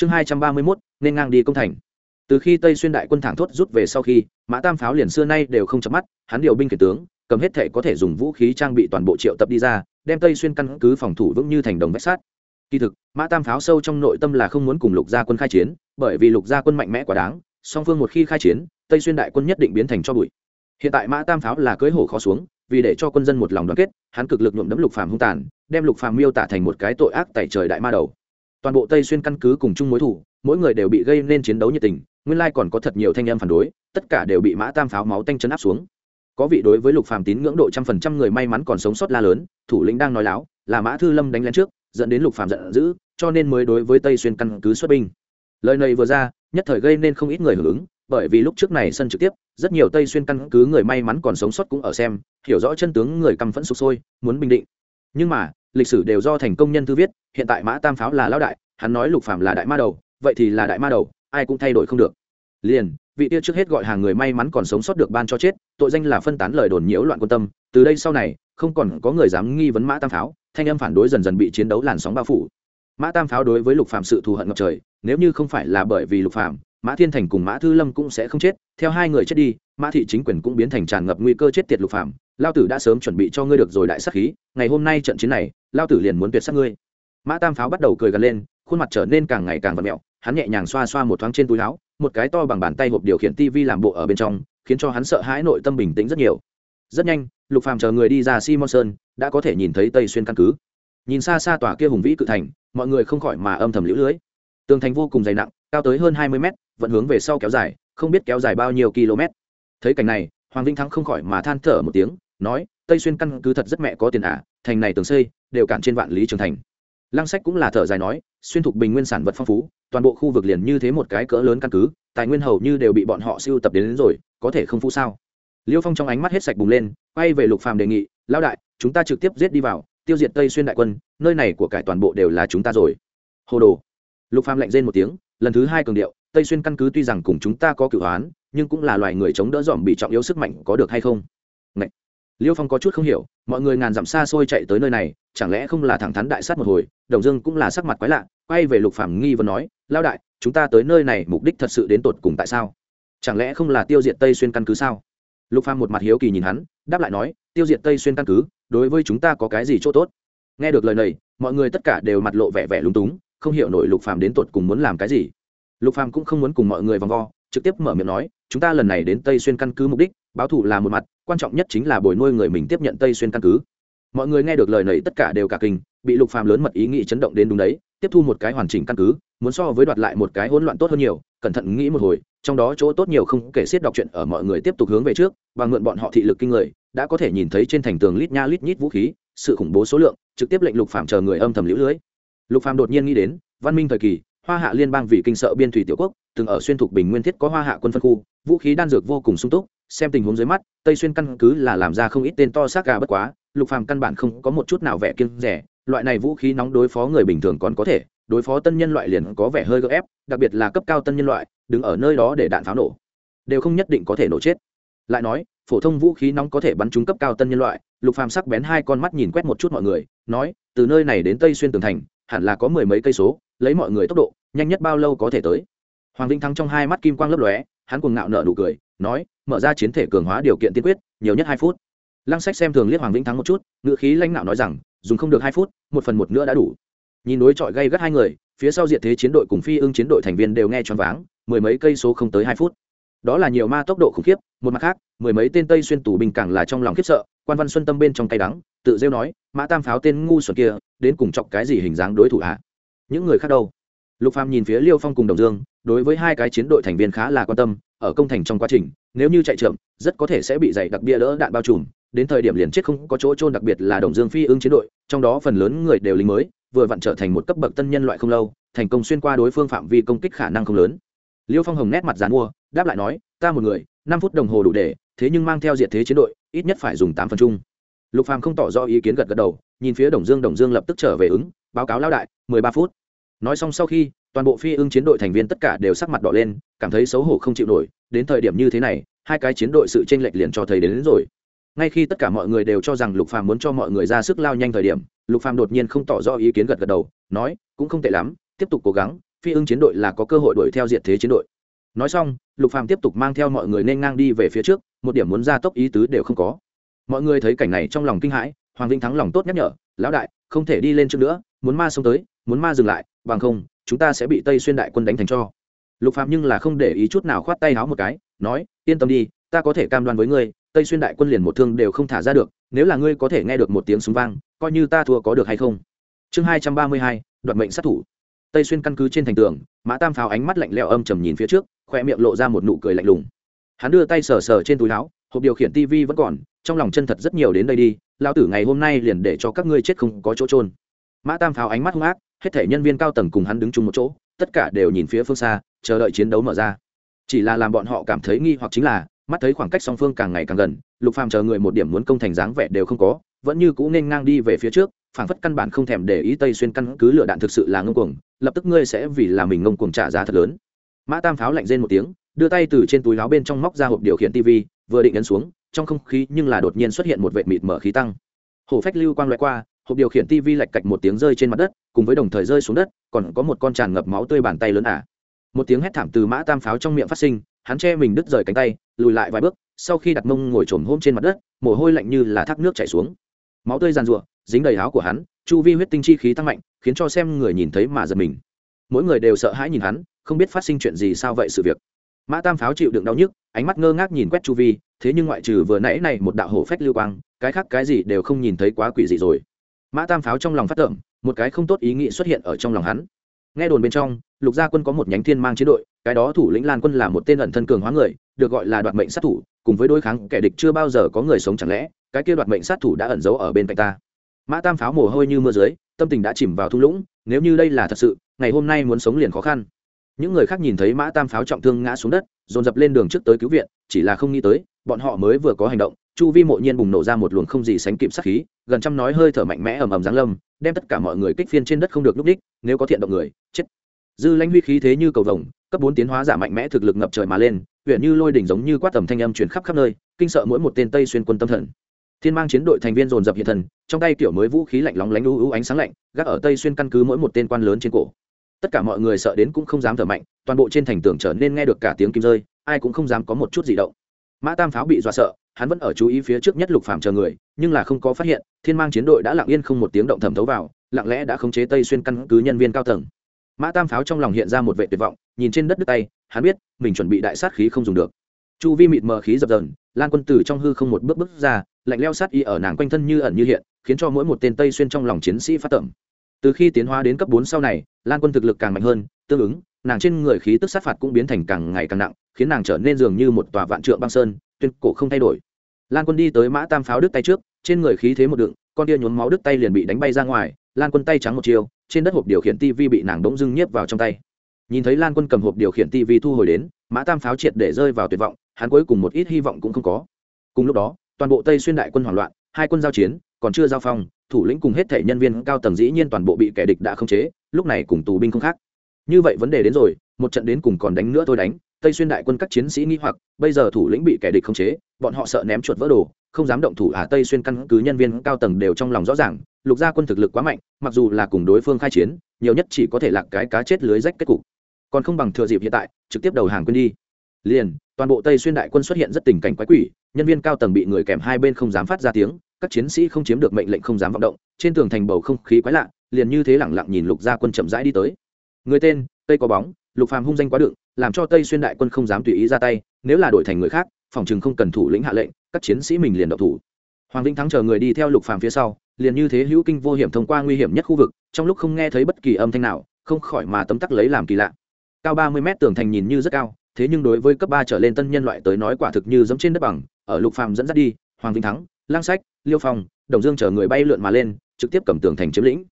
chương hai trăm ba mươi mốt, nên ngang đi công thành. Từ khi tây xuyên đại quân thẳng thốt rút về sau khi, mã tam pháo liền xưa nay đều không chấm mắt, hắn điều binh kể tướng, cầm hết thể có thể dùng vũ khí trang bị toàn bộ triệu tập đi ra, đem tây xuyên căn cứ phòng thủ vững như thành đồng vách sát kỳ thực, mã tam pháo sâu trong nội tâm là không muốn cùng lục gia quân khai chiến, bởi vì lục gia quân mạnh mẽ quá đáng, song phương một khi khai chiến, tây xuyên đại quân nhất định biến thành cho bụi. Hiện tại mã tam pháo là cưới hổ khó xuống, vì để cho quân dân một lòng đoàn kết, hắn cực lực nhuộm đấm lục phàm hung tàn, đem lục phàm miêu tả thành một cái tội ác tại trời đại ma đầu toàn bộ tây xuyên căn cứ cùng chung mối thủ, mỗi người đều bị gây nên chiến đấu nhiệt tình, nguyên lai còn có thật nhiều thanh em phản đối, tất cả đều bị mã tam pháo máu tanh chấn áp xuống. Có vị đối với lục phàm tín ngưỡng độ trăm phần trăm người may mắn còn sống sót la lớn, thủ lĩnh đang nói láo, là mã thư lâm đánh lén trước, dẫn đến lục phàm giận dữ, cho nên mới đối với tây xuyên căn cứ xuất binh. Lời này vừa ra, nhất thời gây nên không ít người hưởng ứng, bởi vì lúc trước này sân trực tiếp, rất nhiều tây xuyên căn cứ người may mắn còn sống sót cũng ở xem, hiểu rõ chân tướng người căm phẫn sụp sôi, muốn bình định nhưng mà, lịch sử đều do thành công nhân thư viết, hiện tại mã tam pháo là lão đại, hắn nói lục phạm là đại ma đầu, vậy thì là đại ma đầu, ai cũng thay đổi không được. Liền, vị tiêu trước hết gọi hàng người may mắn còn sống sót được ban cho chết, tội danh là phân tán lời đồn nhiễu loạn quan tâm, từ đây sau này, không còn có người dám nghi vấn mã tam pháo, thanh âm phản đối dần dần bị chiến đấu làn sóng bao phủ. Mã tam pháo đối với lục phạm sự thù hận ngập trời, nếu như không phải là bởi vì lục phạm mã thiên thành cùng mã thư lâm cũng sẽ không chết, theo hai người chết đi, mã thị chính quyền cũng biến thành tràn ngập nguy cơ chết tiệt lục phạm lao tử đã sớm chuẩn bị cho ngươi được rồi đại sắc khí, ngày hôm nay trận chiến này, lao tử liền muốn tuyệt sắc ngươi. Mã tam pháo bắt đầu cười gần lên, khuôn mặt trở nên càng ngày càng vật mẹo, hắn nhẹ nhàng xoa xoa một thoáng trên túi áo, một cái to bằng bàn tay hộp điều khiển tv làm bộ ở bên trong, khiến cho hắn sợ hãi nội tâm bình tĩnh rất nhiều. Rất nhanh, lục phàm chờ người đi ra simon sơn đã có thể nhìn thấy tây xuyên căn cứ. Nhìn xa xa tòa kia hùng vĩ cự thành, mọi người không khỏi mà âm thầm lũ lưới. Tường thành vô cùng dày nặng, cao tới hơn hai mươi mét vẫn hướng về sau kéo dài, không biết kéo dài bao nhiêu km. Thấy cảnh này, hoàng vĩnh thắng không khỏi mà than thở một tiếng nói tây xuyên căn cứ thật rất mẹ có tiền ả thành này tường xây đều cản trên vạn lý trường thành. Lăng sách cũng là thở dài nói xuyên thục bình nguyên sản vật phong phú toàn bộ khu vực liền như thế một cái cỡ lớn căn cứ tài nguyên hầu như đều bị bọn họ siêu tập đến, đến rồi có thể không phú sao? Liêu phong trong ánh mắt hết sạch bùng lên quay về lục phàm đề nghị lão đại chúng ta trực tiếp giết đi vào tiêu diệt tây xuyên đại quân nơi này của cải toàn bộ đều là chúng ta rồi. Hồ đồ. Lục phàm lạnh rên một tiếng lần thứ hai cường điệu tây xuyên căn cứ tuy rằng cùng chúng ta có cửu hoán nhưng cũng là loài người chống đỡ dòm bị trọng yếu sức mạnh có được hay không? Liêu phong có chút không hiểu, mọi người ngàn dặm xa xôi chạy tới nơi này, chẳng lẽ không là thẳng thắn đại sát một hồi, đồng dương cũng là sắc mặt quái lạ, quay về lục phàm nghi vấn nói lao đại, chúng ta tới nơi này mục đích thật sự đến tột cùng tại sao? Chẳng lẽ không là tiêu diệt tây xuyên căn cứ sao? Lục phàm một mặt hiếu kỳ nhìn hắn, đáp lại nói, tiêu diệt tây xuyên căn cứ, đối với chúng ta có cái gì chỗ tốt? Nghe được lời này, mọi người tất cả đều mặt lộ vẻ vẻ lúng túng, không hiểu nổi lục phàm đến tột cùng muốn làm cái gì. Lục phàm cũng không muốn cùng mọi người vòng vo, trực tiếp mở miệng nói, chúng ta lần này đến tây xuyên căn cứ mục đích báo thủ là một mặt, quan trọng nhất chính là bồi nuôi người mình tiếp nhận tây xuyên căn cứ. Mọi người nghe được lời này tất cả đều cả kinh, bị lục phàm lớn mật ý nghĩ chấn động đến đúng đấy, tiếp thu một cái hoàn chỉnh căn cứ, muốn so với đoạt lại một cái hỗn loạn tốt hơn nhiều, cẩn thận nghĩ một hồi, trong đó chỗ tốt nhiều không kể xiết đọc chuyện ở mọi người tiếp tục hướng về trước, và mượn bọn họ thị lực kinh người, đã có thể nhìn thấy trên thành tường lít nha lít nhít vũ khí, sự khủng bố số lượng, trực tiếp lệnh lục phàm chờ người âm thầm liễu lưới. Lục phàm đột nhiên nghĩ đến, văn minh thời kỳ hoa hạ liên bang vì kinh sợ biên thủy tiểu quốc, từng ở xuyên thuộc bình nguyên thiết có hoa hạ quân phân khu, vũ khí đan dược vô cùng sung túc, xem tình huống dưới mắt, tây xuyên căn cứ là làm ra không ít tên to xác gà bất quá, lục phàm căn bản không có một chút nào vẻ kiêng rẻ, loại này vũ khí nóng đối phó người bình thường còn có thể, đối phó tân nhân loại liền có vẻ hơi gấp ép, đặc biệt là cấp cao tân nhân loại, đứng ở nơi đó để đạn pháo nổ, đều không nhất định có thể nổ chết. Lại nói, phổ thông vũ khí nóng có thể bắn trúng cấp cao tân nhân loại, lục phàm sắc bén hai con mắt nhìn quét một chút mọi người, nói, từ nơi này đến tây xuyên tường thành, hẳn là có mười mấy cây số lấy mọi người tốc độ, nhanh nhất bao lâu có thể tới. Hoàng Vĩnh thắng trong hai mắt kim quang lấp lóe, hắn cuồng ngạo nở nụ cười, nói, mở ra chiến thể cường hóa điều kiện tiên quyết, nhiều nhất hai phút. Lăng sách xem thường liếc hoàng vĩnh thắng một chút ngự khí lãnh nạo nói rằng, dùng không được hai phút, một phần một nữa đã đủ. Nhìn đối chọi gây gắt hai người, phía sau diện thế chiến đội cùng phi ưng chiến đội thành viên đều nghe choáng váng, mười mấy cây số không tới hai phút. Đó là nhiều ma tốc độ khủng khiếp, một mặt khác, mười mấy tên tây xuyên tù bình càng là trong lòng khiếp sợ, quan văn xuân tâm bên trong tay đắng, tự rêu nói, mã tam pháo tên ngu xuẩn kia, đến cùng chọc cái gì hình dáng đối thủ ạ à? Những người khác đâu. Lục phàm nhìn phía liêu phong cùng đồng dương, đối với hai cái chiến đội thành viên khá là quan tâm, ở công thành trong quá trình, nếu như chạy chậm, rất có thể sẽ bị dày đặc bia đỡ đạn bao trùm, đến thời điểm liền chết không có chỗ trôn đặc biệt là đồng dương phi ưng chiến đội, trong đó phần lớn người đều lính mới, vừa vặn trở thành một cấp bậc tân nhân loại không lâu, thành công xuyên qua đối phương phạm vi công kích khả năng không lớn. Liêu phong hồng nét mặt dán mua, đáp lại nói, ta một người, năm phút đồng hồ đủ để, thế nhưng mang theo diện thế chiến đội, ít nhất phải dùng tám phần chung. Lục phàm không tỏ rõ ý kiến gật gật đầu, nhìn phía đồng dương đồng dương lập tức trở về ứng báo cáo lao đại mười ba phút. Nói xong sau khi toàn bộ phi ưng chiến đội thành viên tất cả đều sắc mặt đỏ lên cảm thấy xấu hổ không chịu nổi đến thời điểm như thế này hai cái chiến đội sự tranh lệch liền cho thấy đến, đến rồi. Ngay khi tất cả mọi người đều cho rằng lục phàm muốn cho mọi người ra sức lao nhanh thời điểm lục phàm đột nhiên không tỏ rõ ý kiến gật gật đầu nói cũng không tệ lắm tiếp tục cố gắng phi ưng chiến đội là có cơ hội đuổi theo diệt thế chiến đội. Nói xong lục phàm tiếp tục mang theo mọi người nên ngang đi về phía trước một điểm muốn ra tốc ý tứ đều không có. Mọi người thấy cảnh này trong lòng kinh hãi hoàng vinh thắng lòng tốt nhắc nhở lão đại không thể đi lên trước nữa muốn ma xông tới, muốn ma dừng lại, bằng không, chúng ta sẽ bị tây xuyên đại quân đánh thành cho. Lục phạm nhưng là không để ý chút nào khoát tay háo một cái, nói, yên tâm đi, ta có thể cam đoan với ngươi, tây xuyên đại quân liền một thương đều không thả ra được, nếu là ngươi có thể nghe được một tiếng súng vang, coi như ta thua có được hay không. Chương hai trăm ba mươi hai, đoạt mệnh sát thủ. Tây xuyên căn cứ trên thành tường, mã tam pháo ánh mắt lạnh lẽo âm trầm nhìn phía trước, khoe miệng lộ ra một nụ cười lạnh lùng. Hắn đưa tay sờ sờ trên túi áo, hộp điều khiển tv vẫn còn, trong lòng chân thật rất nhiều đến đây đi lao tử ngày hôm nay liền để cho các ngươi chết không có chỗ trôn mã tam pháo ánh mắt hung ác, hết thể nhân viên cao tầng cùng hắn đứng chung một chỗ, tất cả đều nhìn phía phương xa, chờ đợi chiến đấu mở ra. Chỉ là làm bọn họ cảm thấy nghi hoặc chính là, mắt thấy khoảng cách song phương càng ngày càng gần, lục phàm chờ người một điểm muốn công thành dáng vẻ đều không có, vẫn như cũ nên ngang đi về phía trước, phảng phất căn bản không thèm để ý tây xuyên căn cứ lửa đạn thực sự là ngông cuồng, lập tức ngươi sẽ vì là mình ngông cuồng trả giá thật lớn. Mã tam pháo lạnh rên một tiếng, đưa tay từ trên túi áo bên trong móc ra hộp điều khiển tv vừa định ấn xuống, trong không khí nhưng là đột nhiên xuất hiện một vệ mịt mở khí tăng. Hổ phách lưu quang loại qua hộp điều khiển tv lạch cạch một tiếng rơi trên mặt đất, cùng với đồng thời rơi xuống đất, còn có một con tràn ngập máu tươi bàn tay lớn ả à. một tiếng hét thảm từ mã tam pháo trong miệng phát sinh, hắn che mình đứt rời cánh tay, lùi lại vài bước, sau khi đặt mông ngồi trồm hôm trên mặt đất, mồ hôi lạnh như là thác nước chảy xuống. Máu tươi giàn rụa dính đầy áo của hắn, chu vi huyết tinh chi khí tăng mạnh, khiến cho xem người nhìn thấy mà giật mình. Mỗi người đều sợ hãi nhìn hắn, không biết phát sinh chuyện gì sao vậy sự việc. Mã tam pháo chịu đựng đau nhức, ánh mắt ngơ ngác nhìn quét chu vi, thế nhưng ngoại trừ vừa nãy này một đạo hổ phách lưu quang, cái khác cái gì đều không nhìn thấy quá quỷ gì rồi mã tam pháo trong lòng phát tưởng một cái không tốt ý nghĩ xuất hiện ở trong lòng hắn. Nghe đồn bên trong, lục gia quân có một nhánh thiên mang chiến đội, cái đó thủ lĩnh lan quân là một tên ẩn thân cường hóa người, được gọi là đoạt mệnh sát thủ, cùng với đối kháng kẻ địch chưa bao giờ có người sống chẳng lẽ, cái kia đoạt mệnh sát thủ đã ẩn giấu ở bên cạnh ta. Mã tam pháo mồ hôi như mưa dưới, tâm tình đã chìm vào thung lũng, nếu như đây là thật sự, ngày hôm nay muốn sống liền khó khăn những người khác nhìn thấy mã tam pháo trọng thương ngã xuống đất, dồn dập lên đường trước tới cứu viện, chỉ là không nghĩ tới, bọn họ mới vừa có hành động, chu vi mộ nhiên bùng nổ ra một luồng không gì sánh kịp sát khí, gần trăm nói hơi thở mạnh mẽ ầm ầm giáng lâm, đem tất cả mọi người kích phiên trên đất không được núp đích, nếu có thiện động người, chết. Dư lãnh huy khí thế như cầu vồng, cấp bốn tiến hóa giả mạnh mẽ thực lực ngập trời mà lên, huyện như lôi đỉnh giống như quát tầm thanh âm truyền khắp khắp nơi, kinh sợ mỗi một tên tây xuyên quân tâm thần. Thiên mang chiến đội thành viên dồn dập hiện thần trong tay kiểu mới vũ khí lạnh lóng lánh u u ánh sáng lạnh, gác ở tây xuyên căn cứ mỗi một tên quan lớn trên cổ tất cả mọi người sợ đến cũng không dám thở mạnh, toàn bộ trên thành tường trở nên nghe được cả tiếng kim rơi, ai cũng không dám có một chút gì động. Mã tam pháo bị dọa sợ, hắn vẫn ở chú ý phía trước nhất lục phàm chờ người, nhưng là không có phát hiện, thiên mang chiến đội đã lặng yên không một tiếng động thẩm thấu vào, lặng lẽ đã khống chế tây xuyên căn cứ nhân viên cao tầng. Mã tam pháo trong lòng hiện ra một vệ tuyệt vọng, nhìn trên đất đứt tay, hắn biết, mình chuẩn bị đại sát khí không dùng được. Chu vi mịt mờ khí dập dờn, lan quân tử trong hư không một bước bước ra, lạnh leo sát y ở nàng quanh thân như ẩn như hiện, khiến cho mỗi một tên tây xuyên trong lòng chiến sĩ phát tẩm. Từ khi tiến hóa đến cấp bốn sau này lan quân thực lực càng mạnh hơn, tương ứng, nàng trên người khí tức sát phạt cũng biến thành càng ngày càng nặng, khiến nàng trở nên dường như một tòa vạn trượng băng sơn, tuyên cổ không thay đổi. Lan quân đi tới mã tam pháo đứt tay trước, trên người khí thế một đựng, con tia nhốn máu đứt tay liền bị đánh bay ra ngoài, lan quân tay trắng một chiều, trên đất hộp điều khiển tv bị nàng đống dưng nhiếp vào trong tay. Nhìn thấy lan quân cầm hộp điều khiển tv thu hồi đến, mã tam pháo triệt để rơi vào tuyệt vọng, hắn cuối cùng một ít hy vọng cũng không có. Cùng lúc đó, toàn bộ tây xuyên đại quân hoảng loạn, hai quân giao chiến, còn chưa giao phong, thủ lĩnh cùng hết thể nhân viên cao tầng dĩ nhiên toàn bộ bị kẻ địch đã khống chế lúc này cùng tù binh không khác. Như vậy vấn đề đến rồi, một trận đến cùng còn đánh nữa tôi đánh, tây xuyên đại quân các chiến sĩ nghi hoặc, bây giờ thủ lĩnh bị kẻ địch khống chế, bọn họ sợ ném chuột vỡ đồ, không dám động thủ à tây xuyên căn cứ nhân viên cao tầng đều trong lòng rõ ràng, lục gia quân thực lực quá mạnh, mặc dù là cùng đối phương khai chiến, nhiều nhất chỉ có thể lạc cái cá chết lưới rách kết cục. Còn không bằng thừa dịp hiện tại, trực tiếp đầu hàng quân đi. Liền, toàn bộ tây xuyên đại quân xuất hiện rất tình cảnh quái quỷ, nhân viên cao tầng bị người kèm hai bên không dám phát ra tiếng, các chiến sĩ không chiếm được mệnh lệnh không dám vọng động, trên tường thành bầu không khí quái lạ liền như thế lẳng lặng nhìn lục gia quân chậm rãi đi tới. Người tên, tây có bóng, lục phàm hung danh quá đựng, làm cho tây xuyên đại quân không dám tùy ý ra tay, nếu là đổi thành người khác, phòng chừng không cần thủ lĩnh hạ lệnh, các chiến sĩ mình liền độc thủ. Hoàng vĩnh thắng chờ người đi theo lục phàm phía sau, liền như thế hữu kinh vô hiểm thông qua nguy hiểm nhất khu vực, trong lúc không nghe thấy bất kỳ âm thanh nào, không khỏi mà tấm tắc lấy làm kỳ lạ. Cao ba mươi mét tường thành nhìn như rất cao, thế nhưng đối với cấp ba trở lên tân nhân loại tới nói quả thực như giống trên đất bằng, ở lục phàm dẫn dắt đi, hoàng vĩnh thắng lang sách, liêu phong, đồng dương chờ người bay lượn mà lên, trực tiếp cầm tường thành chiếm lĩnh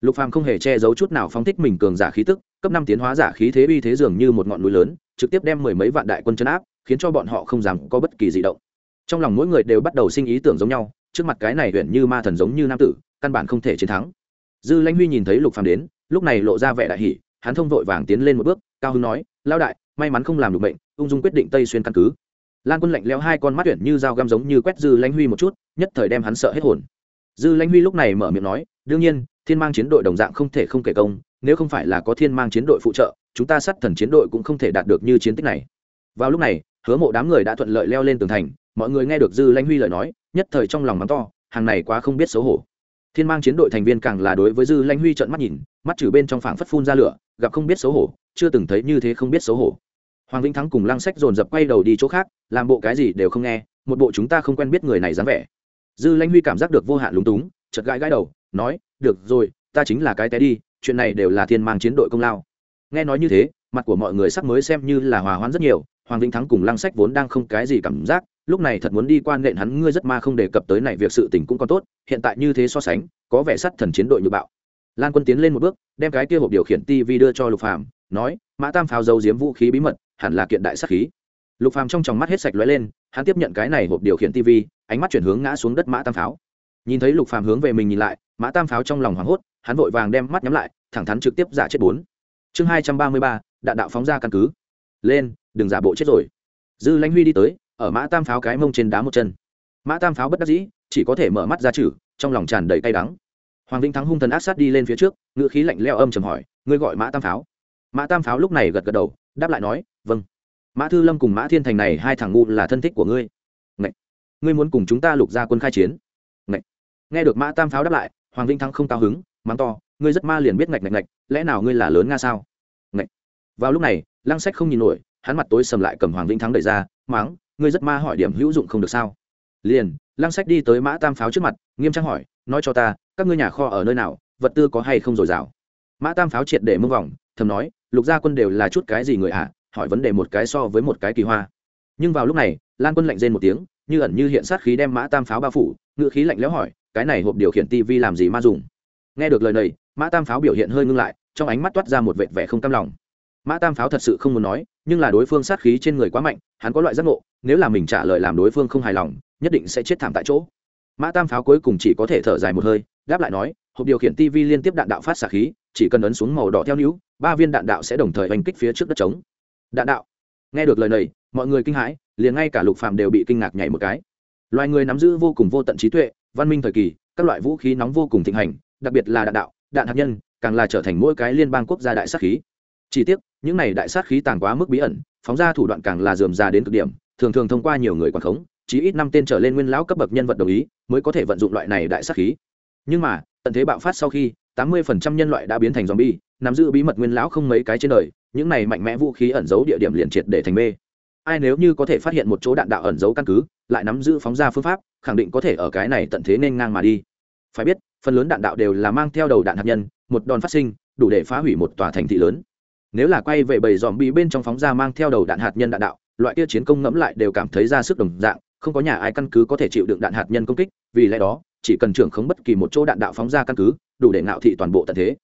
lục phàm không hề che giấu chút nào phóng thích mình cường giả khí tức, cấp năm tiến hóa giả khí thế uy thế dường như một ngọn núi lớn, trực tiếp đem mười mấy vạn đại quân chấn áp, khiến cho bọn họ không dám có bất kỳ dị động. Trong lòng mỗi người đều bắt đầu sinh ý tưởng giống nhau, trước mặt cái này huyện như ma thần giống như nam tử, căn bản không thể chiến thắng. Dư lãnh huy nhìn thấy lục phàm đến, lúc này lộ ra vẻ đại hỉ, hắn thông vội vàng tiến lên một bước, cao hưng nói lao đại, may mắn không làm được bệnh ung dung quyết định tây xuyên căn cứ. Lan quân lạnh leo hai con mắt tuyển như dao găm giống như quét dư lãnh huy một chút, nhất thời đem hắn sợ hết hồn. Dư lãnh huy lúc này mở miệng nói, đương nhiên thiên mang chiến đội đồng dạng không thể không kể công, nếu không phải là có thiên mang chiến đội phụ trợ, chúng ta sát thần chiến đội cũng không thể đạt được như chiến tích này. Vào lúc này, hứa mộ đám người đã thuận lợi leo lên tường thành, mọi người nghe được dư lãnh huy lời nói, nhất thời trong lòng mắng to, hàng này quá không biết xấu hổ. Thiên mang chiến đội thành viên càng là đối với dư lãnh huy trợn mắt nhìn, mắt trừ bên trong phảng phất phun ra lửa, gặp không biết xấu hổ, chưa từng thấy như thế không biết xấu hổ. Hoàng vĩnh thắng cùng lăng sách dồn dập quay đầu đi chỗ khác, làm bộ cái gì đều không nghe, một bộ chúng ta không quen biết người này dám vẻ. Dư lãnh huy cảm giác được vô hạn lúng túng chật gãi gãi đầu nói, được rồi, ta chính là cái té đi, chuyện này đều là thiên mang chiến đội công lao. Nghe nói như thế, mặt của mọi người sắc mới xem như là hòa hoãn rất nhiều, hoàng vĩnh thắng cùng lăng sách vốn đang không cái gì cảm giác, lúc này thật muốn đi quan nện hắn, ngươi rất ma không đề cập tới này việc sự tình cũng còn tốt, hiện tại như thế so sánh, có vẻ sắt thần chiến đội như bạo. Lan quân tiến lên một bước, đem cái kia hộp điều khiển tv đưa cho lục phàm, nói, mã tam pháo giấu giếm vũ khí bí mật, hẳn là kiện đại sát khí. Lục phàm trong tròng mắt hết sạch lóe lên, hắn tiếp nhận cái này hộp điều khiển tv ánh mắt chuyển hướng ngã xuống đất mã tam pháo nhìn thấy lục phàm hướng về mình nhìn lại, mã tam pháo trong lòng hoảng hốt, hắn vội vàng đem mắt nhắm lại, thẳng thắn trực tiếp giả chết bốn. Chương hai trăm ba mươi ba, đạn đạo phóng ra căn cứ. Lên, đừng giả bộ chết rồi. Dư lãnh huy đi tới, ở mã tam pháo cái mông trên đá một chân. Mã tam pháo bất đắc dĩ, chỉ có thể mở mắt ra chử, trong lòng tràn đầy cay đắng. Hoàng vĩnh thắng hung thần ác sát đi lên phía trước ngựa khí lạnh leo âm trầm hỏi, ngươi gọi mã tam pháo? Mã tam pháo lúc này gật gật đầu, đáp lại nói vâng. Mã thư lâm cùng mã thiên thành này hai thằng ngu là thân thích của ngươi. Ngậy! ngươi muốn cùng chúng ta lục ra quân khai chiến? Nghe được mã tam pháo đáp lại, hoàng vĩnh thắng không cao hứng, mắng to, ngươi rất ma liền biết ngạch ngạch ngạch, lẽ nào ngươi là lớn nga sao ngạch! vào lúc này, lăng sách không nhìn nổi, hắn mặt tối sầm lại cầm hoàng vĩnh thắng đẩy ra, mắng, ngươi rất ma hỏi điểm hữu dụng không được sao liền, lăng sách đi tới mã tam pháo trước mặt, nghiêm trang hỏi, nói cho ta, các ngươi nhà kho ở nơi nào, vật tư có hay không dồi dào mã tam pháo triệt để mưng vòng, thầm nói, lục gia quân đều là chút cái gì người ạ à? hỏi vấn đề một cái so với một cái kỳ hoa nhưng vào lúc này, lan quân lạnh rên một tiếng, như ẩn như hiện sát khí đem mã tam pháo bao phủ ngự khí lạnh lẽo hỏi cái này hộp điều khiển tivi làm gì ma dùng? Nghe được lời này, mã tam pháo biểu hiện hơi ngưng lại, trong ánh mắt toát ra một vệt vẻ không cam lòng. Mã tam pháo thật sự không muốn nói, nhưng là đối phương sát khí trên người quá mạnh, hắn có loại giác ngộ, nếu là mình trả lời làm đối phương không hài lòng, nhất định sẽ chết thảm tại chỗ. Mã tam pháo cuối cùng chỉ có thể thở dài một hơi, đáp lại nói, hộp điều khiển tv liên tiếp đạn đạo phát xạ khí, chỉ cần ấn xuống màu đỏ theo níu, ba viên đạn đạo sẽ đồng thời oanh kích phía trước đất trống. Đạn đạo. Nghe được lời này, mọi người kinh hãi, liền ngay cả lục phạm đều bị kinh ngạc nhảy một cái. Loài người nắm giữ vô cùng vô tận trí tuệ văn minh thời kỳ, các loại vũ khí nóng vô cùng thịnh hành, đặc biệt là đạn đạo, đạn hạt nhân, càng là trở thành mỗi cái liên bang quốc gia đại sát khí. Chỉ tiếc, những này đại sát khí tàng quá mức bí ẩn, phóng ra thủ đoạn càng là dườm già đến cực điểm, thường thường thông qua nhiều người quản khống chỉ ít năm tên trở lên nguyên lão cấp bậc nhân vật đồng ý, mới có thể vận dụng loại này đại sát khí. Nhưng mà, tận thế bạo phát sau khi, tám mươi phần trăm nhân loại đã biến thành zombie, nắm giữ bí mật nguyên lão không mấy cái trên đời, những này mạnh mẽ vũ khí ẩn giấu địa điểm liền triệt để thành mê ai nếu như có thể phát hiện một chỗ đạn đạo ẩn giấu căn cứ, lại nắm giữ phóng ra phương pháp, khẳng định có thể ở cái này tận thế nên ngang mà đi. Phải biết, phần lớn đạn đạo đều là mang theo đầu đạn hạt nhân, một đòn phát sinh, đủ để phá hủy một tòa thành thị lớn. Nếu là quay về bầy dòm bị bên trong phóng ra mang theo đầu đạn hạt nhân đạn đạo, loại kia chiến công ngẫm lại đều cảm thấy ra sức đồng dạng, không có nhà ai căn cứ có thể chịu đựng đạn hạt nhân công kích, vì lẽ đó, chỉ cần trưởng khống bất kỳ một chỗ đạn đạo phóng ra căn cứ, đủ để ngạo thị toàn bộ tận thế.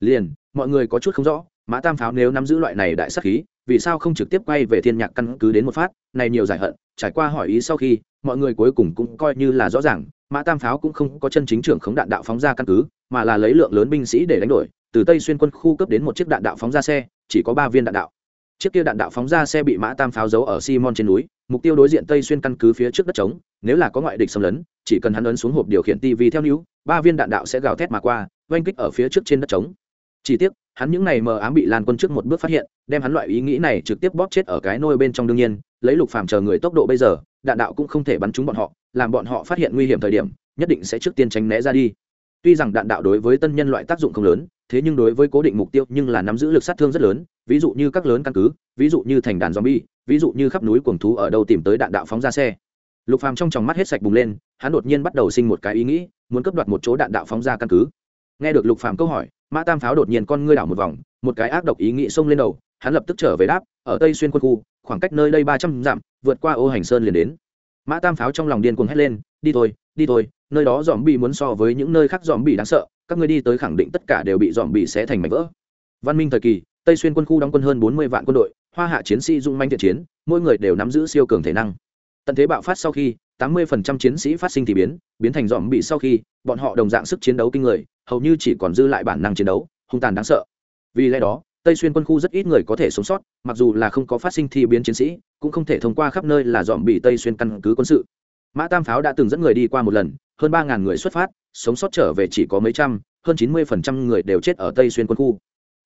Liền, mọi người có chút không rõ, mã tam pháo nếu nắm giữ loại này đại sắc khí vì sao không trực tiếp quay về thiên nhạc căn cứ đến một phát, này nhiều giải hận, trải qua hỏi ý sau khi, mọi người cuối cùng cũng coi như là rõ ràng, mã tam pháo cũng không có chân chính trưởng khống đạn đạo phóng ra căn cứ, mà là lấy lượng lớn binh sĩ để đánh đổi, từ tây xuyên quân khu cấp đến một chiếc đạn đạo phóng ra xe, chỉ có ba viên đạn đạo. Chiếc kia đạn đạo phóng ra xe bị mã tam pháo giấu ở simon trên núi, mục tiêu đối diện tây xuyên căn cứ phía trước đất trống, nếu là có ngoại địch xâm lấn, chỉ cần hắn ấn xuống hộp điều khiển tv theo níu, ba viên đạn đạo sẽ gào thét mà qua, oanh kích ở phía trước trên đất trống chỉ tiếc, hắn những ngày mờ ám bị lan quân trước một bước phát hiện, đem hắn loại ý nghĩ này trực tiếp bóp chết ở cái nôi bên trong đương nhiên, lấy lục phàm chờ người tốc độ bây giờ, đạn đạo cũng không thể bắn trúng bọn họ, làm bọn họ phát hiện nguy hiểm thời điểm, nhất định sẽ trước tiên tránh né ra đi. Tuy rằng đạn đạo đối với tân nhân loại tác dụng không lớn, thế nhưng đối với cố định mục tiêu nhưng là nắm giữ lực sát thương rất lớn, ví dụ như các lớn căn cứ, ví dụ như thành đàn zombie, ví dụ như khắp núi cuồng thú ở đâu tìm tới đạn đạo phóng ra xe. Lục phàm trong tròng mắt hết sạch bùng lên, hắn đột nhiên bắt đầu sinh một cái ý nghĩ, muốn cướp đoạt một chỗ đạn đạo phóng ra căn cứ. Nghe được lục phàm câu hỏi mã tam pháo đột nhiên con ngươi đảo một vòng, một cái ác độc ý nghĩ xông lên đầu, hắn lập tức trở về đáp, ở tây xuyên quân khu, khoảng cách nơi đây ba trăm dặm, vượt qua ô hành sơn liền đến. Mã tam pháo trong lòng điên cuồng hét lên, đi thôi đi thôi, nơi đó dòm bị muốn so với những nơi khác dòm bị đáng sợ, các ngươi đi tới khẳng định tất cả đều bị dòm bị xé thành mảnh vỡ. Văn minh thời kỳ, tây xuyên quân khu đóng quân hơn bốn mươi vạn quân đội, hoa hạ chiến sĩ dung manh thiện chiến, mỗi người đều nắm giữ siêu cường thể năng. Tận thế bạo phát sau khi tám mươi chiến sĩ phát sinh thì biến biến thành dòm bị sau khi, bọn họ đồng dạng sức chiến đấu kinh người, hầu như chỉ còn dư lại bản năng chiến đấu, hung tàn đáng sợ. Vì lẽ đó, tây xuyên quân khu rất ít người có thể sống sót, mặc dù là không có phát sinh thi biến chiến sĩ, cũng không thể thông qua khắp nơi là dòm bị tây xuyên căn cứ quân sự. Mã tam pháo đã từng dẫn người đi qua một lần, hơn ba ngàn người xuất phát, sống sót trở về chỉ có mấy trăm, hơn chín mươi phần trăm người đều chết ở tây xuyên quân khu.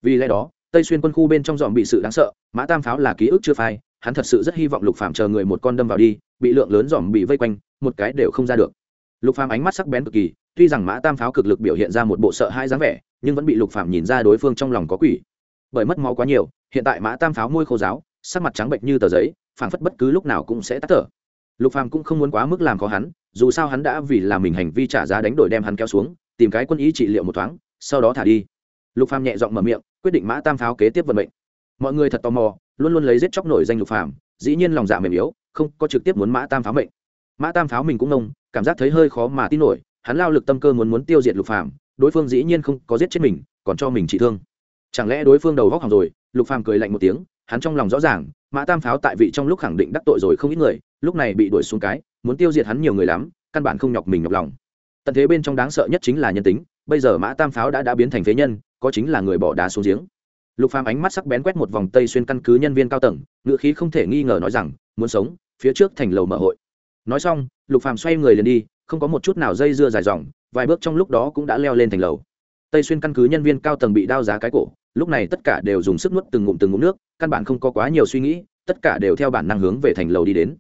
Vì lẽ đó, tây xuyên quân khu bên trong dòm bị sự đáng sợ, mã tam pháo là ký ức chưa phai hắn thật sự rất hy vọng lục phàm chờ người một con đâm vào đi, bị lượng lớn dòm bị vây quanh, một cái đều không ra được. Lục phàm ánh mắt sắc bén cực kỳ, tuy rằng mã tam pháo cực lực biểu hiện ra một bộ sợ hai dáng vẻ, nhưng vẫn bị lục phàm nhìn ra đối phương trong lòng có quỷ. Bởi mất máu quá nhiều, hiện tại mã tam pháo môi khô giáo sắc mặt trắng bệnh như tờ giấy, phảng phất bất cứ lúc nào cũng sẽ tắt thở. Lục phàm cũng không muốn quá mức làm khó hắn, dù sao hắn đã vì làm mình hành vi trả giá đánh đổi đem hắn kéo xuống, tìm cái quân ý trị liệu một thoáng, sau đó thả đi. Lục phàm nhẹ giọng mở miệng, quyết định mã tam pháo kế tiếp vận mệnh. Mọi người thật tò mò luôn luôn lấy giết chóc nổi danh lục phàm, dĩ nhiên lòng dạ mềm yếu, không có trực tiếp muốn mã tam pháo mệnh. Mã tam pháo mình cũng nông cảm giác thấy hơi khó mà tin nổi, hắn lao lực tâm cơ muốn muốn tiêu diệt lục phàm, đối phương dĩ nhiên không có giết chết mình, còn cho mình trị thương. Chẳng lẽ đối phương đầu góc hỏng rồi, lục phàm cười lạnh một tiếng, hắn trong lòng rõ ràng, mã tam pháo tại vị trong lúc khẳng định đắc tội rồi không ít người, lúc này bị đuổi xuống cái, muốn tiêu diệt hắn nhiều người lắm, căn bản không nhọc mình nhọc lòng. Tận thế bên trong đáng sợ nhất chính là nhân tính, bây giờ mã tam pháo đã đã biến thành phế nhân, có chính là người bỏ đá xuống giếng lục phàm ánh mắt sắc bén quét một vòng tây xuyên căn cứ nhân viên cao tầng ngự khí không thể nghi ngờ nói rằng, muốn sống, phía trước thành lầu mở hội. Nói xong, lục phàm xoay người liền đi, không có một chút nào dây dưa dài dòng, vài bước trong lúc đó cũng đã leo lên thành lầu. Tây xuyên căn cứ nhân viên cao tầng bị đao giá cái cổ, lúc này tất cả đều dùng sức nuốt từng ngụm từng ngụm nước, căn bản không có quá nhiều suy nghĩ, tất cả đều theo bản năng hướng về thành lầu đi đến.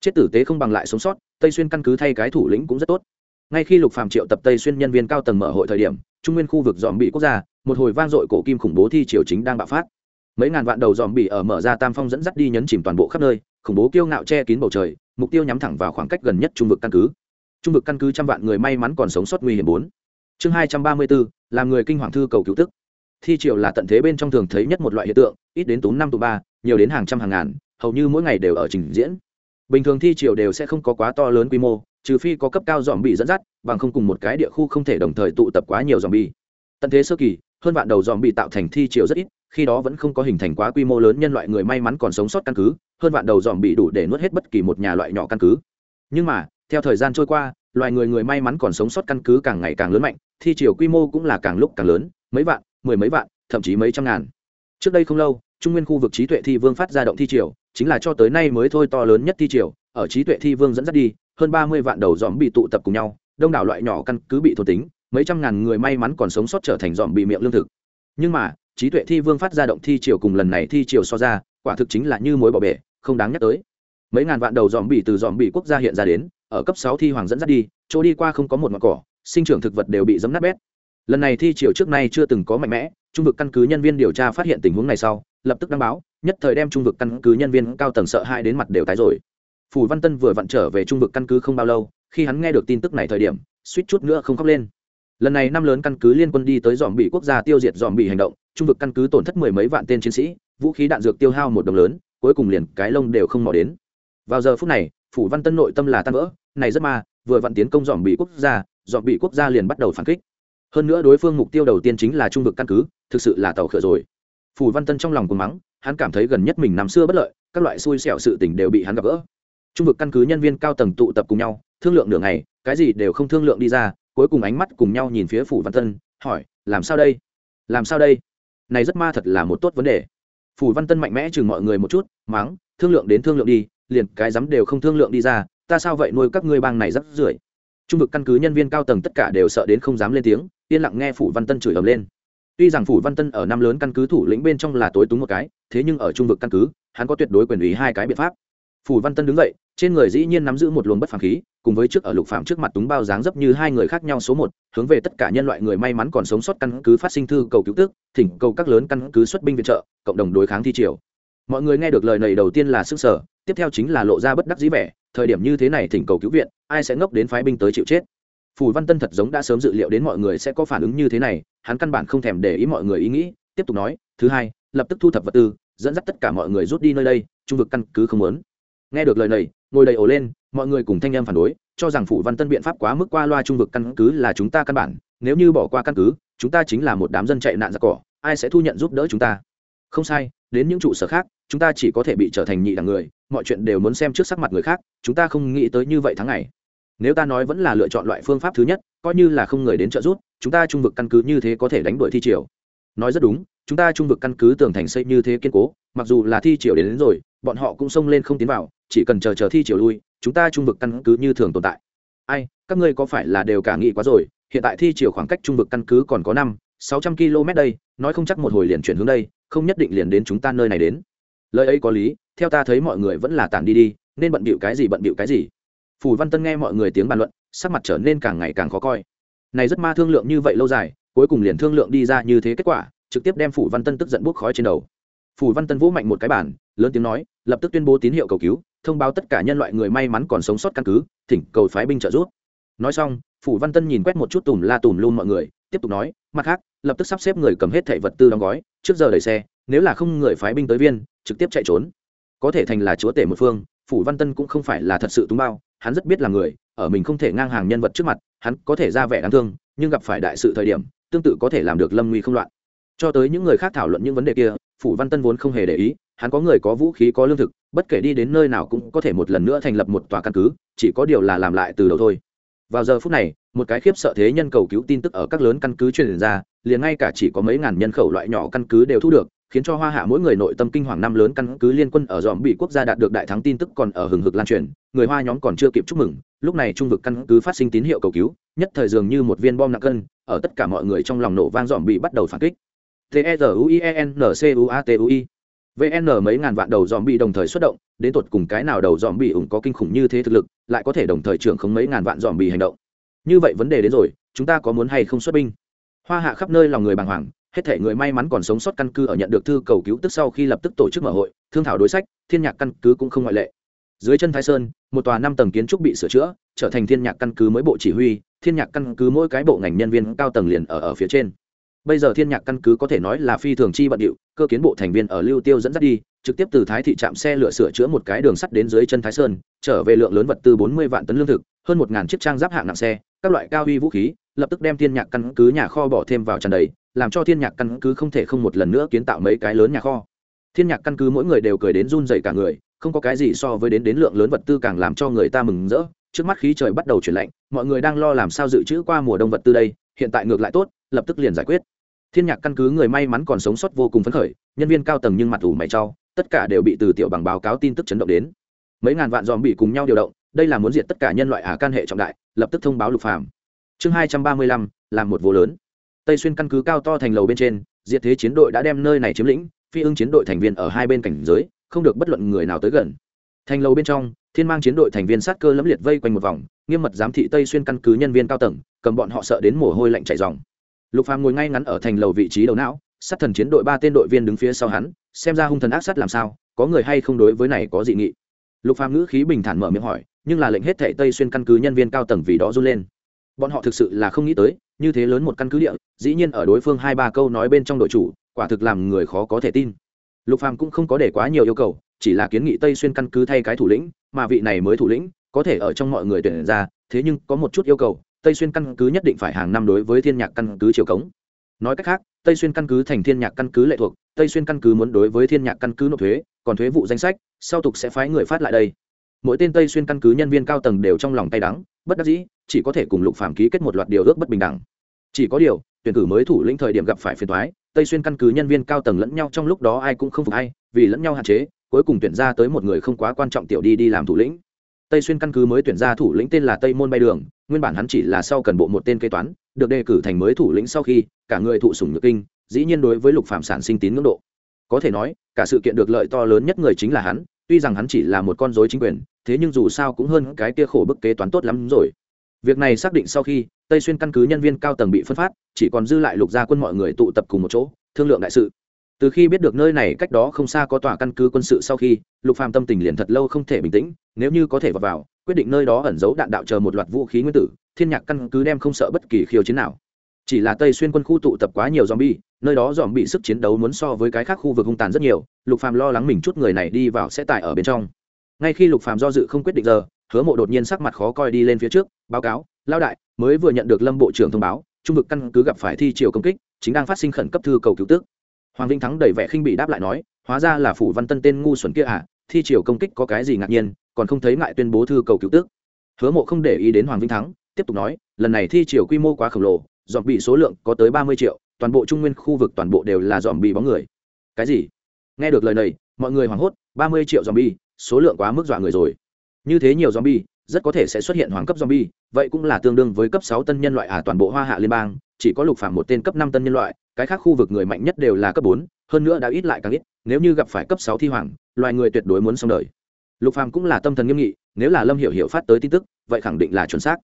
Chết tử tế không bằng lại sống sót, tây xuyên căn cứ thay cái thủ lĩnh cũng rất tốt ngay khi lục phàm triệu tập tây xuyên nhân viên cao tầng mở hội thời điểm, trung nguyên khu vực dòm bị quốc gia, một hồi vang dội cổ kim khủng bố thi triều chính đang bạo phát. Mấy ngàn vạn đầu dòm bị ở mở ra tam phong dẫn dắt đi nhấn chìm toàn bộ khắp nơi, khủng bố kiêu ngạo che kín bầu trời, mục tiêu nhắm thẳng vào khoảng cách gần nhất trung vực căn cứ. Trung vực căn cứ trăm vạn người may mắn còn sống sót nguy hiểm bốn. Chương hai trăm ba mươi bốn, làm người kinh hoàng thư cầu cứu tức. Thi triều là tận thế bên trong thường thấy nhất một loại hiện tượng, ít đến túm năm tụ ba, nhiều đến hàng trăm hàng ngàn, hầu như mỗi ngày đều ở trình diễn. Bình thường thi triều đều sẽ không có quá to lớn quy mô trừ phi có cấp cao dòm bị dẫn dắt, bằng không cùng một cái địa khu không thể đồng thời tụ tập quá nhiều dòm bi tận thế sơ kỳ, hơn vạn đầu dòm bị tạo thành thi triều rất ít, khi đó vẫn không có hình thành quá quy mô lớn nhân loại người may mắn còn sống sót căn cứ, hơn vạn đầu dòm bị đủ để nuốt hết bất kỳ một nhà loại nhỏ căn cứ. Nhưng mà, theo thời gian trôi qua, loài người người may mắn còn sống sót căn cứ càng ngày càng lớn mạnh, thi triều quy mô cũng là càng lúc càng lớn, mấy vạn, mười mấy vạn, thậm chí mấy trăm ngàn. Trước đây không lâu, trung nguyên khu vực trí tuệ thi vương phát ra động thi triều, chính là cho tới nay mới thôi to lớn nhất thi triều, ở trí tuệ thi vương dẫn dắt đi hơn ba mươi vạn đầu dòm bị tụ tập cùng nhau, đông đảo loại nhỏ căn cứ bị thôn tính, mấy trăm ngàn người may mắn còn sống sót trở thành dòm bị miệng lương thực. Nhưng mà, trí tuệ thi vương phát ra động thi triều cùng lần này thi triều so ra, quả thực chính là như mối bỏ bể, không đáng nhắc tới. Mấy ngàn vạn đầu dòm bị từ dòm bị quốc gia hiện ra đến, ở cấp sáu thi hoàng dẫn dắt đi, chỗ đi qua không có một ngọn cỏ, sinh trưởng thực vật đều bị giấm nát bét. Lần này thi triều trước nay chưa từng có mạnh mẽ, trung vực căn cứ nhân viên điều tra phát hiện tình huống này sau, lập tức đăng báo, nhất thời đem trung vực căn cứ nhân viên cao tầng sợ hãi đến mặt đều tái rồi phủ văn tân vừa vặn trở về trung vực căn cứ không bao lâu, khi hắn nghe được tin tức này thời điểm, suýt chút nữa không khóc lên. Lần này năm lớn căn cứ liên quân đi tới dòm bị quốc gia tiêu diệt dòm bị hành động, trung vực căn cứ tổn thất mười mấy vạn tên chiến sĩ, vũ khí đạn dược tiêu hao một đồng lớn, cuối cùng liền cái lông đều không mò đến. Vào giờ phút này phủ văn tân nội tâm là tan vỡ, này rất ma, vừa vặn tiến công dòm bị quốc gia dòm bị quốc gia liền bắt đầu phản kích. Hơn nữa đối phương mục tiêu đầu tiên chính là trung vực căn cứ, thực sự là tàu khựa rồi. Phủ văn tân trong lòng cùng mắng, hắn cảm thấy gần nhất mình năm xưa bất lợi, các loại xui xẻo sự tình đều bị hắn gặp gỡ trung vực căn cứ nhân viên cao tầng tụ tập cùng nhau, thương lượng nửa ngày, cái gì đều không thương lượng đi ra, cuối cùng ánh mắt cùng nhau nhìn phía phủ văn tân, hỏi, làm sao đây? Làm sao đây? Này rất ma thật là một tốt vấn đề. Phủ văn tân mạnh mẽ chừng mọi người một chút, mắng, thương lượng đến thương lượng đi, liền cái dám đều không thương lượng đi ra, ta sao vậy nuôi các ngươi bang này rắc rưởi? Trung vực căn cứ nhân viên cao tầng tất cả đều sợ đến không dám lên tiếng, yên lặng nghe phủ văn tân chửi ầm lên. Tuy rằng phủ văn tân ở năm lớn căn cứ thủ lĩnh bên trong là tối túng một cái, thế nhưng ở trung vực căn cứ, hắn có tuyệt đối quyền ủy hai cái biện pháp phủ văn tân đứng dậy, trên người dĩ nhiên nắm giữ một luồng bất phàm khí, cùng với trước ở lục phạm trước mặt túng bao dáng dấp như hai người khác nhau số một, hướng về tất cả nhân loại người may mắn còn sống sót căn cứ phát sinh thư cầu cứu tước thỉnh cầu các lớn căn cứ xuất binh viện trợ, cộng đồng đối kháng thi triều. Mọi người nghe được lời này đầu tiên là sức sở, tiếp theo chính là lộ ra bất đắc dĩ vẻ, thời điểm như thế này thỉnh cầu cứu viện, ai sẽ ngốc đến phái binh tới chịu chết? Phù văn tân thật giống đã sớm dự liệu đến mọi người sẽ có phản ứng như thế này, hắn căn bản không thèm để ý mọi người ý nghĩ, tiếp tục nói, thứ hai, lập tức thu thập vật tư, dẫn dắt tất cả mọi người rút đi nơi đây, trung vực căn cứ không muốn nghe được lời này, ngồi đầy ổ lên, mọi người cùng thanh em phản đối, cho rằng phủ văn tân biện pháp quá mức qua loa trung vực căn cứ là chúng ta căn bản, nếu như bỏ qua căn cứ, chúng ta chính là một đám dân chạy nạn ra cỏ, ai sẽ thu nhận giúp đỡ chúng ta? Không sai, đến những trụ sở khác, chúng ta chỉ có thể bị trở thành nhị đẳng người, mọi chuyện đều muốn xem trước sắc mặt người khác, chúng ta không nghĩ tới như vậy tháng ngày. Nếu ta nói vẫn là lựa chọn loại phương pháp thứ nhất, coi như là không người đến trợ giúp, chúng ta trung vực căn cứ như thế có thể đánh đuổi thi triều. Nói rất đúng, chúng ta trung vực căn cứ tường thành xây như thế kiên cố mặc dù là thi triều đến, đến rồi bọn họ cũng xông lên không tiến vào chỉ cần chờ chờ thi triều lui chúng ta trung vực căn cứ như thường tồn tại. Ai các ngươi có phải là đều cả nghĩ quá rồi? Hiện tại thi triều khoảng cách trung vực căn cứ còn có năm sáu trăm km đây nói không chắc một hồi liền chuyển hướng đây không nhất định liền đến chúng ta nơi này đến. Lời ấy có lý theo ta thấy mọi người vẫn là tản đi đi nên bận bịu cái gì bận bịu cái gì. Phủ văn tân nghe mọi người tiếng bàn luận sắc mặt trở nên càng ngày càng khó coi. Này rất ma thương lượng như vậy lâu dài cuối cùng liền thương lượng đi ra như thế kết quả trực tiếp đem phủ văn tân tức giận buốc khói trên đầu phủ văn tân vũ mạnh một cái bản lớn tiếng nói, lập tức tuyên bố tín hiệu cầu cứu, thông báo tất cả nhân loại người may mắn còn sống sót căn cứ, thỉnh cầu phái binh trợ giúp. Nói xong phủ văn tân nhìn quét một chút tùm la tùm luôn mọi người, tiếp tục nói, mặt khác, lập tức sắp xếp người cầm hết thẻ vật tư đóng gói, trước giờ đẩy xe, nếu là không người phái binh tới viên, trực tiếp chạy trốn. Có thể thành là chúa tể một phương phủ văn tân cũng không phải là thật sự túng bao, hắn rất biết là người, ở mình không thể ngang hàng nhân vật trước mặt, hắn có thể ra vẻ đáng thương, nhưng gặp phải đại sự thời điểm, tương tự có thể làm được lâm nguy không loạn. Cho tới những người khác thảo luận những vấn đề kia phủ văn tân vốn không hề để ý, hắn có người có vũ khí, có lương thực, bất kể đi đến nơi nào cũng có thể một lần nữa thành lập một tòa căn cứ, chỉ có điều là làm lại từ đầu thôi. Vào giờ phút này, một cái khiếp sợ thế nhân cầu cứu tin tức ở các lớn căn cứ truyền ra, liền ngay cả chỉ có mấy ngàn nhân khẩu loại nhỏ căn cứ đều thu được, khiến cho hoa hạ mỗi người nội tâm kinh hoàng năm lớn căn cứ liên quân ở dòm bị quốc gia đạt được đại thắng tin tức còn ở hừng hực lan truyền, người hoa nhóm còn chưa kịp chúc mừng, lúc này trung vực căn cứ phát sinh tín hiệu cầu cứu, nhất thời dường như một viên bom nặng cân, ở tất cả mọi người trong lòng nổ vang dòm bị bắt đầu phản kích t e r u i e n c u a t u i. Vn mấy ngàn vạn đầu dòm bị đồng thời xuất động, đến tột cùng cái nào đầu dòm bị ủng có kinh khủng như thế thực lực, lại có thể đồng thời trưởng không mấy ngàn vạn dòm bị hành động. Như vậy vấn đề đến rồi, chúng ta có muốn hay không xuất binh? Hoa hạ khắp nơi lòng người bàng hoàng, hết thể người may mắn còn sống sót căn cứ ở nhận được thư cầu cứu tức sau khi lập tức tổ chức mở hội, thương thảo đối sách, thiên nhạc căn cứ cũng không ngoại lệ. Dưới chân thái sơn, một tòa năm tầng kiến trúc bị sửa chữa, trở thành thiên nhạc căn cứ mới bộ chỉ huy, thiên nhạc căn cứ mỗi cái bộ ngành nhân viên cao tầng liền ở ở phía trên bây giờ thiên nhạc căn cứ có thể nói là phi thường chi bận điệu, cơ kiến bộ thành viên ở lưu tiêu dẫn dắt đi, trực tiếp từ thái thị trạm xe lửa sửa chữa một cái đường sắt đến dưới chân thái sơn, trở về lượng lớn vật tư bốn mươi vạn tấn lương thực, hơn một ngàn chiếc trang giáp hạng nặng xe, các loại cao uy vũ khí, lập tức đem thiên nhạc căn cứ nhà kho bỏ thêm vào tràn đầy, làm cho thiên nhạc căn cứ không thể không một lần nữa kiến tạo mấy cái lớn nhà kho. Thiên nhạc căn cứ mỗi người đều cười đến run dậy cả người, không có cái gì so với đến đến lượng lớn vật tư càng làm cho người ta mừng rỡ. Trước mắt khí trời bắt đầu chuyển lạnh, mọi người đang lo làm sao dự trữ qua mùa đông vật tư đây, hiện tại ngược lại tốt lập tức liền giải quyết. Thiên nhạc căn cứ người may mắn còn sống sót vô cùng phấn khởi, nhân viên cao tầng nhưng mặt ủ mày trao tất cả đều bị từ tiểu bằng báo cáo tin tức chấn động đến. Mấy ngàn vạn dòm bị cùng nhau điều động, đây là muốn diệt tất cả nhân loại ả can hệ trọng đại, lập tức thông báo lục phàm. Chương hai trăm ba mươi lăm, làm một vô lớn. Tây xuyên căn cứ cao to thành lầu bên trên, diệt thế chiến đội đã đem nơi này chiếm lĩnh, phi ưng chiến đội thành viên ở hai bên cảnh giới, không được bất luận người nào tới gần. Thành lầu bên trong, thiên mang chiến đội thành viên sát cơ lẫm liệt vây quanh một vòng, nghiêm mật giám thị tây xuyên căn cứ nhân viên cao tầng, cầm bọn họ sợ đến mồ hôi lạnh chảy dòng lục phàm ngồi ngay ngắn ở thành lầu vị trí đầu não, sát thần chiến đội ba tên đội viên đứng phía sau hắn, xem ra hung thần ác sát làm sao, có người hay không đối với này có dị nghị. Lục phàm ngữ khí bình thản mở miệng hỏi, nhưng là lệnh hết thệ tây xuyên căn cứ nhân viên cao tầng vì đó run lên. Bọn họ thực sự là không nghĩ tới, như thế lớn một căn cứ địa, dĩ nhiên ở đối phương hai ba câu nói bên trong đội chủ, quả thực làm người khó có thể tin. Lục phàm cũng không có để quá nhiều yêu cầu, chỉ là kiến nghị tây xuyên căn cứ thay cái thủ lĩnh, mà vị này mới thủ lĩnh, có thể ở trong mọi người tuyển ra, thế nhưng có một chút yêu cầu tây xuyên căn cứ nhất định phải hàng năm đối với thiên nhạc căn cứ chiều cống. Nói cách khác, tây xuyên căn cứ thành thiên nhạc căn cứ lệ thuộc, tây xuyên căn cứ muốn đối với thiên nhạc căn cứ nộp thuế, còn thuế vụ danh sách, sau tục sẽ phái người phát lại đây. Mỗi tên tây xuyên căn cứ nhân viên cao tầng đều trong lòng tay đắng, bất đắc dĩ, chỉ có thể cùng lục phạm ký kết một loạt điều ước bất bình đẳng. Chỉ có điều, tuyển cử mới thủ lĩnh thời điểm gặp phải phiền toái, tây xuyên căn cứ nhân viên cao tầng lẫn nhau trong lúc đó ai cũng không phục ai, vì lẫn nhau hạn chế, cuối cùng tuyển ra tới một người không quá quan trọng tiểu đi đi làm thủ lĩnh. Tây xuyên căn cứ mới tuyển ra thủ lĩnh tên là tây môn bay đường nguyên bản hắn chỉ là sau cần bộ một tên kế toán được đề cử thành mới thủ lĩnh sau khi cả người thụ sủng nhược kinh dĩ nhiên đối với lục phạm sản sinh tín ngưỡng độ. Có thể nói cả sự kiện được lợi to lớn nhất người chính là hắn tuy rằng hắn chỉ là một con dối chính quyền thế nhưng dù sao cũng hơn cái kia khổ bức kế toán tốt lắm rồi. Việc này xác định sau khi tây xuyên căn cứ nhân viên cao tầng bị phân phát chỉ còn dư lại lục gia quân mọi người tụ tập cùng một chỗ thương lượng đại sự. Từ khi biết được nơi này cách đó không xa có tòa căn cứ quân sự sau khi lục phàm tâm tình liền thật lâu không thể bình tĩnh nếu như có thể vào, vào quyết định nơi đó ẩn giấu đạn đạo chờ một loạt vũ khí nguyên tử, thiên nhạc căn cứ đem không sợ bất kỳ khiêu chiến nào. Chỉ là tây xuyên quân khu tụ tập quá nhiều zombie, nơi đó dòm bị sức chiến đấu muốn so với cái khác khu vực hung tàn rất nhiều, lục phàm lo lắng mình chút người này đi vào sẽ tải ở bên trong. Ngay khi lục phàm do dự không quyết định giờ, hứa mộ đột nhiên sắc mặt khó coi đi lên phía trước, báo cáo lao đại, mới vừa nhận được lâm bộ trưởng thông báo, trung vực căn cứ gặp phải thi triều công kích, chính đang phát sinh khẩn cấp thư cầu cứu tước hoàng vinh thắng đầy vẻ khinh bị đáp lại nói, hóa ra là phủ văn tân tên ngu xuẩn kia à thi triều công kích có cái gì ngạc nhiên còn không thấy ngại tuyên bố thư cầu cứu tước hứa mộ không để ý đến hoàng vinh thắng, tiếp tục nói, lần này thi chiều quy mô quá khổng lồ dọn bị số lượng có tới ba mươi triệu, toàn bộ trung nguyên khu vực toàn bộ đều là dọn bị bóng người. Cái gì? Nghe được lời này, mọi người hoảng hốt, ba mươi triệu dòm bi số lượng quá mức dọa người rồi. Như thế nhiều dòm bi rất có thể sẽ xuất hiện hoàng cấp zombie, vậy cũng là tương đương với cấp sáu tân nhân loại à toàn bộ hoa hạ liên bang, chỉ có lục phàm một tên cấp năm tân nhân loại, cái khác khu vực người mạnh nhất đều là cấp bốn, hơn nữa đã ít lại càng ít, nếu như gặp phải cấp sáu thi hoàng, loài người tuyệt đối muốn xong đời lục phàm cũng là tâm thần nghiêm nghị, nếu là lâm hiểu hiểu phát tới tin tức, vậy khẳng định là chuẩn xác.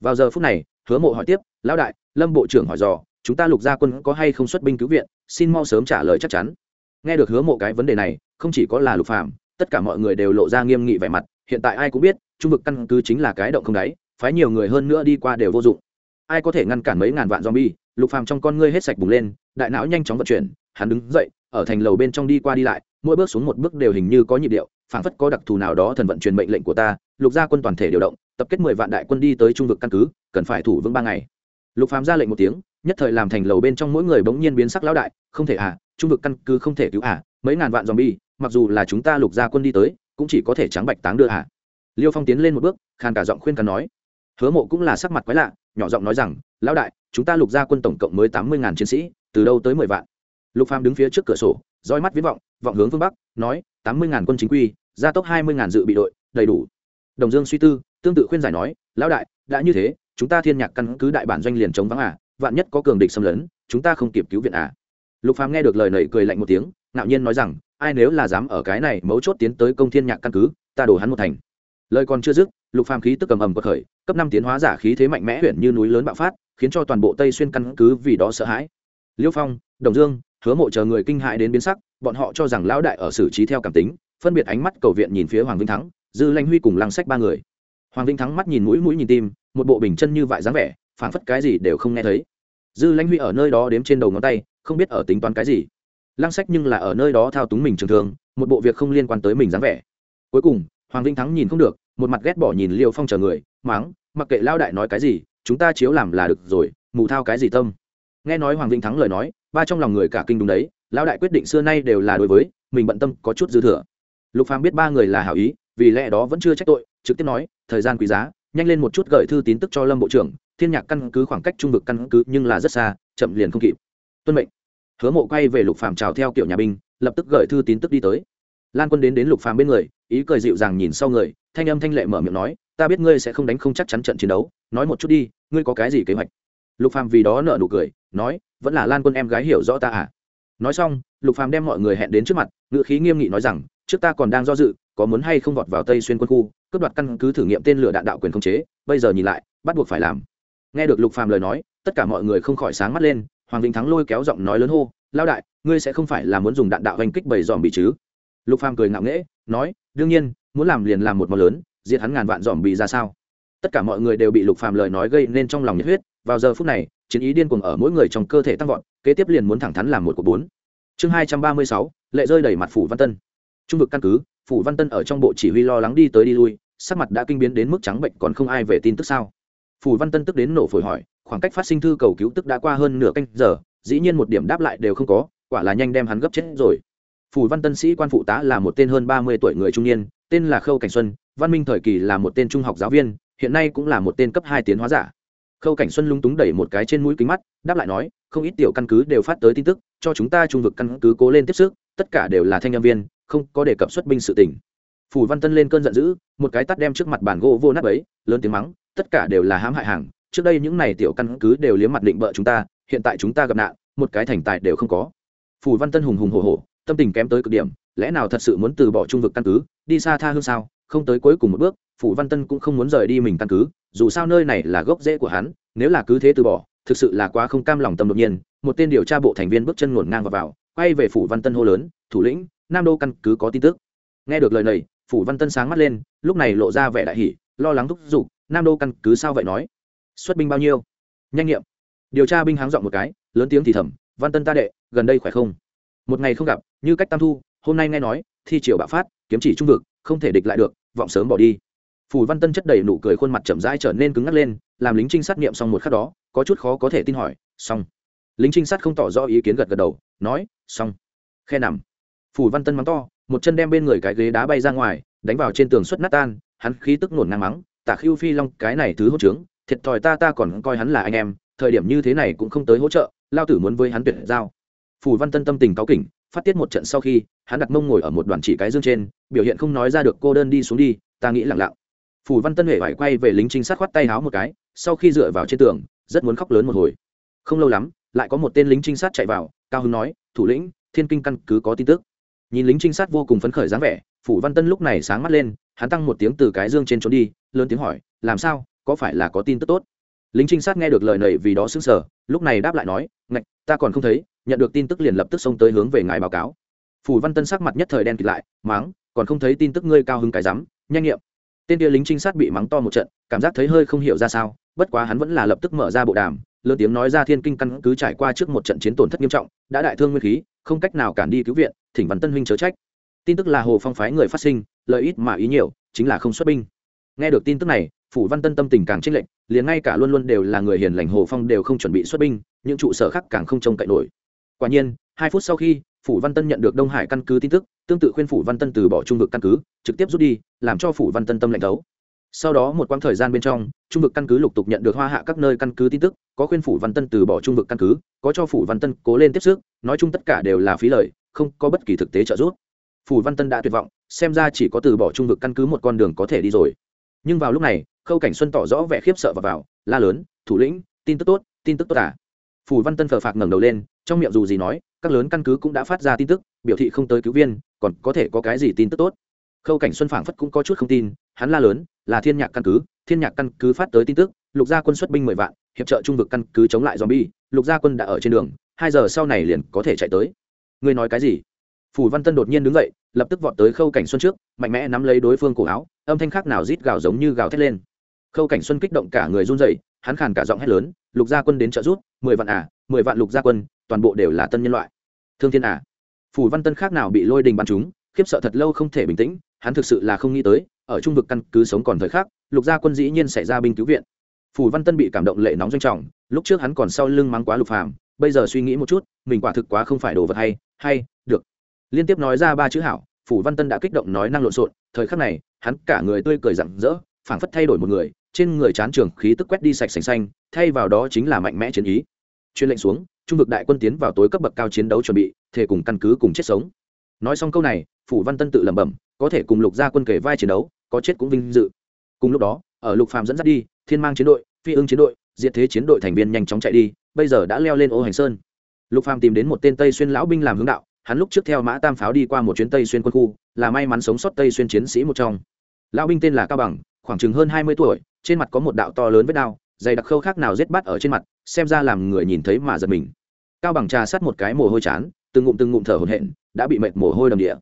Vào giờ phút này, hứa mộ hỏi tiếp, lão đại, lâm bộ trưởng hỏi dò, chúng ta lục gia quân có hay không xuất binh cứu viện, xin mau sớm trả lời chắc chắn. Nghe được hứa mộ cái vấn đề này, không chỉ có là lục phàm, tất cả mọi người đều lộ ra nghiêm nghị vẻ mặt, hiện tại ai cũng biết, trung vực căn cứ chính là cái động không đáy, phái nhiều người hơn nữa đi qua đều vô dụng. Ai có thể ngăn cản mấy ngàn vạn zombie, lục phàm trong con ngươi hết sạch bùng lên, đại não nhanh chóng vận chuyển, hắn đứng dậy, ở thành lầu bên trong đi qua đi lại, mỗi bước xuống một bước đều hình như có nhịp điệu phảng phất có đặc thù nào đó thần vận truyền mệnh lệnh của ta, lục gia quân toàn thể điều động, tập kết mười vạn đại quân đi tới trung vực căn cứ, cần phải thủ vững ba ngày. Lục phàm ra lệnh một tiếng, nhất thời làm thành lầu bên trong mỗi người bỗng nhiên biến sắc lão đại, không thể à trung vực căn cứ không thể cứu à mấy ngàn vạn zombie, mặc dù là chúng ta lục gia quân đi tới, cũng chỉ có thể trắng bạch táng đưa à. Liêu phong tiến lên một bước, khàn cả giọng khuyên can nói. Hứa mộ cũng là sắc mặt quái lạ, nhỏ giọng nói rằng, lão đại, chúng ta lục gia quân tổng cộng mới tám mươi ngàn chiến sĩ, từ đâu tới mười vạn? Lục phàm đứng phía trước cửa sổ, roi mắt viễn vọng vọng hướng phương bắc, nói, tám mươi ngàn quân chính quy gia tốc hai mươi ngàn dự bị đội, đầy đủ. Đồng dương suy tư, tương tự khuyên giải nói, lão đại, đã như thế, chúng ta thiên nhạc căn cứ đại bản doanh liền chống vắng à vạn nhất có cường địch xâm lấn, chúng ta không kịp cứu viện à. Lục phàm nghe được lời này cười lạnh một tiếng, ngạo nhiên nói rằng, ai nếu là dám ở cái này mấu chốt tiến tới công thiên nhạc căn cứ, ta đổ hắn một thành. Lời còn chưa dứt, lục phàm khí tức cầm ầm bật khởi, cấp năm tiến hóa giả khí thế mạnh mẽ huyện như núi lớn bạo phát, khiến cho toàn bộ tây xuyên căn cứ vì đó sợ hãi. Liêu phong, đồng dương, hứa mộ chờ người kinh hại đến biến sắc, bọn họ cho rằng lão đại ở xử trí theo cảm tính phân biệt ánh mắt cầu viện nhìn phía hoàng vinh thắng, dư lanh huy cùng lăng sách ba người. Hoàng vinh thắng mắt nhìn mũi mũi nhìn tim, một bộ bình chân như vại dáng vẻ, phảng phất cái gì đều không nghe thấy. Dư lanh huy ở nơi đó đếm trên đầu ngón tay, không biết ở tính toán cái gì. Lăng sách nhưng là ở nơi đó thao túng mình trường thường, một bộ việc không liên quan tới mình dáng vẻ. Cuối cùng, hoàng vinh thắng nhìn không được, một mặt ghét bỏ nhìn liêu phong chờ người, mắng, mặc kệ lao đại nói cái gì, chúng ta chiếu làm là được rồi, mù thao cái gì tâm. Nghe nói hoàng vinh thắng lời nói, ba trong lòng người cả kinh đúng đấy, lao đại quyết định xưa nay đều là đối với, mình bận tâm có chút dư thừa lục phàm biết ba người là hảo ý, vì lẽ đó vẫn chưa trách tội, trực tiếp nói, thời gian quý giá, nhanh lên một chút gửi thư tín tức cho lâm bộ trưởng, thiên nhạc căn cứ khoảng cách trung vực căn cứ nhưng là rất xa, chậm liền không kịp. Tuân mệnh. Hứa mộ quay về lục phàm chào theo kiểu nhà binh, lập tức gửi thư tín tức đi tới. Lan quân đến đến lục phàm bên người, ý cười dịu dàng nhìn sau người, thanh âm thanh lệ mở miệng nói, ta biết ngươi sẽ không đánh không chắc chắn trận chiến đấu, nói một chút đi, ngươi có cái gì kế hoạch? Lục phàm vì đó nợ nụ cười, nói, vẫn là lan quân em gái hiểu rõ ta à. Nói xong, lục phàm đem mọi người hẹn đến trước mặt ngự khí nghiêm nghị nói rằng trước ta còn đang do dự, có muốn hay không vọt vào tây xuyên quân khu, cướp đoạt căn cứ thử nghiệm tên lửa đạn đạo quyền khống chế, bây giờ nhìn lại, bắt buộc phải làm. Nghe được lục phàm lời nói, tất cả mọi người không khỏi sáng mắt lên, hoàng vĩnh thắng lôi kéo giọng nói lớn hô lao đại, ngươi sẽ không phải là muốn dùng đạn đạo hành kích bầy dòm bị chứ? Lục phàm cười ngạo nghễ, nói, đương nhiên, muốn làm liền làm một món lớn diệt hắn ngàn vạn dòm bị ra sao? Tất cả mọi người đều bị lục phàm lời nói gây nên trong lòng nhiệt huyết, vào giờ phút này, chiến ý điên cuồng ở mỗi người trong cơ thể tăng vọt, kế tiếp liền muốn thẳng thắn làm một cuộc bốn. Chương hai trăm ba mươi sáu, lệ rơi đầy mặt phủ văn tân trung vực căn cứ, phủ văn tân ở trong bộ chỉ huy lo lắng đi tới đi lui, sắc mặt đã kinh biến đến mức trắng bệnh, còn không ai về tin tức sao? Phủ văn tân tức đến nổ phổi hỏi, khoảng cách phát sinh thư cầu cứu tức đã qua hơn nửa canh giờ, dĩ nhiên một điểm đáp lại đều không có, quả là nhanh đem hắn gấp chết rồi. Phủ văn tân sĩ quan phụ tá là một tên hơn ba mươi tuổi người trung niên, tên là khâu cảnh xuân, văn minh thời kỳ là một tên trung học giáo viên, hiện nay cũng là một tên cấp hai tiến hóa giả. Khâu cảnh xuân lung túng đẩy một cái trên mũi kính mắt, đáp lại nói, không ít tiểu căn cứ đều phát tới tin tức, cho chúng ta trung vực căn cứ cố lên tiếp sức, tất cả đều là thanh nhân viên không có đề cập xuất binh sự tình. phủ văn tân lên cơn giận dữ một cái tắt đem trước mặt bàn gỗ vô nát ấy lớn tiếng mắng tất cả đều là hãm hại hàng trước đây những này tiểu căn cứ đều liếm mặt định bợ chúng ta hiện tại chúng ta gặp nạn một cái thành tài đều không có phủ văn tân hùng hùng hổ hổ tâm tình kém tới cực điểm lẽ nào thật sự muốn từ bỏ trung vực căn cứ đi xa tha hương sao không tới cuối cùng một bước phủ văn tân cũng không muốn rời đi mình căn cứ dù sao nơi này là gốc rễ của hắn nếu là cứ thế từ bỏ thực sự là quá không cam lòng tâm đột nhiên một tên điều tra bộ thành viên bước chân ngổn ngang vào, vào quay về phủ văn tân hô lớn thủ lĩnh nam đô căn cứ có tin tức. Nghe được lời này, phủ văn tân sáng mắt lên, lúc này lộ ra vẻ đại hỷ lo lắng thúc giục, nam đô căn cứ sao vậy nói? Xuất binh bao nhiêu? Nhanh nghiệm. Điều tra binh háng dọn một cái, lớn tiếng thì thầm, văn tân ta đệ, gần đây khỏe không? Một ngày không gặp, như cách tam thu, hôm nay nghe nói, thi triều bạo phát, kiếm chỉ trung vực, không thể địch lại được, vọng sớm bỏ đi. Phủ văn tân chất đầy nụ cười khuôn mặt chậm rãi trở nên cứng ngắc lên, làm lính trinh sát nghiệm xong một khắc đó, có chút khó có thể tin hỏi, xong. Lính trinh sát không tỏ rõ ý kiến gật gật đầu, nói, xong. Khe nằm phủ văn tân mắng to, một chân đem bên người cái ghế đá bay ra ngoài, đánh vào trên tường suất nát tan, hắn khí tức nổn ngang mắng, tả khiêu phi long, cái này thứ hỗ trướng, thiệt thòi ta ta còn coi hắn là anh em, thời điểm như thế này cũng không tới hỗ trợ, lao tử muốn với hắn tuyệt giao. Phủ văn tân tâm tình cáu kỉnh, phát tiết một trận sau khi, hắn đặt mông ngồi ở một đoàn chỉ cái dương trên, biểu hiện không nói ra được cô đơn đi xuống đi, ta nghĩ lặng lặng. Phủ văn tân huệ phải quay về lính trinh sát khoát tay háo một cái, sau khi dựa vào trên tường, rất muốn khóc lớn một hồi. Không lâu lắm, lại có một tên lính trinh sát chạy vào, cao hưng nói, thủ lĩnh, thiên kinh căn cứ có tin tức nhìn lính trinh sát vô cùng phấn khởi dáng vẻ, phủ văn tân lúc này sáng mắt lên, hắn tăng một tiếng từ cái dương trên trốn đi, lớn tiếng hỏi, làm sao? Có phải là có tin tức tốt? Lính trinh sát nghe được lời này vì đó xứng sở lúc này đáp lại nói, ngạch, ta còn không thấy, nhận được tin tức liền lập tức xông tới hướng về ngài báo cáo. Phủ văn tân sắc mặt nhất thời đen kịt lại, máng, còn không thấy tin tức ngươi cao hứng cái rắm, nhanh nghiệm. Tên kia lính trinh sát bị mắng to một trận, cảm giác thấy hơi không hiểu ra sao, bất quá hắn vẫn là lập tức mở ra bộ đàm lớn tiếng nói ra thiên kinh căn cứ trải qua trước một trận chiến tổn thất nghiêm trọng đã đại thương nguyên khí không cách nào cản đi cứu viện thỉnh văn tân huynh chớ trách. Tin tức là hồ phong phái người phát sinh lợi ít mà ý nhiều chính là không xuất binh. Nghe được tin tức này phủ văn tân tâm tình càng trích lệnh, liền ngay cả luôn luôn đều là người hiền lành hồ phong đều không chuẩn bị xuất binh những trụ sở khác càng không trông cậy nổi. Quả nhiên hai phút sau khi phủ văn tân nhận được đông hải căn cứ tin tức tương tự khuyên phủ văn tân từ bỏ trung vực căn cứ trực tiếp rút đi làm cho phủ văn tân tâm lệnh đấu sau đó một quãng thời gian bên trong, trung vực căn cứ lục tục nhận được hoa hạ các nơi căn cứ tin tức, có khuyên phủ văn tân từ bỏ trung vực căn cứ, có cho phủ văn tân cố lên tiếp sức, nói chung tất cả đều là phí lời, không có bất kỳ thực tế trợ giúp. Phủ văn tân đã tuyệt vọng, xem ra chỉ có từ bỏ trung vực căn cứ một con đường có thể đi rồi. Nhưng vào lúc này, khâu cảnh xuân tỏ rõ vẻ khiếp sợ và vào la lớn, thủ lĩnh, tin tức tốt, tin tức tốt à? Phủ văn tân phờ phạc ngẩng đầu lên, trong miệng dù gì nói, các lớn căn cứ cũng đã phát ra tin tức, biểu thị không tới cứu viên, còn có thể có cái gì tin tức tốt? Khâu cảnh xuân phảng phất cũng có chút không tin, hắn la lớn là thiên nhạc căn cứ, thiên nhạc căn cứ phát tới tin tức, lục gia quân xuất binh mười vạn, hiệp trợ trung vực căn cứ chống lại zombie, lục gia quân đã ở trên đường, hai giờ sau này liền có thể chạy tới. Ngươi nói cái gì? Phủ văn tân đột nhiên đứng dậy, lập tức vọt tới khâu cảnh xuân trước, mạnh mẽ nắm lấy đối phương cổ áo, âm thanh khác nào rít gào giống như gào thét lên. Khâu cảnh xuân kích động cả người run dậy hắn khàn cả giọng hét lớn, lục gia quân đến trợ rút mười vạn à mười vạn lục gia quân, toàn bộ đều là tân nhân loại. Thương thiên à. Phủ văn tân khác nào bị lôi đình bắn chúng khiếp sợ thật lâu không thể bình tĩnh, hắn thực sự là không nghĩ tới ở trung vực căn cứ sống còn thời khắc, lục gia quân dĩ nhiên xảy ra binh cứu viện. Phủ văn tân bị cảm động lệ nóng doanh trọng, lúc trước hắn còn sau lưng mắng quá lục phàm, bây giờ suy nghĩ một chút, mình quả thực quá không phải đồ vật hay hay, được. Liên tiếp nói ra ba chữ hảo phủ văn tân đã kích động nói năng lộn xộn, thời khắc này, hắn cả người tươi cười rặng rỡ, phảng phất thay đổi một người, trên người chán trường khí tức quét đi sạch sành xanh, thay vào đó chính là mạnh mẽ chiến ý. Chuyên lệnh xuống, trung vực đại quân tiến vào tối cấp bậc cao chiến đấu chuẩn bị thể cùng căn cứ cùng chết sống. Nói xong câu này phủ văn tân tự lẩm bẩm có thể cùng lục gia quân kể vai chiến đấu, có chết cũng vinh dự. Cùng lúc đó, ở lục phàm dẫn dắt đi, thiên mang chiến đội, phi ưng chiến đội, diệt thế chiến đội thành viên nhanh chóng chạy đi, bây giờ đã leo lên ô hành sơn. Lục phàm tìm đến một tên tây xuyên lão binh làm hướng đạo, hắn lúc trước theo mã tam pháo đi qua một chuyến tây xuyên quân khu, là may mắn sống sót tây xuyên chiến sĩ một trong. Lão binh tên là cao bằng, khoảng chừng hơn hai mươi tuổi, trên mặt có một đạo to lớn vết đao, dày đặc khâu khác nào rết bắt ở trên mặt, xem ra làm người nhìn thấy mà giật mình. Cao bằng trà sát một cái mồ hôi chán, từng ngụm từng ngụm thở hổn hển, đã bị mệt mồ hôi đầm địa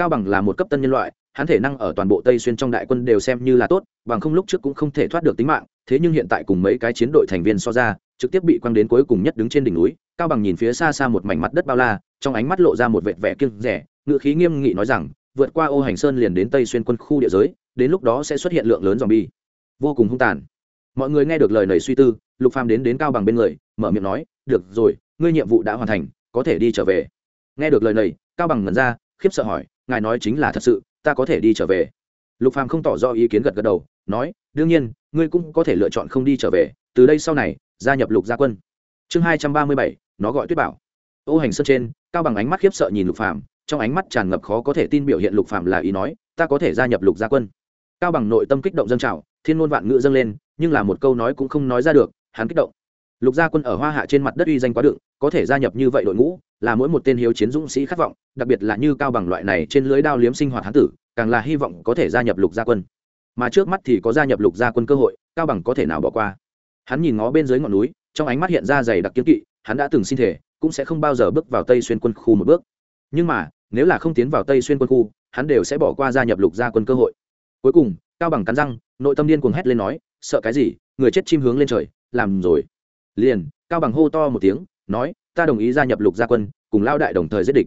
cao bằng là một cấp tân nhân loại, hắn thể năng ở toàn bộ tây xuyên trong đại quân đều xem như là tốt, bằng không lúc trước cũng không thể thoát được tính mạng, thế nhưng hiện tại cùng mấy cái chiến đội thành viên so ra, trực tiếp bị quăng đến cuối cùng nhất đứng trên đỉnh núi, cao bằng nhìn phía xa xa một mảnh mặt đất bao la, trong ánh mắt lộ ra một vệt vẻ kiêng rẻ ngự khí nghiêm nghị nói rằng, vượt qua ô hành sơn liền đến tây xuyên quân khu địa giới, đến lúc đó sẽ xuất hiện lượng lớn dòng bi vô cùng hung tàn. Mọi người nghe được lời này suy tư, lục phàm đến đến cao bằng bên người, mở miệng nói, được rồi, ngươi nhiệm vụ đã hoàn thành, có thể đi trở về. Nghe được lời này, cao bằng ngẩn ra, khiếp sợ hỏi ngài nói chính là thật sự, ta có thể đi trở về. Lục phàm không tỏ rõ ý kiến gật gật đầu, nói, đương nhiên, ngươi cũng có thể lựa chọn không đi trở về, từ đây sau này, gia nhập lục gia quân. Chương hai trăm ba mươi bảy, nó gọi tuyết bảo. Ô hành sơn trên, cao bằng ánh mắt khiếp sợ nhìn lục phàm, trong ánh mắt tràn ngập khó có thể tin biểu hiện lục phàm là ý nói, ta có thể gia nhập lục gia quân. Cao bằng nội tâm kích động dâng trào, thiên ngôn vạn ngữ dâng lên, nhưng là một câu nói cũng không nói ra được, hắn kích động. Lục gia quân ở hoa hạ trên mặt đất uy danh quá đựng, có thể gia nhập như vậy đội ngũ là mỗi một tên hiếu chiến dũng sĩ khát vọng, đặc biệt là như cao bằng loại này trên lưới đao liếm sinh hoạt hán tử, càng là hy vọng có thể gia nhập lục gia quân. Mà trước mắt thì có gia nhập lục gia quân cơ hội, cao bằng có thể nào bỏ qua? Hắn nhìn ngó bên dưới ngọn núi, trong ánh mắt hiện ra dày đặc kiếm kỵ, hắn đã từng xin thể cũng sẽ không bao giờ bước vào tây xuyên quân khu một bước. Nhưng mà, nếu là không tiến vào tây xuyên quân khu, hắn đều sẽ bỏ qua gia nhập lục gia quân cơ hội. Cuối cùng, cao bằng cắn răng, nội tâm điên cuồng hét lên nói, sợ cái gì? Người chết chim hướng lên trời, làm rồi. Liền, cao bằng hô to một tiếng nói, ta đồng ý gia nhập lục gia quân, cùng lao đại đồng thời giết địch.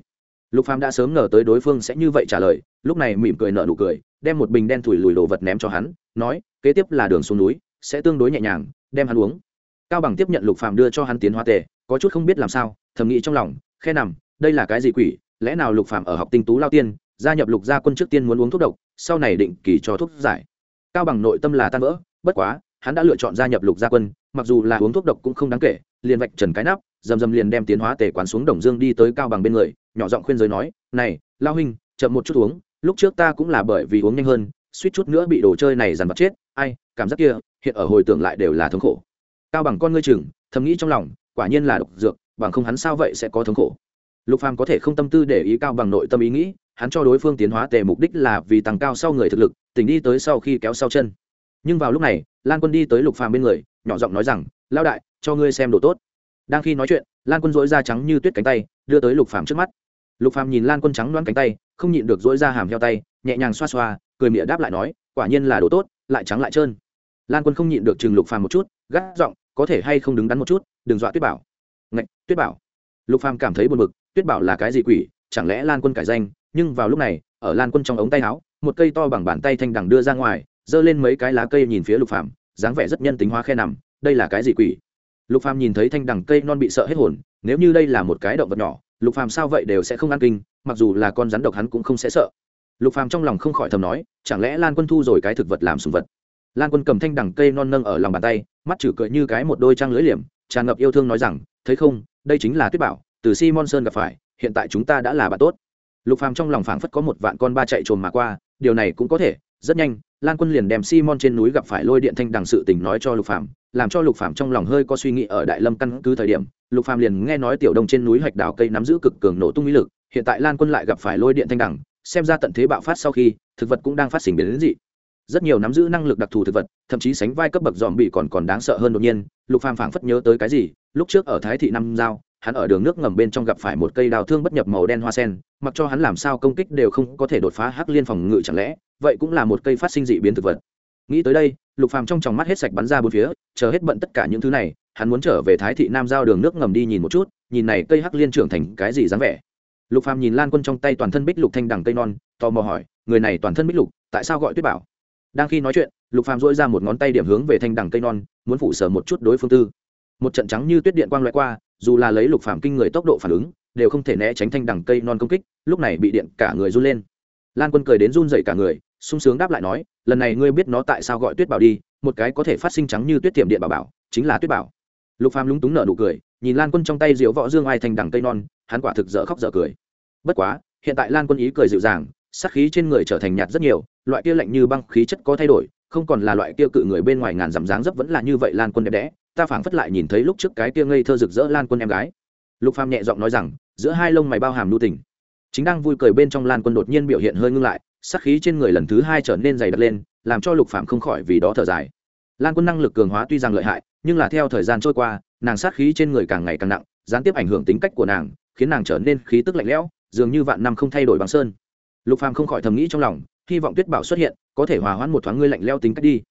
Lục phàm đã sớm ngờ tới đối phương sẽ như vậy trả lời, lúc này mỉm cười nở nụ cười, đem một bình đen thủi lùi đồ vật ném cho hắn, nói, kế tiếp là đường xuống núi, sẽ tương đối nhẹ nhàng, đem hắn uống. Cao bằng tiếp nhận lục phàm đưa cho hắn tiến hóa tề, có chút không biết làm sao, thầm nghĩ trong lòng, khe nằm, đây là cái gì quỷ, lẽ nào lục phàm ở học tinh tú lao tiên, gia nhập lục gia quân trước tiên muốn uống thuốc độc, sau này định kỳ cho thuốc giải? Cao bằng nội tâm là tan vỡ, bất quá, hắn đã lựa chọn gia nhập lục gia quân, mặc dù là uống thuốc độc cũng không đáng kể liền vạch trần cái nắp, dầm dầm liền đem tiến hóa tề quán xuống đồng dương đi tới cao bằng bên người, nhỏ giọng khuyên giới nói, này, lao huynh, chậm một chút uống, lúc trước ta cũng là bởi vì uống nhanh hơn, suýt chút nữa bị đồ chơi này dằn vặt chết, ai, cảm giác kia, hiện ở hồi tưởng lại đều là thống khổ. Cao bằng con ngươi chừng, thầm nghĩ trong lòng, quả nhiên là độc dược, bằng không hắn sao vậy sẽ có thống khổ. Lục phàm có thể không tâm tư để ý cao bằng nội tâm ý nghĩ, hắn cho đối phương tiến hóa tề mục đích là vì tăng cao sau người thực lực, tỉnh đi tới sau khi kéo sau chân. Nhưng vào lúc này, lan quân đi tới lục phàm bên người, nhỏ giọng nói rằng lao đại, cho ngươi xem đồ tốt. Đang khi nói chuyện, lan quân dỗi da trắng như tuyết cánh tay, đưa tới lục phàm trước mắt. Lục phàm nhìn lan quân trắng loáng cánh tay, không nhịn được dỗi da hàm heo tay, nhẹ nhàng xoa xoa, cười mịa đáp lại nói, quả nhiên là đồ tốt, lại trắng lại trơn. Lan quân không nhịn được chừng lục phàm một chút, gắt giọng, có thể hay không đứng đắn một chút, đừng dọa tuyết bảo. Ngạch, tuyết bảo. Lục phàm cảm thấy buồn bực, tuyết bảo là cái gì quỷ, chẳng lẽ lan quân cải danh, nhưng vào lúc này, ở lan quân trong ống tay áo, một cây to bằng bàn tay thanh đằng đưa ra ngoài, giơ lên mấy cái lá cây nhìn phía lục phàm, dáng vẻ rất nhân tính hóa khe nằm đây là cái gì quỷ? Lục phàm nhìn thấy thanh đằng cây non bị sợ hết hồn, nếu như đây là một cái động vật nhỏ, lục phàm sao vậy đều sẽ không ăn kinh, mặc dù là con rắn độc hắn cũng không sẽ sợ. Lục phàm trong lòng không khỏi thầm nói, chẳng lẽ lan quân thu rồi cái thực vật làm sùng vật? Lan quân cầm thanh đằng cây non nâng ở lòng bàn tay, mắt chử cười như cái một đôi trang lưỡi liềm, tràn ngập yêu thương nói rằng, thấy không, đây chính là tuyết bảo, từ simon sơn gặp phải, hiện tại chúng ta đã là bạn tốt. Lục phàm trong lòng phảng phất có một vạn con ba chạy trồn mà qua, điều này cũng có thể, rất nhanh, lan quân liền đem simon trên núi gặp phải lôi điện thanh đằng sự tình nói cho lục phàm làm cho lục phàm trong lòng hơi có suy nghĩ ở đại lâm căn cứ thời điểm lục phàm liền nghe nói tiểu đông trên núi hạch đào cây nắm giữ cực cường nổ tung uy lực hiện tại lan quân lại gặp phải lôi điện thanh Đẳng, xem ra tận thế bạo phát sau khi thực vật cũng đang phát sinh biến đến dị. Rất nhiều nắm giữ năng lực đặc thù thực vật thậm chí sánh vai cấp bậc dòm bị còn còn đáng sợ hơn đột nhiên lục phàm phảng phất nhớ tới cái gì lúc trước ở thái thị năm giao hắn ở đường nước ngầm bên trong gặp phải một cây đào thương bất nhập màu đen hoa sen mặc cho hắn làm sao công kích đều không có thể đột phá hắc liên phòng ngự chẳng lẽ vậy cũng là một cây phát sinh dị biến thực vật. Nghĩ tới đây lục phàm trong tròng mắt hết sạch bắn ra bốn phía, chờ hết bận tất cả những thứ này, hắn muốn trở về thái thị nam giao đường nước ngầm đi nhìn một chút, nhìn này cây hắc liên trưởng thành cái gì dáng vẻ. Lục phàm nhìn lan quân trong tay toàn thân bích lục thanh đằng cây non, tò mò hỏi, người này toàn thân bích lục, tại sao gọi tuyết bảo? Đang khi nói chuyện, lục phàm dỗi ra một ngón tay điểm hướng về thanh đằng cây non, muốn phủ sở một chút đối phương tư. Một trận trắng như tuyết điện quang loại qua, dù là lấy lục phàm kinh người tốc độ phản ứng, đều không thể né tránh thanh đằng cây non công kích, lúc này bị điện cả người run lên lan quân cười đến run dậy cả người, sung sướng đáp lại nói, lần này ngươi biết nó tại sao gọi tuyết bảo đi, một cái có thể phát sinh trắng như tuyết tiềm điện bảo bảo, chính là tuyết bảo. Lục phàm lúng túng nở nụ cười, nhìn lan quân trong tay diếu võ dương ai thành đằng cây non, hắn quả thực dở khóc dở cười. Bất quá, hiện tại lan quân ý cười dịu dàng, sát khí trên người trở thành nhạt rất nhiều, loại kia lạnh như băng khí chất có thay đổi, không còn là loại kia cự người bên ngoài ngàn dặm dáng dấp vẫn là như vậy lan quân đẹp đẽ, ta phảng phất lại nhìn thấy lúc trước cái kia ngây thơ rực rỡ lan quân em gái. Lục phàm nhẹ giọng nói rằng, giữa hai lông mày bao hàm nu tình chính đang vui cười bên trong lan quân đột nhiên biểu hiện hơi ngưng lại, sát khí trên người lần thứ hai trở nên dày đặc lên, làm cho lục phạm không khỏi vì đó thở dài. Lan quân năng lực cường hóa tuy rằng lợi hại, nhưng là theo thời gian trôi qua, nàng sát khí trên người càng ngày càng nặng, gián tiếp ảnh hưởng tính cách của nàng, khiến nàng trở nên khí tức lạnh lẽo, dường như vạn năm không thay đổi bằng sơn. Lục phàm không khỏi thầm nghĩ trong lòng, hy vọng tuyết bảo xuất hiện, có thể hòa hoãn một thoáng ngươi lạnh lẽo tính cách đi.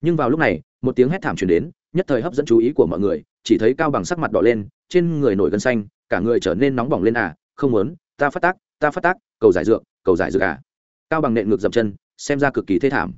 Nhưng vào lúc này, một tiếng hét thảm truyền đến, nhất thời hấp dẫn chú ý của mọi người, chỉ thấy cao bằng sắc mặt đỏ lên, trên người nổi gân xanh, cả người trở nên nóng bỏng lên à không muốn, ta phát tác ta phát tác, cầu giải dược, cầu giải dược à. Cao bằng nện ngược dậm chân, xem ra cực kỳ thê thảm.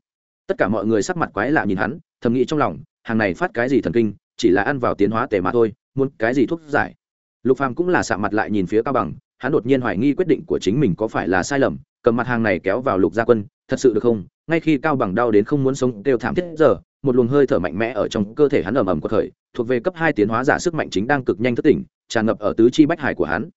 Tất cả mọi người sắc mặt quái lạ nhìn hắn, thầm nghĩ trong lòng, hàng này phát cái gì thần kinh, chỉ là ăn vào tiến hóa tề mà thôi, muốn cái gì thuốc giải. Lục phàm cũng là sạ mặt lại nhìn phía cao bằng, hắn đột nhiên hoài nghi quyết định của chính mình có phải là sai lầm, cầm mặt hàng này kéo vào lục gia quân, thật sự được không? Ngay khi cao bằng đau đến không muốn sống đều thảm thiết giờ, một luồng hơi thở mạnh mẽ ở trong cơ thể hắn ầm ầm của khởi, thuộc về cấp hai tiến hóa giả sức mạnh chính đang cực nhanh thất tỉnh, tràn ngập ở tứ chi bách hải của hắn.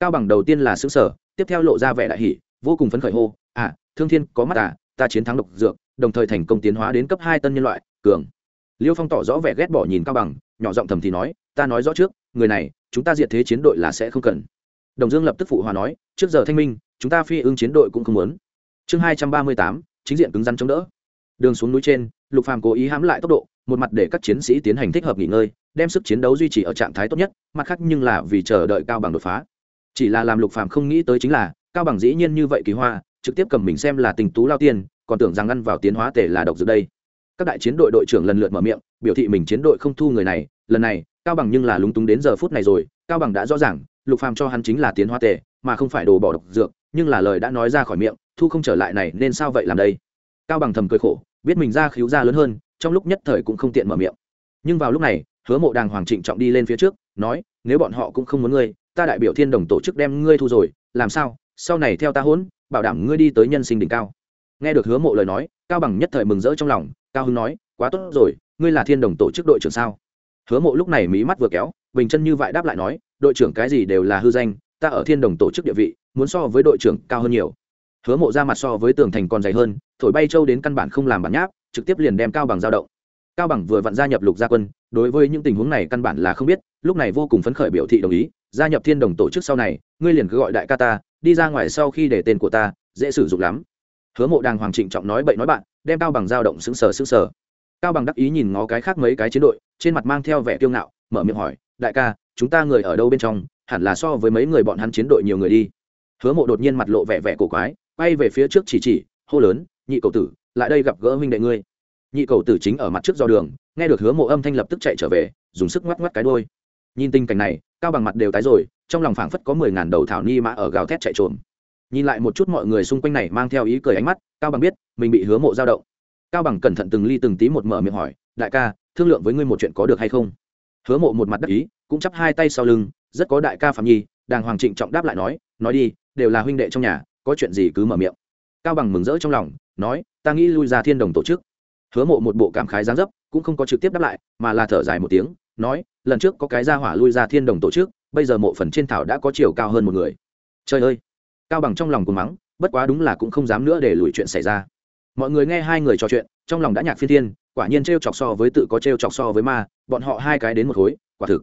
Cao bằng đầu tiên là sững sở tiếp theo lộ ra vẻ đại hỷ vô cùng phấn khởi hô à thương thiên, có mắt à ta chiến thắng độc dược, đồng thời thành công tiến hóa đến cấp hai tân nhân loại, cường. Liêu phong tỏ rõ vẻ ghét bỏ nhìn cao bằng, nhỏ giọng thầm thì nói, ta nói rõ trước, người này, chúng ta diệt thế chiến đội là sẽ không cần. Đồng dương lập tức phụ hòa nói, trước giờ thanh minh, chúng ta phi ưng chiến đội cũng không muốn. Chương hai trăm ba mươi tám, chính diện cứng rắn chống đỡ. Đường xuống núi trên, lục phàm cố ý hãm lại tốc độ, một mặt để các chiến sĩ tiến hành thích hợp nghỉ ngơi, đem sức chiến đấu duy trì ở trạng thái tốt nhất, mặt khác nhưng là vì chờ đợi cao bằng đột phá chỉ là làm lục phàm không nghĩ tới chính là, cao bằng dĩ nhiên như vậy kỳ hoa, trực tiếp cầm mình xem là tình tú lao tiên, còn tưởng rằng ăn vào tiến hóa tể là độc dược đây. Các đại chiến đội đội trưởng lần lượt mở miệng, biểu thị mình chiến đội không thu người này, lần này, cao bằng nhưng là lúng túng đến giờ phút này rồi, cao bằng đã rõ ràng, lục phàm cho hắn chính là tiến hóa tể, mà không phải đồ bỏ độc dược, nhưng là lời đã nói ra khỏi miệng, thu không trở lại này, nên sao vậy làm đây? Cao bằng thầm cười khổ, biết mình ra khiếu ra lớn hơn, trong lúc nhất thời cũng không tiện mở miệng. Nhưng vào lúc này, hứa mộ đàng hoàng trịnh trọng đi lên phía trước, nói, nếu bọn họ cũng không muốn ngươi ta đại biểu thiên đồng tổ chức đem ngươi thu rồi, làm sao? Sau này theo ta hỗn, bảo đảm ngươi đi tới nhân sinh đỉnh cao. Nghe được hứa mộ lời nói, cao bằng nhất thời mừng rỡ trong lòng, cao hưng nói, quá tốt rồi, ngươi là thiên đồng tổ chức đội trưởng sao? Hứa mộ lúc này mí mắt vừa kéo, bình chân như vậy đáp lại nói, đội trưởng cái gì đều là hư danh, ta ở thiên đồng tổ chức địa vị, muốn so với đội trưởng cao hơn nhiều. Hứa mộ ra mặt so với tường thành còn dày hơn, thổi bay châu đến căn bản không làm bản nháp, trực tiếp liền đem cao bằng giao động. Cao bằng vừa vặn gia nhập lục gia quân, đối với những tình huống này căn bản là không biết, lúc này vô cùng phấn khởi biểu thị đồng ý gia nhập thiên đồng tổ chức sau này, ngươi liền cứ gọi đại ca ta, đi ra ngoài sau khi để tên của ta, dễ sử dụng lắm. Hứa mộ đàng hoàng trịnh trọng nói bậy nói bạn, đem cao bằng giao động xứng sờ xứng sờ. Cao bằng đắc ý nhìn ngó cái khác mấy cái chiến đội, trên mặt mang theo vẻ kiêu ngạo, mở miệng hỏi, đại ca, chúng ta người ở đâu bên trong? Hẳn là so với mấy người bọn hắn chiến đội nhiều người đi. Hứa mộ đột nhiên mặt lộ vẻ vẻ cổ quái, quay về phía trước chỉ chỉ, hô lớn, nhị cầu tử, lại đây gặp gỡ huynh đệ ngươi. Nhị cầu tử chính ở mặt trước do đường, nghe được hứa mộ âm thanh lập tức chạy trở về, dùng sức ngoắc ngoắc cái đôi nhìn tình cảnh này, cao bằng mặt đều tái rồi, trong lòng phảng phất có mười ngàn đầu thảo ni mã ở gào thét chạy trộm nhìn lại một chút mọi người xung quanh này mang theo ý cười ánh mắt, cao bằng biết, mình bị hứa mộ dao động. Cao bằng cẩn thận từng ly từng tí một mở miệng hỏi, đại ca, thương lượng với ngươi một chuyện có được hay không? Hứa mộ một mặt đắc ý, cũng chắp hai tay sau lưng, rất có đại ca phạm nhi, đàng hoàng trịnh trọng đáp lại nói nói đi, đều là huynh đệ trong nhà, có chuyện gì cứ mở miệng. Cao bằng mừng rỡ trong lòng, nói, ta nghĩ lui ra thiên đồng tổ chức. Hứa mộ một bộ cảm khái giáng dấp, cũng không có trực tiếp đáp lại, mà là thở dài một tiếng nói, lần trước có cái ra hỏa lui ra thiên đồng tổ chức, bây giờ mộ phần trên thảo đã có chiều cao hơn một người. Trời ơi! Cao bằng trong lòng cùng mắng, bất quá đúng là cũng không dám nữa để lùi chuyện xảy ra. Mọi người nghe hai người trò chuyện, trong lòng đã nhạc phi thiên, quả nhiên t r e o chọc so với tự có t r e o chọc so với ma, bọn họ hai cái đến một khối, quả thực.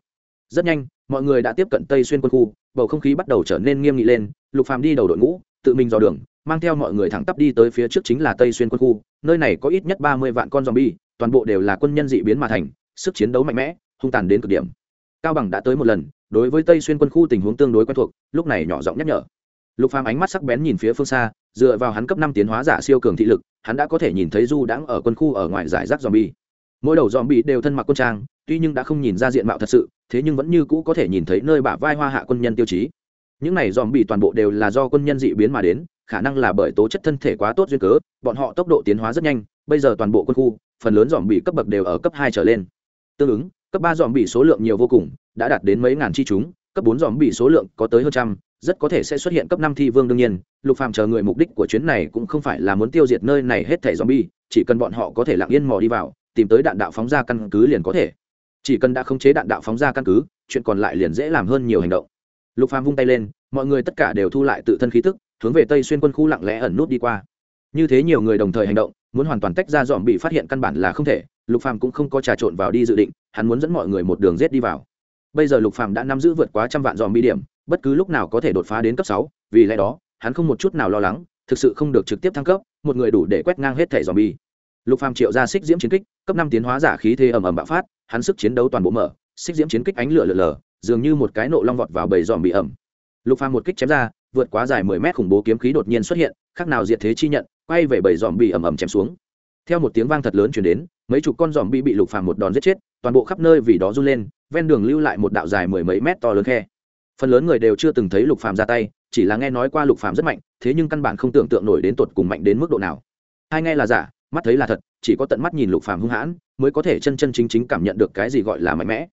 Rất nhanh, mọi người đã tiếp cận tây xuyên quân khu, bầu không khí bắt đầu trở nên nghiêm nghị lên, lục phàm đi đầu đội ngũ, tự mình dò đường, mang theo mọi người thẳng tắp đi tới phía trước chính là tây xuyên quân khu, nơi này có ít nhất ba mươi vạn con zombie, toàn bộ đều là quân nhân dị biến mà thành, sức chiến đấu mạnh mẽ hung tàn đến cực điểm. Cao bằng đã tới một lần, đối với tây xuyên quân khu tình huống tương đối quen thuộc, lúc này nhỏ giọng nhắc nhở. Lục phàm ánh mắt sắc bén nhìn phía phương xa, dựa vào hắn cấp năm tiến hóa giả siêu cường thị lực, hắn đã có thể nhìn thấy du đãng ở quân khu ở ngoài giải rác zombie. Mỗi đầu zombie đều thân mặc quân trang, tuy nhưng đã không nhìn ra diện mạo thật sự, thế nhưng vẫn như cũ có thể nhìn thấy nơi bả vai hoa hạ quân nhân tiêu chí. Những này zombie toàn bộ đều là do quân nhân dị biến mà đến, khả năng là bởi tố chất thân thể quá tốt duyên cớ, bọn họ tốc độ tiến hóa rất nhanh, bây giờ toàn bộ quân khu, phần lớn zombie cấp bậc đều ở cấp hai trở lên. Tương ứng cấp ba bị số lượng nhiều vô cùng đã đạt đến mấy ngàn chi chúng cấp bốn bị số lượng có tới hơn trăm rất có thể sẽ xuất hiện cấp năm thi vương đương nhiên, Lục Phàm chờ người mục đích của chuyến này cũng không phải là muốn tiêu diệt nơi này hết thảy zombie, chỉ cần bọn họ có thể lặng yên mò đi vào, tìm tới đạn đạo phóng ra căn cứ liền có thể. Chỉ cần đã khống chế đạn đạo phóng ra căn cứ, chuyện còn lại liền dễ làm hơn nhiều hành động. Lục Phàm vung tay lên, mọi người tất cả đều thu lại tự thân khí tức, hướng về Tây xuyên quân khu lặng lẽ ẩn nút đi qua. Như thế nhiều người đồng thời hành động, muốn hoàn toàn tách ra dòm bị phát hiện căn bản là không thể, Lục Phàm cũng không có trà trộn vào đi dự định, hắn muốn dẫn mọi người một đường giết đi vào. Bây giờ Lục Phàm đã nắm giữ vượt quá trăm vạn dòm bi điểm, bất cứ lúc nào có thể đột phá đến cấp sáu vì lẽ đó hắn không một chút nào lo lắng thực sự không được trực tiếp thăng cấp một người đủ để quét ngang hết thẻ dòm bi lục phàm triệu ra xích diễm chiến kích cấp năm tiến hóa giả khí thế ầm ầm bạo phát hắn sức chiến đấu toàn bộ mở xích diễm chiến kích ánh lửa lở lở dường như một cái nộ long vọt vào bầy dòm bị ẩm lục phàm một kích chém ra vượt quá dài mười mét khủng bố kiếm khí đột nhiên xuất hiện khác nào diệt thế chi nhận quay về bầy dòm bị ẩm ẩm chém xuống theo một tiếng vang thật lớn truyền đến, mấy chục con dòm bị bị lục phàm một đòn giết chết, toàn bộ khắp nơi vì đó run lên, ven đường lưu lại một đạo dài mười mấy mét to lớn khe. Phần lớn người đều chưa từng thấy lục phàm ra tay, chỉ là nghe nói qua lục phàm rất mạnh, thế nhưng căn bản không tưởng tượng nổi đến tột cùng mạnh đến mức độ nào. Hai nghe là giả, mắt thấy là thật, chỉ có tận mắt nhìn lục phàm hung hãn, mới có thể chân chân chính chính cảm nhận được cái gì gọi là mạnh mẽ.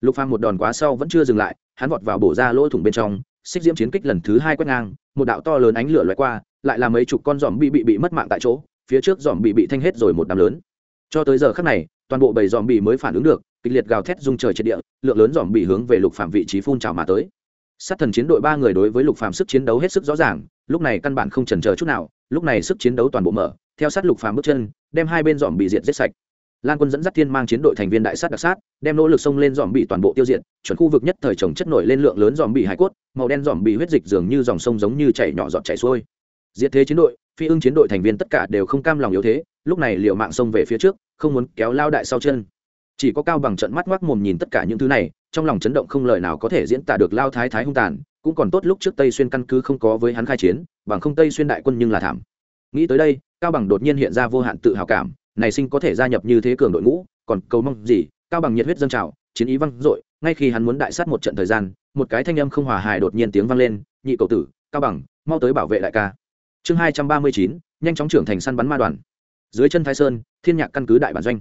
Lục phàm một đòn quá sau vẫn chưa dừng lại, hắn vọt vào bổ ra lỗ thủng bên trong, xích diễm chiến kích lần thứ hai quét ngang, một đạo to lớn ánh lửa loại qua, lại là mấy chục con giòm bị bị bị mất mạng tại chỗ phía trước giòm bị bị thanh hết rồi một đám lớn. Cho tới giờ khắc này, toàn bộ bầy giòm bị mới phản ứng được, kịch liệt gào thét rung trời trên địa, lượng lớn giòm bị hướng về lục phạm vị trí phun trào mà tới. Sát thần chiến đội ba người đối với lục phạm sức chiến đấu hết sức rõ ràng, lúc này căn bản không chần chờ chút nào, lúc này sức chiến đấu toàn bộ mở, theo sát lục phạm bước chân, đem hai bên dòm bị diệt giết sạch. Lan quân dẫn dắt thiên mang chiến đội thành viên đại sát đặc sát, đem nỗ lực xông lên dòm bị toàn bộ tiêu diệt, chuẩn khu vực nhất thời trồng chất nổi lên lượng lớn dòm bị hải cốt, màu đen dòm bị huyết dịch dường như dòng sông giống như chảy nhỏ giọt chảy xuôi. Diệt thế chiến đội phi ưng chiến đội thành viên tất cả đều không cam lòng yếu thế, lúc này liều mạng xông về phía trước, không muốn kéo lao đại sau chân. Chỉ có cao bằng trận mắt ngoác mồm nhìn tất cả những thứ này, trong lòng chấn động không lời nào có thể diễn tả được lao thái thái hung tàn, cũng còn tốt lúc trước tây xuyên căn cứ không có với hắn khai chiến, bằng không tây xuyên đại quân nhưng là thảm. Nghĩ tới đây, cao bằng đột nhiên hiện ra vô hạn tự hào cảm, này sinh có thể gia nhập như thế cường đội ngũ, còn cầu mong gì, cao bằng nhiệt huyết dân trào, chiến ý văng dội, ngay khi hắn muốn đại sát một trận thời gian, một cái thanh âm không hòa hài đột nhiên tiếng vang lên, nhị cầu tử, cao bằng, mau tới bảo vệ đại ca chương hai trăm ba mươi chín, nhanh chóng trưởng thành săn bắn ma đoàn. Dưới chân thái sơn, thiên nhạc căn cứ đại bản doanh.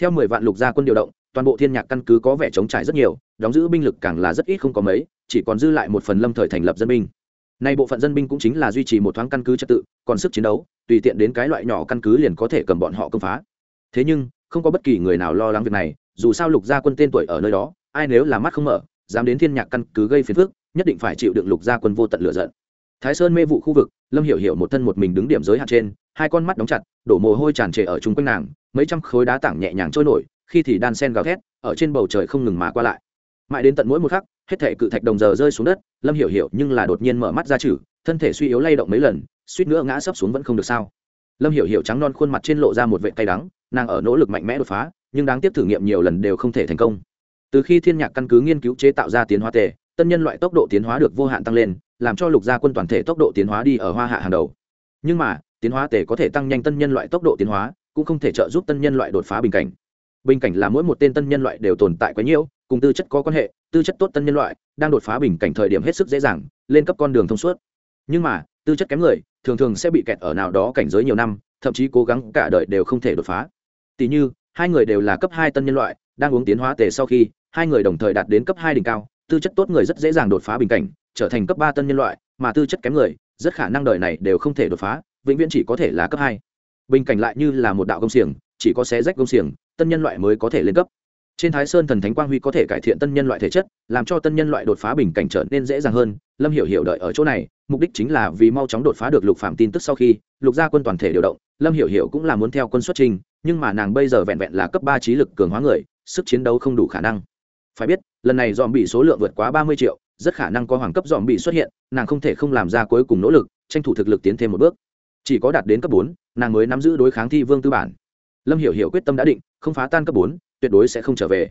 Theo mười vạn lục gia quân điều động, toàn bộ thiên nhạc căn cứ có vẻ chống trải rất nhiều, đóng giữ binh lực càng là rất ít không có mấy, chỉ còn dư lại một phần lâm thời thành lập dân binh. Nay bộ phận dân binh cũng chính là duy trì một thoáng căn cứ trật tự, còn sức chiến đấu, tùy tiện đến cái loại nhỏ căn cứ liền có thể cầm bọn họ công phá. Thế nhưng, không có bất kỳ người nào lo lắng việc này, dù sao lục gia quân tên tuổi ở nơi đó, ai nếu là mắt không mở, dám đến thiên nhạc căn cứ gây phiền phức, nhất định phải chịu đựng lục gia quân vô tận lửa giận thái sơn mê vụ khu vực, lâm hiểu hiểu một thân một mình đứng điểm giới hạn trên, hai con mắt đóng chặt, đổ mồ hôi tràn trề ở chung quanh nàng, mấy trăm khối đá tảng nhẹ nhàng trôi nổi, khi thì đan sen gào thét, ở trên bầu trời không ngừng mà qua lại. Mãi đến tận mỗi một khắc, hết thể cự thạch đồng giờ rơi xuống đất, lâm hiểu hiểu nhưng là đột nhiên mở mắt ra chử thân thể suy yếu lay động mấy lần, suýt nữa ngã sấp xuống vẫn không được sao. Lâm hiểu hiểu trắng non khuôn mặt trên lộ ra một vệ cay đắng, nàng ở nỗ lực mạnh mẽ đột phá, nhưng đáng tiếc thử nghiệm nhiều lần đều không thể thành công. Từ khi thiên nhạc căn cứ nghiên cứu chế tạo ra tiến hóa tề, tân nhân loại tốc độ tiến hóa được vô hạn tăng lên làm cho lục gia quân toàn thể tốc độ tiến hóa đi ở hoa hạ hàng đầu. Nhưng mà, tiến hóa tể có thể tăng nhanh tân nhân loại tốc độ tiến hóa, cũng không thể trợ giúp tân nhân loại đột phá bình cảnh. Bình cảnh là mỗi một tên tân nhân loại đều tồn tại quá nhiều, cùng tư chất có quan hệ, tư chất tốt tân nhân loại đang đột phá bình cảnh thời điểm hết sức dễ dàng, lên cấp con đường thông suốt. Nhưng mà, tư chất kém người, thường thường sẽ bị kẹt ở nào đó cảnh giới nhiều năm, thậm chí cố gắng cả đời đều không thể đột phá. Tỷ như, hai người đều là cấp hai tân nhân loại, đang uống tiến hóa tề sau khi, hai người đồng thời đạt đến cấp hai đỉnh cao, tư chất tốt người rất dễ dàng đột phá bình cảnh trở thành cấp ba tân nhân loại, mà tư chất kém người, rất khả năng đời này đều không thể đột phá, vĩnh viễn chỉ có thể là cấp hai. Bình cảnh lại như là một đạo công xiềng, chỉ có xé rách công xiềng, tân nhân loại mới có thể lên cấp. Trên thái sơn thần thánh quang huy có thể cải thiện tân nhân loại thể chất, làm cho tân nhân loại đột phá bình cảnh trở nên dễ dàng hơn. Lâm hiểu hiểu đợi ở chỗ này, mục đích chính là vì mau chóng đột phá được lục phạm tin tức sau khi, lục gia quân toàn thể điều động. Lâm hiểu hiểu cũng là muốn theo quân xuất trình, nhưng mà nàng bây giờ vẹn vẹn là cấp ba trí lực cường hóa người, sức chiến đấu không đủ khả năng. Phải biết, lần này dòm bị số lượng vượt quá ba mươi triệu rất khả năng có hoàng cấp dòm bị xuất hiện, nàng không thể không làm ra cuối cùng nỗ lực, tranh thủ thực lực tiến thêm một bước. Chỉ có đạt đến cấp bốn, nàng mới nắm giữ đối kháng thi vương tư bản. Lâm hiểu hiểu quyết tâm đã định, không phá tan cấp bốn, tuyệt đối sẽ không trở về.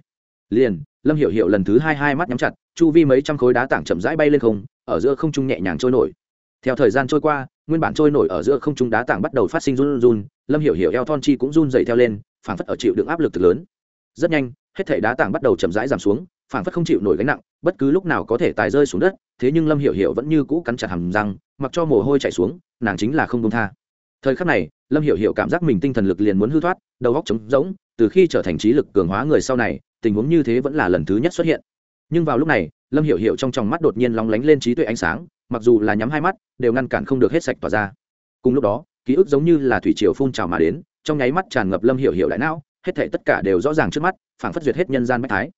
Liền, lâm hiểu hiểu lần thứ hai hai mắt nhắm chặt, chu vi mấy trăm khối đá tảng chậm rãi bay lên không, ở giữa không trung nhẹ nhàng trôi nổi. Theo thời gian trôi qua, nguyên bản trôi nổi ở giữa không trung đá tảng bắt đầu phát sinh run run, lâm hiểu hiểu eo thon chi cũng run dày theo lên, phảng phất ở chịu đựng áp lực thực lớn. Rất nhanh, hết thể đá tảng bắt đầu chậm rãi giảm xuống phảng phất không chịu nổi gánh nặng, bất cứ lúc nào có thể tài rơi xuống đất, thế nhưng lâm hiểu hiểu vẫn như cũ cắn chặt hầm răng, mặc cho mồ hôi chảy xuống, nàng chính là không công tha. Thời khắc này, lâm hiểu hiểu cảm giác mình tinh thần lực liền muốn hư thoát, đầu óc trống rỗng, từ khi trở thành trí lực cường hóa người sau này, tình huống như thế vẫn là lần thứ nhất xuất hiện. Nhưng vào lúc này, lâm hiểu hiểu trong tròng mắt đột nhiên lóng lánh lên trí tuệ ánh sáng, mặc dù là nhắm hai mắt, đều ngăn cản không được hết sạch tỏa ra. Cùng lúc đó, ký ức giống như là thủy triều phun trào mà đến, trong nháy mắt tràn ngập lâm hiểu hiểu đại não, hết thảy tất cả đều rõ ràng trước mắt, phảng phất duyệt hết nhân gian bách thái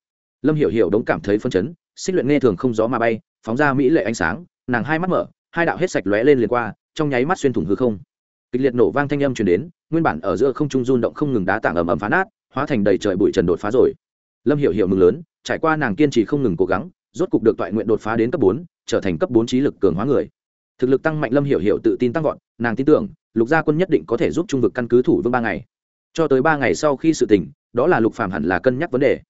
lâm hiểu hiểu đống cảm thấy phân chấn, xích luyện nghe thường không gió mà bay, phóng ra mỹ lệ ánh sáng, nàng hai mắt mở, hai đạo hết sạch lóe lên liền qua, trong nháy mắt xuyên thủng hư không. Kịch liệt nổ vang thanh âm truyền đến, nguyên bản ở giữa không trung run động không ngừng đá tảng ầm ầm phá nát, hóa thành đầy trời bụi trần đột phá rồi. Lâm hiểu hiểu mừng lớn, trải qua nàng kiên trì không ngừng cố gắng, rốt cục được toại nguyện đột phá đến cấp bốn, trở thành cấp bốn trí lực cường hóa người. Thực lực tăng mạnh lâm hiểu hiểu tự tin tăng vọt, nàng tin tưởng, lục gia quân nhất định có thể giúp trung vực căn cứ thủ vương ba ngày. Cho tới ba ngày sau khi sự tình, đó là lục phàm hẳn là cân nhắc vấn đề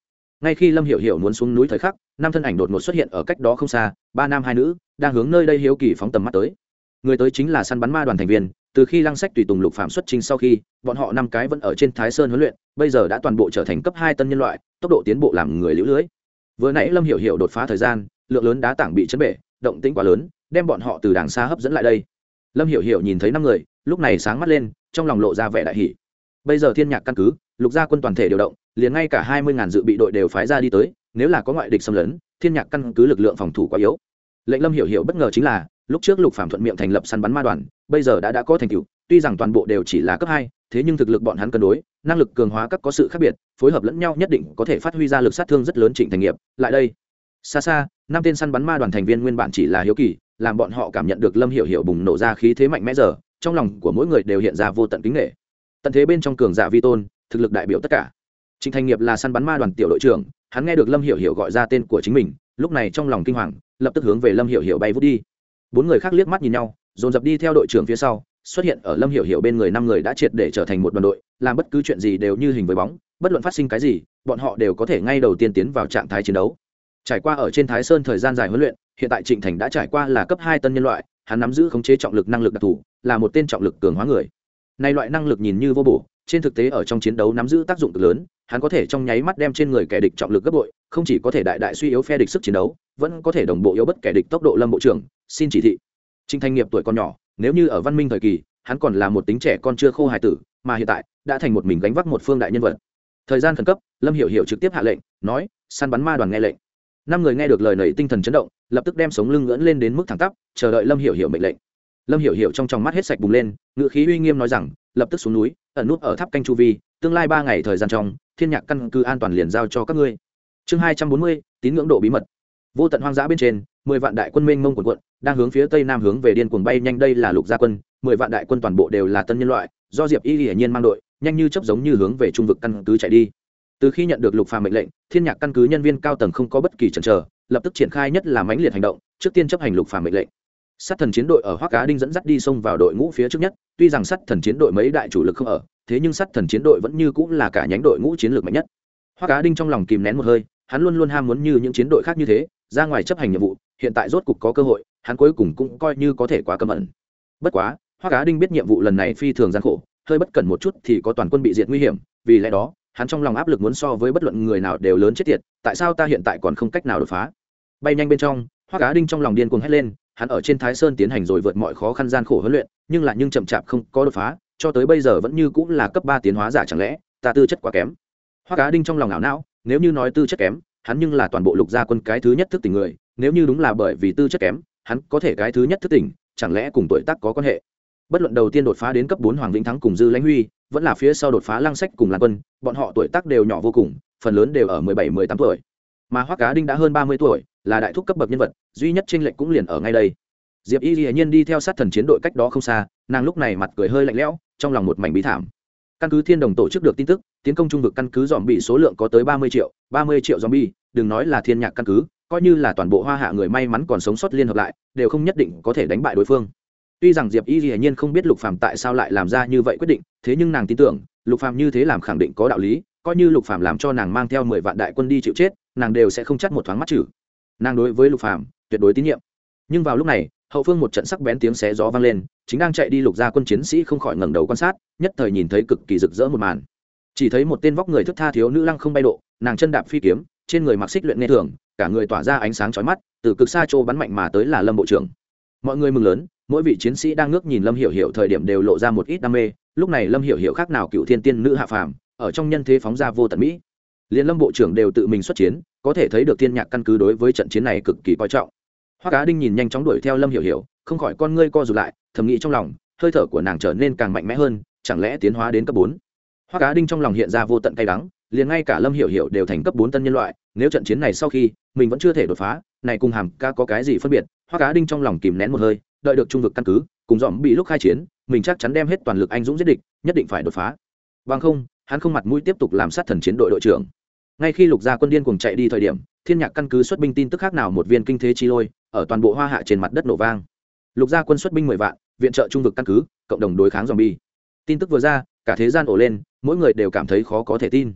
ngay khi lâm hiểu hiểu muốn xuống núi thời khắc năm thân ảnh đột ngột xuất hiện ở cách đó không xa, ba nam hai nữ, đang hướng nơi đây hiếu kỳ phóng tầm mắt tới. Người tới chính là săn bắn ma đoàn thành viên, từ khi lăng sách tùy tùng lục phạm xuất trình sau khi, bọn họ năm cái vẫn ở trên thái sơn huấn luyện, bây giờ đã toàn bộ trở thành cấp hai tân nhân loại, tốc độ tiến bộ làm người lũ lưới. Vừa nãy lâm hiểu hiểu đột phá thời gian, lượng lớn đá tảng bị chấn bể, động tĩnh quá lớn, đem bọn họ từ đàng xa hấp dẫn lại đây. Lâm hiểu hiểu nhìn thấy năm người, lúc này sáng mắt lên, trong lòng lộ ra vẻ đại hỷ bây giờ thiên nhạc căn cứ, lục gia quân toàn thể điều động liền ngay cả hai mươi ngàn dự bị đội đều phái ra đi tới, nếu là có ngoại địch xâm lấn, thiên nhạc căn cứ lực lượng phòng thủ quá yếu. Lệnh lâm hiểu hiểu bất ngờ chính là, lúc trước lục phạm thuận miệng thành lập săn bắn ma đoàn, bây giờ đã đã có thành tựu, tuy rằng toàn bộ đều chỉ là cấp hai, thế nhưng thực lực bọn hắn cân đối, năng lực cường hóa các có sự khác biệt, phối hợp lẫn nhau nhất định có thể phát huy ra lực sát thương rất lớn trịnh thành nghiệp. Lại đây, xa xa, năm tên săn bắn ma đoàn thành viên nguyên bản chỉ là hiếu kỳ, làm bọn họ cảm nhận được lâm hiểu hiểu bùng nổ ra khí thế mạnh mẽ giờ, trong lòng của mỗi người đều hiện ra vô tận kính nghệ tận thế bên trong cường giả vi tôn, thực lực đại biểu tất cả trịnh thành nghiệp là săn bắn ma đoàn tiểu đội trưởng, hắn nghe được lâm hiểu hiểu gọi ra tên của chính mình, lúc này trong lòng kinh hoàng, lập tức hướng về lâm hiểu hiểu bay vút đi. Bốn người khác liếc mắt nhìn nhau, dồn dập đi theo đội trưởng phía sau, xuất hiện ở lâm hiểu hiểu bên người năm người đã triệt để trở thành một đoàn đội, làm bất cứ chuyện gì đều như hình với bóng, bất luận phát sinh cái gì, bọn họ đều có thể ngay đầu tiên tiến vào trạng thái chiến đấu. Trải qua ở trên thái sơn thời gian dài huấn luyện, hiện tại trịnh thành đã trải qua là cấp hai tân nhân loại, hắn nắm giữ khống chế trọng lực năng lực đặc thù, là một tên trọng lực cường hóa người. Nay loại năng lực nhìn như vô bổ trên thực tế ở trong chiến đấu nắm giữ tác dụng cực lớn, hắn có thể trong nháy mắt đem trên người kẻ địch trọng lực gấp bội, không chỉ có thể đại đại suy yếu phe địch sức chiến đấu, vẫn có thể đồng bộ yếu bất kẻ địch tốc độ lâm bộ trưởng, xin chỉ thị. Trinh thanh nghiệp tuổi còn nhỏ, nếu như ở văn minh thời kỳ, hắn còn là một tính trẻ con chưa khô hài tử, mà hiện tại đã thành một mình gánh vác một phương đại nhân vật. Thời gian khẩn cấp, lâm hiểu hiểu trực tiếp hạ lệnh, nói, săn bắn ma đoàn nghe lệnh. Năm người nghe được lời nảy tinh thần chấn động, lập tức đem sống lưng ngưỡn lên đến mức thẳng tắp, chờ đợi lâm hiểu hiểu mệnh lệnh. Lâm hiểu hiểu trong tròng mắt hết sạch bùng lên ngự khí uy nghiêm nói rằng lập tức xuống núi, ẩn nút ở tháp canh chu vi, tương lai ba ngày thời gian trong, thiên nhạc căn cứ an toàn liền giao cho các ngươi. Chương hai trăm bốn mươi, tín ngưỡng độ bí mật. Vô tận hoang dã bên trên, mười vạn đại quân mênh mông quần quận đang hướng phía tây nam hướng về điên cuồng bay nhanh đây là lục gia quân, mười vạn đại quân toàn bộ đều là tân nhân loại, do diệp y hiển nhiên mang đội, nhanh như chấp giống như hướng về trung vực căn cứ chạy đi. Từ khi nhận được lục phàm mệnh lệnh, thiên nhạc căn cứ nhân viên cao tầng không có bất kỳ chần chờ, lập tức triển khai nhất là mãnh liệt hành động, trước tiên chấp hành lục phàm mệnh lệnh sát thần chiến đội ở hoác cá đinh dẫn dắt đi xông vào đội ngũ phía trước nhất, tuy rằng sát thần chiến đội mấy đại chủ lực không ở, thế nhưng sát thần chiến đội vẫn như cũng là cả nhánh đội ngũ chiến lược mạnh nhất. Hoác cá đinh trong lòng kìm nén một hơi, hắn luôn luôn ham muốn như những chiến đội khác như thế, ra ngoài chấp hành nhiệm vụ, hiện tại rốt cục có cơ hội, hắn cuối cùng cũng coi như có thể quá cấm ẩn bất quá, hoác cá đinh biết nhiệm vụ lần này phi thường gian khổ, hơi bất cẩn một chút thì có toàn quân bị diệt nguy hiểm, vì lẽ đó, hắn trong lòng áp lực muốn so với bất luận người nào đều lớn chết tiệt, tại sao ta hiện tại còn không cách nào đột phá? Bay nhanh bên trong hoa cá đinh trong lòng điên cuồng hét lên hắn ở trên thái sơn tiến hành rồi vượt mọi khó khăn gian khổ huấn luyện, nhưng lại nhưng chậm chạp không có đột phá, cho tới bây giờ vẫn như cũng là cấp ba tiến hóa giả chẳng lẽ, ta tư chất quá kém. Hoa cá đinh trong lòng ảo não, nếu như nói tư chất kém, hắn nhưng là toàn bộ lục gia quân cái thứ nhất thức tỉnh người, nếu như đúng là bởi vì tư chất kém, hắn có thể cái thứ nhất thức tỉnh, chẳng lẽ cùng tuổi tác có quan hệ? Bất luận đầu tiên đột phá đến cấp bốn hoàng vĩnh thắng cùng dư lãnh huy, vẫn là phía sau đột phá lăng sách cùng lan quân, bọn họ tuổi tác đều nhỏ vô cùng, phần lớn đều ở mười bảy, mười tám tuổi mà hoắc cá đinh đã hơn ba mươi tuổi, là đại thúc cấp bậc nhân vật, duy nhất tranh lệch cũng liền ở ngay đây. Diệp y hiển nhiên đi theo sát thần chiến đội cách đó không xa, nàng lúc này mặt cười hơi lạnh lẽo, trong lòng một mảnh bí thảm. Căn cứ thiên đồng tổ chức được tin tức, tiến công trung vực căn cứ dòm bị số lượng có tới ba mươi triệu, ba mươi triệu dòm bi đừng nói là thiên nhạc căn cứ, coi như là toàn bộ hoa hạ người may mắn còn sống sót liên hợp lại, đều không nhất định có thể đánh bại đối phương. Tuy rằng diệp y hiển nhiên không biết lục phàm tại sao lại làm ra như vậy quyết định, thế nhưng nàng tin tưởng, lục phàm như thế làm khẳng định có đạo lý, coi như lục phàm làm cho nàng mang theo mười vạn đại quân đi chịu chết nàng đều sẽ không chắt một thoáng mắt chữ. nàng đối với lục phàm tuyệt đối tín nhiệm. Nhưng vào lúc này, hậu phương một trận sắc bén tiếng xé gió vang lên, chính đang chạy đi lục gia quân chiến sĩ không khỏi ngẩng đầu quan sát, nhất thời nhìn thấy cực kỳ rực rỡ một màn. Chỉ thấy một tên vóc người thức tha thiếu nữ lăng không bay độ, nàng chân đạp phi kiếm, trên người mặc xích luyện nghe thường, cả người tỏa ra ánh sáng chói mắt, từ cực xa chỗ bắn mạnh mà tới là lâm bộ trưởng. Mọi người mừng lớn, mỗi vị chiến sĩ đang ngước nhìn lâm hiểu hiểu thời điểm đều lộ ra một ít đam mê, lúc này lâm hiểu hiểu khác nào cựu thiên tiên nữ hạ phàm, ở trong nhân thế phóng ra vô tận mỹ. Liên lâm bộ trưởng đều tự mình xuất chiến có thể thấy được thiên nhạc căn cứ đối với trận chiến này cực kỳ coi trọng. Hoa cá đinh nhìn nhanh chóng đuổi theo lâm hiểu hiểu, không khỏi con ngươi co rụt lại, thầm nghĩ trong lòng, hơi thở của nàng trở nên càng mạnh mẽ hơn, chẳng lẽ tiến hóa đến cấp bốn? Hoa cá đinh trong lòng hiện ra vô tận cay đắng, liền ngay cả lâm hiểu hiểu đều thành cấp bốn tân nhân loại, nếu trận chiến này sau khi, mình vẫn chưa thể đột phá, này cùng hàm ca có cái gì phân biệt? Hoa cá đinh trong lòng kìm nén một hơi, đợi được trung vực căn cứ, cùng dòm bị lúc khai chiến, mình chắc chắn đem hết toàn lực anh dũng giết địch, nhất định phải đột phá. Bằng không, hắn không mặt mũi tiếp tục làm sát thần chiến đội đội trưởng ngay khi lục gia quân điên cùng chạy đi thời điểm, thiên nhạc căn cứ xuất binh tin tức khác nào một viên kinh thế chi lôi, ở toàn bộ hoa hạ trên mặt đất nổ vang. Lục gia quân xuất binh mười vạn, viện trợ trung vực căn cứ, cộng đồng đối kháng dòng bi tin tức vừa ra, cả thế gian ổ lên, mỗi người đều cảm thấy khó có thể tin.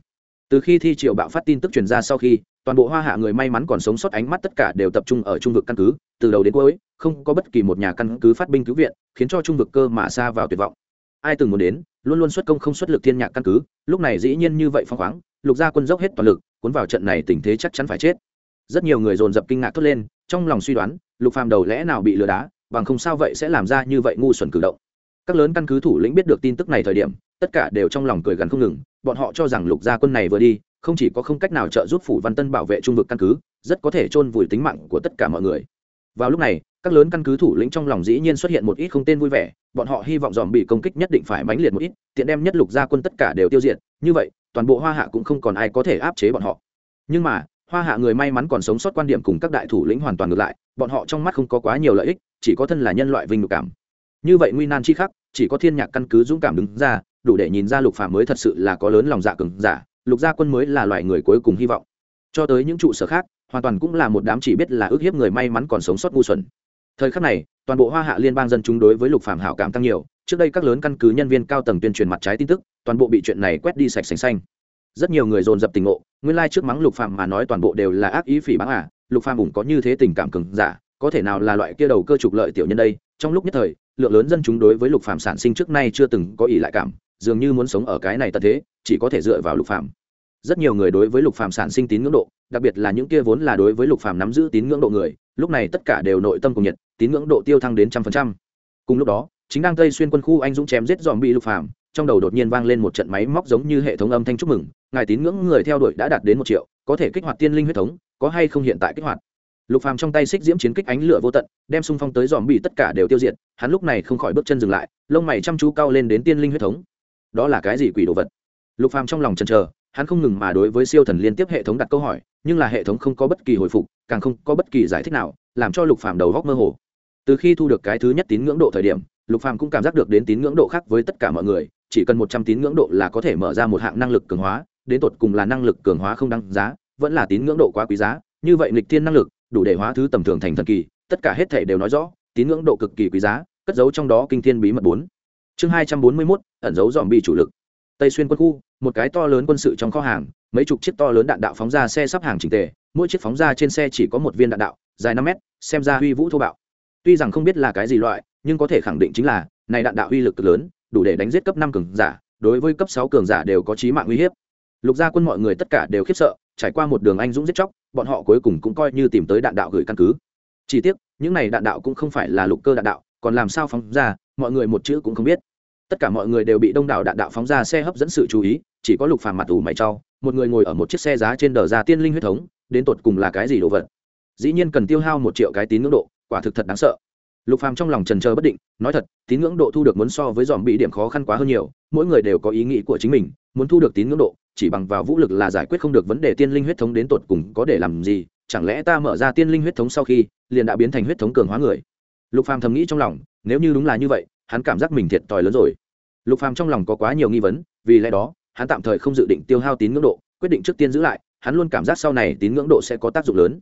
Từ khi thi triều bạo phát tin tức truyền ra sau khi, toàn bộ hoa hạ người may mắn còn sống sót ánh mắt tất cả đều tập trung ở trung vực căn cứ, từ đầu đến cuối, không có bất kỳ một nhà căn cứ phát binh cứu viện, khiến cho trung vực cơ mà xa vào tuyệt vọng ai từng muốn đến, luôn luôn xuất công không xuất lực thiên nhạc căn cứ, lúc này dĩ nhiên như vậy phong khoáng, lục gia quân dốc hết toàn lực, cuốn vào trận này tình thế chắc chắn phải chết. Rất nhiều người dồn dập kinh ngạc thốt lên, trong lòng suy đoán, lục phàm đầu lẽ nào bị lừa đá, bằng không sao vậy sẽ làm ra như vậy ngu xuẩn cử động. Các lớn căn cứ thủ lĩnh biết được tin tức này thời điểm, tất cả đều trong lòng cười gần không ngừng, bọn họ cho rằng lục gia quân này vừa đi, không chỉ có không cách nào trợ giúp phủ văn tân bảo vệ trung vực căn cứ, rất có thể chôn vùi tính mạng của tất cả mọi người vào lúc này, các lớn căn cứ thủ lĩnh trong lòng dĩ nhiên xuất hiện một ít không tên vui vẻ, bọn họ hy vọng dòm bị công kích nhất định phải mãnh liệt một ít, tiện đem nhất lục gia quân tất cả đều tiêu diệt, như vậy, toàn bộ hoa hạ cũng không còn ai có thể áp chế bọn họ. Nhưng mà, hoa hạ người may mắn còn sống sót quan điểm cùng các đại thủ lĩnh hoàn toàn ngược lại, bọn họ trong mắt không có quá nhiều lợi ích, chỉ có thân là nhân loại vinh nhục cảm. Như vậy nguy nan chi khắc, chỉ có thiên nhạc căn cứ dũng cảm đứng ra, đủ để nhìn ra lục phàm mới thật sự là có lớn lòng dạ cường giả, lục gia quân mới là loại người cuối cùng hy vọng. Cho tới những trụ sở khác hoàn toàn cũng là một đám chỉ biết là ước hiếp người may mắn còn sống sót ngu xuẩn. Thời khắc này, toàn bộ hoa hạ liên bang dân chúng đối với lục phạm hảo cảm tăng nhiều. Trước đây các lớn căn cứ nhân viên cao tầng tuyên truyền mặt trái tin tức, toàn bộ bị chuyện này quét đi sạch sành xanh. Rất nhiều người dồn dập tình ngộ, nguyên lai trước mắng lục phạm mà nói toàn bộ đều là ác ý phỉ báng à lục phạm ủng có như thế tình cảm cứng giả, có thể nào là loại kia đầu cơ trục lợi tiểu nhân đây? Trong lúc nhất thời, lượng lớn dân chúng đối với lục phạm sản sinh trước nay chưa từng có ỷ lại cảm, dường như muốn sống ở cái này tận thế, chỉ có thể dựa vào lục phạm rất nhiều người đối với lục phạm sản sinh tín ngưỡng độ đặc biệt là những kia vốn là đối với lục phàm nắm giữ tín ngưỡng độ người lúc này tất cả đều nội tâm cùng nhiệt tín ngưỡng độ tiêu thăng đến trăm phần trăm. Cùng lúc đó chính đang tây xuyên quân khu anh dũng chém giết dòm bị lục phàm, trong đầu đột nhiên vang lên một trận máy móc giống như hệ thống âm thanh chúc mừng ngài tín ngưỡng người theo đuổi đã đạt đến một triệu có thể kích hoạt tiên linh huyết thống có hay không hiện tại kích hoạt? Lục phàm trong tay xích diễm chiến kích ánh lửa vô tận đem xung phong tới dòm bị tất cả đều tiêu diệt hắn lúc này không khỏi bước chân dừng lại lông mày chăm chú cao lên đến tiên linh huyết thống. Đó là cái gì quỷ đồ vật? Lục phàm trong lòng chần chờ hắn không ngừng mà đối với siêu thần liên tiếp hệ thống đặt câu hỏi, nhưng là hệ thống không có bất kỳ hồi phục, càng không có bất kỳ giải thích nào, làm cho lục phàm đầu góc mơ hồ. Từ khi thu được cái thứ nhất tín ngưỡng độ thời điểm, lục phàm cũng cảm giác được đến tín ngưỡng độ khác với tất cả mọi người, chỉ cần một trăm tín ngưỡng độ là có thể mở ra một hạng năng lực cường hóa, đến tột cùng là năng lực cường hóa không đăng giá, vẫn là tín ngưỡng độ quá quý giá, như vậy nghịch thiên năng lực, đủ để hóa thứ tầm thường thành thần kỳ, tất cả hết thể đều nói rõ, tín ngưỡng độ cực kỳ quý giá, cất giấu trong đó kinh thiên bí mật bốn. Chương hai trăm bốn mươi mốt, ẩn giấu dòm bị chủ lực tây xuyên quân khu, một cái to lớn quân sự trong kho hàng, mấy chục chiếc to lớn đạn đạo phóng ra xe sắp hàng trình tề, mỗi chiếc phóng ra trên xe chỉ có một viên đạn đạo, dài năm mét, xem ra uy vũ thô bạo. Tuy rằng không biết là cái gì loại, nhưng có thể khẳng định chính là, này đạn đạo uy lực cực lớn, đủ để đánh giết cấp năm cường giả, đối với cấp sáu cường giả đều có chí mạng uy hiếp. Lục gia quân mọi người tất cả đều khiếp sợ, trải qua một đường anh dũng giết chóc, bọn họ cuối cùng cũng coi như tìm tới đạn đạo gửi căn cứ. Chỉ tiếc, những này đạn đạo cũng không phải là lục cơ đạn đạo, còn làm sao phóng ra, mọi người một chữ cũng không biết tất cả mọi người đều bị đông đảo đạn đạo phóng ra xe hấp dẫn sự chú ý, chỉ có lục phàm mặt ủ mày trao một người ngồi ở một chiếc xe giá trên đờ ra tiên linh huyết thống, đến tột cùng là cái gì đồ vật? Dĩ nhiên cần tiêu hao một triệu cái tín ngưỡng độ, quả thực thật đáng sợ. Lục phàm trong lòng trần chờ bất định, nói thật, tín ngưỡng độ thu được muốn so với dòm bị điểm khó khăn quá hơn nhiều, mỗi người đều có ý nghĩ của chính mình, muốn thu được tín ngưỡng độ, chỉ bằng vào vũ lực là giải quyết không được vấn đề tiên linh huyết thống đến tột cùng có để làm gì, chẳng lẽ ta mở ra tiên linh huyết thống sau khi, liền đã biến thành huyết thống cường hóa người? Lục phàm thầm nghĩ trong lòng, nếu như đúng là như vậy hắn cảm giác mình thiệt thòi lớn rồi. Lục phàm trong lòng có quá nhiều nghi vấn, vì lẽ đó, hắn tạm thời không dự định tiêu hao tín ngưỡng độ, quyết định trước tiên giữ lại, hắn luôn cảm giác sau này tín ngưỡng độ sẽ có tác dụng lớn.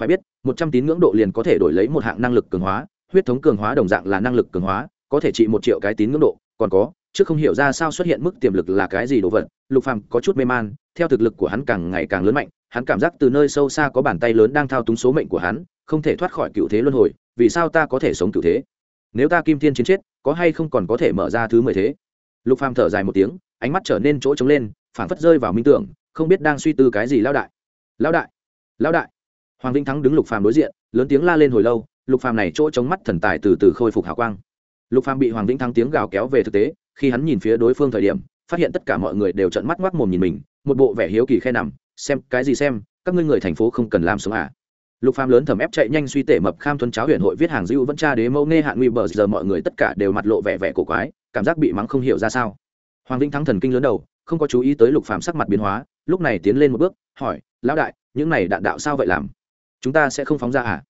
Phải biết, một trăm tín ngưỡng độ liền có thể đổi lấy một hạng năng lực cường hóa, huyết thống cường hóa đồng dạng là năng lực cường hóa, có thể trị một triệu cái tín ngưỡng độ, còn có chứ không hiểu ra sao xuất hiện mức tiềm lực là cái gì đồ vật, lục phàm có chút mê man, theo thực lực của hắn càng ngày càng lớn mạnh, hắn cảm giác từ nơi sâu xa có bàn tay lớn đang thao túng số mệnh của hắn, không thể thoát khỏi cựu thế luân hồi, vì sao ta có thể sống cựu thế? Nếu ta kim thiên chiến chết, có hay không còn có thể mở ra thứ mười thế? Lục phàm thở dài một tiếng, ánh mắt trở nên chỗ trống lên, phảng phất rơi vào minh tưởng, không biết đang suy tư cái gì lão đại. Lão đại lão đại. Hoàng vĩnh thắng đứng lục phàm đối diện, lớn tiếng la lên hồi lâu, lục phàm này chỗ trống mắt thần tài từ từ khôi phục hào quang. Lục phàm bị hoàng vĩnh thắng tiếng gào kéo về thực tế, khi hắn nhìn phía đối phương thời điểm, phát hiện tất cả mọi người đều trợn mắt ngoác mồm nhìn mình, một bộ vẻ hiếu kỳ khe nằm, xem, cái gì xem, các ngươi người thành phố không cần làm sống à? Lục phàm lớn thầm ép chạy nhanh suy tể mập kham thuần cháo huyện hội viết hàng dữ vẫn tra đế mẫu nghe hạn nguy bờ, giờ mọi người tất cả đều mặt lộ vẻ vẻ cổ quái, cảm giác bị mắng không hiểu ra sao. Hoàng vĩnh thắng thần kinh lớn đầu, không có chú ý tới lục phàm sắc mặt biến hóa, lúc này tiến lên một bước, hỏi, lão đại, những này đạn đạo sao vậy làm? Chúng ta sẽ không phóng ra à?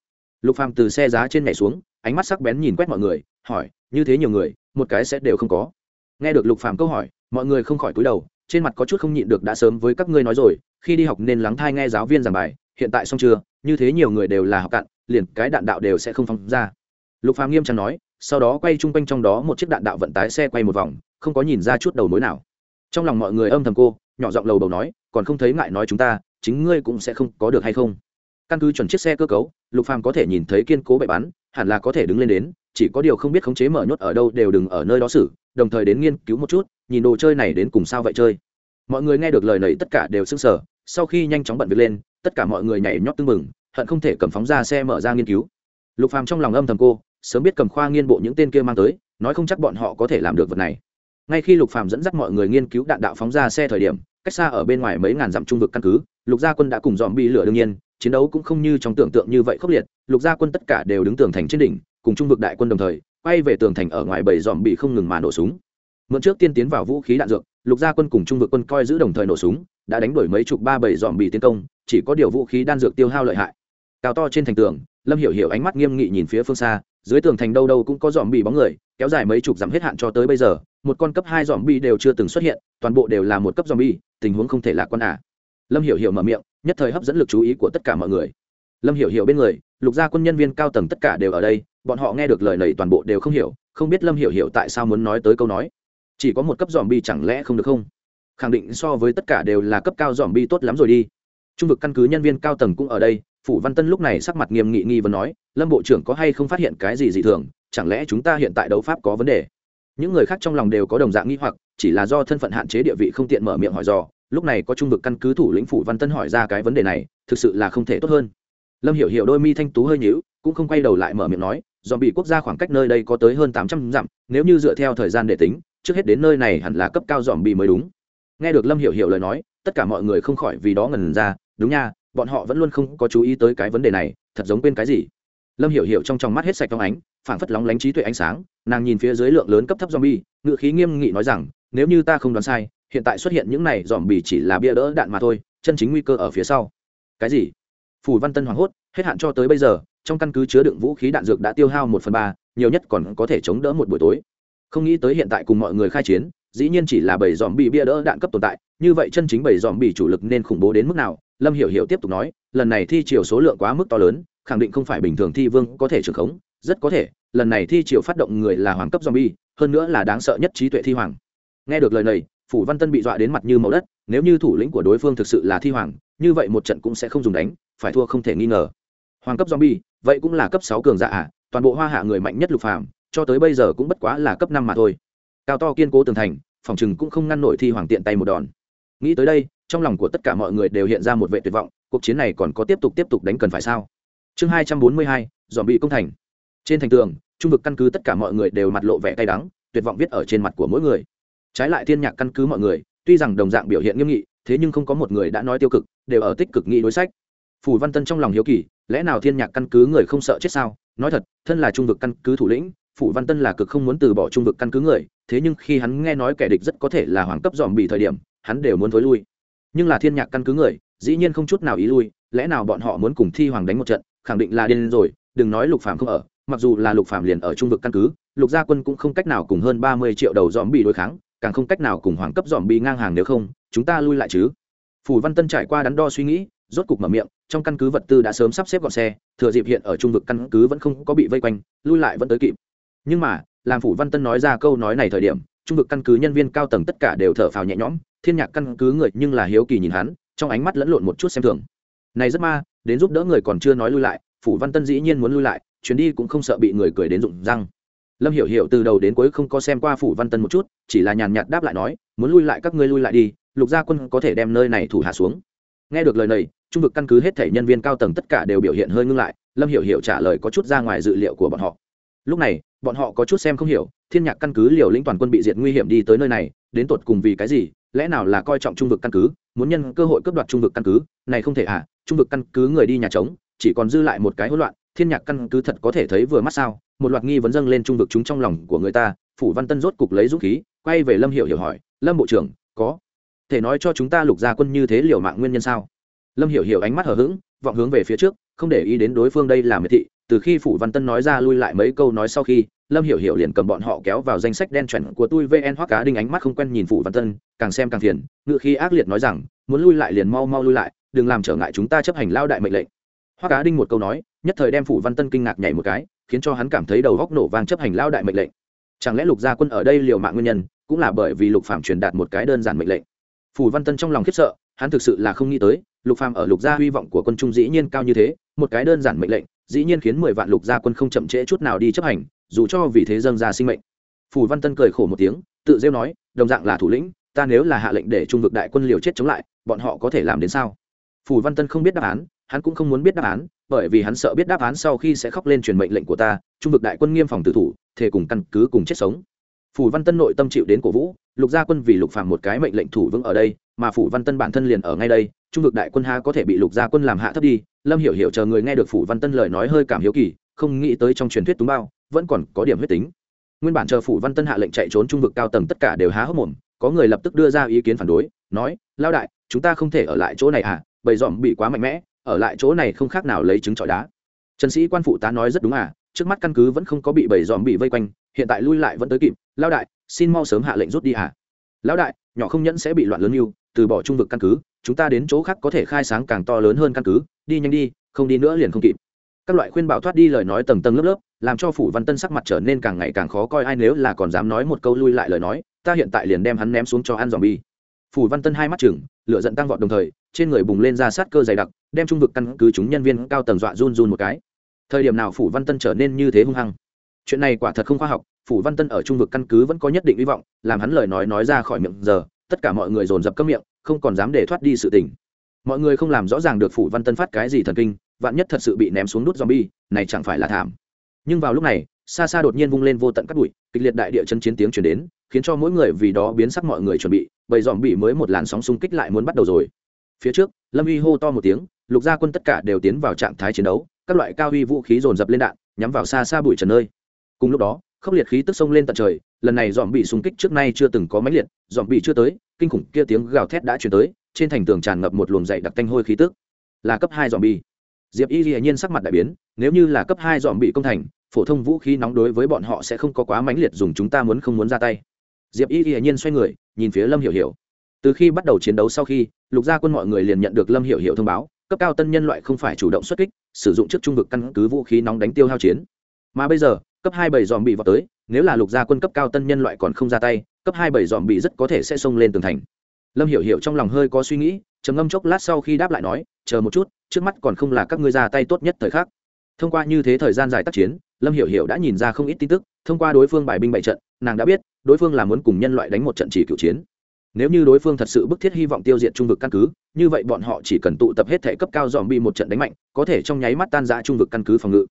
Lục phàm từ xe giá trên nhảy xuống, ánh mắt sắc bén nhìn quét mọi người, hỏi, như thế nhiều người, một cái sẽ đều không có? Nghe được lục phàm câu hỏi, mọi người không khỏi cúi đầu, trên mặt có chút không nhịn được đã sớm với các ngươi nói rồi, khi đi học nên lắng thai nghe giáo viên giảng bài hiện tại xong chưa? Như thế nhiều người đều là học cạn, liền cái đạn đạo đều sẽ không phóng ra. Lục phàm nghiêm trang nói, sau đó quay chung quanh trong đó một chiếc đạn đạo vận tải xe quay một vòng, không có nhìn ra chút đầu mối nào. Trong lòng mọi người âm thầm cô, nhỏ giọng lầu bầu nói, còn không thấy ngại nói chúng ta, chính ngươi cũng sẽ không có được hay không? Căn cứ chuẩn chiếc xe cơ cấu, lục phàm có thể nhìn thấy kiên cố bệ bắn, hẳn là có thể đứng lên đến, chỉ có điều không biết khống chế mở nhốt ở đâu đều đừng ở nơi đó xử, đồng thời đến nghiên cứu một chút, nhìn đồ chơi này đến cùng sao vậy chơi. Mọi người nghe được lời này tất cả đều sững sờ, sau khi nhanh chóng bận việc lên tất cả mọi người nhảy nhót tưng mừng hận không thể cầm phóng ra xe mở ra nghiên cứu. Lục phàm trong lòng âm thầm cô, sớm biết cầm khoa nghiên bộ những tên kia mang tới, nói không chắc bọn họ có thể làm được vật này. Ngay khi lục phàm dẫn dắt mọi người nghiên cứu đạn đạo phóng ra xe thời điểm, cách xa ở bên ngoài mấy ngàn dặm trung vực căn cứ, lục gia quân đã cùng dòm bị lửa đương nhiên, chiến đấu cũng không như trong tưởng tượng như vậy khốc liệt, lục gia quân tất cả đều đứng tường thành trên đỉnh, cùng trung vực đại quân đồng thời, quay về tường thành ở ngoài bảy dòm bị không ngừng mà nổ súng. Mượn trước tiên tiến vào vũ khí đạn dược, lục gia quân cùng trung vực quân coi giữ đồng thời nổ súng, đã đánh đuổi mấy chục ba bảy dòm bị tiến công chỉ có điều vũ khí đan dược tiêu hao lợi hại. Cao to trên thành tường, lâm hiểu hiểu ánh mắt nghiêm nghị nhìn phía phương xa, dưới tường thành đâu đâu cũng có dòm bị bóng người, kéo dài mấy chục dặm hết hạn cho tới bây giờ, một con cấp hai dòm bi đều chưa từng xuất hiện, toàn bộ đều là một cấp dòm bi tình huống không thể lạc quan à. Lâm hiểu hiểu mở miệng, nhất thời hấp dẫn lực chú ý của tất cả mọi người. Lâm hiểu hiểu bên người, lục gia quân nhân viên cao tầng tất cả đều ở đây, bọn họ nghe được lời này toàn bộ đều không hiểu, không biết lâm hiểu hiểu tại sao muốn nói tới câu nói. Chỉ có một cấp dòm bi chẳng lẽ không được không? Khẳng định so với tất cả đều là cấp cao dòm bi tốt lắm rồi đi trung vực căn cứ nhân viên cao tầng cũng ở đây, phủ văn tân lúc này sắc mặt nghiêm nghị nghi vấn nói, lâm bộ trưởng có hay không phát hiện cái gì dị thường? Chẳng lẽ chúng ta hiện tại đấu pháp có vấn đề? Những người khác trong lòng đều có đồng dạng nghi hoặc, chỉ là do thân phận hạn chế địa vị không tiện mở miệng hỏi dò. Lúc này có trung vực căn cứ thủ lĩnh phủ văn tân hỏi ra cái vấn đề này, thực sự là không thể tốt hơn. Lâm hiểu hiểu đôi mi thanh tú hơi nhíu, cũng không quay đầu lại mở miệng nói do bị quốc gia khoảng cách nơi đây có tới hơn tám trăm dặm, nếu như dựa theo thời gian để tính, trước hết đến nơi này hẳn là cấp cao dòm bị mới đúng. Nghe được lâm hiểu hiểu lời nói, tất cả mọi người không khỏi vì đó ngần ra đúng nha, bọn họ vẫn luôn không có chú ý tới cái vấn đề này, thật giống quên cái gì. Lâm hiểu hiểu trong trong mắt hết sạch phóng ánh, phảng phất lóng lánh trí tuệ ánh sáng, nàng nhìn phía dưới lượng lớn cấp thấp zombie ngự khí nghiêm nghị nói rằng, nếu như ta không đoán sai, hiện tại xuất hiện những này dòm bì chỉ là bia đỡ đạn mà thôi, chân chính nguy cơ ở phía sau. Cái gì? Phù văn tân hoảng hốt, hết hạn cho tới bây giờ, trong căn cứ chứa đựng vũ khí đạn dược đã tiêu hao một phần ba, nhiều nhất còn có thể chống đỡ một buổi tối. Không nghĩ tới hiện tại cùng mọi người khai chiến, dĩ nhiên chỉ là bảy dòm bị bia đỡ đạn cấp tồn tại, như vậy chân chính bảy dòm bị chủ lực nên khủng bố đến mức nào lâm hiểu hiểu tiếp tục nói, lần này thi chiều số lượng quá mức to lớn, khẳng định không phải bình thường thi vương có thể trưởng khống, rất có thể, lần này thi chiều phát động người là hoàng cấp zombie, hơn nữa là đáng sợ nhất trí tuệ thi hoàng. Nghe được lời này, phủ văn tân bị dọa đến mặt như màu đất, nếu như thủ lĩnh của đối phương thực sự là thi hoàng, như vậy một trận cũng sẽ không dùng đánh, phải thua không thể nghi ngờ. Hoàng cấp zombie, vậy cũng là cấp sáu cường giả à toàn bộ hoa hạ người mạnh nhất lục phàm, cho tới bây giờ cũng bất quá là cấp năm mà thôi. Cao to kiên cố tường thành, phòng chừng cũng không ngăn nổi thi hoàng tiện tay một đòn. Nghĩ tới đây trong lòng của tất cả mọi người đều hiện ra một vệ tuyệt vọng, cuộc chiến này còn có tiếp tục tiếp tục đánh cần phải sao? Chương hai trăm bốn mươi hai dòm bị công thành. Trên thành tường, trung vực căn cứ tất cả mọi người đều mặt lộ vẻ cay đắng, tuyệt vọng viết ở trên mặt của mỗi người. Trái lại thiên nhạc căn cứ mọi người, tuy rằng đồng dạng biểu hiện nghiêm nghị, thế nhưng không có một người đã nói tiêu cực, đều ở tích cực nghĩ đối sách. Phù văn tân trong lòng hiếu kỳ, lẽ nào thiên nhạc căn cứ người không sợ chết sao? Nói thật, thân là trung vực căn cứ thủ lĩnh phủ văn tân là cực không muốn từ bỏ trung vực căn cứ người, thế nhưng khi hắn nghe nói kẻ địch rất có thể là hoàng cấp dòm bị thời điểm, hắn đều muốn thối lui nhưng là thiên nhạc căn cứ người, dĩ nhiên không chút nào ý lui, lẽ nào bọn họ muốn cùng thi hoàng đánh một trận, khẳng định là điên rồi, đừng nói lục phạm không ở, mặc dù là lục phạm liền ở trung vực căn cứ, lục gia quân cũng không cách nào cùng hơn ba mươi triệu đầu dòm bị đối kháng, càng không cách nào cùng hoàng cấp dòm bị ngang hàng nếu không, chúng ta lui lại chứ. Phủ văn tân trải qua đắn đo suy nghĩ, rốt cục mở miệng, trong căn cứ vật tư đã sớm sắp xếp gọn xe, thừa dịp hiện ở trung vực căn cứ vẫn không có bị vây quanh, lui lại vẫn tới kịp. Nhưng mà, làm phủ văn tân nói ra câu nói này thời điểm, trung vực căn cứ nhân viên cao tầng tất cả đều thở phào nhẹ nhõm thiên nhạc căn cứ người nhưng là hiếu kỳ nhìn hắn, trong ánh mắt lẫn lộn một chút xem thường. Này rất ma, đến giúp đỡ người còn chưa nói lui lại, phủ văn tân dĩ nhiên muốn lui lại, chuyến đi cũng không sợ bị người cười đến rụng răng. Lâm hiểu hiểu từ đầu đến cuối không có xem qua phủ văn tân một chút, chỉ là nhàn nhạt đáp lại nói, muốn lui lại các ngươi lui lại đi, lục gia quân có thể đem nơi này thủ hạ xuống. Nghe được lời này, trung vực căn cứ hết thể nhân viên cao tầng tất cả đều biểu hiện hơi ngưng lại, lâm hiểu hiểu trả lời có chút ra ngoài dự liệu của bọn họ. Lúc này, bọn họ có chút xem không hiểu, thiên nhạc căn cứ liều lĩnh toàn quân bị diệt nguy hiểm đi tới nơi này, đến tột cùng vì cái gì lẽ nào là coi trọng trung vực căn cứ, muốn nhân cơ hội cướp đoạt trung vực căn cứ? Này không thể à trung vực căn cứ người đi nhà trống, chỉ còn dư lại một cái hỗn loạn, thiên nhạc căn cứ thật có thể thấy vừa mắt sao? Một loạt nghi vấn dâng lên trung vực chúng trong lòng của người ta, phủ văn tân rốt cục lấy dũng khí, quay về lâm hiểu hiểu hỏi, lâm bộ trưởng, có thể nói cho chúng ta lục gia quân như thế liều mạng nguyên nhân sao? Lâm hiểu hiểu ánh mắt hờ hững, vọng hướng về phía trước, không để ý đến đối phương đây là miệt thị, từ khi phủ văn tân nói ra lui lại mấy câu nói sau khi lâm hiểu hiểu liền cầm bọn họ kéo vào danh sách đen chuẩn của tôi vn hoắc cá đinh ánh mắt không quen nhìn phủ văn tân, càng xem càng phiền, ngự khi ác liệt nói rằng, muốn lui lại liền mau mau lui lại, đừng làm trở ngại chúng ta chấp hành lao đại mệnh lệnh. Hoắc cá đinh một câu nói, nhất thời đem phủ văn tân kinh ngạc nhảy một cái, khiến cho hắn cảm thấy đầu góc nổ vang chấp hành lao đại mệnh lệnh. Chẳng lẽ lục gia quân ở đây liều mạng nguyên nhân, cũng là bởi vì lục phạm truyền đạt một cái đơn giản mệnh lệnh? Phủ văn tân trong lòng khiếp sợ, hắn thực sự là không nghĩ tới, lục phàm ở lục gia hy vọng của quân trung dĩ nhiên cao như thế, một cái đơn giản mệnh lệnh, dĩ nhiên khiến mười vạn lục gia quân không chậm trễ chút nào đi chấp hành dù cho vì thế dâng ra sinh mệnh. Phù văn tân cười khổ một tiếng, tự rêu nói, đồng dạng là thủ lĩnh, ta nếu là hạ lệnh để trung vực đại quân liều chết chống lại, bọn họ có thể làm đến sao? Phù văn tân không biết đáp án, hắn cũng không muốn biết đáp án, bởi vì hắn sợ biết đáp án sau khi sẽ khóc lên truyền mệnh lệnh của ta, trung vực đại quân nghiêm phòng tử thủ thể cùng căn cứ cùng chết sống. Phủ văn tân nội tâm chịu đến cổ vũ, lục gia quân vì lục phàm một cái mệnh lệnh thủ vững ở đây, mà phủ văn tân bản thân liền ở ngay đây, trung vực đại quân ha có thể bị lục gia quân làm hạ thấp đi. Lâm hiểu hiểu chờ người nghe được phủ văn tân lời nói hơi cảm hiếu kỳ, không nghĩ tới trong truyền thuyết túng bao vẫn còn có điểm huyết tính. Nguyên bản chờ phủ văn tân hạ lệnh chạy trốn trung vực cao tầng tất cả đều há hốc mồm, có người lập tức đưa ra ý kiến phản đối, nói lao đại, chúng ta không thể ở lại chỗ này à bầy dòm bị quá mạnh mẽ, ở lại chỗ này không khác nào lấy trứng trọi đá. Trần sĩ quan phụ tá nói rất đúng à trước mắt căn cứ vẫn không có bị bầy dòm bị vây quanh, hiện tại lui lại vẫn tới kịp lao đại, xin mau sớm hạ lệnh rút đi à. Lão đại, nhỏ không nhẫn sẽ bị loạn lớn yêu từ bỏ trung vực căn cứ, chúng ta đến chỗ khác có thể khai sáng càng to lớn hơn căn cứ, đi nhanh đi, không đi nữa liền không kịp các loại khuyên bảo thoát đi lời nói tầng tầng lớp lớp, làm cho phủ văn tân sắc mặt trở nên càng ngày càng khó coi, ai nếu là còn dám nói một câu lui lại lời nói, ta hiện tại liền đem hắn ném xuống cho ăn dòm bi phủ văn tân hai mắt chừng lửa giận tăng vọt đồng thời, trên người bùng lên ra sát cơ dày đặc, đem trung vực căn cứ chúng nhân viên cao tầng dọa run run một cái. Thời điểm nào phủ văn tân trở nên như thế hung hăng? Chuyện này quả thật không khoa học, phủ văn tân ở trung vực căn cứ vẫn có nhất định hy vọng, làm hắn lời nói nói ra khỏi miệng giờ, tất cả mọi người dồn dập cấm miệng, không còn dám để thoát đi sự tình. Mọi người không làm rõ ràng được phủ văn tân phát cái gì thần kinh vạn nhất thật sự bị ném xuống nút zombie, này chẳng phải là thảm. Nhưng vào lúc này, xa xa đột nhiên vung lên vô tận cát bụi, kịch liệt đại địa chân chiến tiếng truyền đến, khiến cho mỗi người vì đó biến sắc mọi người chuẩn bị bầy dòm mới một làn sóng xung kích lại muốn bắt đầu rồi. Phía trước, lâm uy hô to một tiếng, lục gia quân tất cả đều tiến vào trạng thái chiến đấu, các loại cao uy vũ khí dồn dập lên đạn, nhắm vào xa xa bụi trần nơi. Cùng lúc đó, khốc liệt khí tức sông lên tận trời, lần này dòm xung kích trước nay chưa từng có mấy liệt dòm chưa tới, kinh khủng kia tiếng gào thét đã truyền tới, trên thành tường tràn ngập một luồng dậy đặc tanh hôi khí tức. Là cấp hai dòm bi diệp y hiển nhiên sắc mặt đại biến, nếu như là cấp hai dọn bị công thành, phổ thông vũ khí nóng đối với bọn họ sẽ không có quá mãnh liệt dùng chúng ta muốn không muốn ra tay. Diệp y hiển nhiên xoay người, nhìn phía lâm hiểu hiểu. Từ khi bắt đầu chiến đấu sau khi, lục gia quân mọi người liền nhận được lâm hiểu hiểu thông báo, cấp cao tân nhân loại không phải chủ động xuất kích, sử dụng trước trung vực căn cứ vũ khí nóng đánh tiêu hao chiến. Mà bây giờ, cấp hai bảy dòm bị vào tới, nếu là lục gia quân cấp cao tân nhân loại còn không ra tay, cấp hai bảy dòm bị rất có thể sẽ xông lên tường thành. Lâm hiểu hiểu trong lòng hơi có suy nghĩ trầm ngâm chốc lát sau khi đáp lại nói, chờ một chút, trước mắt còn không là các ngươi ra tay tốt nhất thời khắc. Thông qua như thế thời gian dài tác chiến, lâm hiểu hiểu đã nhìn ra không ít tin tức, thông qua đối phương bài binh bại trận, nàng đã biết, đối phương là muốn cùng nhân loại đánh một trận chỉ cựu chiến. Nếu như đối phương thật sự bức thiết hy vọng tiêu diệt trung vực căn cứ, như vậy bọn họ chỉ cần tụ tập hết thể cấp cao dòm bị một trận đánh mạnh, có thể trong nháy mắt tan ra trung vực căn cứ phòng ngự.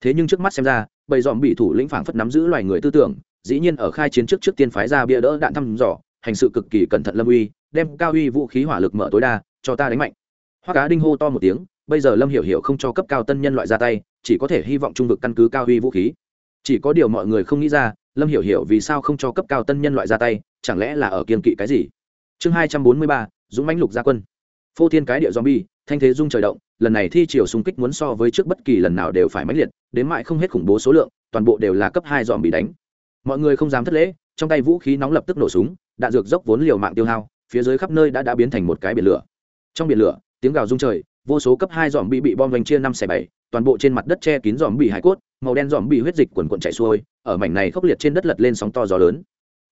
Thế nhưng trước mắt xem ra, bầy dòm bị thủ lĩnh phảng phất nắm giữ loài người tư tưởng, dĩ nhiên ở khai chiến trước trước tiên phái ra bia đỡ đạn thăm dò, hành sự cực kỳ cẩn thận lâm uy đem cao uy vũ khí hỏa lực mở tối đa, cho ta đánh mạnh. Hoa cá đinh hô to một tiếng, bây giờ lâm hiểu hiểu không cho cấp cao tân nhân loại ra tay, chỉ có thể hy vọng trung vực căn cứ cao uy vũ khí. Chỉ có điều mọi người không nghĩ ra, lâm hiểu hiểu vì sao không cho cấp cao tân nhân loại ra tay, chẳng lẽ là ở kiên kỵ cái gì? Chương hai trăm bốn mươi ba, dũng mãnh lục gia quân. Phô thiên cái địa zombie, thanh thế dung trời động, lần này thi chiều xung kích muốn so với trước bất kỳ lần nào đều phải mãnh liệt, đến mãi không hết khủng bố số lượng, toàn bộ đều là cấp hai dòm bị đánh. Mọi người không dám thất lễ, trong tay vũ khí nóng lập tức nổ súng, đạn dược dốc vốn liều mạng tiêu hao phía dưới khắp nơi đã đã biến thành một cái biển lửa. Trong biển lửa, tiếng gào rung trời, vô số cấp hai dòm bị bị bom vành chia năm xẻ bảy, toàn bộ trên mặt đất che kín dòm bị hải cốt, màu đen dòm bị huyết dịch quần quần chảy xuôi, ở mảnh này khốc liệt trên đất lật lên sóng to gió lớn.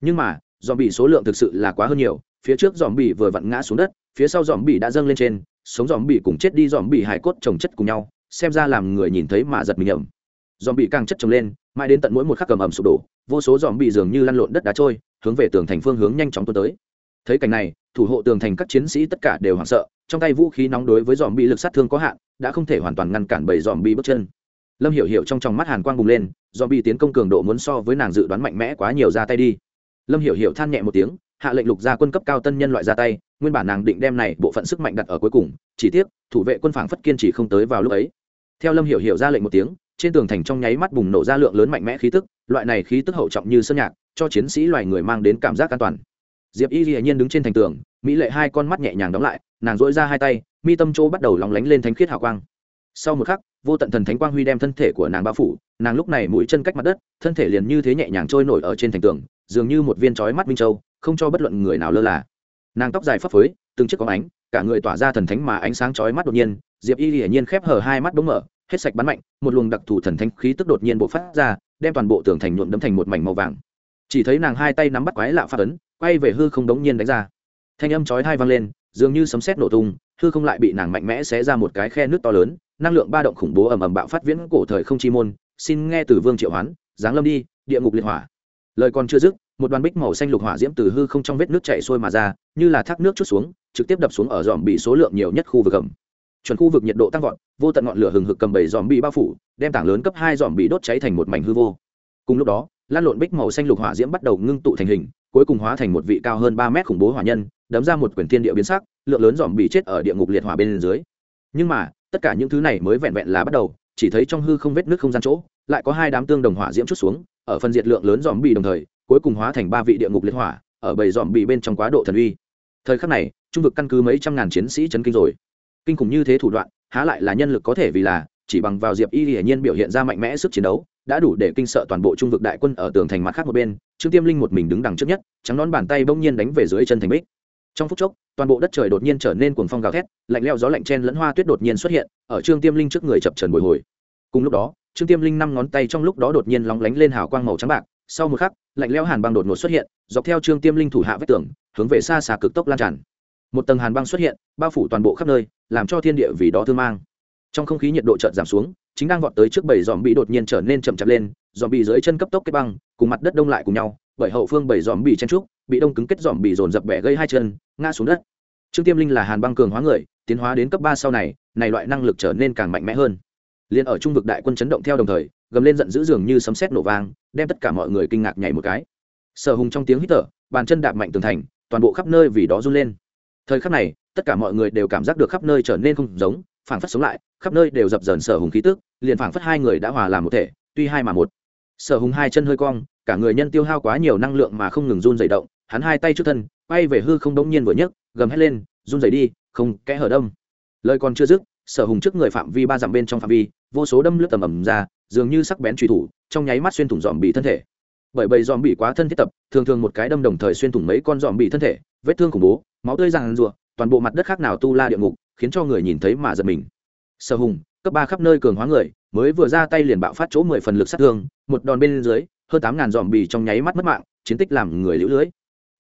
Nhưng mà, dòm bị số lượng thực sự là quá hơn nhiều, phía trước dòm bị vừa vặn ngã xuống đất, phía sau dòm bị đã dâng lên trên, sống dòm bị cùng chết đi dòm bị hải cốt trồng chất cùng nhau, xem ra làm người nhìn thấy mà giật mình nhầm dòm bị càng chất trồng lên, mãi đến tận mỗi một khắc cầm ẩm sụp đổ, vô số dòm bị dường như lăn lộn đất đá trôi, hướng về tường thành phương hướng nhanh chóng tuôn tới thấy cảnh này, thủ hộ tường thành các chiến sĩ tất cả đều hoảng sợ, trong tay vũ khí nóng đối với dòm bị lực sát thương có hạn, đã không thể hoàn toàn ngăn cản bầy dòm bị bước chân. Lâm hiểu hiểu trong trong mắt hàn quang bùng lên dòm bị tiến công cường độ muốn so với nàng dự đoán mạnh mẽ quá nhiều ra tay đi. Lâm hiểu hiểu than nhẹ một tiếng, hạ lệnh lục gia quân cấp cao tân nhân loại ra tay, nguyên bản nàng định đem này bộ phận sức mạnh đặt ở cuối cùng, chỉ tiếc, thủ vệ quân phảng phất kiên trì không tới vào lúc ấy. Theo lâm hiểu hiểu ra lệnh một tiếng, trên tường thành trong nháy mắt bùng nổ ra lượng lớn mạnh mẽ khí tức, loại này khí tức hậu trọng như sơn nhạc, cho chiến sĩ loài người mang đến cảm giác an toàn diệp y dĩ nhiên đứng trên thành tường, mỹ lệ hai con mắt nhẹ nhàng đóng lại, nàng dỗi ra hai tay, mi tâm chỗ bắt đầu lóng lánh lên thánh khiết hào quang. Sau một khắc, vô tận thần thánh quang huy đem thân thể của nàng bao phủ, nàng lúc này mũi chân cách mặt đất, thân thể liền như thế nhẹ nhàng trôi nổi ở trên thành tường, dường như một viên trói mắt minh châu, không cho bất luận người nào lơ là. Nàng tóc dài phấp phới, từng chiếc có ánh, cả người tỏa ra thần thánh mà ánh sáng chói mắt đột nhiên, diệp y hiển nhiên khép hờ hai mắt bỗng mở, hết sạch bắn mạnh, một luồng đặc thù thần thánh khí tức đột nhiên bộc phát ra, đem toàn bộ tường thành nhuộm đấm thành một mảnh màu vàng chỉ thấy nàng hai tay nắm bắt quái lạ phát ấn, quay về hư không đống nhiên đánh ra. Thanh âm chói hai vang lên, dường như sấm sét nổ tung, hư không lại bị nàng mạnh mẽ xé ra một cái khe nước to lớn, năng lượng ba động khủng bố ầm ầm bạo phát viễn cổ thời không chi môn. Xin nghe từ vương triệu hoán, giáng lâm đi, địa ngục liệt hỏa. Lời còn chưa dứt, một đoàn bích màu xanh lục hỏa diễm từ hư không trong vết nước chảy xuôi mà ra, như là thác nước chút xuống, trực tiếp đập xuống ở dòm bị số lượng nhiều nhất khu vực gầm chuẩn khu vực nhiệt độ tăng vọt, vô tận ngọn lửa hừng hực cầm bảy dòm bị bao phủ, đem tảng lớn cấp hai dòm bị đốt cháy thành một mảnh hư vô. Cùng lúc đó lan lộn bích màu xanh lục hỏa diễm bắt đầu ngưng tụ thành hình, cuối cùng hóa thành một vị cao hơn ba mét khủng bố hỏa nhân, đấm ra một quyển thiên địa biến sắc, lượng lớn dòm bị chết ở địa ngục liệt hỏa bên dưới. Nhưng mà, tất cả những thứ này mới vẹn vẹn là bắt đầu, chỉ thấy trong hư không vết nước không gian chỗ, lại có hai đám tương đồng hỏa diễm chút xuống, ở phần diệt lượng lớn dòm bị đồng thời, cuối cùng hóa thành ba vị địa ngục liệt hỏa, ở bầy dòm bị bên trong quá độ thần uy. Thời khắc này, trung vực căn cứ mấy trăm ngàn chiến sĩ chấn kinh rồi. Kinh khủng như thế thủ đoạn, há lại là nhân lực có thể vì là, chỉ bằng vào diệp y hiển nhiên biểu hiện ra mạnh mẽ sức chiến đấu đã đủ để kinh sợ toàn bộ trung vực đại quân ở tường thành mặt khác một bên, trương tiêm linh một mình đứng đằng trước nhất, trắng nón bàn tay bỗng nhiên đánh về dưới chân thành bích. Trong phút chốc, toàn bộ đất trời đột nhiên trở nên cuồng phong gào thét, lạnh leo gió lạnh chen lẫn hoa tuyết đột nhiên xuất hiện, ở trương tiêm linh trước người chập trần bồi hồi. Cùng lúc đó, trương tiêm linh năm ngón tay trong lúc đó đột nhiên lóng lánh lên hào quang màu trắng bạc, sau một khắc, lạnh lẽo hàn băng đột ngột xuất hiện, dọc theo trương tiêm linh thủ hạ vách tường, hướng về xa xa cực tốc lan tràn. Một tầng hàn băng xuất hiện, bao phủ toàn bộ khắp nơi, làm cho thiên địa vì đó thương mang trong không khí nhiệt độ chợt giảm xuống, chính đang vọt tới trước bảy dòm bị đột nhiên trở nên chậm chạp lên dòm bị dưới chân cấp tốc kết băng, cùng mặt đất đông lại cùng nhau, bởi hậu phương bảy dòm bị chen trúc, bị đông cứng kết dòm bị dồn dập bẻ gây hai chân, ngã xuống đất. Trương tiêm linh là hàn băng cường hóa người, tiến hóa đến cấp ba sau này này loại năng lực trở nên càng mạnh mẽ hơn. Liền ở trung vực đại quân chấn động theo đồng thời, gầm lên giận dữ dường như sấm sét nổ vang, đem tất cả mọi người kinh ngạc nhảy một cái. Sở hùng trong tiếng hít thở, bàn chân đạp mạnh tường thành, toàn bộ khắp nơi vì đó run lên. Thời khắc này tất cả mọi người đều cảm giác được khắp nơi trở nên không giống, phảng phất sống lại, khắp nơi đều dập dờn sở hùng khí tức, liền phảng phất hai người đã hòa làm một thể, tuy hai mà một. Sở hùng hai chân hơi cong, cả người nhân tiêu hao quá nhiều năng lượng mà không ngừng run dày động, hắn hai tay trước thân, quay về hư không đống nhiên vừa nhấc, gầm hét lên, run dày đi, không kẽ hở đông lời còn chưa dứt, sở hùng trước người phạm vi ba dặm bên trong phạm vi, vô số đâm lướt tầm ầm ra, dường như sắc bén truy thủ, trong nháy mắt xuyên thủng dòm bị thân thể. Bởi bầy dòm bị quá thân thiết tập, thường thường một cái đâm đồng thời xuyên thủng mấy con dòm bị thân thể, vết thương khủng bố, máu tươi ràng rụa toàn bộ mặt đất khác nào tu la địa ngục, khiến cho người nhìn thấy mà giật mình. Sở hùng, cấp ba khắp nơi cường hóa người, mới vừa ra tay liền bạo phát chỗ mười phần lực sát thương, một đòn bên dưới, hơn tám ngàn dòm bì trong nháy mắt mất mạng, chiến tích làm người lũ lưới.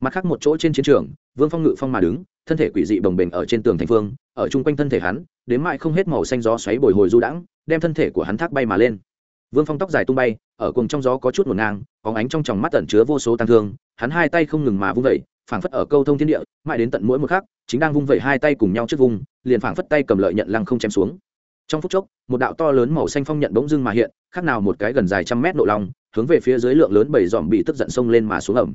Mặt khác một chỗ trên chiến trường, vương phong ngự phong mà đứng, thân thể quỷ dị bồng bềnh ở trên tường thành phương, ở chung quanh thân thể hắn, đến mại không hết màu xanh gió xoáy bồi hồi du đãng, đem thân thể của hắn thác bay mà lên. Vương phong tóc dài tung bay, ở cùng trong gió có chút ngổn ngang có ánh trong tròng mắt tẩn chứa vô số tăng thương, hắn hai tay không ngừng mà vung vẩy phảng phất ở câu thông thiên địa, mãi đến tận mỗi một khắc, chính đang vung vẩy hai tay cùng nhau trước vùng, liền phảng phất tay cầm lợi nhận lăng không chém xuống. Trong phút chốc, một đạo to lớn màu xanh phong nhận bỗng dưng mà hiện, khác nào một cái gần dài trăm mét độ lòng, hướng về phía dưới lượng lớn bảy dòm bị tức giận sông lên mà xuống ẩm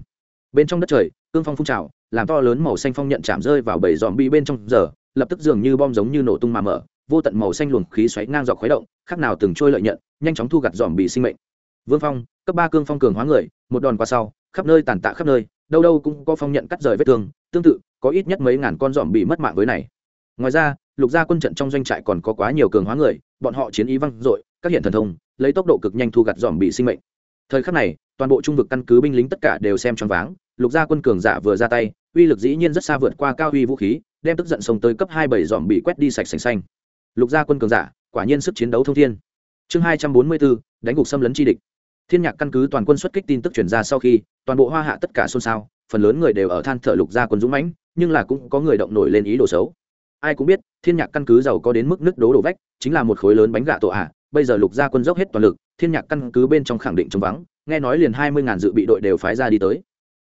bên trong đất trời, cương phong phun trào, làm to lớn màu xanh phong nhận chạm rơi vào bảy dòm bị bên trong giờ, lập tức dường như bom giống như nổ tung mà mở, vô tận màu xanh luồng khí xoáy ngang dọc khuấy động, khác nào từng trôi lợi nhận, nhanh chóng thu gặt dòm bị sinh mệnh. Vương phong, cấp ba cương phong cường hóa người, một đòn qua sau, khắp nơi tàn tạ khắp nơi đâu đâu cũng có phong nhận cắt rời vết thương, tương tự, có ít nhất mấy ngàn con dòm bị mất mạng với này. Ngoài ra, lục gia quân trận trong doanh trại còn có quá nhiều cường hóa người, bọn họ chiến ý văng dội, các hiện thần thông, lấy tốc độ cực nhanh thu gặt dòm bị sinh mệnh. Thời khắc này, toàn bộ trung vực căn cứ binh lính tất cả đều xem choáng váng, lục gia quân cường giả vừa ra tay, uy lực dĩ nhiên rất xa vượt qua cao uy vũ khí, đem tức giận sông tới cấp hai bảy dòm bị quét đi sạch sành xanh. Lục gia quân cường giả, quả nhiên sức chiến đấu thông thiên. Chương hai trăm bốn mươi bốn, đánh gục xâm lấn chi địch. Thiên nhạc căn cứ toàn quân xuất kích tin tức chuyển ra sau khi toàn bộ hoa hạ tất cả xôn xao, phần lớn người đều ở than thở lục gia quân dũng mãnh, nhưng là cũng có người động nổi lên ý đồ xấu. Ai cũng biết, thiên nhạc căn cứ giàu có đến mức nứt đố đổ vách, chính là một khối lớn bánh gạ tổ ạ. Bây giờ lục gia quân dốc hết toàn lực, thiên nhạc căn cứ bên trong khẳng định chống vắng, nghe nói liền hai mươi ngàn dự bị đội đều phái ra đi tới.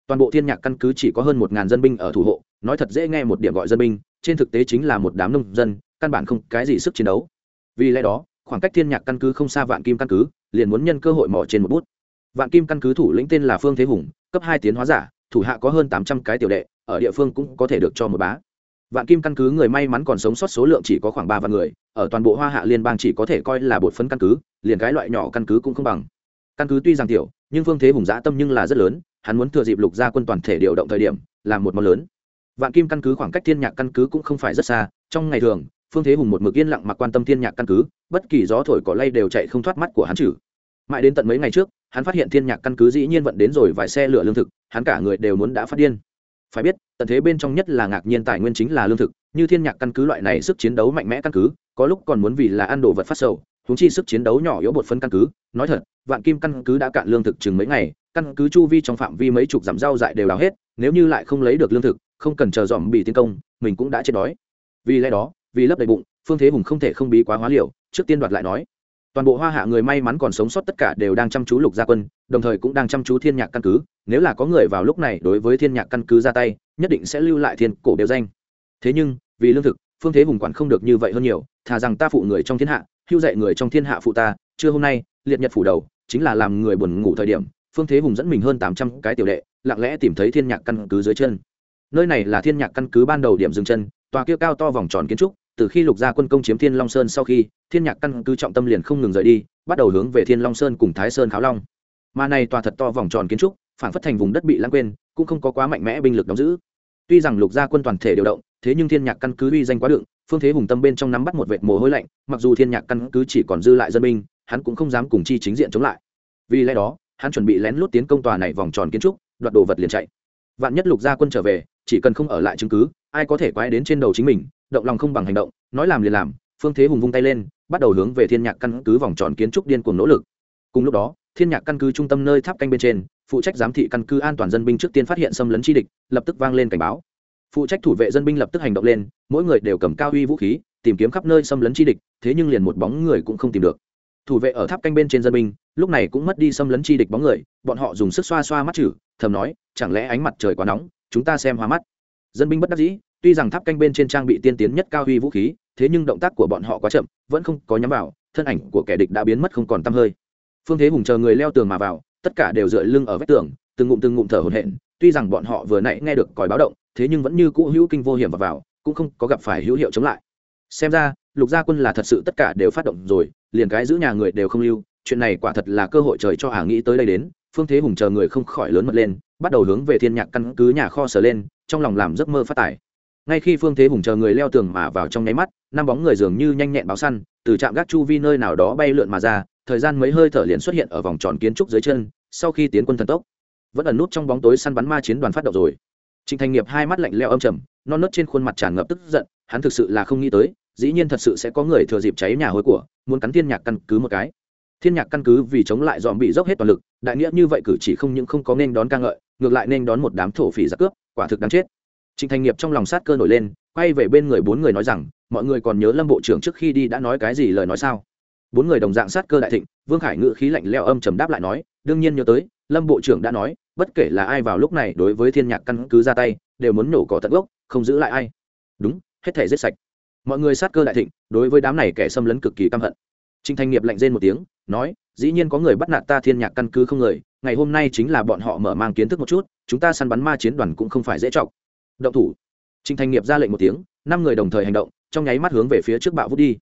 Toàn bộ thiên nhạc căn cứ chỉ có hơn một ngàn dân binh ở thủ hộ, nói thật dễ nghe một điểm gọi dân binh, trên thực tế chính là một đám nông dân, căn bản không cái gì sức chiến đấu. Vì lẽ đó, khoảng cách thiên nhạc căn cứ không xa vạn kim căn cứ, liền muốn nhân cơ hội mỏ trên một bút vạn kim căn cứ thủ lĩnh tên là phương thế hùng, cấp hai tiến hóa giả, thủ hạ có hơn tám trăm cái tiểu đệ, ở địa phương cũng có thể được cho một bá. Vạn kim căn cứ người may mắn còn sống sót số lượng chỉ có khoảng ba vạn người, ở toàn bộ hoa hạ liên bang chỉ có thể coi là bột phấn căn cứ, liền cái loại nhỏ căn cứ cũng không bằng. Căn cứ tuy rằng tiểu, nhưng phương thế hùng dã tâm nhưng là rất lớn, hắn muốn thừa dịp lục gia quân toàn thể điều động thời điểm, làm một món lớn. Vạn kim căn cứ khoảng cách thiên nhạc căn cứ cũng không phải rất xa, trong ngày thường, phương thế hùng một mực yên lặng mặc quan tâm thiên nhạc căn cứ, bất kỳ gió thổi cỏ lay đều chạy không thoát mắt của hắn chử. Mãi đến tận mấy ngày trước hắn phát hiện thiên nhạc căn cứ dĩ nhiên vận đến rồi vài xe lửa lương thực, hắn cả người đều muốn đã phát điên. Phải biết, tận thế bên trong nhất là ngạc nhiên tài nguyên chính là lương thực, như thiên nhạc căn cứ loại này sức chiến đấu mạnh mẽ căn cứ, có lúc còn muốn vì là ăn đồ vật phát sầu húng chi sức chiến đấu nhỏ yếu bột phân căn cứ, nói thật, vạn kim căn cứ đã cạn lương thực chừng mấy ngày, căn cứ chu vi trong phạm vi mấy chục giảm rau dại đều đào hết, nếu như lại không lấy được lương thực, không cần chờ dòm bị tiến công, mình cũng đã chết đói. Vì lẽ đó, vì lấp đầy bụng, phương thế hùng không thể không bí quá hóa liều, trước tiên đoạt lại nói toàn bộ hoa hạ người may mắn còn sống sót tất cả đều đang chăm chú lục gia quân, đồng thời cũng đang chăm chú thiên nhạc căn cứ. Nếu là có người vào lúc này đối với thiên nhạc căn cứ ra tay, nhất định sẽ lưu lại thiên cổ đều danh. Thế nhưng, vì lương thực, phương thế hùng quản không được như vậy hơn nhiều, thà rằng ta phụ người trong thiên hạ, hưu dạy người trong thiên hạ phụ ta chưa hôm nay, liệt nhật phủ đầu, chính là làm người buồn ngủ thời điểm, phương thế hùng dẫn mình hơn tám trăm cái tiểu đệ, lặng lẽ tìm thấy thiên nhạc căn cứ dưới chân. Nơi này là thiên nhạc căn cứ ban đầu điểm dừng chân, tòa kia cao to vòng tròn kiến trúc từ khi lục gia quân công chiếm thiên long sơn sau khi, thiên nhạc căn cứ trọng tâm liền không ngừng rời đi, bắt đầu hướng về thiên long sơn cùng thái sơn kháo long. Mà này tòa thật to vòng tròn kiến trúc phản phất thành vùng đất bị lãng quên, cũng không có quá mạnh mẽ binh lực đóng giữ. Tuy rằng lục gia quân toàn thể điều động, thế nhưng thiên nhạc căn cứ uy danh quá đựng, phương thế hùng tâm bên trong nắm bắt một vệt mồ hôi lạnh, mặc dù thiên nhạc căn cứ chỉ còn dư lại dân binh, hắn cũng không dám cùng chi chính diện chống lại. Vì lẽ đó, hắn chuẩn bị lén lút tiến công tòa này vòng tròn kiến trúc, đoạt đồ vật liền chạy. Vạn nhất lục gia quân trở về chỉ cần không ở lại chứng cứ, ai có thể quay đến trên đầu chính mình, động lòng không bằng hành động, nói làm liền làm, phương thế hùng vung tay lên, bắt đầu hướng về thiên nhạc căn cứ vòng tròn kiến trúc điên cuồng nỗ lực. Cùng lúc đó, thiên nhạc căn cứ trung tâm nơi tháp canh bên trên, phụ trách giám thị căn cứ an toàn dân binh trước tiên phát hiện xâm lấn chi địch, lập tức vang lên cảnh báo. Phụ trách thủ vệ dân binh lập tức hành động lên, mỗi người đều cầm cao uy vũ khí, tìm kiếm khắp nơi xâm lấn chi địch, thế nhưng liền một bóng người cũng không tìm được. Thủ vệ ở tháp canh bên trên dân binh, lúc này cũng mất đi xâm lấn chi địch bóng người, bọn họ dùng sức xoa xoa mắt chử thầm nói, chẳng lẽ ánh mặt trời quá nóng chúng ta xem hoa mắt. Dân binh bất đắc dĩ tuy rằng tháp canh bên trên trang bị tiên tiến nhất cao huy vũ khí thế nhưng động tác của bọn họ quá chậm vẫn không có nhắm vào thân ảnh của kẻ địch đã biến mất không còn tăm hơi. Phương thế hùng chờ người leo tường mà vào tất cả đều dựa lưng ở vách tường từng ngụm từng ngụm thở hổn hển tuy rằng bọn họ vừa nãy nghe được còi báo động thế nhưng vẫn như cũ hữu kinh vô hiểm vào, vào cũng không có gặp phải hữu hiệu chống lại. Xem ra lục gia quân là thật sự tất cả đều phát động rồi liền cái giữ nhà người đều không lưu chuyện này quả thật là cơ hội trời cho hà nghĩ tới đây đến phương thế hùng chờ người không khỏi lớn mật lên bắt đầu hướng về thiên nhạc căn cứ nhà kho sở lên, trong lòng làm giấc mơ phát tải ngay khi phương thế hùng chờ người leo tường mà vào trong nháy mắt, năm bóng người dường như nhanh nhẹn báo săn, từ trạm gác chu vi nơi nào đó bay lượn mà ra, thời gian mấy hơi thở liền xuất hiện ở vòng tròn kiến trúc dưới chân, sau khi tiến quân thần tốc, vẫn ẩn nút trong bóng tối săn bắn ma chiến đoàn phát động rồi. Trịnh thành nghiệp hai mắt lạnh leo âm trầm, non nớt trên khuôn mặt tràn ngập tức giận, hắn thực sự là không nghĩ tới, dĩ nhiên thật sự sẽ có người thừa dịp cháy nhà hối của, muốn cắn thiên nhạc căn cứ một cái. Thiên nhạc căn cứ vì chống lại dòm bị dốc hết toàn lực, đại nghĩa như vậy cử chỉ không những không có nên đón ca ngợi ngược lại nên đón một đám thổ phỉ giặc cướp, quả thực đáng chết. Trịnh thành nghiệp trong lòng sát cơ nổi lên, quay về bên người bốn người nói rằng, mọi người còn nhớ lâm bộ trưởng trước khi đi đã nói cái gì lời nói sao? Bốn người đồng dạng sát cơ đại thịnh, vương khải ngự khí lạnh leo âm trầm đáp lại nói, đương nhiên nhớ tới, lâm bộ trưởng đã nói, bất kể là ai vào lúc này đối với thiên nhạc căn cứ ra tay, đều muốn nổ cỏ tận gốc, không giữ lại ai. Đúng, hết thể giết sạch. Mọi người sát cơ đại thịnh, đối với đám này kẻ xâm lấn cực kỳ căm hận. Trịnh thanh nghiệp lạnh rên một tiếng, nói, dĩ nhiên có người bắt nạt ta thiên nhạc căn cứ không người ngày hôm nay chính là bọn họ mở mang kiến thức một chút, chúng ta săn bắn ma chiến đoàn cũng không phải dễ chọc. Động thủ. Trình thanh nghiệp ra lệnh một tiếng, năm người đồng thời hành động, trong nháy mắt hướng về phía trước bạo vút đi.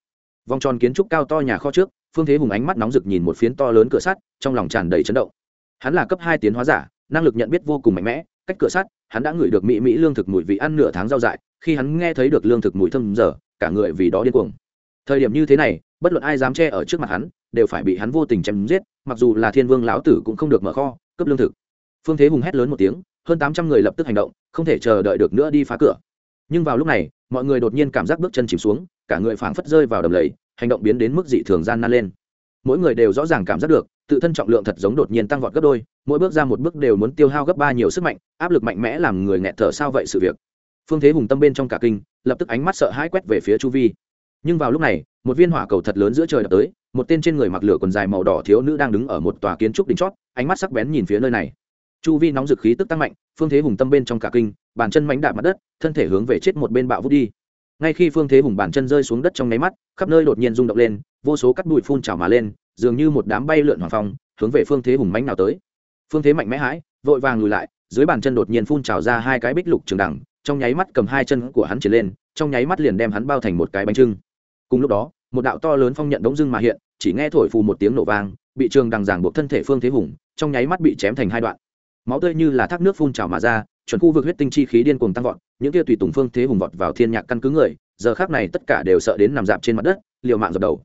Vòng tròn kiến trúc cao to nhà kho trước, phương thế hùng ánh mắt nóng rực nhìn một phiến to lớn cửa sắt, trong lòng tràn đầy chấn động. Hắn là cấp hai tiến hóa giả, năng lực nhận biết vô cùng mạnh mẽ, cách cửa sắt, hắn đã ngửi được mỹ mỹ lương thực mùi vị ăn nửa tháng rau dại, khi hắn nghe thấy được lương thực mùi thơm giờ, cả người vì đó điên cuồng. Thời điểm như thế này, bất luận ai dám che ở trước mặt hắn đều phải bị hắn vô tình chém giết, mặc dù là thiên vương lão tử cũng không được mở kho, cấp lương thực. Phương thế hùng hét lớn một tiếng, hơn tám trăm người lập tức hành động, không thể chờ đợi được nữa đi phá cửa. Nhưng vào lúc này, mọi người đột nhiên cảm giác bước chân chìm xuống, cả người phảng phất rơi vào đầm lầy, hành động biến đến mức dị thường gian nan lên. Mỗi người đều rõ ràng cảm giác được, tự thân trọng lượng thật giống đột nhiên tăng vọt gấp đôi, mỗi bước ra một bước đều muốn tiêu hao gấp ba nhiều sức mạnh, áp lực mạnh mẽ làm người nghẹt thở sao vậy sự việc. Phương thế hùng tâm bên trong cả kinh, lập tức ánh mắt sợ hãi quét về phía chu vi nhưng vào lúc này, một viên hỏa cầu thật lớn giữa trời đập tới, một tên trên người mặc lửa quần dài màu đỏ thiếu nữ đang đứng ở một tòa kiến trúc đỉnh chót, ánh mắt sắc bén nhìn phía nơi này. Chu vi nóng dực khí tức tăng mạnh, phương thế hùng tâm bên trong cả kinh, bàn chân mánh đạp mặt đất, thân thể hướng về chết một bên bạo vút đi. Ngay khi phương thế hùng bàn chân rơi xuống đất trong nháy mắt, khắp nơi đột nhiên rung động lên, vô số cắt bụi phun trào mà lên, dường như một đám bay lượn hoàng phong, hướng về phương thế hùng mánh nào tới. Phương thế mạnh mẽ hãi, vội vàng lùi lại, dưới bàn chân đột nhiên phun trào ra hai cái bích lục trường đẳng, trong nháy mắt cầm hai chân của hắn trở lên, trong nháy mắt liền đem hắn bao thành một cái bánh trưng cùng lúc đó, một đạo to lớn phong nhận đống dưng mà hiện, chỉ nghe thổi phù một tiếng nổ vang, bị trường đằng giảng buộc thân thể phương thế hùng, trong nháy mắt bị chém thành hai đoạn. Máu tươi như là thác nước phun trào mà ra, chuẩn khu vực huyết tinh chi khí điên cuồng tăng vọt, những kia tùy tùng phương thế hùng vọt vào thiên nhạc căn cứ người, giờ khác này tất cả đều sợ đến nằm dạp trên mặt đất, liều mạng dập đầu.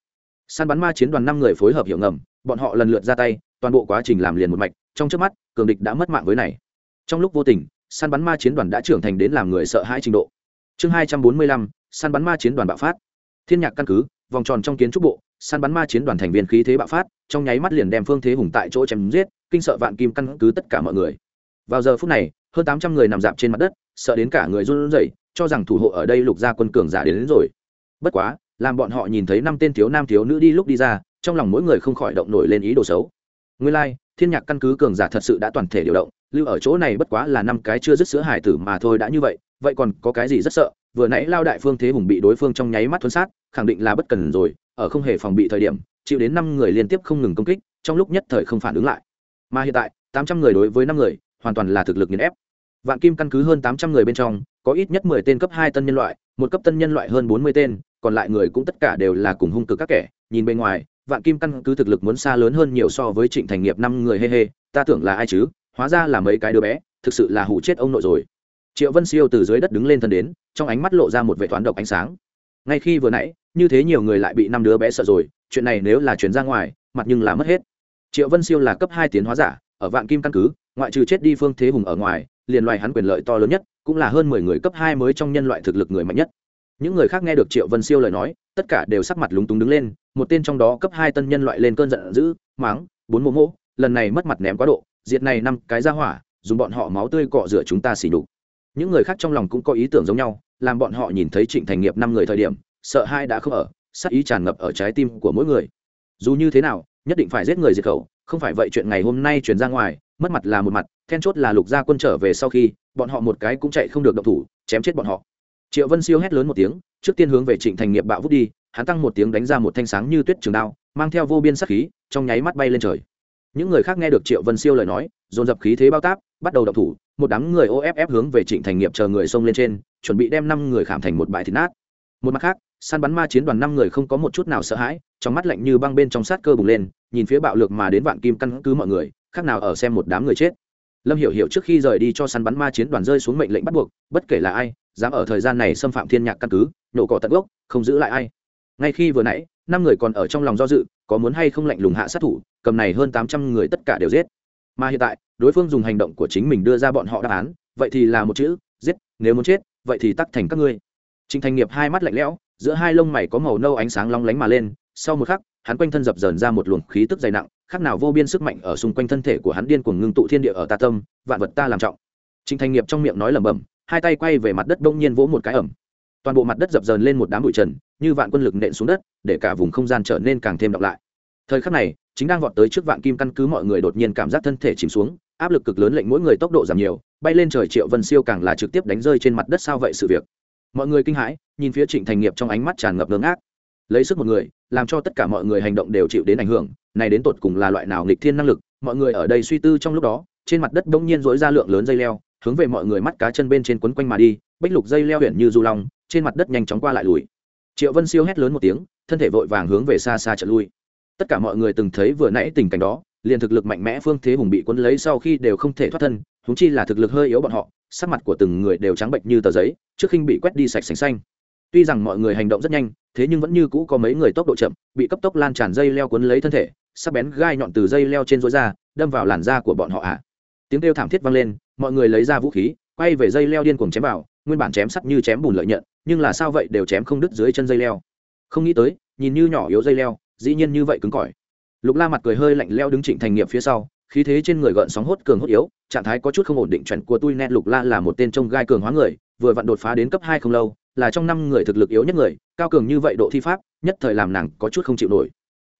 Săn bắn ma chiến đoàn năm người phối hợp hiểu ngầm, bọn họ lần lượt ra tay, toàn bộ quá trình làm liền một mạch, trong trước mắt, cường địch đã mất mạng với này. Trong lúc vô tình, săn bắn ma chiến đoàn đã trưởng thành đến làm người sợ hãi trình độ. Chương hai trăm bốn mươi lăm, săn bắn ma chiến đoàn bạo phát thiên nhạc căn cứ vòng tròn trong kiến trúc bộ săn bắn ma chiến đoàn thành viên khí thế bạo phát trong nháy mắt liền đem phương thế hùng tại chỗ chém giết kinh sợ vạn kim căn cứ tất cả mọi người. Vào giờ phút này hơn tám trăm người nằm dạp trên mặt đất sợ đến cả người run rẩy cho rằng thủ hộ ở đây lục gia quân cường giả đến, đến rồi. Bất quá làm bọn họ nhìn thấy năm tên thiếu nam thiếu nữ đi lúc đi ra trong lòng mỗi người không khỏi động nổi lên ý đồ xấu. Nguyên lai like, thiên nhạc căn cứ cường giả thật sự đã toàn thể điều động lưu ở chỗ này bất quá là năm cái chưa dứt sữa hải tử mà thôi đã như vậy vậy còn có cái gì rất sợ? Vừa nãy lao đại phương thế hùng bị đối phương trong nháy mắt thuấn sát, khẳng định là bất cần rồi, ở không hề phòng bị thời điểm, chịu đến năm người liên tiếp không ngừng công kích, trong lúc nhất thời không phản ứng lại. Mà hiện tại, tám trăm người đối với năm người, hoàn toàn là thực lực nghiền ép. Vạn kim căn cứ hơn tám trăm người bên trong, có ít nhất mười tên cấp hai tân nhân loại, một cấp tân nhân loại hơn bốn mươi tên, còn lại người cũng tất cả đều là cùng hung cực các kẻ. Nhìn bên ngoài, vạn kim căn cứ thực lực muốn xa lớn hơn nhiều so với trịnh thành nghiệp năm người hê hê ta tưởng là ai chứ? Hóa ra là mấy cái đứa bé, thực sự là hủ chết ông nội rồi triệu vân siêu từ dưới đất đứng lên thân đến, trong ánh mắt lộ ra một vệ toán độc ánh sáng. Ngay khi vừa nãy, như thế nhiều người lại bị năm đứa bé sợ rồi, chuyện này nếu là chuyển ra ngoài, mặt nhưng là mất hết. Triệu vân siêu là cấp hai tiến hóa giả, ở vạn kim căn cứ, ngoại trừ chết đi phương thế hùng ở ngoài, liền loài hắn quyền lợi to lớn nhất, cũng là hơn mười người cấp hai mới trong nhân loại thực lực người mạnh nhất. Những người khác nghe được triệu vân siêu lời nói, tất cả đều sắc mặt lúng túng đứng lên, một tên trong đó cấp hai tân nhân loại lên cơn giận dữ máng bốn mô mô, lần này mất mặt ném quá độ, diệt này năm cái ra hỏa, dùng bọn họ máu tươi cọ rửa chúng ta xỉ đục những người khác trong lòng cũng có ý tưởng giống nhau, làm bọn họ nhìn thấy trịnh thành nghiệp năm người thời điểm, sợ hai đã không ở, sắc ý tràn ngập ở trái tim của mỗi người. Dù như thế nào, nhất định phải giết người diệt khẩu, không phải vậy chuyện ngày hôm nay truyền ra ngoài, mất mặt là một mặt, then chốt là lục gia quân trở về sau khi, bọn họ một cái cũng chạy không được động thủ, chém chết bọn họ. Triệu vân siêu hét lớn một tiếng, trước tiên hướng về trịnh thành nghiệp bạo vút đi, hắn tăng một tiếng đánh ra một thanh sáng như tuyết trường đao, mang theo vô biên sắc khí, trong nháy mắt bay lên trời. Những người khác nghe được triệu vân siêu lời nói, dồn dập khí thế bao táp, bắt đầu đập thủ một đám người off hướng về trịnh thành nghiệp chờ người xông lên trên, chuẩn bị đem năm người khảm thành một bãi thịt nát. Một mặt khác, săn bắn ma chiến đoàn năm người không có một chút nào sợ hãi, trong mắt lạnh như băng bên trong sát cơ bùng lên, nhìn phía bạo lực mà đến vạn kim căn cứ mọi người, khác nào ở xem một đám người chết. Lâm hiểu hiểu trước khi rời đi cho săn bắn ma chiến đoàn rơi xuống mệnh lệnh bắt buộc, bất kể là ai, dám ở thời gian này xâm phạm thiên nhạc căn cứ, nổ cỏ tận gốc, không giữ lại ai. Ngay khi vừa nãy, năm người còn ở trong lòng do dự, có muốn hay không lạnh lùng hạ sát thủ, cầm này hơn tám trăm người tất cả đều giết mà hiện tại, đối phương dùng hành động của chính mình đưa ra bọn họ đáp án, vậy thì là một chữ, giết, nếu muốn chết, vậy thì tắt thành các ngươi. Trịnh thành nghiệp hai mắt lạnh lẽo, giữa hai lông mày có màu nâu ánh sáng long lánh mà lên, sau một khắc, hắn quanh thân dập dờn ra một luồng khí tức dày nặng, khác nào vô biên sức mạnh ở xung quanh thân thể của hắn điên cuồng ngưng tụ thiên địa ở ta tâm, vạn vật ta làm trọng. Trịnh thành nghiệp trong miệng nói lẩm bẩm, hai tay quay về mặt đất đông nhiên vỗ một cái ẩm. Toàn bộ mặt đất dập dờn lên một đám bụi trần, như vạn quân lực nện xuống đất, để cả vùng không gian trở nên càng thêm đọc lại. Thời khắc này chính đang vọt tới trước vạn kim căn cứ mọi người đột nhiên cảm giác thân thể chìm xuống, áp lực cực lớn lệnh mỗi người tốc độ giảm nhiều, bay lên trời triệu vân siêu càng là trực tiếp đánh rơi trên mặt đất sao vậy sự việc. Mọi người kinh hãi, nhìn phía trịnh thành nghiệp trong ánh mắt tràn ngập ngưng ác lấy sức một người, làm cho tất cả mọi người hành động đều chịu đến ảnh hưởng, này đến tột cùng là loại nào nghịch thiên năng lực, mọi người ở đây suy tư trong lúc đó, trên mặt đất đông nhiên dối ra lượng lớn dây leo, hướng về mọi người mắt cá chân bên trên quấn quanh mà đi bách lục dây leo huyện như du long, trên mặt đất nhanh chóng qua lại lùi. Triệu vân siêu hét lớn một tiếng, thân thể vội vàng hướng về xa xa trận lui tất cả mọi người từng thấy vừa nãy tình cảnh đó, liền thực lực mạnh mẽ phương thế hùng bị quân lấy sau khi đều không thể thoát thân húng chi là thực lực hơi yếu bọn họ, sắc mặt của từng người đều trắng bệnh như tờ giấy, trước khinh bị quét đi sạch sành xanh tuy rằng mọi người hành động rất nhanh, thế nhưng vẫn như cũ có mấy người tốc độ chậm, bị cấp tốc lan tràn dây leo cuốn lấy thân thể, sắc bén gai nhọn từ dây leo trên rối ra, đâm vào làn da của bọn họ ạ à. tiếng kêu thảm thiết vang lên, mọi người lấy ra vũ khí, quay về dây leo điên cuồng chém vào, nguyên bản chém sắt như chém bùn lợi nhận, nhưng là sao vậy đều chém không đứt dưới chân dây leo không nghĩ tới, nhìn như nhỏ yếu dây leo dĩ nhiên như vậy cứng cỏi. Lục la mặt cười hơi lạnh leo đứng trịnh thành nghiệp phía sau, khí thế trên người gợn sóng hốt cường hốt yếu, trạng thái có chút không ổn định chuẩn của tôi net lục la là một tên trông gai cường hóa người, vừa vặn đột phá đến cấp hai không lâu, là trong năm người thực lực yếu nhất người, cao cường như vậy độ thi pháp, nhất thời làm nàng có chút không chịu nổi.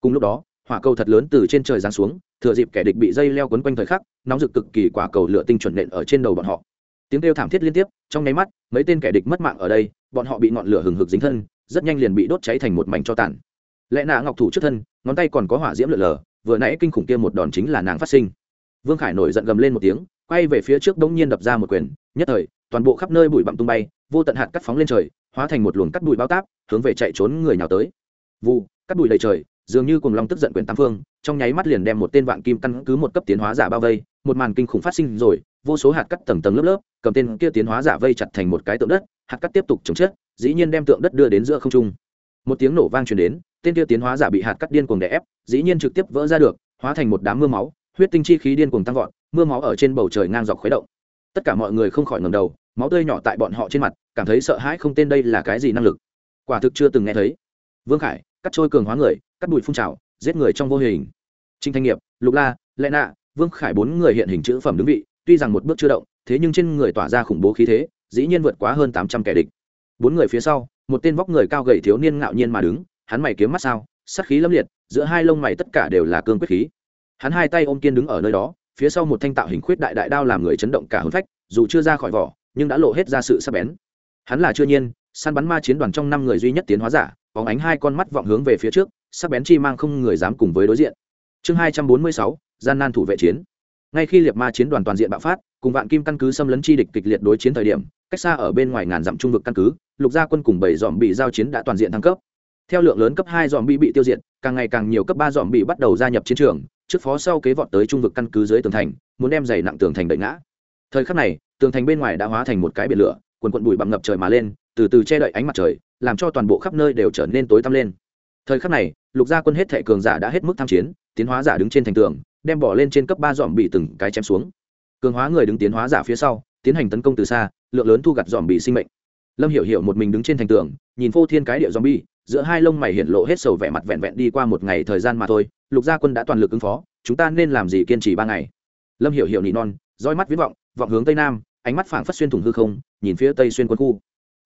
Cùng lúc đó, hỏa cầu thật lớn từ trên trời giáng xuống, thừa dịp kẻ địch bị dây leo quấn quanh thời khắc, nóng rực cực kỳ quả cầu lửa tinh chuẩn nện ở trên đầu bọn họ. Tiếng kêu thảm thiết liên tiếp, trong nháy mắt, mấy tên kẻ địch mất mạng ở đây, bọn họ bị ngọn lửa hừng hực dính thân, rất nhanh liền bị đốt cháy thành một mảnh cho tàn lẽ nạ ngọc thủ trước thân, ngón tay còn có hỏa diễm lượn lờ, vừa nãy kinh khủng kia một đòn chính là nàng phát sinh. Vương khải nổi giận gầm lên một tiếng, quay về phía trước đống nhiên đập ra một quyền, nhất thời, toàn bộ khắp nơi bụi bặm tung bay, vô tận hạt cắt phóng lên trời, hóa thành một luồng cắt bụi bao táp, hướng về chạy trốn người nào tới. Vụ cắt bụi đầy trời, dường như cùng long tức giận quyền tam phương, trong nháy mắt liền đem một tên vạn kim căn cứ một cấp tiến hóa giả bao vây, một màn kinh khủng phát sinh rồi, vô số hạt cắt tầng tầng lớp lớp, cầm tên kia tiến hóa giả vây chặt thành một cái tượng đất, hạt cắt tiếp tục chống chết, dĩ nhiên đem tượng đất đưa đến giữa không trung. Một tiếng nổ vang truyền đến tên kia tiến hóa giả bị hạt cắt điên cuồng đè ép, dĩ nhiên trực tiếp vỡ ra được, hóa thành một đám mưa máu, huyết tinh chi khí điên cuồng tăng vọt, mưa máu ở trên bầu trời ngang dọc khuấy động. Tất cả mọi người không khỏi ngầm đầu, máu tươi nhỏ tại bọn họ trên mặt, cảm thấy sợ hãi không tên đây là cái gì năng lực. Quả thực chưa từng nghe thấy. Vương khải, cắt trôi cường hóa người, cắt bụi phun trào, giết người trong vô hình. Trinh thanh nghiệp, lục la, lệ nạ, vương khải bốn người hiện hình chữ phẩm đứng vị, tuy rằng một bước chưa động, thế nhưng trên người tỏa ra khủng bố khí thế, dĩ nhiên vượt quá hơn tám trăm kẻ địch. Bốn người phía sau, một tên vóc người cao gầy thiếu niên ngạo nhiên mà đứng hắn mày kiếm mắt sao sắc khí lâm liệt, giữa hai lông mày tất cả đều là cương quyết khí. Hắn hai tay ôm kiên đứng ở nơi đó, phía sau một thanh tạo hình khuyết đại đại đao làm người chấn động cả hôn phách, dù chưa ra khỏi vỏ, nhưng đã lộ hết ra sự sắc bén. Hắn là chưa nhiên, săn bắn ma chiến đoàn trong năm người duy nhất tiến hóa giả, bóng ánh hai con mắt vọng hướng về phía trước, sắc bén chi mang không người dám cùng với đối diện. Chương hai trăm bốn mươi sáu, gian nan thủ vệ chiến. Ngay khi liệt ma chiến đoàn toàn diện bạo phát, cùng vạn kim căn cứ xâm lấn chi địch kịch liệt đối chiến thời điểm, cách xa ở bên ngoài ngàn dặm trung vực căn cứ, lục gia quân cùng bảy dòm bị giao chiến đã toàn diện thăng cấp theo lượng lớn cấp hai dòm bị bị tiêu diệt, càng ngày càng nhiều cấp ba dòm bị bắt đầu gia nhập chiến trường, trước phó sau kế vọt tới trung vực căn cứ dưới tường thành, muốn đem giày nặng tường thành đợi ngã. Thời khắc này, tường thành bên ngoài đã hóa thành một cái biển lửa, quần quận bụi bặm ngập trời mà lên, từ từ che đậy ánh mặt trời, làm cho toàn bộ khắp nơi đều trở nên tối tăm lên. Thời khắc này, lục gia quân hết thệ cường giả đã hết mức tham chiến, tiến hóa giả đứng trên thành tường, đem bỏ lên trên cấp ba dòm bị từng cái chém xuống. Cường hóa người đứng tiến hóa giả phía sau, tiến hành tấn công từ xa, lượng lớn thu gặt dòm bị sinh mệnh. Lâm hiểu hiểu một mình đứng trên thành tường, nhìn phô thiên cái địa dòm bi giữa hai lông mày hiện lộ hết sầu vẻ mặt vẹn vẹn đi qua một ngày thời gian mà thôi, lục gia quân đã toàn lực ứng phó, chúng ta nên làm gì kiên trì ba ngày? Lâm hiểu hiểu nỉ non, roi mắt viễn vọng vọng hướng tây nam, ánh mắt phảng phất xuyên thủng hư không, nhìn phía tây xuyên quân khu.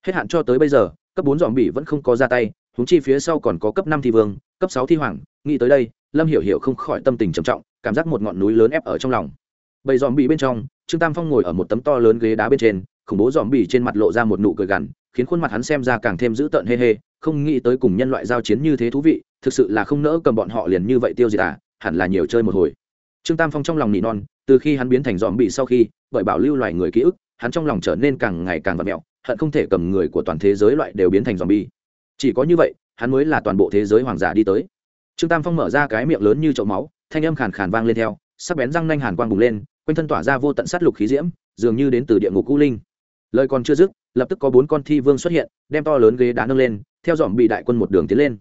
Hết hạn cho tới bây giờ, cấp bốn dòm bỉ vẫn không có ra tay húng chi phía sau còn có cấp năm thi vương, cấp sáu thi hoàng, nghĩ tới đây, lâm hiểu hiểu không khỏi tâm tình trầm trọng, cảm giác một ngọn núi lớn ép ở trong lòng. Bầy dòm bỉ bên trong, trương tam phong ngồi ở một tấm to lớn ghế đá bên trên, khủng bố dòm bỉ trên mặt lộ ra một nụ cười gằn, khiến khuôn mặt hắn xem ra càng thêm dữ tợn hê hê không nghĩ tới cùng nhân loại giao chiến như thế thú vị, thực sự là không nỡ cầm bọn họ liền như vậy tiêu diệt à hẳn là nhiều chơi một hồi. Trương tam phong trong lòng nỉ non, từ khi hắn biến thành dòm bị sau khi, bởi bảo lưu loài người ký ức, hắn trong lòng trở nên càng ngày càng vật mẹo hận không thể cầm người của toàn thế giới loại đều biến thành dòm bi chỉ có như vậy, hắn mới là toàn bộ thế giới hoàng giả đi tới. Trương tam phong mở ra cái miệng lớn như chậu máu, thanh âm khàn khàn vang lên theo, sắc bén răng nanh hàn quang bùng lên, quanh thân tỏa ra vô tận sát lục khí diễm, dường như đến từ địa ngục cũ linh. Lời còn chưa dứt, lập tức có bốn con thi vương xuất hiện, đem to lớn ghế đá nâng lên theo dòm bị đại quân một đường tiến lên.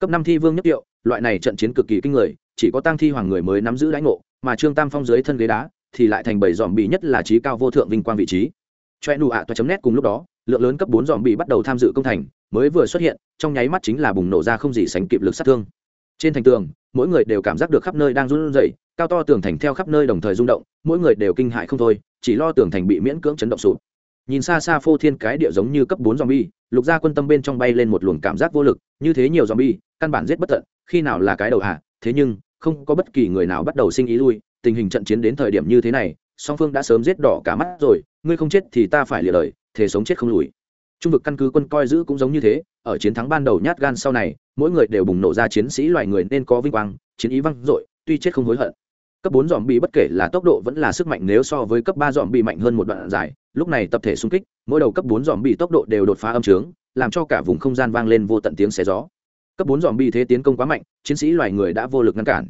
Cấp năm thi vương nhất hiệu loại này trận chiến cực kỳ kinh người, chỉ có tăng thi hoàng người mới nắm giữ lãnh ngộ, mà trương tam phong dưới thân ghế đá, thì lại thành bảy dòm bị nhất là trí cao vô thượng vinh quang vị trí. Choe nụ ạ toa chấm nét cùng lúc đó, lượng lớn cấp bốn dòm bị bắt đầu tham dự công thành, mới vừa xuất hiện, trong nháy mắt chính là bùng nổ ra không gì sánh kịp lực sát thương. Trên thành tường, mỗi người đều cảm giác được khắp nơi đang run rẩy, cao to tường thành theo khắp nơi đồng thời rung động, mỗi người đều kinh hại không thôi, chỉ lo tường thành bị miễn cưỡng chấn động sụp nhìn xa xa phô thiên cái địa giống như cấp bốn zombie, lục gia quân tâm bên trong bay lên một luồng cảm giác vô lực, như thế nhiều zombie, căn bản giết bất tận, khi nào là cái đầu hạ thế nhưng, không có bất kỳ người nào bắt đầu sinh ý lui, tình hình trận chiến đến thời điểm như thế này, song phương đã sớm giết đỏ cả mắt rồi, ngươi không chết thì ta phải lìa đời thế sống chết không lùi. Trung vực căn cứ quân coi giữ cũng giống như thế, ở chiến thắng ban đầu nhát gan sau này, mỗi người đều bùng nổ ra chiến sĩ loài người nên có vinh quang, chiến ý văng dội, tuy chết không hối hận cấp bốn dòm bị bất kể là tốc độ vẫn là sức mạnh nếu so với cấp ba dòm bị mạnh hơn một đoạn dài, lúc này tập thể xung kích, mỗi đầu cấp bốn dòm bị tốc độ đều đột phá âm trướng, làm cho cả vùng không gian vang lên vô tận tiếng xé gió. Cấp bốn dòm bị thế tiến công quá mạnh, chiến sĩ loài người đã vô lực ngăn cản.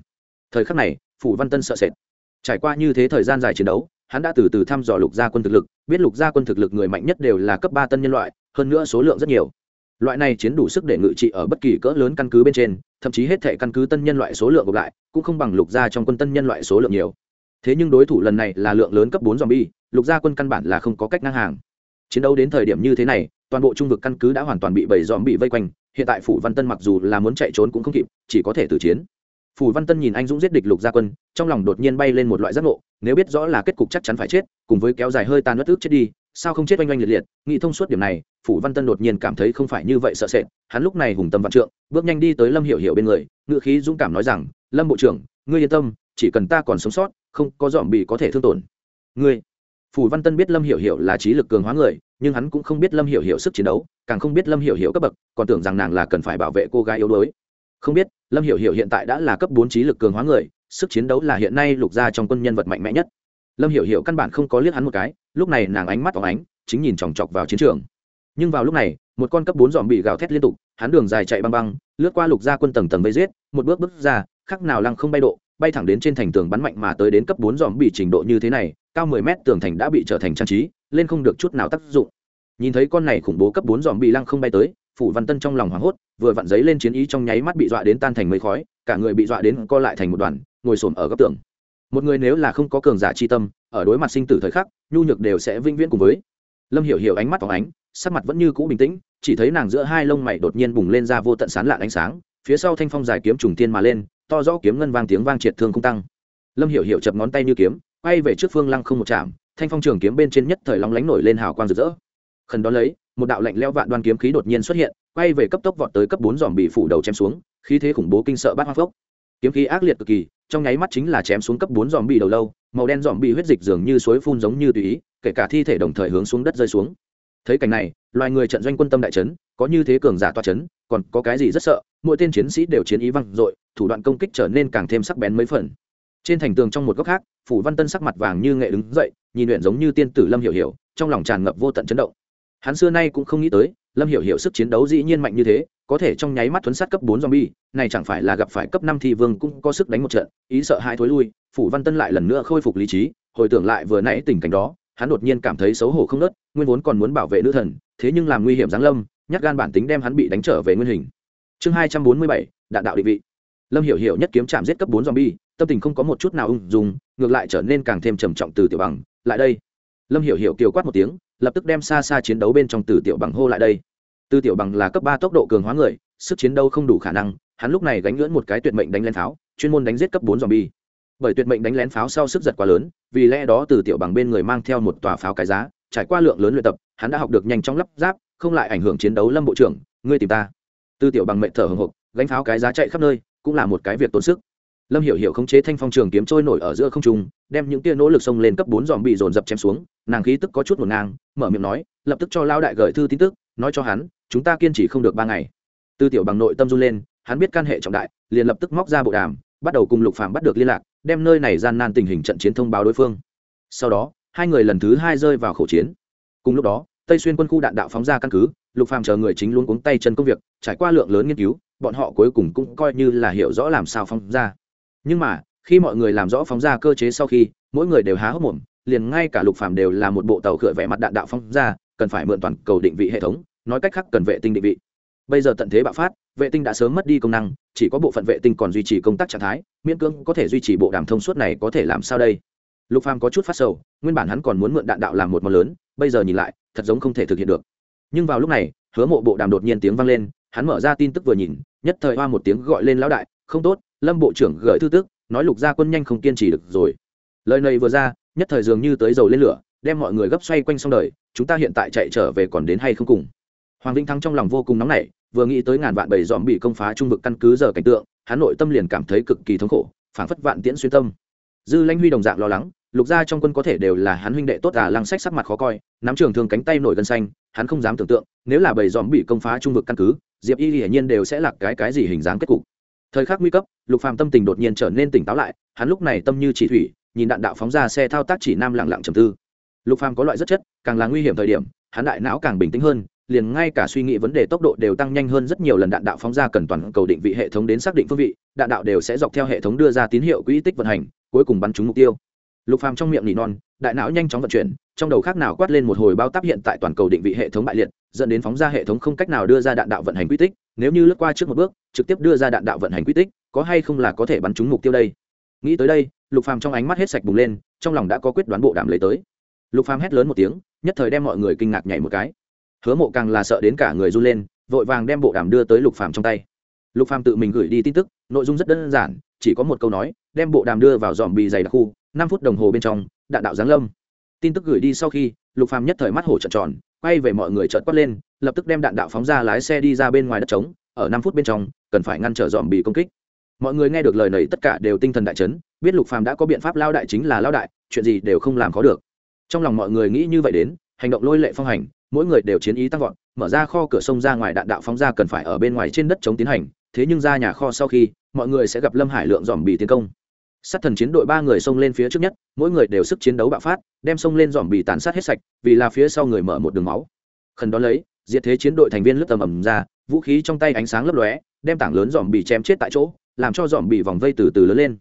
Thời khắc này, phủ văn tân sợ sệt. Trải qua như thế thời gian dài chiến đấu, hắn đã từ từ thăm dò lục gia quân thực lực, biết lục gia quân thực lực người mạnh nhất đều là cấp ba tân nhân loại, hơn nữa số lượng rất nhiều loại này chiến đủ sức để ngự trị ở bất kỳ cỡ lớn căn cứ bên trên, thậm chí hết thể căn cứ tân nhân loại số lượng gộp lại, cũng không bằng lục gia trong quân tân nhân loại số lượng nhiều. Thế nhưng đối thủ lần này là lượng lớn cấp bốn zombie, lục gia quân căn bản là không có cách ngang hàng. Chiến đấu đến thời điểm như thế này, toàn bộ trung vực căn cứ đã hoàn toàn bị bảy dòm bị vây quanh, hiện tại phủ văn tân mặc dù là muốn chạy trốn cũng không kịp, chỉ có thể từ chiến. Phủ văn tân nhìn anh dũng giết địch lục gia quân, trong lòng đột nhiên bay lên một loại giác ngộ, nếu biết rõ là kết cục chắc chắn phải chết, cùng với kéo dài hơi tan mất tức chết đi, sao không chết oanh oanh liệt liệt, nghĩ thông suốt điểm này phủ văn tân đột nhiên cảm thấy không phải như vậy sợ sệt, hắn lúc này hùng tâm vạn trượng, bước nhanh đi tới lâm hiểu hiểu bên người ngự khí dũng cảm nói rằng, lâm bộ trưởng, ngươi yên tâm, chỉ cần ta còn sống sót, không có dòm bị có thể thương tổn. Ngươi. Phủ văn tân biết lâm hiểu hiểu là trí lực cường hóa người, nhưng hắn cũng không biết lâm hiểu hiểu sức chiến đấu, càng không biết lâm hiểu hiểu cấp bậc, còn tưởng rằng nàng là cần phải bảo vệ cô gái yếu đuối. Không biết, lâm hiểu hiểu hiện tại đã là cấp bốn trí lực cường hóa người, sức chiến đấu là hiện nay lục gia trong quân nhân vật mạnh mẽ nhất. Lâm hiểu hiểu căn bản không có liếc hắn một cái, lúc này nàng ánh mắt phóng ánh, chính nhìn chòng chọc vào chiến trường nhưng vào lúc này, một con cấp bốn dòm bị gào thét liên tục hắn đường dài chạy băng băng, lướt qua lục gia quân tầng tầng vây giết, một bước bước ra, khắc nào lăng không bay độ, bay thẳng đến trên thành tường bắn mạnh mà tới đến cấp bốn dòm bị trình độ như thế này, cao mười mét tường thành đã bị trở thành trang trí, lên không được chút nào tác dụng. Nhìn thấy con này khủng bố cấp bốn dòm bị lăng không bay tới, phủ văn tân trong lòng hoảng hốt, vừa vặn giấy lên chiến ý trong nháy mắt bị dọa đến tan thành mây khói, cả người bị dọa đến co lại thành một đoàn, ngồi xổm ở góc tường. Một người nếu là không có cường giả chi tâm, ở đối mặt sinh tử thời khắc, nhu nhược đều sẽ vĩnh viễn cùng với. Lâm hiểu hiểu ánh mắt phóng ánh sắc mặt vẫn như cũ bình tĩnh, chỉ thấy nàng giữa hai lông mày đột nhiên bùng lên ra vô tận sán lạn ánh sáng, phía sau thanh phong dài kiếm trùng tiên mà lên, to rõ kiếm ngân vang tiếng vang triệt thương không tăng. Lâm hiểu hiểu chập ngón tay như kiếm, quay về trước phương lăng không một chạm thanh phong trường kiếm bên trên nhất thời long lánh nổi lên hào quang rực rỡ. Khẩn đó lấy, một đạo lạnh leo vạn đoan kiếm khí đột nhiên xuất hiện, quay về cấp tốc vọt tới cấp bốn dòm bị phủ đầu chém xuống, khí thế khủng bố kinh sợ bát hoa phốc. Kiếm khí ác liệt cực kỳ, trong nháy mắt chính là chém xuống cấp bốn dòm bị đầu lâu, màu đen dòm bị huyết dịch dường như suối phun giống như tùy ý, kể cả thi thể đồng thời hướng xuống đất rơi xuống thấy cảnh này loài người trận doanh quân tâm đại trấn có như thế cường giả toa trấn còn có cái gì rất sợ mỗi tên chiến sĩ đều chiến ý văng dội thủ đoạn công kích trở nên càng thêm sắc bén mấy phần. Trên thành tường trong một góc khác phủ văn tân sắc mặt vàng như nghệ đứng dậy nhìn luyện giống như tiên tử lâm hiểu hiểu trong lòng tràn ngập vô tận chấn động. Hắn xưa nay cũng không nghĩ tới lâm hiểu hiểu sức chiến đấu dĩ nhiên mạnh như thế có thể trong nháy mắt thuấn sát cấp bốn zombie, này chẳng phải là gặp phải cấp năm thì vương cũng có sức đánh một trận, ý sợ hai thối lui, Phủ Văn Tân lại lần nữa khôi phục lý trí, hồi tưởng lại vừa nãy tình cảnh đó, hắn đột nhiên cảm thấy xấu hổ không nớt, nguyên vốn còn muốn bảo vệ nữ thần, thế nhưng làm nguy hiểm giáng lâm, nhắc gan bản tính đem hắn bị đánh trở về nguyên hình. Chương hai trăm bốn mươi bảy, đạn đạo định vị. Lâm Hiểu Hiểu nhất kiếm chạm giết cấp bốn zombie, tâm tình không có một chút nào ung dung, ngược lại trở nên càng thêm trầm trọng từ tiểu bằng, lại đây. Lâm Hiểu Hiểu kiều quát một tiếng, lập tức đem xa xa chiến đấu bên trong từ tiểu bằng hô lại đây. Từ tiểu bằng là cấp ba tốc độ cường hóa người, sức chiến đấu không đủ khả năng hắn lúc này gánh lưỡn một cái tuyệt mệnh đánh lên tháo chuyên môn đánh giết cấp bốn zombie bởi tuyệt mệnh đánh lén pháo sau sức giật quá lớn, vì lẽ đó từ tiểu bằng bên người mang theo một tòa pháo cái giá, trải qua lượng lớn luyện tập, hắn đã học được nhanh chóng lắp ráp, không lại ảnh hưởng chiến đấu lâm bộ trưởng, ngươi tìm ta. Từ tiểu bằng mệnh thở hồng hộc, gánh pháo cái giá chạy khắp nơi, cũng là một cái việc tốn sức. Lâm hiểu hiểu khống chế thanh phong trường kiếm trôi nổi ở giữa không trung, đem những tia nỗ lực xông lên cấp bốn dòm bị dồn dập chém xuống, nàng khí tức có chút một ngang, mở miệng nói, lập tức cho lao đại gửi thư tin tức, nói cho hắn, chúng ta kiên trì không được ba ngày. Tư tiểu bằng nội tâm run lên, hắn biết căn hệ trọng đại, liền lập tức móc ra bộ đàm, bắt đầu cùng lục phàm bắt được liên lạc đem nơi này gian nan tình hình trận chiến thông báo đối phương. Sau đó, hai người lần thứ hai rơi vào khẩu chiến. Cùng lúc đó, tây xuyên quân khu đạn đạo phóng ra căn cứ, lục phàm chờ người chính luôn cuống tay chân công việc, trải qua lượng lớn nghiên cứu, bọn họ cuối cùng cũng coi như là hiểu rõ làm sao phóng ra. Nhưng mà, khi mọi người làm rõ phóng ra cơ chế sau khi, mỗi người đều há hốc mồm, liền ngay cả lục phàm đều là một bộ tàu khựa vẻ mặt đạn đạo phóng ra, cần phải mượn toàn cầu định vị hệ thống, nói cách khác cần vệ tinh định vị bây giờ tận thế bạo phát, vệ tinh đã sớm mất đi công năng, chỉ có bộ phận vệ tinh còn duy trì công tác trạng thái, miễn cưỡng có thể duy trì bộ đàm thông suốt này có thể làm sao đây? Lục phàm có chút phát sầu, nguyên bản hắn còn muốn mượn đạn đạo làm một món lớn, bây giờ nhìn lại, thật giống không thể thực hiện được. Nhưng vào lúc này, hứa mộ bộ đàm đột nhiên tiếng vang lên, hắn mở ra tin tức vừa nhìn, nhất thời hoa một tiếng gọi lên lão đại, không tốt, lâm bộ trưởng gửi thư tức, nói lục gia quân nhanh không kiên trì được rồi. Lời này vừa ra, nhất thời dường như tới dầu lên lửa, đem mọi người gấp xoay quanh xong đời, chúng ta hiện tại chạy trở về còn đến hay không cùng? Hoàng vĩnh thắng trong lòng vô cùng nóng nảy vừa nghĩ tới ngàn vạn bầy dòm bị công phá trung vực căn cứ giờ cảnh tượng, hắn nội tâm liền cảm thấy cực kỳ thống khổ, phảng phất vạn tiễn xuyên tâm. Dư lãnh huy đồng dạng lo lắng, lục gia trong quân có thể đều là hắn huynh đệ tốt à lăng sách sắc mặt khó coi, nắm trường thường cánh tay nổi gân xanh, hắn không dám tưởng tượng, nếu là bầy dòm bị công phá trung vực căn cứ, diệp y hiển nhiên đều sẽ là cái cái gì hình dáng kết cục. Thời khắc nguy cấp, lục phàm tâm tình đột nhiên trở nên tỉnh táo lại, hắn lúc này tâm như chỉ thủy, nhìn đạn đạo phóng ra xe thao tác chỉ nam lặng lặng trầm tư. Lục phàm có loại rất chất, càng là nguy hiểm thời điểm, hắn đại não càng bình tĩnh hơn liền ngay cả suy nghĩ vấn đề tốc độ đều tăng nhanh hơn rất nhiều lần đạn đạo phóng ra cần toàn cầu định vị hệ thống đến xác định phương vị, đạn đạo đều sẽ dọc theo hệ thống đưa ra tín hiệu quỹ tích vận hành, cuối cùng bắn trúng mục tiêu. Lục phàm trong miệng nỉ non, đại não nhanh chóng vận chuyển, trong đầu khác nào quát lên một hồi bao tác hiện tại toàn cầu định vị hệ thống bại liệt, dẫn đến phóng ra hệ thống không cách nào đưa ra đạn đạo vận hành quy tích, nếu như lướt qua trước một bước, trực tiếp đưa ra đạn đạo vận hành quy tích, có hay không là có thể bắn trúng mục tiêu đây? Nghĩ tới đây, lục phàm trong ánh mắt hết sạch bùng lên, trong lòng đã có quyết đoán bộ đàm lấy tới. Lục phàm hét lớn một tiếng, nhất thời đem mọi người kinh ngạc nhảy một cái hứa mộ càng là sợ đến cả người run lên, vội vàng đem bộ đàm đưa tới lục phàm trong tay. Lục phàm tự mình gửi đi tin tức, nội dung rất đơn giản, chỉ có một câu nói, đem bộ đàm đưa vào dòm bì dày đặc khu, năm phút đồng hồ bên trong, đạn đạo giáng lâm. Tin tức gửi đi sau khi, lục phàm nhất thời mắt hổ trợn tròn, quay về mọi người trợn quát lên, lập tức đem đạn đạo phóng ra lái xe đi ra bên ngoài đất trống, ở năm phút bên trong, cần phải ngăn trở dòm bì công kích. Mọi người nghe được lời này tất cả đều tinh thần đại chấn, biết lục phàm đã có biện pháp lao đại chính là lao đại, chuyện gì đều không làm khó được. Trong lòng mọi người nghĩ như vậy đến, hành động lôi lệ phong hành mỗi người đều chiến ý tăng vọt, mở ra kho cửa sông ra ngoài đạn đạo phóng ra cần phải ở bên ngoài trên đất chống tiến hành, thế nhưng ra nhà kho sau khi, mọi người sẽ gặp lâm hải lượng dòm bị tiến công. Sát thần chiến đội ba người xông lên phía trước nhất, mỗi người đều sức chiến đấu bạo phát, đem xông lên dòm bị tàn sát hết sạch, vì là phía sau người mở một đường máu. Khẩn đó lấy, diệt thế chiến đội thành viên lướt tầm ầm ra, vũ khí trong tay ánh sáng lấp lóe, đem tảng lớn dòm bị chém chết tại chỗ, làm cho dòm bị vòng vây từ từ lớn lên.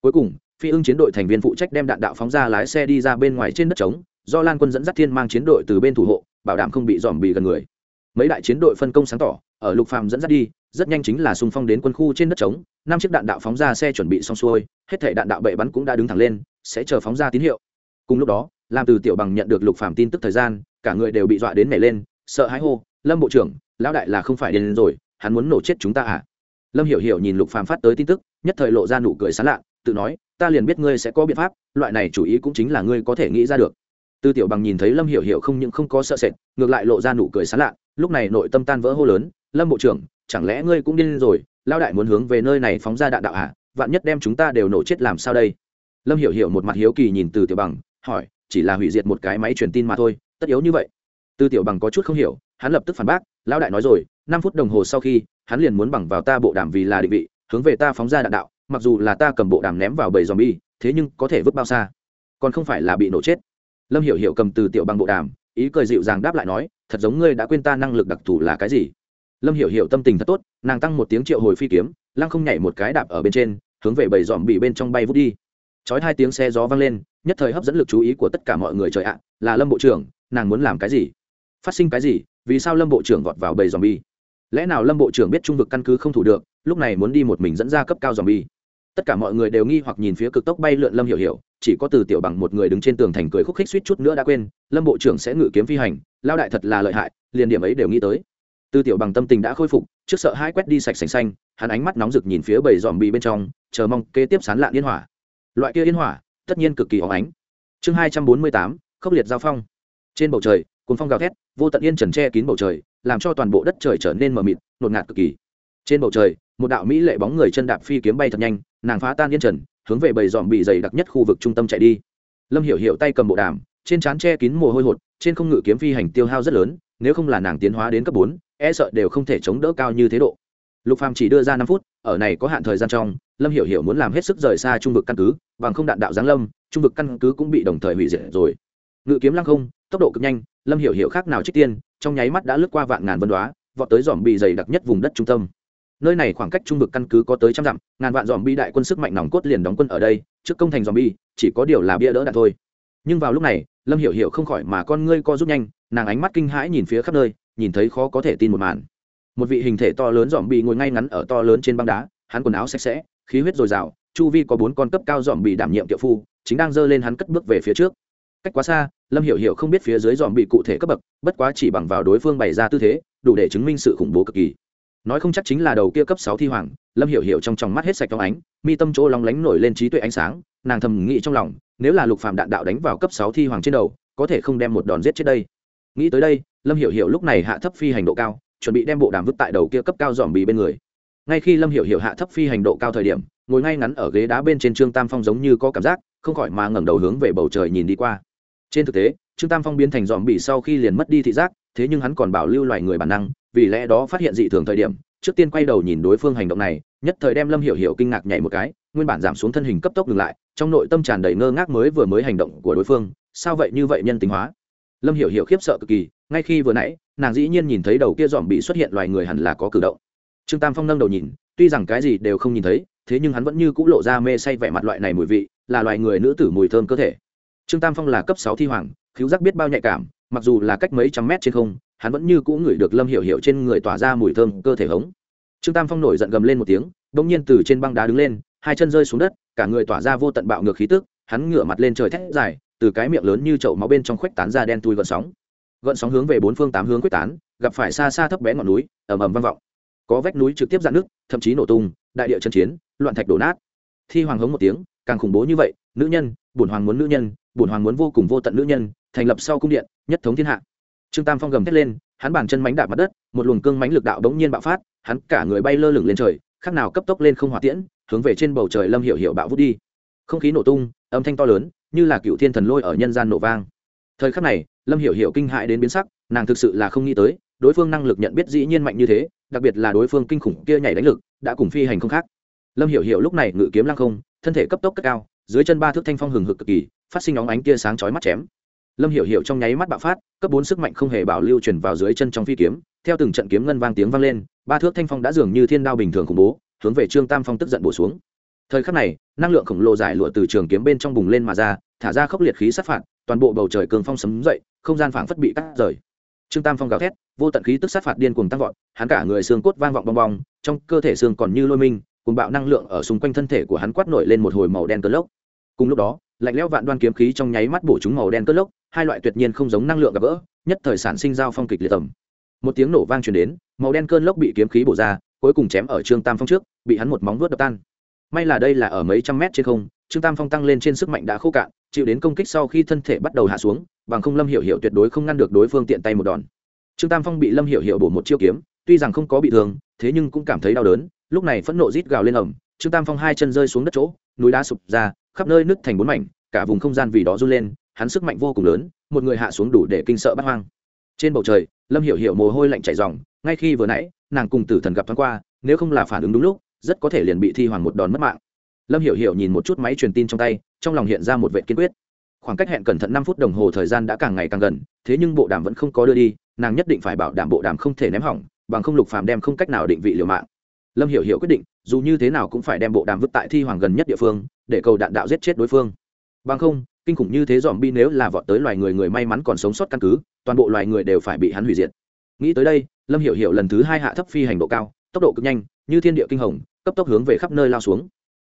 Cuối cùng, phi ưng chiến đội thành viên phụ trách đem đạn đạo phóng ra lái xe đi ra bên ngoài trên đất trống, do lan quân dẫn dắt thiên mang chiến đội từ bên thủ hộ bảo đảm không bị dòm bị gần người. Mấy đại chiến đội phân công sáng tỏ, ở lục phàm dẫn dắt đi, rất nhanh chính là xung phong đến quân khu trên đất trống, năm chiếc đạn đạo phóng ra xe chuẩn bị xong xuôi, hết thể đạn đạo bệ bắn cũng đã đứng thẳng lên, sẽ chờ phóng ra tín hiệu. Cùng lúc đó làm từ tiểu bằng nhận được lục phàm tin tức thời gian, cả người đều bị dọa đến nảy lên, sợ hãi hô, lâm bộ trưởng, lão đại là không phải đến rồi, hắn muốn nổ chết chúng ta à? Lâm hiểu hiểu nhìn lục phàm phát tới tin tức, nhất thời lộ ra nụ cười sán lạ, tự nói, ta liền biết ngươi sẽ có biện pháp, loại này chủ ý cũng chính là ngươi có thể nghĩ ra được tư tiểu bằng nhìn thấy lâm hiểu hiểu không những không có sợ sệt, ngược lại lộ ra nụ cười sán lạ, lúc này nội tâm tan vỡ hô lớn, lâm bộ trưởng, chẳng lẽ ngươi cũng điên rồi lao đại muốn hướng về nơi này phóng ra đạn đạo ạ vạn nhất đem chúng ta đều nổ chết làm sao đây? Lâm hiểu hiểu một mặt hiếu kỳ nhìn từ tiểu bằng, hỏi, chỉ là hủy diệt một cái máy truyền tin mà thôi, tất yếu như vậy? Tư tiểu bằng có chút không hiểu, hắn lập tức phản bác, lão đại nói rồi, năm phút đồng hồ sau khi, hắn liền muốn bằng vào ta bộ đàm vì là định vị, hướng về ta phóng ra đạn đạo, mặc dù là ta cầm bộ đàm ném vào bầy zombie, thế nhưng có thể vứt bao xa, còn không phải là bị nổ chết lâm hiểu hiểu cầm từ tiểu bằng bộ đàm, ý cười dịu dàng đáp lại nói, thật giống ngươi đã quên ta năng lực đặc thù là cái gì? Lâm hiểu hiểu tâm tình thật tốt, nàng tăng một tiếng triệu hồi phi kiếm, lăng không nhảy một cái đạp ở bên trên, hướng về bầy dòm bị bên trong bay vút đi. Chói hai tiếng xe gió vang lên, nhất thời hấp dẫn lực chú ý của tất cả mọi người trời ạ, là lâm bộ trưởng, nàng muốn làm cái gì? Phát sinh cái gì? Vì sao lâm bộ trưởng vọt vào bầy dòm bi? Lẽ nào lâm bộ trưởng biết trung vực căn cứ không thủ được, lúc này muốn đi một mình dẫn ra cấp cao dòm bi? Tất cả mọi người đều nghi hoặc nhìn phía cực tốc bay lượn lâm hiểu hiểu, chỉ có từ tiểu bằng một người đứng trên tường thành cười khúc khích suýt chút nữa đã quên, lâm bộ trưởng sẽ ngự kiếm phi hành lao đại thật là lợi hại, liền điểm ấy đều nghĩ tới. Từ tiểu bằng tâm tình đã khôi phục, trước sợ hai quét đi sạch sành xanh, hắn ánh mắt nóng rực nhìn phía bầy dòm bị bên trong, chờ mong kế tiếp sán lạn yên hỏa. Loại kia yên hỏa, tất nhiên cực kỳ óng ánh. Chương hai trăm bốn mươi tám, khốc liệt giao phong. Trên bầu trời cuốn phong gào thét, vô tận yên trần che kín bầu trời, làm cho toàn bộ đất trời trở nên mờ mịt, ngột ngạt cực kỳ. Trên bầu trời, một đạo mỹ lệ bóng người chân đạp phi kiếm bay thật nhanh nàng phá tan yên trần, hướng về bầy dòm bị dày đặc nhất khu vực trung tâm chạy đi. Lâm hiểu hiểu tay cầm bộ đàm, trên trán che kín mồ hôi hột, trên không ngự kiếm phi hành tiêu hao rất lớn, nếu không là nàng tiến hóa đến cấp bốn e sợ đều không thể chống đỡ cao như thế độ. Lục phàm chỉ đưa ra năm phút, ở này có hạn thời gian trong, lâm hiểu hiểu muốn làm hết sức rời xa trung vực căn cứ, bằng không đạn đạo giáng lâm, trung vực căn cứ cũng bị đồng thời hủy diệt rồi. Ngự kiếm lăng không, tốc độ cực nhanh, lâm hiểu hiểu khác nào trích tiên, trong nháy mắt đã lướt qua vạn ngàn vân đoá, vọt tới dòm bị dày đặc nhất vùng đất trung tâm nơi này khoảng cách trung vực căn cứ có tới trăm dặm, ngàn vạn dòm bi đại quân sức mạnh nòng cốt liền đóng quân ở đây, trước công thành dòm bi, chỉ có điều là bia đỡ đạn thôi. Nhưng vào lúc này, lâm hiểu hiểu không khỏi mà con ngươi co rút nhanh, nàng ánh mắt kinh hãi nhìn phía khắp nơi, nhìn thấy khó có thể tin một màn. Một vị hình thể to lớn dòm bi ngồi ngay ngắn ở to lớn trên băng đá, hắn quần áo sạch sẽ, khí huyết dồi dào, chu vi có bốn con cấp cao dòm bị đảm nhiệm tiệu phu, chính đang giơ lên hắn cất bước về phía trước. Cách quá xa, lâm hiểu hiểu không biết phía dưới dòm bị cụ thể cấp bậc, bất quá chỉ bằng vào đối phương bày ra tư thế, đủ để chứng minh sự khủng bố cực kỳ nói không chắc chính là đầu kia cấp sáu thi hoàng, lâm hiểu hiểu trong tròng mắt hết sạch trong ánh, mi tâm chỗ lóng lánh nổi lên trí tuệ ánh sáng, nàng thầm nghĩ trong lòng, nếu là lục phạm đạn đạo đánh vào cấp sáu thi hoàng trên đầu, có thể không đem một đòn giết chết đây. Nghĩ tới đây, lâm hiểu hiểu lúc này hạ thấp phi hành độ cao, chuẩn bị đem bộ đàm vứt tại đầu kia cấp cao dòm bì bên người. Ngay khi lâm hiểu hiểu hạ thấp phi hành độ cao thời điểm, ngồi ngay ngắn ở ghế đá bên trên trương tam phong giống như có cảm giác, không khỏi mà ngẩng đầu hướng về bầu trời nhìn đi qua. Trên thực tế, trương tam phong biến thành dòm bì sau khi liền mất đi thị giác, thế nhưng hắn còn bảo lưu loài người bản năng vì lẽ đó phát hiện dị thường thời điểm, trước tiên quay đầu nhìn đối phương hành động này, nhất thời đem lâm hiểu hiểu kinh ngạc nhảy một cái, nguyên bản giảm xuống thân hình cấp tốc ngừng lại, trong nội tâm tràn đầy ngơ ngác mới vừa mới hành động của đối phương, sao vậy như vậy nhân tính hóa? Lâm hiểu hiểu khiếp sợ cực kỳ, ngay khi vừa nãy, nàng dĩ nhiên nhìn thấy đầu kia dòm bị xuất hiện loài người hẳn là có cử động. Trương tam phong nâng đầu nhìn, tuy rằng cái gì đều không nhìn thấy, thế nhưng hắn vẫn như c ũ lộ ra mê say vẻ mặt loại này mùi vị, là loài người nữ tử mùi thơm cơ thể. Trương tam phong là cấp sáu thi hoàng, khiếu giác biết bao nhạy cảm, mặc dù là cách mấy trăm mét trên không hắn vẫn như cũ ngửi được lâm hiểu hiểu trên người tỏa ra mùi thơm, cơ thể hống. Trương tam phong nổi giận gầm lên một tiếng bỗng nhiên từ trên băng đá đứng lên, hai chân rơi xuống đất, cả người tỏa ra vô tận bạo ngược khí tức, hắn ngửa mặt lên trời thét dài, từ cái miệng lớn như chậu máu bên trong khuếch tán ra đen tui gợn sóng. Gợn sóng hướng về bốn phương tám hướng khuếch tán, gặp phải xa xa thấp bé ngọn núi, ầm ầm vang vọng. Có vách núi trực tiếp dạn nước thậm chí nổ tung, đại địa chân chiến, loạn thạch đổ nát. Thi hoàng hống một tiếng, càng khủng bố như vậy, nữ nhân, bổn hoàng muốn nữ nhân, bổn hoàng muốn vô cùng vô tận nữ nhân, thành lập sau cung điện, nhất thống thiên hạ trương tam phong gầm thét lên, hắn bàn chân mánh đạp mặt đất, một luồng cương mánh lực đạo bỗng nhiên bạo phát, hắn cả người bay lơ lửng lên trời khác nào cấp tốc lên không hỏa tiễn, hướng về trên bầu trời lâm hiệu hiệu bạo vút đi. Không khí nổ tung, âm thanh to lớn, như là cựu thiên thần lôi ở nhân gian nổ vang. Thời khắc này, lâm hiểu hiểu kinh hại đến biến sắc, nàng thực sự là không nghĩ tới, đối phương năng lực nhận biết dĩ nhiên mạnh như thế, đặc biệt là đối phương kinh khủng kia nhảy đánh lực, đã cùng phi hành không khác. Lâm hiểu hiểu lúc này ngự kiếm lăng không, thân thể cấp tốc cất cao, dưới chân ba thước thanh phong hừng hực cực kỳ, phát sinh óng ánh kia sáng chói mắt chém lâm hiểu hiểu trong nháy mắt bạo phát, cấp bốn sức mạnh không hề bảo lưu truyền vào dưới chân trong phi kiếm, theo từng trận kiếm ngân vang tiếng vang lên, ba thước thanh phong đã dường như thiên đao bình thường khủng bố, hướng về trương tam phong tức giận bổ xuống. Thời khắc này, năng lượng khổng lồ giải lụa từ trường kiếm bên trong bùng lên mà ra, thả ra khốc liệt khí sát phạt, toàn bộ bầu trời cường phong sấm dậy, không gian phảng phất bị cắt rời. Trương tam phong gào thét, vô tận khí tức sát phạt điên cuồng tăng vọt, hắn cả người xương cốt vang vọng bong bong, trong cơ thể xương còn như lôi minh cùng bạo năng lượng ở xung quanh thân thể của hắn quát nổi lên một hồi màu đen cơn lốc. Cùng lúc đó, lạnh lẽo vạn đoan kiếm khí trong nháy mắt bổ chúng màu đen cơn lốc hai loại tuyệt nhiên không giống năng lượng gặp gỡ, nhất thời sản sinh giao phong kịch liệt tầm. Một tiếng nổ vang truyền đến, màu đen cơn lốc bị kiếm khí bổ ra, cuối cùng chém ở trương tam phong trước, bị hắn một móng vuốt đập tan. May là đây là ở mấy trăm mét trên không, trương tam phong tăng lên trên sức mạnh đã khô cạn, chịu đến công kích sau khi thân thể bắt đầu hạ xuống, bằng không lâm hiểu hiểu tuyệt đối không ngăn được đối phương tiện tay một đòn. Trương tam phong bị lâm hiểu hiểu bổ một chiêu kiếm, tuy rằng không có bị thương, thế nhưng cũng cảm thấy đau đớn, lúc này phẫn nộ rít gào lên ẩm trương tam phong hai chân rơi xuống đất chỗ, núi đá sụp ra, khắp nơi nứt thành bốn mảnh, cả vùng không gian vì đó run lên hắn sức mạnh vô cùng lớn, một người hạ xuống đủ để kinh sợ bắt hoang. Trên bầu trời, lâm hiểu hiểu mồ hôi lạnh chảy ròng, ngay khi vừa nãy, nàng cùng tử thần gặp thoáng qua, nếu không là phản ứng đúng lúc, rất có thể liền bị thi hoàng một đòn mất mạng. Lâm hiểu hiểu nhìn một chút máy truyền tin trong tay, trong lòng hiện ra một vệ kiên quyết. Khoảng cách hẹn cẩn thận năm phút đồng hồ thời gian đã càng ngày càng gần, thế nhưng bộ đàm vẫn không có đưa đi, nàng nhất định phải bảo đảm bộ đàm không thể ném hỏng, bằng không lục phàm đem không cách nào định vị liều mạng. Lâm hiểu hiểu quyết định, dù như thế nào cũng phải đem bộ đàm vứt tại thi hoàng gần nhất địa phương, để cầu đạn đạo giết chết đối phương. Bằng không kinh khủng như thế dòm bi nếu là vọt tới loài người người may mắn còn sống sót căn cứ, toàn bộ loài người đều phải bị hắn hủy diệt. Nghĩ tới đây, lâm hiểu hiểu lần thứ hai hạ thấp phi hành độ cao, tốc độ cực nhanh, như thiên địa kinh hồng, cấp tốc hướng về khắp nơi lao xuống.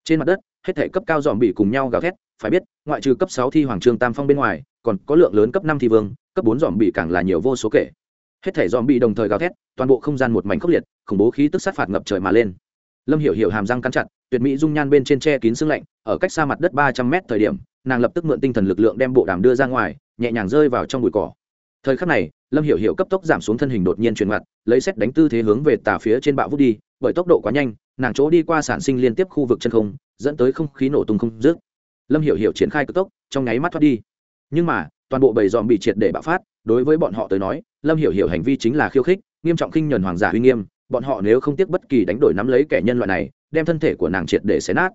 Trên mặt đất, hết thể cấp cao dòm bị cùng nhau gào thét, phải biết, ngoại trừ cấp sáu thi hoàng trương tam phong bên ngoài, còn có lượng lớn cấp năm thi vương, cấp bốn dòm bị càng là nhiều vô số kể. Hết thể dòm bị đồng thời gào thét, toàn bộ không gian một mảnh khốc liệt, khủng bố khí tức sát phạt ngập trời mà lên. Lâm hiểu hiểu hàm răng cắn chặt, tuyệt mỹ dung nhan bên trên che kín xương lạnh, ở cách xa mặt đất ba trăm mét thời điểm nàng lập tức mượn tinh thần lực lượng đem bộ đàm đưa ra ngoài, nhẹ nhàng rơi vào trong bụi cỏ. Thời khắc này, lâm hiểu hiểu cấp tốc giảm xuống thân hình đột nhiên truyền mặt, lấy xét đánh tư thế hướng về tà phía trên bạo vút đi, bởi tốc độ quá nhanh, nàng chỗ đi qua sản sinh liên tiếp khu vực chân không, dẫn tới không khí nổ tung không dứt. Lâm hiểu hiểu triển khai cực tốc, trong nháy mắt thoát đi. Nhưng mà, toàn bộ bầy dòm bị triệt để bạo phát, đối với bọn họ tới nói, lâm hiểu hiểu hành vi chính là khiêu khích, nghiêm trọng khinh nhuần hoàng giả uy nghiêm, bọn họ nếu không tiếc bất kỳ đánh đổi nắm lấy kẻ nhân loại này, đem thân thể của nàng triệt để xé nát.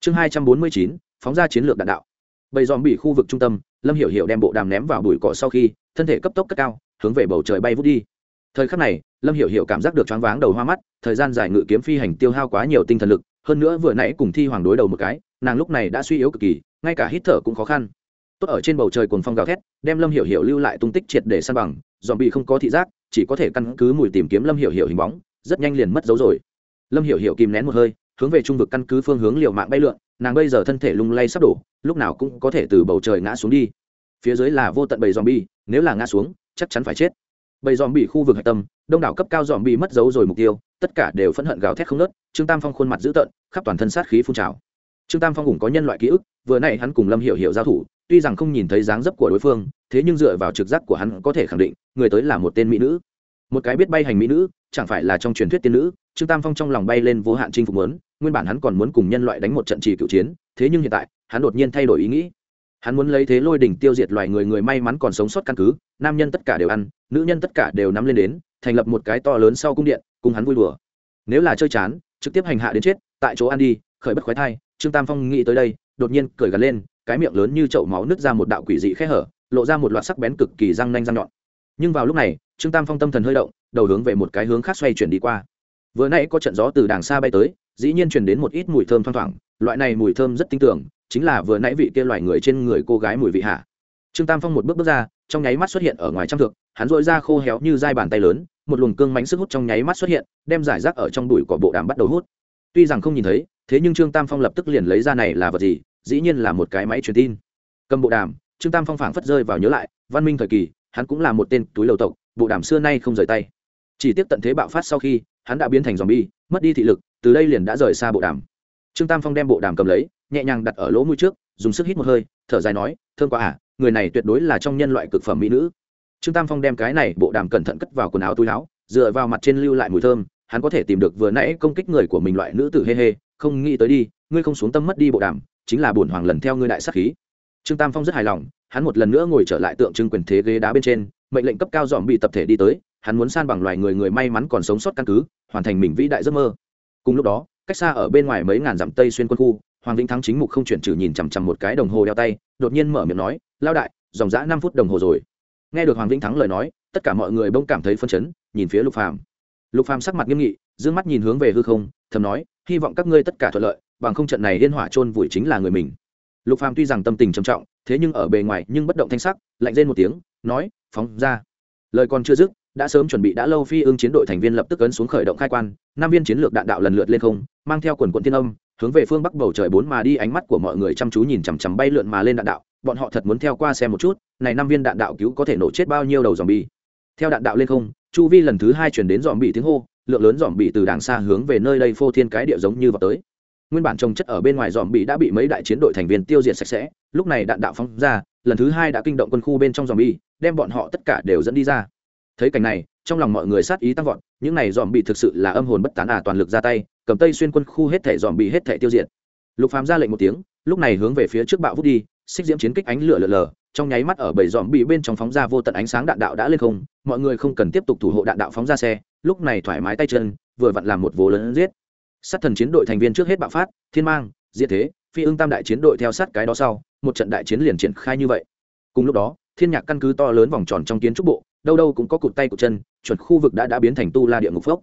Chương hai trăm bốn mươi chín, phóng ra chiến lược đạn đạo bầy dòm bị khu vực trung tâm, lâm hiểu hiểu đem bộ đàm ném vào bụi cỏ sau khi, thân thể cấp tốc cất cao, hướng về bầu trời bay vút đi. Thời khắc này, lâm hiểu hiểu cảm giác được choáng váng đầu hoa mắt, thời gian dài ngự kiếm phi hành tiêu hao quá nhiều tinh thần lực, hơn nữa vừa nãy cùng thi hoàng đối đầu một cái, nàng lúc này đã suy yếu cực kỳ, ngay cả hít thở cũng khó khăn. Tốt ở trên bầu trời cồn phong gào thét, đem lâm hiểu hiểu lưu lại tung tích triệt để săn bằng, dòm bị không có thị giác, chỉ có thể căn cứ mùi tìm kiếm lâm hiểu hiểu hình bóng, rất nhanh liền mất dấu rồi. Lâm hiểu hiểu kìm nén một hơi, hướng về trung vực căn cứ phương hướng liều mạng bay lượn nàng bây giờ thân thể lung lay sắp đổ, lúc nào cũng có thể từ bầu trời ngã xuống đi. Phía dưới là vô tận bầy dòm bi nếu là ngã xuống, chắc chắn phải chết. Bầy dòm bị khu vực hạch tâm, đông đảo cấp cao dòm bị mất dấu rồi mục tiêu, tất cả đều phẫn hận gào thét không nớt trương tam phong khuôn mặt dữ tợn, khắp toàn thân sát khí phun trào. Trương tam phong cũng có nhân loại ký ức, vừa nay hắn cùng lâm hiểu hiểu giao thủ, tuy rằng không nhìn thấy dáng dấp của đối phương, thế nhưng dựa vào trực giác của hắn có thể khẳng định, người tới là một tên mỹ nữ. Một cái biết bay hành mỹ nữ chẳng phải là trong truyền thuyết tiên nữ, trương tam phong trong lòng bay lên vô hạn chinh phục muốn, nguyên bản hắn còn muốn cùng nhân loại đánh một trận trì cựu chiến, thế nhưng hiện tại, hắn đột nhiên thay đổi ý nghĩ. Hắn muốn lấy thế lôi đỉnh tiêu diệt loài người người may mắn còn sống sót căn cứ, nam nhân tất cả đều ăn, nữ nhân tất cả đều nắm lên đến, thành lập một cái to lớn sau cung điện, cùng hắn vui đùa. Nếu là chơi chán, trực tiếp hành hạ đến chết, tại chỗ ăn đi, khởi bất khoái thai, trương tam phong nghĩ tới đây, đột nhiên cười gật lên, cái miệng lớn như chậu máu nứt ra một đạo quỷ dị khẽ hở, lộ ra một loạt sắc bén cực kỳ răng nanh răng nhọn. Nhưng vào lúc này, trương tam phong tâm thần hơi động đầu hướng về một cái hướng khác xoay chuyển đi qua. Vừa nãy có trận gió từ đàng xa bay tới, dĩ nhiên truyền đến một ít mùi thơm thoang thoảng. Loại này mùi thơm rất tinh tưởng chính là vừa nãy vị kia loài người trên người cô gái mùi vị hạ trương tam phong một bước bước ra, trong nháy mắt xuất hiện ở ngoài trăm thượng hắn dội ra khô héo như dai bàn tay lớn, một luồng cương mánh sức hút trong nháy mắt xuất hiện, đem giải rác ở trong đùi của bộ đàm bắt đầu hút. Tuy rằng không nhìn thấy, thế nhưng trương tam phong lập tức liền lấy ra này là vật gì, dĩ nhiên là một cái máy truyền tin. Cầm bộ đàm, trương tam phong phảng phất rơi vào nhớ lại, văn minh thời kỳ, hắn cũng là một tên túi lầu tộc, bộ đàm xưa nay không rời tay chỉ tiếp tận thế bạo phát sau khi, hắn đã biến thành dòm bi mất đi thị lực, từ đây liền đã rời xa bộ đàm. Trương tam phong đem bộ đàm cầm lấy, nhẹ nhàng đặt ở lỗ mũi trước, dùng sức hít một hơi, thở dài nói, thương quá à người này tuyệt đối là trong nhân loại cực phẩm mỹ nữ. Trương tam phong đem cái này bộ đàm cẩn thận cất vào quần áo túi áo, dựa vào mặt trên lưu lại mùi thơm, hắn có thể tìm được vừa nãy công kích người của mình loại nữ tử hê hê, không nghĩ tới đi, ngươi không xuống tâm mất đi bộ đàm, chính là bổn hoàng lần theo ngươi đại sắc khí. Trương tam phong rất hài lòng, hắn một lần nữa ngồi trở lại tượng trưng quyền thế ghế đá bên trên, mệnh lệnh cấp cao dòm bị tập thể đi tới hắn muốn san bằng loài người người may mắn còn sống sót căn cứ, hoàn thành mình vĩ đại giấc mơ. Cùng lúc đó, cách xa ở bên ngoài mấy ngàn dặm tây xuyên quân khu, hoàng vĩnh thắng chính mục không chuyển trừ nhìn chằm chằm một cái đồng hồ đeo tay, đột nhiên mở miệng nói lao đại, dòng dã năm phút đồng hồ rồi. Nghe được hoàng vĩnh thắng lời nói, tất cả mọi người bỗng cảm thấy phân chấn, nhìn phía lục phàm. Lục phàm sắc mặt nghiêm nghị d mắt nhìn hướng về hư không, thầm nói, hy vọng các ngươi tất cả thuận lợi, bằng không trận này liên hỏa chôn vùi chính là người mình. Lục phàm tuy rằng tâm tình trầm trọng, thế nhưng ở bề ngoài nhưng bất động thanh sắc, lạnh rên một tiếng, nói, phóng ra. Lời còn chưa dứt đã sớm chuẩn bị đã lâu phi ương chiến đội thành viên lập tức ấn xuống khởi động khai quan, năm viên chiến lược đạn đạo lần lượt lên không, mang theo quần quận thiên âm, hướng về phương bắc bầu trời bốn mà đi, ánh mắt của mọi người chăm chú nhìn chằm chằm bay lượn mà lên đạn đạo, bọn họ thật muốn theo qua xem một chút, này năm viên đạn đạo cứu có thể nổ chết bao nhiêu đầu dòm bi theo đạn đạo lên không, chu vi lần thứ hai chuyển đến dòm bị tiếng hô, lượng lớn dòm bị từ đàng xa hướng về nơi đây phô thiên cái địa giống như vào tới. Nguyên bản trồng chất ở bên ngoài dòm bị đã bị mấy đại chiến đội thành viên tiêu diệt sạch sẽ, lúc này đạn đạo phóng ra, lần thứ hai đã kinh động quân khu bên trong dòm bi đem bọn họ tất cả đều dẫn đi ra thấy cảnh này, trong lòng mọi người sát ý tăng vọt, những này dòm bị thực sự là âm hồn bất tán à toàn lực ra tay, cầm tây xuyên quân khu hết thể dòm bị hết thể tiêu diệt. Lục phàm ra lệnh một tiếng, lúc này hướng về phía trước bạo vút đi, xích diễm chiến kích ánh lửa lờ lờ trong nháy mắt ở bảy dòm bị bên trong phóng ra vô tận ánh sáng đạn đạo đã lên không, mọi người không cần tiếp tục thủ hộ đạn đạo phóng ra xe, lúc này thoải mái tay chân, vừa vặn làm một vố lớn giết. Sát thần chiến đội thành viên trước hết bạo phát, thiên mang, diệt thế, phi ưng tam đại chiến đội theo sát cái đó sau, một trận đại chiến liền triển khai như vậy. Cùng lúc đó, thiên nhạc căn cứ to lớn vòng tròn trong kiến trúc bộ đâu đâu cũng có cụt tay cụt chân chuẩn khu vực đã đã biến thành tu la địa ngục phốc.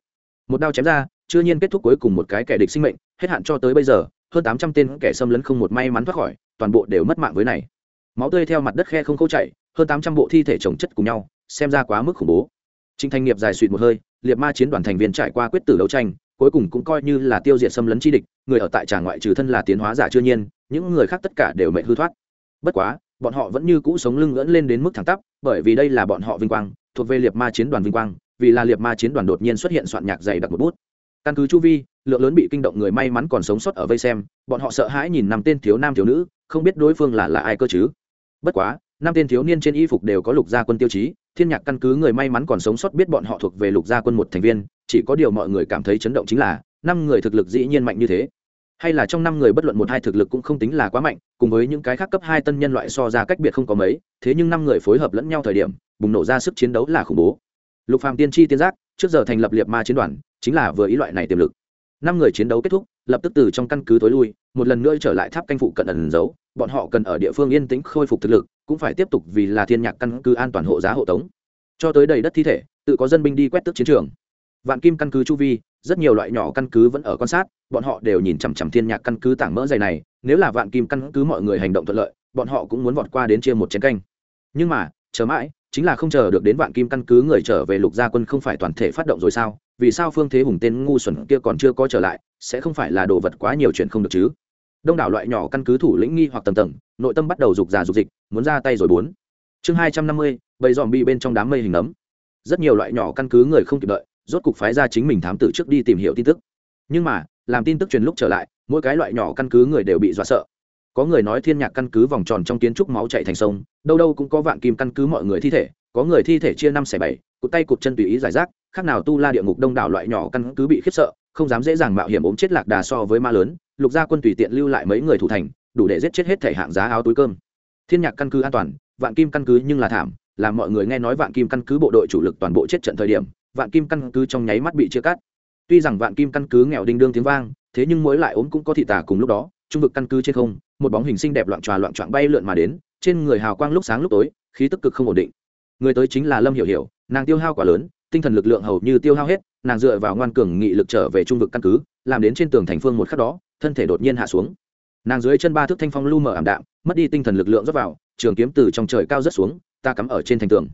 Một đao chém ra chưa nhiên kết thúc cuối cùng một cái kẻ địch sinh mệnh hết hạn cho tới bây giờ hơn tám trăm tên kẻ xâm lấn không một may mắn thoát khỏi toàn bộ đều mất mạng với này. Máu tươi theo mặt đất khe không khâu chảy hơn tám trăm bộ thi thể chồng chất cùng nhau xem ra quá mức khủng bố. Trình Thanh Nghiệp dài suỵt một hơi, liệt ma chiến đoàn thành viên trải qua quyết tử đấu tranh, cuối cùng cũng coi như là tiêu diệt xâm lấn chi địch, người ở tại tràng ngoại trừ thân là tiến hóa giả chưa nhiên, những người khác tất cả đều mệnh hư thoát. Bất quá, bọn họ vẫn như cũ sống lưng ngẩng lên đến mức thẳng tắp, bởi vì đây là bọn họ vinh quang, thuộc về liệt ma chiến đoàn vinh quang, vì là liệt ma chiến đoàn đột nhiên xuất hiện soạn nhạc dày đặc một bút. Căn cứ chu vi, lượng lớn bị kinh động người may mắn còn sống sót ở vây xem, bọn họ sợ hãi nhìn năm tên thiếu nam thiếu nữ, không biết đối phương là là ai cơ chứ. Bất quá, năm tên thiếu niên trên y phục đều có lục gia quân tiêu chí, thiên nhạc căn cứ người may mắn còn sống sót biết bọn họ thuộc về lục gia quân một thành viên chỉ có điều mọi người cảm thấy chấn động chính là năm người thực lực dĩ nhiên mạnh như thế hay là trong năm người bất luận một hai thực lực cũng không tính là quá mạnh, cùng với những cái khác cấp hai tân nhân loại so ra cách biệt không có mấy, thế nhưng năm người phối hợp lẫn nhau thời điểm, bùng nổ ra sức chiến đấu là khủng bố. Lục phàm tiên tri tiên giác, trước giờ thành lập liệt ma chiến đoàn, chính là vừa ý loại này tiềm lực. Năm người chiến đấu kết thúc, lập tức từ trong căn cứ tối lui, một lần nữa trở lại tháp canh phụ cận ẩn giấu, bọn họ cần ở địa phương yên tĩnh khôi phục thực lực, cũng phải tiếp tục vì là thiên nhạc căn cứ an toàn hộ giá hộ tống. Cho tới đầy đất thi thể, tự có dân binh đi quét tước chiến trường. Vạn kim căn cứ chu vi rất nhiều loại nhỏ căn cứ vẫn ở quan sát, bọn họ đều nhìn chằm chằm thiên nhạc căn cứ tảng mỡ dày này, nếu là vạn kim căn cứ mọi người hành động thuận lợi, bọn họ cũng muốn vọt qua đến chia một chén canh. Nhưng mà, chờ mãi, chính là không chờ được đến vạn kim căn cứ người trở về lục gia quân không phải toàn thể phát động rồi sao? Vì sao phương thế hùng tên ngu xuẩn kia còn chưa có trở lại, sẽ không phải là đồ vật quá nhiều chuyện không được chứ? Đông đảo loại nhỏ căn cứ thủ lĩnh nghi hoặc tầng tầng nội tâm bắt đầu rục già rục dịch, muốn ra tay rồi bốn. Chương hai trăm năm mươi, bầy dòm bị bên trong đám mây hình ấm. Rất nhiều loại nhỏ căn cứ người không kịp đợi rốt cục phái ra chính mình thám tử trước đi tìm hiểu tin tức. Nhưng mà, làm tin tức truyền lúc trở lại, mỗi cái loại nhỏ căn cứ người đều bị dọa sợ. Có người nói thiên nhạc căn cứ vòng tròn trong kiến trúc máu chạy thành sông, đâu đâu cũng có vạn kim căn cứ mọi người thi thể, có người thi thể chia năm xẻ bảy, cụt tay cụt chân tùy ý giải rác, khác nào tu la địa ngục đông đảo loại nhỏ căn cứ bị khiếp sợ, không dám dễ dàng mạo hiểm ốm chết lạc đà so với ma lớn, lục gia quân tùy tiện lưu lại mấy người thủ thành, đủ để giết chết hết thể hạng giá áo túi cơm. Thiên nhạc căn cứ an toàn, vạn kim căn cứ nhưng là thảm, làm mọi người nghe nói vạn kim căn cứ bộ đội chủ lực toàn bộ chết trận thời điểm vạn kim căn cứ trong nháy mắt bị chia cắt. Tuy rằng vạn kim căn cứ nghèo đinh đương tiếng vang, thế nhưng mỗi lại ốm cũng có thị tả cùng lúc đó, trung vực căn cứ trên không, một bóng hình xinh đẹp loạn tròa loạn trọn bay lượn mà đến, trên người hào quang lúc sáng lúc tối, khí tức cực không ổn định. Người tới chính là lâm hiểu hiểu, nàng tiêu hao quả lớn, tinh thần lực lượng hầu như tiêu hao hết, nàng dựa vào ngoan cường nghị lực trở về trung vực căn cứ, làm đến trên tường thành phương một khắc đó, thân thể đột nhiên hạ xuống. Nàng dưới chân ba thước thanh phong lu mở ảm đạm, mất đi tinh thần lực lượng rớt vào, trường kiếm từ trong trời cao rớt xuống, ta cắm ở trên thành tường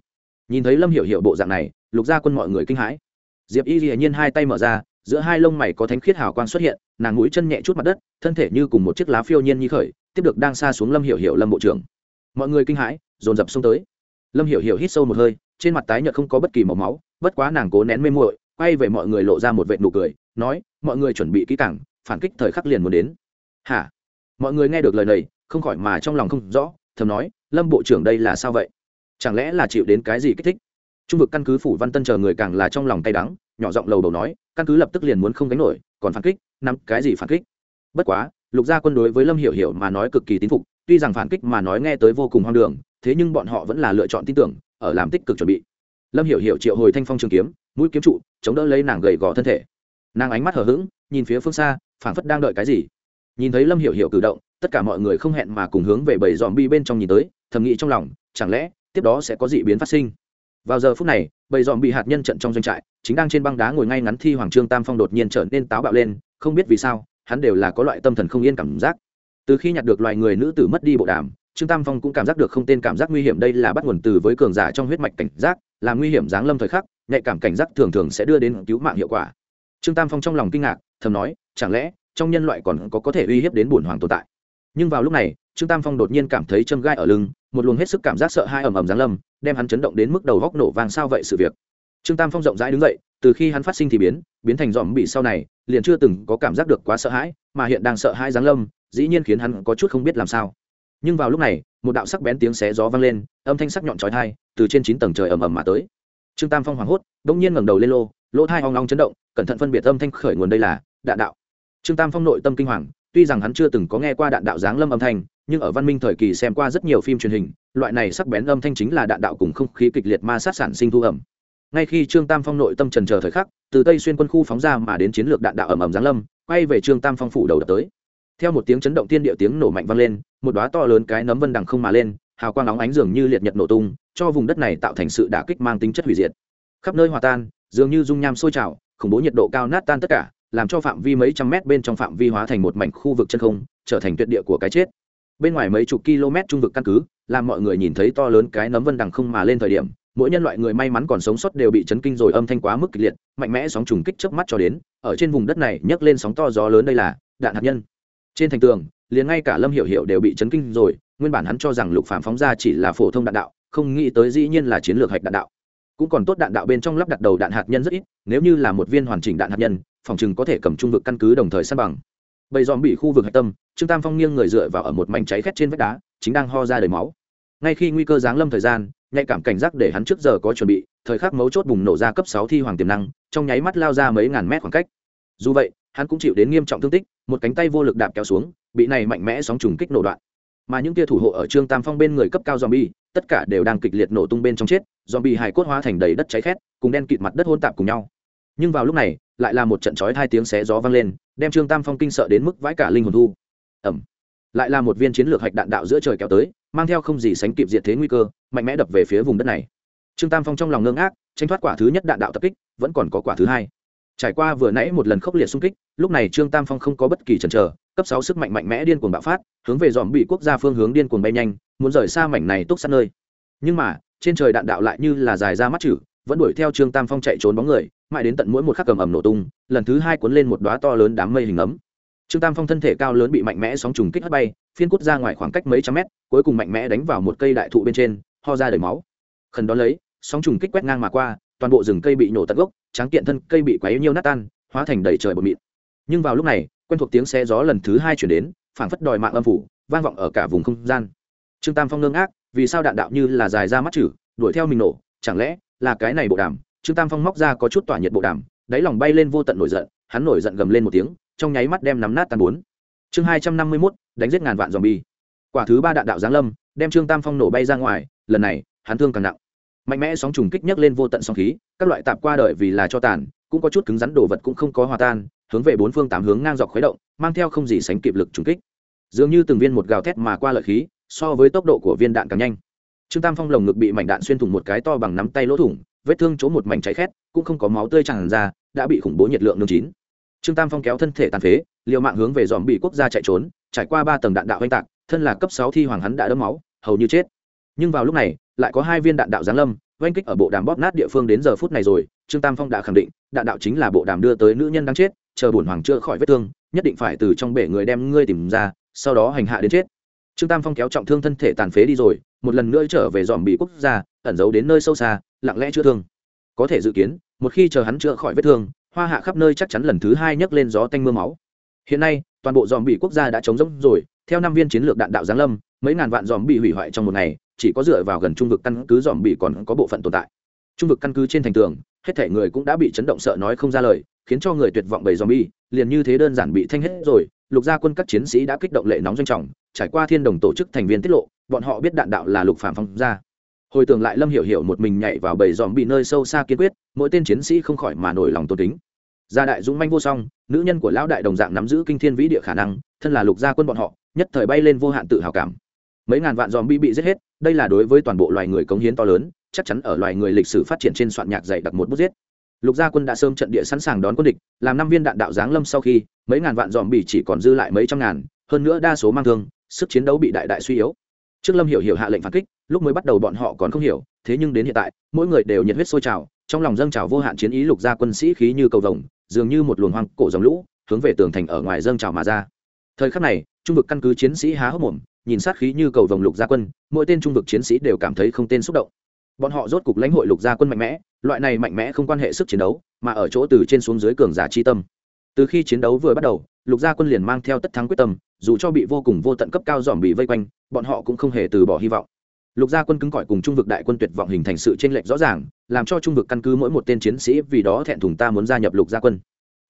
nhìn thấy lâm hiểu hiểu bộ dạng này, lục gia quân mọi người kinh hãi. Diệp y hiển nhiên hai tay mở ra, giữa hai lông mày có thánh khiết hào quang xuất hiện, nàng mũi chân nhẹ chút mặt đất, thân thể như cùng một chiếc lá phiêu nhiên như khởi, tiếp được đang xa xuống lâm hiểu hiểu lâm bộ trưởng. Mọi người kinh hãi, dồn dập xông tới. Lâm hiểu hiểu hít sâu một hơi, trên mặt tái nhợt không có bất kỳ màu máu, bất quá nàng cố nén mê muội, quay về mọi người lộ ra một vệt nụ cười, nói, mọi người chuẩn bị kỹ càng, phản kích thời khắc liền muốn đến. Hả? Mọi người nghe được lời này, không khỏi mà trong lòng không rõ, thầm nói, lâm bộ trưởng đây là sao vậy? Chẳng lẽ là chịu đến cái gì kích thích? Trung vực căn cứ phủ văn tân chờ người càng là trong lòng tay đắng, nhỏ giọng lầu đầu nói, căn cứ lập tức liền muốn không gánh nổi, còn phản kích, nắm cái gì phản kích? Bất quá, lục gia quân đối với lâm hiểu hiểu mà nói cực kỳ tín phục, tuy rằng phản kích mà nói nghe tới vô cùng hoang đường, thế nhưng bọn họ vẫn là lựa chọn tin tưởng, ở làm tích cực chuẩn bị. Lâm hiểu hiểu triệu hồi thanh phong trường kiếm, mũi kiếm trụ, chống đỡ lấy nàng gầy gò thân thể. Nàng ánh mắt hờ hững, nhìn phía phương xa, phảng phất đang đợi cái gì. Nhìn thấy lâm hiểu hiểu cử động, tất cả mọi người không hẹn mà cùng hướng về bầy dòm bi bên trong nhìn tới, thầm nghĩ trong lòng, chẳng lẽ tiếp đó sẽ có dị biến phát sinh. Vào giờ phút này, bầy dòm bị hạt nhân trận trong doanh trại, chính đang trên băng đá ngồi ngay ngắn thi hoàng trương tam phong đột nhiên trở nên táo bạo lên, không biết vì sao, hắn đều là có loại tâm thần không yên cảm giác. Từ khi nhặt được loài người nữ tử mất đi bộ đàm, trương tam phong cũng cảm giác được không tên cảm giác nguy hiểm đây là bắt nguồn từ với cường giả trong huyết mạch cảnh giác, là nguy hiểm giáng lâm thời khắc, nhạy cảm cảnh giác thường thường sẽ đưa đến cứu mạng hiệu quả. Trương tam phong trong lòng kinh ngạc, thầm nói, chẳng lẽ trong nhân loại còn có có thể uy hiếp đến bổn hoàng tồn tại? Nhưng vào lúc này trương tam phong đột nhiên cảm thấy châm gai ở lưng, một luồng hết sức cảm giác sợ hai ầm ầm giáng lâm, đem hắn chấn động đến mức đầu góc nổ vàng sao vậy sự việc? Trương tam phong rộng rãi đứng dậy, từ khi hắn phát sinh thì biến biến thành dòm bị sau này, liền chưa từng có cảm giác được quá sợ hãi, mà hiện đang sợ hãi giáng lâm, dĩ nhiên khiến hắn có chút không biết làm sao. Nhưng vào lúc này, một đạo sắc bén tiếng xé gió vang lên, âm thanh sắc nhọn trói thai từ trên chín tầng trời ầm ầm mà tới. Trương tam phong hoảng hốt đ ỗ n g nhiên ngẩng đầu lên lô, lỗ thai hoang long chấn động, cẩn thận phân biệt âm thanh khởi nguồn đây là đạn đạo. Trương tam phong nội tâm kinh hoàng, tuy rằng hắn chưa từng có nghe qua đạn đạo giáng lâm âm thanh nhưng ở văn minh thời kỳ xem qua rất nhiều phim truyền hình, loại này sắc bén âm thanh chính là đạn đạo cùng không khí kịch liệt ma sát sản sinh thu ẩm. Ngay khi trương tam phong nội tâm trần chờ thời khắc, từ tây xuyên quân khu phóng ra mà đến chiến lược đạn đạo ẩm ẩm giáng lâm, quay về trương tam phong phủ đầu đập tới. Theo một tiếng chấn động tiên địa tiếng nổ mạnh vang lên, một đóa to lớn cái nấm vân đằng không mà lên, hào quang óng ánh dường như liệt nhật nổ tung, cho vùng đất này tạo thành sự đả kích mang tính chất hủy diệt. Khắp nơi hòa tan, dường như dung nham sôi trào, khủng bố nhiệt độ cao nát tan tất cả, làm cho phạm vi mấy trăm mét bên trong phạm vi hóa thành một mảnh khu vực chân không, trở thành tuyệt địa của cái chết bên ngoài mấy chục km trung vực căn cứ, làm mọi người nhìn thấy to lớn cái nấm vân đằng không mà lên thời điểm, mỗi nhân loại người may mắn còn sống sót đều bị chấn kinh rồi âm thanh quá mức kịch liệt, mạnh mẽ sóng trùng kích chớp mắt cho đến, ở trên vùng đất này nhấc lên sóng to gió lớn đây là đạn hạt nhân. Trên thành tường, liền ngay cả lâm hiểu hiểu đều bị chấn kinh rồi, nguyên bản hắn cho rằng lục phạm phóng ra chỉ là phổ thông đạn đạo, không nghĩ tới dĩ nhiên là chiến lược hạch đạn đạo. Cũng còn tốt đạn đạo bên trong lắp đặt đầu đạn hạt nhân rất ít, nếu như là một viên hoàn chỉnh đạn hạt nhân, phòng chừng có thể cầm trung vực căn cứ đồng thời san bằng bầy dòm bị khu vực hạch tâm, trương tam phong nghiêng người dựa vào ở một mảnh cháy khét trên vách đá, chính đang ho ra đầy máu. Ngay khi nguy cơ giáng lâm thời gian, nhạy cảm cảnh giác để hắn trước giờ có chuẩn bị, thời khắc mấu chốt bùng nổ ra cấp sáu thi hoàng tiềm năng, trong nháy mắt lao ra mấy ngàn mét khoảng cách. Dù vậy, hắn cũng chịu đến nghiêm trọng thương tích, một cánh tay vô lực đạp kéo xuống, bị này mạnh mẽ sóng trùng kích nổ đoạn. Mà những tia thủ hộ ở trương tam phong bên người cấp cao zombie, tất cả đều đang kịch liệt nổ tung bên trong chết, zombie hài cốt hóa thành đầy đất cháy khét, cùng đen kịt mặt đất hôn tạp cùng nhau. Nhưng vào lúc này lại là một trận chói hai tiếng xé gió vang lên, đem trương tam phong kinh sợ đến mức vãi cả linh hồn thu. Ẩm. Lại là một viên chiến lược hạch đạn đạo giữa trời kéo tới, mang theo không gì sánh kịp diệt thế nguy cơ, mạnh mẽ đập về phía vùng đất này. Trương tam phong trong lòng ngưng ác tranh thoát quả thứ nhất đạn đạo tập kích, vẫn còn có quả thứ hai. Trải qua vừa nãy một lần khốc liệt xung kích, lúc này trương tam phong không có bất kỳ chần chờ, cấp sáu sức mạnh mạnh mẽ điên cuồng bạo phát, hướng về dòm bị quốc gia phương hướng điên cuồng bay nhanh, muốn rời xa mảnh này túc sát nơi. Nhưng mà, trên trời đạn đạo lại như là dài ra mắt chữ vẫn đuổi theo trương tam phong chạy trốn bóng người, mãi đến tận mỗi một khắc cầm ẩm nổ tung, lần thứ hai cuốn lên một đoá to lớn đám mây hình ấm. Trương tam phong thân thể cao lớn bị mạnh mẽ sóng trùng kích hất bay, phiên cút ra ngoài khoảng cách mấy trăm mét, cuối cùng mạnh mẽ đánh vào một cây đại thụ bên trên, ho ra đầy máu. Khẩn đón lấy, sóng trùng kích quét ngang mà qua, toàn bộ rừng cây bị nổ tận gốc, tráng kiện thân cây bị quấy nhiêu nát tan, hóa thành đầy trời bột mịn. Nhưng vào lúc này, quen thuộc tiếng xe gió lần thứ hai chuyển đến, phảng phất đòi mạng âm phủ, vang vọng ở cả vùng không gian. Trương tam phong ngưng ác vì sao đạn đạo như là dài ra mắt chử đuổi theo mình nổ, chẳng lẽ là cái này bộ đàm, trương tam phong móc ra có chút tỏa nhiệt bộ đàm, đáy lòng bay lên vô tận nổi giận, hắn nổi giận gầm lên một tiếng, trong nháy mắt đem nắm nát tan bốn. Chương hai trăm năm mươi mốt, đánh giết ngàn vạn dòm bi quả thứ ba đạn đạo giáng lâm, đem trương tam phong nổ bay ra ngoài, lần này, hắn thương càng nặng. Mạnh mẽ sóng trùng kích nhấc lên vô tận sóng khí, các loại tạp qua đời vì là cho tàn, cũng có chút cứng rắn đồ vật cũng không có hòa tan, hướng về bốn phương tám hướng ngang dọc khuấy động, mang theo không gì sánh kịp lực trùng kích. Dường như từng viên một gào thét mà qua lợi khí, so với tốc độ của viên đạn càng nhanh trương tam phong lồng ngực bị mảnh đạn xuyên thủng một cái to bằng nắm tay lỗ thủng, vết thương chỗ một mảnh cháy khét, cũng không có máu tươi tràn ra, đã bị khủng bố nhiệt lượng nương chín. Trương tam phong kéo thân thể tàn phế, liều mạng hướng về dòm bị quốc gia chạy trốn, trải qua ba tầng đạn đạo oanh tạc, thân là cấp sáu thi hoàng hắn đã đấm máu, hầu như chết. Nhưng vào lúc này, lại có hai viên đạn đạo giáng lâm, oanh kích ở bộ đàm bóp nát địa phương đến giờ phút này rồi, trương tam phong đã khẳng định, đạn đạo chính là bộ đàm đưa tới nữ nhân đang chết, chờ bổn hoàng chữa khỏi vết thương, nhất định phải từ trong bể người đem ngươi tìm ra, sau đó hành hạ đến chết trương tam phong kéo trọng thương thân thể tàn phế đi rồi, một lần nữa trở về dòm bị quốc gia, ẩn giấu đến nơi sâu xa, lặng lẽ chữa thương. Có thể dự kiến, một khi chờ hắn chữa khỏi vết thương, hoa hạ khắp nơi chắc chắn lần thứ hai nhấc lên gió tanh mưa máu. Hiện nay, toàn bộ dòm bị quốc gia đã chống rỗng rồi, theo năm viên chiến lược đạn đạo giáng lâm, mấy ngàn vạn dòm bị hủy hoại trong một ngày, chỉ có dựa vào gần trung vực căn cứ dòm bị còn có bộ phận tồn tại. Trung vực căn cứ trên thành tường, hết thể người cũng đã bị chấn động sợ nói không ra lời, khiến cho người tuyệt vọng bầy dòm bi liền như thế đơn giản bị thanh hết rồi lục gia quân các chiến sĩ đã kích động lệ nóng doanh trọng, trải qua thiên đồng tổ chức thành viên tiết lộ, bọn họ biết đạn đạo là lục phạm phong ra. Hồi tưởng lại lâm hiểu hiểu một mình nhảy vào bầy dòm bị nơi sâu xa kiên quyết, mỗi tên chiến sĩ không khỏi mà nổi lòng tôn kính. Gia đại dũng manh vô song, nữ nhân của lão đại đồng dạng nắm giữ kinh thiên vĩ địa khả năng, thân là lục gia quân bọn họ, nhất thời bay lên vô hạn tự hào cảm. Mấy ngàn vạn dòm bi bị giết hết, đây là đối với toàn bộ loài người cống hiến to lớn, chắc chắn ở loài người lịch sử phát triển trên soạn nhạc dày đặc một bút giết lục gia quân đã sớm trận địa sẵn sàng đón quân địch, làm năm viên đạn đạo giáng lâm sau khi, mấy ngàn vạn dòm bị chỉ còn dư lại mấy trăm ngàn, hơn nữa đa số mang thương, sức chiến đấu bị đại đại suy yếu. Trước lâm hiểu hiểu hạ lệnh phản kích, lúc mới bắt đầu bọn họ còn không hiểu, thế nhưng đến hiện tại, mỗi người đều nhiệt huyết sôi trào, trong lòng dâng trào vô hạn chiến ý lục gia quân sĩ khí như cầu vồng, dường như một luồng hoang cổ dòng lũ, hướng về tường thành ở ngoài dâng trào mà ra. Thời khắc này, trung vực căn cứ chiến sĩ há hốc mồm, nhìn sát khí như cầu vồng lục gia quân, mỗi tên trung vực chiến sĩ đều cảm thấy không tên xúc động. Bọn họ rốt cục lãnh hội lục gia quân mạnh mẽ loại này mạnh mẽ không quan hệ sức chiến đấu, mà ở chỗ từ trên xuống dưới cường giả chi tâm. Từ khi chiến đấu vừa bắt đầu, lục gia quân liền mang theo tất thắng quyết tâm, dù cho bị vô cùng vô tận cấp cao dòm bị vây quanh, bọn họ cũng không hề từ bỏ hy vọng. Lục gia quân cứng cỏi cùng trung vực đại quân tuyệt vọng hình thành sự tranh lệch rõ ràng, làm cho trung vực căn cứ mỗi một tên chiến sĩ vì đó thẹn thùng ta muốn gia nhập lục gia quân.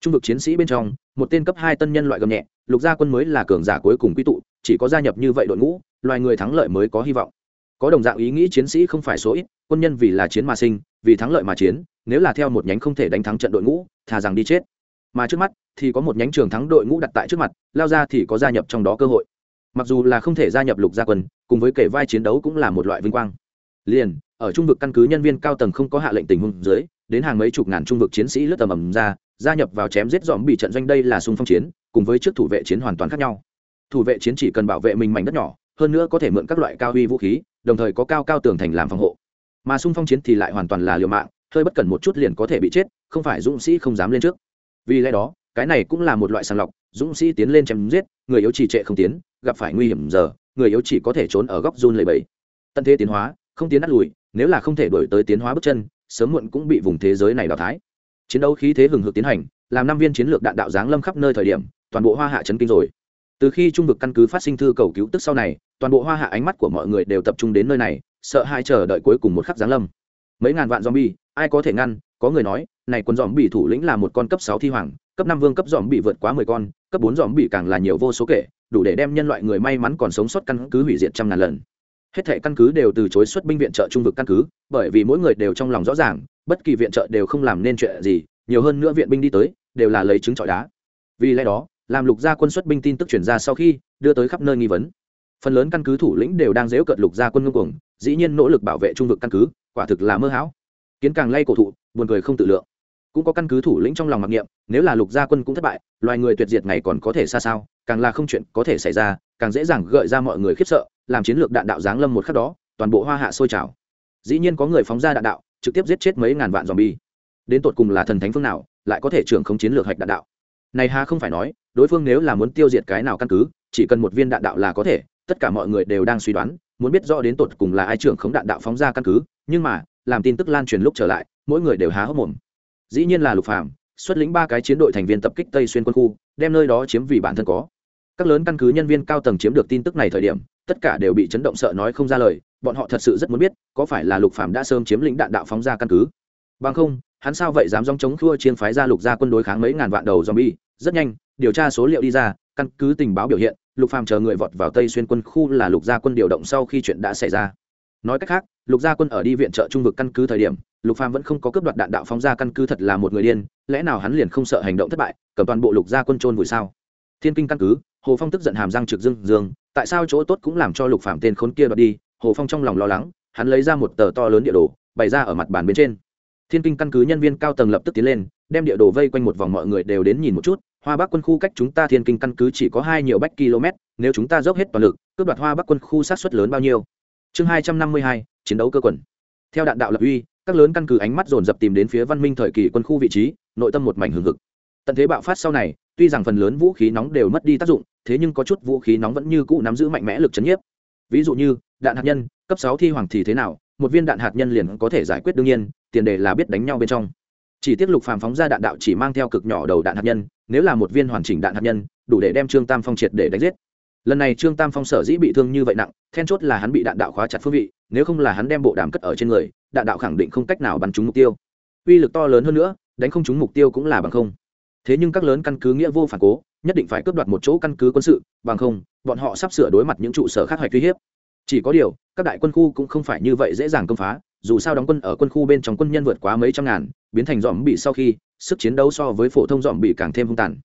Trung vực chiến sĩ bên trong, một tên cấp hai tân nhân loại gầm nhẹ, lục gia quân mới là cường giả cuối cùng quy tụ, chỉ có gia nhập như vậy đội ngũ, loài người thắng lợi mới có hy vọng. Có đồng dạng ý nghĩ chiến sĩ không phải số ít, quân nhân vì là chiến mà sinh vì thắng lợi mà chiến, nếu là theo một nhánh không thể đánh thắng trận đội ngũ, thà rằng đi chết. Mà trước mắt thì có một nhánh trường thắng đội ngũ đặt tại trước mặt, lao ra thì có gia nhập trong đó cơ hội. Mặc dù là không thể gia nhập lục gia quân, cùng với kể vai chiến đấu cũng là một loại vinh quang. Liền, ở trung vực căn cứ nhân viên cao tầng không có hạ lệnh tình huống dưới, đến hàng mấy chục ngàn trung vực chiến sĩ lướt tầm ầm ra, gia nhập vào chém giết dòm bị trận doanh đây là xung phong chiến, cùng với trước thủ vệ chiến hoàn toàn khác nhau. Thủ vệ chiến chỉ cần bảo vệ mình mảnh đất nhỏ, hơn nữa có thể mượn các loại cao huy vũ khí, đồng thời có cao cao tường thành làm phòng hộ mà xung phong chiến thì lại hoàn toàn là liều mạng, hơi bất cần một chút liền có thể bị chết, không phải dũng sĩ không dám lên trước. Vì lẽ đó, cái này cũng là một loại sàng lọc, dũng sĩ tiến lên chém giết, người yếu trì trệ không tiến, gặp phải nguy hiểm giờ, người yếu chỉ có thể trốn ở góc run lầy bẫy. Tận thế tiến hóa, không tiến đắt lùi, nếu là không thể đổi tới tiến hóa bước chân, sớm muộn cũng bị vùng thế giới này đào thái chiến đấu khí thế hừng hực tiến hành, làm năm viên chiến lược đạn đạo giáng lâm khắp nơi thời điểm, toàn bộ hoa hạ chấn kinh rồi. Từ khi trung vực căn cứ phát sinh thư cầu cứu tức sau này, toàn bộ hoa hạ ánh mắt của mọi người đều tập trung đến nơi này sợ hai chờ đợi cuối cùng một khắc giáng lâm. Mấy ngàn vạn zombie, ai có thể ngăn? Có người nói, này quân dòm bị thủ lĩnh là một con cấp sáu thi hoàng, cấp năm vương cấp dòm bị vượt quá mười con, cấp bốn dòm bị càng là nhiều vô số kể, đủ để đem nhân loại người may mắn còn sống sót căn cứ hủy diệt trăm ngàn lần. Hết thệ căn cứ đều từ chối xuất binh viện trợ trung vực căn cứ, bởi vì mỗi người đều trong lòng rõ ràng, bất kỳ viện trợ đều không làm nên chuyện gì, nhiều hơn nữa viện binh đi tới, đều là lấy trứng trọi đá. Vì lẽ đó, làm lục gia quân xuất binh tin tức chuyển ra sau khi, đưa tới khắp nơi nghi vấn. Phần lớn căn cứ thủ lĩnh đều đang dễu cợt lục gia quân ngưng cuồng dĩ nhiên nỗ lực bảo vệ trung vực căn cứ, quả thực là mơ hão. Kiến càng lay cổ thụ, buồn cười không tự lượng. Cũng có căn cứ thủ lĩnh trong lòng mặc niệm, nếu là lục gia quân cũng thất bại, loài người tuyệt diệt ngày còn có thể xa sao, càng là không chuyện có thể xảy ra, càng dễ dàng gợi ra mọi người khiếp sợ, làm chiến lược đạn đạo giáng lâm một khắc đó, toàn bộ hoa hạ sôi trào. Dĩ nhiên có người phóng ra đạn đạo, trực tiếp giết chết mấy ngàn vạn zombie. Đến tột cùng là thần thánh phương nào, lại có thể trưởng không chiến lược hạch đạn đạo? Này ha không phải nói, đối phương nếu là muốn tiêu diệt cái nào căn cứ, chỉ cần một viên đạn đạo là có thể, tất cả mọi người đều đang suy đoán muốn biết rõ đến tột cùng là ai trưởng khống đạn đạo phóng ra căn cứ, nhưng mà, làm tin tức lan truyền lúc trở lại, mỗi người đều há hốc mồm. Dĩ nhiên là lục phạm xuất lĩnh ba cái chiến đội thành viên tập kích tây xuyên quân khu, đem nơi đó chiếm vì bản thân có. Các lớn căn cứ nhân viên cao tầng chiếm được tin tức này thời điểm, tất cả đều bị chấn động sợ nói không ra lời, bọn họ thật sự rất muốn biết, có phải là lục phạm đã sớm chiếm lĩnh đạn đạo phóng ra căn cứ? Bằng không, hắn sao vậy dám dòng chống khua chiên phái ra lục gia quân đối kháng mấy ngàn vạn đầu zombie? Rất nhanh, điều tra số liệu đi ra, căn cứ tình báo biểu hiện lục phàm chờ người vọt vào tây xuyên quân khu là lục gia quân điều động sau khi chuyện đã xảy ra. Nói cách khác, lục gia quân ở đi viện trợ trung vực căn cứ thời điểm, lục phàm vẫn không có cướp đoạt đạn đạo phóng ra căn cứ thật là một người điên, lẽ nào hắn liền không sợ hành động thất bại, cầm toàn bộ lục gia quân trôn vùi sao? Thiên kinh căn cứ, hồ phong tức giận hàm răng trực dương dương, tại sao chỗ tốt cũng làm cho lục phàm tên khốn kia đoạt đi, hồ phong trong lòng lo lắng, hắn lấy ra một tờ to lớn địa đồ, bày ra ở mặt bàn bên trên. Thiên kinh căn cứ nhân viên cao tầng lập tức tiến lên, đem địa đồ vây quanh một vòng mọi người đều đến nhìn một chút hoa bắc quân khu cách chúng ta thiên kinh căn cứ chỉ có hai nhiều bách km, nếu chúng ta dốc hết toàn lực, cướp đoạt hoa bắc quân khu sát xuất lớn bao nhiêu? Chương hai trăm năm mươi hai, chiến đấu cơ quần. Theo đạn đạo lập uy, các lớn căn cứ ánh mắt dồn dập tìm đến phía văn minh thời kỳ quân khu vị trí, nội tâm một mảnh hừng hực. Tận thế bạo phát sau này, tuy rằng phần lớn vũ khí nóng đều mất đi tác dụng, thế nhưng có chút vũ khí nóng vẫn như cũ nắm giữ mạnh mẽ lực chấn nhiếp. Ví dụ như, đạn hạt nhân, cấp sáu thi hoàng thì thế nào? Một viên đạn hạt nhân liền có thể giải quyết đương nhiên, tiền đề là biết đánh nhau bên trong chỉ tiếc lục phàm phóng ra đạn đạo chỉ mang theo cực nhỏ đầu đạn hạt nhân, nếu là một viên hoàn chỉnh đạn hạt nhân, đủ để đem trương tam phong triệt để đánh giết. Lần này trương tam phong sở dĩ bị thương như vậy nặng, then chốt là hắn bị đạn đạo khóa chặt phương vị, nếu không là hắn đem bộ đàm cất ở trên người, đạn đạo khẳng định không cách nào bắn trúng mục tiêu. Uy lực to lớn hơn nữa, đánh không trúng mục tiêu cũng là bằng không. Thế nhưng các lớn căn cứ nghĩa vô phản cố, nhất định phải cướp đoạt một chỗ căn cứ quân sự, bằng không, bọn họ sắp sửa đối mặt những trụ sở khác hoạch uy hiếp. Chỉ có điều, các đại quân khu cũng không phải như vậy dễ dàng công phá dù sao đóng quân ở quân khu bên trong quân nhân vượt quá mấy trăm ngàn, biến thành dòm bị sau khi, sức chiến đấu so với phổ thông dòm bị càng thêm hung tàn.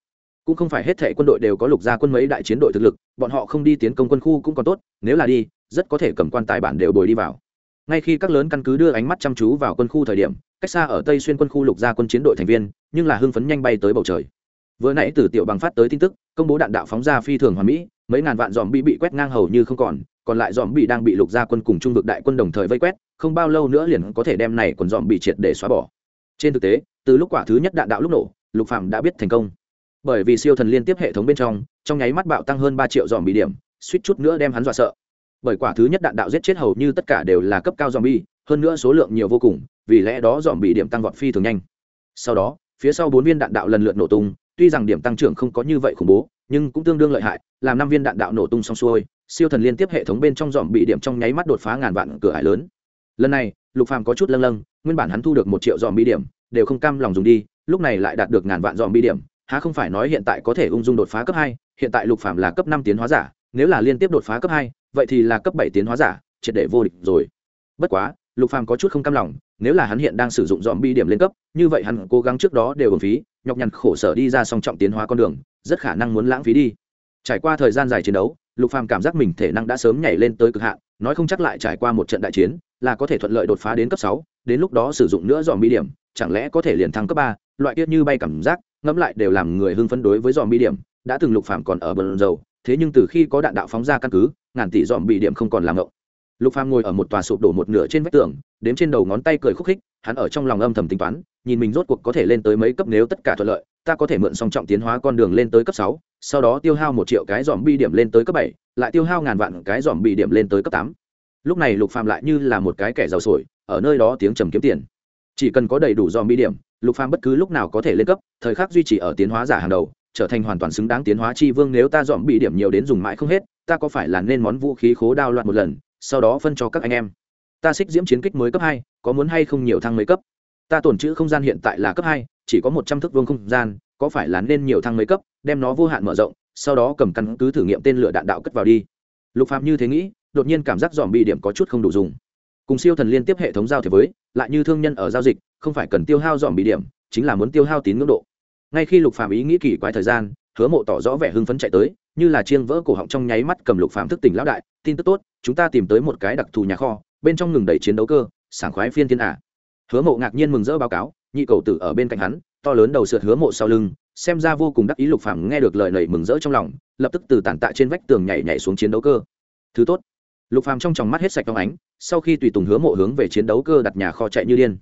Cũng không phải hết thệ quân đội đều có lục gia quân mấy đại chiến đội thực lực, bọn họ không đi tiến công quân khu cũng còn tốt, nếu là đi, rất có thể cầm quan tài bản đều bồi đi vào. Ngay khi các lớn căn cứ đưa ánh mắt chăm chú vào quân khu thời điểm, cách xa ở tây xuyên quân khu lục gia quân chiến đội thành viên, nhưng là hưng phấn nhanh bay tới bầu trời. Vừa nãy từ tiểu bằng phát tới tin tức, công bố đạn đạo phóng ra phi thường hoàn mỹ, mấy ngàn vạn dòm bị bị quét ngang hầu như không còn còn lại dòm bị đang bị lục gia quân cùng trung vực đại quân đồng thời vây quét, không bao lâu nữa liền có thể đem này còn dòm bị triệt để xóa bỏ. Trên thực tế, từ lúc quả thứ nhất đạn đạo lúc nổ, lục phạm đã biết thành công. Bởi vì siêu thần liên tiếp hệ thống bên trong trong nháy mắt bạo tăng hơn ba triệu dòm bị điểm, suýt chút nữa đem hắn dọa sợ. Bởi quả thứ nhất đạn đạo giết chết hầu như tất cả đều là cấp cao dòm bi hơn nữa số lượng nhiều vô cùng, vì lẽ đó dòm bị điểm tăng vọt phi thường nhanh. Sau đó, phía sau bốn viên đạn đạo lần lượt nổ tung tuy rằng điểm tăng trưởng không có như vậy khủng bố, nhưng cũng tương đương lợi hại, làm năm viên đạn đạo nổ tung xong xuôi, siêu thần liên tiếp hệ thống bên trong dòm bị điểm trong nháy mắt đột phá ngàn vạn cửa hải lớn. Lần này, lục phàm có chút lâng lâng, nguyên bản hắn thu được một triệu dòm bị điểm, đều không cam lòng dùng đi, lúc này lại đạt được ngàn vạn dòm bị điểm, há không phải nói hiện tại có thể ung dung đột phá cấp hai, hiện tại lục phàm là cấp năm tiến hóa giả, nếu là liên tiếp đột phá cấp hai, vậy thì là cấp bảy tiến hóa giả, triệt để vô địch rồi. Bất quá, lục phàm có chút không cam lòng, nếu là hắn hiện đang sử dụng dòm bi điểm lên cấp, như vậy hắn cố gắng trước đó đều hưởng phí nhọc nhằn khổ sở đi ra song trọng tiến hóa con đường, rất khả năng muốn lãng phí đi. Trải qua thời gian dài chiến đấu, lục phàm cảm giác mình thể năng đã sớm nhảy lên tới cực hạn, nói không chắc lại trải qua một trận đại chiến, là có thể thuận lợi đột phá đến cấp sáu, đến lúc đó sử dụng nữa dòm bi điểm, chẳng lẽ có thể liền thăng cấp ba, loại tiết như bay cảm giác, ngẫm lại đều làm người hưng phấn đối với dòm bi điểm, đã từng lục phàm còn ở bờ dầu, thế nhưng từ khi có đạn đạo phóng ra căn cứ, ngàn tỷ dòm bi điểm không còn làm ngộng. Lục phàm ngồi ở một tòa sụp đổ một nửa trên vách tường, đếm trên đầu ngón tay cười khúc khích hắn ở trong lòng âm thầm tính toán, nhìn mình rốt cuộc có thể lên tới mấy cấp nếu tất cả thuận lợi, ta có thể mượn song trọng tiến hóa con đường lên tới cấp sáu, sau đó tiêu hao một triệu cái dòm bi điểm lên tới cấp bảy, lại tiêu hao ngàn vạn cái dòm bi điểm lên tới cấp tám. Lúc này lục phàm lại như là một cái kẻ giàu sổi, ở nơi đó tiếng trầm kiếm tiền. Chỉ cần có đầy đủ dòm bi điểm, lục phàm bất cứ lúc nào có thể lên cấp, thời khắc duy trì ở tiến hóa giả hàng đầu, trở thành hoàn toàn xứng đáng tiến hóa chi vương nếu ta dòm bi điểm nhiều đến dùng mãi không hết, ta có phải là nên món vũ khí khố đao loạn một lần, sau đó phân cho các anh em ta xích diễm chiến kích mới cấp hai, có muốn hay không nhiều thăng mấy cấp? Ta tổn chữ không gian hiện tại là cấp hai, chỉ có một trăm thước vương không gian, có phải là nên nhiều thăng mấy cấp, đem nó vô hạn mở rộng, sau đó cầm căn cứ thử nghiệm tên lửa đạn đạo cất vào đi. Lục phạm như thế nghĩ, đột nhiên cảm giác dòm bị điểm có chút không đủ dùng. Cùng siêu thần liên tiếp hệ thống giao thế với, lại như thương nhân ở giao dịch, không phải cần tiêu hao dòm bị điểm, chính là muốn tiêu hao tín ngưỡng độ. Ngay khi lục phạm ý nghĩ kỳ quái thời gian, hứa mộ tỏ rõ vẻ hưng phấn chạy tới, như là chiêng vỡ cổ họng trong nháy mắt cầm lục phạm thức tỉnh lão đại, tin tức tốt, chúng ta tìm tới một cái đặc thù nhà kho bên trong ngừng đẩy chiến đấu cơ, sảng khoái phiên thiên ả hứa mộ ngạc nhiên mừng rỡ báo cáo, nhị cầu tử ở bên cạnh hắn, to lớn đầu sượt hứa mộ sau lưng, xem ra vô cùng đắc ý lục phàm nghe được lời nảy mừng rỡ trong lòng, lập tức từ tàn tạ trên vách tường nhảy nhảy xuống chiến đấu cơ. Thứ tốt, lục phàm trong tròng mắt hết sạch trong ánh, sau khi tùy tùng hứa mộ hướng về chiến đấu cơ đặt nhà kho chạy như điên.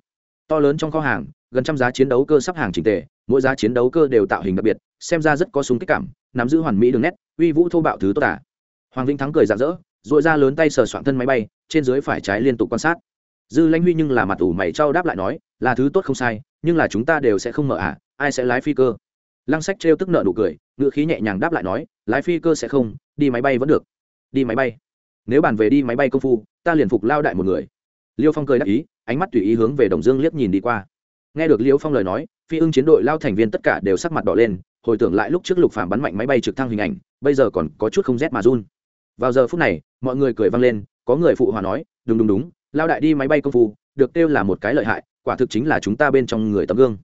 To lớn trong kho hàng, gần trăm giá chiến đấu cơ sắp hàng chỉnh tề, mỗi giá chiến đấu cơ đều tạo hình đặc biệt, xem ra rất có súng kích cảm, nắm giữ hoàn mỹ đường nét, uy vũ thô bạo thứ tốt à. hoàng vĩnh thắng cười rạng rỡ dội ra lớn tay sờ soạn thân máy bay trên dưới phải trái liên tục quan sát. Dư lãnh huy nhưng là mặt ủ mày trao đáp lại nói, là thứ tốt không sai, nhưng là chúng ta đều sẽ không mở à ai sẽ lái phi cơ? Lăng sách trêu tức nợ nụ cười, ngữ khí nhẹ nhàng đáp lại nói, lái phi cơ sẽ không, đi máy bay vẫn được. Đi máy bay? Nếu bàn về đi máy bay công phu, ta liền phục lao đại một người. Liêu phong cười đáp ý, ánh mắt tùy ý hướng về đồng dương liếc nhìn đi qua. Nghe được liêu phong lời nói, phi ưng chiến đội lao thành viên tất cả đều sắc mặt đỏ lên, hồi tưởng lại lúc trước lục phàm bắn mạnh máy bay trực thăng hình ảnh, bây giờ còn có chút không rét mà run. Vào giờ phút này, mọi người cười vang lên có người phụ hòa nói, đúng đúng đúng, lao đại đi máy bay công phu, được kêu là một cái lợi hại, quả thực chính là chúng ta bên trong người tấm gương.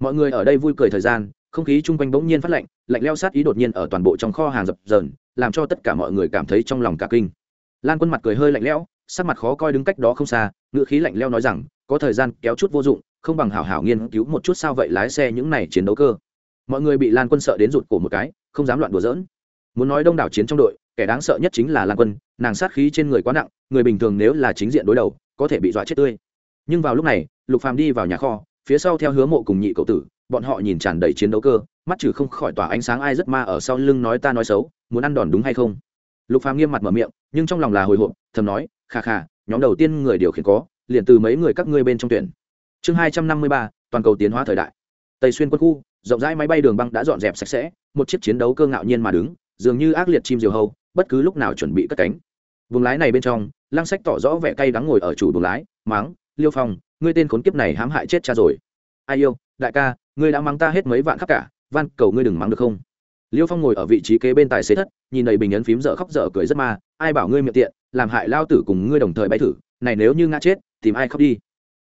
Mọi người ở đây vui cười thời gian, không khí chung quanh bỗng nhiên phát lạnh lạnh leo sát ý đột nhiên ở toàn bộ trong kho hàng dập dờn, làm cho tất cả mọi người cảm thấy trong lòng cả kinh. Lan quân mặt cười hơi lạnh lẽo, sắc mặt khó coi đứng cách đó không xa ngựa khí lạnh leo nói rằng, có thời gian, kéo chút vô dụng, không bằng hảo hảo nghiên cứu một chút sao vậy lái xe những này chiến đấu cơ. Mọi người bị lan quân sợ đến rụt cổ một cái, không dám loạn đùa giỡn. Muốn nói đông đảo chiến trong đội, kẻ đáng sợ nhất chính là lan quân nàng sát khí trên người quá nặng, người bình thường nếu là chính diện đối đầu, có thể bị dọa chết tươi. Nhưng vào lúc này, lục phàm đi vào nhà kho, phía sau theo hứa mộ cùng nhị cậu tử, bọn họ nhìn tràn đầy chiến đấu cơ, mắt trừ không khỏi tỏa ánh sáng ai rất ma ở sau lưng nói ta nói xấu, muốn ăn đòn đúng hay không? Lục phàm nghiêm mặt mở miệng, nhưng trong lòng là hồi hộp, thầm nói khà khà nhóm đầu tiên người điều khiển có, liền từ mấy người các ngươi bên trong tuyển. Chương hai trăm năm mươi ba, toàn cầu tiến hóa thời đại. Tây xuyên quân khu, rộng rãi máy bay đường băng đã dọn dẹp sạch sẽ, một chiếc chiến đấu cơ ngạo nhiên mà đứng, dường như ác liệt chim diều hâu, bất cứ lúc nào chuẩn bị cất cánh vùng lái này bên trong, lăng sách tỏ rõ vẻ cay đắng ngồi ở chủ buồng lái máng liêu phong, ngươi tên khốn kiếp này hãm hại chết cha rồi. Ai yêu, đại ca, ngươi đã mắng ta hết mấy vạn khắp cả, van, cầu ngươi đừng mắng được không? Liêu phong ngồi ở vị trí kế bên tài xế thất, nhìn đầy bình ấn phím dở khóc dở cười rất ma, ai bảo ngươi miệng tiện, làm hại lao tử cùng ngươi đồng thời bay thử, này nếu như ngã chết, tìm ai khóc đi?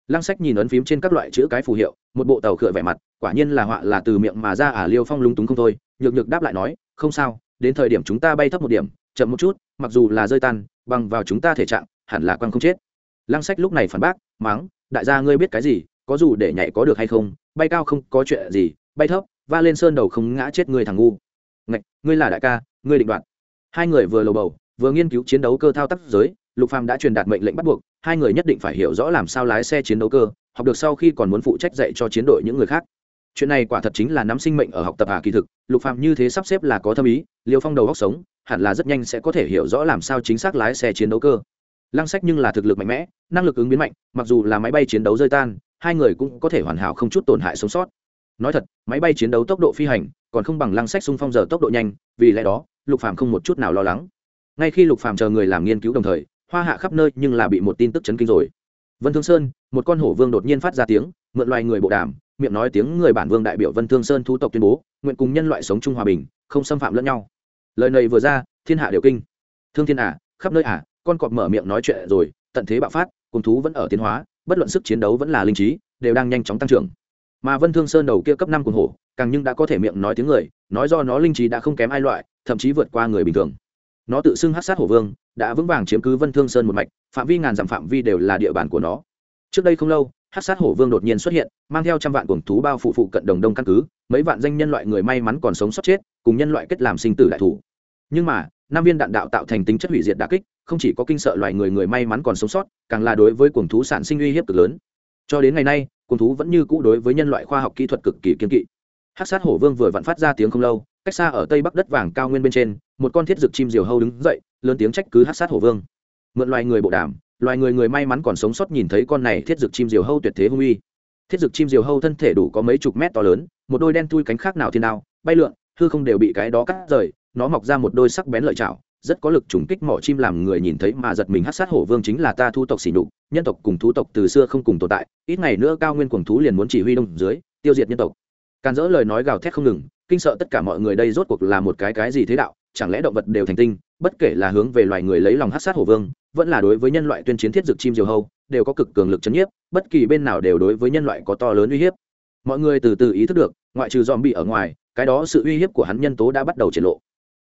Lăng sách nhìn ấn phím trên các loại chữ cái phù hiệu, một bộ tàu khựa vẻ mặt, quả nhiên là họa là từ miệng mà ra à liêu phong lúng túng không thôi, nhược nhược đáp lại nói, không sao, đến thời điểm chúng ta bay thấp một điểm, chậm một chút, mặc dù là rơi tan bằng vào chúng ta thể trạng, hẳn là quan không chết. Lăng sách lúc này phản bác mắng đại gia ngươi biết cái gì, có dù để nhảy có được hay không, bay cao không có chuyện gì, bay thấp, va lên sơn đầu không ngã chết người thằng ngu. Ngạch, ngươi là đại ca, ngươi định đoạt. Hai người vừa lầu bầu, vừa nghiên cứu chiến đấu cơ thao tác giới, lục phàm đã truyền đạt mệnh lệnh bắt buộc, hai người nhất định phải hiểu rõ làm sao lái xe chiến đấu cơ, học được sau khi còn muốn phụ trách dạy cho chiến đội những người khác chuyện này quả thật chính là nắm sinh mệnh ở học tập hà kỳ thực, lục phạm như thế sắp xếp là có thâm ý, liêu phong đầu góc sống, hẳn là rất nhanh sẽ có thể hiểu rõ làm sao chính xác lái xe chiến đấu cơ. Lăng sách nhưng là thực lực mạnh mẽ, năng lực ứng biến mạnh, mặc dù là máy bay chiến đấu rơi tan, hai người cũng có thể hoàn hảo không chút tổn hại sống sót. Nói thật, máy bay chiến đấu tốc độ phi hành, còn không bằng lăng sách xung phong giờ tốc độ nhanh, vì lẽ đó, lục phạm không một chút nào lo lắng. Ngay khi lục phạm chờ người làm nghiên cứu đồng thời, hoa hạ khắp nơi nhưng là bị một tin tức chấn kinh rồi. Vân thương sơn, một con hổ vương đột nhiên phát ra tiếng, mượn loài người bộ đàm miệng nói tiếng người bản vương đại biểu vân thương sơn thu tộc tuyên bố nguyện cùng nhân loại sống chung hòa bình không xâm phạm lẫn nhau. Lời này vừa ra thiên hạ đều kinh. Thương thiên ả à, khắp nơi ả à, con cọp mở miệng nói chuyện rồi tận thế bạo phát cùng thú vẫn ở tiến hóa bất luận sức chiến đấu vẫn là linh trí đều đang nhanh chóng tăng trưởng. Mà vân thương sơn đầu kia cấp năm cùng hổ càng nhưng đã có thể miệng nói tiếng người nói do nó linh trí đã không kém ai loại thậm chí vượt qua người bình thường. Nó tự xưng hát sát hổ vương đã vững vàng chiếm cứ vân thương sơn một mạch phạm vi ngàn dặm phạm vi đều là địa bàn của nó. Trước đây không lâu hát sát hổ vương đột nhiên xuất hiện, mang theo trăm vạn cuồng thú bao phủ phụ cận đồng đông căn cứ, mấy vạn danh nhân loại người may mắn còn sống sót chết, cùng nhân loại kết làm sinh tử đại thủ. Nhưng mà, năm viên đạn đạo tạo thành tính chất hủy diệt đà kích, không chỉ có kinh sợ loài người người may mắn còn sống sót, càng là đối với cuồng thú sản sinh uy hiếp cực lớn. Cho đến ngày nay, cuồng thú vẫn như cũ đối với nhân loại khoa học kỹ thuật cực kỳ kiên kỵ. Hát sát hổ vương vừa vặn phát ra tiếng không lâu, cách xa ở tây bắc đất vàng cao nguyên bên trên, một con thiết dực chim diều hâu đứng dậy, lớn tiếng trách cứ hát sát hổ vương. Mượn loài người bộ đàm loài người người may mắn còn sống sót nhìn thấy con này thiết dực chim diều hâu tuyệt thế hung uy. Thiết dực chim diều hâu thân thể đủ có mấy chục mét to lớn, một đôi đen thui cánh khác nào thiên nào bay lượn, hư không đều bị cái đó cắt rời, nó mọc ra một đôi sắc bén lợi chảo, rất có lực trùng kích mỏ chim làm người nhìn thấy mà giật mình hát sát hổ vương chính là ta thu tộc xỉ nhục, nhân tộc cùng thú tộc từ xưa không cùng tồn tại, ít ngày nữa cao nguyên quần thú liền muốn chỉ huy đông dưới, tiêu diệt nhân tộc. Càn dỡ lời nói gào thét không ngừng, kinh sợ tất cả mọi người đây rốt cuộc là một cái cái gì thế đạo? Chẳng lẽ động vật đều thành tinh, bất kể là hướng về loài người lấy lòng hát sát hổ vương, vẫn là đối với nhân loại tuyên chiến thiết dược chim diều hâu, đều có cực cường lực chấn nhiếp, bất kỳ bên nào đều đối với nhân loại có to lớn uy hiếp. Mọi người từ từ ý thức được, ngoại trừ dòm bị ở ngoài, cái đó sự uy hiếp của hắn nhân tố đã bắt đầu triển lộ.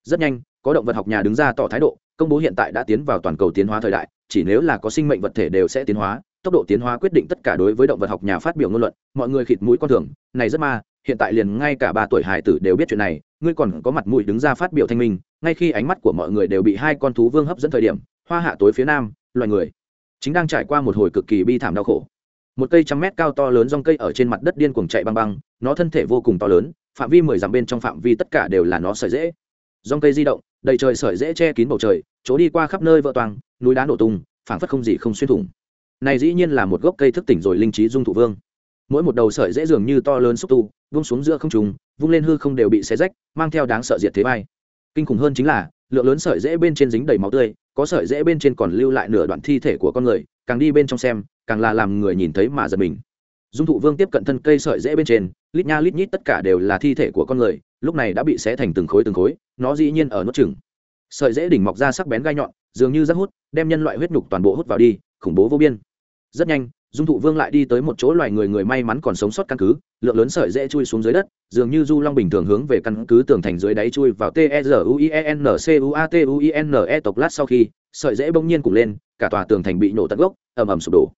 Rất nhanh, có động vật học nhà đứng ra tỏ thái độ, công bố hiện tại đã tiến vào toàn cầu tiến hóa thời đại, chỉ nếu là có sinh mệnh vật thể đều sẽ tiến hóa, tốc độ tiến hóa quyết định tất cả đối với động vật học nhà phát biểu ngôn luận, mọi người khịt mũi con thường, này rất ma, hiện tại liền ngay cả ba tuổi hải tử đều biết chuyện này ngươi còn có mặt mũi đứng ra phát biểu thanh minh, ngay khi ánh mắt của mọi người đều bị hai con thú vương hấp dẫn thời điểm, hoa hạ tối phía nam, loài người chính đang trải qua một hồi cực kỳ bi thảm đau khổ. Một cây trăm mét cao to lớn rong cây ở trên mặt đất điên cuồng chạy băng băng, nó thân thể vô cùng to lớn, phạm vi mười dặm bên trong phạm vi tất cả đều là nó sợi dễ rong cây di động, đầy trời sợi dễ che kín bầu trời, chỗ đi qua khắp nơi vỡ toang, núi đá nổ tung, phảng phất không gì không xuyên thủng. Này dĩ nhiên là một gốc cây thức tỉnh rồi linh trí dung thụ vương mỗi một đầu sợi dễ dường như to lớn xúc tu, vung xuống giữa không trùng vung lên hư không đều bị xé rách, mang theo đáng sợ diệt thế vai. Kinh khủng hơn chính là, lượng lớn sợi dễ bên trên dính đầy máu tươi, có sợi dễ bên trên còn lưu lại nửa đoạn thi thể của con người, càng đi bên trong xem, càng là làm người nhìn thấy mà giật mình. Dung thụ vương tiếp cận thân cây sợi dễ bên trên, lít nha lít nhít tất cả đều là thi thể của con người, lúc này đã bị xé thành từng khối từng khối, nó dĩ nhiên ở nốt chừng sợi dễ đỉnh mọc ra sắc bén gai nhọn, dường như rác hút, đem nhân loại huyết nhục toàn bộ hút vào đi, khủng bố vô biên. Rất nhanh dung thụ vương lại đi tới một chỗ loài người người may mắn còn sống sót căn cứ, lượng lớn sợi dễ chui xuống dưới đất, dường như du long bình thường hướng về căn cứ tường thành dưới đáy chui vào t e r u i e n c u a t u i n e tộc lát sau khi, sợi dễ bỗng nhiên cùng lên, cả tòa tường thành bị nổ tận gốc, ầm ầm sụp đổ.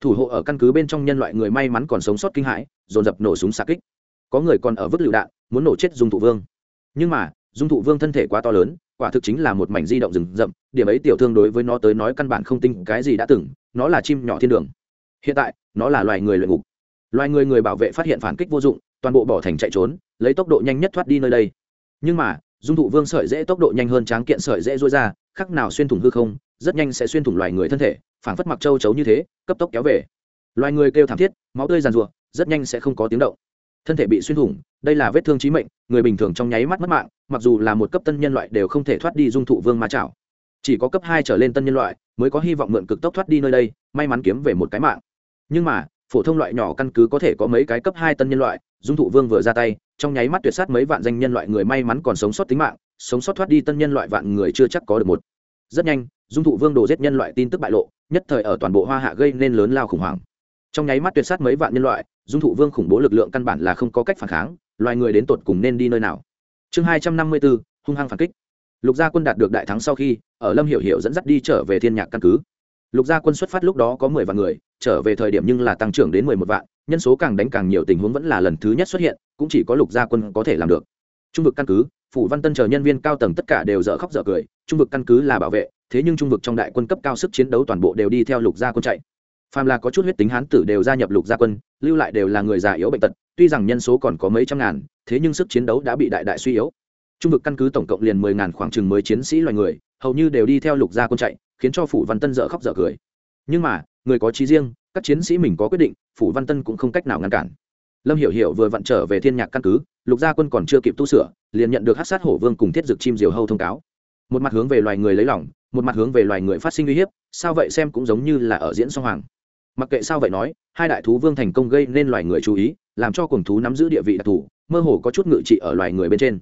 Thủ hộ ở căn cứ bên trong nhân loại người may mắn còn sống sót kinh hãi, dồn dập nổ súng xạ kích. Có người còn ở vứt lựu đạn, muốn nổ chết dung thụ vương. Nhưng mà, dung thụ vương thân thể quá to lớn, quả thực chính là một mảnh di động rừng rậm, điểm ấy tiểu thương đối với nó tới nói căn bản không tin cái gì đã từng, nó là chim nhỏ thiên đường hiện tại, nó là loài người luyện ngục. Loài người người bảo vệ phát hiện phản kích vô dụng, toàn bộ bỏ thành chạy trốn, lấy tốc độ nhanh nhất thoát đi nơi đây. Nhưng mà, dung thụ vương sợi dễ tốc độ nhanh hơn tráng kiện sợi dễ rối ra, khắc nào xuyên thủng hư không, rất nhanh sẽ xuyên thủng loài người thân thể phảng phất mặc châu chấu như thế, cấp tốc kéo về. Loài người kêu thảm thiết, máu tươi giàn ruộng rất nhanh sẽ không có tiếng động. Thân thể bị xuyên thủng, đây là vết thương trí mệnh, người bình thường trong nháy mắt mất mạng, mặc dù là một cấp tân nhân loại đều không thể thoát đi dung thụ vương ma chảo. Chỉ có cấp hai trở lên tân nhân loại mới có hy vọng mượn cực tốc thoát đi nơi đây, may mắn kiếm về một cái mạng nhưng mà, phổ thông loại nhỏ căn cứ có thể có mấy cái cấp hai tân nhân loại, dung thụ vương vừa ra tay, trong nháy mắt tuyệt sát mấy vạn danh nhân loại người may mắn còn sống sót tính mạng, sống sót thoát đi tân nhân loại vạn người chưa chắc có được một. Rất nhanh, dung thụ vương đồ giết nhân loại tin tức bại lộ, nhất thời ở toàn bộ hoa hạ gây nên lớn lao khủng hoảng. Trong nháy mắt tuyệt sát mấy vạn nhân loại, dung thụ vương khủng bố lực lượng căn bản là không có cách phản kháng, loài người đến tột cùng nên đi nơi nào? Chương hai trăm năm mươi bốn, hung hăng phản kích. Lục gia quân đạt được đại thắng sau khi, ở lâm hiểu hiểu dẫn dắt đi trở về thiên nhạc căn cứ. Lục gia quân xuất phát lúc đó có mười vạn người trở về thời điểm nhưng là tăng trưởng đến mười một vạn, nhân số càng đánh càng nhiều tình huống vẫn là lần thứ nhất xuất hiện, cũng chỉ có lục gia quân có thể làm được. Trung vực căn cứ, phủ văn tân chờ nhân viên cao tầng tất cả đều dở khóc dở cười, trung vực căn cứ là bảo vệ, thế nhưng trung vực trong đại quân cấp cao sức chiến đấu toàn bộ đều đi theo lục gia quân chạy. Phàm là có chút huyết tính hán tử đều gia nhập lục gia quân, lưu lại đều là người già yếu bệnh tật, tuy rằng nhân số còn có mấy trăm ngàn, thế nhưng sức chiến đấu đã bị đại đại suy yếu. Trung vực căn cứ tổng cộng liền mười ngàn khoảng chừng mới chiến sĩ loài người, hầu như đều đi theo lục gia quân chạy, khiến cho phủ văn tân dở khóc dở cười. Nhưng mà người có trí riêng, các chiến sĩ mình có quyết định, phủ văn tân cũng không cách nào ngăn cản. Lâm hiểu hiểu vừa vặn trở về thiên nhạc căn cứ, lục gia quân còn chưa kịp tu sửa, liền nhận được hát sát hổ vương cùng thiết dực chim diều hâu thông cáo. Một mặt hướng về loài người lấy lỏng một mặt hướng về loài người phát sinh uy hiếp, sao vậy xem cũng giống như là ở diễn song hoàng. Mặc kệ sao vậy nói, hai đại thú vương thành công gây nên loài người chú ý, làm cho cùng thú nắm giữ địa vị đặc thù, mơ hồ có chút ngự trị ở loài người bên trên.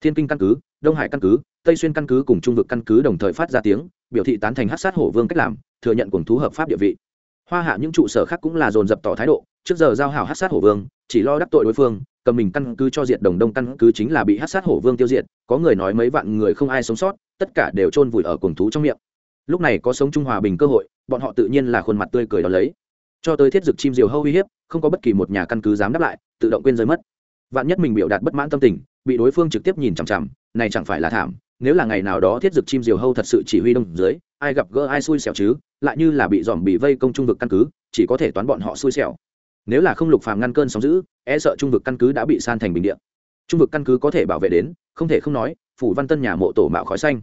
Thiên kinh căn cứ, đông hải căn cứ, tây xuyên căn cứ cùng trung vực căn cứ đồng thời phát ra tiếng, biểu thị tán thành hát sát hổ vương cách làm thừa nhận cùng thú hợp pháp địa vị. Hoa hạ những trụ sở khác cũng là dồn dập tỏ thái độ, trước giờ giao hảo hát sát hổ vương, chỉ lo đắc tội đối phương, cầm mình căn cứ cho diệt đồng đông căn cứ chính là bị hát sát hổ vương tiêu diệt, có người nói mấy vạn người không ai sống sót, tất cả đều chôn vùi ở cùng thú trong miệng. Lúc này có sống trung hòa bình cơ hội, bọn họ tự nhiên là khuôn mặt tươi cười đó lấy. Cho tới thiết dực chim diều hâu uy hiếp, không có bất kỳ một nhà căn cứ dám đáp lại, tự động quên rơi mất. Vạn nhất mình biểu đạt bất mãn tâm tình, bị đối phương trực tiếp nhìn chằm chằm, này chẳng phải là thảm, nếu là ngày nào đó thiết dực chim diều hâu thật sự chỉ huy đông dưới ai gặp gỡ ai xui xẻo chứ, lại như là bị dòm bị vây công trung vực căn cứ, chỉ có thể toán bọn họ xui xẻo. Nếu là không lục phàm ngăn cơn sóng giữ e sợ trung vực căn cứ đã bị san thành bình địa. trung vực căn cứ có thể bảo vệ đến, không thể không nói, phủ văn tân nhà mộ tổ mạo khói xanh.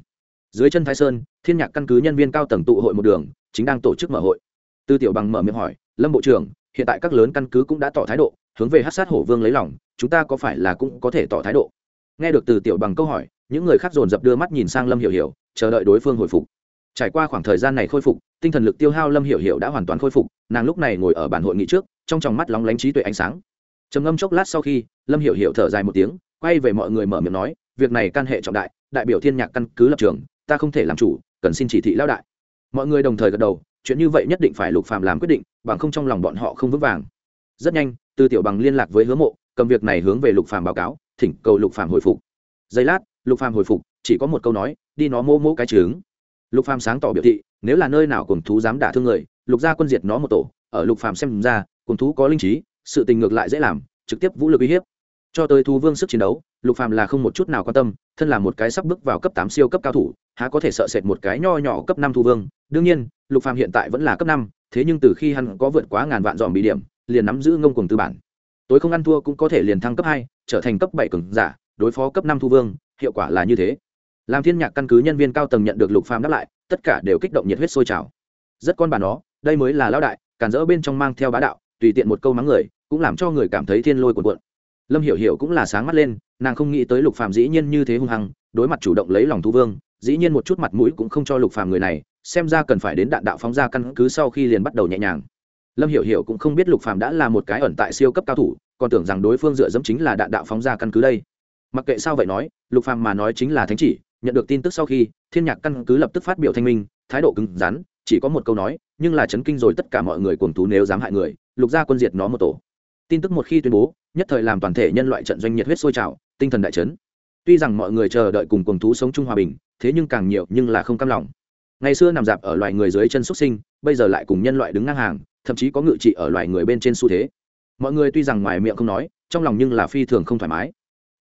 Dưới chân thái sơn, thiên nhạc căn cứ nhân viên cao tầng tụ hội một đường, chính đang tổ chức mở hội. Tư tiểu bằng mở miệng hỏi, lâm bộ trưởng, hiện tại các lớn căn cứ cũng đã tỏ thái độ, hướng về hát sát hổ vương lấy lòng, chúng ta có phải là cũng có thể tỏ thái độ? Nghe được từ tiểu bằng câu hỏi, những người khác dồn dập đưa mắt nhìn sang lâm hiểu hiểu, chờ đợi đối phương hồi phục trải qua khoảng thời gian này khôi phục, tinh thần lực tiêu hao lâm hiểu hiểu đã hoàn toàn khôi phục, nàng lúc này ngồi ở bản hội nghị trước, trong tròng mắt lóng lánh trí tuệ ánh sáng. Trầm ngâm chốc lát sau khi, lâm hiểu hiểu thở dài một tiếng, quay về mọi người mở miệng nói, việc này can hệ trọng đại đại biểu thiên nhạc căn cứ lập trường, ta không thể làm chủ, cần xin chỉ thị Lão đại. Mọi người đồng thời gật đầu, chuyện như vậy nhất định phải lục phàm làm quyết định, bằng không trong lòng bọn họ không vững vàng. Rất nhanh tư tiểu bằng liên lạc với hứa mộ, cầm việc này hướng về lục phàm báo cáo, thỉnh cầu lục phàm hồi phục. Giây lát, lục phàm hồi phục, chỉ có một câu nói, đi nó mô mô cái trứng lục phàm sáng tỏ biểu thị, nếu là nơi nào cùng thú dám đả thương người, lục gia quân diệt nó một tổ, ở lục phàm xem ra, cùng thú có linh trí, sự tình ngược lại dễ làm, trực tiếp vũ lực uy hiếp. Cho tới thú vương sức chiến đấu, lục phàm là không một chút nào quan tâm, thân là một cái sắp bước vào cấp tám siêu cấp cao thủ, há có thể sợ sệt một cái nho nhỏ cấp năm thú vương. Đương nhiên, lục phàm hiện tại vẫn là cấp năm, thế nhưng từ khi hắn có vượt quá ngàn vạn dòm bị điểm, liền nắm giữ ngông cuồng tư bản. Tối không ăn thua cũng có thể liền thăng cấp hai, trở thành cấp bảy cường giả, đối phó cấp năm thu vương, hiệu quả là như thế làm thiên nhạc căn cứ nhân viên cao tầng nhận được lục phàm đáp lại, tất cả đều kích động nhiệt huyết sôi trào. Rất con bà nó, đây mới là lão đại cản rỡ bên trong mang theo bá đạo, tùy tiện một câu mắng người, cũng làm cho người cảm thấy thiên lôi cuộn cuộn. Lâm hiểu hiểu cũng là sáng mắt lên, nàng không nghĩ tới lục phàm dĩ nhiên như thế hung hăng, đối mặt chủ động lấy lòng thu vương, dĩ nhiên một chút mặt mũi cũng không cho lục phàm người này, xem ra cần phải đến đạn đạo phóng ra căn cứ sau khi liền bắt đầu nhẹ nhàng. Lâm hiểu hiểu cũng không biết lục phàm đã là một cái ẩn tại siêu cấp cao thủ, còn tưởng rằng đối phương dựa dẫm chính là đạn đạo phóng ra căn cứ đây. Mặc kệ sao vậy nói, lục phàm mà nói chính là thánh chỉ nhận được tin tức sau khi, thiên nhạc căn cứ lập tức phát biểu thanh minh, thái độ cứng rắn, chỉ có một câu nói, nhưng là chấn kinh rồi tất cả mọi người cuồng thú nếu dám hại người, lục gia quân diệt nó một tổ. Tin tức một khi tuyên bố, nhất thời làm toàn thể nhân loại trận doanh nhiệt huyết sôi trào, tinh thần đại chấn. Tuy rằng mọi người chờ đợi cùng cuồng thú sống chung hòa bình, thế nhưng càng nhiều nhưng là không cam lòng. Ngày xưa nằm dạp ở loài người dưới chân xuất sinh, bây giờ lại cùng nhân loại đứng ngang hàng, thậm chí có ngự trị ở loài người bên trên xu thế. Mọi người tuy rằng ngoài miệng không nói, trong lòng nhưng là phi thường không thoải mái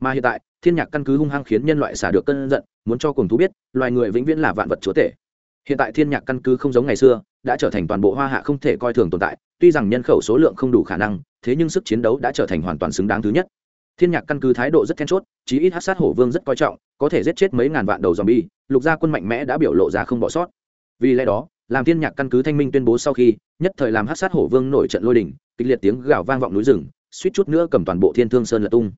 mà hiện tại, thiên nhạc căn cứ hung hăng khiến nhân loại xả được cơn giận, muốn cho cùng thú biết, loài người vĩnh viễn là vạn vật chúa tể. Hiện tại thiên nhạc căn cứ không giống ngày xưa, đã trở thành toàn bộ hoa hạ không thể coi thường tồn tại, tuy rằng nhân khẩu số lượng không đủ khả năng, thế nhưng sức chiến đấu đã trở thành hoàn toàn xứng đáng thứ nhất. Thiên nhạc căn cứ thái độ rất then chốt, chí ít hát sát hổ vương rất coi trọng, có thể giết chết mấy ngàn vạn đầu zombie, lục gia quân mạnh mẽ đã biểu lộ ra không bỏ sót. Vì lẽ đó, làm thiên nhạc căn cứ thanh minh tuyên bố sau khi, nhất thời làm hát sát hổ vương nổi trận lôi đỉnh kịch liệt tiếng gào vang vọng núi rừng, suýt chút nữa cầm toàn bộ thiên thương sơn lật tung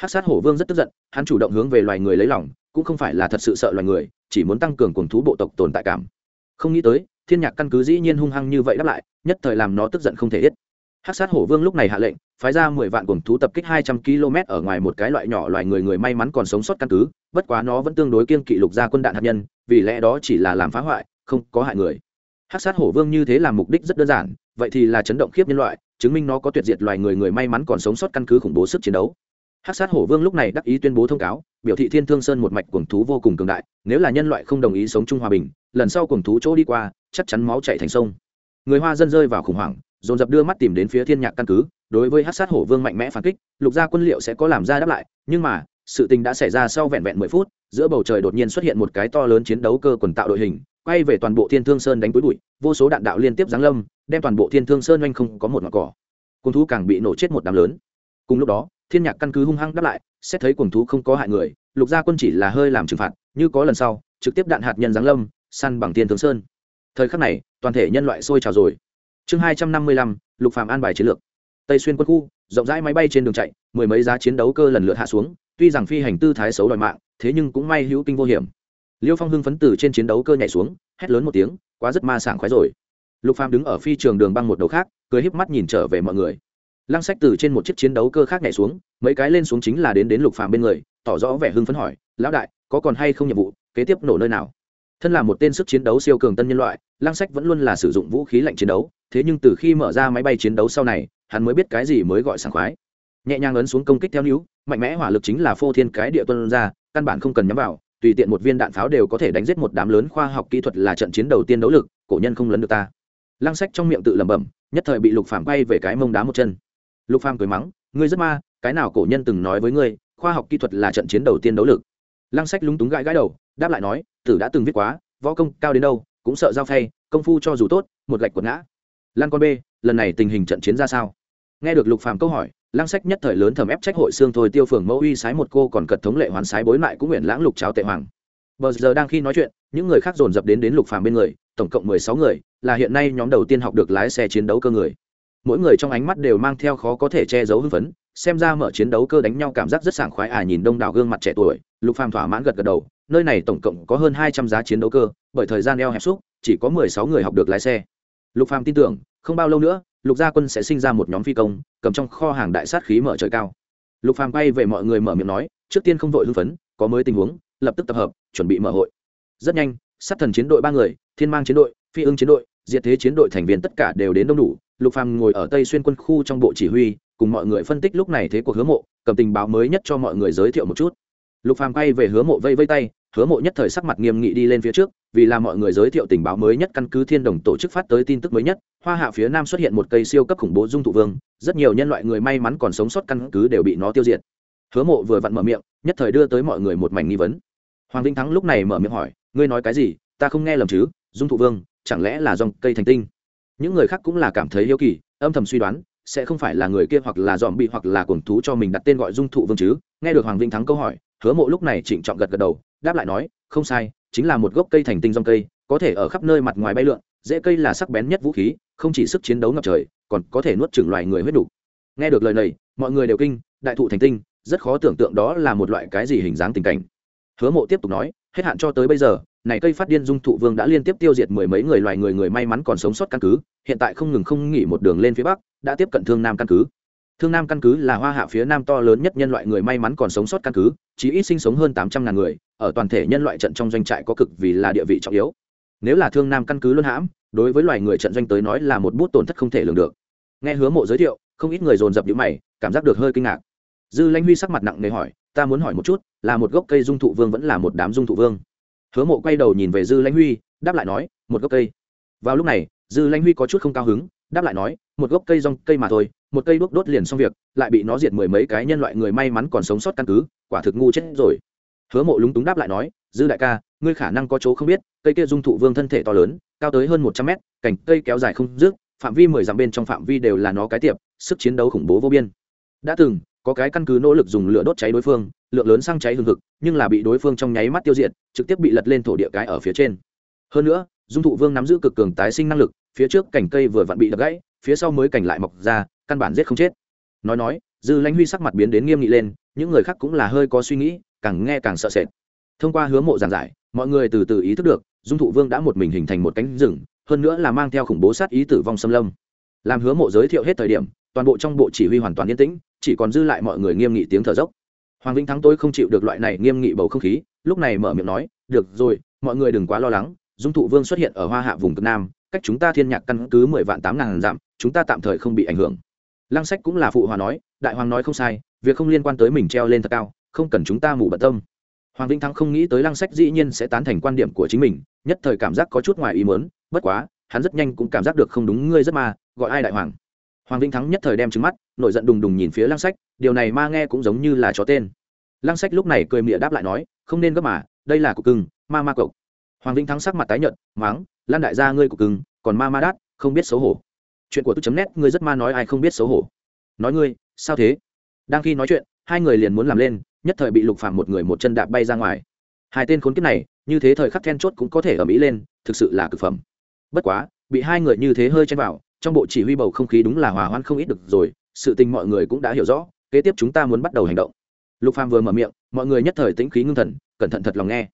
hát sát hổ vương rất tức giận, hắn chủ động hướng về loài người lấy lòng, cũng không phải là thật sự sợ loài người, chỉ muốn tăng cường cuồng thú bộ tộc tồn tại cảm. Không nghĩ tới, thiên nhạc căn cứ dĩ nhiên hung hăng như vậy đáp lại, nhất thời làm nó tức giận không thể ít hát sát hổ vương lúc này hạ lệnh, phái ra mười vạn cuồng thú tập kích hai trăm km ở ngoài một cái loại nhỏ loài người người may mắn còn sống sót căn cứ, bất quá nó vẫn tương đối kiên kỵ lục gia quân đạn hạt nhân, vì lẽ đó chỉ là làm phá hoại, không có hại người. Hát sát hổ vương như thế làm mục đích rất đơn giản, vậy thì là chấn động khiếp nhân loại, chứng minh nó có tuyệt diệt loài người người may mắn còn sống sót căn cứ khủng bố sức chiến đấu hát sát hổ vương lúc này đắc ý tuyên bố thông cáo, biểu thị thiên thương sơn một mạch cuồng thú vô cùng cường đại, nếu là nhân loại không đồng ý sống chung hòa bình, lần sau cuồng thú chỗ đi qua, chắc chắn máu chạy thành sông. Người hoa dân rơi vào khủng hoảng, dồn dập đưa mắt tìm đến phía thiên nhạc căn cứ, đối với hát sát hổ vương mạnh mẽ phản kích, lục gia quân liệu sẽ có làm ra đáp lại, nhưng mà, sự tình đã xảy ra sau vẹn vẹn mười phút, giữa bầu trời đột nhiên xuất hiện một cái to lớn chiến đấu cơ quần tạo đội hình, quay về toàn bộ thiên thương sơn đánh túi bụi, vô số đạn đạo liên tiếp giáng lâm, đem toàn bộ thiên thương sơn oanh không có một mặt cỏ. Cùng thú càng bị nổ chết một đám lớn. Cùng lúc đó thiên nhạc căn cứ hung hăng đáp lại, xét thấy cuồng thú không có hại người, lục gia quân chỉ là hơi làm trừng phạt, như có lần sau, trực tiếp đạn hạt nhân giáng lâm, săn bằng thiên tướng sơn. Thời khắc này, toàn thể nhân loại sôi trào rồi. Chương hai trăm năm mươi lăm, lục phàm an bài chiến lược. Tây xuyên quân khu, rộng rãi máy bay trên đường chạy, mười mấy giá chiến đấu cơ lần lượt hạ xuống, tuy rằng phi hành tư thái xấu đòi mạng, thế nhưng cũng may hữu kinh vô hiểm. Liêu phong hưng phấn từ trên chiến đấu cơ nhảy xuống, hét lớn một tiếng, quá rất ma sảng khoái rồi. Lục phàm đứng ở phi trường đường băng một đầu khác, cười híp mắt nhìn trở về mọi người lăng sách từ trên một chiếc chiến đấu cơ khác nhảy xuống, mấy cái lên xuống chính là đến đến lục phàm bên người, tỏ rõ vẻ hưng phấn hỏi, lão đại, có còn hay không nhiệm vụ, kế tiếp nổ nơi nào? Thân là một tên sức chiến đấu siêu cường tân nhân loại, lăng sách vẫn luôn là sử dụng vũ khí lạnh chiến đấu, thế nhưng từ khi mở ra máy bay chiến đấu sau này, hắn mới biết cái gì mới gọi sảng khoái. Nhẹ nhàng ấn xuống công kích theo níu, mạnh mẽ hỏa lực chính là phô thiên cái địa tuân ra, căn bản không cần nhắm vào, tùy tiện một viên đạn pháo đều có thể đánh giết một đám lớn khoa học kỹ thuật là trận chiến đầu tiên đấu lực, cổ nhân không lấn được ta. Lăng sách trong miệng tự lẩm bẩm, nhất thời bị lục phàm bay về cái mông đá một chân lục phàm cười mắng, ngươi rất ma, cái nào cổ nhân từng nói với ngươi, khoa học kỹ thuật là trận chiến đầu tiên đấu lực. Lăng sách lúng túng gãi gãi đầu, đáp lại nói, tử đã từng viết quá, võ công cao đến đâu, cũng sợ giao phay, công phu cho dù tốt, một gạch quật ngã. Lan con b lần này tình hình trận chiến ra sao? Nghe được lục phàm câu hỏi, lăng sách nhất thời lớn thầm ép trách hội xương thôi tiêu phường mẫu uy sái một cô còn cật thống lệ hoàn sái bối lại cũng nguyện lãng lục cháo tệ hoàng. Bờ giờ đang khi nói chuyện, những người khác dồn dập đến đến lục phàm bên người, tổng cộng mười sáu người, là hiện nay nhóm đầu tiên học được lái xe chiến đấu cơ người mỗi người trong ánh mắt đều mang theo khó có thể che giấu hưng phấn, xem ra mở chiến đấu cơ đánh nhau cảm giác rất sảng khoái. À nhìn đông đảo gương mặt trẻ tuổi, lục phàm thỏa mãn gật gật đầu, nơi này tổng cộng có hơn hai trăm giá chiến đấu cơ, bởi thời gian eo hẹp xúc, chỉ có mười sáu người học được lái xe. Lục phàm tin tưởng, không bao lâu nữa, lục gia quân sẽ sinh ra một nhóm phi công, cầm trong kho hàng đại sát khí mở trời cao. Lục phàm bay về mọi người mở miệng nói, trước tiên không vội hưng phấn, có mới tình huống, lập tức tập hợp, chuẩn bị mở hội. Rất nhanh, sát thần chiến đội ba người, thiên mang chiến đội, phi ưng chiến đội, diệt thế chiến đội thành viên tất cả đều đến đông đủ lục phàm ngồi ở tây xuyên quân khu trong bộ chỉ huy, cùng mọi người phân tích lúc này thế cuộc hứa mộ, cầm tình báo mới nhất cho mọi người giới thiệu một chút. Lục phàm quay về hứa mộ vây vây tay, hứa mộ nhất thời sắc mặt nghiêm nghị đi lên phía trước, vì là mọi người giới thiệu tình báo mới nhất căn cứ thiên đồng tổ chức phát tới tin tức mới nhất, hoa hạ phía nam xuất hiện một cây siêu cấp khủng bố dung thụ vương, rất nhiều nhân loại người may mắn còn sống sót căn cứ đều bị nó tiêu diệt. Hứa mộ vừa vặn mở miệng, nhất thời đưa tới mọi người một mảnh nghi vấn. Hoàng vĩnh thắng lúc này mở miệng hỏi, ngươi nói cái gì? Ta không nghe lầm chứ, dung thụ vương, chẳng lẽ là dòng cây thành tinh? Những người khác cũng là cảm thấy yêu kỳ, âm thầm suy đoán, sẽ không phải là người kia hoặc là dòm bị hoặc là cuồng thú cho mình đặt tên gọi dung thụ vương chứ nghe được hoàng vinh thắng câu hỏi, hứa mộ lúc này trịnh trọng gật gật đầu, đáp lại nói, không sai, chính là một gốc cây thành tinh dòng cây, có thể ở khắp nơi mặt ngoài bay lượn, dễ cây là sắc bén nhất vũ khí, không chỉ sức chiến đấu ngập trời, còn có thể nuốt chửng loài người huyết đủ. nghe được lời này, mọi người đều kinh, đại thụ thành tinh, rất khó tưởng tượng đó là một loại cái gì hình dáng tình cảnh hứa mộ tiếp tục nói, hết hạn cho tới bây giờ này cây phát điên dung thụ vương đã liên tiếp tiêu diệt mười mấy người loài người người may mắn còn sống sót căn cứ, hiện tại không ngừng không nghỉ một đường lên phía bắc, đã tiếp cận thương nam căn cứ. Thương nam căn cứ là hoa hạ phía nam to lớn nhất nhân loại người may mắn còn sống sót căn cứ chỉ ít sinh sống hơn tám trăm ngàn người, ở toàn thể nhân loại trận trong doanh trại có cực vì là địa vị trọng yếu. Nếu là thương nam căn cứ luân hãm, đối với loài người trận doanh tới nói là một bút tổn thất không thể lường được. Nghe hứa mộ giới thiệu, không ít người dồn dập những mày, cảm giác được hơi kinh ngạc. Dư lãnh huy sắc mặt nặng nề hỏi, ta muốn hỏi một chút, là một gốc cây dung thụ vương vẫn là một đám dung thụ vương? Hứa mộ quay đầu nhìn về dư lãnh huy, đáp lại nói, một gốc cây. Vào lúc này, dư lãnh huy có chút không cao hứng, đáp lại nói, một gốc cây rong, cây mà thôi, một cây đuốc đốt liền xong việc, lại bị nó diệt mười mấy cái nhân loại người may mắn còn sống sót căn cứ, quả thực ngu chết rồi. Hứa mộ lúng túng đáp lại nói, dư đại ca, ngươi khả năng có chỗ không biết, cây kia dung thụ vương thân thể to lớn, cao tới hơn một trăm mét, cành cây kéo dài không dứt, phạm vi mười dặm bên trong phạm vi đều là nó cái tiệp, sức chiến đấu khủng bố vô biên. Đã từng, có cái căn cứ nỗ lực dùng lửa đốt cháy đối phương lượng lớn xăng cháy hừng hực nhưng là bị đối phương trong nháy mắt tiêu diệt, trực tiếp bị lật lên thổ địa cái ở phía trên. Hơn nữa, dung thụ vương nắm giữ cực cường tái sinh năng lực, phía trước cành cây vừa vặn bị đập gãy, phía sau mới cành lại mọc ra, căn bản giết không chết. Nói nói, dư lãnh huy sắc mặt biến đến nghiêm nghị lên, những người khác cũng là hơi có suy nghĩ, càng nghe càng sợ sệt. Thông qua hứa mộ giảng giải, mọi người từ từ ý thức được, dung thụ vương đã một mình hình thành một cánh rừng, hơn nữa là mang theo khủng bố sát ý tử vong xâm lâm. Làm hứa mộ giới thiệu hết thời điểm, toàn bộ trong bộ chỉ huy hoàn toàn yên tĩnh, chỉ còn dư lại mọi người nghiêm nghị tiếng thở dốc hoàng vĩnh thắng tôi không chịu được loại này nghiêm nghị bầu không khí, lúc này mở miệng nói, được rồi, mọi người đừng quá lo lắng, dung thụ vương xuất hiện ở hoa hạ vùng cực nam, cách chúng ta thiên nhạc căn cứ mười vạn tám ngàn dặm, chúng ta tạm thời không bị ảnh hưởng. Lăng sách cũng là phụ hòa nói, đại hoàng nói không sai, việc không liên quan tới mình treo lên thật cao, không cần chúng ta mù bận tâm. Hoàng vĩnh thắng không nghĩ tới lăng sách dĩ nhiên sẽ tán thành quan điểm của chính mình, nhất thời cảm giác có chút ngoài ý mớn bất quá, hắn rất nhanh cũng cảm giác được không đúng, ngươi rất ma, gọi ai đại hoàng? Hoàng vĩnh thắng nhất thời đem trứng mắt, nổi giận đùng đùng nhìn phía lăng sách, điều này ma nghe cũng giống như là chó tên lăng sách lúc này cười mịa đáp lại nói, không nên gấp mà, đây là cục cưng, ma ma cậu hoàng vĩnh thắng sắc mặt tái nhợt, máng, lan đại gia ngươi cục cưng, còn ma ma đát, không biết xấu hổ. Chuyện của tôi chấm nét, ngươi rất ma nói ai không biết xấu hổ. Nói ngươi, sao thế? Đang khi nói chuyện, hai người liền muốn làm lên, nhất thời bị lục phàm một người một chân đạp bay ra ngoài. Hai tên khốn kiếp này, như thế thời khắc then chốt cũng có thể ở mỹ lên, thực sự là cực phẩm. Bất quá, bị hai người như thế hơi chen vào, trong bộ chỉ huy bầu không khí đúng là hòa hoãn không ít được rồi, sự tình mọi người cũng đã hiểu rõ, kế tiếp chúng ta muốn bắt đầu hành động lục phàm vừa mở miệng, mọi người nhất thời tĩnh khí ngưng thần, cẩn thận thật lòng nghe.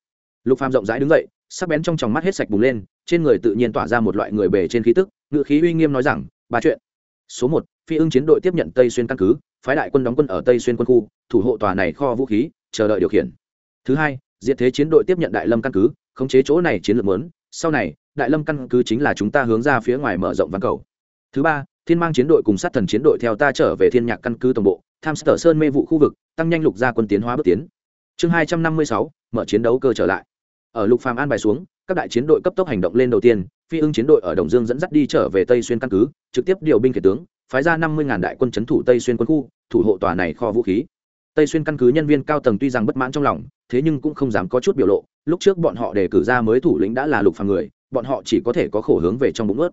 Lục phàm rộng rãi đứng dậy, sắc bén trong tròng mắt hết sạch bùng lên, trên người tự nhiên tỏa ra một loại người bề trên khí tức ngự khí uy nghiêm nói rằng, ba chuyện. Số một, phi ưng chiến đội tiếp nhận tây xuyên căn cứ, phái đại quân đóng quân ở tây xuyên quân khu, thủ hộ tòa này kho vũ khí, chờ đợi điều khiển. Thứ hai, diệt thế chiến đội tiếp nhận đại lâm căn cứ, khống chế chỗ này chiến lược lớn sau này, đại lâm căn cứ chính là chúng ta hướng ra phía ngoài mở rộng văn cầu. Thứ ba, thiên mang chiến đội cùng sát thần chiến đội theo ta trở về thiên nhạc căn cứ tổng bộ tham sở sơn mê vụ khu vực, tăng nhanh lục gia quân tiến hóa bước tiến. Chương hai trăm năm mươi sáu, mở chiến đấu cơ trở lại. Ở lục phàm an bài xuống, các đại chiến đội cấp tốc hành động lên đầu tiên, phi ưng chiến đội ở đồng dương dẫn dắt đi trở về tây xuyên căn cứ, trực tiếp điều binh kể tướng, phái ra năm mươi đại quân chấn thủ tây xuyên quân khu, thủ hộ tòa này kho vũ khí. Tây xuyên căn cứ nhân viên cao tầng tuy rằng bất mãn trong lòng, thế nhưng cũng không dám có chút biểu lộ, lúc trước bọn họ đề cử ra mới thủ lĩnh đã là lục phàm người, bọn họ chỉ có thể có khổ hướng về trong bụng ướt.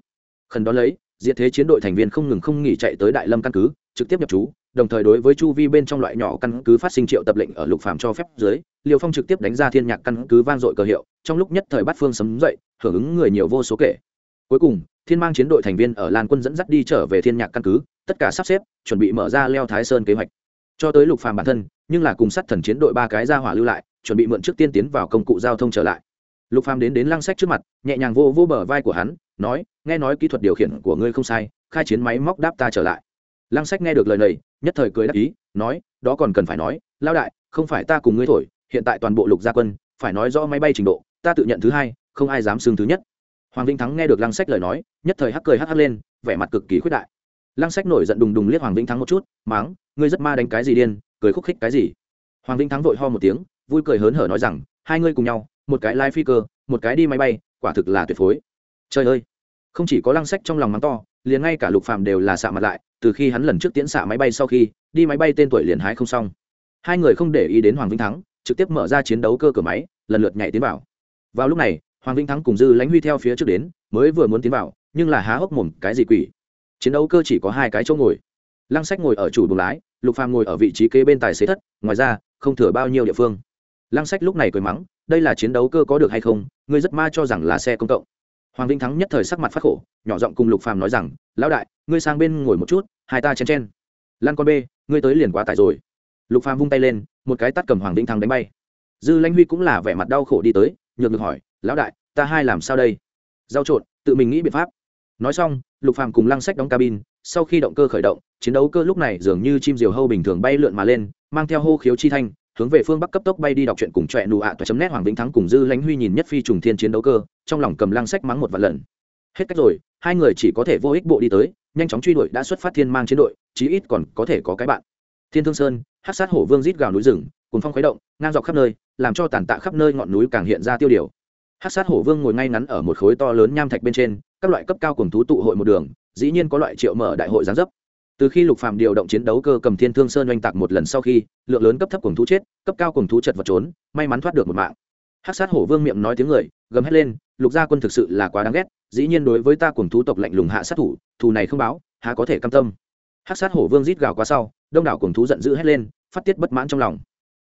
Khẩn đó lấy, diệt thế chiến đội thành viên không ngừng không nghỉ chạy tới đại lâm căn cứ, trực tiếp nhập trú đồng thời đối với chu vi bên trong loại nhỏ căn cứ phát sinh triệu tập lệnh ở lục phàm cho phép dưới liều phong trực tiếp đánh ra thiên nhạc căn cứ vang dội cờ hiệu, trong lúc nhất thời bắt phương sấm dậy, hưởng ứng người nhiều vô số kể. Cuối cùng, thiên mang chiến đội thành viên ở lan quân dẫn dắt đi trở về thiên nhạc căn cứ, tất cả sắp xếp, chuẩn bị mở ra leo thái sơn kế hoạch. Cho tới lục phàm bản thân, nhưng là cùng sát thần chiến đội ba cái ra hỏa lưu lại, chuẩn bị mượn trước tiên tiến vào công cụ giao thông trở lại. Lục phàm đến đến lăng sách trước mặt, nhẹ nhàng vô vô bờ vai của hắn, nói, nghe nói kỹ thuật điều khiển của ngươi không sai, khai chiến máy móc đáp ta trở lại. Lăng sách nghe được lời này nhất thời cười đáp ý, nói, đó còn cần phải nói lao đại, không phải ta cùng ngươi thổi, hiện tại toàn bộ lục gia quân, phải nói rõ máy bay trình độ, ta tự nhận thứ hai, không ai dám xưng thứ nhất. Hoàng vĩnh thắng nghe được lăng sách lời nói, nhất thời hắc cười hắc hắc lên, vẻ mặt cực kỳ khuyết đại. Lăng sách nổi giận đùng đùng liếc hoàng vĩnh thắng một chút, máng, ngươi rất ma đánh cái gì điên, cười khúc khích cái gì? Hoàng vĩnh thắng vội ho một tiếng, vui cười hớn hở nói rằng, hai ngươi cùng nhau, một cái lai phi cơ, một cái đi máy bay, quả thực là tuyệt phối. Trời ơi! Không chỉ có lăng sách trong lòng mắng to liền ngay cả lục phàm đều là xạ mặt lại, từ khi hắn lần trước tiễn xạ máy bay sau khi, đi máy bay tên tuổi liền hái không xong. Hai người không để ý đến hoàng vĩnh thắng, trực tiếp mở ra chiến đấu cơ cửa máy, lần lượt nhảy tiến vào. Vào lúc này, hoàng vĩnh thắng cùng dư lãnh huy theo phía trước đến, mới vừa muốn tiến vào, nhưng là há hốc mồm, cái gì quỷ? Chiến đấu cơ chỉ có hai cái chỗ ngồi. Lăng sách ngồi ở chủ buồng lái, lục phàm ngồi ở vị trí kế bên tài xế thất, ngoài ra, không thừa bao nhiêu địa phương. Lăng sách lúc này cười mắng, đây là chiến đấu cơ có được hay không? Ngươi rất ma cho rằng là xe công cộng hoàng vĩnh thắng nhất thời sắc mặt phát khổ, nhỏ giọng cùng lục phàm nói rằng, lão đại, ngươi sang bên ngồi một chút, hai ta chen chen. Lan con b ngươi tới liền quá tải rồi. Lục phàm vung tay lên, một cái tắt cầm hoàng vĩnh thắng đánh bay. Dư lãnh huy cũng là vẻ mặt đau khổ đi tới, nhược được hỏi, lão đại, ta hai làm sao đây? Giao trộn, tự mình nghĩ biện pháp. Nói xong, lục phàm cùng lăng sách đóng cabin, sau khi động cơ khởi động, chiến đấu cơ lúc này dường như chim diều hâu bình thường bay lượn mà lên, mang theo hô khiếu chi thanh hướng về phương bắc cấp tốc bay đi đọc truyện cùng trọe nụ ạ toa chấm nét hoàng vĩnh thắng cùng dư lãnh huy nhìn nhất phi trùng thiên chiến đấu cơ, trong lòng cầm lăng sách mắng một vạn lần. Hết cách rồi, hai người chỉ có thể vô ích bộ đi tới, nhanh chóng truy đuổi đã xuất phát thiên mang chiến đội, chí ít còn có thể có cái bạn. Thiên thương sơn hát sát hổ vương rít gào núi rừng cùng phong khuấy động, ngang dọc khắp nơi, làm cho tàn tạ khắp nơi ngọn núi càng hiện ra tiêu điều. Hát sát hổ vương ngồi ngay ngắn ở một khối to lớn nham thạch bên trên, các loại cấp cao cùng thú tụ hội một đường, dĩ nhiên có loại triệu mở đại hội giáng dấp từ khi lục phàm điều động chiến đấu cơ cầm thiên thương sơn oanh tạc một lần sau khi, lượng lớn cấp thấp cùng thú chết, cấp cao cùng thú chật vật trốn, may mắn thoát được một mạng. Hát sát hổ vương miệng nói tiếng người, gầm hét lên, lục gia quân thực sự là quá đáng ghét, dĩ nhiên đối với ta cùng thú tộc lạnh lùng hạ sát thủ, thù này không báo, há có thể cam tâm. Hát sát hổ vương rít gào qua sau, đông đảo cùng thú giận dữ hét lên, phát tiết bất mãn trong lòng.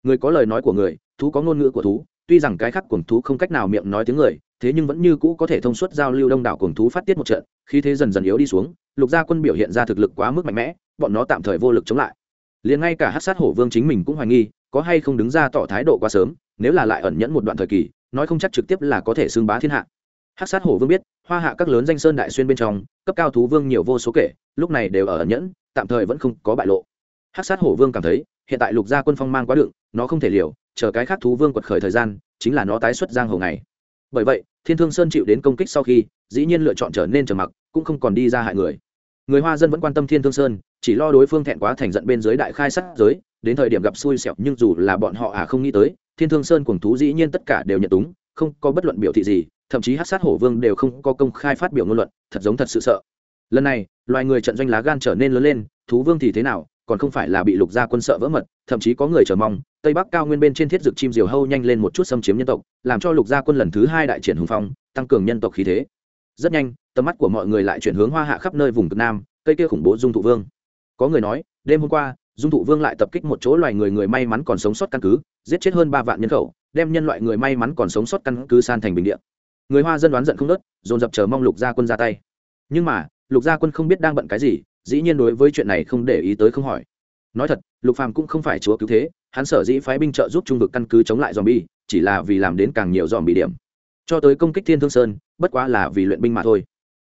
Người có lời nói của người, thú có ngôn ngữ của thú, tuy rằng cái khác cùng thú không cách nào miệng nói tiếng người, thế nhưng vẫn như cũ có thể thông suốt giao lưu đông đảo cùng thú phát tiết một trận khi thế dần dần yếu đi xuống lục gia quân biểu hiện ra thực lực quá mức mạnh mẽ, bọn nó tạm thời vô lực chống lại. Liền ngay cả hát sát hổ vương chính mình cũng hoài nghi, có hay không đứng ra tỏ thái độ quá sớm, nếu là lại ẩn nhẫn một đoạn thời kỳ, nói không chắc trực tiếp là có thể xưng bá thiên hạ. Hát sát hổ vương biết, hoa hạ các lớn danh sơn đại xuyên bên trong, cấp cao thú vương nhiều vô số kể, lúc này đều ở ẩn nhẫn, tạm thời vẫn không có bại lộ. Hát sát hổ vương cảm thấy, hiện tại lục gia quân phong mang quá đựng, nó không thể liều, chờ cái khác thú vương quật khởi thời gian, chính là nó tái xuất giang hồ ngày bởi vậy, thiên thương sơn chịu đến công kích sau khi, dĩ nhiên lựa chọn trở nên trầm mặc, cũng không còn đi ra hại người. Người hoa dân vẫn quan tâm thiên thương sơn, chỉ lo đối phương thẹn quá thành giận bên dưới đại khai sát giới, đến thời điểm gặp xui xẻo, nhưng dù là bọn họ à không nghĩ tới, thiên thương sơn cuồng thú dĩ nhiên tất cả đều nhận túng, không có bất luận biểu thị gì, thậm chí hát sát hổ vương đều không có công khai phát biểu ngôn luận, thật giống thật sự sợ. Lần này, loài người trận doanh lá gan trở nên lớn lên, thú vương thì thế nào còn không phải là bị lục gia quân sợ vỡ mật, thậm chí có người chờ mong, tây bắc cao nguyên bên trên thiết dực chim diều hâu nhanh lên một chút xâm chiếm nhân tộc, làm cho lục gia quân lần thứ hai đại triển hùng phong, tăng cường nhân tộc khí thế. Rất nhanh, tầm mắt của mọi người lại chuyển hướng hoa hạ khắp nơi vùng cực nam, cây kia khủng bố dung thụ vương. Có người nói, đêm hôm qua, dung thụ vương lại tập kích một chỗ loài người người may mắn còn sống sót căn cứ, giết chết hơn ba vạn nhân khẩu, đem nhân loại người may mắn còn sống sót căn cứ san thành bình địa. Người hoa dân đoán giận không nớt dồn dập chờ mong lục gia quân ra tay. Nhưng mà, lục gia quân không biết đang bận cái gì dĩ nhiên đối với chuyện này không để ý tới không hỏi. Nói thật, lục phàm cũng không phải chúa cứu thế, hắn sở dĩ phái binh trợ giúp trung vực căn cứ chống lại zombie bi chỉ là vì làm đến càng nhiều dòm bị điểm. Cho tới công kích thiên thương sơn, bất quá là vì luyện binh mà thôi.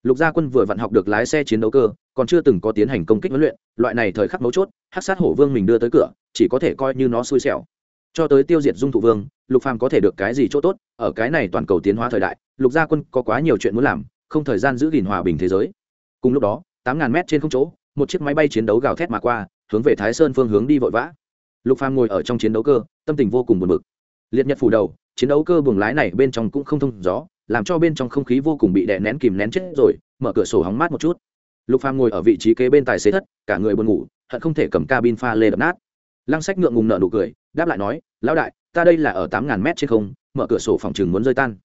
Lục gia quân vừa vặn học được lái xe chiến đấu cơ, còn chưa từng có tiến hành công kích huấn luyện, loại này thời khắc mấu chốt hát sát hổ vương mình đưa tới cửa, chỉ có thể coi như nó xui xẻo. Cho tới tiêu diệt dung thụ vương, lục phàm có thể được cái gì chỗ tốt, ở cái này toàn cầu tiến hóa thời đại, lục gia quân có quá nhiều chuyện muốn làm, không thời gian giữ gìn hòa bình thế giới. Cùng lúc đó tám ngàn mét trên không chỗ, một chiếc máy bay chiến đấu gào thét mà qua, hướng về thái sơn phương hướng đi vội vã. Lục phàm ngồi ở trong chiến đấu cơ, tâm tình vô cùng buồn bực. Liệt nhật phủ đầu, chiến đấu cơ buồng lái này bên trong cũng không thông gió, làm cho bên trong không khí vô cùng bị đè nén kìm nén chết rồi, mở cửa sổ hóng mát một chút. Lục phàm ngồi ở vị trí kế bên tài xế thất, cả người buồn ngủ, hận không thể cầm cabin pha lê đập nát. Lăng sách ngượng ngùng nở nụ cười, đáp lại nói, lão đại, ta đây là ở tám ngàn mét trên không, mở cửa sổ phòng chừng muốn rơi tan.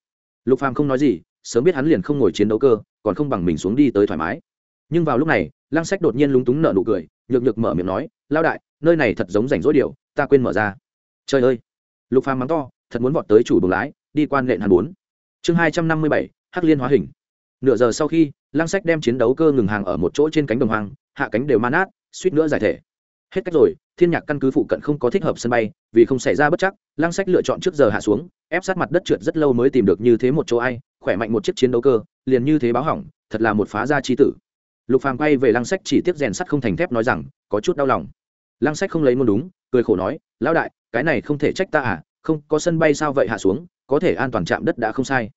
Lục phàm không nói gì, sớm biết hắn liền không ngồi chiến đấu cơ, còn không bằng mình xuống đi tới thoải mái nhưng vào lúc này, lăng sách đột nhiên lúng túng nở nụ cười, nhược nhược mở miệng nói lao đại, nơi này thật giống rảnh rỗi điều, ta quên mở ra. Trời ơi! Lục phàm mắng to, thật muốn vọt tới chủ buồng lái, đi quan lệnh hàn bốn. Chương hai trăm năm mươi bảy, hắc liên hóa hình. Nửa giờ sau khi, lăng sách đem chiến đấu cơ ngừng hàng ở một chỗ trên cánh đồng hoang, hạ cánh đều man át suýt nữa giải thể. Hết cách rồi, thiên nhạc căn cứ phụ cận không có thích hợp sân bay, vì không xảy ra bất chắc, lăng sách lựa chọn trước giờ hạ xuống, ép sát mặt đất trượt rất lâu mới tìm được như thế một chỗ ai, khỏe mạnh một chiếc chiến đấu cơ, liền như thế báo hỏng, thật là một phá gia trí tử lục phàm quay về lăng sách chỉ tiếp rèn sắt không thành thép nói rằng, có chút đau lòng. Lăng sách không lấy ngôn đúng, cười khổ nói, lão đại, cái này không thể trách ta à không, có sân bay sao vậy hạ xuống, có thể an toàn chạm đất đã không sai.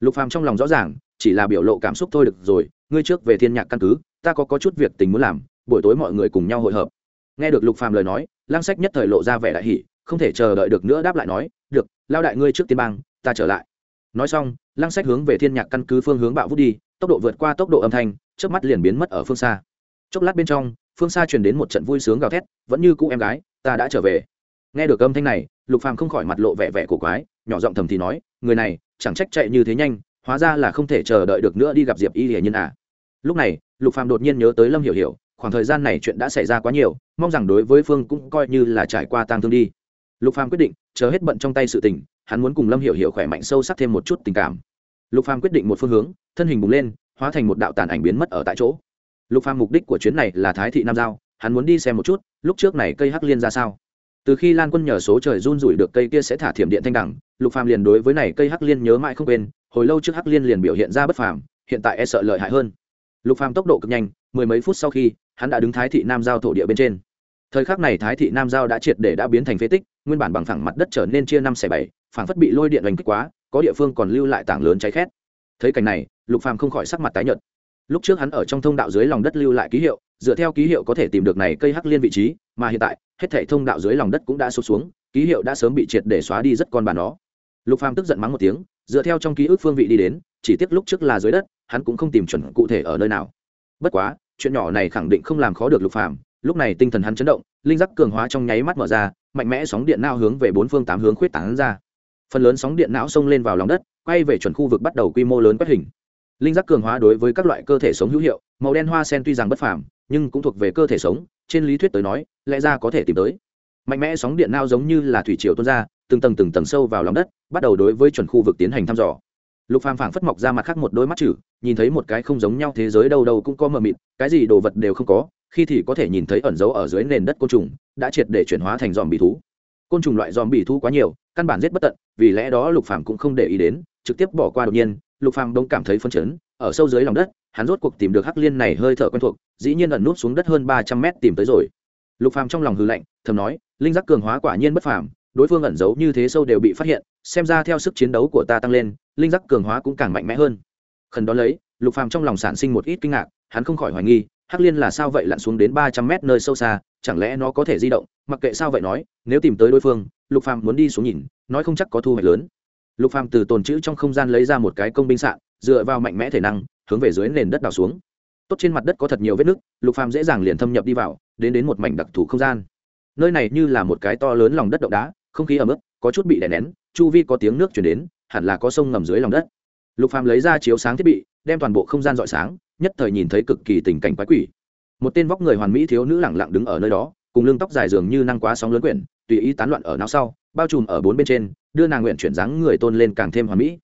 Lục phàm trong lòng rõ ràng, chỉ là biểu lộ cảm xúc thôi được rồi, ngươi trước về thiên nhạc căn cứ, ta có có chút việc tình muốn làm, buổi tối mọi người cùng nhau hội hợp. Nghe được lục phàm lời nói lang sách nhất thời lộ ra vẻ đại hỉ, không thể chờ đợi được nữa đáp lại nói, được lao đại ngươi trước tiên bang, ta trở lại. Nói xong, lăng sách hướng về thiên nhạc căn cứ phương hướng bạo vút đi, tốc độ vượt qua tốc độ âm thanh trước mắt liền biến mất ở phương xa. Chốc lát bên trong, phương xa truyền đến một trận vui sướng gào thét, vẫn như cũ em gái, ta đã trở về. Nghe được âm thanh này, lục phàm không khỏi mặt lộ vẻ vẻ cổ quái, nhỏ giọng thầm thì nói, người này, chẳng trách chạy như thế nhanh, hóa ra là không thể chờ đợi được nữa đi gặp diệp y hiển nhân à. Lúc này, lục phàm đột nhiên nhớ tới lâm hiểu hiểu, khoảng thời gian này chuyện đã xảy ra quá nhiều, mong rằng đối với phương cũng coi như là trải qua tang thương đi. Lục phàm quyết định, chờ hết bận trong tay sự tình, hắn muốn cùng lâm hiểu hiểu khỏe mạnh sâu sắc thêm một chút tình cảm. Lục phàm quyết định một phương hướng, thân hình bùng lên hóa thành một đạo tàn ảnh biến mất ở tại chỗ. Lục phàm mục đích của chuyến này là thái thị nam giao, hắn muốn đi xem một chút, lúc trước này cây hắc liên ra sao. Từ khi lan quân nhờ số trời run rủi được cây kia sẽ thả thiểm điện thanh đẳng, lục phàm liền đối với này cây hắc liên nhớ mãi không quên, hồi lâu trước hắc liên liền biểu hiện ra bất phàm, hiện tại e sợ lợi hại hơn. Lục phàm tốc độ cực nhanh, mười mấy phút sau khi, hắn đã đứng thái thị nam giao thổ địa bên trên. Thời khắc này thái thị nam giao đã triệt để đã biến thành phế tích, nguyên bản bằng phẳng mặt đất trở nên chia năm xẻ bảy, phảng phất bị lôi điện đánh kích quá, có địa phương còn lưu lại tảng lớn cháy khét thấy cảnh này, lục phàm không khỏi sắc mặt tái nhợt. Lúc trước hắn ở trong thông đạo dưới lòng đất lưu lại ký hiệu, dựa theo ký hiệu có thể tìm được này cây hắc liên vị trí, mà hiện tại, hết thảy thông đạo dưới lòng đất cũng đã sụp xuống, ký hiệu đã sớm bị triệt để xóa đi rất con bà nó. Lục phàm tức giận mắng một tiếng, dựa theo trong ký ức phương vị đi đến, chỉ tiếc lúc trước là dưới đất, hắn cũng không tìm chuẩn cụ thể ở nơi nào. Bất quá, chuyện nhỏ này khẳng định không làm khó được lục phàm, lúc này tinh thần hắn chấn động, linh giác cường hóa trong nháy mắt mở ra, mạnh mẽ sóng điện não hướng về bốn phương tám hướng khuyết tán ra. Phần lớn sóng điện não xông lên vào lòng đất quay về chuẩn khu vực bắt đầu quy mô lớn quét hình. Linh giác cường hóa đối với các loại cơ thể sống hữu hiệu, màu đen hoa sen tuy rằng bất phàm, nhưng cũng thuộc về cơ thể sống, trên lý thuyết tới nói, lẽ ra có thể tìm tới. Mạnh mẽ sóng điện nao giống như là thủy triều tuôn ra, từng tầng từng tầng sâu vào lòng đất, bắt đầu đối với chuẩn khu vực tiến hành thăm dò. Lục phàm phảng phất mọc ra mặt khác một đôi mắt chữ, nhìn thấy một cái không giống nhau thế giới đâu đâu cũng có mờ mịt, cái gì đồ vật đều không có, khi thì có thể nhìn thấy ẩn dấu ở dưới nền đất côn trùng, đã triệt để chuyển hóa thành dòm bì thú. Côn trùng loại dòm bì thú quá nhiều, căn bản giết bất tận, vì lẽ đó lục phàm cũng không để ý đến trực tiếp bỏ qua đột nhiên, lục phàm đông cảm thấy phân chấn, ở sâu dưới lòng đất, hắn rốt cuộc tìm được hắc liên này hơi thở quen thuộc, dĩ nhiên ẩn nút xuống đất hơn ba trăm mét tìm tới rồi. Lục phàm trong lòng hư lạnh, thầm nói, linh giác cường hóa quả nhiên bất phàm, đối phương ẩn giấu như thế sâu đều bị phát hiện, xem ra theo sức chiến đấu của ta tăng lên, linh giác cường hóa cũng càng mạnh mẽ hơn. Khẩn đó lấy, lục phàm trong lòng sản sinh một ít kinh ngạc, hắn không khỏi hoài nghi, hắc liên là sao vậy lặn xuống đến ba trăm mét nơi sâu xa, chẳng lẽ nó có thể di động? Mặc kệ sao vậy nói, nếu tìm tới đối phương, lục phàm muốn đi xuống nhìn, nói không chắc có thu hoạch lớn lục phàm từ tồn chữ trong không gian lấy ra một cái công binh sạn, dựa vào mạnh mẽ thể năng, hướng về dưới nền đất đào xuống. Tốt trên mặt đất có thật nhiều vết nứt, lục phàm dễ dàng liền thâm nhập đi vào, đến đến một mảnh đặc thù không gian. Nơi này như là một cái to lớn lòng đất động đá, không khí ẩm ướt, có chút bị đè nén, chu vi có tiếng nước chuyển đến, hẳn là có sông ngầm dưới lòng đất. Lục phàm lấy ra chiếu sáng thiết bị, đem toàn bộ không gian rọi sáng, nhất thời nhìn thấy cực kỳ tình cảnh quái quỷ. Một tên vóc người hoàn mỹ thiếu nữ lẳng lặng đứng ở nơi đó, cùng lưng tóc dài dường như năng quá sóng lớn quyển, tùy ý tán loạn ở não sau bao trùm ở bốn bên trên đưa nàng nguyện chuyển dáng người tôn lên càng thêm hoàn mỹ.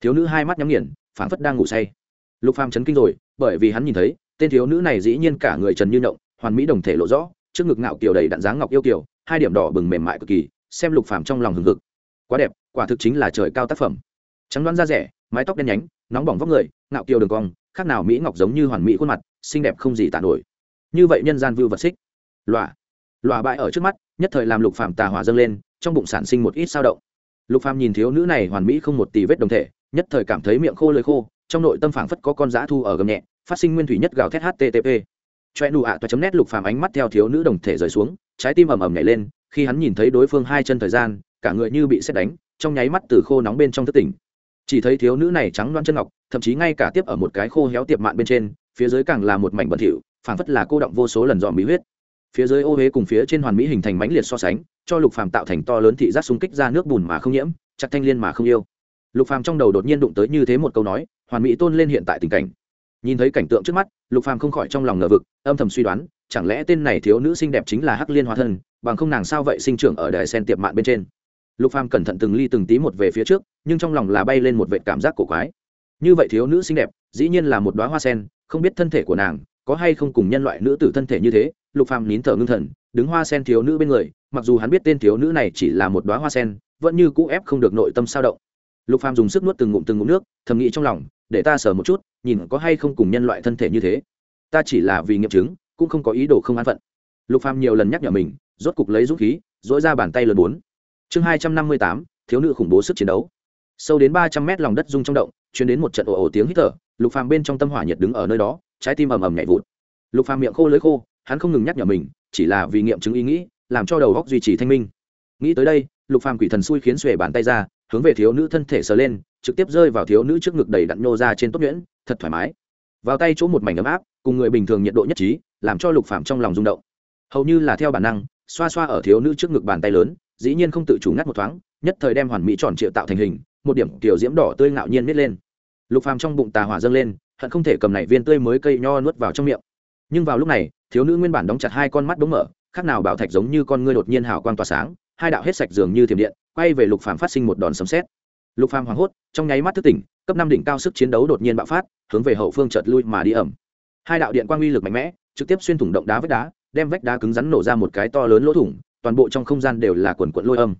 Thiếu nữ hai mắt nhắm nghiền phảng phất đang ngủ say. Lục phàm chấn kinh rồi bởi vì hắn nhìn thấy tên thiếu nữ này dĩ nhiên cả người trần như động, hoàn mỹ đồng thể lộ rõ trước ngực ngạo kiều đầy đặn dáng ngọc yêu kiều hai điểm đỏ bừng mềm mại cực kỳ xem lục phàm trong lòng hừng hực. Quá đẹp quả thực chính là trời cao tác phẩm. Trắng đoán da rẻ mái tóc đen nhánh nóng bỏng vóc người ngạo kiều đường cong khác nào mỹ ngọc giống như hoàn mỹ khuôn mặt xinh đẹp không gì tàn nổi. Như vậy nhân gian vưu vật xích. Lọa. Lọa bại ở trước mắt nhất thời làm lục phàm tà hỏa dâng lên, trong bụng sản sinh một ít sao động. Lục phàm nhìn thiếu nữ này hoàn mỹ không một tì vết đồng thể, nhất thời cảm thấy miệng khô lưỡi khô, trong nội tâm phảng phất có con dã thu ở gầm nhẹ, phát sinh nguyên thủy nhất gào thét http choe nụ ạ toa chấm nét lục phàm ánh mắt theo thiếu nữ đồng thể rời xuống, trái tim ầm ầm nhảy lên, khi hắn nhìn thấy đối phương hai chân thời gian, cả người như bị xét đánh, trong nháy mắt từ khô nóng bên trong thất tỉnh. Chỉ thấy thiếu nữ này trắng loan chân ngọc, thậm chí ngay cả tiếp ở một cái khô héo tiệp mạn bên trên, phía dưới càng là một mảnh bẩn thỉu, phảng phất là cô động vô số lần dọn bí huyết phía dưới ô huế cùng phía trên hoàn mỹ hình thành mãnh liệt so sánh, cho lục phàm tạo thành to lớn thị giác xung kích ra nước bùn mà không nhiễm, chặt thanh liên mà không yêu. Lục phàm trong đầu đột nhiên đụng tới như thế một câu nói, hoàn mỹ tôn lên hiện tại tình cảnh. Nhìn thấy cảnh tượng trước mắt, lục phàm không khỏi trong lòng ngờ vực, âm thầm suy đoán, chẳng lẽ tên này thiếu nữ xinh đẹp chính là hắc liên hóa thân bằng không nàng sao vậy sinh trưởng ở đài sen tiệp mạn bên trên? Lục phàm cẩn thận từng ly từng tí một về phía trước, nhưng trong lòng là bay lên một vệ cảm giác cổ quái. Như vậy thiếu nữ xinh đẹp, dĩ nhiên là một đóa hoa sen, không biết thân thể của nàng có hay không cùng nhân loại nữ tử thân thể như thế lục phàm nín thở ngưng thần, đứng hoa sen thiếu nữ bên người, mặc dù hắn biết tên thiếu nữ này chỉ là một đóa hoa sen, vẫn như cũ ép không được nội tâm sao động. Lục phàm dùng sức nuốt từng ngụm từng ngụm nước, thầm nghĩ trong lòng, để ta sờ một chút, nhìn có hay không cùng nhân loại thân thể như thế. Ta chỉ là vì nghiệm chứng, cũng không có ý đồ không an phận. Lục phàm nhiều lần nhắc nhở mình, rốt cục lấy dũng khí dỗi ra bàn tay lớn bốn. Chương hai trăm năm mươi tám, thiếu nữ khủng bố sức chiến đấu. Sâu đến ba trăm mét lòng đất rung trong động chuyển đến một trận ồ ồ tiếng hít thở, lục phàm bên trong tâm hỏa nhiệt đứng ở nơi đó, trái tim ầm ầm nhảy vụt. Lục phàm miệng khô lưỡi khô hắn không ngừng nhắc nhở mình, chỉ là vì nghiệm chứng ý nghĩ, làm cho đầu óc duy trì thanh minh. Nghĩ tới đây, lục phàm quỷ thần xui khiến xuề bàn tay ra, hướng về thiếu nữ thân thể sờ lên, trực tiếp rơi vào thiếu nữ trước ngực đầy đặn nhô ra trên tốt nhuyễn, thật thoải mái. Vào tay chỗ một mảnh ấm áp, cùng người bình thường nhiệt độ nhất trí, làm cho lục Phàm trong lòng rung động. Hầu như là theo bản năng, xoa xoa ở thiếu nữ trước ngực bàn tay lớn, dĩ nhiên không tự chủ ngắt một thoáng, nhất thời đem hoàn mỹ tròn triệu tạo thành hình, một điểm kiểu diễm đỏ tươi ngạo nhiên miết lên. Lục phàm trong bụng tà hỏa dâng lên, hận không thể cầm này viên tươi mới cây nho nuốt vào trong miệng nhưng vào lúc này, thiếu nữ nguyên bản đóng chặt hai con mắt đống mở, khác nào bảo thạch giống như con ngươi đột nhiên hào quang tỏa sáng, hai đạo hết sạch dường như thiểm điện, quay về lục phàm phát sinh một đòn sấm sét. Lục phàm hoảng hốt, trong nháy mắt thức tỉnh, cấp năm đỉnh cao sức chiến đấu đột nhiên bạo phát, hướng về hậu phương chợt lui mà đi ẩm hai đạo điện quang uy lực mạnh mẽ, trực tiếp xuyên thủng động đá vách đá, đem vách đá cứng rắn nổ ra một cái to lớn lỗ thủng, toàn bộ trong không gian đều là quần quận lôi âm.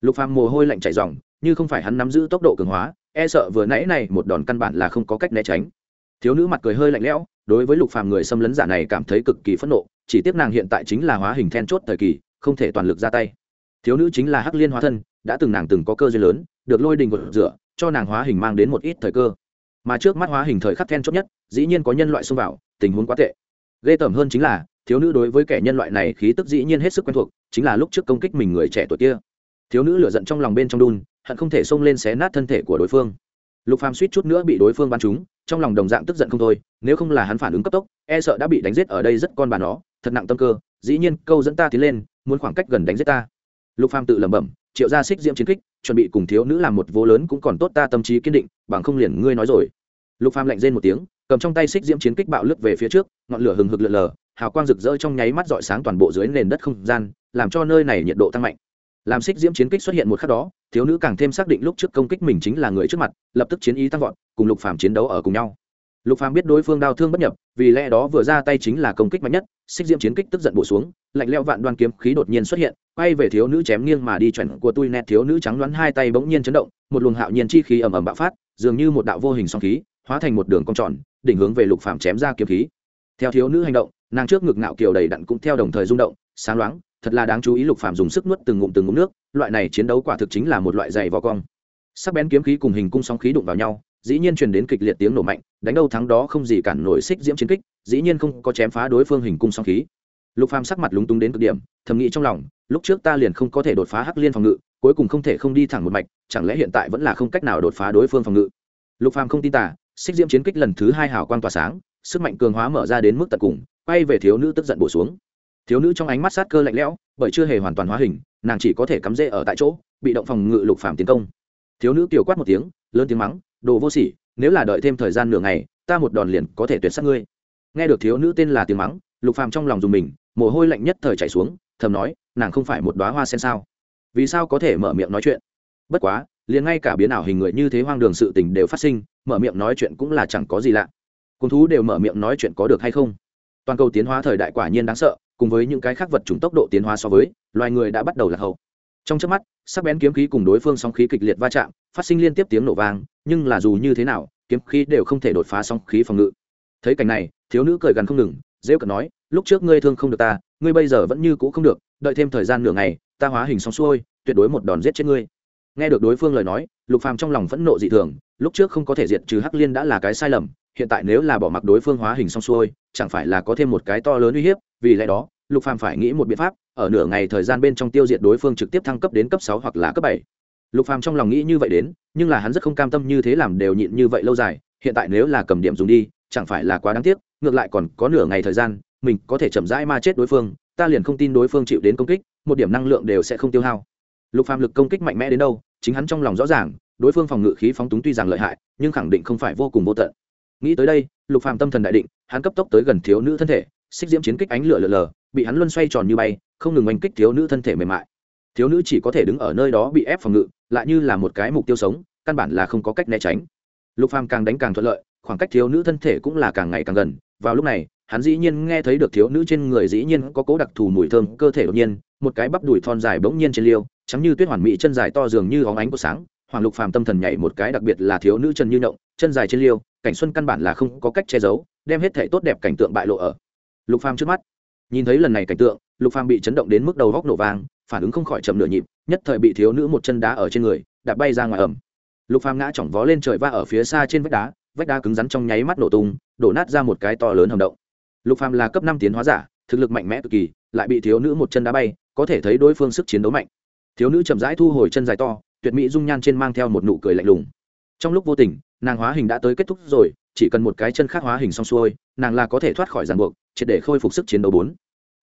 Lục phàm mồ hôi lạnh chảy ròng, như không phải hắn nắm giữ tốc độ cường hóa e sợ vừa nãy này một đòn căn bản là không có cách né tránh thiếu nữ mặt cười hơi lạnh lẽo, đối với lục phàm người xâm lấn giả này cảm thấy cực kỳ phẫn nộ, chỉ tiếc nàng hiện tại chính là hóa hình then chốt thời kỳ, không thể toàn lực ra tay. Thiếu nữ chính là hắc liên hóa thân, đã từng nàng từng có cơ duyên lớn, được lôi đình gột rửa, cho nàng hóa hình mang đến một ít thời cơ. Mà trước mắt hóa hình thời khắc then chốt nhất, dĩ nhiên có nhân loại xông vào, tình huống quá tệ. Ghê tởm hơn chính là, thiếu nữ đối với kẻ nhân loại này khí tức dĩ nhiên hết sức quen thuộc, chính là lúc trước công kích mình người trẻ tuổi kia. Thiếu nữ lửa giận trong lòng bên trong đun, hận không thể xông lên xé nát thân thể của đối phương lục phàm suýt chút nữa bị đối phương bắn trúng, trong lòng đồng dạng tức giận không thôi, nếu không là hắn phản ứng cấp tốc e sợ đã bị đánh giết ở đây rất con bà nó, thật nặng tâm cơ, dĩ nhiên câu dẫn ta tiến lên, muốn khoảng cách gần đánh giết ta. Lục phàm tự lẩm bẩm, triệu ra xích diễm chiến kích, chuẩn bị cùng thiếu nữ làm một vô lớn cũng còn tốt ta tâm trí kiên định, bằng không liền ngươi nói rồi. Lục phàm lạnh rên một tiếng, cầm trong tay xích diễm chiến kích bạo lướt về phía trước, ngọn lửa hừng hực lượn lờ hào quang rực rỡ trong nháy mắt dọi sáng toàn bộ dưới nền đất không gian, làm cho nơi này nhiệt độ tăng mạnh làm xích diễm chiến kích xuất hiện một khắc đó, thiếu nữ càng thêm xác định lúc trước công kích mình chính là người trước mặt, lập tức chiến ý tăng vọt, cùng lục phàm chiến đấu ở cùng nhau. Lục phàm biết đối phương đau thương bất nhập, vì lẽ đó vừa ra tay chính là công kích mạnh nhất, xích diễm chiến kích tức giận bổ xuống, lạnh leo vạn đoan kiếm khí đột nhiên xuất hiện, quay về thiếu nữ chém nghiêng mà đi chuẩn của tui nét thiếu nữ trắng đoán hai tay bỗng nhiên chấn động, một luồng hạo nhiên chi khí ầm ầm bạo phát, dường như một đạo vô hình song khí, hóa thành một đường cong tròn, đỉnh hướng về lục phàm chém ra kiếm khí. Theo thiếu nữ hành động, nàng trước ngực ngạo kiều đầy đặn cũng theo đồng thời rung động, sáng loáng thật là đáng chú ý lục phàm dùng sức nuốt từng ngụm từng ngụm nước, loại này chiến đấu quả thực chính là một loại dày vò cong. Sắc bén kiếm khí cùng hình cung sóng khí đụng vào nhau, dĩ nhiên truyền đến kịch liệt tiếng nổ mạnh, đánh đâu thắng đó không gì cản nổi xích diễm chiến kích, dĩ nhiên không có chém phá đối phương hình cung sóng khí. Lục phàm sắc mặt lúng túng đến cực điểm, thầm nghĩ trong lòng, lúc trước ta liền không có thể đột phá hắc liên phòng ngự, cuối cùng không thể không đi thẳng một mạch, chẳng lẽ hiện tại vẫn là không cách nào đột phá đối phương phòng ngự? Lục phàm không tin tả xích diễm chiến kích lần thứ hai hào quang tỏa sáng, sức mạnh cường hóa mở ra đến mức tận cùng, quay về thiếu nữ tức giận bổ xuống thiếu nữ trong ánh mắt sát cơ lạnh lẽo, bởi chưa hề hoàn toàn hóa hình, nàng chỉ có thể cắm rễ ở tại chỗ, bị động phòng ngự lục Phạm tiến công. Thiếu nữ kiều quát một tiếng, lớn tiếng mắng, đồ vô sỉ, nếu là đợi thêm thời gian nửa ngày, ta một đòn liền có thể tuyệt sát ngươi. Nghe được thiếu nữ tên là tiếng mắng, lục phàm trong lòng dùng mình, mồ hôi lạnh nhất thời chảy xuống, thầm nói, nàng không phải một đóa hoa sen sao? Vì sao có thể mở miệng nói chuyện? Bất quá, liền ngay cả biến ảo hình người như thế hoang đường sự tình đều phát sinh, mở miệng nói chuyện cũng là chẳng có gì lạ. Cung thú đều mở miệng nói chuyện có được hay không? Toàn cầu tiến hóa thời đại quả nhiên đáng sợ cùng với những cái khác vật chủng tốc độ tiến hóa so với, loài người đã bắt đầu lạc hậu. Trong trước mắt, sắc bén kiếm khí cùng đối phương sóng khí kịch liệt va chạm, phát sinh liên tiếp tiếng nổ vang, nhưng là dù như thế nào, kiếm khí đều không thể đột phá sóng khí phòng ngự. Thấy cảnh này, thiếu nữ cười gần không ngừng dễ cận nói, lúc trước ngươi thương không được ta, ngươi bây giờ vẫn như cũ không được, đợi thêm thời gian nửa ngày, ta hóa hình xong xuôi, tuyệt đối một đòn giết chết ngươi. Nghe được đối phương lời nói, lục phàm trong lòng phẫn nộ dị thường, lúc trước không có thể diệt trừ hắc liên đã là cái sai lầm hiện tại nếu là bỏ mặc đối phương hóa hình xong xuôi, chẳng phải là có thêm một cái to lớn uy hiếp, vì lẽ đó, lục phàm phải nghĩ một biện pháp, ở nửa ngày thời gian bên trong tiêu diệt đối phương trực tiếp thăng cấp đến cấp sáu hoặc là cấp bảy. Lục phàm trong lòng nghĩ như vậy đến, nhưng là hắn rất không cam tâm như thế làm đều nhịn như vậy lâu dài, hiện tại nếu là cầm điểm dùng đi, chẳng phải là quá đáng tiếc, ngược lại còn có nửa ngày thời gian, mình có thể chậm rãi ma chết đối phương, ta liền không tin đối phương chịu đến công kích, một điểm năng lượng đều sẽ không tiêu hao. Lục phàm lực công kích mạnh mẽ đến đâu, chính hắn trong lòng rõ ràng, đối phương phòng ngự khí phóng túng tuy rằng lợi hại, nhưng khẳng định không phải vô cùng vô tận nghĩ tới đây, lục phàm tâm thần đại định, hắn cấp tốc tới gần thiếu nữ thân thể, xích diễm chiến kích ánh lửa lờ lờ bị hắn luân xoay tròn như bay, không ngừng oanh kích thiếu nữ thân thể mềm mại. Thiếu nữ chỉ có thể đứng ở nơi đó bị ép phòng ngự, lại như là một cái mục tiêu sống, căn bản là không có cách né tránh. Lục phàm càng đánh càng thuận lợi, khoảng cách thiếu nữ thân thể cũng là càng ngày càng gần. Vào lúc này, hắn dĩ nhiên nghe thấy được thiếu nữ trên người dĩ nhiên có cố đặc thù mùi thơm, cơ thể đột nhiên, một cái bắp đùi thon dài bỗng nhiên trên liêu, trắng như tuyết hoàn mỹ, chân dài to dường như óng ánh của sáng. Hoàng lục phàm tâm thần nhảy một cái, đặc biệt là thiếu nữ chân như động, chân dài trên liêu cảnh xuân căn bản là không có cách che giấu, đem hết thể tốt đẹp cảnh tượng bại lộ ở lục phàm trước mắt. Nhìn thấy lần này cảnh tượng, lục phàm bị chấn động đến mức đầu góc nổ vang, phản ứng không khỏi chậm nửa nhịp, nhất thời bị thiếu nữ một chân đá ở trên người, đạp bay ra ngoài ẩm. Lục phàm ngã chỏng vó lên trời va ở phía xa trên vách đá vách đá cứng rắn trong nháy mắt nổ tung, đổ nát ra một cái to lớn hầm động. Lục phàm là cấp năm tiến hóa giả, thực lực mạnh mẽ cực kỳ, lại bị thiếu nữ một chân đá bay, có thể thấy đối phương sức chiến đấu mạnh. Thiếu nữ chậm rãi thu hồi chân dài to, tuyệt mỹ dung nhan trên mang theo một nụ cười lạnh lùng. Trong lúc vô tình nàng hóa hình đã tới kết thúc rồi, chỉ cần một cái chân khác hóa hình xong xuôi, nàng là có thể thoát khỏi ràng buộc, triệt để khôi phục sức chiến đấu bốn.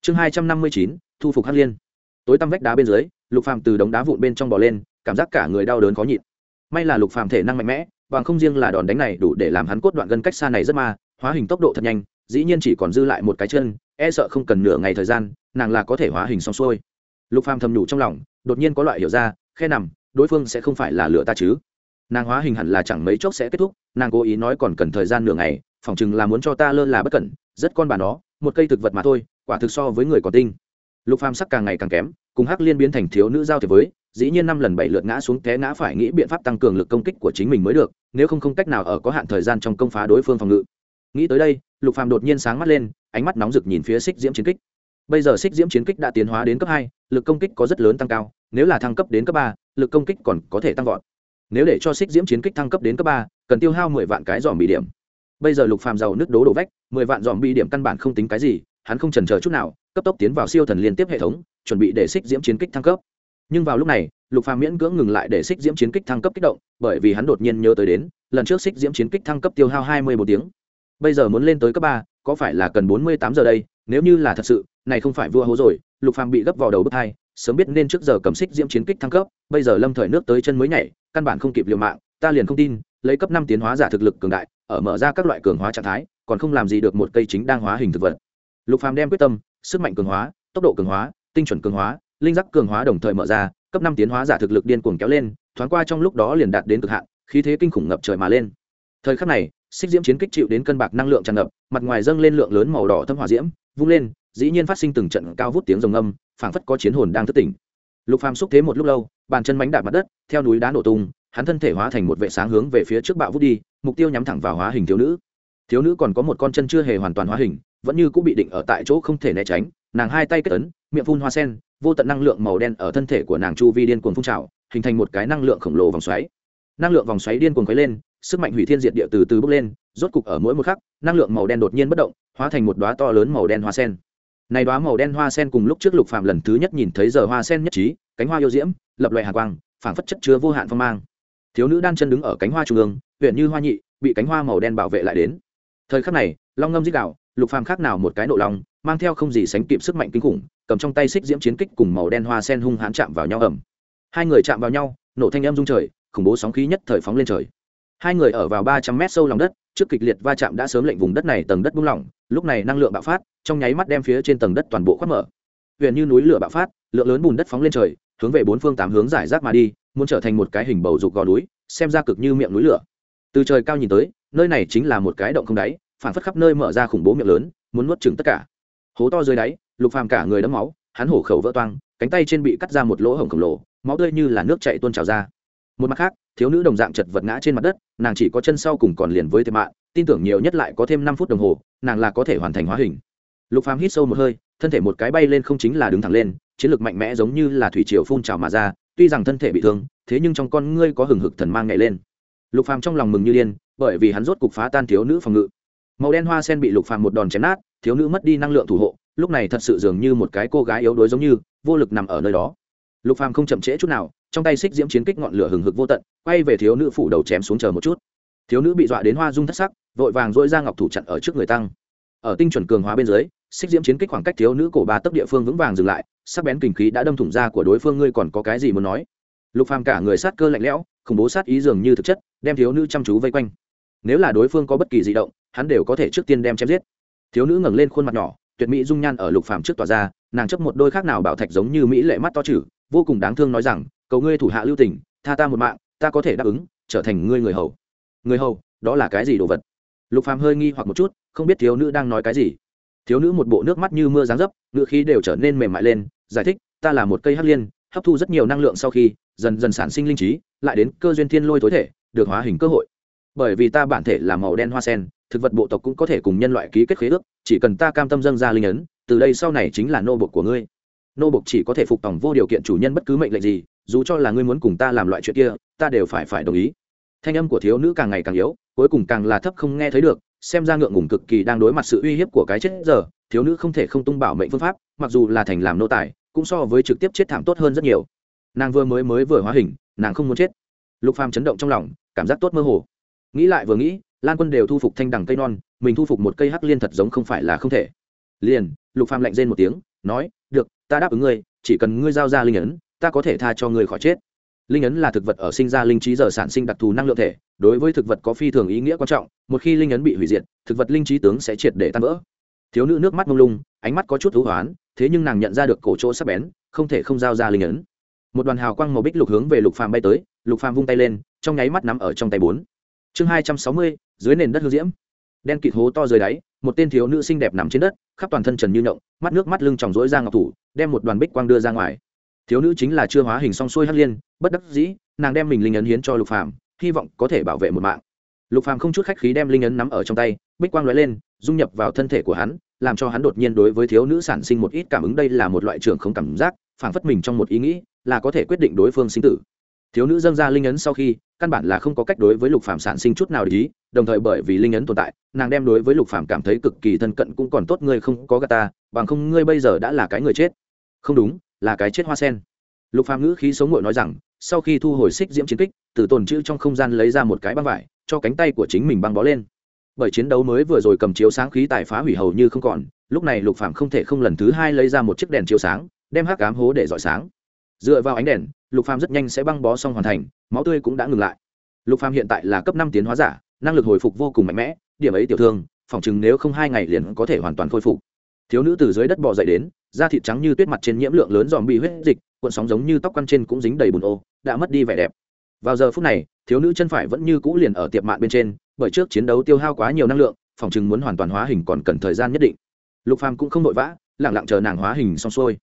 Chương hai trăm năm mươi chín, thu phục hắc liên. Tối tăm vách đá bên dưới, lục phàm từ đống đá vụn bên trong bò lên, cảm giác cả người đau đớn khó nhịn. May là lục phàm thể năng mạnh mẽ, bằng không riêng là đòn đánh này đủ để làm hắn cốt đoạn gần cách xa này rất ma, hóa hình tốc độ thật nhanh, dĩ nhiên chỉ còn dư lại một cái chân e sợ không cần nửa ngày thời gian, nàng là có thể hóa hình xong xuôi. Lục phàm thầm nhủ trong lòng, đột nhiên có loại hiểu ra, khe nằm, đối phương sẽ không phải là lửa ta chứ nàng hóa hình hẳn là chẳng mấy chốc sẽ kết thúc, nàng cố ý nói còn cần thời gian nửa ngày, phỏng chừng là muốn cho ta lơ là bất cẩn, rất con bà nó, một cây thực vật mà thôi, quả thực so với người có tinh. Lục phàm sắc càng ngày càng kém, cùng hắc liên biến thành thiếu nữ giao thiệp với, dĩ nhiên năm lần bảy lượt ngã xuống té ngã phải nghĩ biện pháp tăng cường lực công kích của chính mình mới được, nếu không không cách nào ở có hạn thời gian trong công phá đối phương phòng ngự. Nghĩ tới đây, lục phàm đột nhiên sáng mắt lên, ánh mắt nóng rực nhìn phía xích diễm chiến kích. Bây giờ xích diễm chiến kích đã tiến hóa đến cấp hai, lực công kích có rất lớn tăng cao, nếu là thăng cấp đến cấp ba, lực công kích còn có thể tăng vọt nếu để cho xích diễm chiến kích thăng cấp đến cấp ba, cần tiêu hao mười vạn cái dòm bị điểm. Bây giờ lục phàm giàu nước đố đổ vách, mười vạn dòm bị điểm căn bản không tính cái gì, hắn không chần chờ chút nào, cấp tốc tiến vào siêu thần liên tiếp hệ thống, chuẩn bị để xích diễm chiến kích thăng cấp. Nhưng vào lúc này, lục phàm miễn cưỡng ngừng lại để xích diễm chiến kích thăng cấp kích động, bởi vì hắn đột nhiên nhớ tới đến, lần trước xích diễm chiến kích thăng cấp tiêu hao hai mươi một tiếng. Bây giờ muốn lên tới cấp ba, có phải là cần bốn mươi tám giờ đây? Nếu như là thật sự, này không phải vua hố rồi, lục phàm bị gấp vào đầu bước hai sớm biết nên trước giờ cầm xích diễm chiến kích thăng cấp, bây giờ lâm thời nước tới chân mới nhảy căn bản không kịp liều mạng, ta liền không tin, lấy cấp năm tiến hóa giả thực lực cường đại, ở mở ra các loại cường hóa trạng thái, còn không làm gì được một cây chính đang hóa hình thực vật. Lục phàm đem quyết tâm, sức mạnh cường hóa, tốc độ cường hóa, tinh chuẩn cường hóa, linh giác cường hóa đồng thời mở ra, cấp năm tiến hóa giả thực lực điên cuồng kéo lên, thoáng qua trong lúc đó liền đạt đến cực hạn, khí thế kinh khủng ngập trời mà lên. Thời khắc này, xích diễm chiến kích chịu đến cân bạc năng lượng tràn ngập, mặt ngoài dâng lên lượng lớn màu đỏ thâm hỏa diễm, vung lên, dĩ nhiên phát sinh từng trận cao vút tiếng rồng âm, phảng phất có chiến hồn đang thức tỉnh. Lục phàm xúc thế một lúc lâu bàn chân mánh đạp mặt đất, theo núi đá nổ tung, hắn thân thể hóa thành một vệ sáng hướng về phía trước bạo vút đi, mục tiêu nhắm thẳng vào hóa hình thiếu nữ. Thiếu nữ còn có một con chân chưa hề hoàn toàn hóa hình, vẫn như cũng bị định ở tại chỗ không thể né tránh, nàng hai tay kết ấn, miệng phun hoa sen, vô tận năng lượng màu đen ở thân thể của nàng chu vi điên cuồng phun trào, hình thành một cái năng lượng khổng lồ vòng xoáy. Năng lượng vòng xoáy điên cuồng quấy lên, sức mạnh hủy thiên diệt địa từ từ bốc lên, rốt cục ở mỗi một khắc, năng lượng màu đen đột nhiên bất động, hóa thành một đóa to lớn màu đen hoa sen này đóa màu đen hoa sen cùng lúc trước lục phàm lần thứ nhất nhìn thấy giờ hoa sen nhất trí, cánh hoa yêu diễm, lập loại hàn quang, phảng phất chất chứa vô hạn phong mang. Thiếu nữ đan chân đứng ở cánh hoa trung ương huyện như hoa nhị, bị cánh hoa màu đen bảo vệ lại đến. Thời khắc này, long ngâm dích đạo, lục phàm khác nào một cái nộ lòng, mang theo không gì sánh kịp sức mạnh kinh khủng, cầm trong tay xích diễm chiến kích cùng màu đen hoa sen hung hãn chạm vào nhau ẩm hai người chạm vào nhau, nổ thanh âm rung trời, khủng bố sóng khí nhất thời phóng lên trời. Hai người ở vào ba trăm mét sâu lòng đất trước kịch liệt va chạm đã sớm lệnh vùng đất này tầng đất bung lỏng, lúc này năng lượng bạo phát, trong nháy mắt đem phía trên tầng đất toàn bộ khoác mở. Huyện như núi lửa bạo phát, lượng lớn bùn đất phóng lên trời, hướng về bốn phương tám hướng giải rác mà đi, muốn trở thành một cái hình bầu dục gò núi, xem ra cực như miệng núi lửa. Từ trời cao nhìn tới, nơi này chính là một cái động không đáy phản phất khắp nơi mở ra khủng bố miệng lớn, muốn nuốt chừng tất cả. Hố to dưới đáy, lục phàm cả người đẫm máu, hắn hổ khẩu vỡ toang, cánh tay trên bị cắt ra một lỗ hổng khổng lồ, máu tươi như là nước chảy tuôn trào ra một mặt khác, thiếu nữ đồng dạng chật vật ngã trên mặt đất, nàng chỉ có chân sau cùng còn liền với thiệt mạng tin tưởng nhiều nhất lại có thêm năm phút đồng hồ, nàng là có thể hoàn thành hóa hình. Lục phàm hít sâu một hơi, thân thể một cái bay lên không chính là đứng thẳng lên, chiến lược mạnh mẽ giống như là thủy triều phun trào mà ra, tuy rằng thân thể bị thương, thế nhưng trong con ngươi có hừng hực thần mang nhảy lên. Lục phàm trong lòng mừng như điên, bởi vì hắn rốt cục phá tan thiếu nữ phòng ngự. Màu đen hoa sen bị lục phàm một đòn chém nát, thiếu nữ mất đi năng lượng thủ hộ, lúc này thật sự dường như một cái cô gái yếu đuối giống như, vô lực nằm ở nơi đó lục phàm không chậm trễ chút nào, trong tay xích diễm chiến kích ngọn lửa hừng hực vô tận, quay về thiếu nữ phủ đầu chém xuống chờ một chút. Thiếu nữ bị dọa đến hoa dung thất sắc, vội vàng dỗi ra ngọc thủ chặn ở trước người tăng. Ở tinh chuẩn cường hóa bên dưới, xích diễm chiến kích khoảng cách thiếu nữ cổ ba tấc địa phương vững vàng dừng lại, sắc bén kinh khí đã đâm thủng ra của đối phương, ngươi còn có cái gì muốn nói? Lục phàm cả người sát cơ lạnh lẽo, khủng bố sát ý dường như thực chất, đem thiếu nữ chăm chú vây quanh. Nếu là đối phương có bất kỳ di động, hắn đều có thể trước tiên đem chém giết. Thiếu nữ ngẩng lên khuôn mặt nhỏ, tuyệt mỹ dung nhan ở lục phàm trước tỏa ra, nàng chấp một đôi khác nào bảo thạch giống như mỹ lệ mắt to chửi vô cùng đáng thương nói rằng, cầu ngươi thủ hạ lưu tình, tha ta một mạng, ta có thể đáp ứng, trở thành ngươi người hầu. Người hầu, đó là cái gì đồ vật? Lục phàm hơi nghi hoặc một chút, không biết thiếu nữ đang nói cái gì. Thiếu nữ một bộ nước mắt như mưa dáng dấp ngựa khí đều trở nên mềm mại lên, giải thích, ta là một cây hắc liên, hấp thu rất nhiều năng lượng sau khi, dần dần sản sinh linh trí, lại đến cơ duyên thiên lôi tối thể, được hóa hình cơ hội. Bởi vì ta bản thể là màu đen hoa sen, thực vật bộ tộc cũng có thể cùng nhân loại ký kết khế ước, chỉ cần ta cam tâm dâng ra linh ấn, từ đây sau này chính là nô bộc của ngươi nô bộc chỉ có thể phục tòng vô điều kiện chủ nhân bất cứ mệnh lệnh gì, dù cho là ngươi muốn cùng ta làm loại chuyện kia, ta đều phải phải đồng ý. Thanh âm của thiếu nữ càng ngày càng yếu, cuối cùng càng là thấp không nghe thấy được, xem ra ngượng ngùng cực kỳ đang đối mặt sự uy hiếp của cái chết giờ, thiếu nữ không thể không tung bảo mệnh phương pháp, mặc dù là thành làm nô tài, cũng so với trực tiếp chết thảm tốt hơn rất nhiều. Nàng vừa mới mới vừa hóa hình, nàng không muốn chết. Lục phàm chấn động trong lòng, cảm giác tốt mơ hồ. Nghĩ lại vừa nghĩ, lan quân đều thu phục thanh đằng cây non, mình thu phục một cây hắc liên thật giống không phải là không thể. Liền lục phàm lạnh rên một tiếng, nói, được, ta đáp ứng ngươi, chỉ cần ngươi giao ra linh ấn, ta có thể tha cho ngươi khỏi chết. Linh ấn là thực vật ở sinh ra linh trí giờ sản sinh đặc thù năng lượng thể, đối với thực vật có phi thường ý nghĩa quan trọng, một khi linh ấn bị hủy diệt, thực vật linh trí tướng sẽ triệt để tan vỡ. Thiếu nữ nước mắt mông lung, ánh mắt có chút thú hoán, thế nhưng nàng nhận ra được cổ chỗ sắp bén, không thể không giao ra linh ấn. Một đoàn hào quang màu bích lục hướng về lục phàm bay tới, lục phàm vung tay lên, trong nháy mắt nắm ở trong tay bốn. Chương hai trăm sáu mươi, dưới nền đất hương diễm. Đen kịt hố to dưới đáy một tên thiếu nữ xinh đẹp nằm trên đất, khắp toàn thân trần như nhộng, mắt nước mắt lưng tròng rỗi ra ngọc thủ, đem một đoàn bích quang đưa ra ngoài. Thiếu nữ chính là chưa hóa hình song xuôi hắc liên, bất đắc dĩ, nàng đem mình linh ấn hiến cho lục phàm, hy vọng có thể bảo vệ một mạng. Lục phàm không chút khách khí đem linh ấn nắm ở trong tay, bích quang lóe lên, dung nhập vào thân thể của hắn, làm cho hắn đột nhiên đối với thiếu nữ sản sinh một ít cảm ứng. Đây là một loại trưởng không cảm giác, phảng phất mình trong một ý nghĩ là có thể quyết định đối phương sinh tử. Thiếu nữ dâng ra linh ấn sau khi, căn bản là không có cách đối với lục phàm sản sinh chút nào để ý đồng thời bởi vì linh ấn tồn tại, nàng đem đối với lục phàm cảm thấy cực kỳ thân cận cũng còn tốt ngươi không có gà ta, bằng không ngươi bây giờ đã là cái người chết. Không đúng, là cái chết hoa sen. Lục phàm ngữ khí sống ngội nói rằng, sau khi thu hồi xích diễm chiến kích, từ tồn chữ trong không gian lấy ra một cái băng vải, cho cánh tay của chính mình băng bó lên. Bởi chiến đấu mới vừa rồi cầm chiếu sáng khí tài phá hủy hầu như không còn, lúc này lục phàm không thể không lần thứ hai lấy ra một chiếc đèn chiếu sáng, đem hắc ám hố để dọi sáng. Dựa vào ánh đèn, lục phàm rất nhanh sẽ băng bó xong hoàn thành, máu tươi cũng đã ngừng lại. Lục phàm hiện tại là cấp năm tiến hóa giả năng lực hồi phục vô cùng mạnh mẽ, điểm ấy tiểu thương phỏng chừng nếu không hai ngày liền có thể hoàn toàn khôi phục. Thiếu nữ từ dưới đất bò dậy đến, da thịt trắng như tuyết mặt trên nhiễm lượng lớn dòm bị huyết dịch, cuộn sóng giống như tóc quăn trên cũng dính đầy bùn ô, đã mất đi vẻ đẹp. Vào giờ phút này, thiếu nữ chân phải vẫn như cũ liền ở tiệp mạn bên trên, bởi trước chiến đấu tiêu hao quá nhiều năng lượng, phòng chừng muốn hoàn toàn hóa hình còn cần thời gian nhất định. Lục phàm cũng không vội vã, lặng lặng chờ nàng hóa hình xong xuôi.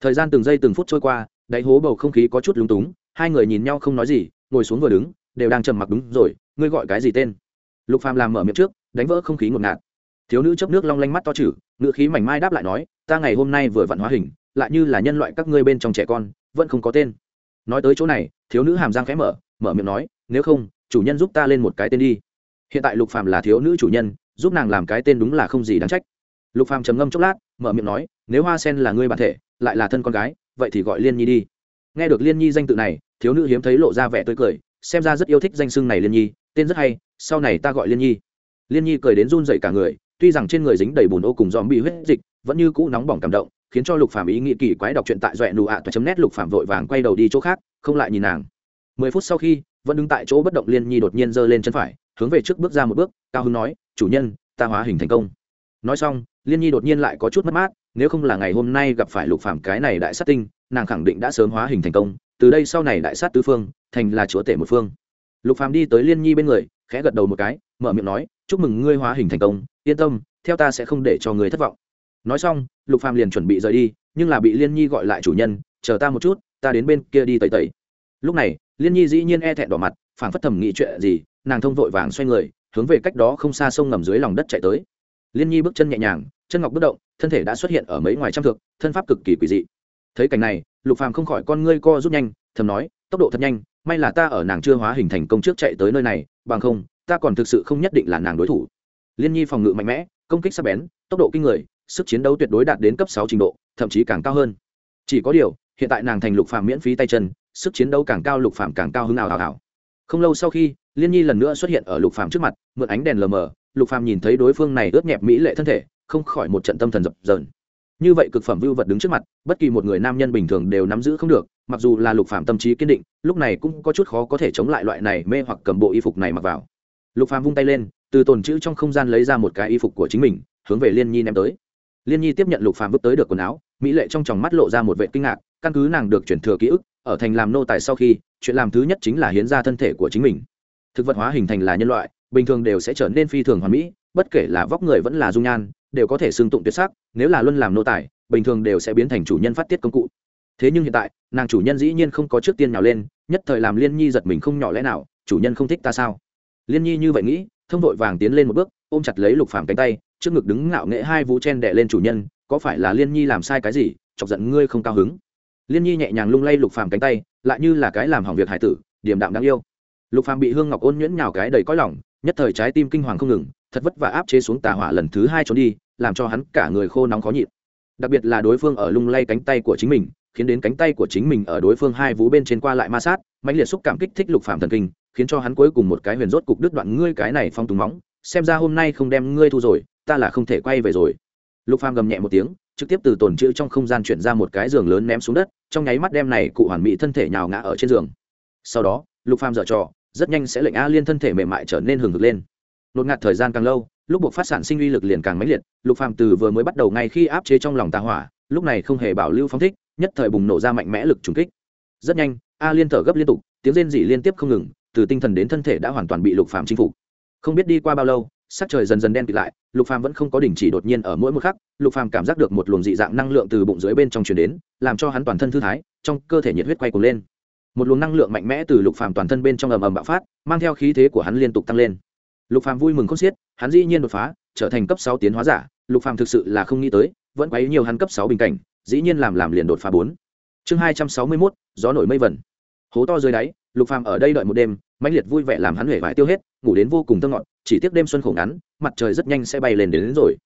Thời gian từng giây từng phút trôi qua, đáy hố bầu không khí có chút lúng túng, hai người nhìn nhau không nói gì, ngồi xuống vừa đứng, đều đang trầm mặc đúng rồi, ngươi gọi cái gì tên? Lục phàm làm mở miệng trước, đánh vỡ không khí ngột ngạt. Thiếu nữ chấp nước long lanh mắt to chử, ngựa khí mảnh mai đáp lại nói, ta ngày hôm nay vừa vặn hóa hình, lại như là nhân loại các ngươi bên trong trẻ con, vẫn không có tên. Nói tới chỗ này, thiếu nữ hàm răng khẽ mở mở miệng nói, nếu không, chủ nhân giúp ta lên một cái tên đi. Hiện tại lục phàm là thiếu nữ chủ nhân, giúp nàng làm cái tên đúng là không gì đáng trách. Lục phàm trầm ngâm chốc lát, mở miệng nói, nếu hoa sen là ngươi bản thể, lại là thân con gái, vậy thì gọi liên nhi đi. Nghe được liên nhi danh tự này, thiếu nữ hiếm thấy lộ ra vẻ tươi cười, xem ra rất yêu thích danh xưng này liên nhi, tên rất hay sau này ta gọi liên nhi. Liên nhi cười đến run dậy cả người, tuy rằng trên người dính đầy bùn ô cùng dòm bị huyết dịch, vẫn như cũ nóng bỏng cảm động, khiến cho lục phàm ý nghĩ kỳ quái đọc truyện tại doẹ nụ ạ toa chấm nét lục phàm vội vàng quay đầu đi chỗ khác, không lại nhìn nàng. Mười phút sau khi, vẫn đứng tại chỗ bất động liên nhi đột nhiên giơ lên chân phải, hướng về trước bước ra một bước, cao hưng nói, chủ nhân, ta hóa hình thành công. Nói xong, liên nhi đột nhiên lại có chút mất mát, nếu không là ngày hôm nay gặp phải lục phàm cái này đại sát tinh, nàng khẳng định đã sớm hóa hình thành công. Từ đây sau này đại sát tứ phương, thành là chúa tể một phương. Lục phàm đi tới liên nhi bên người khẽ gật đầu một cái, mở miệng nói, chúc mừng ngươi hóa hình thành công, yên tâm, theo ta sẽ không để cho ngươi thất vọng. Nói xong, lục phàm liền chuẩn bị rời đi, nhưng là bị liên nhi gọi lại chủ nhân, chờ ta một chút, ta đến bên kia đi tẩy tẩy. Lúc này, liên nhi dĩ nhiên e thẹn đỏ mặt, phảng phất thầm nghĩ chuyện gì, nàng thông vội vàng xoay người, hướng về cách đó không xa sông ngầm dưới lòng đất chạy tới. Liên nhi bước chân nhẹ nhàng, chân ngọc bất động, thân thể đã xuất hiện ở mấy ngoài trăm thước, thân pháp cực kỳ quỷ dị. Thấy cảnh này, lục phàm không khỏi con ngươi co rút nhanh, thầm nói, tốc độ thật nhanh, may là ta ở nàng chưa hóa hình thành công trước chạy tới nơi này bằng không, ta còn thực sự không nhất định là nàng đối thủ. Liên nhi phòng ngự mạnh mẽ, công kích sắc bén, tốc độ kinh người, sức chiến đấu tuyệt đối đạt đến cấp sáu trình độ, thậm chí càng cao hơn. Chỉ có điều, hiện tại nàng thành lục phàm miễn phí tay chân, sức chiến đấu càng cao lục phàm càng cao hứng nào hào hào không lâu sau khi, liên nhi lần nữa xuất hiện ở lục phàm trước mặt, mượn ánh đèn lờ mờ, lục phàm nhìn thấy đối phương này ướt nhẹp mỹ lệ thân thể, không khỏi một trận tâm thần dập dờn. Như vậy cực phẩm vưu vật đứng trước mặt, bất kỳ một người nam nhân bình thường đều nắm giữ không được mặc dù là lục phàm tâm trí kiên định, lúc này cũng có chút khó có thể chống lại loại này mê hoặc cầm bộ y phục này mặc vào. Lục phàm vung tay lên, từ tồn chữ trong không gian lấy ra một cái y phục của chính mình, hướng về liên nhi ném tới. Liên nhi tiếp nhận lục phàm vứt tới được quần áo, mỹ lệ trong tròng mắt lộ ra một vệ kinh ngạc, căn cứ nàng được chuyển thừa ký ức, ở thành làm nô tài sau khi, chuyện làm thứ nhất chính là hiến ra thân thể của chính mình. Thực vật hóa hình thành là nhân loại, bình thường đều sẽ trở nên phi thường hoàn mỹ, bất kể là vóc người vẫn là dung nhan, đều có thể xương tụng tuyệt sắc, nếu là luân làm nô tài, bình thường đều sẽ biến thành chủ nhân phát tiết công cụ thế nhưng hiện tại, nàng chủ nhân dĩ nhiên không có trước tiên nào lên, nhất thời làm liên nhi giật mình không nhỏ lẽ nào, chủ nhân không thích ta sao? Liên nhi như vậy nghĩ, thông vội vàng tiến lên một bước, ôm chặt lấy lục phàm cánh tay, trước ngực đứng ngạo nghệ hai vũ chen đè lên chủ nhân, có phải là liên nhi làm sai cái gì, chọc giận ngươi không cao hứng? Liên nhi nhẹ nhàng lung lay lục phàm cánh tay, lại như là cái làm hỏng việc hải tử điểm đạm đáng yêu. Lục phàm bị hương ngọc ôn nhuyễn nhào cái đầy cõi lòng, nhất thời trái tim kinh hoàng không ngừng, thật vất vả áp chế xuống tà hỏa lần thứ hai trốn đi, làm cho hắn cả người khô nóng khó nhịn. Đặc biệt là đối phương ở lung lay cánh tay của chính mình khiến đến cánh tay của chính mình ở đối phương hai vú bên trên qua lại ma sát, mãnh liệt xúc cảm kích thích lục phàm thần kinh, khiến cho hắn cuối cùng một cái huyền rốt cục đứt đoạn ngươi cái này phong túng móng, xem ra hôm nay không đem ngươi thu rồi, ta là không thể quay về rồi. Lục phàm gầm nhẹ một tiếng, trực tiếp từ tồn chữ trong không gian chuyển ra một cái giường lớn ném xuống đất, trong nháy mắt đem này cụ hoàn mỹ thân thể nhào ngã ở trên giường. Sau đó, lục phàm dở trò, rất nhanh sẽ lệnh a liên thân thể mềm mại trở nên hừng hực lên. Nột ngạt thời gian càng lâu, lúc buộc phát sản sinh uy lực liền càng mãnh liệt, lục phàm từ vừa mới bắt đầu ngay khi áp chế trong lòng tà hỏa, lúc này không hề bảo lưu phóng thích nhất thời bùng nổ ra mạnh mẽ lực trùng kích. Rất nhanh, a liên thở gấp liên tục, tiếng rên rỉ liên tiếp không ngừng, từ tinh thần đến thân thể đã hoàn toàn bị lục phàm chinh phục. Không biết đi qua bao lâu, sắc trời dần dần đen kịt lại, lục phàm vẫn không có đình chỉ đột nhiên ở mỗi một khắc, lục phàm cảm giác được một luồng dị dạng năng lượng từ bụng dưới bên trong truyền đến, làm cho hắn toàn thân thư thái, trong cơ thể nhiệt huyết quay cuồng lên. Một luồng năng lượng mạnh mẽ từ lục phàm toàn thân bên trong ầm ầm bạo phát, mang theo khí thế của hắn liên tục tăng lên. Lục phàm vui mừng khôn xiết, hắn dĩ nhiên đột phá, trở thành cấp sáu tiến hóa giả, lục phàm thực sự là không nghĩ tới, vẫn quấy nhiều hắn cấp sáu bình cảnh dĩ nhiên làm làm liền đột phá bốn. Chương hai trăm sáu mươi mốt gió nổi mây vẩn hố to dưới đáy lục phàm ở đây đợi một đêm mãnh liệt vui vẻ làm hắn huệ vải tiêu hết ngủ đến vô cùng thơ ngọt chỉ tiếc đêm xuân khổ ngắn mặt trời rất nhanh sẽ bay lên đến, đến rồi.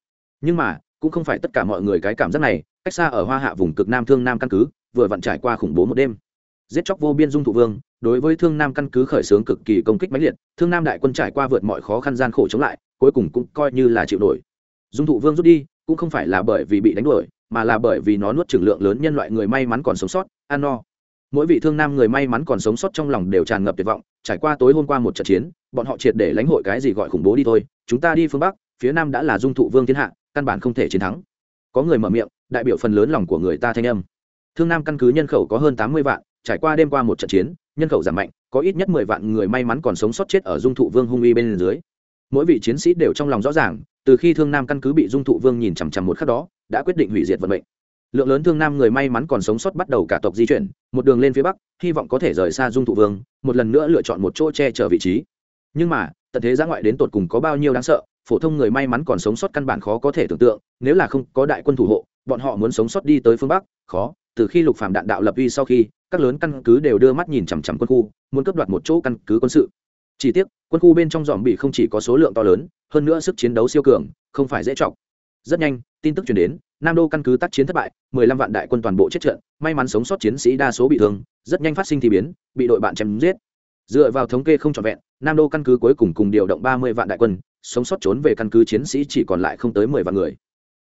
Nhưng mà cũng không phải tất cả mọi người cái cảm giác này cách xa ở hoa hạ vùng cực nam thương nam căn cứ vừa vặn trải qua khủng bố một đêm. Giết chóc vô biên dung thụ vương đối với thương nam căn cứ khởi xướng cực kỳ công kích mãnh liệt thương nam đại quân trải qua vượt mọi khó khăn gian khổ chống lại cuối cùng cũng coi như là chịu nổi. Dung thụ vương rút đi cũng không phải là bởi vì bị đánh đuổi mà là bởi vì nó nuốt trừng lượng lớn nhân loại người may mắn còn sống sót ăn no mỗi vị thương nam người may mắn còn sống sót trong lòng đều tràn ngập tuyệt vọng, trải qua tối hôm qua một trận chiến, bọn họ triệt để lãnh hội cái gì gọi khủng bố đi thôi, chúng ta đi phương bắc, phía nam đã là dung thụ vương thiên hạ, căn bản không thể chiến thắng. Có người mở miệng, đại biểu phần lớn lòng của người ta thanh âm. Thương nam căn cứ nhân khẩu có hơn tám mươi vạn, trải qua đêm qua một trận chiến, nhân khẩu giảm mạnh, có ít nhất mười vạn người may mắn còn sống sót chết ở dung thụ vương hung uy bên dưới. Mỗi vị chiến sĩ đều trong lòng rõ ràng, từ khi thương nam căn cứ bị dung thụ vương nhìn chằm chằm một khắc đó đã quyết định hủy diệt vận mệnh. Lượng lớn thương nam người may mắn còn sống sót bắt đầu cả tộc di chuyển, một đường lên phía bắc, hy vọng có thể rời xa dung thụ vương, một lần nữa lựa chọn một chỗ che chở vị trí. Nhưng mà, tận thế giã ngoại đến tột cùng có bao nhiêu đáng sợ, phổ thông người may mắn còn sống sót căn bản khó có thể tưởng tượng, nếu là không có đại quân thủ hộ, bọn họ muốn sống sót đi tới phương bắc, khó, từ khi lục phạm đạn đạo lập uy sau khi, các lớn căn cứ đều đưa mắt nhìn chằm chằm quân khu, muốn cướp đoạt một chỗ căn cứ quân sự. Chỉ tiếc, quân khu bên trong dòm bị không chỉ có số lượng to lớn, hơn nữa sức chiến đấu siêu cường, không phải dễ chọc rất nhanh, tin tức chuyển đến, nam đô căn cứ tác chiến thất bại, mười lăm vạn đại quân toàn bộ chết trận, may mắn sống sót chiến sĩ đa số bị thương, rất nhanh phát sinh thì biến, bị đội bạn chém giết. Dựa vào thống kê không trọn vẹn, nam đô căn cứ cuối cùng cùng điều động ba mươi vạn đại quân, sống sót trốn về căn cứ chiến sĩ chỉ còn lại không tới mười vạn người.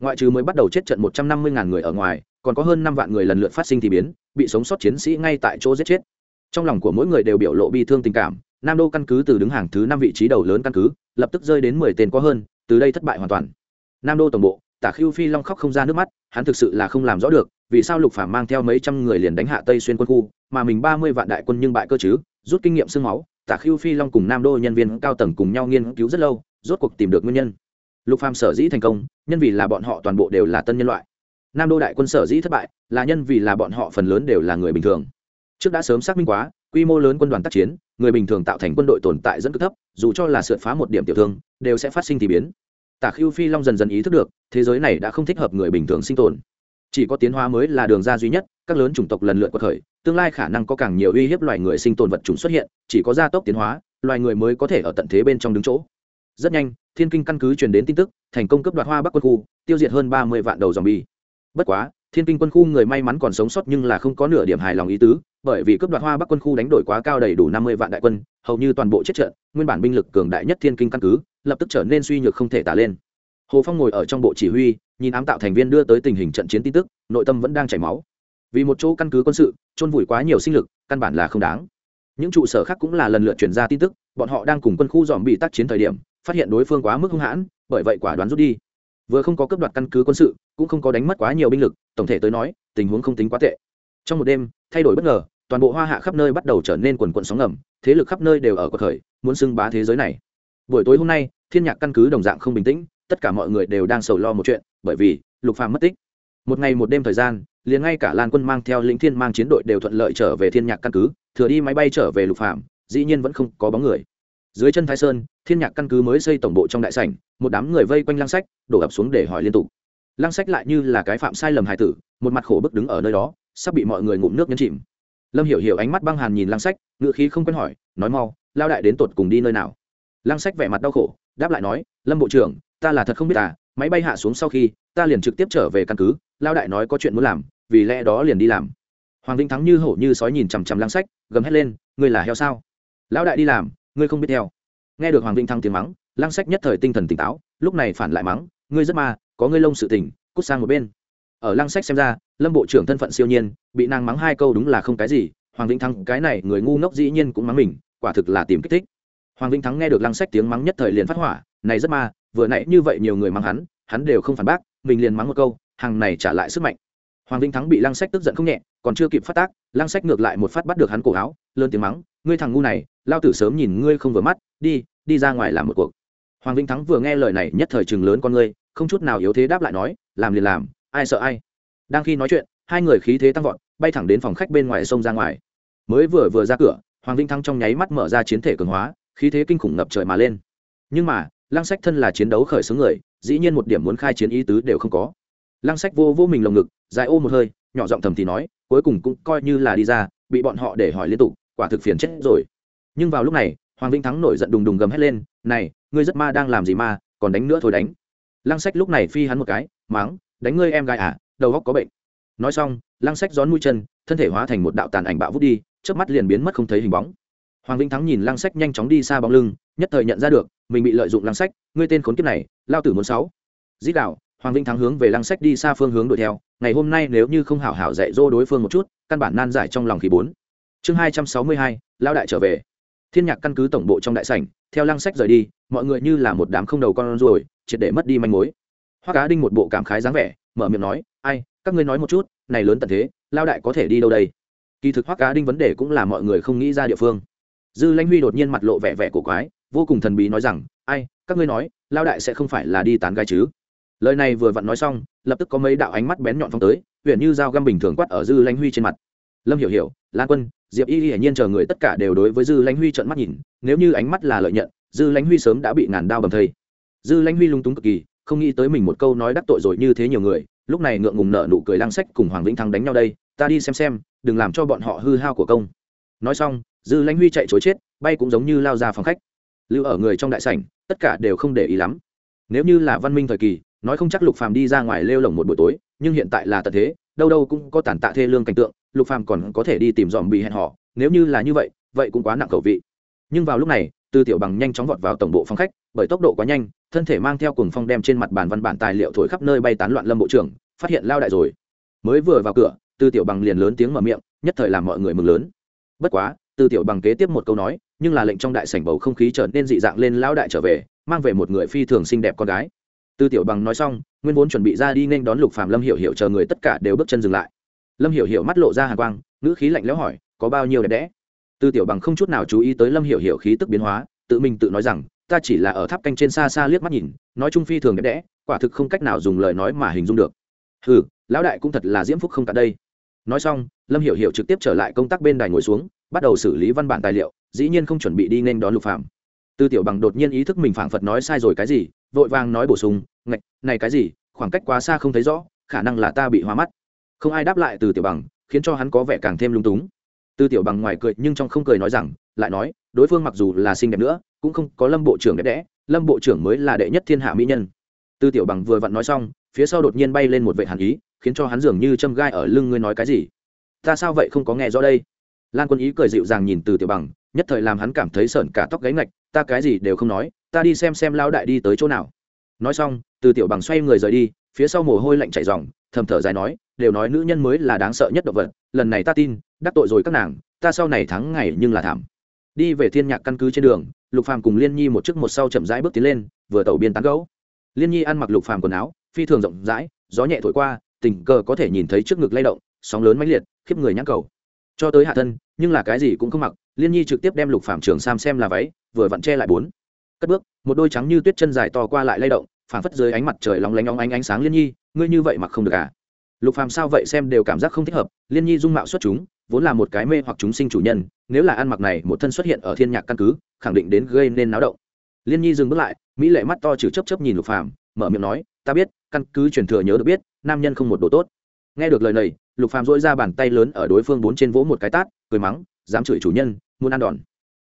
Ngoại trừ mới bắt đầu chết trận một trăm năm mươi ngàn người ở ngoài, còn có hơn năm vạn người lần lượt phát sinh thì biến, bị sống sót chiến sĩ ngay tại chỗ giết chết. Trong lòng của mỗi người đều biểu lộ bi thương tình cảm, nam đô căn cứ từ đứng hàng thứ năm vị trí đầu lớn căn cứ, lập tức rơi đến mười tên có hơn, từ đây thất bại hoàn toàn nam đô tổng bộ, tả Khưu phi long khóc không ra nước mắt, hắn thực sự là không làm rõ được, vì sao lục phàm mang theo mấy trăm người liền đánh hạ tây xuyên quân khu, mà mình ba mươi vạn đại quân nhưng bại cơ chứ, rút kinh nghiệm sương máu, tả Khưu phi long cùng nam đô nhân viên cao tầng cùng nhau nghiên cứu rất lâu, rốt cuộc tìm được nguyên nhân. Lục phàm sở dĩ thành công, nhân vì là bọn họ toàn bộ đều là tân nhân loại. Nam đô đại quân sở dĩ thất bại, là nhân vì là bọn họ phần lớn đều là người bình thường. Trước đã sớm xác minh quá, quy mô lớn quân đoàn tác chiến, người bình thường tạo thành quân đội tồn tại dẫn cực thấp, dù cho là sượt phá một điểm tiểu thương, đều sẽ phát sinh thì biến tả khiêu phi long dần dần ý thức được, thế giới này đã không thích hợp người bình thường sinh tồn. Chỉ có tiến hóa mới là đường ra duy nhất, các lớn chủng tộc lần lượt cuộc khởi, tương lai khả năng có càng nhiều uy hiếp loài người sinh tồn vật chủng xuất hiện, chỉ có gia tốc tiến hóa, loài người mới có thể ở tận thế bên trong đứng chỗ. Rất nhanh, thiên kinh căn cứ truyền đến tin tức, thành công cấp đoạt hoa bắc quân khu, tiêu diệt hơn ba mươi vạn đầu dòng bi bất quá, thiên kinh quân khu người may mắn còn sống sót nhưng là không có nửa điểm hài lòng ý tứ, bởi vì cấp đoạt hoa bắc quân khu đánh đổi quá cao đầy đủ năm mươi vạn đại quân, hầu như toàn bộ chết trận, nguyên bản binh lực cường đại nhất thiên kinh căn cứ lập tức trở nên suy nhược không thể tả lên. Hồ phong ngồi ở trong bộ chỉ huy, nhìn ám tạo thành viên đưa tới tình hình trận chiến tin tức, nội tâm vẫn đang chảy máu. Vì một chỗ căn cứ quân sự trôn vùi quá nhiều sinh lực, căn bản là không đáng. Những trụ sở khác cũng là lần lượt chuyển ra tin tức, bọn họ đang cùng quân khu dòm bị tác chiến thời điểm, phát hiện đối phương quá mức hung hãn, bởi vậy quả đoán rút đi. Vừa không có cấp đoạt căn cứ quân sự, cũng không có đánh mất quá nhiều binh lực, tổng thể tới nói, tình huống không tính quá tệ. Trong một đêm, thay đổi bất ngờ, toàn bộ hoa hạ khắp nơi bắt đầu trở nên quần quận sóng ngầm, thế lực khắp nơi đều ở cuộc khởi, muốn xưng bá thế giới này buổi tối hôm nay, thiên nhạc căn cứ đồng dạng không bình tĩnh, tất cả mọi người đều đang sầu lo một chuyện, bởi vì, lục phàm mất tích. Một ngày một đêm thời gian, liền ngay cả lan quân mang theo lĩnh thiên mang chiến đội đều thuận lợi trở về thiên nhạc căn cứ, thừa đi máy bay trở về lục phàm, dĩ nhiên vẫn không có bóng người. Dưới chân thái sơn, thiên nhạc căn cứ mới xây tổng bộ trong đại sảnh, một đám người vây quanh lăng sách, đổ ập xuống để hỏi liên tục. Lăng sách lại như là cái phạm sai lầm hài tử, một mặt khổ bức đứng ở nơi đó, sắp bị mọi người ngụm nước nhấn chìm. Lâm hiểu hiểu ánh mắt băng hàn nhìn lăng sách ngựa khí không quen hỏi, nói mau lao đại đến tột cùng đi nơi nào? Lăng sách vẻ mặt đau khổ đáp lại nói lâm bộ trưởng ta là thật không biết à máy bay hạ xuống sau khi ta liền trực tiếp trở về căn cứ lao đại nói có chuyện muốn làm vì lẽ đó liền đi làm. Hoàng vĩnh thắng như hổ như sói nhìn chằm chằm lăng sách gầm hét lên ngươi là heo sao? Lão đại đi làm ngươi không biết theo nghe được hoàng vĩnh thắng tiếng mắng lăng sách nhất thời tinh thần tỉnh táo lúc này phản lại mắng ngươi rất ma có ngươi lông sự tỉnh, cút sang một bên. Ở lăng sách xem ra lâm bộ trưởng thân phận siêu nhiên bị nàng mắng hai câu đúng là không cái gì hoàng vĩnh thắng cái này người ngu ngốc dĩ nhiên cũng mắng mình quả thực là tìm kích thích hoàng vĩnh thắng nghe được lăng sách tiếng mắng nhất thời liền phát hỏa, này rất ma, vừa nãy như vậy nhiều người mắng hắn hắn đều không phản bác, mình liền mắng một câu, hàng này trả lại sức mạnh. Hoàng vĩnh thắng bị lăng sách tức giận không nhẹ, còn chưa kịp phát tác, lăng sách ngược lại một phát bắt được hắn cổ áo, lớn tiếng mắng, ngươi thằng ngu này, lao tử sớm nhìn ngươi không vừa mắt, đi đi ra ngoài làm một cuộc. Hoàng vĩnh thắng vừa nghe lời này nhất thời chừng lớn con ngươi không chút nào yếu thế đáp lại nói, làm liền làm, ai sợ ai. Đang khi nói chuyện, hai người khí thế tăng vọt, bay thẳng đến phòng khách bên ngoài sông ra ngoài. Mới vừa vừa ra cửa, hoàng vĩnh thắng trong nháy mắt mở ra chiến thể cường hóa khí thế kinh khủng ngập trời mà lên. Nhưng mà, lăng sách thân là chiến đấu khởi xướng người, dĩ nhiên một điểm muốn khai chiến ý tứ đều không có. Lăng sách vô vô mình lồng ngực, dài ô một hơi, nhỏ giọng thầm thì nói, cuối cùng cũng coi như là đi ra, bị bọn họ để hỏi liên tục, quả thực phiền chết rồi. Nhưng vào lúc này, hoàng vĩnh thắng nổi giận đùng đùng gầm hét lên, này, ngươi rất ma đang làm gì ma, còn đánh nữa thôi đánh. Lăng sách lúc này phi hắn một cái, máng, đánh ngươi em gái à đầu góc có bệnh. Nói xong, lăng sách gión mũi chân, thân thể hóa thành một đạo tàn ảnh bạo vút đi trước mắt liền biến mất không thấy hình bóng hoàng vĩnh thắng nhìn lăng sách nhanh chóng đi xa bóng lưng, nhất thời nhận ra được, mình bị lợi dụng lăng sách, ngươi tên khốn kiếp này, lao tử muốn sáu. Dít đạo, hoàng vĩnh thắng hướng về lăng sách đi xa phương hướng đuổi theo, ngày hôm nay nếu như không hảo hảo dạy dỗ đối phương một chút, căn bản nan giải trong lòng khí bốn. Chương hai trăm sáu mươi hai, lao đại trở về. Thiên nhạc căn cứ tổng bộ trong đại sảnh, theo lăng sách rời đi, mọi người như là một đám không đầu con ruồi, triệt để mất đi manh mối. Hoa cá đinh một bộ cảm khái dáng vẻ, mở miệng nói, ai, các ngươi nói một chút, này lớn tận thế, lao đại có thể đi đâu đây? Kỳ thực hoa cá đinh vấn đề cũng là mọi người không nghĩ ra địa phương dư lãnh huy đột nhiên mặt lộ vẻ vẻ cổ quái, vô cùng thần bí nói rằng, ai, các ngươi nói lao đại sẽ không phải là đi tán gai chứ? Lời này vừa vặn nói xong, lập tức có mấy đạo ánh mắt bén nhọn phong tới huyện như dao găm bình thường quát ở dư lãnh huy trên mặt. Lâm hiểu hiểu, lan quân, diệp y hiển nhiên chờ người tất cả đều đối với dư lãnh huy trợn mắt nhìn, nếu như ánh mắt là lợi nhận, dư lãnh huy sớm đã bị ngàn đao bầm thây. Dư lãnh huy lung túng cực kỳ, không nghĩ tới mình một câu nói đắc tội rồi như thế nhiều người, lúc này ngượng ngùng nợ nụ cười lang sách cùng hoàng vĩnh thắng đánh nhau đây, ta đi xem xem, đừng làm cho bọn họ hư hao của công. Nói xong dư lãnh huy chạy chối chết, bay cũng giống như lao ra phòng khách. Lưu ở người trong đại sảnh, tất cả đều không để ý lắm. Nếu như là văn minh thời kỳ, nói không chắc lục phàm đi ra ngoài lêu lồng một buổi tối, nhưng hiện tại là tận thế, đâu đâu cũng có tàn tạ thê lương cảnh tượng, lục phàm còn có thể đi tìm dòm bị hẹn họ nếu như là như vậy vậy cũng quá nặng khẩu vị. Nhưng vào lúc này, tư tiểu bằng nhanh chóng vọt vào tổng bộ phòng khách, bởi tốc độ quá nhanh, thân thể mang theo cùng phong đem trên mặt bàn văn bản tài liệu thổi khắp nơi bay tán loạn lâm bộ trưởng, phát hiện lao đại rồi. Mới vừa vào cửa, tư tiểu bằng liền lớn tiếng mở miệng, nhất thời làm mọi người mừng lớn. Bất quá tư tiểu bằng kế tiếp một câu nói, nhưng là lệnh trong đại sảnh bầu không khí trở nên dị dạng lên lão đại trở về, mang về một người phi thường xinh đẹp con gái. Tư tiểu bằng nói xong, nguyên vốn chuẩn bị ra đi nên đón lục phàm lâm hiểu hiểu chờ người tất cả đều bước chân dừng lại. Lâm hiểu hiểu mắt lộ ra hàng quang, ngữ khí lạnh lẽo hỏi, có bao nhiêu đẹp đẽ? Tư tiểu bằng không chút nào chú ý tới lâm hiểu hiểu khí tức biến hóa, tự mình tự nói rằng, ta chỉ là ở tháp canh trên xa xa liếc mắt nhìn, nói chung phi thường đẹp đẽ, quả thực không cách nào dùng lời nói mà hình dung được. Hừ, lão đại cũng thật là diễm phúc không cả đây. Nói xong, lâm hiểu hiểu trực tiếp trở lại công tác bên đài ngồi xuống bắt đầu xử lý văn bản tài liệu, dĩ nhiên không chuẩn bị đi nên đón lục phạm tư tiểu bằng đột nhiên ý thức mình phảng phật nói sai rồi cái gì, vội vàng nói bổ sung, ngạch, này cái gì, khoảng cách quá xa không thấy rõ, khả năng là ta bị hoa mắt. Không ai đáp lại từ tiểu bằng, khiến cho hắn có vẻ càng thêm lung túng. Tư tiểu bằng ngoài cười nhưng trong không cười nói rằng, lại nói, đối phương mặc dù là xinh đẹp nữa, cũng không có lâm bộ trưởng đẹp đẽ, lâm bộ trưởng mới là đệ nhất thiên hạ mỹ nhân. Tư tiểu bằng vừa vặn nói xong, phía sau đột nhiên bay lên một vệ hàn ý, khiến cho hắn dường như châm gai ở lưng ngươi nói cái gì. Ta sao vậy không có nghe rõ đây? Lan quân ý cười dịu dàng nhìn từ tiểu bằng, nhất thời làm hắn cảm thấy sợn cả tóc gáy ngạch, ta cái gì đều không nói, ta đi xem xem lao đại đi tới chỗ nào. Nói xong, từ tiểu bằng xoay người rời đi, phía sau mồ hôi lạnh chảy dòng thầm thở dài nói, đều nói nữ nhân mới là đáng sợ nhất động vật, lần này ta tin, đắc tội rồi các nàng, ta sau này thắng ngày nhưng là thảm. Đi về thiên nhạc căn cứ trên đường, lục phàm cùng liên nhi một chiếc một sau chậm rãi bước tiến lên, vừa tàu biên tán gấu liên nhi ăn mặc lục phàm quần áo, phi thường rộng rãi, gió nhẹ thổi qua, tình cờ có thể nhìn thấy trước ngực lay động, sóng lớn mãnh liệt, khiếp người nhãn cầu cho tới hạ thân, nhưng là cái gì cũng không mặc, liên nhi trực tiếp đem lục Phạm trường sam xem là váy, vừa vặn che lại bốn. Cất bước, một đôi trắng như tuyết chân dài to qua lại lay động, phảng phất dưới ánh mặt trời lóng lánh óng ánh ánh sáng liên nhi, ngươi như vậy mặc không được à? Lục phàm sao vậy xem đều cảm giác không thích hợp, liên nhi dung mạo xuất chúng, vốn là một cái mê hoặc chúng sinh chủ nhân, nếu là ăn mặc này, một thân xuất hiện ở thiên nhạc căn cứ, khẳng định đến gây nên náo động. Liên nhi dừng bước lại, mỹ lệ mắt to trừ chấp chấp nhìn lục phàm, mở miệng nói, ta biết, căn cứ truyền thừa nhớ được biết, nam nhân không một đồ tốt nghe được lời này, lục phàm dỗi ra bàn tay lớn ở đối phương bốn trên vỗ một cái tát, cười mắng, dám chửi chủ nhân, muốn ăn đòn.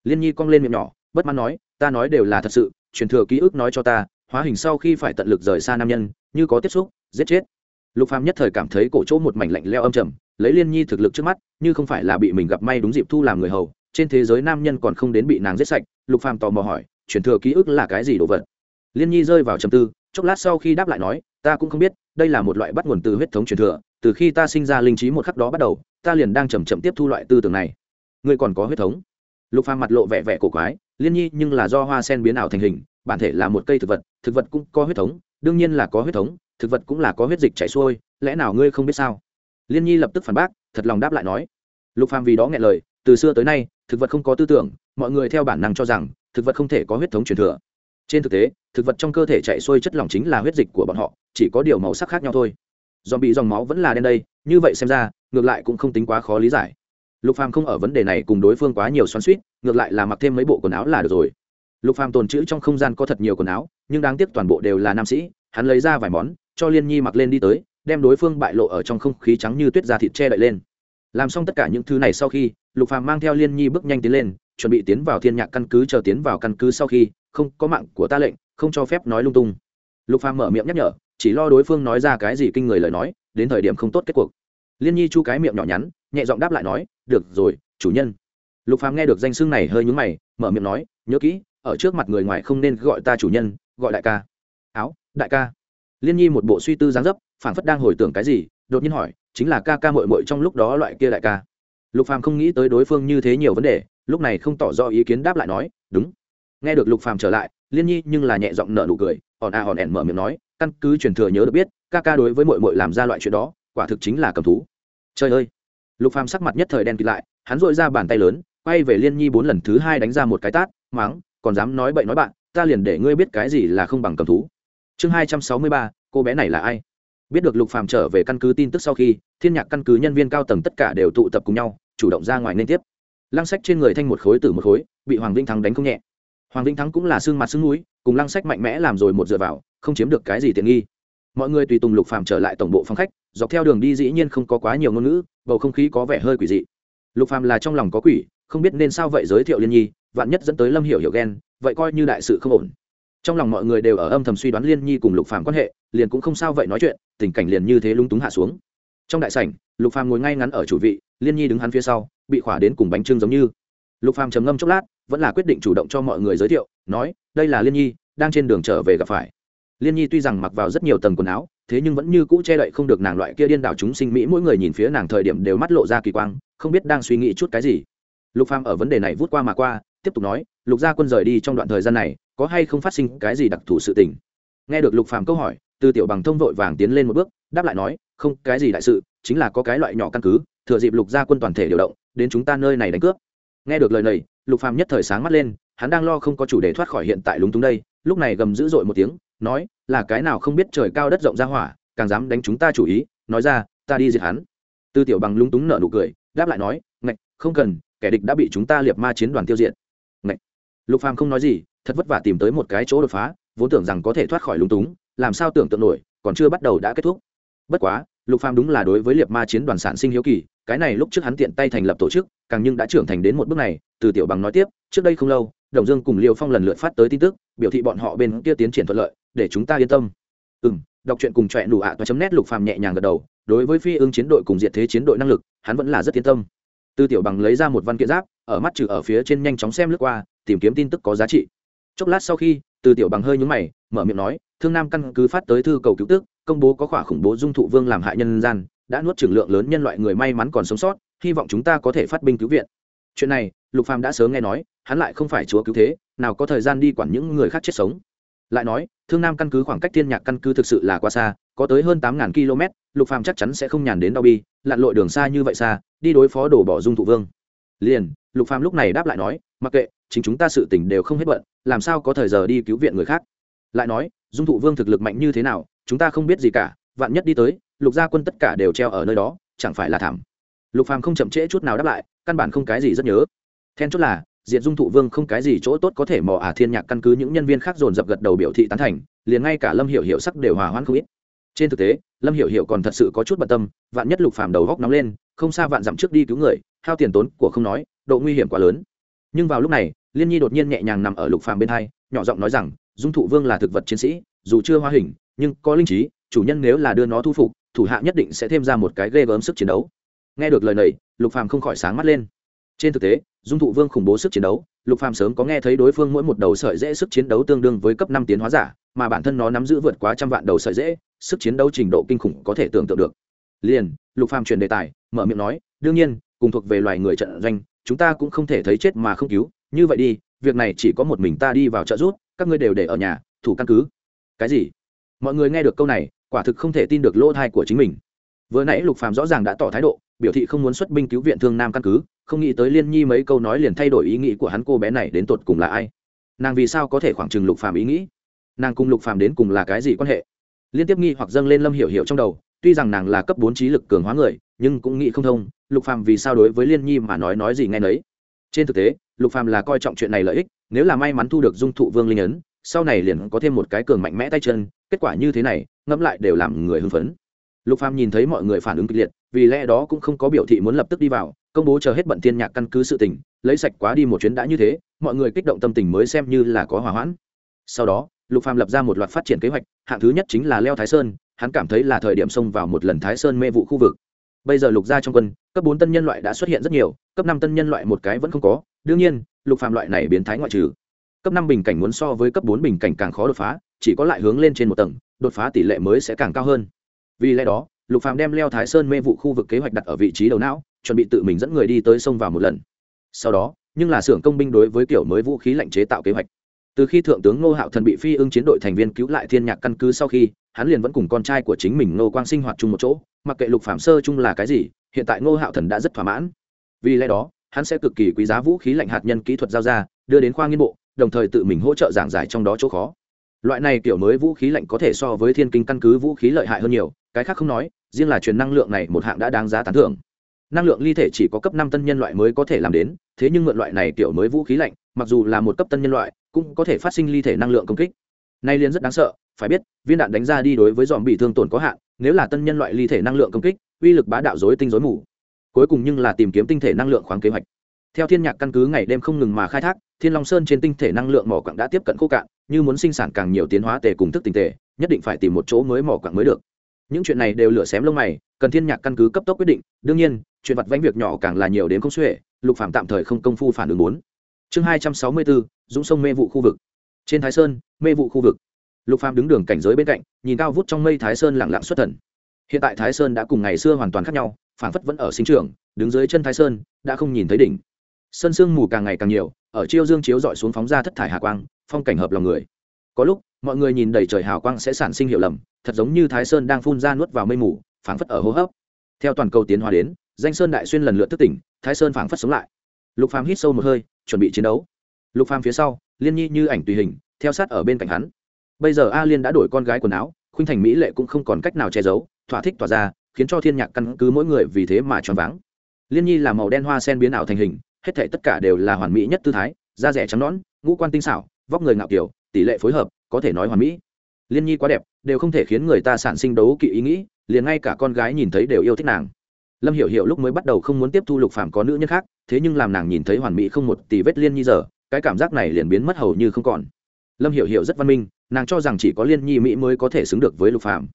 Liên nhi cong lên miệng nhỏ, bất mãn nói, ta nói đều là thật sự, truyền thừa ký ức nói cho ta, hóa hình sau khi phải tận lực rời xa nam nhân, như có tiếp xúc, giết chết. Lục phàm nhất thời cảm thấy cổ chỗ một mảnh lạnh leo âm trầm, lấy liên nhi thực lực trước mắt, như không phải là bị mình gặp may đúng dịp thu làm người hầu, trên thế giới nam nhân còn không đến bị nàng giết sạch, lục phàm tò mò hỏi, truyền thừa ký ức là cái gì đồ vật? Liên nhi rơi vào trầm tư, chốc lát sau khi đáp lại nói, ta cũng không biết, đây là một loại bắt nguồn từ huyết thống truyền thừa từ khi ta sinh ra linh trí một khắc đó bắt đầu, ta liền đang chầm chậm tiếp thu loại tư tưởng này. Ngươi còn có huyết thống. Lục phàm mặt lộ vẻ vẻ cổ quái, liên nhi nhưng là do hoa sen biến ảo thành hình, bản thể là một cây thực vật thực vật cũng có huyết thống, đương nhiên là có huyết thống, thực vật cũng là có huyết dịch chảy xuôi, lẽ nào ngươi không biết sao? Liên nhi lập tức phản bác, thật lòng đáp lại nói. Lục phàm vì đó nghe lời, từ xưa tới nay, thực vật không có tư tưởng, mọi người theo bản năng cho rằng, thực vật không thể có huyết thống truyền thừa. Trên thực tế, thực vật trong cơ thể chạy xuôi chất lỏng chính là huyết dịch của bọn họ, chỉ có điều màu sắc khác nhau thôi do bị dòng máu vẫn là đen đây, như vậy xem ra, ngược lại cũng không tính quá khó lý giải. Lục phàm không ở vấn đề này cùng đối phương quá nhiều xoắn suýt ngược lại là mặc thêm mấy bộ quần áo là được rồi. Lục phàm tồn trữ trong không gian có thật nhiều quần áo, nhưng đáng tiếc toàn bộ đều là nam sĩ, hắn lấy ra vài món, cho liên nhi mặc lên đi tới, đem đối phương bại lộ ở trong không khí trắng như tuyết da thịt che đậy lên. Làm xong tất cả những thứ này sau khi, lục phàm mang theo liên nhi bước nhanh tiến lên, chuẩn bị tiến vào thiên nhạc căn cứ chờ tiến vào căn cứ sau khi, không có mạng của ta lệnh, không cho phép nói lung tung. Lục phàm mở miệng nhắc nhở chỉ lo đối phương nói ra cái gì kinh người lời nói, đến thời điểm không tốt kết cuộc. Liên nhi chu cái miệng nhỏ nhắn, nhẹ giọng đáp lại nói, được rồi, chủ nhân. Lục phàm nghe được danh xưng này hơi nhướng mày, mở miệng nói, nhớ kỹ, ở trước mặt người ngoài không nên gọi ta chủ nhân, gọi đại ca. Áo, đại ca. Liên nhi một bộ suy tư dáng dấp, phảng phất đang hồi tưởng cái gì, đột nhiên hỏi, chính là ca ca mội mội trong lúc đó loại kia đại ca? Lục phàm không nghĩ tới đối phương như thế nhiều vấn đề, lúc này không tỏ rõ ý kiến đáp lại nói, đúng. Nghe được lục phàm trở lại, liên nhi nhưng là nhẹ giọng nở nụ cười ỏn a ỏn ẻn mở miệng nói căn cứ truyền thừa nhớ được biết, ca ca đối với mội mội làm ra loại chuyện đó, quả thực chính là cầm thú. Trời ơi! Lục phàm sắc mặt nhất thời đen kịt lại, hắn dội ra bàn tay lớn, quay về liên nhi bốn lần thứ hai đánh ra một cái tát, mắng, còn dám nói bậy nói bạn, ta liền để ngươi biết cái gì là không bằng cầm thú. Chương hai trăm sáu mươi ba, cô bé này là ai? Biết được lục phàm trở về căn cứ tin tức sau khi, thiên nhạc căn cứ nhân viên cao tầng tất cả đều tụ tập cùng nhau, chủ động ra ngoài nên tiếp. Lăng sách trên người thanh một khối từ một khối, bị hoàng vinh thắng đánh không nhẹ hoàng vĩnh thắng cũng là xương mặt xương núi, cùng lăng sách mạnh mẽ làm rồi một dựa vào, không chiếm được cái gì tiện nghi. Mọi người tùy tùng lục phàm trở lại tổng bộ phòng khách, dọc theo đường đi dĩ nhiên không có quá nhiều ngôn ngữ, bầu không khí có vẻ hơi quỷ dị. Lục phàm là trong lòng có quỷ, không biết nên sao vậy giới thiệu liên nhi, vạn nhất dẫn tới lâm hiểu hiểu ghen, vậy coi như đại sự không ổn. Trong lòng mọi người đều ở âm thầm suy đoán liên nhi cùng lục phàm quan hệ, liền cũng không sao vậy nói chuyện, tình cảnh liền như thế lúng túng hạ xuống. Trong đại sảnh, lục phàm ngồi ngay ngắn ở chủ vị, liên nhi đứng hắn phía sau, bị khỏa đến cùng bánh trưng giống như. Lục phàm trầm ngâm chốc lát vẫn là quyết định chủ động cho mọi người giới thiệu, nói, đây là liên nhi, đang trên đường trở về gặp phải. Liên nhi tuy rằng mặc vào rất nhiều tầng quần áo, thế nhưng vẫn như cũ che đậy không được nàng loại kia điên đảo chúng sinh mỹ, mỗi người nhìn phía nàng thời điểm đều mắt lộ ra kỳ quang, không biết đang suy nghĩ chút cái gì. Lục phàm ở vấn đề này vút qua mà qua, tiếp tục nói, lục gia quân rời đi trong đoạn thời gian này, có hay không phát sinh cái gì đặc thù sự tình? Nghe được lục phàm câu hỏi, từ tiểu bằng thông vội vàng tiến lên một bước, đáp lại nói, không, cái gì đại sự, chính là có cái loại nhỏ căn cứ, thừa dịp lục gia quân toàn thể điều động, đến chúng ta nơi này đánh cướp nghe được lời này, lục phàm nhất thời sáng mắt lên, hắn đang lo không có chủ đề thoát khỏi hiện tại lúng túng đây, lúc này gầm dữ dội một tiếng, nói, là cái nào không biết trời cao đất rộng ra hỏa, càng dám đánh chúng ta chủ ý, nói ra, ta đi diệt hắn. Tư tiểu bằng lúng túng nở nụ cười, đáp lại nói, ngạch, không cần, kẻ địch đã bị chúng ta liệt ma chiến đoàn tiêu diệt. Ngạch. Lục phàm không nói gì, thật vất vả tìm tới một cái chỗ đột phá, vốn tưởng rằng có thể thoát khỏi lúng túng, làm sao tưởng tượng nổi, còn chưa bắt đầu đã kết thúc. Bất quá lục phàm đúng là đối với liệt ma chiến đoàn sản sinh hiếu kỳ, cái này lúc trước hắn tiện tay thành lập tổ chức, càng nhưng đã trưởng thành đến một bước này, từ tiểu bằng nói tiếp, trước đây không lâu, đồng dương cùng liêu phong lần lượt phát tới tin tức, biểu thị bọn họ bên kia tiến triển thuận lợi, để chúng ta yên tâm. Ừ đọc truyện cùng trọe nụ ạ toa chấm nét lục phàm nhẹ nhàng gật đầu, đối với phi ương chiến đội cùng diện thế chiến đội năng lực, hắn vẫn là rất yên tâm. Tư tiểu bằng lấy ra một văn kiện giáp, ở mắt trừ ở phía trên nhanh chóng xem lướt qua, tìm kiếm tin tức có giá trị. Chốc lát sau khi, từ tiểu bằng hơi nhúng mày mở miệng nói thương nam căn cứ phát tới thư cầu cứu tức, công bố có khỏa khủng bố dung thụ vương làm hại nhân gian đã nuốt trưởng lượng lớn nhân loại người may mắn còn sống sót hy vọng chúng ta có thể phát binh cứu viện. Chuyện này lục phàm đã sớm nghe nói hắn lại không phải chúa cứu thế nào có thời gian đi quản những người khác chết sống. Lại nói thương nam căn cứ khoảng cách thiên nhạc căn cứ thực sự là quá xa có tới hơn tám km lục phàm chắc chắn sẽ không nhàn đến đau bi lặn lội đường xa như vậy xa đi đối phó đổ bỏ dung thụ vương. Liền lục phàm lúc này đáp lại nói mặc kệ chính chúng ta sự tình đều không hết bận làm sao có thời giờ đi cứu viện người khác? Lại nói, dung thụ vương thực lực mạnh như thế nào, chúng ta không biết gì cả, vạn nhất đi tới, lục gia quân tất cả đều treo ở nơi đó, chẳng phải là thảm? Lục phàm không chậm trễ chút nào đáp lại, căn bản không cái gì rất nhớ. Then chốt là diện dung thụ vương không cái gì chỗ tốt có thể mò ả à thiên nhạc căn cứ những nhân viên khác dồn dập gật đầu biểu thị tán thành, liền ngay cả lâm hiểu hiểu sắc đều hòa hoãn không ít. Trên thực tế, lâm hiểu hiểu còn thật sự có chút bận tâm, vạn nhất lục phàm đầu góc nóng lên, không xa vạn dặm trước đi cứu người, hao tiền tốn của không nói, độ nguy hiểm quá lớn. Nhưng vào lúc này, liên nhi đột nhiên nhẹ nhàng nằm ở lục phàm bên hai, nhỏ giọng nói rằng dung thụ vương là thực vật chiến sĩ, dù chưa hóa hình, nhưng có linh trí, chủ nhân nếu là đưa nó thu phục, thủ hạ nhất định sẽ thêm ra một cái ghê gớm sức chiến đấu. Nghe được lời này, lục phàm không khỏi sáng mắt lên. Trên thực tế, dung thụ vương khủng bố sức chiến đấu, lục phàm sớm có nghe thấy đối phương mỗi một đầu sợi dễ sức chiến đấu tương đương với cấp năm tiến hóa giả, mà bản thân nó nắm giữ vượt quá trăm vạn đầu sợi dễ sức chiến đấu trình độ kinh khủng có thể tưởng tượng được. Liền, lục phàm chuyển đề tài, mở miệng nói, đương nhiên, cùng thuộc về loài người trận doanh, chúng ta cũng không thể thấy chết mà không cứu, như vậy đi việc này chỉ có một mình ta đi vào trợ rút, các ngươi đều để ở nhà, thủ căn cứ. Cái gì? Mọi người nghe được câu này, quả thực không thể tin được lỗ thai của chính mình. Vừa nãy lục phàm rõ ràng đã tỏ thái độ, biểu thị không muốn xuất binh cứu viện thương nam căn cứ, không nghĩ tới liên nhi mấy câu nói liền thay đổi ý nghĩ của hắn cô bé này đến tột cùng là ai. Nàng vì sao có thể khoảng chừng lục phàm ý nghĩ? Nàng cùng lục phàm đến cùng là cái gì quan hệ? Liên tiếp nghi hoặc dâng lên lâm hiểu hiểu trong đầu, tuy rằng nàng là cấp bốn trí lực cường hóa người, nhưng cũng nghĩ không thông, lục phàm vì sao đối với liên nhi mà nói nói gì nghe nấy. Trên thực tế lục phàm là coi trọng chuyện này lợi ích, nếu là may mắn thu được dung thụ vương linh ấn, sau này liền có thêm một cái cường mạnh mẽ tay chân, kết quả như thế này, ngẫm lại đều làm người hưng phấn. Lục phàm nhìn thấy mọi người phản ứng kịch liệt, vì lẽ đó cũng không có biểu thị muốn lập tức đi vào, công bố chờ hết bận thiên nhạc căn cứ sự tình, lấy sạch quá đi một chuyến đã như thế, mọi người kích động tâm tình mới xem như là có hòa hoãn. Sau đó, lục phàm lập ra một loạt phát triển kế hoạch, hạng thứ nhất chính là leo thái sơn, hắn cảm thấy là thời điểm xông vào một lần thái sơn mê vụ khu vực. Bây giờ lục gia trong quân, cấp bốn tân nhân loại đã xuất hiện rất nhiều, cấp năm tân nhân loại một cái vẫn không có đương nhiên, lục phàm loại này biến thái ngoại trừ. Cấp năm bình cảnh muốn so với cấp bốn bình cảnh càng khó đột phá, chỉ có lại hướng lên trên một tầng, đột phá tỷ lệ mới sẽ càng cao hơn. Vì lẽ đó, lục phàm đem leo thái sơn mê vụ khu vực kế hoạch đặt ở vị trí đầu não, chuẩn bị tự mình dẫn người đi tới sông vào một lần. Sau đó, nhưng là xưởng công binh đối với kiểu mới vũ khí lạnh chế tạo kế hoạch. Từ khi thượng tướng ngô hạo thần bị phi ưng chiến đội thành viên cứu lại thiên nhạc căn cứ sau khi, hắn liền vẫn cùng con trai của chính mình ngô quang sinh hoạt chung một chỗ, mặc kệ lục phạm sơ chung là cái gì, hiện tại ngô hạo thần đã rất thỏa mãn. Vì lẽ đó hắn sẽ cực kỳ quý giá vũ khí lạnh hạt nhân kỹ thuật giao ra, đưa đến khoa nghiên bộ, đồng thời tự mình hỗ trợ giảng giải trong đó chỗ khó. Loại này kiểu mới vũ khí lạnh có thể so với thiên kinh căn cứ vũ khí lợi hại hơn nhiều, cái khác không nói, riêng là truyền năng lượng này một hạng đã đáng giá tán thưởng. Năng lượng ly thể chỉ có cấp năm tân nhân loại mới có thể làm đến, thế nhưng mượn loại này kiểu mới vũ khí lạnh, mặc dù là một cấp tân nhân loại, cũng có thể phát sinh ly thể năng lượng công kích. Nay liên rất đáng sợ, phải biết, viên đạn đánh ra đi đối với dòm bị thương tổn có hạn, nếu là tân nhân loại ly thể năng lượng công kích, uy lực bá đạo dối tinh dối mù cuối cùng nhưng là tìm kiếm tinh thể năng lượng khoáng kế hoạch. Theo thiên nhạc căn cứ ngày đêm không ngừng mà khai thác, thiên long sơn trên tinh thể năng lượng mỏ quặng đã tiếp cận khô cạn, như muốn sinh sản càng nhiều tiến hóa tề cùng thức tinh thể nhất định phải tìm một chỗ mới mỏ quặng mới được. Những chuyện này đều lửa xém lông mày, cần thiên nhạc căn cứ cấp tốc quyết định, đương nhiên, chuyện vặt vãnh việc nhỏ càng là nhiều đến không xuể, lục phạm tạm thời không công phu phản ứng muốn. chương hai trăm sáu mươi bốn dũng sông mê vụ khu vực. Trên thái sơn, mê vụ khu vực. Lục phạm đứng đường cảnh giới bên cạnh, nhìn cao vút trong mây thái sơn lặng lặng xuất thần. Hiện tại thái sơn đã cùng ngày xưa hoàn toàn khác nhau phản phất vẫn ở sinh trường đứng dưới chân thái sơn, đã không nhìn thấy đỉnh. Sơn sương mù càng ngày càng nhiều, ở chiêu dương chiếu dọi xuống phóng ra thất thải hà quang, phong cảnh hợp lòng người. Có lúc, mọi người nhìn đầy trời hào quang sẽ sản sinh hiệu lầm, thật giống như thái sơn đang phun ra nuốt vào mây mù, phảng phất ở hô hấp. Theo toàn cầu tiến hóa đến, danh sơn đại xuyên lần lượt thức tỉnh, thái sơn phảng phất sống lại. Lục phàm hít sâu một hơi, chuẩn bị chiến đấu. Lục phàm phía sau, liên nhi như ảnh tùy hình, theo sát ở bên cạnh hắn. Bây giờ a liên đã đổi con gái quần áo, khuynh thành mỹ lệ cũng không còn cách nào che giấu, thỏa thích tỏa ra khiến cho thiên nhạc căn cứ mỗi người vì thế mà choáng váng. Liên nhi là màu đen hoa sen biến ảo thành hình, hết thảy tất cả đều là hoàn mỹ nhất tư thái, da rẻ trắng nõn, ngũ quan tinh xảo, vóc người ngạo kiểu, tỷ lệ phối hợp, có thể nói hoàn mỹ. Liên nhi quá đẹp, đều không thể khiến người ta sản sinh đấu kỵ ý nghĩ, liền ngay cả con gái nhìn thấy đều yêu thích nàng. Lâm hiểu hiểu lúc mới bắt đầu không muốn tiếp thu lục phạm có nữ nhân khác, thế nhưng làm nàng nhìn thấy hoàn mỹ không một tỷ vết liên nhi giờ, cái cảm giác này liền biến mất hầu như không còn. Lâm hiểu hiểu rất văn minh, nàng cho rằng chỉ có liên nhi mỹ mới có thể xứng được với lục phạm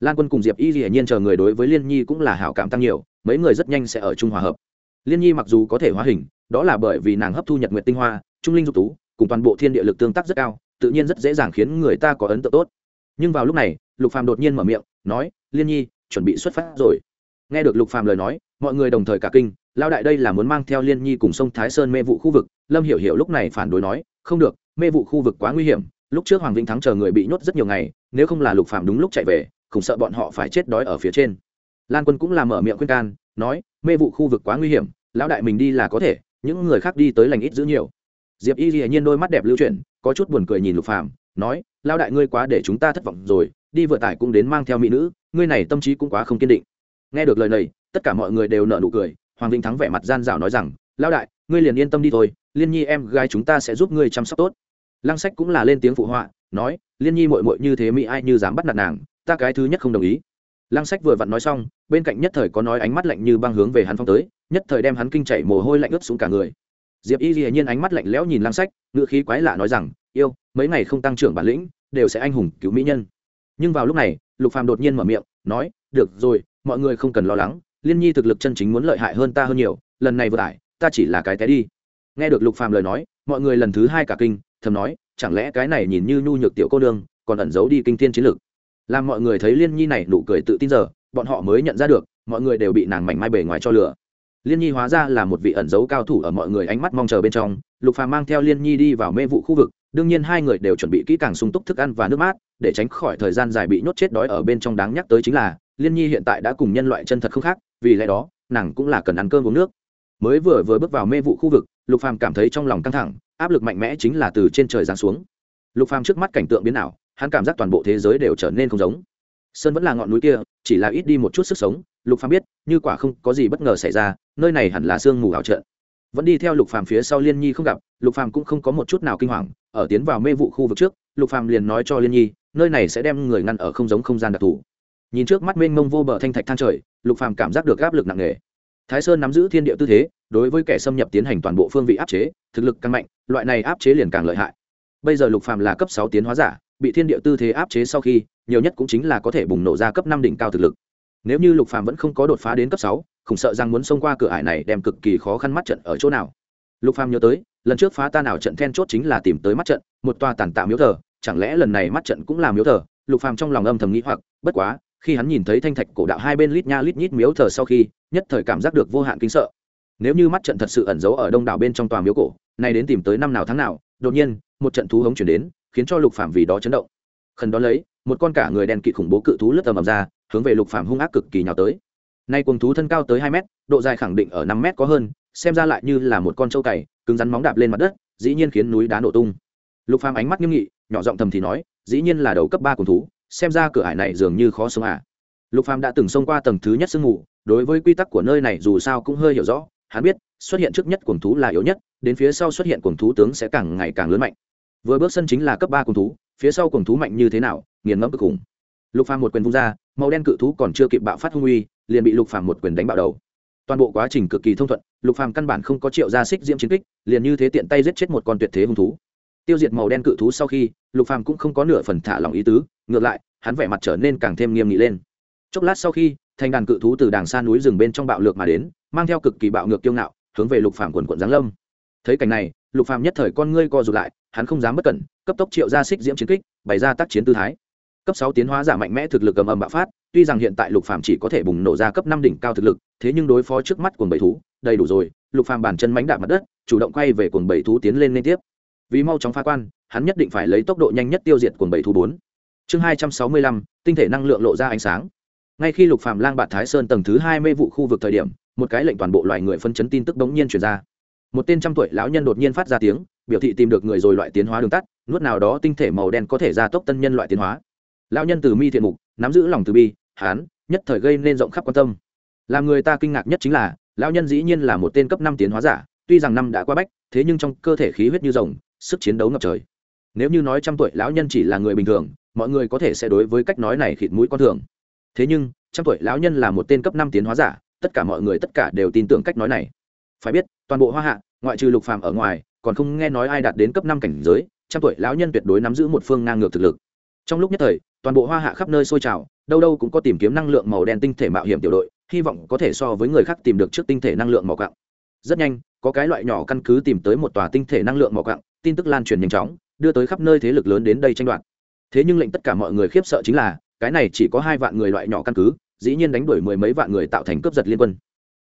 lan quân cùng diệp y hiển nhiên chờ người đối với liên nhi cũng là hảo cảm tăng nhiều, mấy người rất nhanh sẽ ở chung hòa hợp. Liên nhi mặc dù có thể hóa hình, đó là bởi vì nàng hấp thu nhật nguyện tinh hoa, trung linh dục tú, cùng toàn bộ thiên địa lực tương tác rất cao, tự nhiên rất dễ dàng khiến người ta có ấn tượng tốt. Nhưng vào lúc này, lục phàm đột nhiên mở miệng, nói, liên nhi, chuẩn bị xuất phát rồi. Nghe được lục phàm lời nói, mọi người đồng thời cả kinh lao đại đây là muốn mang theo liên nhi cùng sông thái sơn mê vụ khu vực. Lâm hiểu hiểu lúc này phản đối nói, không được, mê vụ khu vực quá nguy hiểm, lúc trước hoàng vĩnh thắng chờ người bị nhốt rất nhiều ngày, nếu không là lục phàm đúng lúc chạy về không sợ bọn họ phải chết đói ở phía trên. Lan quân cũng làm mở miệng khuyên can, nói, mê vụ khu vực quá nguy hiểm, lão đại mình đi là có thể, những người khác đi tới lành ít giữ nhiều. Diệp y dĩ nhiên đôi mắt đẹp lưu chuyển, có chút buồn cười nhìn lục phàm, nói, lão đại ngươi quá để chúng ta thất vọng rồi, đi vừa tải cũng đến mang theo mỹ nữ, ngươi này tâm trí cũng quá không kiên định. Nghe được lời này, tất cả mọi người đều nở nụ cười, hoàng vinh thắng vẻ mặt gian dảo nói rằng, lão đại, ngươi liền yên tâm đi thôi, liên nhi em gái chúng ta sẽ giúp ngươi chăm sóc tốt. Lăng sách cũng là lên tiếng phụ họa, nói, liên nhi mội mội như thế mỹ ai như dám bắt nạt nàng ta cái thứ nhất không đồng ý. Lăng sách vừa vặn nói xong bên cạnh nhất thời có nói ánh mắt lạnh như băng hướng về hắn phong tới nhất thời đem hắn kinh chảy mồ hôi lạnh ướt xuống cả người. Diệp y hiển nhiên ánh mắt lạnh lẽo nhìn lăng sách ngựa khí quái lạ nói rằng yêu mấy ngày không tăng trưởng bản lĩnh đều sẽ anh hùng cứu mỹ nhân. Nhưng vào lúc này lục phàm đột nhiên mở miệng nói được rồi mọi người không cần lo lắng liên nhi thực lực chân chính muốn lợi hại hơn ta hơn nhiều lần này vừa tải ta chỉ là cái té đi. Nghe được lục phàm lời nói mọi người lần thứ hai cả kinh thầm nói chẳng lẽ cái này nhìn như nhu nhược tiểu cô đương, còn ẩn giấu đi kinh thiên chiến lực? Làm mọi người thấy liên nhi này nụ cười tự tin giờ, bọn họ mới nhận ra được, mọi người đều bị nàng mảnh mai bề ngoài cho lửa. Liên nhi hóa ra là một vị ẩn giấu cao thủ ở mọi người ánh mắt mong chờ bên trong, lục phàm mang theo liên nhi đi vào mê vụ khu vực, đương nhiên hai người đều chuẩn bị kỹ càng sung túc thức ăn và nước mát, để tránh khỏi thời gian dài bị nhốt chết đói ở bên trong đáng nhắc tới chính là, liên nhi hiện tại đã cùng nhân loại chân thật không khác, vì lẽ đó, nàng cũng là cần ăn cơm uống nước. Mới vừa vừa bước vào mê vụ khu vực, lục phàm cảm thấy trong lòng căng thẳng, áp lực mạnh mẽ chính là từ trên trời giáng xuống. Lục phàm trước mắt cảnh tượng biến ảo hắn cảm giác toàn bộ thế giới đều trở nên không giống. Sơn vẫn là ngọn núi kia, chỉ là ít đi một chút sức sống, lục phàm biết, như quả không có gì bất ngờ xảy ra, nơi này hẳn là sương mù ảo trợn. vẫn đi theo lục phàm phía sau liên nhi không gặp, lục phàm cũng không có một chút nào kinh hoàng, ở tiến vào mê vụ khu vực trước, lục phàm liền nói cho liên nhi, nơi này sẽ đem người ngăn ở không giống không gian đặc thù. Nhìn trước mắt mênh mông vô bờ thanh thạch than trời, lục phàm cảm giác được áp lực nặng nề. Thái sơn nắm giữ thiên địa tư thế, đối với kẻ xâm nhập tiến hành toàn bộ phương vị áp chế, thực lực càng mạnh, loại này áp chế liền càng lợi hại. Bây giờ lục phàm là cấp sáu tiến hóa giả bị thiên địa tư thế áp chế sau khi, nhiều nhất cũng chính là có thể bùng nổ ra cấp năm đỉnh cao thực lực. Nếu như lục phàm vẫn không có đột phá đến cấp sáu khủng sợ rằng muốn xông qua cửa ải này đem cực kỳ khó khăn mắt trận ở chỗ nào. Lục phàm nhớ tới, lần trước phá ta nào trận then chốt chính là tìm tới mắt trận, một tòa tàn tạ miếu thờ, chẳng lẽ lần này mắt trận cũng là miếu thờ? Lục phàm trong lòng âm thầm nghĩ hoặc, bất quá, khi hắn nhìn thấy thanh thạch cổ đạo hai bên lít nha lít nhít miếu thờ sau khi, nhất thời cảm giác được vô hạn kinh sợ. Nếu như mắt trận thật sự ẩn giấu ở đông đảo bên trong tòa miếu cổ, nay đến tìm tới năm nào tháng nào, đột nhiên, một trận thú hống chuyển đến khiến cho lục phàm vì đó chấn động. Khẩn đó lấy, một con cả người đen kịt khủng bố cự thú lướt tầm ầm ra, hướng về lục phàm hung ác cực kỳ nhào tới. Nay cuồng thú thân cao tới hai mét, độ dài khẳng định ở năm mét có hơn, xem ra lại như là một con trâu cày, cứng rắn móng đạp lên mặt đất, dĩ nhiên khiến núi đá nổ tung. Lục phàm ánh mắt nghiêm nghị, nhỏ giọng thầm thì nói, dĩ nhiên là đầu cấp ba cuồng thú, xem ra cửa hải này dường như khó sống à. Lục phàm đã từng xông qua tầng thứ nhất sương mù, đối với quy tắc của nơi này dù sao cũng hơi hiểu rõ, hắn biết, xuất hiện trước nhất cuồng thú là yếu nhất, đến phía sau xuất hiện cuồng thú tướng sẽ càng ngày càng lớn mạnh vừa bước sân chính là cấp ba cùng thú, phía sau cùng thú mạnh như thế nào, nghiền ngẫm cực khủng. Lục phàm một quyền vung ra, màu đen cự thú còn chưa kịp bạo phát hung uy, liền bị lục phàm một quyền đánh bạo đầu. Toàn bộ quá trình cực kỳ thông thuận, lục phàm căn bản không có triệu ra xích diễm chiến kích, liền như thế tiện tay giết chết một con tuyệt thế hung thú. Tiêu diệt màu đen cự thú sau khi, lục phàm cũng không có nửa phần thả lòng ý tứ, ngược lại, hắn vẻ mặt trở nên càng thêm nghiêm nghị lên. Chốc lát sau khi, thành đàn cự thú từ đàng xa núi rừng bên trong bạo lược mà đến, mang theo cực kỳ bạo ngược kiêu ngạo, hướng về lục phàm quần quận giáng lâm. Thấy cảnh này, lục phàm nhất thời con ngươi co rụt lại hắn không dám bất cẩn, cấp tốc triệu ra xích diễm chiến kích, bày ra tác chiến tư thái. Cấp sáu tiến hóa giả mạnh mẽ thực lực ầm ầm bạo phát, tuy rằng hiện tại lục phàm chỉ có thể bùng nổ ra cấp năm đỉnh cao thực lực, thế nhưng đối phó trước mắt cuồng bảy thú, đầy đủ rồi, lục phàm bàn chân mánh đạp mặt đất, chủ động quay về cuồng bảy thú tiến lên liên tiếp. Vì mau chóng phá quan, hắn nhất định phải lấy tốc độ nhanh nhất tiêu diệt cuồng bảy thú bốn. Chương hai trăm sáu mươi lăm, tinh thể năng lượng lộ ra ánh sáng. Ngay khi lục phàm lang bạt thái sơn tầng thứ hai mê vụ khu vực thời điểm, một cái lệnh toàn bộ loài người phân chấn tin tức đống nhiên truyền ra. Một tên trăm tuổi lão nhân đột nhiên phát ra tiếng biểu thị tìm được người rồi loại tiến hóa đường tắt, nuốt nào đó tinh thể màu đen có thể gia tốc tân nhân loại tiến hóa. Lão nhân từ mi thiện mục, nắm giữ lòng từ bi, hán, nhất thời gây nên rộng khắp quan tâm. Làm người ta kinh ngạc nhất chính là, lão nhân dĩ nhiên là một tên cấp năm tiến hóa giả, tuy rằng năm đã qua bách, thế nhưng trong cơ thể khí huyết như rồng, sức chiến đấu ngập trời. Nếu như nói trăm tuổi lão nhân chỉ là người bình thường, mọi người có thể sẽ đối với cách nói này khịt mũi con thường. Thế nhưng, trăm tuổi lão nhân là một tên cấp năm tiến hóa giả, tất cả mọi người tất cả đều tin tưởng cách nói này. Phải biết, toàn bộ hoa hạ, ngoại trừ lục phàm ở ngoài còn không nghe nói ai đạt đến cấp năm cảnh giới, trăm tuổi lão nhân tuyệt đối nắm giữ một phương ngang ngược thực lực. Trong lúc nhất thời, toàn bộ hoa hạ khắp nơi sôi trào, đâu đâu cũng có tìm kiếm năng lượng màu đen tinh thể mạo hiểm tiểu đội, hy vọng có thể so với người khác tìm được trước tinh thể năng lượng màu cặng rất nhanh, có cái loại nhỏ căn cứ tìm tới một tòa tinh thể năng lượng màu cặng tin tức lan truyền nhanh chóng, đưa tới khắp nơi thế lực lớn đến đây tranh đoạt. Thế nhưng lệnh tất cả mọi người khiếp sợ chính là, cái này chỉ có hai vạn người loại nhỏ căn cứ, dĩ nhiên đánh đuổi mười mấy vạn người tạo thành cướp giật liên quân.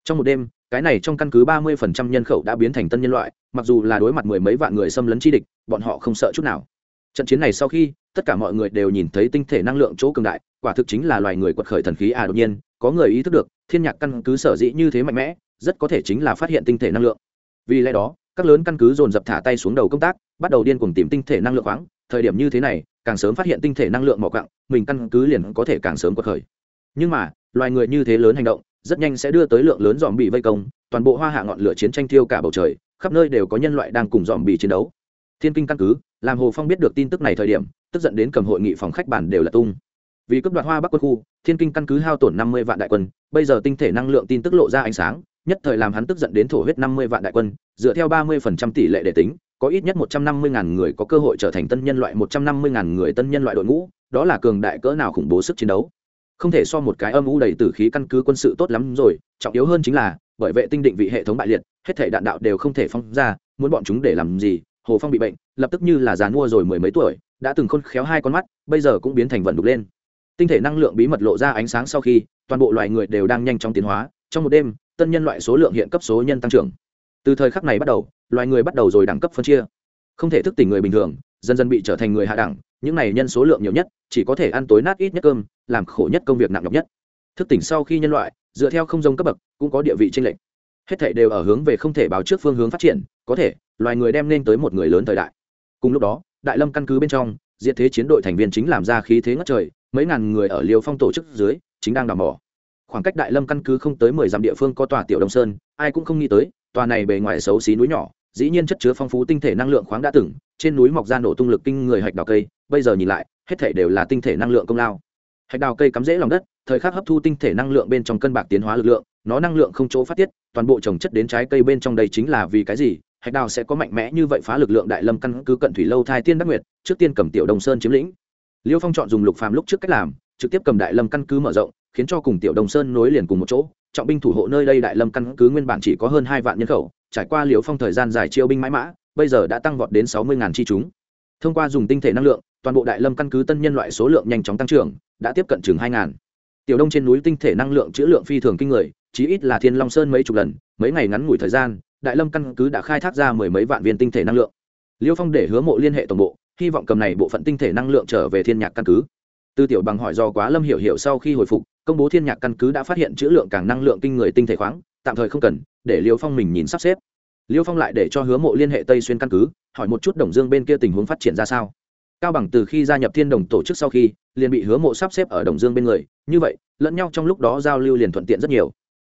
Trong một đêm cái này trong căn cứ ba mươi phần trăm nhân khẩu đã biến thành tân nhân loại, mặc dù là đối mặt mười mấy vạn người xâm lấn chi địch, bọn họ không sợ chút nào. Trận chiến này sau khi, tất cả mọi người đều nhìn thấy tinh thể năng lượng chỗ cường đại, quả thực chính là loài người quật khởi thần khí à đột nhiên, có người ý thức được, thiên nhạc căn cứ sở dĩ như thế mạnh mẽ, rất có thể chính là phát hiện tinh thể năng lượng. Vì lẽ đó, các lớn căn cứ dồn dập thả tay xuống đầu công tác, bắt đầu điên cuồng tìm tinh thể năng lượng khoáng. Thời điểm như thế này, càng sớm phát hiện tinh thể năng lượng mỏ quặng, mình căn cứ liền có thể càng sớm quật khởi. Nhưng mà, loài người như thế lớn hành động rất nhanh sẽ đưa tới lượng lớn dòm bị vây công, toàn bộ hoa hạ ngọn lửa chiến tranh thiêu cả bầu trời, khắp nơi đều có nhân loại đang cùng dòm bị chiến đấu. Thiên kinh căn cứ, làm hồ phong biết được tin tức này thời điểm, tức giận đến cầm hội nghị phòng khách bản đều là tung. Vì cấp đoạt hoa bắc quân khu, thiên kinh căn cứ hao tổn năm mươi vạn đại quân, bây giờ tinh thể năng lượng tin tức lộ ra ánh sáng, nhất thời làm hắn tức giận đến thổ huyết năm mươi vạn đại quân, dựa theo ba mươi phần trăm tỷ lệ để tính, có ít nhất một trăm năm mươi ngàn người có cơ hội trở thành tân nhân loại, một trăm năm mươi ngàn người tân nhân loại đội ngũ, đó là cường đại cỡ nào khủng bố sức chiến đấu không thể so một cái âm u đầy tử khí căn cứ quân sự tốt lắm rồi, trọng yếu hơn chính là, bởi vệ tinh định vị hệ thống bại liệt, hết thể đạn đạo đều không thể phong ra, muốn bọn chúng để làm gì? Hồ phong bị bệnh, lập tức như là già mua rồi mười mấy tuổi, đã từng khôn khéo hai con mắt, bây giờ cũng biến thành vận đục lên. Tinh thể năng lượng bí mật lộ ra ánh sáng sau khi, toàn bộ loài người đều đang nhanh chóng tiến hóa, trong một đêm, tân nhân loại số lượng hiện cấp số nhân tăng trưởng. Từ thời khắc này bắt đầu, loài người bắt đầu rồi đẳng cấp phân chia. Không thể thức tỉnh người bình thường, dần dần bị trở thành người hạ đẳng, những này nhân số lượng nhiều nhất, chỉ có thể ăn tối nát ít nhất cơm làm khổ nhất công việc nặng nhọc nhất. Thức tỉnh sau khi nhân loại, dựa theo không giống cấp bậc, cũng có địa vị tranh lệch. Hết thảy đều ở hướng về không thể báo trước phương hướng phát triển, có thể, loài người đem nên tới một người lớn thời đại. Cùng lúc đó, đại lâm căn cứ bên trong, diệt thế chiến đội thành viên chính làm ra khí thế ngất trời, mấy ngàn người ở liều phong tổ chức dưới, chính đang đào mỏ. Khoảng cách đại lâm căn cứ không tới mười dặm địa phương có tòa tiểu đông sơn, ai cũng không nghĩ tới, tòa này bề ngoài xấu xí núi nhỏ, dĩ nhiên chất chứa phong phú tinh thể năng lượng khoáng đã từng, trên núi mọc ra nổ tung lực kinh người hạch đào cây, bây giờ nhìn lại, hết thể đều là tinh thể năng lượng công lao hạch đào cây cắm rễ lòng đất, thời khắc hấp thu tinh thể năng lượng bên trong cân bạc tiến hóa lực lượng, nó năng lượng không chỗ phát tiết, toàn bộ trồng chất đến trái cây bên trong đây chính là vì cái gì? Hạch đào sẽ có mạnh mẽ như vậy phá lực lượng đại lâm căn cứ cận thủy lâu thai tiên đắc nguyệt, trước tiên cầm tiểu đồng sơn chiếm lĩnh. Liêu phong chọn dùng lục phàm lúc trước cách làm, trực tiếp cầm đại lâm căn cứ mở rộng, khiến cho cùng tiểu đồng sơn nối liền cùng một chỗ. Trọng binh thủ hộ nơi đây đại lâm căn cứ nguyên bản chỉ có hơn hai vạn nhân khẩu, trải qua liêu phong thời gian dài chiêu binh mãi mã, bây giờ đã tăng vọt đến sáu mươi ngàn chi chúng thông qua dùng tinh thể năng lượng, toàn bộ đại lâm căn cứ tân nhân loại số lượng nhanh chóng tăng trưởng, đã tiếp cận chừng hai ngàn. Tiểu đông trên núi tinh thể năng lượng chữ lượng phi thường kinh người, chí ít là thiên long sơn mấy chục lần, mấy ngày ngắn ngủi thời gian, đại lâm căn cứ đã khai thác ra mười mấy vạn viên tinh thể năng lượng. Liêu phong để hứa mộ liên hệ tổng bộ, hy vọng cầm này bộ phận tinh thể năng lượng trở về thiên nhạc căn cứ. Tư tiểu bằng hỏi do quá lâm hiểu hiểu sau khi hồi phục, công bố thiên nhạc căn cứ đã phát hiện chữ lượng càng năng lượng kinh người tinh thể khoáng, tạm thời không cần, để liêu phong mình nhìn sắp xếp liêu phong lại để cho hứa mộ liên hệ tây xuyên căn cứ, hỏi một chút đồng dương bên kia tình huống phát triển ra sao. Cao bằng từ khi gia nhập thiên đồng tổ chức sau khi, liền bị hứa mộ sắp xếp ở đồng dương bên người, như vậy, lẫn nhau trong lúc đó giao lưu liền thuận tiện rất nhiều.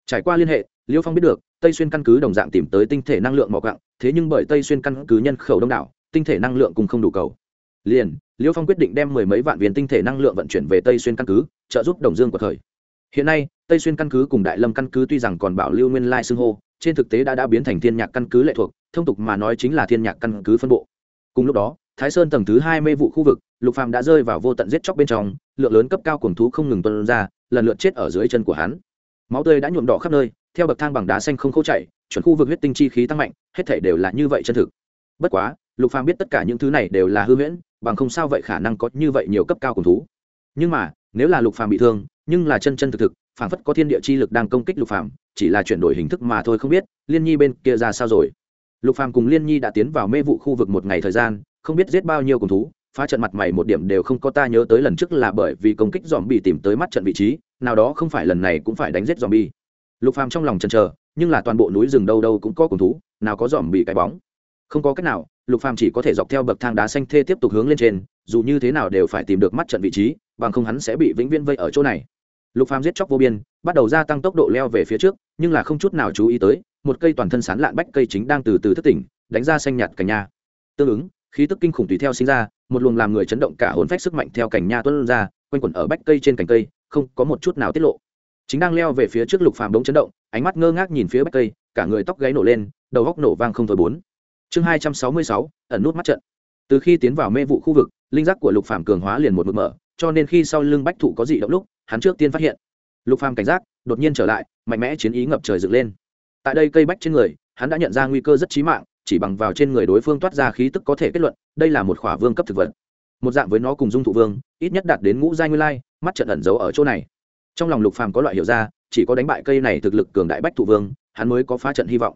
Trải qua liên hệ, liêu phong biết được, tây xuyên căn cứ đồng dạng tìm tới tinh thể năng lượng mỏ cặng thế nhưng bởi tây xuyên căn cứ nhân khẩu đông đảo, tinh thể năng lượng cùng không đủ cầu. Liền, liêu phong quyết định đem mười mấy vạn viên tinh thể năng lượng vận chuyển về tây xuyên căn cứ, trợ giúp đồng dương của thời hiện nay, tây xuyên căn cứ cùng đại lâm căn cứ tuy rằng còn bảo lưu nguyên lai xưng hô trên thực tế đã đã biến thành thiên nhạc căn cứ lệ thuộc, thông tục mà nói chính là thiên nhạc căn cứ phân bộ. Cùng lúc đó, thái sơn tầng thứ hai mê vụ khu vực, lục phàm đã rơi vào vô tận giết chóc bên trong, lượng lớn cấp cao cuồng thú không ngừng tuân ra, lần lượt chết ở dưới chân của hắn. Máu tươi đã nhuộm đỏ khắp nơi, theo bậc thang bằng đá xanh không khô chảy chuẩn khu vực huyết tinh chi khí tăng mạnh, hết thể đều là như vậy chân thực. Bất quá, lục phàm biết tất cả những thứ này đều là hư huyễn, bằng không sao vậy khả năng có như vậy nhiều cấp cao cuồng thú. Nhưng mà, nếu là lục phàm bị thương, nhưng là chân chân thực thực phảng phất có thiên địa chi lực đang công kích lục phàm, chỉ là chuyển đổi hình thức mà thôi không biết, liên nhi bên kia ra sao rồi. Lục phàm cùng liên nhi đã tiến vào mê vụ khu vực một ngày thời gian, không biết giết bao nhiêu cùng thú, phá trận mặt mày một điểm đều không có ta nhớ tới lần trước là bởi vì công kích dòm bị tìm tới mắt trận vị trí, nào đó không phải lần này cũng phải đánh giết dòm bi lục phàm trong lòng chần chờ, nhưng là toàn bộ núi rừng đâu đâu cũng có cùng thú, nào có dòm bị cái bóng. Không có cách nào, lục phàm chỉ có thể dọc theo bậc thang đá xanh thê tiếp tục hướng lên trên, dù như thế nào đều phải tìm được mắt trận vị trí, bằng không hắn sẽ bị vĩnh viễn vây ở chỗ này lục phàm giết chóc vô biên, bắt đầu gia tăng tốc độ leo về phía trước, nhưng là không chút nào chú ý tới, một cây toàn thân sán lạn bách cây chính đang từ từ thức tỉnh, đánh ra xanh nhạt cành nha. Tương ứng, khí tức kinh khủng tùy theo sinh ra, một luồng làm người chấn động cả hồn phách sức mạnh theo cành nha tuân ra, quanh quẩn ở bách cây trên cành cây, không có một chút nào tiết lộ. Chính đang leo về phía trước lục phàm đống chấn động, ánh mắt ngơ ngác nhìn phía bách cây, cả người tóc gáy nổ lên, đầu góc nổ vang không thôi bốn. Chương hai trăm sáu mươi sáu, ẩn nút mắt trận. Từ khi tiến vào mê vụ khu vực, linh giác của lục phàm cường hóa liền một mực mở, cho nên khi sau lưng bách thụ có dị động lúc hắn trước tiên phát hiện. Lục phàm cảnh giác, đột nhiên trở lại, mạnh mẽ chiến ý ngập trời dựng lên. Tại đây cây bách trên người, hắn đã nhận ra nguy cơ rất chí mạng, chỉ bằng vào trên người đối phương toát ra khí tức có thể kết luận, đây là một khỏa vương cấp thực vật. Một dạng với nó cùng dung thụ vương, ít nhất đạt đến ngũ giai nguyên lai, mắt trận ẩn giấu ở chỗ này. Trong lòng lục phàm có loại hiểu ra, chỉ có đánh bại cây này thực lực cường đại bách thụ vương, hắn mới có phá trận hy vọng.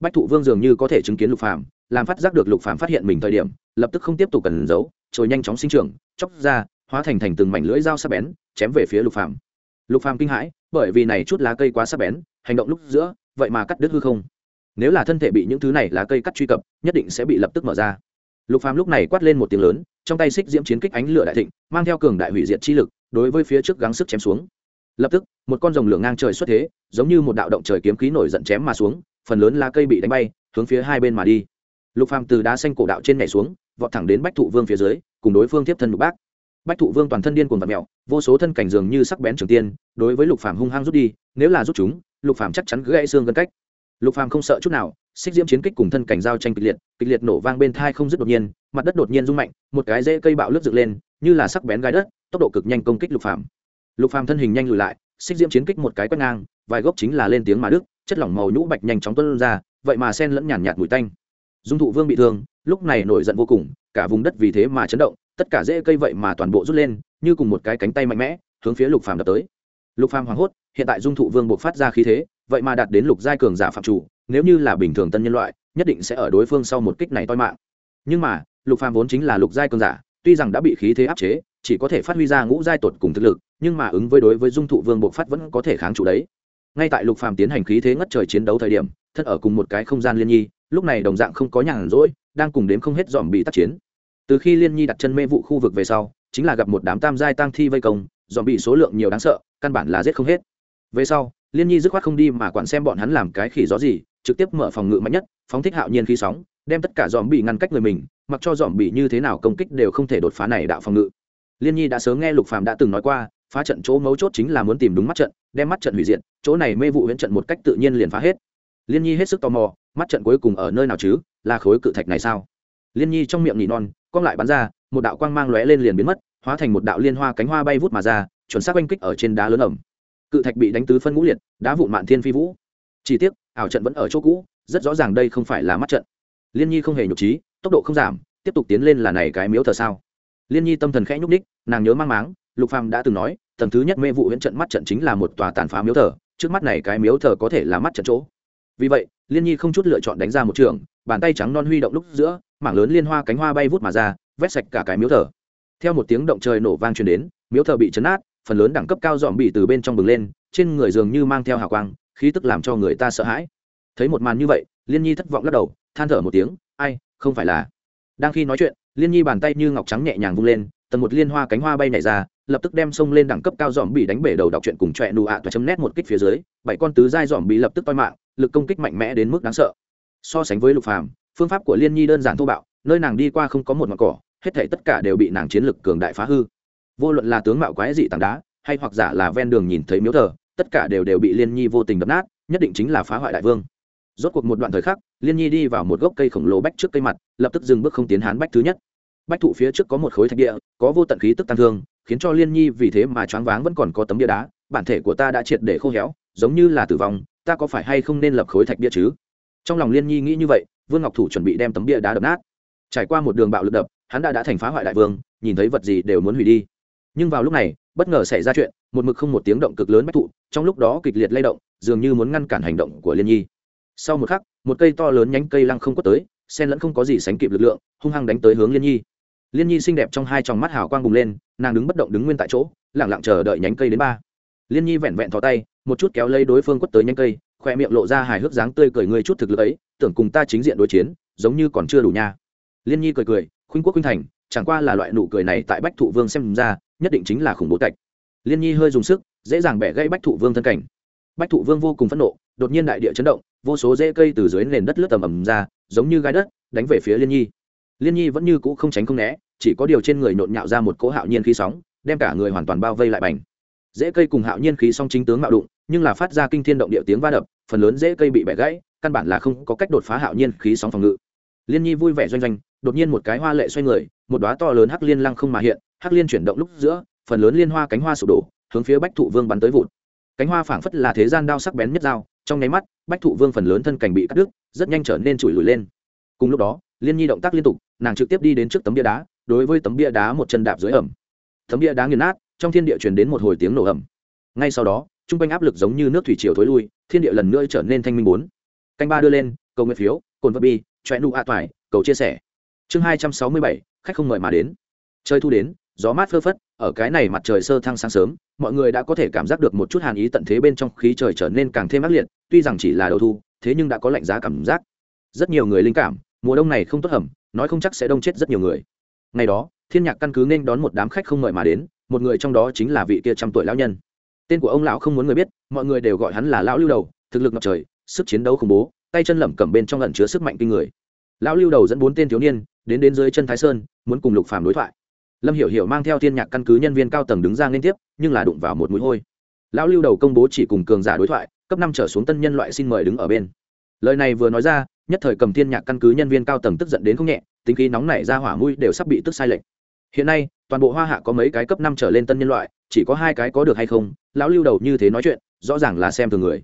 Bách thụ vương dường như có thể chứng kiến lục phàm, làm phát giác được lục phàm phát hiện mình thời điểm, lập tức không tiếp tục cần giấu, rồi nhanh chóng sinh trưởng, chóc ra hóa thành thành từng mảnh lưỡi dao sắc bén, chém về phía lục phàm. Lục phàm kinh hãi, bởi vì này chút lá cây quá sắc bén, hành động lúc giữa, vậy mà cắt đứt hư không. Nếu là thân thể bị những thứ này lá cây cắt truy cập, nhất định sẽ bị lập tức mở ra. Lục phàm lúc này quát lên một tiếng lớn, trong tay xích diễm chiến kích ánh lửa đại thịnh, mang theo cường đại hủy diệt chi lực, đối với phía trước gắng sức chém xuống. Lập tức, một con rồng lửa ngang trời xuất thế, giống như một đạo động trời kiếm khí nổi giận chém mà xuống, phần lớn lá cây bị đánh bay, hướng phía hai bên mà đi. Lục phàm từ đá xanh cổ đạo trên nhảy xuống, vọt thẳng đến bách thụ vương phía dưới, cùng đối phương tiếp thân lục bác bách thụ vương toàn thân điên cuồng vật mẹo vô số thân cảnh dường như sắc bén trường tiên, đối với lục phàm hung hăng rút đi, nếu là rút chúng, lục phàm chắc chắn gãy xương gân cách. Lục phàm không sợ chút nào, xích diễm chiến kích cùng thân cảnh giao tranh kịch liệt kịch liệt nổ vang bên thai không dứt đột nhiên, mặt đất đột nhiên rung mạnh, một cái rễ cây bạo lướt dựng lên, như là sắc bén gai đất, tốc độ cực nhanh công kích lục phàm. Lục phàm thân hình nhanh lùi lại, xích diễm chiến kích một cái quét ngang, vài gốc chính là lên tiếng mà đức chất lỏng màu nhũ bạch nhanh chóng tuôn ra, vậy mà sen lẫn nhàn nhạt mùi tanh. Dung thụ vương bị thương, lúc này nổi giận vô cùng, cả vùng đất vì thế mà chấn động tất cả rễ cây vậy mà toàn bộ rút lên, như cùng một cái cánh tay mạnh mẽ, hướng phía lục phàm đập tới. Lục phàm hoảng hốt, hiện tại dung thụ vương buộc phát ra khí thế, vậy mà đạt đến lục giai cường giả phạm chủ, nếu như là bình thường tân nhân loại, nhất định sẽ ở đối phương sau một kích này toi mạng. Nhưng mà, lục phàm vốn chính là lục giai cường giả, tuy rằng đã bị khí thế áp chế, chỉ có thể phát huy ra ngũ giai tột cùng thực lực, nhưng mà ứng với đối với dung thụ vương buộc phát vẫn có thể kháng trụ đấy. Ngay tại lục phàm tiến hành khí thế ngất trời chiến đấu thời điểm, thân ở cùng một cái không gian liên nhi, lúc này đồng dạng không có nhàn rỗi, đang cùng đếm không hết dòm bị tác chiến từ khi liên nhi đặt chân mê vụ khu vực về sau, chính là gặp một đám tam giai tăng thi vây công dòm bị số lượng nhiều đáng sợ, căn bản là giết không hết. Về sau, liên nhi dứt khoát không đi mà quản xem bọn hắn làm cái khỉ gió gì, trực tiếp mở phòng ngự mạnh nhất, phóng thích hạo nhiên khí sóng, đem tất cả dòm bị ngăn cách người mình, mặc cho dòm bị như thế nào công kích đều không thể đột phá này đạo phòng ngự. Liên nhi đã sớm nghe lục phàm đã từng nói qua, phá trận chỗ mấu chốt chính là muốn tìm đúng mắt trận, đem mắt trận hủy diệt, chỗ này mê vụ huyễn trận một cách tự nhiên liền phá hết. Liên nhi hết sức tò mò, mắt trận cuối cùng ở nơi nào chứ, là khối cự thạch này sao? Liên nhi trong miệng nỉ non cong lại bắn ra, một đạo quang mang lóe lên liền biến mất, hóa thành một đạo liên hoa cánh hoa bay vút mà ra, chuẩn xác oanh kích ở trên đá lớn ẩm. Cự thạch bị đánh tứ phân ngũ liệt, đá vụn mạn thiên phi vũ. Chỉ tiếc, ảo trận vẫn ở chỗ cũ, rất rõ ràng đây không phải là mắt trận. Liên nhi không hề nhục trí, tốc độ không giảm, tiếp tục tiến lên là này cái miếu thờ sao? Liên nhi tâm thần khẽ nhúc ních nàng nhớ mang máng, lục phàm đã từng nói, tầng thứ nhất mê vụ huyễn trận mắt trận chính là một tòa tàn phá miếu thờ, trước mắt này cái miếu thờ có thể là mắt trận chỗ. Vì vậy, liên nhi không chút lựa chọn đánh ra một trường, bàn tay trắng non huy động lúc giữa mảng lớn liên hoa cánh hoa bay vút mà ra, vét sạch cả cái miếu thờ. Theo một tiếng động trời nổ vang truyền đến, miếu thờ bị chấn át, phần lớn đẳng cấp cao dòm bị từ bên trong bừng lên, trên người dường như mang theo hào quang, khí tức làm cho người ta sợ hãi. Thấy một màn như vậy, liên nhi thất vọng lắc đầu, than thở một tiếng, ai, không phải là. Đang khi nói chuyện, liên nhi bàn tay như ngọc trắng nhẹ nhàng vung lên tần một liên hoa cánh hoa bay nảy ra, lập tức đem sông lên đẳng cấp cao dòm bị đánh bể đầu đọc chuyện cùng trọe nụ ạ toa chấm nét một kích phía dưới, bảy con tứ giai dòm bị lập tức toi mạng, lực công kích mạnh mẽ đến mức đáng sợ. So sánh với lục phàm phương pháp của liên nhi đơn giản thô bạo, nơi nàng đi qua không có một mặt cỏ, hết thảy tất cả đều bị nàng chiến lực cường đại phá hư. Vô luận là tướng mạo quái dị tảng đá, hay hoặc giả là ven đường nhìn thấy miếu thờ, tất cả đều đều bị liên nhi vô tình đập nát, nhất định chính là phá hoại đại vương. Rốt cuộc một đoạn thời khắc, liên nhi đi vào một gốc cây khổng lồ bách trước cây mặt, lập tức dừng bước không tiến hán bách thứ nhất. Bách thụ phía trước có một khối thạch địa, có vô tận khí tức tăng thương, khiến cho liên nhi vì thế mà choáng váng vẫn còn có tấm bia đá, bản thể của ta đã triệt để khô héo, giống như là tử vong, ta có phải hay không nên lập khối thạch bia chứ? Trong lòng liên nhi nghĩ như vậy vương ngọc thủ chuẩn bị đem tấm bia đá đập nát. Trải qua một đường bạo lực đập, hắn đã đã thành phá hoại đại vương, nhìn thấy vật gì đều muốn hủy đi. Nhưng vào lúc này, bất ngờ xảy ra chuyện, một mực không một tiếng động cực lớn bách thụ, trong lúc đó kịch liệt lay động, dường như muốn ngăn cản hành động của liên nhi. Sau một khắc, một cây to lớn nhánh cây lăng không quất tới sen lẫn không có gì sánh kịp lực lượng, hung hăng đánh tới hướng liên nhi. Liên nhi xinh đẹp trong hai tròng mắt hào quang bùng lên, nàng đứng bất động đứng nguyên tại chỗ lẳng lặng chờ đợi nhánh cây đến ba. Liên nhi vẹn vẹn thò tay, một chút kéo lấy đối phương quất tới nhánh cây khoe miệng lộ ra hài hước dáng tươi cười người chút thực lực ấy, tưởng cùng ta chính diện đối chiến, giống như còn chưa đủ nha. Liên nhi cười cười, khuynh quốc khuynh thành, chẳng qua là loại nụ cười này tại bách thụ vương xem ra, nhất định chính là khủng bố cạch liên nhi hơi dùng sức, dễ dàng bẻ gãy bách thụ vương thân cảnh. Bách thụ vương vô cùng phẫn nộ, đột nhiên đại địa chấn động, vô số rễ cây từ dưới nền đất lướt tầm ầm ra, giống như gai đất, đánh về phía liên nhi. Liên nhi vẫn như cũ không tránh không né, chỉ có điều trên người nhộn nhạo ra một cỗ hạo nhiên khí sóng, đem cả người hoàn toàn bao vây lại bành. Rễ cây cùng hạo nhiên khí song chính tướng mạo đụng, nhưng là phát ra kinh thiên động địa tiếng va đập phần lớn dễ cây bị bẻ gãy, căn bản là không có cách đột phá hạo nhiên khí sóng phòng ngự. Liên nhi vui vẻ doanh doanh, đột nhiên một cái hoa lệ xoay người, một đóa to lớn hắc liên lăng không mà hiện, hắc liên chuyển động lúc giữa, phần lớn liên hoa cánh hoa sụp đổ, hướng phía bách thụ vương bắn tới vụt. Cánh hoa phảng phất là thế gian đao sắc bén nhất dao, trong nháy mắt, bách thụ vương phần lớn thân cảnh bị cắt đứt, rất nhanh trở nên trụi lùi lên. Cùng lúc đó, liên nhi động tác liên tục, nàng trực tiếp đi đến trước tấm bia đá, đối với tấm bia đá một chân đạp dưới ẩm. Tấm bia đá nghiền nát, trong thiên địa truyền đến một hồi tiếng nổ ẩm ngay sau đó t r u n g quanh áp lực giống như nước thủy chiều thối lui thiên địa lần nữa trở nên thanh minh bốn. Canh ba đưa lên, cầu nguyện phiếu, cồn vật bi choẹ nụ a toài, cầu chia sẻ. Chương hai trăm sáu mươi bảy, khách không mời mà đến. Chơi thu đến, gió mát phơ phất, ở cái này mặt trời sơ thăng sáng sớm, mọi người đã có thể cảm giác được một chút hàn ý tận thế bên trong khí trời trở nên càng thêm ác liệt, tuy rằng chỉ là đầu thu, thế nhưng đã có lạnh giá cảm giác. Rất nhiều người linh cảm, mùa đông này không tốt hầm, nói không chắc sẽ đông chết rất nhiều người. Ngày đó, thiên nhạc căn cứ nên đón một đám khách không mời mà đến, một người trong đó chính là vị kia trăm tuổi lão nhân tên của ông lão không muốn người biết, mọi người đều gọi hắn là lão lưu đầu, thực lực ngập trời, sức chiến đấu khủng bố, tay chân lẩm cẩm bên trong lẩn chứa sức mạnh kinh người. Lão lưu đầu dẫn bốn tên thiếu niên, đến đến dưới chân thái sơn, muốn cùng lục phàm đối thoại. Lâm hiểu hiểu mang theo thiên nhạc căn cứ nhân viên cao tầng đứng ra liên tiếp, nhưng là đụng vào một mũi hôi. Lão lưu đầu công bố chỉ cùng cường giả đối thoại, cấp năm trở xuống tân nhân loại xin mời đứng ở bên. Lời này vừa nói ra, nhất thời cầm thiên nhạc căn cứ nhân viên cao tầng tức giận đến không nhẹ, tính khí nóng nảy ra hỏa mũi đều sắp bị tức sai lệch. Hiện nay, toàn bộ hoa hạ có mấy cái cấp năm trở lên tân nhân loại chỉ có hai cái có được hay không, lão lưu đầu như thế nói chuyện, rõ ràng là xem thường người.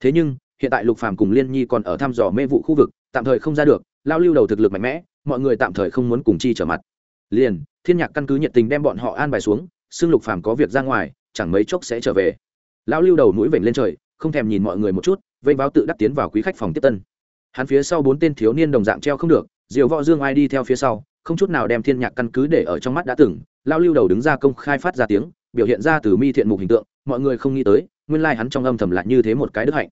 Thế nhưng, hiện tại lục phàm cùng liên nhi còn ở thăm dò mê vụ khu vực, tạm thời không ra được, lão lưu đầu thực lực mạnh mẽ, mọi người tạm thời không muốn cùng chi trở mặt. Liền, thiên nhạc căn cứ nhiệt tình đem bọn họ an bài xuống, xưng lục phàm có việc ra ngoài, chẳng mấy chốc sẽ trở về. Lão lưu đầu mũi vểnh lên trời, không thèm nhìn mọi người một chút vênh báo tự đắc tiến vào quý khách phòng tiếp tân. Hắn phía sau bốn tên thiếu niên đồng dạng treo không được diều võ dương ai đi theo phía sau, không chút nào đem thiên nhạc căn cứ để ở trong mắt đã từng lao lưu đầu đứng ra công khai phát ra tiếng biểu hiện ra từ mi thiện mục hình tượng, mọi người không nghĩ tới, nguyên lai hắn trong âm thầm lại như thế một cái đức hạnh.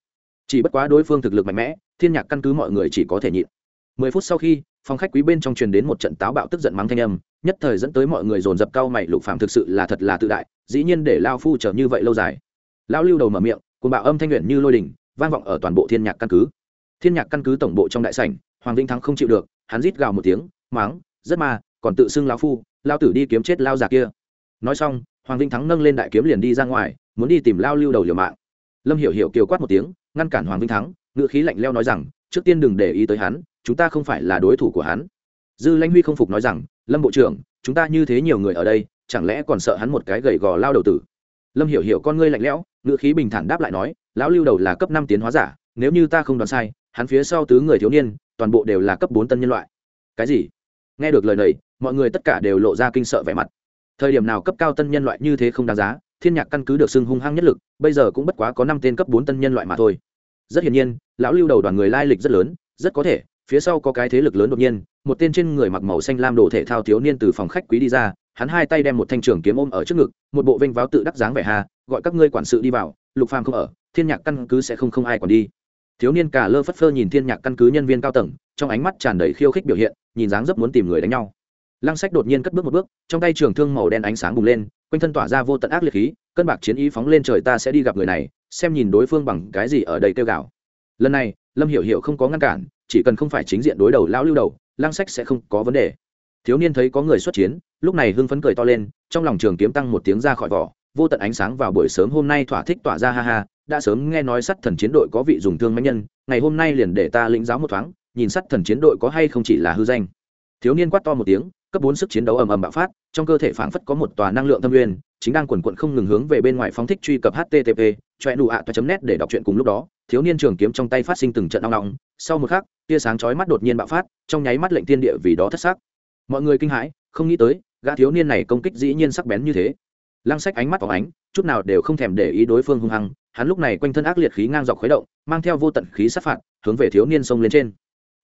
Chỉ bất quá đối phương thực lực mạnh mẽ, thiên nhạc căn cứ mọi người chỉ có thể nhịn. Mười phút sau khi, phòng khách quý bên trong truyền đến một trận táo bạo tức giận mắng thanh âm, nhất thời dẫn tới mọi người dồn dập cao mày, lục phạm thực sự là thật là tự đại, dĩ nhiên để lao phu trở như vậy lâu dài. Lao lưu đầu mở miệng cùng bạo âm thanh luyện như lôi đình vang vọng ở toàn bộ thiên nhạc căn cứ. Thiên nhạc căn cứ tổng bộ trong đại sảnh, hoàng vinh thắng không chịu được, hắn rít gào một tiếng, mắng, rất ma, còn tự xưng lao phu lao tử đi kiếm chết lao già kia. Nói xong hoàng Vinh thắng nâng lên đại kiếm liền đi ra ngoài, muốn đi tìm lao lưu đầu liều mạng. Lâm hiểu hiểu kiều quát một tiếng, ngăn cản hoàng Vinh thắng ngựa khí lạnh leo nói rằng, trước tiên đừng để ý tới hắn, chúng ta không phải là đối thủ của hắn. Dư lãnh huy không phục nói rằng, lâm bộ trưởng, chúng ta như thế nhiều người ở đây, chẳng lẽ còn sợ hắn một cái gầy gò lao đầu tử? Lâm hiểu hiểu con ngươi lạnh lẽo ngựa khí bình thản đáp lại nói, lão lưu đầu là cấp năm tiến hóa giả, nếu như ta không đoán sai, hắn phía sau tứ người thiếu niên, toàn bộ đều là cấp bốn tân nhân loại. Cái gì? Nghe được lời này, mọi người tất cả đều lộ ra kinh sợ vẻ mặt thời điểm nào cấp cao tân nhân loại như thế không đáng giá, thiên nhạc căn cứ được xưng hung hăng nhất lực, bây giờ cũng bất quá có năm tên cấp bốn tân nhân loại mà thôi. Rất hiển nhiên, lão lưu đầu đoàn người lai lịch rất lớn, rất có thể, phía sau có cái thế lực lớn đột nhiên, một tên trên người mặc màu xanh lam đồ thể thao thiếu niên từ phòng khách quý đi ra, hắn hai tay đem một thanh trường kiếm ôm ở trước ngực, một bộ vênh váo tự đắc dáng vẻ hà, gọi các ngươi quản sự đi vào, lục phàm không ở, thiên nhạc căn cứ sẽ không không ai còn đi. Thiếu niên cả lơ phất phơ nhìn thiên nhạc căn cứ nhân viên cao tầng, trong ánh mắt tràn đầy khiêu khích biểu hiện, nhìn dáng dấp muốn tìm người đánh nhau lăng sách đột nhiên cất bước một bước, trong tay trường thương màu đen ánh sáng bùng lên, quanh thân tỏa ra vô tận ác liệt khí cân bạc chiến ý phóng lên trời ta sẽ đi gặp người này, xem nhìn đối phương bằng cái gì ở đây kêu gào. Lần này, lâm hiểu hiểu không có ngăn cản, chỉ cần không phải chính diện đối đầu lão lưu đầu, lăng sách sẽ không có vấn đề. Thiếu niên thấy có người xuất chiến, lúc này hưng phấn cười to lên, trong lòng trường kiếm tăng một tiếng ra khỏi vỏ, vô tận ánh sáng vào buổi sớm hôm nay thỏa thích tỏa ra ha ha, đã sớm nghe nói sắt thần chiến đội có vị dùng thương mãnh nhân, ngày hôm nay liền để ta lĩnh giáo một thoáng, nhìn sắt thần chiến đội có hay không chỉ là hư danh. Thiếu niên quát to một tiếng cấp bốn sức chiến đấu ầm ầm bạo phát, trong cơ thể phảng phất có một tòa năng lượng thâm nguyên, chính đang quần quận không ngừng hướng về bên ngoài phóng thích truy cập http choe đủ ạ toa net để đọc truyện cùng lúc đó, thiếu niên trường kiếm trong tay phát sinh từng trận nong nong. Sau một khắc, tia sáng chói mắt đột nhiên bạo phát, trong nháy mắt lệnh thiên địa vì đó thất sắc. Mọi người kinh hãi, không nghĩ tới, gã thiếu niên này công kích dĩ nhiên sắc bén như thế. Lăng sách ánh mắt phóng ánh, chút nào đều không thèm để ý đối phương hung hăng, hắn lúc này quanh thân ác liệt khí ngang dọc khuấy động, mang theo vô tận khí sát phạt, hướng về thiếu niên xông lên trên.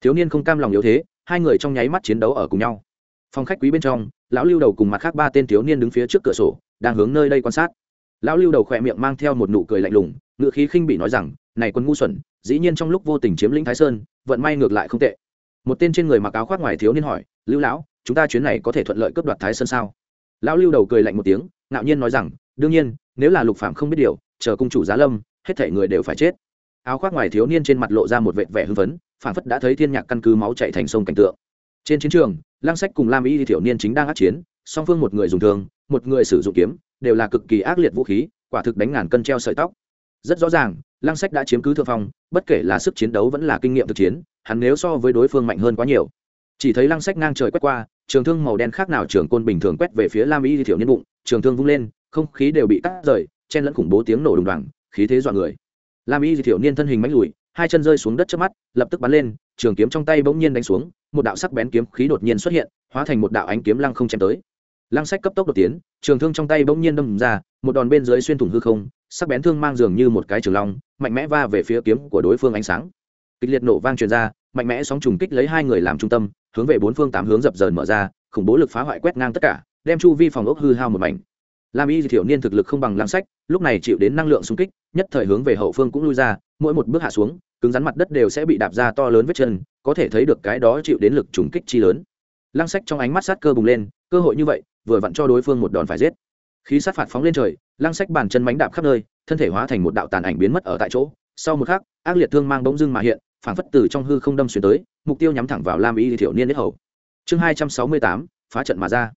Thiếu niên không cam lòng yếu thế, hai người trong nháy mắt chiến đấu ở cùng nhau phòng khách quý bên trong, lão lưu đầu cùng mặt khác ba tên thiếu niên đứng phía trước cửa sổ, đang hướng nơi đây quan sát. Lão lưu đầu khỏe miệng mang theo một nụ cười lạnh lùng, ngựa khí khinh bị nói rằng, này quân ngu xuẩn, dĩ nhiên trong lúc vô tình chiếm lĩnh thái sơn, vận may ngược lại không tệ. Một tên trên người mặc áo khoác ngoài thiếu niên hỏi, lưu lão, chúng ta chuyến này có thể thuận lợi cướp đoạt thái sơn sao? Lão lưu đầu cười lạnh một tiếng, ngạo nhiên nói rằng, đương nhiên, nếu là lục phạm không biết điều, chờ cung chủ giá lâm, hết thể người đều phải chết. Áo khoác ngoài thiếu niên trên mặt lộ ra một vệt vẻ hưng phấn, phảng phất đã thấy thiên nhạc căn cứ máu chạy thành sông cảnh tượng. Trên chiến trường lang sách cùng lam y thiểu niên chính đang ác chiến, song phương một người dùng thương, một người sử dụng kiếm, đều là cực kỳ ác liệt vũ khí, quả thực đánh ngàn cân treo sợi tóc. Rất rõ ràng lang sách đã chiếm cứ thượng phong, bất kể là sức chiến đấu vẫn là kinh nghiệm thực chiến, hắn nếu so với đối phương mạnh hơn quá nhiều. Chỉ thấy lăng sách ngang trời quét qua, trường thương màu đen khác nào trường côn bình thường quét về phía lam y thiểu niên bụng, trường thương vung lên, không khí đều bị cắt rời, chen lẫn khủng bố tiếng nổ đùng đoàng khí thế dọa người. Lam y thiểu niên thân hình mánh lùi hai chân rơi xuống đất trước mắt, lập tức bắn lên, trường kiếm trong tay bỗng nhiên đánh xuống, một đạo sắc bén kiếm khí đột nhiên xuất hiện, hóa thành một đạo ánh kiếm lăng không chém tới. Lăng sách cấp tốc đột tiến, trường thương trong tay bỗng nhiên đâm ra, một đòn bên dưới xuyên thủng hư không, sắc bén thương mang dường như một cái trường long, mạnh mẽ va về phía kiếm của đối phương ánh sáng. Kịch liệt nổ vang truyền ra, mạnh mẽ sóng trùng kích lấy hai người làm trung tâm, hướng về bốn phương tám hướng dập dờn mở ra, khủng bố lực phá hoại quét ngang tất cả, đem chu vi phòng ốc hư hao một mảnh lam y thiểu niên thực lực không bằng lam sách, lúc này chịu đến năng lượng xung kích, nhất thời hướng về hậu phương cũng lui ra, mỗi một bước hạ xuống, cứng rắn mặt đất đều sẽ bị đạp ra to lớn vết chân, có thể thấy được cái đó chịu đến lực trùng kích chi lớn. Lăng sách trong ánh mắt sát cơ bùng lên, cơ hội như vậy, vừa vặn cho đối phương một đòn phải giết. Khí sát phạt phóng lên trời, lăng sách bàn chân mánh đạp khắp nơi, thân thể hóa thành một đạo tàn ảnh biến mất ở tại chỗ. Sau một khắc, ác liệt thương mang bỗng dưng mà hiện, phảng phất từ trong hư không đâm xuyên tới, mục tiêu nhắm thẳng vào lam y thiểu niên nhất hầu. Chương hai trăm sáu mươi tám, phá trận mà ra.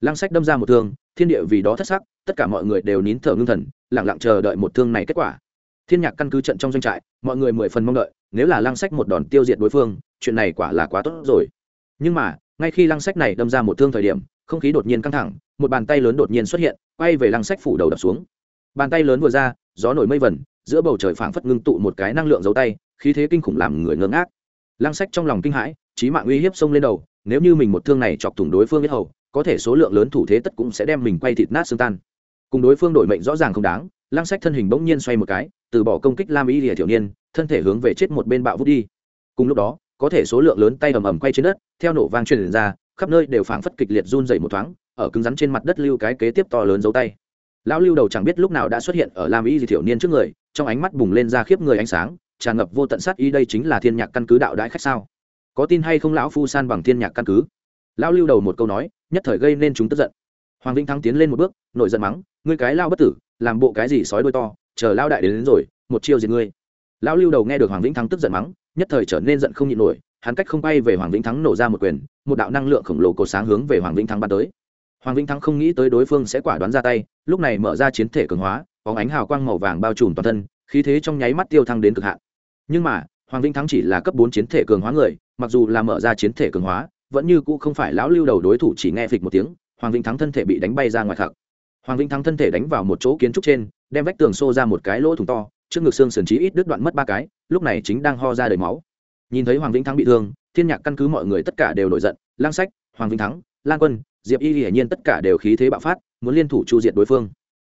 Lăng sách đâm ra một thương thiên địa vì đó thất sắc, tất cả mọi người đều nín thở ngưng thần lẳng lặng chờ đợi một thương này kết quả. Thiên nhạc căn cứ trận trong doanh trại, mọi người mười phần mong đợi, nếu là lăng sách một đòn tiêu diệt đối phương, chuyện này quả là quá tốt rồi. Nhưng mà, ngay khi lăng sách này đâm ra một thương thời điểm, không khí đột nhiên căng thẳng, một bàn tay lớn đột nhiên xuất hiện, quay về lăng sách phủ đầu đập xuống. Bàn tay lớn vừa ra, gió nổi mây vẩn giữa bầu trời phảng phất ngưng tụ một cái năng lượng giấu tay, khí thế kinh khủng làm người ngơ ngác. Lăng sách trong lòng kinh hãi trí mạng uy hiếp xông lên đầu nếu như mình một thương này chọc thủng đối phương biết hầu, có thể số lượng lớn thủ thế tất cũng sẽ đem mình quay thịt nát xương tan. Cùng đối phương đổi mệnh rõ ràng không đáng, lăng sách thân hình bỗng nhiên xoay một cái, từ bỏ công kích lam y lìa thiểu niên, thân thể hướng về chết một bên bạo vút đi. Cùng lúc đó, có thể số lượng lớn tay ầm ầm quay trên đất, theo nổ vang truyền ra, khắp nơi đều phảng phất kịch liệt run dày một thoáng, ở cứng rắn trên mặt đất lưu cái kế tiếp to lớn dấu tay. Lão lưu đầu chẳng biết lúc nào đã xuất hiện ở lam y thiểu niên trước người, trong ánh mắt bùng lên ra khiếp người ánh sáng, tràn ngập vô tận sát y đây chính là thiên nhạc căn cứ đạo đại khách sao? Có tin hay không lão phu san bằng thiên nhạc căn cứ? Lão lưu đầu một câu nói nhất thời gây nên chúng tức giận. Hoàng vĩnh thắng tiến lên một bước nổi giận mắng ngươi cái lao bất tử làm bộ cái gì sói đôi to chờ lao đại đến, đến rồi một chiêu diệt ngươi. Lão lưu đầu nghe được hoàng vĩnh thắng tức giận mắng nhất thời trở nên giận không nhịn nổi hắn cách không bay về hoàng vĩnh thắng nổ ra một quyền một đạo năng lượng khổng lồ cổ sáng hướng về hoàng vĩnh thắng bắn tới. Hoàng vĩnh thắng không nghĩ tới đối phương sẽ quả đoán ra tay lúc này mở ra chiến thể cường hóa có ánh hào quang màu vàng bao trùm toàn thân khí thế trong nháy mắt tiêu thăng đến cực hạn. Nhưng mà hoàng vĩnh thắng chỉ là cấp bốn chiến thể cường hóa người mặc dù là mở ra chiến thể cường hóa, vẫn như cũ không phải lão lưu đầu đối thủ chỉ nghe phịch một tiếng, hoàng vĩnh thắng thân thể bị đánh bay ra ngoài thật. hoàng vĩnh thắng thân thể đánh vào một chỗ kiến trúc trên, đem vách tường xô ra một cái lỗ thủng to, trước ngực xương sườn trí ít đứt đoạn mất ba cái, lúc này chính đang ho ra đầy máu. Nhìn thấy hoàng vĩnh thắng bị thương, thiên nhạc căn cứ mọi người tất cả đều nổi giận, lang sách, hoàng vĩnh thắng lan quân, diệp y hiển nhiên tất cả đều khí thế bạo phát, muốn liên thủ chu diệt đối phương.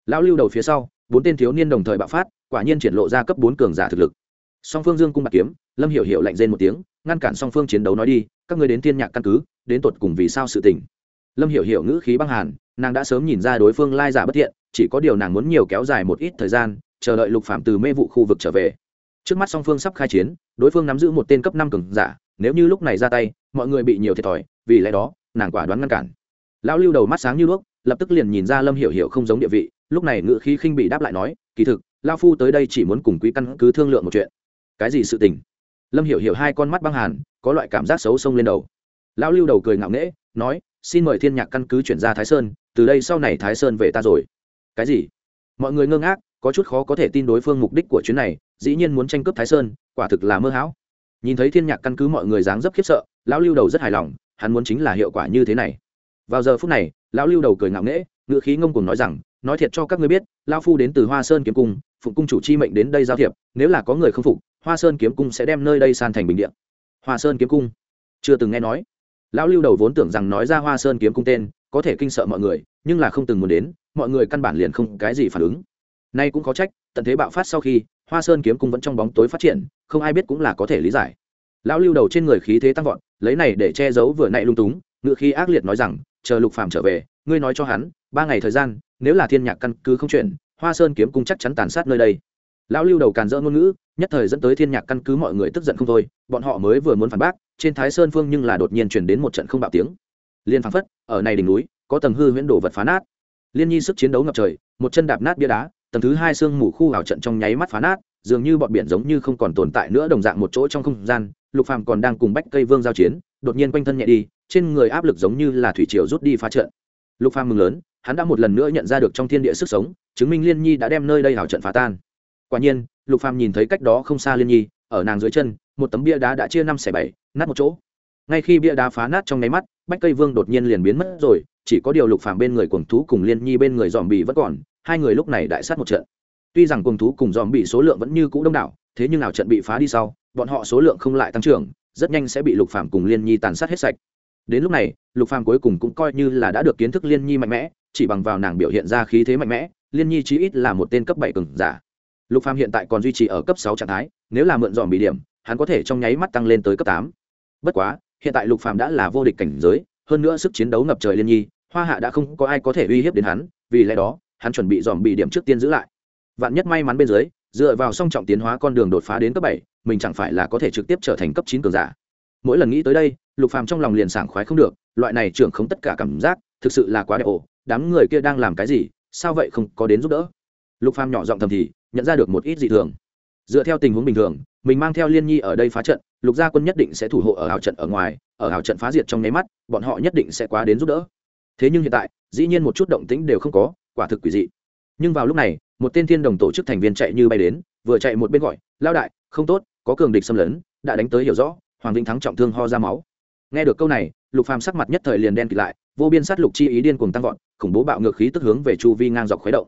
Lão lưu đầu phía sau, bốn tên thiếu niên đồng thời bạo phát, quả nhiên triển lộ ra cấp bốn cường giả thực lực song phương dương cung bạc kiếm, lâm hiểu hiểu lạnh rên một tiếng, ngăn cản song phương chiến đấu nói đi, các người đến thiên nhạc căn cứ, đến tột cùng vì sao sự tình. Lâm hiểu hiểu ngữ khí băng hàn, nàng đã sớm nhìn ra đối phương lai giả bất thiện, chỉ có điều nàng muốn nhiều kéo dài một ít thời gian, chờ đợi lục phạm từ mê vụ khu vực trở về. Trước mắt song phương sắp khai chiến, đối phương nắm giữ một tên cấp năm cường giả, nếu như lúc này ra tay, mọi người bị nhiều thiệt thòi, vì lẽ đó, nàng quả đoán ngăn cản. Lão lưu đầu mắt sáng như đuốc, lập tức liền nhìn ra lâm hiểu hiểu không giống địa vị, lúc này ngự khí khinh bị đáp lại nói, kỳ thực lao phu tới đây chỉ muốn cùng quý căn cứ thương lượng một chuyện cái gì sự tình? Lâm hiểu hiểu hai con mắt băng hàn, có loại cảm giác xấu xông lên đầu. Lão lưu đầu cười ngạo nghễ, nói, xin mời thiên nhạc căn cứ chuyển ra thái sơn, từ đây sau này thái sơn về ta rồi. Cái gì? Mọi người ngơ ngác, có chút khó có thể tin đối phương mục đích của chuyến này, dĩ nhiên muốn tranh cướp thái sơn, quả thực là mơ hão. Nhìn thấy thiên nhạc căn cứ mọi người dáng dấp khiếp sợ, lão lưu đầu rất hài lòng, hắn muốn chính là hiệu quả như thế này. Vào giờ phút này, lão lưu đầu cười ngạo nghễ ngự khí ngông cùng nói rằng, nói thiệt cho các ngươi biết, lão phu đến từ hoa sơn kiếm cung, phụng cung chủ chi mệnh đến đây giao thiệp, nếu là có người không phục hoa sơn kiếm cung sẽ đem nơi đây san thành bình điện hoa sơn kiếm cung? Chưa từng nghe nói. Lão lưu đầu vốn tưởng rằng nói ra hoa sơn kiếm cung tên, có thể kinh sợ mọi người, nhưng là không từng muốn đến, mọi người căn bản liền không cái gì phản ứng. Nay cũng có trách, tận thế bạo phát sau khi, hoa sơn kiếm cung vẫn trong bóng tối phát triển, không ai biết cũng là có thể lý giải. Lão lưu đầu trên người khí thế tăng vọt, lấy này để che giấu vừa nãy lung túng, ngựa khí ác liệt nói rằng, chờ lục phàm trở về, ngươi nói cho hắn, ba ngày thời gian, nếu là thiên nhạc căn cứ không chuyển, hoa sơn kiếm cung chắc chắn tàn sát nơi đây lão lưu đầu càn dỡ ngôn ngữ, nhất thời dẫn tới thiên nhạc căn cứ mọi người tức giận không thôi, bọn họ mới vừa muốn phản bác, trên thái sơn phương nhưng là đột nhiên chuyển đến một trận không bạo tiếng. Liên phán phất, ở này đỉnh núi, có tầng hư huyễn đổ vật phá nát. Liên nhi sức chiến đấu ngập trời, một chân đạp nát bia đá, tầng thứ hai xương mù khu ảo trận trong nháy mắt phá nát, dường như bọn biển giống như không còn tồn tại nữa đồng dạng một chỗ trong không gian, lục phàm còn đang cùng bách cây vương giao chiến, đột nhiên quanh thân nhẹ đi, trên người áp lực giống như là thủy triều rút đi phá trận. Lục phàm mừng lớn, hắn đã một lần nữa nhận ra được trong thiên địa sức sống, chứng minh liên nhi đã đem nơi đây hào trận phá tan quả nhiên, lục phàm nhìn thấy cách đó không xa liên nhi, ở nàng dưới chân, một tấm bia đá đã chia năm xẻ bảy, nát một chỗ. Ngay khi bia đá phá nát trong nháy mắt, bách cây vương đột nhiên liền biến mất rồi, chỉ có điều lục phàm bên người cuồng thú cùng liên nhi bên người dòm bị vẫn còn, hai người lúc này đại sát một trận. Tuy rằng cuồng thú cùng dòm bị số lượng vẫn như cũ đông đảo, thế nhưng nào trận bị phá đi sau, bọn họ số lượng không lại tăng trưởng, rất nhanh sẽ bị lục phàm cùng liên nhi tàn sát hết sạch. Đến lúc này, lục phàm cuối cùng cũng coi như là đã được kiến thức liên nhi mạnh mẽ, chỉ bằng vào nàng biểu hiện ra khí thế mạnh mẽ, liên nhi chí ít là một tên cấp bảy cường giả lục phàm hiện tại còn duy trì ở cấp sáu trạng thái, nếu là mượn dòm bị điểm, hắn có thể trong nháy mắt tăng lên tới cấp tám. Bất quá, hiện tại lục phàm đã là vô địch cảnh giới, hơn nữa sức chiến đấu ngập trời liên nhi, hoa hạ đã không có ai có thể uy hiếp đến hắn, vì lẽ đó, hắn chuẩn bị dòm bị điểm trước tiên giữ lại. Vạn nhất may mắn bên dưới, dựa vào song trọng tiến hóa con đường đột phá đến cấp bảy, mình chẳng phải là có thể trực tiếp trở thành cấp chín cường giả. Mỗi lần nghĩ tới đây, lục phàm trong lòng liền sảng khoái không được, loại này trưởng không tất cả cảm giác, thực sự là quá đẹp ổ, đám người kia đang làm cái gì, sao vậy không có đến giúp đỡ? Lục phàm nhỏ giọng thầm thì, nhận ra được một ít dị thường. Dựa theo tình huống bình thường, mình mang theo liên nhi ở đây phá trận, lục gia quân nhất định sẽ thủ hộ ở hào trận ở ngoài, ở hào trận phá diệt trong nháy mắt, bọn họ nhất định sẽ quá đến giúp đỡ. Thế nhưng hiện tại, dĩ nhiên một chút động tĩnh đều không có, quả thực quỷ dị. Nhưng vào lúc này, một tên thiên đồng tổ chức thành viên chạy như bay đến, vừa chạy một bên gọi lao đại, không tốt, có cường địch xâm lấn, đã đánh tới hiểu rõ, hoàng vĩnh thắng trọng thương ho ra máu. Nghe được câu này, lục phàm sắc mặt nhất thời liền đen kịt lại, vô biên sát lục chi ý điên cuồng tăng vọt, khủng bố bạo ngược khí tức hướng về chu vi ngang dọc khuấy động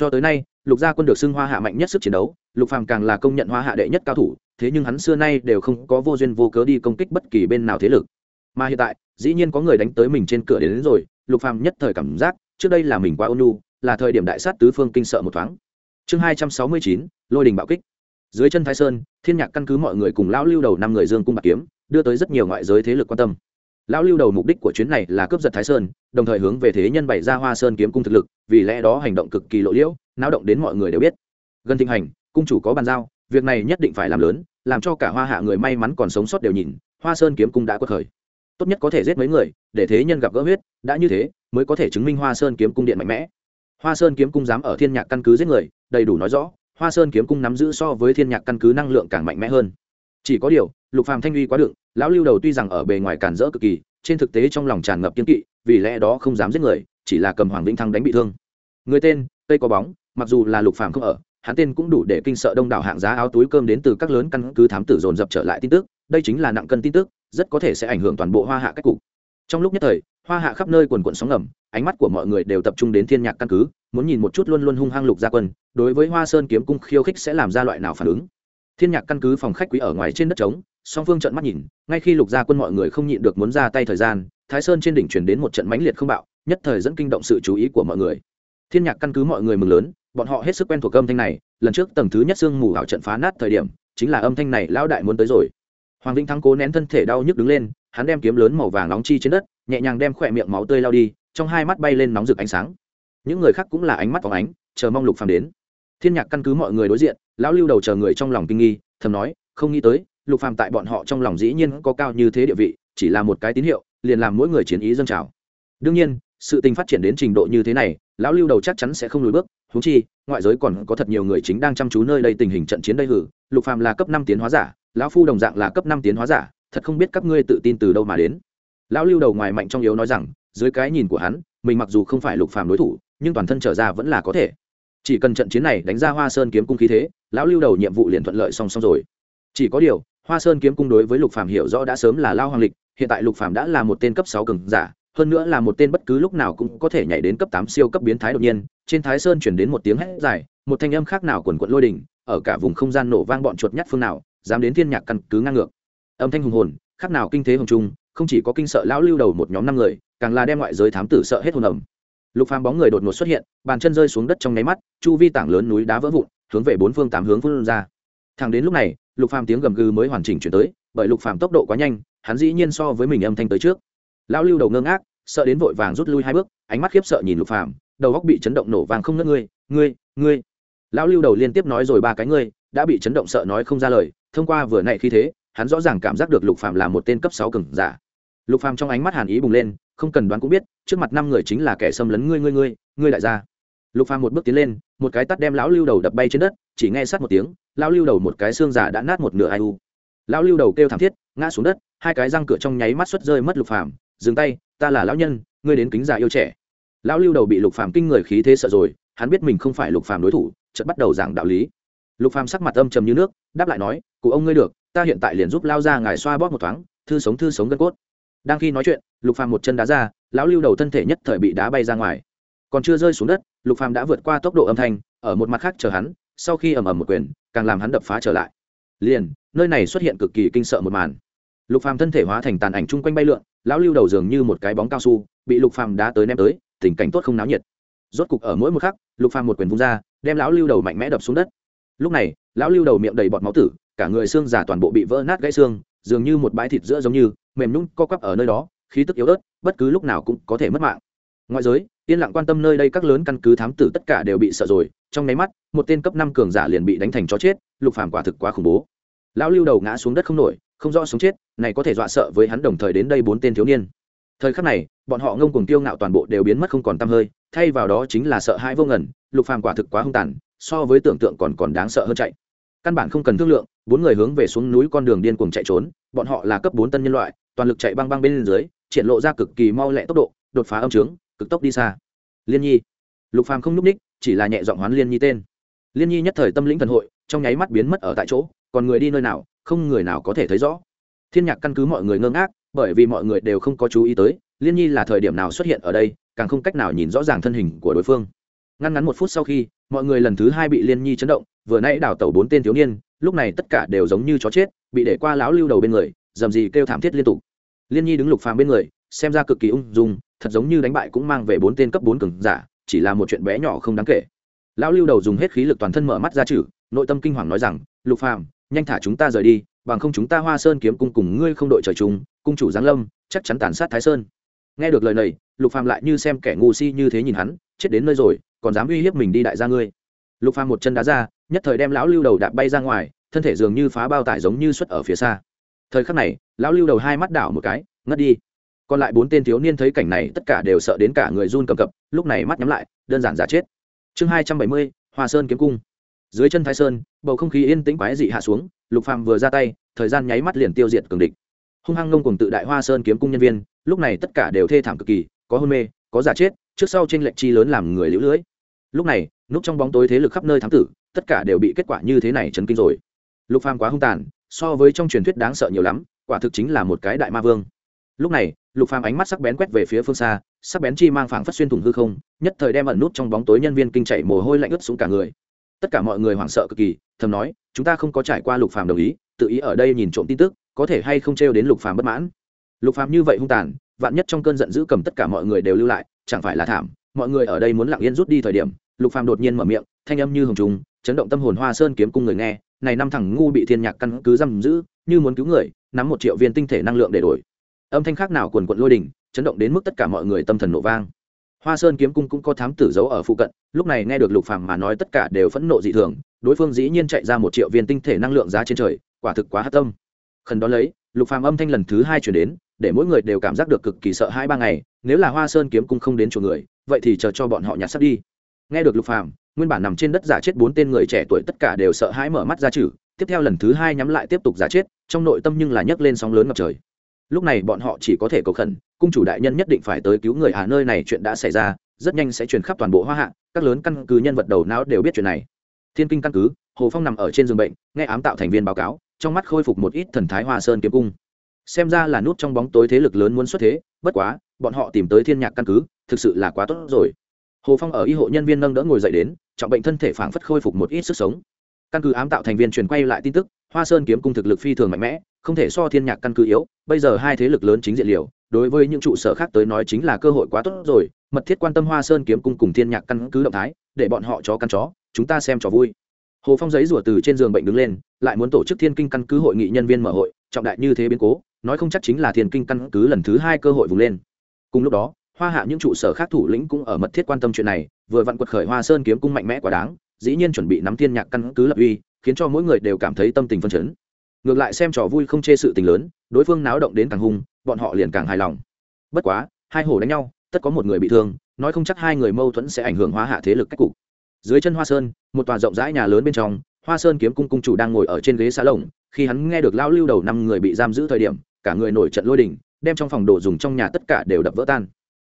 cho tới nay lục gia quân được xưng hoa hạ mạnh nhất sức chiến đấu lục phàm càng là công nhận hoa hạ đệ nhất cao thủ thế nhưng hắn xưa nay đều không có vô duyên vô cớ đi công kích bất kỳ bên nào thế lực. Mà hiện tại dĩ nhiên có người đánh tới mình trên cửa đến, đến rồi lục phàm nhất thời cảm giác trước đây là mình quá ôn nhu là thời điểm đại sát tứ phương kinh sợ một thoáng. Chương hai trăm sáu mươi chín lôi đình bạo kích. Dưới chân thái sơn thiên nhạc căn cứ mọi người cùng lão lưu đầu năm người dương cung bạc kiếm đưa tới rất nhiều ngoại giới thế lực quan tâm lão lưu đầu mục đích của chuyến này là cướp giật thái sơn, đồng thời hướng về thế nhân bày ra hoa sơn kiếm cung thực lực, vì lẽ đó hành động cực kỳ lộ liễu, náo động đến mọi người đều biết. Gần thịnh hành, cung chủ có bàn giao, việc này nhất định phải làm lớn, làm cho cả hoa hạ người may mắn còn sống sót đều nhìn, hoa sơn kiếm cung đã quật khởi. Tốt nhất có thể giết mấy người, để thế nhân gặp gỡ huyết, đã như thế, mới có thể chứng minh hoa sơn kiếm cung điện mạnh mẽ. Hoa sơn kiếm cung dám ở thiên nhạc căn cứ giết người, đầy đủ nói rõ, hoa sơn kiếm cung nắm giữ so với thiên nhạc căn cứ năng lượng càng mạnh mẽ hơn chỉ có điều, lục phàm thanh uy quá đựng, lão lưu đầu tuy rằng ở bề ngoài cản rỡ cực kỳ, trên thực tế trong lòng tràn ngập kiên kỵ, vì lẽ đó không dám giết người, chỉ là cầm hoàng vĩnh thăng đánh bị thương. Người tên, tây có bóng, mặc dù là lục phàm không ở, hắn tên cũng đủ để kinh sợ đông đảo hạng giá áo túi cơm đến từ các lớn căn cứ thám tử dồn dập trở lại tin tức, đây chính là nặng cân tin tức, rất có thể sẽ ảnh hưởng toàn bộ hoa hạ cách cục. Trong lúc nhất thời, hoa hạ khắp nơi quần quận sóng ngầm, ánh mắt của mọi người đều tập trung đến thiên nhạc căn cứ, muốn nhìn một chút luôn luôn hung hăng lục gia quân, đối với hoa sơn kiếm cung khiêu khích sẽ làm ra loại nào phản ứng thiên nhạc căn cứ phòng khách quý ở ngoài trên đất trống, song phương trận mắt nhìn, ngay khi lục gia quân mọi người không nhịn được muốn ra tay thời gian, thái sơn trên đỉnh chuyển đến một trận mãnh liệt không bạo, nhất thời dẫn kinh động sự chú ý của mọi người. Thiên nhạc căn cứ mọi người mừng lớn, bọn họ hết sức quen thuộc âm thanh này, lần trước tầng thứ nhất xương mù ảo trận phá nát thời điểm, chính là âm thanh này lão đại muốn tới rồi. Hoàng vĩnh thắng cố nén thân thể đau nhức đứng lên, hắn đem kiếm lớn màu vàng nóng chi trên đất, nhẹ nhàng đem khỏe miệng máu tươi lao đi, trong hai mắt bay lên nóng rực ánh sáng. Những người khác cũng là ánh mắt phóng ánh, chờ mong lục phàm đến thiên nhạc căn cứ mọi người đối diện, lão lưu đầu chờ người trong lòng kinh nghi, thầm nói, không nghĩ tới, lục phàm tại bọn họ trong lòng dĩ nhiên có cao như thế địa vị, chỉ là một cái tín hiệu, liền làm mỗi người chiến ý dâng trào. Đương nhiên, sự tình phát triển đến trình độ như thế này, lão lưu đầu chắc chắn sẽ không lùi bước húng chi, ngoại giới còn có thật nhiều người chính đang chăm chú nơi đây tình hình trận chiến đây hử. Lục phàm là cấp năm tiến hóa giả, lão phu đồng dạng là cấp năm tiến hóa giả, thật không biết các ngươi tự tin từ đâu mà đến. Lão lưu đầu ngoài mạnh trong yếu nói rằng, dưới cái nhìn của hắn, mình mặc dù không phải lục phàm đối thủ, nhưng toàn thân trở ra vẫn là có thể chỉ cần trận chiến này đánh ra hoa sơn kiếm cung khí thế lão lưu đầu nhiệm vụ liền thuận lợi song song rồi. Chỉ có điều hoa sơn kiếm cung đối với lục phàm hiểu rõ đã sớm là lao hoàng lịch hiện tại lục phàm đã là một tên cấp sáu cường giả hơn nữa là một tên bất cứ lúc nào cũng có thể nhảy đến cấp tám siêu cấp biến thái đột nhiên. Trên thái sơn chuyển đến một tiếng hét dài một thanh âm khác nào quần quận lôi đình, ở cả vùng không gian nổ vang bọn chuột nhắt phương nào dám đến thiên nhạc căn cứ ngang ngược. Âm thanh hùng hồn khác nào kinh thế hùng trung không chỉ có kinh sợ lão lưu đầu một nhóm năm người càng là đem ngoại giới thám tử sợ hết hồn ẩm lục phàm bóng người đột ngột xuất hiện, bàn chân rơi xuống đất trong nháy mắt, chu vi tảng lớn núi đá vỡ vụn, hướng về bốn phương tám hướng phun ra. Thẳng đến lúc này, lục phàm tiếng gầm gừ mới hoàn chỉnh chuyển tới, bởi lục phàm tốc độ quá nhanh, hắn dĩ nhiên so với mình âm thanh tới trước. Lão lưu đầu ngơ ngác, sợ đến vội vàng rút lui hai bước, ánh mắt khiếp sợ nhìn lục phàm, đầu góc bị chấn động nổ vàng không ngất ngươi ngươi ngươi. Lão lưu đầu liên tiếp nói rồi ba cái ngươi, đã bị chấn động sợ nói không ra lời, thông qua vừa nãy khi thế, hắn rõ ràng cảm giác được lục phàm là một tên cấp sáu cường giả. Lục phàm trong ánh mắt hàn ý bùng lên không cần đoán cũng biết, trước mặt năm người chính là kẻ xâm lấn ngươi ngươi ngươi ngươi đại gia. Lục phàm một bước tiến lên, một cái tát đem lão lưu đầu đập bay trên đất, chỉ nghe sát một tiếng, lão lưu đầu một cái xương giả đã nát một nửa ai u. Lão lưu đầu kêu thảm thiết, ngã xuống đất, hai cái răng cửa trong nháy mắt xuất rơi mất lục phàm, dừng tay, ta là lão nhân, ngươi đến kính già yêu trẻ. Lão lưu đầu bị lục phàm kinh người khí thế sợ rồi, hắn biết mình không phải lục phàm đối thủ, chợt bắt đầu giảng đạo lý. Lục phàm sắc mặt âm trầm như nước, đáp lại nói, cụ ông ngươi được, ta hiện tại liền giúp lao ra ngài xoa bóp một thoáng, thư sống thư sống gân cốt đang khi nói chuyện, lục phàm một chân đá ra, lão lưu đầu thân thể nhất thời bị đá bay ra ngoài. Còn chưa rơi xuống đất, lục phàm đã vượt qua tốc độ âm thanh, ở một mặt khác chờ hắn, sau khi ầm ầm một quyền, càng làm hắn đập phá trở lại. Liền, nơi này xuất hiện cực kỳ kinh sợ một màn. Lục phàm thân thể hóa thành tàn ảnh chung quanh bay lượn, lão lưu đầu dường như một cái bóng cao su, bị lục phàm đá tới ném tới, tình cảnh tốt không náo nhiệt. Rốt cục ở mỗi một khắc, lục phàm một quyền vung ra, đem lão lưu đầu mạnh mẽ đập xuống đất. Lúc này, lão lưu đầu miệng đầy bọt máu tử, cả người xương giả toàn bộ bị vỡ nát gãy xương, dường như một bãi thịt giữa giống như mềm nhún co quắp ở nơi đó, khí tức yếu ớt, bất cứ lúc nào cũng có thể mất mạng. Ngoại giới, yên lặng quan tâm nơi đây các lớn căn cứ thám tử tất cả đều bị sợ rồi. Trong nháy mắt, một tên cấp năm cường giả liền bị đánh thành chó chết, lục phàm quả thực quá khủng bố. Lão lưu đầu ngã xuống đất không nổi, không rõ sống chết, này có thể dọa sợ với hắn đồng thời đến đây bốn tên thiếu niên. Thời khắc này, bọn họ ngông cuồng tiêu ngạo toàn bộ đều biến mất không còn tăm hơi, thay vào đó chính là sợ hãi vô ngần, lục phàm quả thực quá hung tàn, so với tưởng tượng còn còn đáng sợ hơn chạy căn bản không cần thương lượng, bốn người hướng về xuống núi con đường điên cuồng chạy trốn, bọn họ là cấp bốn tân nhân loại, toàn lực chạy băng băng bên dưới, triển lộ ra cực kỳ mau lẹ tốc độ, đột phá âm trướng, cực tốc đi xa. Liên nhi. Lục phàm không núp ních, chỉ là nhẹ giọng hoán liên nhi tên. Liên nhi nhất thời tâm lĩnh thần hội, trong nháy mắt biến mất ở tại chỗ, còn người đi nơi nào, không người nào có thể thấy rõ. Thiên nhạc căn cứ mọi người ngơ ngác, bởi vì mọi người đều không có chú ý tới, liên nhi là thời điểm nào xuất hiện ở đây, càng không cách nào nhìn rõ ràng thân hình của đối phương. Ngăn ngắn một phút sau khi mọi người lần thứ hai bị liên nhi chấn động, vừa nãy đào tẩu bốn tên thiếu niên, lúc này tất cả đều giống như chó chết, bị để qua lão lưu đầu bên người, dầm gì kêu thảm thiết liên tục. Liên nhi đứng lục phàm bên người, xem ra cực kỳ ung dung, thật giống như đánh bại cũng mang về bốn tên cấp bốn cường giả, chỉ là một chuyện bé nhỏ không đáng kể. Lão lưu đầu dùng hết khí lực toàn thân mở mắt ra chử nội tâm kinh hoàng nói rằng, lục phàm, nhanh thả chúng ta rời đi, bằng không chúng ta hoa sơn kiếm cung cùng ngươi không đội trời chung, cung chủ giáng lâm, chắc chắn tàn sát thái sơn. Nghe được lời này, lục phàm lại như xem kẻ ngu si như thế nhìn hắn, chết đến nơi rồi còn dám uy hiếp mình đi đại gia ngươi. Lục phàm một chân đá ra, nhất thời đem lão lưu đầu đạp bay ra ngoài, thân thể dường như phá bao tải giống như xuất ở phía xa. Thời khắc này, lão lưu đầu hai mắt đảo một cái, ngất đi. Còn lại bốn tên thiếu niên thấy cảnh này, tất cả đều sợ đến cả người run cầm cập, lúc này mắt nhắm lại, đơn giản giả chết. Chương hai trăm bảy mươi, hoa sơn kiếm cung. Dưới chân thái sơn, bầu không khí yên tĩnh quái dị hạ xuống, lục phàm vừa ra tay, thời gian nháy mắt liền tiêu diệt cường địch. Hung hăng ngông cùng tự đại hoa sơn kiếm cung nhân viên, lúc này tất cả đều thê thảm cực kỳ, có hôn mê, có giả chết, trước sau trên lệnh chi lớn làm người lũ lưỡi lúc này, núp trong bóng tối thế lực khắp nơi thám tử, tất cả đều bị kết quả như thế này chấn kinh rồi. Lục phàm quá hung tàn, so với trong truyền thuyết đáng sợ nhiều lắm, quả thực chính là một cái đại ma vương. Lúc này, lục phàm ánh mắt sắc bén quét về phía phương xa, sắc bén chi mang phảng phất xuyên thủng hư không, nhất thời đem ẩn nút trong bóng tối nhân viên kinh chạy mồ hôi lạnh ướt xuống cả người. Tất cả mọi người hoảng sợ cực kỳ, thầm nói, chúng ta không có trải qua lục phàm đồng ý, tự ý ở đây nhìn trộm tin tức, có thể hay không trêu đến lục phàm bất mãn? Lục phàm như vậy hung tàn, vạn nhất trong cơn giận dữ cầm tất cả mọi người đều lưu lại, chẳng phải là thảm mọi người ở đây muốn lặng yên rút đi thời điểm lục phàm đột nhiên mở miệng thanh âm như hồng trùng chấn động tâm hồn hoa sơn kiếm cung người nghe này năm thằng ngu bị thiên nhạc căn cứ giam giữ như muốn cứu người nắm một triệu viên tinh thể năng lượng để đổi. Âm thanh khác nào quần quận lôi đình, chấn động đến mức tất cả mọi người tâm thần nổ vang. Hoa sơn kiếm cung cũng có thám tử giấu ở phụ cận lúc này nghe được lục phàm mà nói tất cả đều phẫn nộ dị thường đối phương dĩ nhiên chạy ra một triệu viên tinh thể năng lượng giá trên trời quả thực quá hắc tâm. Khẩn đó lấy lục phàm âm thanh lần thứ hai chuyển đến để mỗi người đều cảm giác được cực kỳ sợ hai ba ngày nếu là hoa sơn kiếm cung không đến chỗ người vậy thì chờ cho bọn họ nhặt sắt đi. Nghe được lục phàm, nguyên bản nằm trên đất giả chết bốn tên người trẻ tuổi tất cả đều sợ hãi mở mắt ra chử tiếp theo lần thứ hai nhắm lại tiếp tục giả chết, trong nội tâm nhưng là nhấc lên sóng lớn ngập trời. Lúc này bọn họ chỉ có thể cầu khẩn, cung chủ đại nhân nhất định phải tới cứu người à nơi này chuyện đã xảy ra, rất nhanh sẽ truyền khắp toàn bộ hoa hạ, các lớn căn cứ nhân vật đầu não đều biết chuyện này. Thiên kinh căn cứ, hồ phong nằm ở trên giường bệnh, nghe ám tạo thành viên báo cáo, trong mắt khôi phục một ít thần thái hoa sơn kiếm cung. Xem ra là nút trong bóng tối thế lực lớn muốn xuất thế, bất quá, bọn họ tìm tới thiên nhạc căn cứ thực sự là quá tốt rồi. Hồ phong ở y hộ nhân viên nâng đỡ ngồi dậy đến, trọng bệnh thân thể phảng phất khôi phục một ít sức sống. Căn cứ ám tạo thành viên truyền quay lại tin tức, hoa sơn kiếm cung thực lực phi thường mạnh mẽ, không thể so thiên nhạc căn cứ yếu, bây giờ hai thế lực lớn chính diện liều, đối với những trụ sở khác tới nói chính là cơ hội quá tốt rồi, mật thiết quan tâm hoa sơn kiếm cung cùng thiên nhạc căn cứ động thái, để bọn họ chó căn chó, chúng ta xem trò vui. Hồ phong giấy rủa từ trên giường bệnh đứng lên, lại muốn tổ chức thiên kinh căn cứ hội nghị nhân viên mở hội, trọng đại như thế biến cố, nói không chắc chính là thiên kinh căn cứ lần thứ hai cơ hội vùng lên. Cùng lúc đó hoa hạ những trụ sở khác thủ lĩnh cũng ở mật thiết quan tâm chuyện này, vừa vặn quật khởi hoa sơn kiếm cung mạnh mẽ quá đáng, dĩ nhiên chuẩn bị nắm thiên nhạc căn cứ lập uy, khiến cho mỗi người đều cảm thấy tâm tình phân chấn. Ngược lại xem trò vui không chê sự tình lớn, đối phương náo động đến càng hung, bọn họ liền càng hài lòng. Bất quá, hai hổ đánh nhau, tất có một người bị thương, nói không chắc hai người mâu thuẫn sẽ ảnh hưởng hóa hạ thế lực cách cục. Dưới chân hoa sơn, một tòa rộng rãi nhà lớn bên trong, hoa sơn kiếm cung cung chủ đang ngồi ở trên ghế xá lồng, khi hắn nghe được lao lưu đầu năm người bị giam giữ thời điểm, cả người nổi trận lôi đình, đem trong phòng đồ dùng trong nhà tất cả đều đập vỡ tan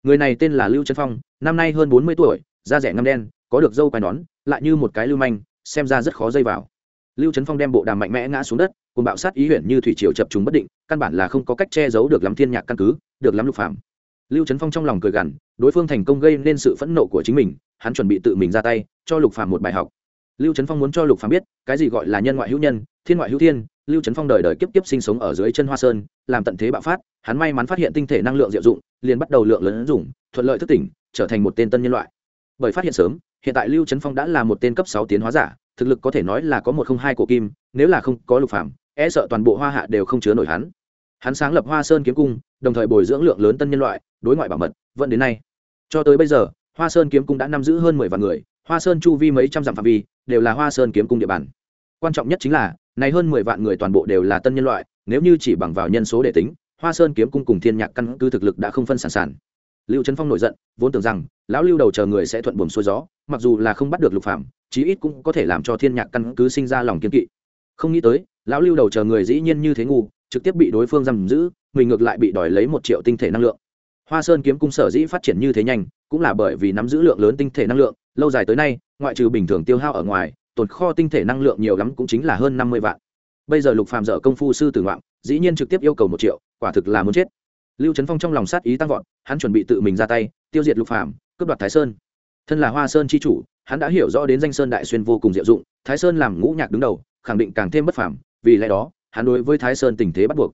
người này tên là lưu trân phong, năm nay hơn bốn mươi tuổi, da rẻ ngâm đen, có được dâu quai nón, lại như một cái lưu manh, xem ra rất khó dây vào. Lưu trấn phong đem bộ đàm mạnh mẽ ngã xuống đất, cùng bạo sát ý huyện như thủy triều chập chúng bất định, căn bản là không có cách che giấu được lắm thiên nhạc căn cứ, được lắm lục phạm lưu trấn phong trong lòng cười gằn, đối phương thành công gây nên sự phẫn nộ của chính mình, hắn chuẩn bị tự mình ra tay, cho lục phạm một bài học. Lưu trấn phong muốn cho lục phạm biết, cái gì gọi là nhân ngoại hữu nhân, thiên ngoại hữu thiên lưu trấn phong đời đời kiếp kiếp sinh sống ở dưới chân hoa sơn, làm tận thế bạo phát, hắn may mắn phát hiện tinh thể năng lượng diệu dụng, liền bắt đầu lượng lớn dùng thuận lợi thức tỉnh, trở thành một tên tân nhân loại. Bởi phát hiện sớm, hiện tại lưu trấn phong đã là một tên cấp sáu tiến hóa giả, thực lực có thể nói là có một không hai cổ kim, nếu là không có lục phạm e sợ toàn bộ hoa hạ đều không chứa nổi hắn. Hắn sáng lập hoa sơn kiếm cung, đồng thời bồi dưỡng lượng lớn tân nhân loại, đối ngoại bảo mật, vẫn đến nay. Cho tới bây giờ, hoa sơn kiếm cung đã nắm giữ hơn mười vạn người, hoa sơn chu vi mấy trăm dặm phạm vi, đều là hoa sơn kiếm cung địa bàn. Quan trọng nhất chính là này hơn mười vạn người toàn bộ đều là tân nhân loại, nếu như chỉ bằng vào nhân số để tính, hoa sơn kiếm cung cùng thiên nhạc căn cứ thực lực đã không phân sản sản. Lưu trấn phong nổi giận, vốn tưởng rằng, lão lưu đầu chờ người sẽ thuận buồm xuôi gió, mặc dù là không bắt được lục phạm chí ít cũng có thể làm cho thiên nhạc căn cứ sinh ra lòng kiên kỵ. Không nghĩ tới, lão lưu đầu chờ người dĩ nhiên như thế ngu, trực tiếp bị đối phương giam giữ, mình ngược lại bị đòi lấy một triệu tinh thể năng lượng. Hoa sơn kiếm cung sở dĩ phát triển như thế nhanh, cũng là bởi vì nắm giữ lượng lớn tinh thể năng lượng, lâu dài tới nay, ngoại trừ bình thường tiêu hao ở ngoài tồn kho tinh thể năng lượng nhiều lắm cũng chính là hơn năm mươi vạn. Bây giờ lục phàm dở công phu sư tử ngoạn dĩ nhiên trực tiếp yêu cầu một triệu quả thực là muốn chết. Lưu trấn phong trong lòng sát ý tăng vọt hắn chuẩn bị tự mình ra tay tiêu diệt lục phàm, cướp đoạt thái sơn. Thân là hoa sơn chi chủ hắn đã hiểu rõ đến danh sơn đại xuyên vô cùng diệu dụng thái sơn làm ngũ nhạc đứng đầu khẳng định càng thêm bất phàm. vì lẽ đó hắn đối với thái sơn tình thế bắt buộc.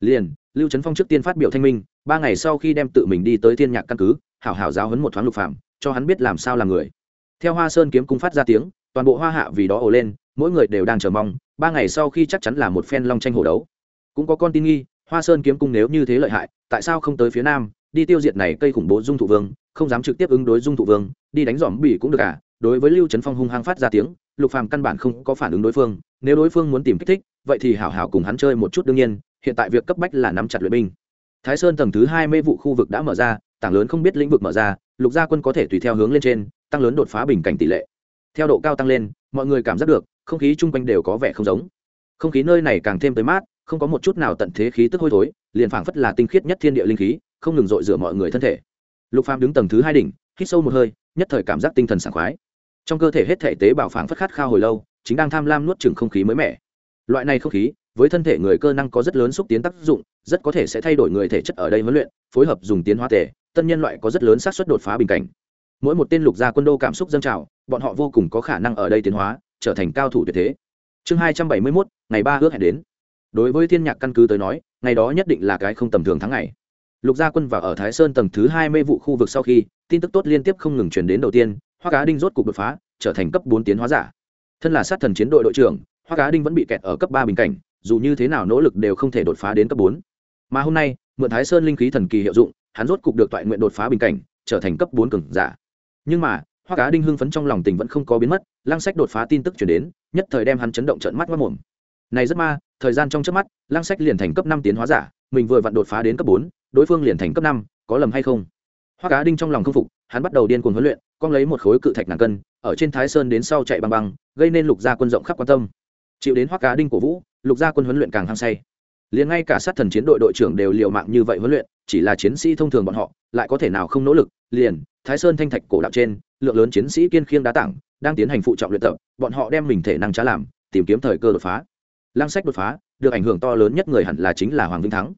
Liền lưu trấn phong trước tiên phát biểu thanh minh ba ngày sau khi đem tự mình đi tới thiên nhạc căn cứ hảo hảo giáo hấn một thoáng lục phàm, cho hắn biết làm sao là người. Theo hoa sơn kiếm cung phát ra tiếng toàn bộ hoa hạ vì đó ồ lên, mỗi người đều đang chờ mong, ba ngày sau khi chắc chắn là một phen long tranh hổ đấu. Cũng có con tin nghi, hoa sơn kiếm cung nếu như thế lợi hại, tại sao không tới phía nam, đi tiêu diệt này cây khủng bố dung thụ vương, không dám trực tiếp ứng đối dung thụ vương, đi đánh dòm bỉ cũng được cả à? đối với lưu trấn phong hung hăng phát ra tiếng, lục phàm căn bản không có phản ứng đối phương, nếu đối phương muốn tìm kích thích, vậy thì hảo hảo cùng hắn chơi một chút đương nhiên, hiện tại việc cấp bách là nắm chặt luyện binh. Thái sơn tầng thứ hai mê vụ khu vực đã mở ra, tảng lớn không biết lĩnh vực mở ra, lục gia quân có thể tùy theo hướng lên trên, tăng lớn đột phá bình cảnh tỷ lệ theo độ cao tăng lên, mọi người cảm giác được, không khí chung quanh đều có vẻ không giống. Không khí nơi này càng thêm tới mát, không có một chút nào tận thế khí tức hôi thối, liền phảng phất là tinh khiết nhất thiên địa linh khí, không ngừng dội rửa mọi người thân thể. Lục phàm đứng tầng thứ hai đỉnh, hít sâu một hơi, nhất thời cảm giác tinh thần sảng khoái. Trong cơ thể hết thể tế bào phảng phất khát khao hồi lâu, chính đang tham lam nuốt chửng không khí mới mẻ. Loại này không khí, với thân thể người cơ năng có rất lớn xúc tiến tác dụng, rất có thể sẽ thay đổi người thể chất ở đây huấn luyện, phối hợp dùng tiến hóa thể tân nhân loại có rất lớn xác suất đột phá bình cảnh mỗi một tên lục gia quân đô cảm xúc dâng trào, bọn họ vô cùng có khả năng ở đây tiến hóa, trở thành cao thủ tuyệt thế. Chương hai trăm bảy mươi mốt, ngày ba ước hẹn đến. Đối với thiên nhạc căn cứ tới nói, ngày đó nhất định là cái không tầm thường tháng ngày. Lục gia quân vào ở thái sơn tầng thứ hai mươi vụ khu vực sau khi, tin tức tốt liên tiếp không ngừng truyền đến đầu tiên, hoa cá đinh rốt cục đột phá, trở thành cấp bốn tiến hóa giả. Thân là sát thần chiến đội đội trưởng, hoa cá đinh vẫn bị kẹt ở cấp ba bình cảnh, dù như thế nào nỗ lực đều không thể đột phá đến cấp bốn. Mà hôm nay, mượn thái sơn linh khí thần kỳ hiệu dụng, hắn rốt cục được toại nguyện đột phá bình cảnh, trở thành cấp bốn cường giả nhưng mà hoa cá đinh hưng phấn trong lòng tình vẫn không có biến mất, lăng sách đột phá tin tức chuyển đến, nhất thời đem hắn chấn động trận mắt mất mồm. Này rất ma, thời gian trong trước mắt, lăng sách liền thành cấp năm tiến hóa giả, mình vừa vặn đột phá đến cấp bốn, đối phương liền thành cấp năm, có lầm hay không? Hoa cá đinh trong lòng không phục, hắn bắt đầu điên cuồng huấn luyện con lấy một khối cự thạch nàng cân, ở trên thái sơn đến sau chạy băng băng, gây nên lục gia quân rộng khắp quan tâm. Chịu đến hoa cá đinh cổ vũ, lục gia quân huấn luyện càng hăng say. Liền ngay cả sát thần chiến đội đội trưởng đều liều mạng như vậy huấn luyện, chỉ là chiến sĩ thông thường bọn họ, lại có thể nào không nỗ lực, liền thái sơn thanh thạch cổ đạo trên, lượng lớn chiến sĩ kiên khiêng đá tảng, đang tiến hành phụ trọng luyện tập, bọn họ đem mình thể năng trá làm, tìm kiếm thời cơ đột phá. Lăng sách đột phá, được ảnh hưởng to lớn nhất người hẳn là chính là hoàng vĩnh thắng.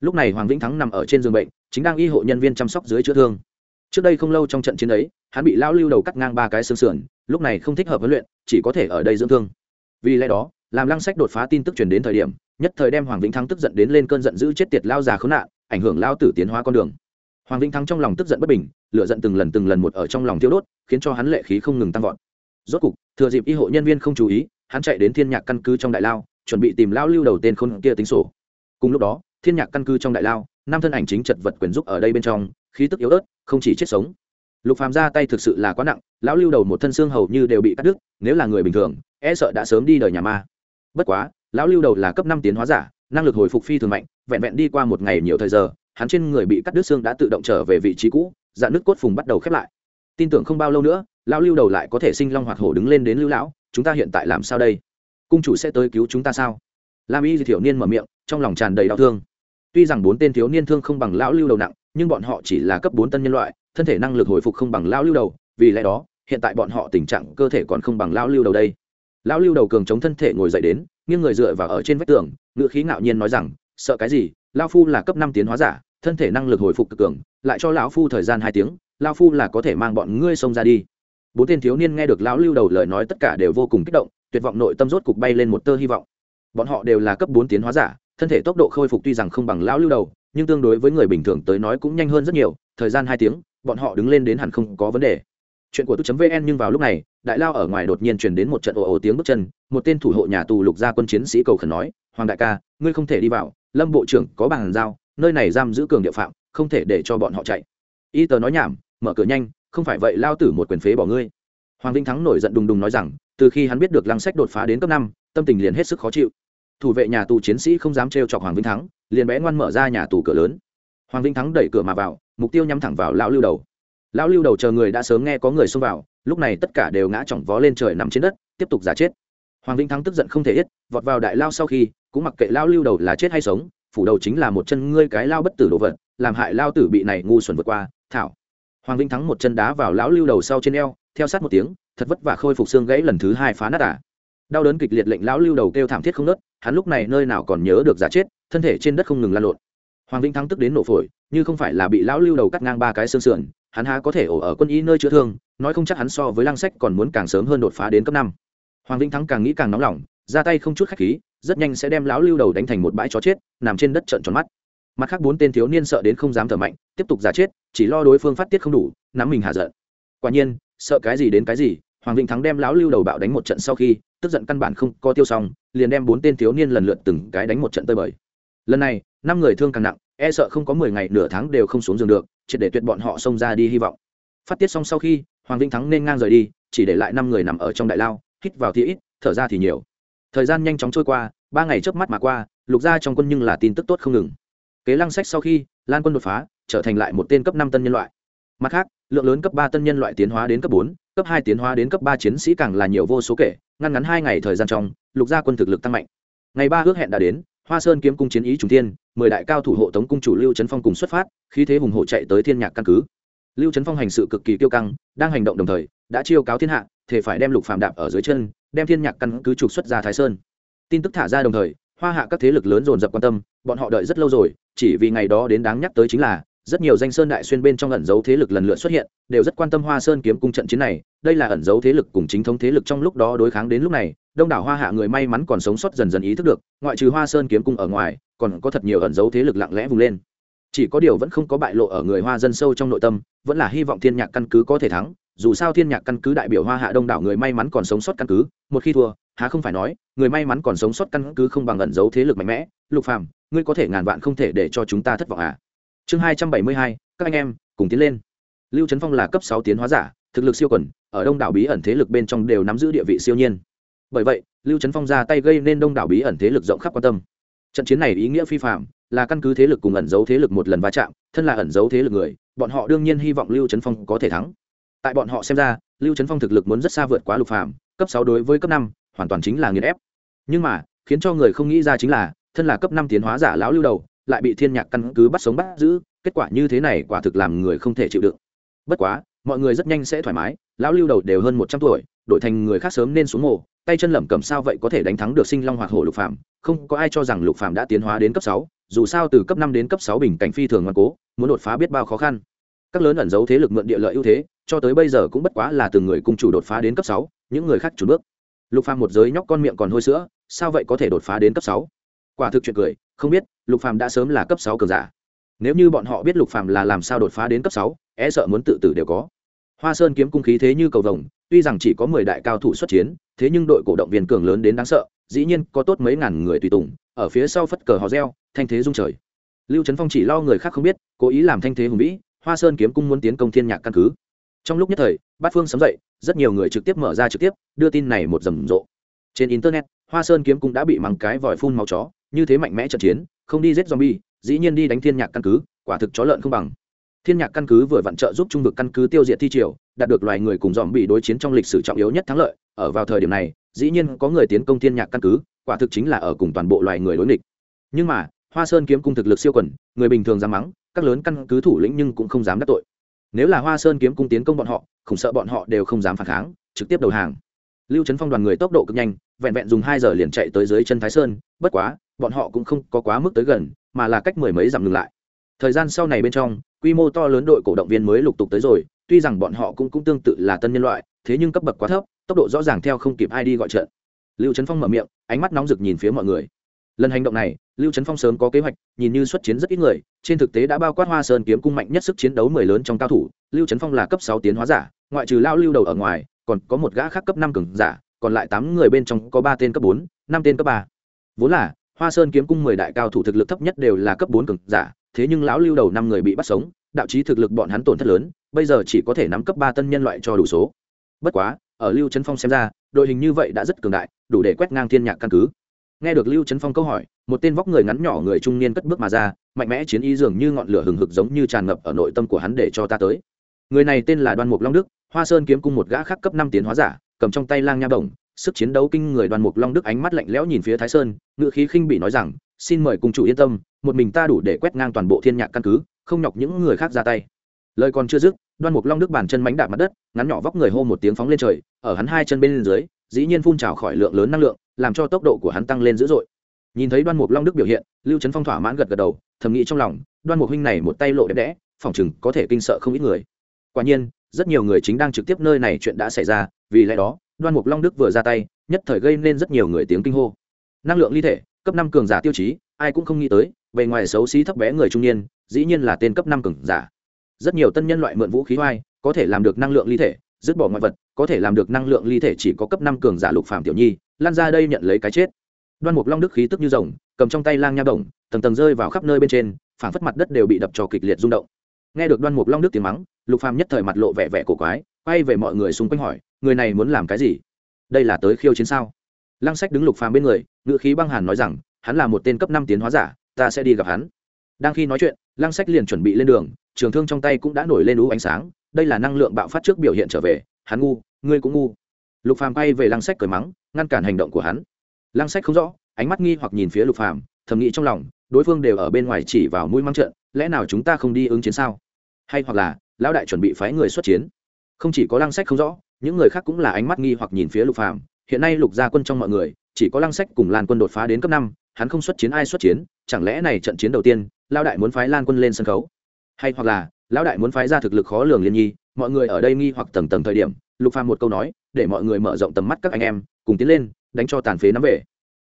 Lúc này hoàng vĩnh thắng nằm ở trên giường bệnh, chính đang y hộ nhân viên chăm sóc dưới chữa thương. Trước đây không lâu trong trận chiến ấy, hắn bị lao lưu đầu cắt ngang ba cái xương sườn, lúc này không thích hợp huấn luyện, chỉ có thể ở đây dưỡng thương. Vì lẽ đó, làm lăng sách đột phá tin tức truyền đến thời điểm, nhất thời đem hoàng vĩnh thắng tức giận đến lên cơn giận dữ chết tiệt lao già khốn nạn, ảnh hưởng lao tử tiến hóa con đường hoàng vĩnh thắng trong lòng tức giận bất bình, lửa giận từng lần từng lần một ở trong lòng thiêu đốt, khiến cho hắn lệ khí không ngừng tăng vọt. Rốt cục, thừa dịp y hộ nhân viên không chú ý, hắn chạy đến thiên nhạc căn cứ trong đại lao, chuẩn bị tìm lao lưu đầu tên khôn kia tính sổ. Cùng lúc đó, thiên nhạc căn cứ trong đại lao, năm thân ảnh chính chật vật quyền giúp ở đây bên trong, khí tức yếu ớt, không chỉ chết sống. Lục phàm ra tay thực sự là quá nặng, lão lưu đầu một thân xương hầu như đều bị cắt đứt, nếu là người bình thường e sợ đã sớm đi đời nhà ma. Bất quá, lão lưu đầu là cấp năm tiến hóa giả, năng lực hồi phục phi thường mạnh, vẹn vẹn đi qua một ngày nhiều thời giờ hắn trên người bị cắt đứt xương đã tự động trở về vị trí cũ, dạn nước cốt phùng bắt đầu khép lại. Tin tưởng không bao lâu nữa, lão lưu đầu lại có thể sinh long hoạt hổ đứng lên đến lưu lão, chúng ta hiện tại làm sao đây? Cung chủ sẽ tới cứu chúng ta sao? Lam y thiểu niên mở miệng, trong lòng tràn đầy đau thương. Tuy rằng bốn tên thiếu niên thương không bằng lão lưu đầu nặng, nhưng bọn họ chỉ là cấp bốn tân nhân loại, thân thể năng lực hồi phục không bằng lão lưu đầu, vì lẽ đó, hiện tại bọn họ tình trạng cơ thể còn không bằng lão lưu đầu đây. Lão lưu đầu cường chống thân thể ngồi dậy đến, nghiêng người dựa vào ở trên vách tường ngự khí ngạo nhiên nói rằng, sợ cái gì? Lao phu là cấp năm tiến hóa giả thân thể năng lực hồi phục cực cường, lại cho lão phu thời gian hai tiếng lao phu là có thể mang bọn ngươi xông ra đi. Bốn tên thiếu niên nghe được lão lưu đầu lời nói tất cả đều vô cùng kích động, tuyệt vọng nội tâm rốt cục bay lên một tơ hy vọng. Bọn họ đều là cấp bốn tiến hóa giả, thân thể tốc độ khôi phục tuy rằng không bằng lão lưu đầu, nhưng tương đối với người bình thường tới nói cũng nhanh hơn rất nhiều, thời gian hai tiếng, bọn họ đứng lên đến hẳn không có vấn đề. Chuyện của tu vn nhưng vào lúc này, đại lao ở ngoài đột nhiên truyền đến một trận ồ ồ tiếng bước chân, một tên thủ hộ nhà tù lục gia quân chiến sĩ cầu khẩn nói, hoàng đại ca, ngươi không thể đi vào, lâm bộ trưởng có bàn giao nơi này giam giữ cường địa phạm, không thể để cho bọn họ chạy. Y tờ nói nhảm, mở cửa nhanh, không phải vậy lao tử một quyền phế bỏ ngươi. Hoàng vĩnh thắng nổi giận đùng đùng nói rằng, từ khi hắn biết được lăng sách đột phá đến cấp năm, tâm tình liền hết sức khó chịu. Thủ vệ nhà tù chiến sĩ không dám trêu chọc hoàng vĩnh thắng, liền bé ngoan mở ra nhà tù cửa lớn. Hoàng vĩnh thắng đẩy cửa mà vào, mục tiêu nhắm thẳng vào lão lưu đầu. Lão lưu đầu chờ người đã sớm nghe có người xông vào, lúc này tất cả đều ngã chỏng vó lên trời nằm trên đất, tiếp tục giả chết. Hoàng vĩnh thắng tức giận không thể ít vọt vào đại lao sau khi, cũng mặc kệ lao lưu đầu là chết hay sống phủ đầu chính là một chân ngươi cái lao bất tử đồ vật, làm hại lao tử bị này ngu xuẩn vượt qua, thảo. Hoàng vĩnh thắng một chân đá vào lão lưu đầu sau trên eo, theo sát một tiếng, thật vất vả khôi phục xương gãy lần thứ hai phá nát à. đau đớn kịch liệt lệnh lão lưu đầu kêu thảm thiết không nớt, hắn lúc này nơi nào còn nhớ được giả chết, thân thể trên đất không ngừng lan lộn. Hoàng vĩnh thắng tức đến nổ phổi, như không phải là bị lão lưu đầu cắt ngang ba cái xương sườn, hắn há có thể ổ ở quân y nơi chữa thương, nói không chắc hắn so với lăng sách còn muốn càng sớm hơn đột phá đến cấp năm. Hoàng vĩnh thắng càng nghĩ càng nóng lòng ra tay không chút khách khí, rất nhanh sẽ đem lão lưu đầu đánh thành một bãi chó chết, nằm trên đất trợn tròn mắt. Mặt khác bốn tên thiếu niên sợ đến không dám thở mạnh, tiếp tục giả chết, chỉ lo đối phương phát tiết không đủ, nắm mình hạ giận. Quả nhiên, sợ cái gì đến cái gì, hoàng vĩnh thắng đem lão lưu đầu bạo đánh một trận sau khi, tức giận căn bản không có tiêu xong, liền đem bốn tên thiếu niên lần lượt từng cái đánh một trận tơi bời. Lần này, năm người thương càng nặng e sợ không có mười ngày, nửa tháng đều không xuống giường được chỉ để tuyệt bọn họ xông ra đi hy vọng. Phát tiết xong sau khi, hoàng vĩnh thắng nên ngang rời đi, chỉ để lại năm người nằm ở trong đại lao, hít vào thì ít, thở ra thì nhiều thời gian nhanh chóng trôi qua, ba ngày trước mắt mà qua, lục gia trong quân nhưng là tin tức tốt không ngừng. Kế lăng sách sau khi, lan quân đột phá, trở thành lại một tên cấp năm tân nhân loại. Mặt khác, lượng lớn cấp ba tân nhân loại tiến hóa đến cấp bốn, cấp hai tiến hóa đến cấp ba chiến sĩ càng là nhiều vô số kể, ngăn ngắn hai ngày thời gian trong, lục gia quân thực lực tăng mạnh. Ngày ba ước hẹn đã đến, hoa sơn kiếm cung chiến ý trùng tiên mười đại cao thủ hộ tống cung chủ lưu trấn phong cùng xuất phát khi thế hùng hộ chạy tới thiên nhạc căn cứ. Lưu trấn phong hành sự cực kỳ kiêu căng, đang hành động đồng thời, đã chiêu cáo thiên hạ thể phải đem lục phàm đạp ở dưới chân, đem thiên nhạc căn cứ trục xuất ra thái sơn. Tin tức thả ra đồng thời, hoa hạ các thế lực lớn dồn dập quan tâm, bọn họ đợi rất lâu rồi, chỉ vì ngày đó đến đáng nhắc tới chính là, rất nhiều danh sơn đại xuyên bên trong ẩn dấu thế lực lần lượt xuất hiện, đều rất quan tâm hoa sơn kiếm cung trận chiến này, đây là ẩn dấu thế lực cùng chính thống thế lực trong lúc đó đối kháng đến lúc này, đông đảo hoa hạ người may mắn còn sống sót dần dần ý thức được, ngoại trừ hoa sơn kiếm cung ở ngoài, còn có thật nhiều ẩn dấu thế lực lặng lẽ vùng lên. Chỉ có điều vẫn không có bại lộ ở người hoa dân sâu trong nội tâm, vẫn là hy vọng thiên nhạc căn cứ có thể thắng dù sao thiên nhạc căn cứ đại biểu hoa hạ đông đảo người may mắn còn sống sót căn cứ, một khi thua, há không phải nói, người may mắn còn sống sót căn cứ không bằng ẩn giấu thế lực mạnh mẽ. Lục phàm, ngươi có thể ngàn vạn không thể để cho chúng ta thất vọng à? Chương hai trăm bảy mươi hai, các anh em, cùng tiến lên. Lưu trấn phong là cấp sáu tiến hóa giả, thực lực siêu quần, ở đông đảo bí ẩn thế lực bên trong đều nắm giữ địa vị siêu nhiên. Bởi vậy, lưu trấn phong ra tay gây nên đông đảo bí ẩn thế lực rộng khắp quan tâm. Trận chiến này ý nghĩa phi phạm là căn cứ thế lực cùng ẩn giấu thế lực một lần va chạm, thân là ẩn giấu thế lực người, bọn họ đương nhiên hy vọng lưu trấn phong có thể thắng tại bọn họ xem ra, lưu trấn phong thực lực muốn rất xa vượt quá lục phạm cấp sáu đối với cấp năm, hoàn toàn chính là nghiền ép. Nhưng mà, khiến cho người không nghĩ ra chính là, thân là cấp năm tiến hóa giả lão lưu đầu, lại bị thiên nhạc căn cứ bắt sống bắt giữ, kết quả như thế này quả thực làm người không thể chịu đựng. Bất quá, mọi người rất nhanh sẽ thoải mái, lão lưu đầu đều hơn một trăm tuổi, đổi thành người khác sớm nên xuống mồ, tay chân lẩm cẩm sao vậy có thể đánh thắng được sinh long hoạt hổ lục phạm không có ai cho rằng lục phạm đã tiến hóa đến cấp sáu, dù sao từ cấp năm đến cấp sáu bình cảnh phi thường ngoan cố, muốn đột phá biết bao khó khăn. Các lớn ẩn giấu thế lực mượn địa lợi ưu thế cho tới bây giờ cũng bất quá là từng người cùng chủ đột phá đến cấp sáu, những người khác chủ bước. Lục phàm một giới nhóc con miệng còn hôi sữa, sao vậy có thể đột phá đến cấp sáu? Quả thực chuyện cười, không biết, lục phàm đã sớm là cấp sáu cường giả. Nếu như bọn họ biết lục phàm là làm sao đột phá đến cấp sáu e sợ muốn tự tử đều có. Hoa sơn kiếm cung khí thế như cầu vồng, tuy rằng chỉ có mười đại cao thủ xuất chiến, thế nhưng đội cổ động viên cường lớn đến đáng sợ, dĩ nhiên có tốt mấy ngàn người tùy tùng, ở phía sau phất cờ hò reo, thanh thế rung trời. Lưu trấn phong chỉ lo người khác không biết, cố ý làm thanh thế hùng vĩ, hoa sơn kiếm cung muốn tiến công thiên nhạc căn cứ trong lúc nhất thời, bát phương sấm dậy, rất nhiều người trực tiếp mở ra trực tiếp, đưa tin này một rầm rộ. Trên internet, hoa sơn kiếm cung đã bị mắng cái vòi phun máu chó, như thế mạnh mẽ trận chiến, không đi giết zombie, dĩ nhiên đi đánh thiên nhạc căn cứ, quả thực chó lợn không bằng. Thiên nhạc căn cứ vừa vặn trợ giúp trung vực căn cứ tiêu diệt thi triều, đạt được loài người cùng dòm bị đối chiến trong lịch sử trọng yếu nhất thắng lợi, ở vào thời điểm này, dĩ nhiên có người tiến công thiên nhạc căn cứ, quả thực chính là ở cùng toàn bộ loài người đối nghịch. Nhưng mà, hoa sơn kiếm cung thực lực siêu quần, người bình thường dám mắng, các lớn căn cứ thủ lĩnh nhưng cũng không dám đắc tội nếu là hoa sơn kiếm cung tiến công bọn họ, khủng sợ bọn họ đều không dám phản kháng, trực tiếp đầu hàng. Lưu trấn phong đoàn người tốc độ cực nhanh, vẹn vẹn dùng hai giờ liền chạy tới dưới chân thái sơn, bất quá, bọn họ cũng không có quá mức tới gần, mà là cách mười mấy dặm ngừng lại. Thời gian sau này bên trong, quy mô to lớn đội cổ động viên mới lục tục tới rồi, tuy rằng bọn họ cũng cũng tương tự là tân nhân loại, thế nhưng cấp bậc quá thấp, tốc độ rõ ràng theo không kịp ai đi gọi trận. Lưu trấn phong mở miệng, ánh mắt nóng rực nhìn phía mọi người lần hành động này, lưu trấn phong sớm có kế hoạch, nhìn như xuất chiến rất ít người, trên thực tế đã bao quát hoa sơn kiếm cung mạnh nhất sức chiến đấu mười lớn trong cao thủ, lưu trấn phong là cấp sáu tiến hóa giả, ngoại trừ lao lưu đầu ở ngoài, còn có một gã khác cấp năm cường giả, còn lại tám người bên trong có ba tên cấp bốn, năm tên cấp ba. Vốn là, hoa sơn kiếm cung mười đại cao thủ thực lực thấp nhất đều là cấp bốn cường giả, thế nhưng lão lưu đầu năm người bị bắt sống, đạo trí thực lực bọn hắn tổn thất lớn, bây giờ chỉ có thể nắm cấp ba tân nhân loại cho đủ số. Bất quá, ở lưu trấn phong xem ra, đội hình như vậy đã rất cường đại, đủ để quét ngang thiên nhạc căn cứ nghe được lưu trấn phong câu hỏi, một tên vóc người ngắn nhỏ người trung niên cất bước mà ra, mạnh mẽ chiến ý dường như ngọn lửa hừng hực giống như tràn ngập ở nội tâm của hắn để cho ta tới. Người này tên là đoan mục long đức, hoa sơn kiếm cung một gã khác cấp năm tiến hóa giả, cầm trong tay lang nha bổng, sức chiến đấu kinh người đoan mục long đức ánh mắt lạnh lẽo nhìn phía thái sơn ngự khí khinh bị nói rằng, xin mời cùng chủ yên tâm, một mình ta đủ để quét ngang toàn bộ thiên nhạc căn cứ, không nhọc những người khác ra tay. Lời còn chưa dứt, đoan mục long đức bàn chân mánh đạp mặt đất, ngắn nhỏ vóc người hô một tiếng phóng lên trời, ở hắn hai chân bên dưới, dĩ nhiên phun trào khỏi lượng lớn năng lượng làm cho tốc độ của hắn tăng lên dữ dội. Nhìn thấy đoan mục long đức biểu hiện, lưu trấn phong thỏa mãn gật gật đầu, thầm nghĩ trong lòng, đoan mục huynh này một tay lộ đẹp đẽ, phòng chừng có thể kinh sợ không ít người. Quả nhiên, rất nhiều người chính đang trực tiếp nơi này chuyện đã xảy ra, vì lẽ đó, đoan mục long đức vừa ra tay, nhất thời gây nên rất nhiều người tiếng kinh hô. Năng lượng ly thể, cấp năm cường giả tiêu chí, ai cũng không nghĩ tới, bề ngoài xấu xí thấp bé người trung niên, dĩ nhiên là tên cấp năm cường giả. Rất nhiều tân nhân loại mượn vũ khí hoai có thể làm được năng lượng ly thể dứt bỏ ngoại vật, có thể làm được năng lượng ly thể chỉ có cấp năm cường giả lục phạm tiểu nhi, lan ra đây nhận lấy cái chết. Đoan mục long đức khí tức như rồng, cầm trong tay lang nha đồng, tầng tầng rơi vào khắp nơi bên trên, phảng phất mặt đất đều bị đập cho kịch liệt rung động. Nghe được đoan mục long đức tiếng mắng, lục phàm nhất thời mặt lộ vẻ vẻ cổ quái, quay về mọi người xung quanh hỏi, người này muốn làm cái gì? Đây là tới khiêu chiến sao? Lăng sách đứng lục phàm bên người ngự khí băng hàn nói rằng, hắn là một tên cấp năm tiến hóa giả, ta sẽ đi gặp hắn. Đang khi nói chuyện, lăng sách liền chuẩn bị lên đường trường thương trong tay cũng đã nổi lên ú ánh sáng, đây là năng lượng bạo phát trước biểu hiện trở về, hắn ngu, ngươi cũng ngu. Lục phàm bay về lăng sách cười mắng, ngăn cản hành động của hắn. Lăng sách không rõ, ánh mắt nghi hoặc nhìn phía lục phàm, thầm nghĩ trong lòng, đối phương đều ở bên ngoài chỉ vào mũi măng trận lẽ nào chúng ta không đi ứng chiến sao? Hay hoặc là, lão đại chuẩn bị phái người xuất chiến. Không chỉ có lăng sách không rõ, những người khác cũng là ánh mắt nghi hoặc nhìn phía lục phàm. Hiện nay lục gia quân trong mọi người, chỉ có lăng sách cùng lan quân đột phá đến cấp năm, hắn không xuất chiến ai xuất chiến, chẳng lẽ này trận chiến đầu tiên lao đại muốn phái lan quân lên sân khấu? Hay hoặc là, lão đại muốn phái ra thực lực khó lường liên nhi, mọi người ở đây nghi hoặc tầng tầng thời điểm, lục phàm một câu nói, để mọi người mở rộng tầm mắt các anh em, cùng tiến lên, đánh cho tàn phế nắm về.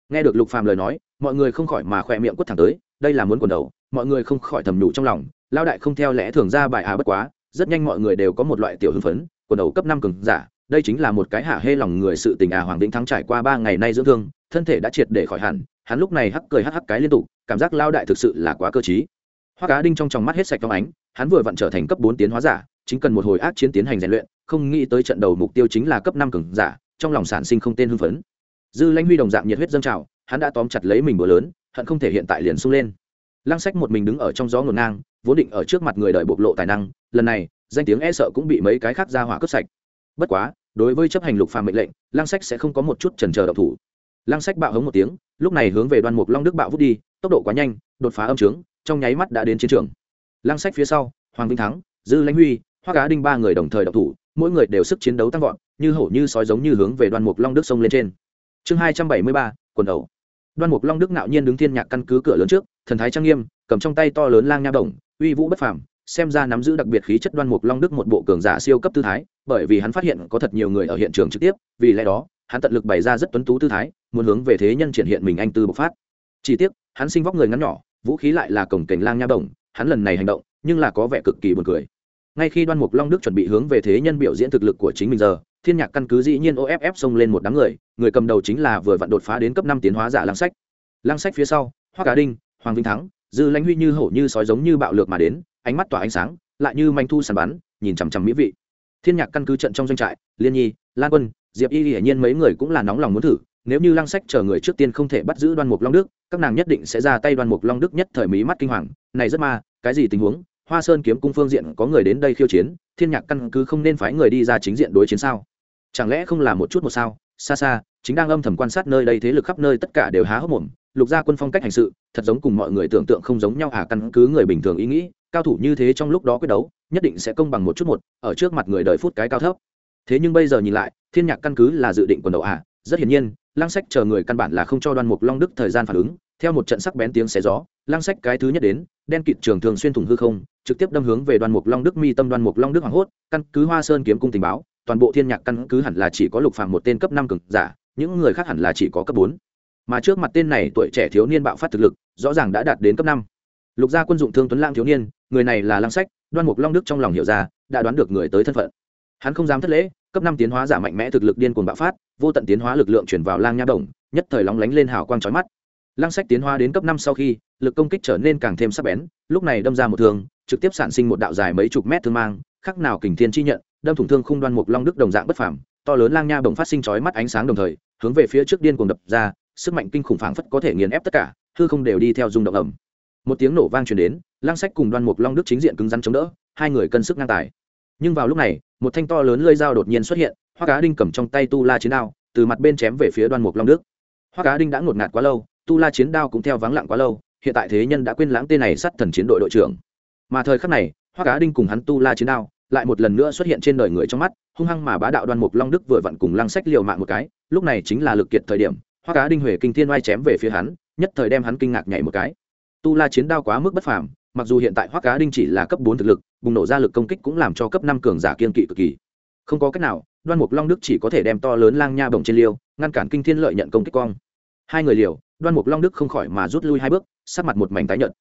Nghe được lục phàm lời nói, mọi người không khỏi mà khỏe miệng quất thẳng tới, đây là muốn quần đầu, mọi người không khỏi thầm nhủ trong lòng, Lão đại không theo lẽ thường ra bài à bất quá, rất nhanh mọi người đều có một loại tiểu hưng phấn, quần đầu cấp năm cường giả, đây chính là một cái hạ hê lòng người sự tình à hoàng vĩnh thắng trải qua ba ngày nay dưỡng thương, thân thể đã triệt để khỏi hẳn, hắn lúc này hắc cười hắc hắc cái liên tục, cảm giác lao đại thực sự là quá cơ trí hoa cá đinh trong tròng mắt hết sạch trong ánh, hắn vừa vặn trở thành cấp bốn tiến hóa giả, chính cần một hồi ác chiến tiến hành rèn luyện, không nghĩ tới trận đầu mục tiêu chính là cấp năm cường giả, trong lòng sản sinh không tên hưng phấn. Dư lãnh huy đồng dạng nhiệt huyết dâng trào, hắn đã tóm chặt lấy mình bữa lớn, hận không thể hiện tại liền sung lên. Lăng sách một mình đứng ở trong gió ngổn ngang, vốn định ở trước mặt người đời bộc lộ tài năng, lần này, danh tiếng e sợ cũng bị mấy cái khác ra hỏa cướp sạch. Bất quá, đối với chấp hành lục phàm mệnh lệnh, lăng sách sẽ không có một chút chần chờ độc thủ. Lăng sách bạo hống một tiếng, lúc này hướng về đoan mục long đức bạo vút đi, tốc độ quá nhanh, đột phá âm trướng trong nháy mắt đã đến chiến trường. Lăng sách phía sau, hoàng vinh thắng, dư lãnh huy hoa cá đinh ba người đồng thời độc thủ, mỗi người đều sức chiến đấu tăng vọt, như hổ như sói giống như hướng về đoan mục long đức sông lên trên. Chương hai trăm bảy mươi ba, quần đầu. Đoan mục long đức nạo nhiên đứng thiên nhạc căn cứ cửa lớn trước, thần thái trang nghiêm, cầm trong tay to lớn lang nha đồng, uy vũ bất phàm, xem ra nắm giữ đặc biệt khí chất đoan mục long đức một bộ cường giả siêu cấp tư thái, bởi vì hắn phát hiện có thật nhiều người ở hiện trường trực tiếp, vì lẽ đó, hắn tận lực bày ra rất tuấn tú tư thái, muốn hướng về thế nhân triển hiện mình anh tư bộc phát. Chỉ tiếc, hắn sinh vóc người ngắn nhỏ vũ khí lại là cổng cảnh lang nha bổng, hắn lần này hành động, nhưng là có vẻ cực kỳ buồn cười. Ngay khi đoan mục long đức chuẩn bị hướng về thế nhân biểu diễn thực lực của chính mình giờ, thiên nhạc căn cứ dĩ nhiên off xông lên một đám người người cầm đầu chính là vừa vặn đột phá đến cấp năm tiến hóa giả lăng sách. Lăng sách phía sau hoa cá đinh, hoàng vinh thắng, dư lãnh huy như hổ như sói giống như bạo lược mà đến, ánh mắt tỏa ánh sáng, lại như manh thu sàn bắn, nhìn chằm chằm mỹ vị. Thiên nhạc căn cứ trận trong doanh trại, liên nhi, lan quân, diệp y hiển nhiên mấy người cũng là nóng lòng muốn thử nếu như lăng sách chờ người trước tiên không thể bắt giữ đoan mục long đức, các nàng nhất định sẽ ra tay đoan mục long đức nhất thời mỹ mắt kinh hoàng. Này rất ma, cái gì tình huống? Hoa sơn kiếm cung phương diện có người đến đây khiêu chiến, thiên nhạc căn cứ không nên phái người đi ra chính diện đối chiến sao? Chẳng lẽ không là một chút một sao? Xa xa, chính đang âm thầm quan sát nơi đây thế lực khắp nơi tất cả đều há hốc mồm. Lục gia quân phong cách hành sự, thật giống cùng mọi người tưởng tượng không giống nhau à căn cứ người bình thường ý nghĩ, cao thủ như thế trong lúc đó quyết đấu, nhất định sẽ công bằng một chút một, ở trước mặt người đời phút cái cao thấp. Thế nhưng bây giờ nhìn lại, thiên nhạc căn cứ là dự định quần đầu à rất hiển nhiên lăng sách chờ người căn bản là không cho đoan mục long đức thời gian phản ứng, theo một trận sắc bén tiếng xé gió, lăng sách cái thứ nhất đến, đen kịt trường thường xuyên thủng hư không, trực tiếp đâm hướng về đoan mục long đức, mi tâm đoan mục long đức hoảng hốt, căn cứ hoa sơn kiếm cung tình báo, toàn bộ thiên nhạc căn cứ hẳn là chỉ có lục phàm một tên cấp năm cực giả, những người khác hẳn là chỉ có cấp bốn. Mà trước mặt tên này tuổi trẻ thiếu niên bạo phát thực lực, rõ ràng đã đạt đến cấp năm. Lục gia quân dụng thương tuấn lang thiếu niên, người này là lăng sách, đoan mục long đức trong lòng hiểu ra, đã đoán được người tới thân phận hắn không dám thất lễ, cấp năm tiến hóa giả mạnh mẽ thực lực điên cuồng bạo phát, vô tận tiến hóa lực lượng chuyển vào lang nha đồng, nhất thời lóng lánh lên hào quang chói mắt. Lang sách tiến hóa đến cấp năm sau khi, lực công kích trở nên càng thêm sắc bén, lúc này đâm ra một thương, trực tiếp sản sinh một đạo dài mấy chục mét thương mang khác nào kình thiên chi nhận, đâm thủng thương khung đoan mục long đức đồng dạng bất phàm, to lớn lang nha đồng phát sinh chói mắt ánh sáng đồng thời, hướng về phía trước điên cuồng đập ra, sức mạnh kinh khủng phảng phất có thể nghiền ép tất cả, hư không đều đi theo rung động ẩm một tiếng nổ vang truyền đến lang sách cùng đoan mục long đức chính diện cứng rắn chống đỡ, hai người cân sức ngang tài nhưng vào lúc này, một thanh to lớn lơi dao đột nhiên xuất hiện hoa cá đinh cầm trong tay tu la chiến đao, từ mặt bên chém về phía đoan mục long đức. Hoa cá đinh đã ngột ngạt quá lâu, tu la chiến đao cũng theo vắng lặng quá lâu, hiện tại thế nhân đã quên lãng tên này sát thần chiến đội đội trưởng. Mà thời khắc này hoa cá đinh cùng hắn tu la chiến đao lại một lần nữa xuất hiện trên đời người trong mắt, hung hăng mà bá đạo đoan mục long đức vừa vặn cùng lăng sách liều mạng một cái, lúc này chính là lực kiệt thời điểm hoa cá đinh huệ kinh thiên oai chém về phía hắn, nhất thời đem hắn kinh ngạc nhảy một cái. Tu la chiến đao quá mức bất phàm mặc dù hiện tại hoắc cá đinh chỉ là cấp bốn thực lực, bùng nổ ra lực công kích cũng làm cho cấp năm cường giả kiên kỵ cực kỳ. Không có cách nào, đoan mục long đức chỉ có thể đem to lớn lang nha bồng trên liêu, ngăn cản kinh thiên lợi nhận công kích quang. Hai người liều, đoan mục long đức không khỏi mà rút lui hai bước sát mặt một mảnh tái nhợt.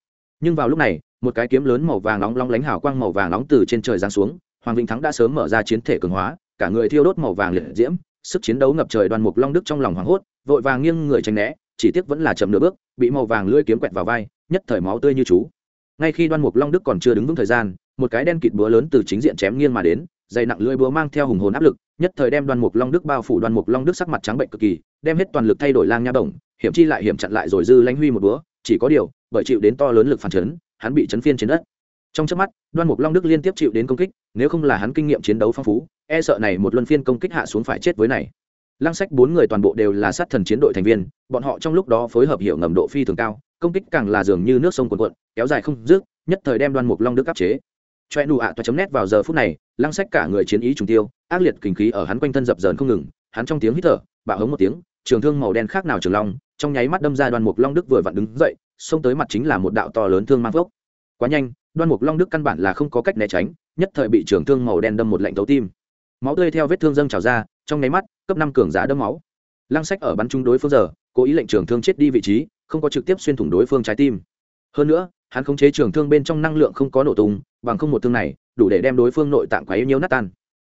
Nhưng vào lúc này, một cái kiếm lớn màu vàng nóng long lánh hào quang màu vàng nóng từ trên trời giáng xuống, hoàng vĩnh thắng đã sớm mở ra chiến thể cường hóa, cả người thiêu đốt màu vàng liệt diễm, sức chiến đấu ngập trời đoan mục long đức trong lòng hoảng hốt, vội vàng nghiêng người tránh né, chỉ tiếc vẫn là chậm nửa bước, bị màu vàng lưỡi kiếm quẹt vào vai, nhất thời máu tươi như chú ngay khi đoan mục long đức còn chưa đứng vững thời gian, một cái đen kịt búa lớn từ chính diện chém nghiêng mà đến, dày nặng lưỡi búa mang theo hùng hồn áp lực, nhất thời đem đoan mục long đức bao phủ. Đoan mục long đức sắc mặt trắng bệnh cực kỳ, đem hết toàn lực thay đổi lang nha bổng, hiểm chi lại hiểm chặn lại rồi dư lãnh huy một búa, chỉ có điều, bởi chịu đến to lớn lực phản chấn, hắn bị chấn phiên trên đất. Trong chớp mắt, đoan mục long đức liên tiếp chịu đến công kích, nếu không là hắn kinh nghiệm chiến đấu phong phú e sợ này một luân phiên công kích hạ xuống phải chết với này. Lăng sách bốn người toàn bộ đều là sát thần chiến đội thành viên, bọn họ trong lúc đó phối hợp hiệu ngầm độ phi thường cao công kích càng là dường như nước sông cuồn cuộn, kéo dài không dứt, nhất thời đem đoan mục long đức áp chế. Choe nụ ạ toa chấm nét vào giờ phút này, lăng sách cả người chiến ý trùng tiêu, ác liệt kinh khí ở hắn quanh thân dập dờn không ngừng, hắn trong tiếng hít thở, bạo hống một tiếng, trường thương màu đen khác nào trường long, trong nháy mắt đâm ra đoan mục long đức vừa vặn đứng dậy, xông tới mặt chính là một đạo to lớn thương mang vốc. quá nhanh, đoan mục long đức căn bản là không có cách né tránh, nhất thời bị trường thương màu đen đâm một lạnh thấu tim. Máu tươi theo vết thương dâng trào ra, trong nháy mắt, cấp năm cường giả đâm máu. Lăng sách ở bắn trung đối phương giờ cố ý lệnh trường thương chết đi vị trí, không có trực tiếp xuyên thủng đối phương trái tim. Hơn nữa, hắn khống chế trường thương bên trong năng lượng không có nổ tung, bằng không một thương này, đủ để đem đối phương nội tạng quái yêu nhiều nát tan.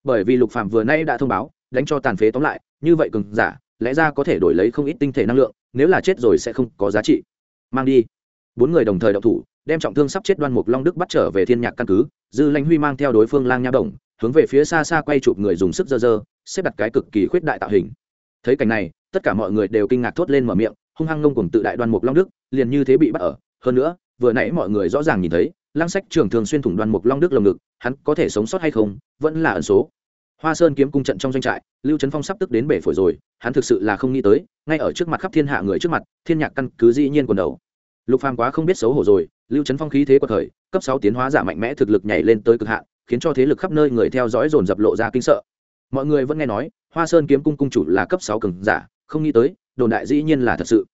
Bởi vì lục phạm vừa nay đã thông báo, đánh cho tàn phế tóm lại, như vậy cường giả, lẽ ra có thể đổi lấy không ít tinh thể năng lượng, nếu là chết rồi sẽ không có giá trị. Mang đi. Bốn người đồng thời đậu thủ, đem trọng thương sắp chết đoan mục long đức bắt trở về thiên nhạc căn cứ, dư lãnh huy mang theo đối phương lang nha đồng, hướng về phía xa xa quay chụp người dùng sức dơ dơ, xếp đặt cái cực kỳ khuyết đại tạo hình. Thấy cảnh này tất cả mọi người đều kinh ngạc thốt lên mở miệng, hung hăng ngông cùng tự đại đoan mục long đức, liền như thế bị bắt ở. Hơn nữa, vừa nãy mọi người rõ ràng nhìn thấy, lăng sách trường thường xuyên thủng đoan mục long đức lồng ngực, hắn có thể sống sót hay không, vẫn là ẩn số. Hoa sơn kiếm cung trận trong doanh trại, lưu trấn phong sắp tức đến bể phổi rồi, hắn thực sự là không nghĩ tới, ngay ở trước mặt khắp thiên hạ người trước mặt, thiên nhạc căn cứ dĩ nhiên quần đầu. Lục phàm quá không biết xấu hổ rồi, lưu trấn phong khí thế của thời cấp sáu tiến hóa giả mạnh mẽ thực lực nhảy lên tới cực hạn, khiến cho thế lực khắp nơi người theo dõi dồn dập lộ ra kinh sợ. Mọi người vẫn nghe nói, hoa sơn kiếm cung cung chủ là cấp sáu cường giả không nghĩ tới, đồn đại dĩ nhiên là thật sự.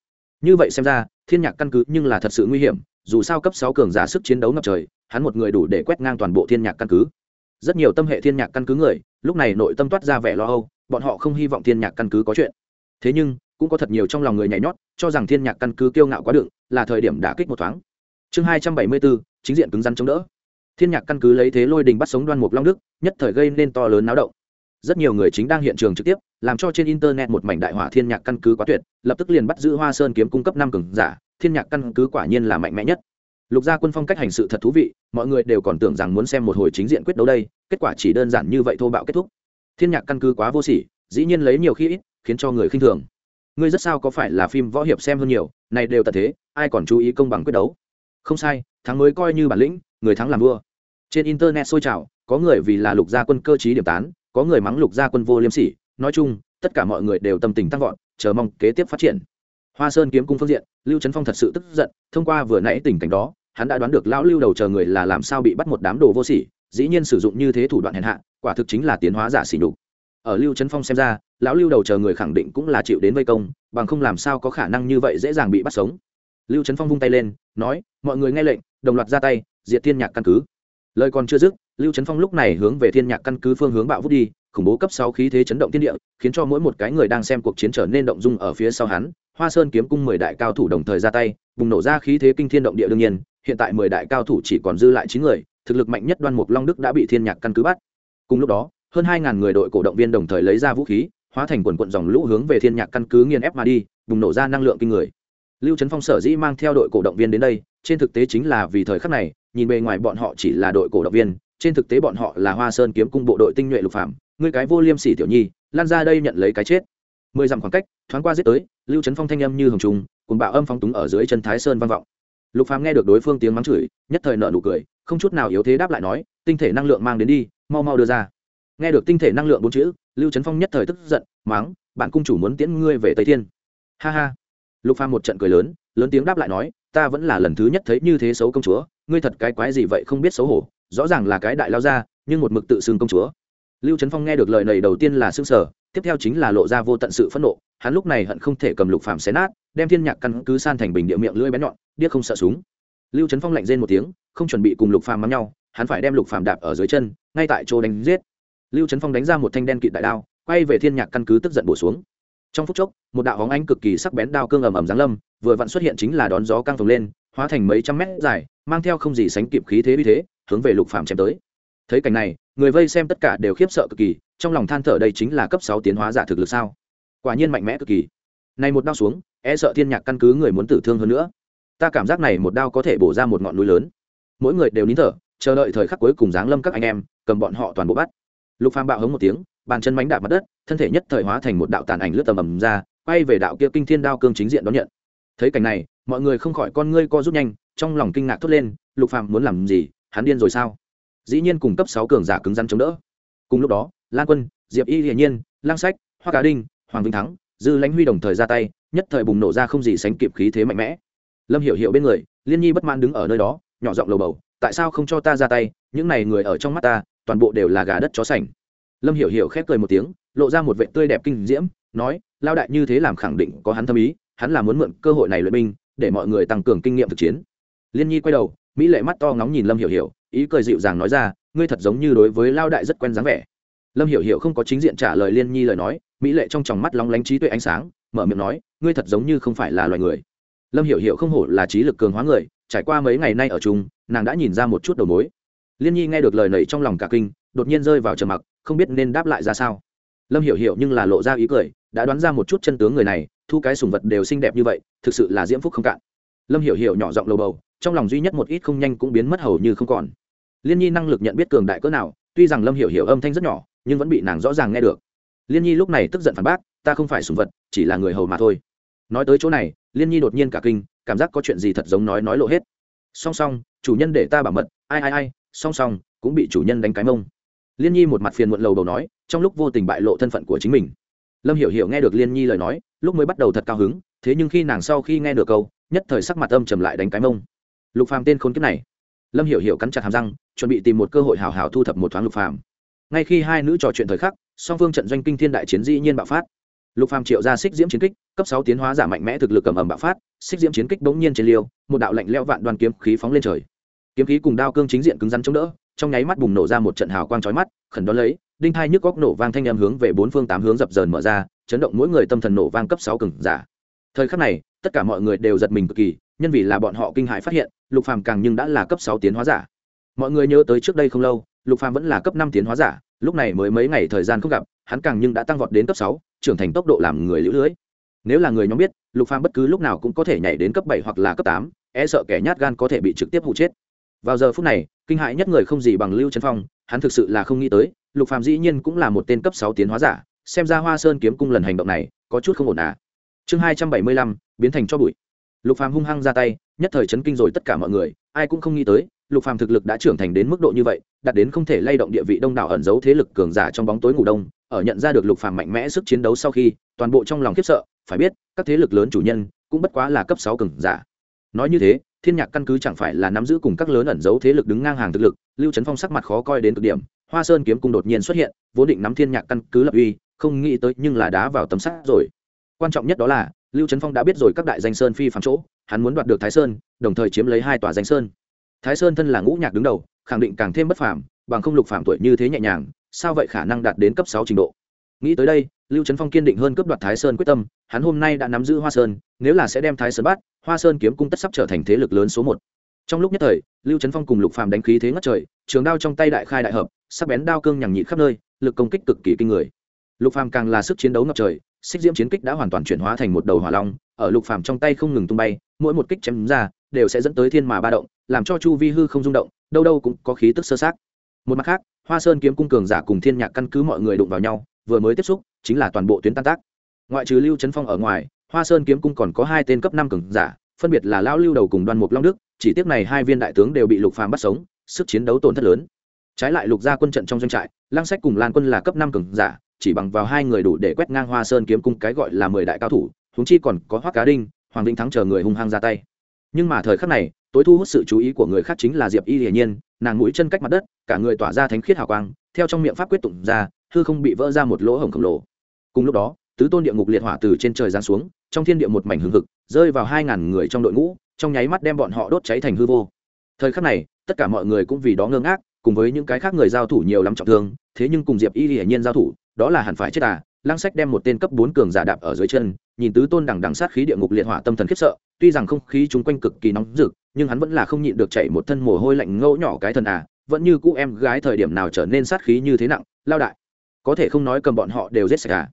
Như vậy xem ra, thiên nhạc căn cứ nhưng là thật sự nguy hiểm, dù sao cấp sáu cường giả sức chiến đấu ngập trời, hắn một người đủ để quét ngang toàn bộ thiên nhạc căn cứ. Rất nhiều tâm hệ thiên nhạc căn cứ người, lúc này nội tâm toát ra vẻ lo âu, bọn họ không hy vọng thiên nhạc căn cứ có chuyện. Thế nhưng, cũng có thật nhiều trong lòng người nhảy nhót, cho rằng thiên nhạc căn cứ kiêu ngạo quá đựng, là thời điểm đả kích một thoáng. Chương hai trăm bảy mươi bốn, chính diện cứng rắn chống đỡ. Thiên nhạc căn cứ lấy thế lôi đình bắt sống đoan mục long đức, nhất thời gây nên to lớn náo động rất nhiều người chính đang hiện trường trực tiếp, làm cho trên internet một mảnh đại hỏa thiên nhạc căn cứ quá tuyệt, lập tức liền bắt giữ hoa sơn kiếm cung cấp năm cường giả, thiên nhạc căn cứ quả nhiên là mạnh mẽ nhất. Lục gia quân phong cách hành sự thật thú vị, mọi người đều còn tưởng rằng muốn xem một hồi chính diện quyết đấu đây, kết quả chỉ đơn giản như vậy thô bạo kết thúc. Thiên nhạc căn cứ quá vô sỉ, dĩ nhiên lấy nhiều khi ít, khiến cho người khinh thường. Ngươi rất sao có phải là phim võ hiệp xem hơn nhiều, này đều tật thế, ai còn chú ý công bằng quyết đấu? Không sai, thắng mới coi như bản lĩnh, người thắng làm vua. Trên internet sôi trào, có người vì là lục gia quân cơ chí điểm tán có người mắng lục gia quân vô liêm sỉ, nói chung, tất cả mọi người đều tâm tình tăng vọt, chờ mong kế tiếp phát triển. Hoa sơn kiếm cung phương diện, lưu trấn phong thật sự tức giận, thông qua vừa nãy tình cảnh đó, hắn đã đoán được lão lưu đầu chờ người là làm sao bị bắt một đám đồ vô sỉ, dĩ nhiên sử dụng như thế thủ đoạn hèn hạ, quả thực chính là tiến hóa giả sỉ nhục. Ở lưu trấn phong xem ra, lão lưu đầu chờ người khẳng định cũng là chịu đến vây công, bằng không làm sao có khả năng như vậy dễ dàng bị bắt sống. Lưu trấn phong vung tay lên, nói, mọi người nghe lệnh, đồng loạt ra tay, diệt thiên nhạc căn cứ. Lời còn chưa dứt lưu trấn phong lúc này hướng về thiên nhạc căn cứ phương hướng bạo vút đi, khủng bố cấp sáu khí thế chấn động thiên địa, khiến cho mỗi một cái người đang xem cuộc chiến trở nên động dung ở phía sau hắn. Hoa sơn kiếm cung mười đại cao thủ đồng thời ra tay, bùng nổ ra khí thế kinh thiên động địa đương nhiên, hiện tại mười đại cao thủ chỉ còn dư lại chín người, thực lực mạnh nhất đoan mục long đức đã bị thiên nhạc căn cứ bắt. Cùng lúc đó, hơn hai ngàn người đội cổ động viên đồng thời lấy ra vũ khí, hóa thành quần quận dòng lũ hướng về thiên nhạc căn cứ nghiền ép mà đi, bùng nổ ra năng lượng kinh người. Lưu trấn phong sở dĩ mang theo đội cổ động viên đến đây, trên thực tế chính là vì thời khắc này, nhìn bề ngoài bọn họ chỉ là đội cổ động viên trên thực tế bọn họ là hoa sơn kiếm cung bộ đội tinh nhuệ lục phạm ngươi cái vô liêm sỉ tiểu nhi, lan ra đây nhận lấy cái chết. Mười dặm khoảng cách, thoáng qua giết tới, lưu trấn phong thanh âm như hồng trùng cùng bạo âm phong túng ở dưới chân thái sơn vang vọng. Lục phàm nghe được đối phương tiếng mắng chửi, nhất thời nợ nụ cười, không chút nào yếu thế đáp lại nói, tinh thể năng lượng mang đến đi, mau mau đưa ra. Nghe được tinh thể năng lượng bốn chữ, lưu trấn phong nhất thời tức giận, mắng bạn cung chủ muốn tiễn ngươi về tây thiên. Ha ha. Lục phàm một trận cười lớn lớn tiếng đáp lại nói, ta vẫn là lần thứ nhất thấy như thế xấu công chúa, ngươi thật cái quái gì vậy không biết xấu hổ rõ ràng là cái đại lao ra, nhưng một mực tự xưng công chúa. Lưu trấn phong nghe được lời này đầu tiên là xưng sở tiếp theo chính là lộ ra vô tận sự phẫn nộ, hắn lúc này hận không thể cầm lục phàm xé nát, đem thiên nhạc căn cứ san thành bình địa miệng lưỡi bén nhọn, điếc không sợ súng. Lưu trấn phong lạnh rên một tiếng, không chuẩn bị cùng lục phàm mắm nhau, hắn phải đem lục phàm đạp ở dưới chân, ngay tại chỗ đánh giết. Lưu trấn phong đánh ra một thanh đen kịt đại đao, quay về thiên nhạc căn cứ tức giận bổ xuống. Trong phút chốc, một đạo hóng ánh cực kỳ sắc bén đao cương ầm ầm giáng lâm, vừa vặn xuất hiện chính là đón gió căng phồng lên, hóa thành mấy trăm mét dài, mang theo không gì sánh kịp khí thế uy thế hướng về lục phàm chém tới. Thấy cảnh này, người vây xem tất cả đều khiếp sợ cực kỳ, trong lòng than thở đây chính là cấp sáu tiến hóa giả thực lực sao? Quả nhiên mạnh mẽ cực kỳ. Này một đao xuống e sợ thiên nhạc căn cứ người muốn tử thương hơn nữa. Ta cảm giác này một đao có thể bổ ra một ngọn núi lớn. Mỗi người đều nín thở, chờ đợi thời khắc cuối cùng giáng lâm các anh em, cầm bọn họ toàn bộ bắt. Lục phàm bạo hống một tiếng, bàn chân mánh đạp mặt đất, thân thể nhất thời hóa thành một đạo tàn ảnh lướt tầm ầm ra, quay về đạo kia kinh thiên đao cương chính diện đón nhận. Thấy cảnh này, mọi người không khỏi con ngươi co rút nhanh, trong lòng kinh ngạc thốt lên, lục phàm muốn làm gì? Hắn điên rồi sao? Dĩ nhiên cùng cấp sáu cường giả cứng rắn chống đỡ. Cùng lúc đó, lan quân, diệp y hiển nhiên, lang sách hoa cá đinh, hoàng vinh thắng, dư lãnh huy đồng thời ra tay, nhất thời bùng nổ ra không gì sánh kịp khí thế mạnh mẽ. Lâm hiểu hiểu bên người, liên nhi bất mãn đứng ở nơi đó, nhỏ giọng lầu bầu, tại sao không cho ta ra tay? Những này người ở trong mắt ta, toàn bộ đều là gà đất chó sành. Lâm hiểu hiểu khép cười một tiếng, lộ ra một vệ tươi đẹp kinh diễm, nói lao đại như thế làm khẳng định có hắn thâm ý, hắn là muốn mượn cơ hội này luyện binh, để mọi người tăng cường kinh nghiệm thực chiến. Liên nhi quay đầu mỹ lệ mắt to ngóng nhìn lâm hiểu hiểu, ý cười dịu dàng nói ra, ngươi thật giống như đối với lao đại rất quen dáng vẻ. Lâm hiểu hiểu không có chính diện trả lời liên nhi lời nói, mỹ lệ trong tròng mắt lóng lánh trí tuệ ánh sáng, mở miệng nói, ngươi thật giống như không phải là loài người. Lâm hiểu hiểu không hổ là trí lực cường hóa người, trải qua mấy ngày nay ở chung, nàng đã nhìn ra một chút đầu mối. Liên nhi nghe được lời nầy trong lòng cả kinh, đột nhiên rơi vào trầm mặc, không biết nên đáp lại ra sao. Lâm hiểu hiểu nhưng là lộ ra ý cười, đã đoán ra một chút chân tướng người này, thu cái sùng vật đều xinh đẹp như vậy, thực sự là diễm phúc không cạn. Lâm hiểu hiểu nhỏ giọng lầu bầu trong lòng duy nhất một ít không nhanh cũng biến mất hầu như không còn. Liên nhi năng lực nhận biết cường đại cỡ nào, tuy rằng lâm hiểu hiểu âm thanh rất nhỏ, nhưng vẫn bị nàng rõ ràng nghe được. Liên nhi lúc này tức giận phản bác, ta không phải sùng vật, chỉ là người hầu mà thôi. Nói tới chỗ này, liên nhi đột nhiên cả kinh, cảm giác có chuyện gì thật giống nói nói lộ hết. Song song, chủ nhân để ta bảo mật, ai ai ai, song song, cũng bị chủ nhân đánh cái mông. Liên nhi một mặt phiền muộn lầu đầu nói, trong lúc vô tình bại lộ thân phận của chính mình. Lâm hiểu hiểu nghe được liên nhi lời nói, lúc mới bắt đầu thật cao hứng, thế nhưng khi nàng sau khi nghe được câu, nhất thời sắc mặt âm trầm lại đánh cái mông lục phàm tên khốn kiếp này. Lâm hiểu hiểu cắn chặt hàm răng, chuẩn bị tìm một cơ hội hào hào thu thập một thoáng lục phàm. Ngay khi hai nữ trò chuyện thời khắc, song phương trận doanh kinh thiên đại chiến dĩ nhiên bạo phát. Lục phàm triệu ra xích diễm chiến kích, cấp sáu tiến hóa giả mạnh mẽ thực lực cầm ẩm bạo phát xích diễm chiến kích bỗng nhiên trên liêu, một đạo lạnh lẽo vạn đoàn kiếm khí phóng lên trời. Kiếm khí cùng đao cương chính diện cứng rắn chống đỡ, trong nháy mắt bùng nổ ra một trận hào quang chói mắt, khẩn đón lấy, đinh thai nhức góc nổ vang thanh âm hướng về bốn phương tám hướng dập dờn mở ra, chấn động mỗi người tâm thần nổ vang cấp sáu cường giả. Thời khắc này tất cả mọi người đều giật mình cực kỳ, nhân vì là bọn họ kinh hãi phát hiện, lục phàm càng nhưng đã là cấp sáu tiến hóa giả. Mọi người nhớ tới trước đây không lâu, lục phàm vẫn là cấp năm tiến hóa giả, lúc này mới mấy ngày thời gian không gặp, hắn càng nhưng đã tăng vọt đến cấp sáu, trưởng thành tốc độ làm người lưỡi lưới. Nếu là người nhóm biết, lục phàm bất cứ lúc nào cũng có thể nhảy đến cấp bảy hoặc là cấp tám e sợ kẻ nhát gan có thể bị trực tiếp hụ chết. Vào giờ phút này, kinh hãi nhất người không gì bằng lưu trấn phong, hắn thực sự là không nghĩ tới, lục phàm dĩ nhiên cũng là một tên cấp sáu tiến hóa giả, xem ra hoa sơn kiếm cung lần hành động này có chút không ổn à. Chương hai trăm bảy mươi lăm biến thành cho bụi. Lục phàm hung hăng ra tay, nhất thời chấn kinh rồi tất cả mọi người, ai cũng không nghĩ tới, lục phàm thực lực đã trưởng thành đến mức độ như vậy, đạt đến không thể lay động địa vị đông đảo ẩn giấu thế lực cường giả trong bóng tối ngủ đông, ở nhận ra được lục phàm mạnh mẽ sức chiến đấu sau khi, toàn bộ trong lòng khiếp sợ, phải biết, các thế lực lớn chủ nhân cũng bất quá là cấp sáu cường giả. Nói như thế, thiên nhạc căn cứ chẳng phải là nắm giữ cùng các lớn ẩn giấu thế lực đứng ngang hàng thực lực, lưu trấn phong sắc mặt khó coi đến cực điểm, hoa sơn kiếm cung đột nhiên xuất hiện, vốn định nắm thiên nhạc căn cứ lập uy, không nghĩ tới nhưng là đá vào tấm sắt rồi. Quan trọng nhất đó là lưu trấn phong đã biết rồi các đại danh sơn phi phạm chỗ, hắn muốn đoạt được thái sơn, đồng thời chiếm lấy hai tòa danh sơn. Thái sơn thân là ngũ nhạc đứng đầu, khẳng định càng thêm bất phàm, bằng không lục phạm tuổi như thế nhẹ nhàng, sao vậy khả năng đạt đến cấp sáu trình độ? Nghĩ tới đây, lưu trấn phong kiên định hơn cướp đoạt thái sơn quyết tâm, hắn hôm nay đã nắm giữ hoa sơn, nếu là sẽ đem thái sơn bắt, hoa sơn kiếm cung tất sắp trở thành thế lực lớn số một. Trong lúc nhất thời, lưu trấn phong cùng lục phàm đánh khí thế ngất trời, trường đao trong tay đại khai đại hợp, sắc bén đao cương nhằng nhịn khắp nơi, lực công kích cực kỳ kinh người lục phàm càng là sức chiến đấu ngập trời, xích diễm chiến kích đã hoàn toàn chuyển hóa thành một đầu hỏa long, ở lục phàm trong tay không ngừng tung bay, mỗi một kích chém ra, đều sẽ dẫn tới thiên mà ba động, làm cho chu vi hư không rung động, đâu đâu cũng có khí tức sơ sát một mặt khác, hoa sơn kiếm cung cường giả cùng thiên nhạc căn cứ mọi người đụng vào nhau, vừa mới tiếp xúc, chính là toàn bộ tuyến tan tác. Ngoại trừ lưu trấn phong ở ngoài, hoa sơn kiếm cung còn có hai tên cấp năm cường giả, phân biệt là lão lưu đầu cùng đoan mục long đức, chỉ tiếc này hai viên đại tướng đều bị lục phàm bắt sống, sức chiến đấu tổn thất lớn. Trái lại lục gia quân trận trong doanh trại Lang sách cùng lan quân là cấp năm cường giả chỉ bằng vào hai người đủ để quét ngang hoa sơn kiếm cung cái gọi là mười đại cao thủ, huống chi còn có hoắc cá đinh, hoàng vĩnh thắng chờ người hung hăng ra tay. Nhưng mà thời khắc này, tối thu hút sự chú ý của người khác chính là diệp y hiển nhiên, nàng mũi chân cách mặt đất, cả người tỏa ra thánh khiết hào quang, theo trong miệng pháp quyết tụng ra, hư không bị vỡ ra một lỗ hổng khổng lồ. Cùng lúc đó, tứ tôn địa ngục liệt hỏa từ trên trời giáng xuống, trong thiên địa một mảnh hừng hực, rơi vào hai ngàn người trong đội ngũ, trong nháy mắt đem bọn họ đốt cháy thành hư vô. Thời khắc này, tất cả mọi người cũng vì đó ngơ ngác, cùng với những cái khác người giao thủ nhiều lắm trọng thương, thế nhưng cùng diệp y hiển nhiên giao thủ đó là hẳn phải chết à lăng sách đem một tên cấp bốn cường giả đạp ở dưới chân, nhìn tứ tôn đằng đằng sát khí địa ngục liệt hỏa tâm thần khiếp sợ, tuy rằng không khí chung quanh cực kỳ nóng rực, nhưng hắn vẫn là không nhịn được chảy một thân mồ hôi lạnh ngẫu nhỏ cái thần à vẫn như cũ em gái thời điểm nào trở nên sát khí như thế nặng, lao đại. Có thể không nói cầm bọn họ đều giết sạch à.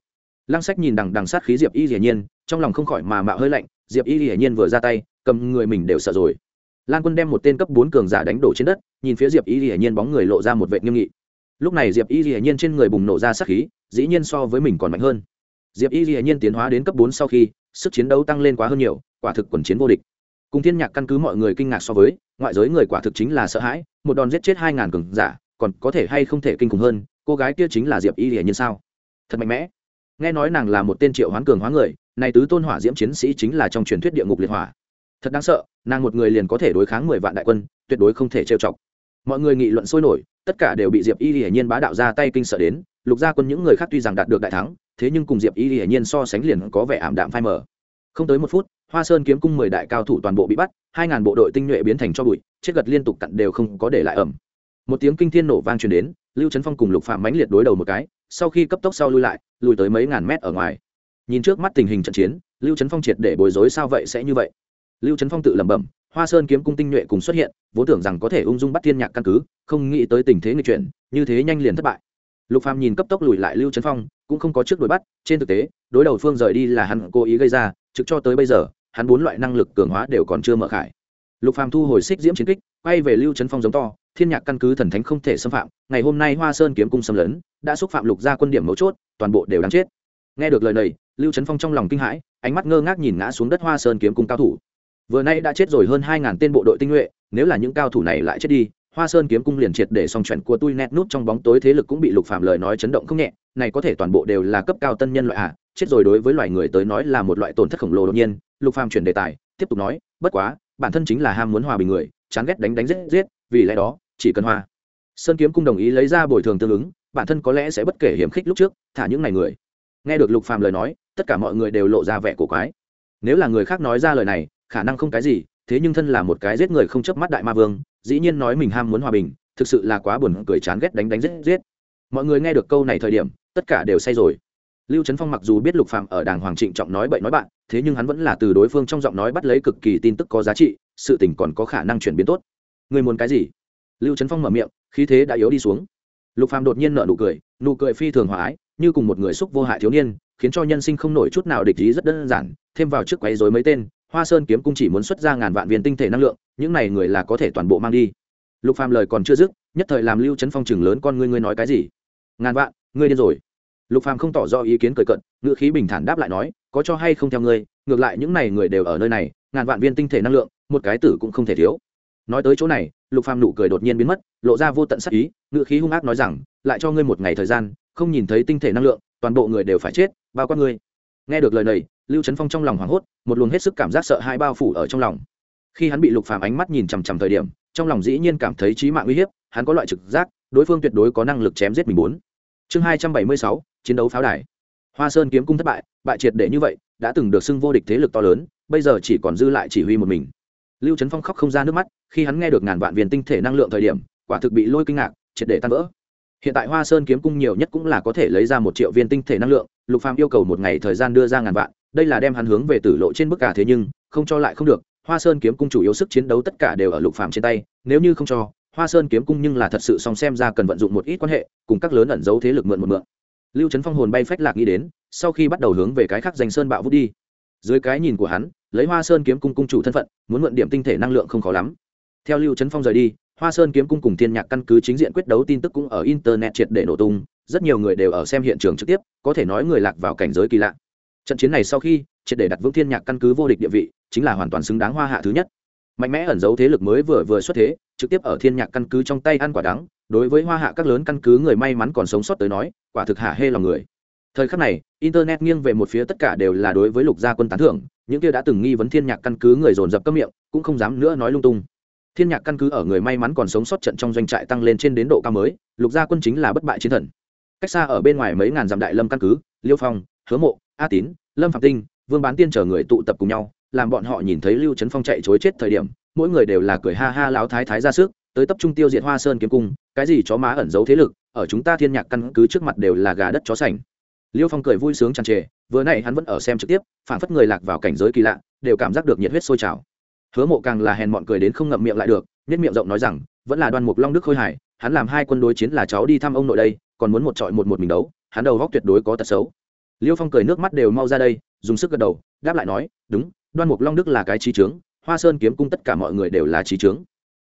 Lăng sách nhìn đằng đằng sát khí diệp y hiển nhiên, trong lòng không khỏi mà mạo hơi lạnh, diệp y hiển nhiên vừa ra tay, cầm người mình đều sợ rồi. Lan quân đem một tên cấp bốn cường giả đánh đổ trên đất, nhìn phía diệp y hiển nhiên bóng người lộ ra một vệ nghiêm nghị lúc này diệp y hiển nhiên trên người bùng nổ ra sát khí, dĩ nhiên so với mình còn mạnh hơn. Diệp y hiển nhiên tiến hóa đến cấp bốn sau khi, sức chiến đấu tăng lên quá hơn nhiều, quả thực quần chiến vô địch. Cùng thiên nhạc căn cứ mọi người kinh ngạc so với, ngoại giới người quả thực chính là sợ hãi, một đòn giết chết hai ngàn cường giả, còn có thể hay không thể kinh khủng hơn, cô gái kia chính là diệp y hiển nhiên sao? Thật mạnh mẽ. Nghe nói nàng là một tên triệu hoán cường hóa người, này tứ tôn hỏa diễm chiến sĩ chính là trong truyền thuyết địa ngục liệt hỏa. Thật đáng sợ, nàng một người liền có thể đối kháng mười vạn đại quân, tuyệt đối không thể trêu chọc. Mọi người nghị luận sôi nổi tất cả đều bị diệp y hiển nhiên bá đạo ra tay kinh sợ đến, lục gia quân những người khác tuy rằng đạt được đại thắng, thế nhưng cùng diệp y hiển nhiên so sánh liền có vẻ ảm đạm phai mờ. Không tới một phút, hoa sơn kiếm cung mười đại cao thủ toàn bộ bị bắt, hai ngàn bộ đội tinh nhuệ biến thành cho bụi, chết gật liên tục cặn đều không có để lại ẩm. Một tiếng kinh thiên nổ vang truyền đến, lưu trấn phong cùng lục phạm mãnh liệt đối đầu một cái, sau khi cấp tốc sau lui lại, lùi tới mấy ngàn mét ở ngoài. Nhìn trước mắt tình hình trận chiến, lưu trấn phong triệt để bối rối sao vậy sẽ như vậy? Lưu trấn phong tự lẩm bẩm hoa sơn kiếm cung tinh nhuệ cùng xuất hiện, vốn tưởng rằng có thể ung dung bắt thiên nhạc căn cứ, không nghĩ tới tình thế người chuyển, như thế nhanh liền thất bại. Lục phàm nhìn cấp tốc lùi lại lưu trấn phong, cũng không có trước đuổi bắt, trên thực tế, đối đầu phương rời đi là hắn cố ý gây ra, trực cho tới bây giờ, hắn bốn loại năng lực cường hóa đều còn chưa mở khải. Lục phàm thu hồi xích diễm chiến kích, quay về lưu trấn phong giống to, thiên nhạc căn cứ thần thánh không thể xâm phạm, ngày hôm nay hoa sơn kiếm cung xâm lấn, đã xúc phạm lục ra quân điểm mấu chốt, toàn bộ đều đáng chết. Nghe được lời này, lưu trấn phong trong lòng kinh hãi, ánh mắt ngơ ngác nhìn ngã xuống đất hoa sơn kiếm cung cao thủ vừa nay đã chết rồi hơn hai ngàn tên bộ đội tinh nhuệ, nếu là những cao thủ này lại chết đi, hoa sơn kiếm cung liền triệt để xong chuyện của tôi nét nút trong bóng tối thế lực cũng bị lục phạm lời nói chấn động không nhẹ. Này có thể toàn bộ đều là cấp cao tân nhân loại à? Chết rồi đối với loài người tới nói là một loại tổn thất khổng lồ đột nhiên. Lục phạm chuyển đề tài, tiếp tục nói, bất quá, bản thân chính là ham muốn hòa bình người, chán ghét đánh đánh giết giết, vì lẽ đó, chỉ cần hoa. Sơn kiếm cung đồng ý lấy ra bồi thường tương ứng, bản thân có lẽ sẽ bất kể hiểm khích lúc trước, thả những này người. Nghe được lục phàm lời nói, tất cả mọi người đều lộ ra vẻ cổ quái. Nếu là người khác nói ra lời này khả năng không cái gì, thế nhưng thân là một cái giết người không chớp mắt đại ma vương, dĩ nhiên nói mình ham muốn hòa bình, thực sự là quá buồn cười chán ghét đánh đánh giết giết. Mọi người nghe được câu này thời điểm, tất cả đều say rồi. Lưu trấn phong mặc dù biết lục phạm ở đàng hoàng trịnh trọng nói bậy nói bạn, thế nhưng hắn vẫn là từ đối phương trong giọng nói bắt lấy cực kỳ tin tức có giá trị, sự tình còn có khả năng chuyển biến tốt. Người muốn cái gì? Lưu trấn phong mở miệng, khí thế đã yếu đi xuống. Lục phạm đột nhiên nợ nụ cười nụ cười phi thường hòa ái, như cùng một người xúc vô hại thiếu niên, khiến cho nhân sinh không nổi chút nào địch ý rất đơn giản, thêm vào trước quấy rối mấy tên hoa sơn kiếm cung chỉ muốn xuất ra ngàn vạn viên tinh thể năng lượng, những này người là có thể toàn bộ mang đi. Lục phàm lời còn chưa dứt, nhất thời làm lưu trấn phong chừng lớn con ngươi ngươi nói cái gì? Ngàn vạn, ngươi điên rồi. Lục phàm không tỏ rõ ý kiến cười cận ngựa khí bình thản đáp lại nói, có cho hay không theo ngươi, ngược lại những này người đều ở nơi này, ngàn vạn viên tinh thể năng lượng, một cái tử cũng không thể thiếu. Nói tới chỗ này, lục phàm nụ cười đột nhiên biến mất, lộ ra vô tận sắc ý ngựa khí hung ác nói rằng, lại cho ngươi một ngày thời gian, không nhìn thấy tinh thể năng lượng, toàn bộ người đều phải chết, bao quát ngươi nghe được lời này, lưu trấn phong trong lòng hoảng hốt, một luồng hết sức cảm giác sợ hai bao phủ ở trong lòng. Khi hắn bị lục phàm ánh mắt nhìn chằm chằm thời điểm, trong lòng dĩ nhiên cảm thấy trí mạng uy hiếp, hắn có loại trực giác, đối phương tuyệt đối có năng lực chém giết mình bốn chương hai trăm bảy mươi sáu, chiến đấu pháo đài. Hoa sơn kiếm cung thất bại bại triệt để như vậy, đã từng được xưng vô địch thế lực to lớn, bây giờ chỉ còn dư lại chỉ huy một mình. Lưu trấn phong khóc không ra nước mắt, khi hắn nghe được ngàn vạn viên tinh thể năng lượng thời điểm, quả thực bị lôi kinh ngạc, triệt để tan vỡ. Hiện tại hoa sơn kiếm cung nhiều nhất cũng là có thể lấy ra một triệu viên tinh thể năng lượng lục phàm yêu cầu một ngày thời gian đưa ra ngàn vạn, đây là đem hắn hướng về tử lộ trên bức cả thế nhưng, không cho lại không được, hoa sơn kiếm cung chủ yếu sức chiến đấu tất cả đều ở lục phàm trên tay, nếu như không cho, hoa sơn kiếm cung nhưng là thật sự song xem ra cần vận dụng một ít quan hệ, cùng các lớn ẩn giấu thế lực mượn một mượn. Lưu trấn phong hồn bay phách lạc nghĩ đến, sau khi bắt đầu hướng về cái khác danh sơn bạo vút đi. Dưới cái nhìn của hắn, lấy hoa sơn kiếm cung cung chủ thân phận, muốn mượn điểm tinh thể năng lượng không khó lắm. Theo lưu trấn phong rời đi, hoa sơn kiếm cung cùng thiên nhạc căn cứ chính diện quyết đấu tin tức cũng ở internet triệt để nổ tung rất nhiều người đều ở xem hiện trường trực tiếp, có thể nói người lạc vào cảnh giới kỳ lạ. Trận chiến này sau khi, triệt để đặt vững thiên nhạc căn cứ vô địch địa vị, chính là hoàn toàn xứng đáng hoa hạ thứ nhất. Mạnh mẽ ẩn giấu thế lực mới vừa vừa xuất thế, trực tiếp ở thiên nhạc căn cứ trong tay ăn quả đắng, đối với hoa hạ các lớn căn cứ người may mắn còn sống sót tới nói, quả thực hạ hê lòng người. Thời khắc này, internet nghiêng về một phía tất cả đều là đối với lục gia quân tán thưởng, những kia đã từng nghi vấn thiên nhạc căn cứ người dồn dập cấm miệng, cũng không dám nữa nói lung tung. Thiên nhạc căn cứ ở người may mắn còn sống sót trận trong doanh trại tăng lên trên đến độ cao mới, lục gia quân chính là bất bại chiến thần cách xa ở bên ngoài mấy ngàn dặm đại lâm căn cứ, liêu phong, hứa mộ, a tín, lâm phạm tinh, vương bán tiên chờ người tụ tập cùng nhau, làm bọn họ nhìn thấy lưu trấn phong chạy chối chết thời điểm, mỗi người đều là cười ha ha láo thái thái ra sức, tới tập trung tiêu diệt hoa sơn kiếm cung, cái gì chó má ẩn giấu thế lực, ở chúng ta thiên nhạc căn cứ trước mặt đều là gà đất chó sành. Liêu phong cười vui sướng tràn trề, vừa nay hắn vẫn ở xem trực tiếp phản phất người lạc vào cảnh giới kỳ lạ, đều cảm giác được nhiệt huyết sôi trào. Hứa mộ càng là hèn mọn cười đến không ngậm miệng lại được, nhất miệng rộng nói rằng, vẫn là đoan mục long đức khôi hải hắn làm hai quân đối chiến là cháu đi thăm ông nội đây còn muốn một trọi một một mình đấu, hắn đầu góc tuyệt đối có tật xấu. Liêu phong cười nước mắt đều mau ra đây, dùng sức gật đầu, đáp lại nói, đúng, đoan mục long đức là cái trí trướng hoa sơn kiếm cung tất cả mọi người đều là trí trướng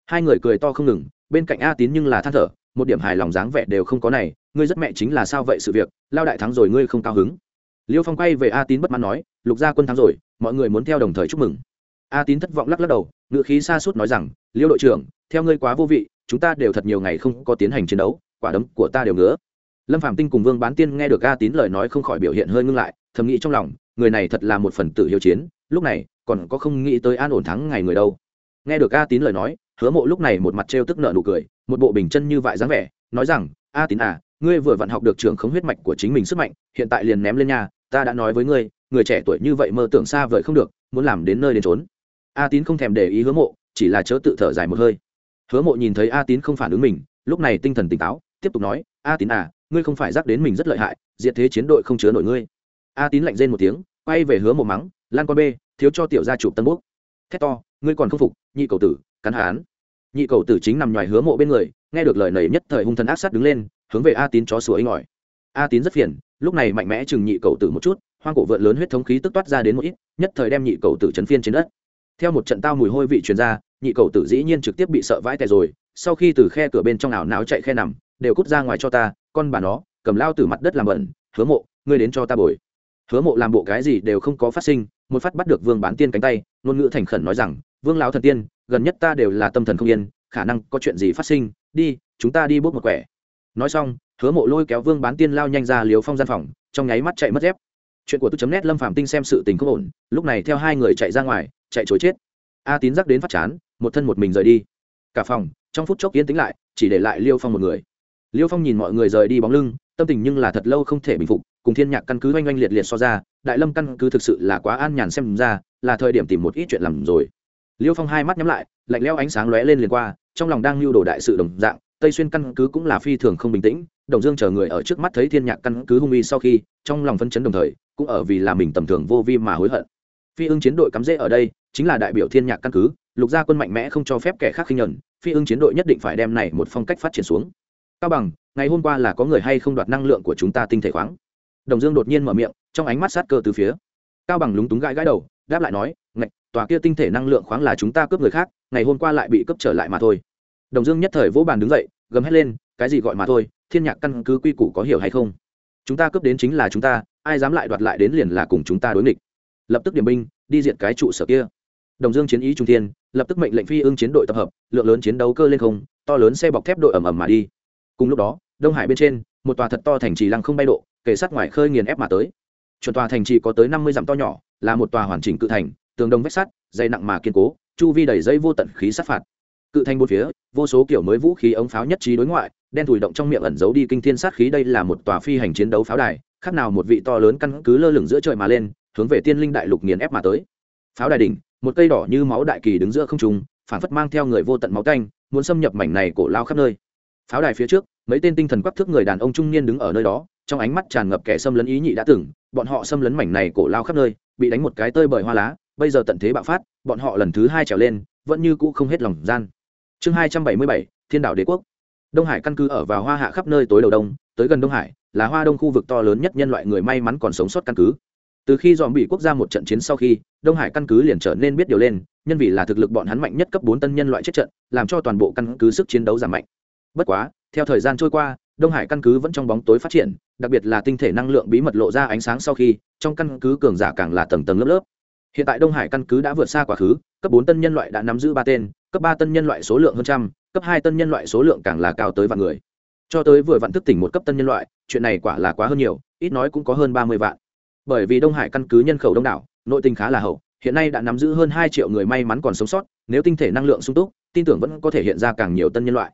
hai người cười to không ngừng, bên cạnh a tín nhưng là than thở, một điểm hài lòng dáng vẻ đều không có này, ngươi rất mẹ chính là sao vậy sự việc, lao đại thắng rồi ngươi không cao hứng. Liêu phong quay về a tín bất mãn nói, lục gia quân thắng rồi, mọi người muốn theo đồng thời chúc mừng. A tín thất vọng lắc lắc đầu ngự khí xa suốt nói rằng, liêu đội trưởng, theo ngươi quá vô vị, chúng ta đều thật nhiều ngày không có tiến hành chiến đấu quả đấm của ta đều ngứa. Lâm phạm tinh cùng vương bán tiên nghe được a tín lời nói không khỏi biểu hiện hơi ngưng lại, thầm nghĩ trong lòng, người này thật là một phần tử hiếu chiến, lúc này, còn có không nghĩ tới an ổn thắng ngày người đâu. Nghe được a tín lời nói, hứa mộ lúc này một mặt trêu tức nợ nụ cười, một bộ bình chân như vại dáng vẻ, nói rằng, a tín à ngươi vừa vặn học được trường khống huyết mạch của chính mình sức mạnh, hiện tại liền ném lên nhà ta đã nói với ngươi, người trẻ tuổi như vậy mơ tưởng xa vời không được, muốn làm đến nơi đến trốn a tín không thèm để ý hứa mộ, chỉ là chớ tự thở dài một hơi. Hứa mộ nhìn thấy a tín không phản ứng mình, lúc này tinh thần tỉnh táo tiếp tục nói a tín à ngươi không phải giác đến mình rất lợi hại diện thế chiến đội không chứa nổi ngươi. A tín lạnh rên một tiếng quay về hứa một mắng lan con b thiếu cho tiểu gia chụp tân quốc, thét to ngươi còn không phục nhị cầu tử cắn hán nhị cầu tử chính nằm ngoài hứa mộ bên người nghe được lời nầy nhất thời hung thần ác sát đứng lên hướng về a tín chó sủa inh ỏi. A tín rất phiền lúc này mạnh mẽ chừng nhị cầu tử một chút hoang cổ vượn lớn huyết thống khí tức toát ra đến một ít nhất thời đem nhị cầu tử chấn phiên trên đất. Theo một trận tao mùi hôi vị truyền ra nhị cầu tử dĩ nhiên trực tiếp bị sợ vãi tè rồi sau khi từ khe cửa bên trong ảo não chạy khe nằm đều cút ra ngoài cho ta, con bà nó, cầm lao từ mặt đất làm bẩn, hứa mộ, ngươi đến cho ta bồi. Hứa mộ làm bộ cái gì đều không có phát sinh, một phát bắt được vương bán tiên cánh tay, ngôn ngữ thành khẩn nói rằng, vương lão thần tiên, gần nhất ta đều là tâm thần không yên, khả năng có chuyện gì phát sinh, đi, chúng ta đi bốc một quẻ. Nói xong, hứa mộ lôi kéo vương bán tiên lao nhanh ra liều phong gian phòng, trong nháy mắt chạy mất dép. Chuyện của tôi chấm nét lâm phạm tinh xem sự tình không ổn, lúc này theo hai người chạy ra ngoài, chạy chối chết. A tín giác đến phát chán, một thân một mình rời đi. Cả phòng, trong phút chốc yên tĩnh lại, chỉ để lại liêu phong một người liêu phong nhìn mọi người rời đi bóng lưng, tâm tình nhưng là thật lâu không thể bình phục, cùng thiên nhạc căn cứ oanh oanh liệt liệt so ra, đại lâm căn cứ thực sự là quá an nhàn xem ra, là thời điểm tìm một ít chuyện làm rồi. Liêu phong hai mắt nhắm lại, lạnh leo ánh sáng lóe lên liền qua, trong lòng đang lưu đồ đại sự đồng dạng, tây xuyên căn cứ cũng là phi thường không bình tĩnh, đồng dương chờ người ở trước mắt thấy thiên nhạc căn cứ hung uy sau khi, trong lòng phân chấn đồng thời, cũng ở vì là mình tầm thường vô vi mà hối hận. Phi ưng chiến đội cắm rễ ở đây, chính là đại biểu thiên nhạc căn cứ, lục gia quân mạnh mẽ không cho phép kẻ khác khinh nhẫn, phi ưng chiến đội nhất định phải đem này một phong cách phát triển xuống cao bằng, ngày hôm qua là có người hay không đoạt năng lượng của chúng ta tinh thể khoáng? Đồng dương đột nhiên mở miệng, trong ánh mắt sát cơ từ phía. Cao bằng lúng túng gãi gãi đầu, đáp lại nói, ngạch, tòa kia tinh thể năng lượng khoáng là chúng ta cướp người khác, ngày hôm qua lại bị cướp trở lại mà thôi. Đồng dương nhất thời vỗ bàn đứng dậy, gầm hét lên, cái gì gọi mà thôi, thiên nhạc căn cứ quy củ có hiểu hay không? Chúng ta cướp đến chính là chúng ta, ai dám lại đoạt lại đến liền là cùng chúng ta đối nghịch. Lập tức điểm binh, đi diện cái trụ sở kia. Đồng dương chiến ý trung thiên, lập tức mệnh lệnh phi ương chiến đội tập hợp, lượng lớn chiến đấu cơ lên không, to lớn xe bọc thép đội ẩm ẩm mà đi cùng lúc đó, đông hải bên trên, một tòa thật to thành trì lăng không bay độ kể sát ngoài khơi nghiền ép mà tới. Chuẩn tòa thành trì có tới năm mươi dặm to nhỏ, là một tòa hoàn chỉnh cự thành, tường đông vách sắt, dày nặng mà kiên cố, chu vi đầy dây vô tận khí sát phạt. Cự thành bốn phía, vô số kiểu mới vũ khí ống pháo nhất trí đối ngoại, đen thủi động trong miệng ẩn giấu đi kinh thiên sát khí đây là một tòa phi hành chiến đấu pháo đài, khác nào một vị to lớn căn cứ lơ lửng giữa trời mà lên, hướng về tiên linh đại lục nghiền ép mà tới. Pháo đài đỉnh, một cây đỏ như máu đại kỳ đứng giữa không trung phản phất mang theo người vô tận máu canh, muốn xâm nhập mảnh này cổ lao khắp nơi. Pháo đài phía trước mấy tên tinh thần quắc thước người đàn ông trung niên đứng ở nơi đó, trong ánh mắt tràn ngập kẻ xâm lấn ý nhị đã từng, bọn họ xâm lấn mảnh này cổ lao khắp nơi, bị đánh một cái tơi bởi hoa lá, bây giờ tận thế bạo phát, bọn họ lần thứ hai trèo lên, vẫn như cũ không hết lòng gian. Chương hai trăm bảy mươi bảy, thiên đảo đế quốc. Đông hải căn cứ ở vào hoa hạ khắp nơi tối đầu đông, tới gần đông hải, là hoa đông khu vực to lớn nhất nhân loại người may mắn còn sống sót căn cứ. Từ khi dòm bị quốc gia một trận chiến sau khi, đông hải căn cứ liền trở nên biết điều lên, nhân vì là thực lực bọn hắn mạnh nhất cấp bốn tân nhân loại chết trận, làm cho toàn bộ căn cứ sức chiến đấu giảm mạnh. Bất quá theo thời gian trôi qua, đông hải căn cứ vẫn trong bóng tối phát triển, đặc biệt là tinh thể năng lượng bí mật lộ ra ánh sáng sau khi, trong căn cứ cường giả càng là tầng tầng lớp lớp. Hiện tại đông hải căn cứ đã vượt xa quá khứ, cấp bốn tân nhân loại đã nắm giữ ba tên, cấp ba tân nhân loại số lượng hơn trăm, cấp hai tân nhân loại số lượng càng là cao tới vạn người. Cho tới vừa vặn thức tỉnh một cấp tân nhân loại, chuyện này quả là quá hơn nhiều, ít nói cũng có hơn ba mươi vạn. Bởi vì đông hải căn cứ nhân khẩu đông đảo, nội tình khá là hậu, hiện nay đã nắm giữ hơn hai triệu người may mắn còn sống sót, nếu tinh thể năng lượng sung túc, tin tưởng vẫn có thể hiện ra càng nhiều tân nhân loại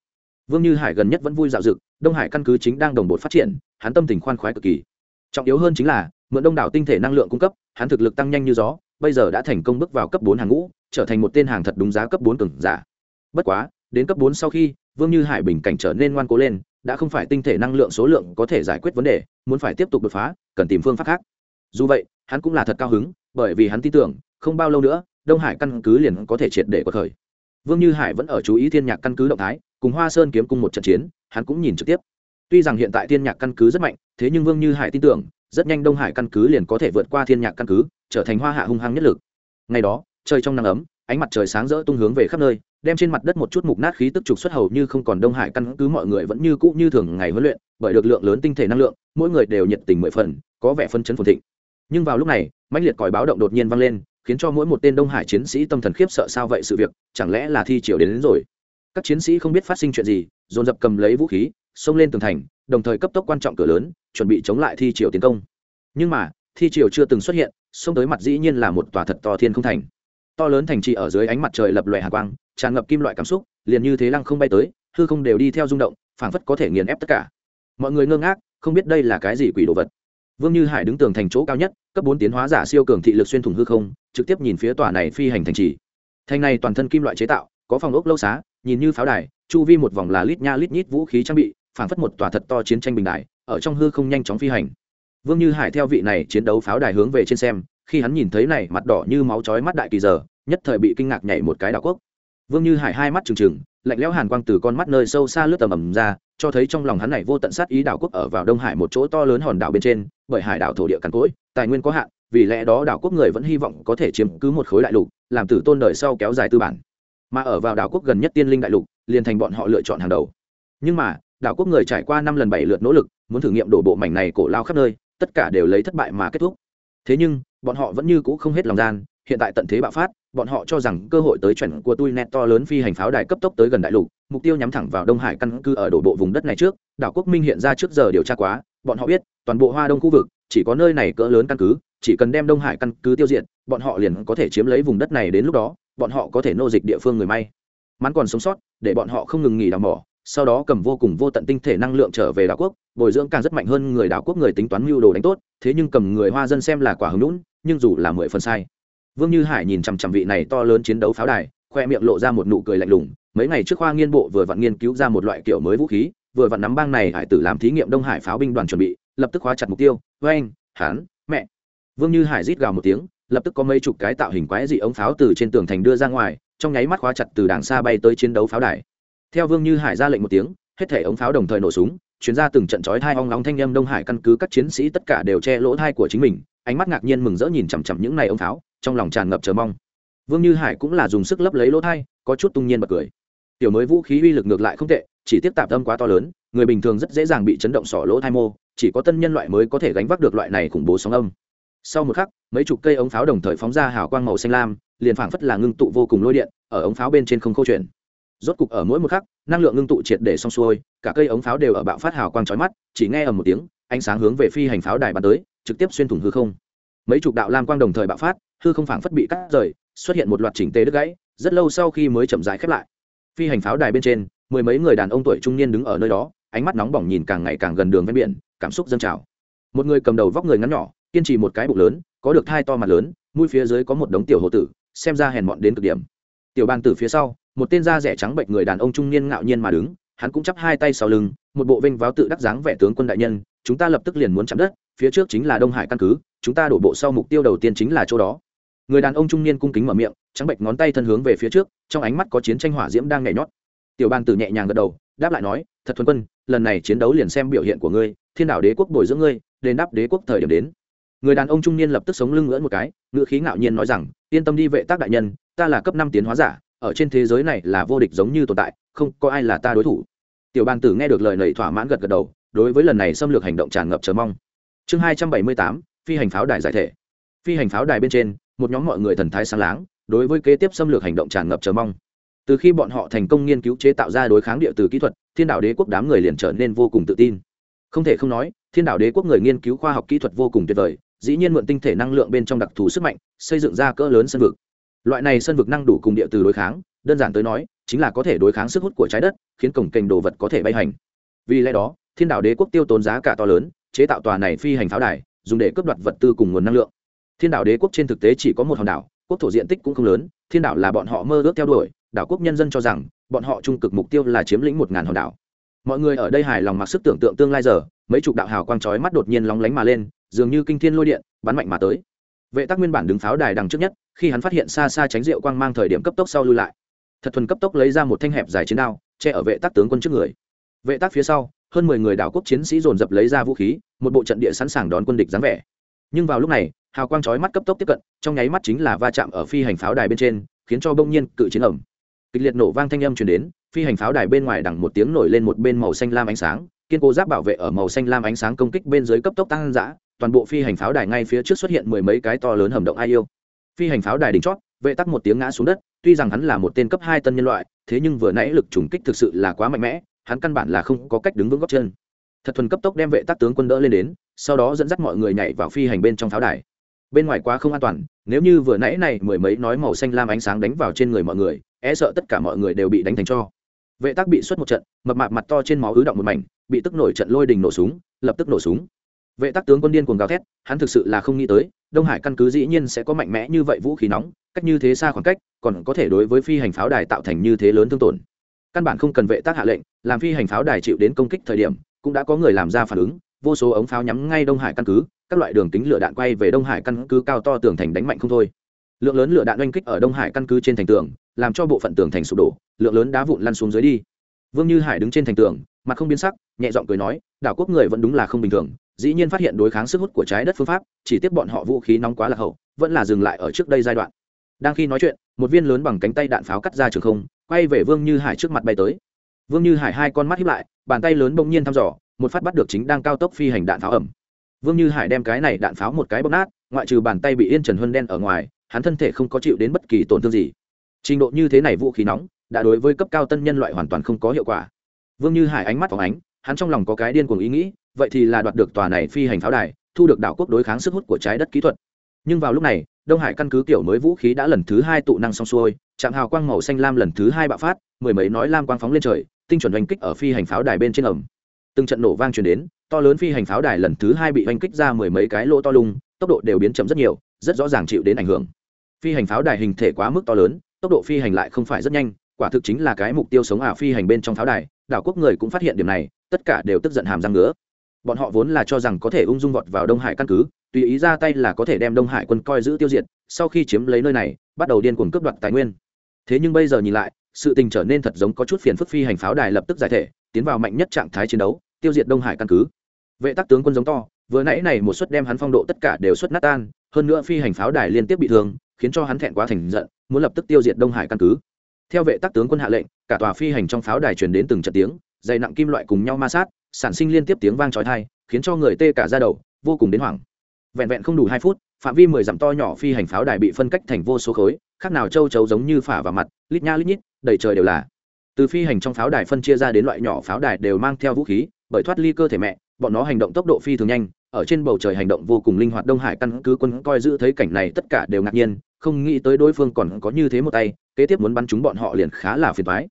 vương như hải gần nhất vẫn vui dạo dực, đông hải căn cứ chính đang đồng bộ phát triển, hắn tâm tình khoan khoái cực kỳ. Trọng yếu hơn chính là, mượn đông đảo tinh thể năng lượng cung cấp, hắn thực lực tăng nhanh như gió, bây giờ đã thành công bước vào cấp bốn hàng ngũ, trở thành một tên hàng thật đúng giá cấp bốn cường giả. Bất quá, đến cấp bốn sau khi, vương như hải bình cảnh trở nên ngoan cố lên, đã không phải tinh thể năng lượng số lượng có thể giải quyết vấn đề, muốn phải tiếp tục đột phá, cần tìm phương pháp khác. Dù vậy, hắn cũng là thật cao hứng, bởi vì hắn tin tưởng, không bao lâu nữa, đông hải căn cứ liền có thể triệt để cuộc khởi vương như hải vẫn ở chú ý thiên nhạc căn cứ động thái, cùng hoa sơn kiếm cung một trận chiến, hắn cũng nhìn trực tiếp. Tuy rằng hiện tại thiên nhạc căn cứ rất mạnh, thế nhưng vương như hải tin tưởng, rất nhanh đông hải căn cứ liền có thể vượt qua thiên nhạc căn cứ, trở thành hoa hạ hung hăng nhất lực. Ngày đó, trời trong nắng ấm, ánh mặt trời sáng rỡ tung hướng về khắp nơi, đem trên mặt đất một chút mục nát khí tức trục xuất hầu như không còn đông hải căn cứ mọi người vẫn như cũ như thường ngày huấn luyện, bởi được lượng lớn tinh thể năng lượng, mỗi người đều nhiệt tình mười phần, có vẻ phân chấn phồn thịnh. Nhưng vào lúc này, mãnh liệt còi báo động đột nhiên vang lên khiến cho mỗi một tên đông hải chiến sĩ tâm thần khiếp sợ sao vậy sự việc chẳng lẽ là thi triều đến, đến rồi? Các chiến sĩ không biết phát sinh chuyện gì dồn dập cầm lấy vũ khí xông lên tường thành đồng thời cấp tốc quan trọng cửa lớn chuẩn bị chống lại thi triều tiến công. Nhưng mà thi triều chưa từng xuất hiện xông tới mặt dĩ nhiên là một tòa thật to thiên không thành. To lớn thành trì ở dưới ánh mặt trời lập lòe hạ quang tràn ngập kim loại cảm xúc liền như thế lăng không bay tới hư không đều đi theo rung động phảng phất có thể nghiền ép tất cả. Mọi người ngơ ngác không biết đây là cái gì quỷ đồ vật vương như hải đứng tường thành chỗ cao nhất, cấp bốn tiến hóa giả siêu cường thị lực xuyên thủng hư không, trực tiếp nhìn phía tòa này phi hành thành trì. Thành này toàn thân kim loại chế tạo, có phòng ốc lâu xá, nhìn như pháo đài, chu vi một vòng là lít nha lít nhít vũ khí trang bị, phảng phất một tòa thật to chiến tranh bình đại, ở trong hư không nhanh chóng phi hành. Vương như hải theo vị này chiến đấu pháo đài hướng về trên xem, khi hắn nhìn thấy này mặt đỏ như máu chói mắt đại kỳ giờ, nhất thời bị kinh ngạc nhảy một cái đảo quốc. Vương như hải hai mắt trừng trừng lạnh lẽo hàn quang từ con mắt nơi sâu xa lướt tầm ầm ra, cho thấy trong lòng hắn này vô tận sát ý đảo quốc ở vào đông hải một chỗ to lớn hòn đảo bên trên, bởi hải đảo thổ địa cằn cỗi, tài nguyên có hạn, vì lẽ đó đảo quốc người vẫn hy vọng có thể chiếm cứ một khối đại lục, làm tử tôn đời sau kéo dài tư bản. Mà ở vào đảo quốc gần nhất tiên linh đại lục, liền thành bọn họ lựa chọn hàng đầu. Nhưng mà, đảo quốc người trải qua năm lần bảy lượt nỗ lực, muốn thử nghiệm đổ bộ mảnh này cổ lao khắp nơi, tất cả đều lấy thất bại mà kết thúc. Thế nhưng, bọn họ vẫn như cũ không hết lòng gian, hiện tại tận thế bạo phát bọn họ cho rằng cơ hội tới chuẩn của tui net to lớn phi hành pháo đài cấp tốc tới gần đại lục, mục tiêu nhắm thẳng vào đông hải căn cứ ở đổ bộ vùng đất này trước, đảo quốc minh hiện ra trước giờ điều tra quá, bọn họ biết, toàn bộ hoa đông khu vực, chỉ có nơi này cỡ lớn căn cứ, chỉ cần đem đông hải căn cứ tiêu diệt, bọn họ liền có thể chiếm lấy vùng đất này đến lúc đó, bọn họ có thể nô dịch địa phương người may. Mắn còn sống sót, để bọn họ không ngừng nghỉ đào mỏ, sau đó cầm vô cùng vô tận tinh thể năng lượng trở về đảo quốc, bồi dưỡng càng rất mạnh hơn người đảo quốc người tính toán mưu đồ đánh tốt, thế nhưng cầm người hoa dân xem là quả hứng lũn nhưng dù là mười phần sai vương như hải nhìn chằm chằm vị này to lớn chiến đấu pháo đài khoe miệng lộ ra một nụ cười lạnh lùng. Mấy ngày trước khoa nghiên bộ vừa vặn nghiên cứu ra một loại kiểu mới vũ khí vừa vặn nắm bang này hải tử làm thí nghiệm đông hải pháo binh đoàn chuẩn bị lập tức khóa chặt mục tiêu. Với anh hán mẹ. Vương như hải rít gào một tiếng lập tức có mấy chục cái tạo hình quái dị ống pháo từ trên tường thành đưa ra ngoài trong nháy mắt khóa chặt từ đàng xa bay tới chiến đấu pháo đài. Theo vương như hải ra lệnh một tiếng hết thể ống pháo đồng thời nổ súng chuyến ra từng trận chói tai, ong nóng thanh â đông hải căn cứ các chiến sĩ tất cả đều che lỗ thai của chính mình ánh mắt ngạc nhiên mừng rỡ nhìn chằm chằm những này ống pháo trong lòng tràn ngập chờ mong. Vương như hải cũng là dùng sức lấp lấy lỗ thai, có chút tung nhiên bật cười. Tiểu mới vũ khí uy lực ngược lại không tệ, chỉ tiếp tạp âm quá to lớn, người bình thường rất dễ dàng bị chấn động sỏ lỗ thai mô, chỉ có tân nhân loại mới có thể gánh vác được loại này khủng bố sóng âm. Sau một khắc, mấy chục cây ống pháo đồng thời phóng ra hào quang màu xanh lam, liền phảng phất là ngưng tụ vô cùng lôi điện, ở ống pháo bên trên không câu chuyện. Rốt cục ở mỗi một khắc, năng lượng ngưng tụ triệt để xong xuôi, cả cây ống pháo đều ở bạo phát hào quang chói mắt, chỉ nghe ở một tiếng, ánh sáng hướng về phi hành pháo đài bắn tới, trực tiếp xuyên thủng hư không mấy chục đạo lam quang đồng thời bạo phát, hư không phảng phất bị cắt rời, xuất hiện một loạt chỉnh tề đứt gãy, rất lâu sau khi mới chậm rãi khép lại. Phi hành pháo đài bên trên, mười mấy người đàn ông tuổi trung niên đứng ở nơi đó, ánh mắt nóng bỏng nhìn càng ngày càng gần đường ven biển, cảm xúc dâng trào. Một người cầm đầu vóc người ngắn nhỏ, kiên trì một cái bụng lớn, có được thai to mặt lớn, mũi phía dưới có một đống tiểu hồ tử, xem ra hèn mọn đến cực điểm. Tiểu bang tử phía sau, một tên da rẻ trắng bệnh người đàn ông trung niên ngạo nhiên mà đứng, hắn cũng chắp hai tay sau lưng, một bộ vinh váo tự đắc dáng vẻ tướng quân đại nhân chúng ta lập tức liền muốn chạm đất, phía trước chính là đông hải căn cứ, chúng ta đổ bộ sau mục tiêu đầu tiên chính là chỗ đó. Người đàn ông trung niên cung kính mở miệng, trắng bệnh ngón tay thân hướng về phía trước, trong ánh mắt có chiến tranh hỏa diễm đang nhảy nhót. Tiểu bang tử nhẹ nhàng gật đầu, đáp lại nói, thật thuần quân, lần này chiến đấu liền xem biểu hiện của ngươi, thiên đảo đế quốc bồi dưỡng ngươi, đền đáp đế quốc thời điểm đến. Người đàn ông trung niên lập tức sống lưng ngưỡn một cái ngựa khí ngạo nhiên nói rằng, yên tâm đi vệ tác đại nhân, ta là cấp năm tiến hóa giả, ở trên thế giới này là vô địch giống như tồn tại, không có ai là ta đối thủ. Tiểu bang tử nghe được lời nầy thỏa mãn gật gật đầu đối với lần này xâm lược hành động tràn ngập chờ mong. Chương hai trăm bảy mươi tám, phi hành pháo đài giải thể. Phi hành pháo đài bên trên, một nhóm mọi người thần thái sáng láng, đối với kế tiếp xâm lược hành động tràn ngập chờ mong. Từ khi bọn họ thành công nghiên cứu chế tạo ra đối kháng địa từ kỹ thuật, thiên đạo đế quốc đám người liền trở nên vô cùng tự tin. Không thể không nói, thiên đạo đế quốc người nghiên cứu khoa học kỹ thuật vô cùng tuyệt vời, dĩ nhiên mượn tinh thể năng lượng bên trong đặc thù sức mạnh, xây dựng ra cỡ lớn sân vực. Loại này sân vực năng đủ cùng địa từ đối kháng, đơn giản tới nói, chính là có thể đối kháng sức hút của trái đất, khiến cổng kênh đồ vật có thể bay hành. Vì lẽ đó thiên đạo đế quốc tiêu tốn giá cả to lớn, chế tạo tòa này phi hành pháo đài, dùng để cướp đoạt vật tư cùng nguồn năng lượng. Thiên đảo đế quốc trên thực tế chỉ có một hòn đảo, quốc thổ diện tích cũng không lớn, thiên đảo là bọn họ mơ ước theo đuổi, đảo quốc nhân dân cho rằng, bọn họ trung cực mục tiêu là chiếm lĩnh một ngàn hòn đảo. Mọi người ở đây hài lòng mặc sức tưởng tượng tương lai giờ, mấy chục đạo hào quang chói mắt đột nhiên lóng lánh mà lên, dường như kinh thiên lôi điện, bắn mạnh mà tới. Vệ tắc nguyên bản đứng pháo đài đằng trước nhất, khi hắn phát hiện xa xa tránh rượu quang mang thời điểm cấp tốc sau lui lại. Thật thuần cấp tốc lấy ra một thanh hẹp dài chiến đao, che ở vệ tắc tướng quân trước người. Vệ tắc phía sau hơn mười người đảo quốc chiến sĩ dồn dập lấy ra vũ khí, một bộ trận địa sẵn sàng đón quân địch dáng vẻ. Nhưng vào lúc này, hào quang chói mắt cấp tốc tiếp cận, trong nháy mắt chính là va chạm ở phi hành pháo đài bên trên, khiến cho bỗng nhiên cự chiến ẩm kịch liệt nổ vang thanh âm truyền đến, phi hành pháo đài bên ngoài đằng một tiếng nổi lên một bên màu xanh lam ánh sáng, kiên cố giáp bảo vệ ở màu xanh lam ánh sáng công kích bên dưới cấp tốc tăng dã, toàn bộ phi hành pháo đài ngay phía trước xuất hiện mười mấy cái to lớn hầm động ai yêu. Phi hành pháo đài đỉnh chót, vệ tắc một tiếng ngã xuống đất, tuy rằng hắn là một tên cấp hai tân nhân loại, thế nhưng vừa nãy lực trùng kích thực sự là quá mạnh mẽ hắn căn bản là không có cách đứng vững góc chân. Thật thuần cấp tốc đem vệ tắc tướng quân đỡ lên đến, sau đó dẫn dắt mọi người nhảy vào phi hành bên trong pháo đài. Bên ngoài quá không an toàn, nếu như vừa nãy này mười mấy nói màu xanh lam ánh sáng đánh vào trên người mọi người e sợ tất cả mọi người đều bị đánh thành cho. Vệ tác bị xuất một trận, mập mạp mặt to trên máu ứ động một mảnh, bị tức nổi trận lôi đình nổ súng, lập tức nổ súng. Vệ tác tướng quân điên cuồng gào thét, hắn thực sự là không nghĩ tới, đông hải căn cứ dĩ nhiên sẽ có mạnh mẽ như vậy vũ khí nóng, cách như thế xa khoảng cách, còn có thể đối với phi hành pháo đài tạo thành như thế lớn thương tổn căn bản không cần vệ tác hạ lệnh, làm phi hành pháo đài chịu đến công kích thời điểm, cũng đã có người làm ra phản ứng, vô số ống pháo nhắm ngay đông hải căn cứ, các loại đường tính lửa đạn quay về đông hải căn cứ cao to tường thành đánh mạnh không thôi. Lượng lớn lửa đạn oanh kích ở đông hải căn cứ trên thành tường, làm cho bộ phận tường thành sụp đổ, lượng lớn đá vụn lăn xuống dưới đi. Vương như hải đứng trên thành tường, mặt không biến sắc, nhẹ giọng cười nói, đảo quốc người vẫn đúng là không bình thường, dĩ nhiên phát hiện đối kháng sức hút của trái đất phương pháp, chỉ tiếp bọn họ vũ khí nóng quá là hậu, vẫn là dừng lại ở trước đây giai đoạn. Đang khi nói chuyện một viên lớn bằng cánh tay đạn pháo cắt ra trường không, quay về vương như hải trước mặt bay tới. Vương như hải hai con mắt hiếp lại, bàn tay lớn bỗng nhiên thăm dò, một phát bắt được chính đang cao tốc phi hành đạn pháo ẩm. Vương như hải đem cái này đạn pháo một cái bóp nát, ngoại trừ bàn tay bị yên trần huân đen ở ngoài, hắn thân thể không có chịu đến bất kỳ tổn thương gì. Trình độ như thế này vũ khí nóng, đã đối với cấp cao tân nhân loại hoàn toàn không có hiệu quả. Vương như hải ánh mắt phóng ánh, hắn trong lòng có cái điên cuồng ý nghĩ, vậy thì là đoạt được tòa này phi hành pháo đài, thu được đảo quốc đối kháng sức hút của trái đất kỹ thuật nhưng vào lúc này, đông hải căn cứ kiểu mới vũ khí đã lần thứ hai tụ năng xong xuôi, trạng hào quang màu xanh lam lần thứ hai bạo phát, mười mấy nói lam quang phóng lên trời, tinh chuẩn oanh kích ở phi hành pháo đài bên trên ẩm từng trận nổ vang truyền đến, to lớn phi hành pháo đài lần thứ hai bị oanh kích ra mười mấy cái lỗ to lung, tốc độ đều biến chậm rất nhiều, rất rõ ràng chịu đến ảnh hưởng. Phi hành pháo đài hình thể quá mức to lớn, tốc độ phi hành lại không phải rất nhanh, quả thực chính là cái mục tiêu sống ả phi hành bên trong pháo đài, đảo quốc người cũng phát hiện điểm này, tất cả đều tức giận hàm răng nữa bọn họ vốn là cho rằng có thể ung dung vọt vào đông hải căn cứ tùy ý ra tay là có thể đem đông hải quân coi giữ tiêu diệt, sau khi chiếm lấy nơi này, bắt đầu điên cuồng cướp đoạt tài nguyên. Thế nhưng bây giờ nhìn lại, sự tình trở nên thật giống có chút phiền phức phi hành pháo đài lập tức giải thể, tiến vào mạnh nhất trạng thái chiến đấu, tiêu diệt đông hải căn cứ. Vệ tắc tướng quân giống to, vừa nãy này một suất đem hắn phong độ tất cả đều xuất nát tan, hơn nữa phi hành pháo đài liên tiếp bị thương, khiến cho hắn thẹn quá thành giận, muốn lập tức tiêu diệt đông hải căn cứ. Theo vệ tắc tướng quân hạ lệnh, cả tòa phi hành trong pháo đài truyền đến từng trận tiếng, dày nặng kim loại cùng nhau ma sát, sản sinh liên tiếp tiếng vang trói thai khiến cho người tê cả ra đầu, vô cùng đến hoảng vẹn vẹn không đủ hai phút, phạm vi mười dặm to nhỏ phi hành pháo đài bị phân cách thành vô số khối, khác nào châu chấu giống như phả vào mặt, lít nha lít nhít, đầy trời đều là. Từ phi hành trong pháo đài phân chia ra đến loại nhỏ pháo đài đều mang theo vũ khí, bởi thoát ly cơ thể mẹ, bọn nó hành động tốc độ phi thường nhanh, ở trên bầu trời hành động vô cùng linh hoạt đông hải căn cứ quân coi giữ thấy cảnh này tất cả đều ngạc nhiên, không nghĩ tới đối phương còn có như thế một tay, kế tiếp muốn bắn chúng bọn họ liền khá là phiền thoái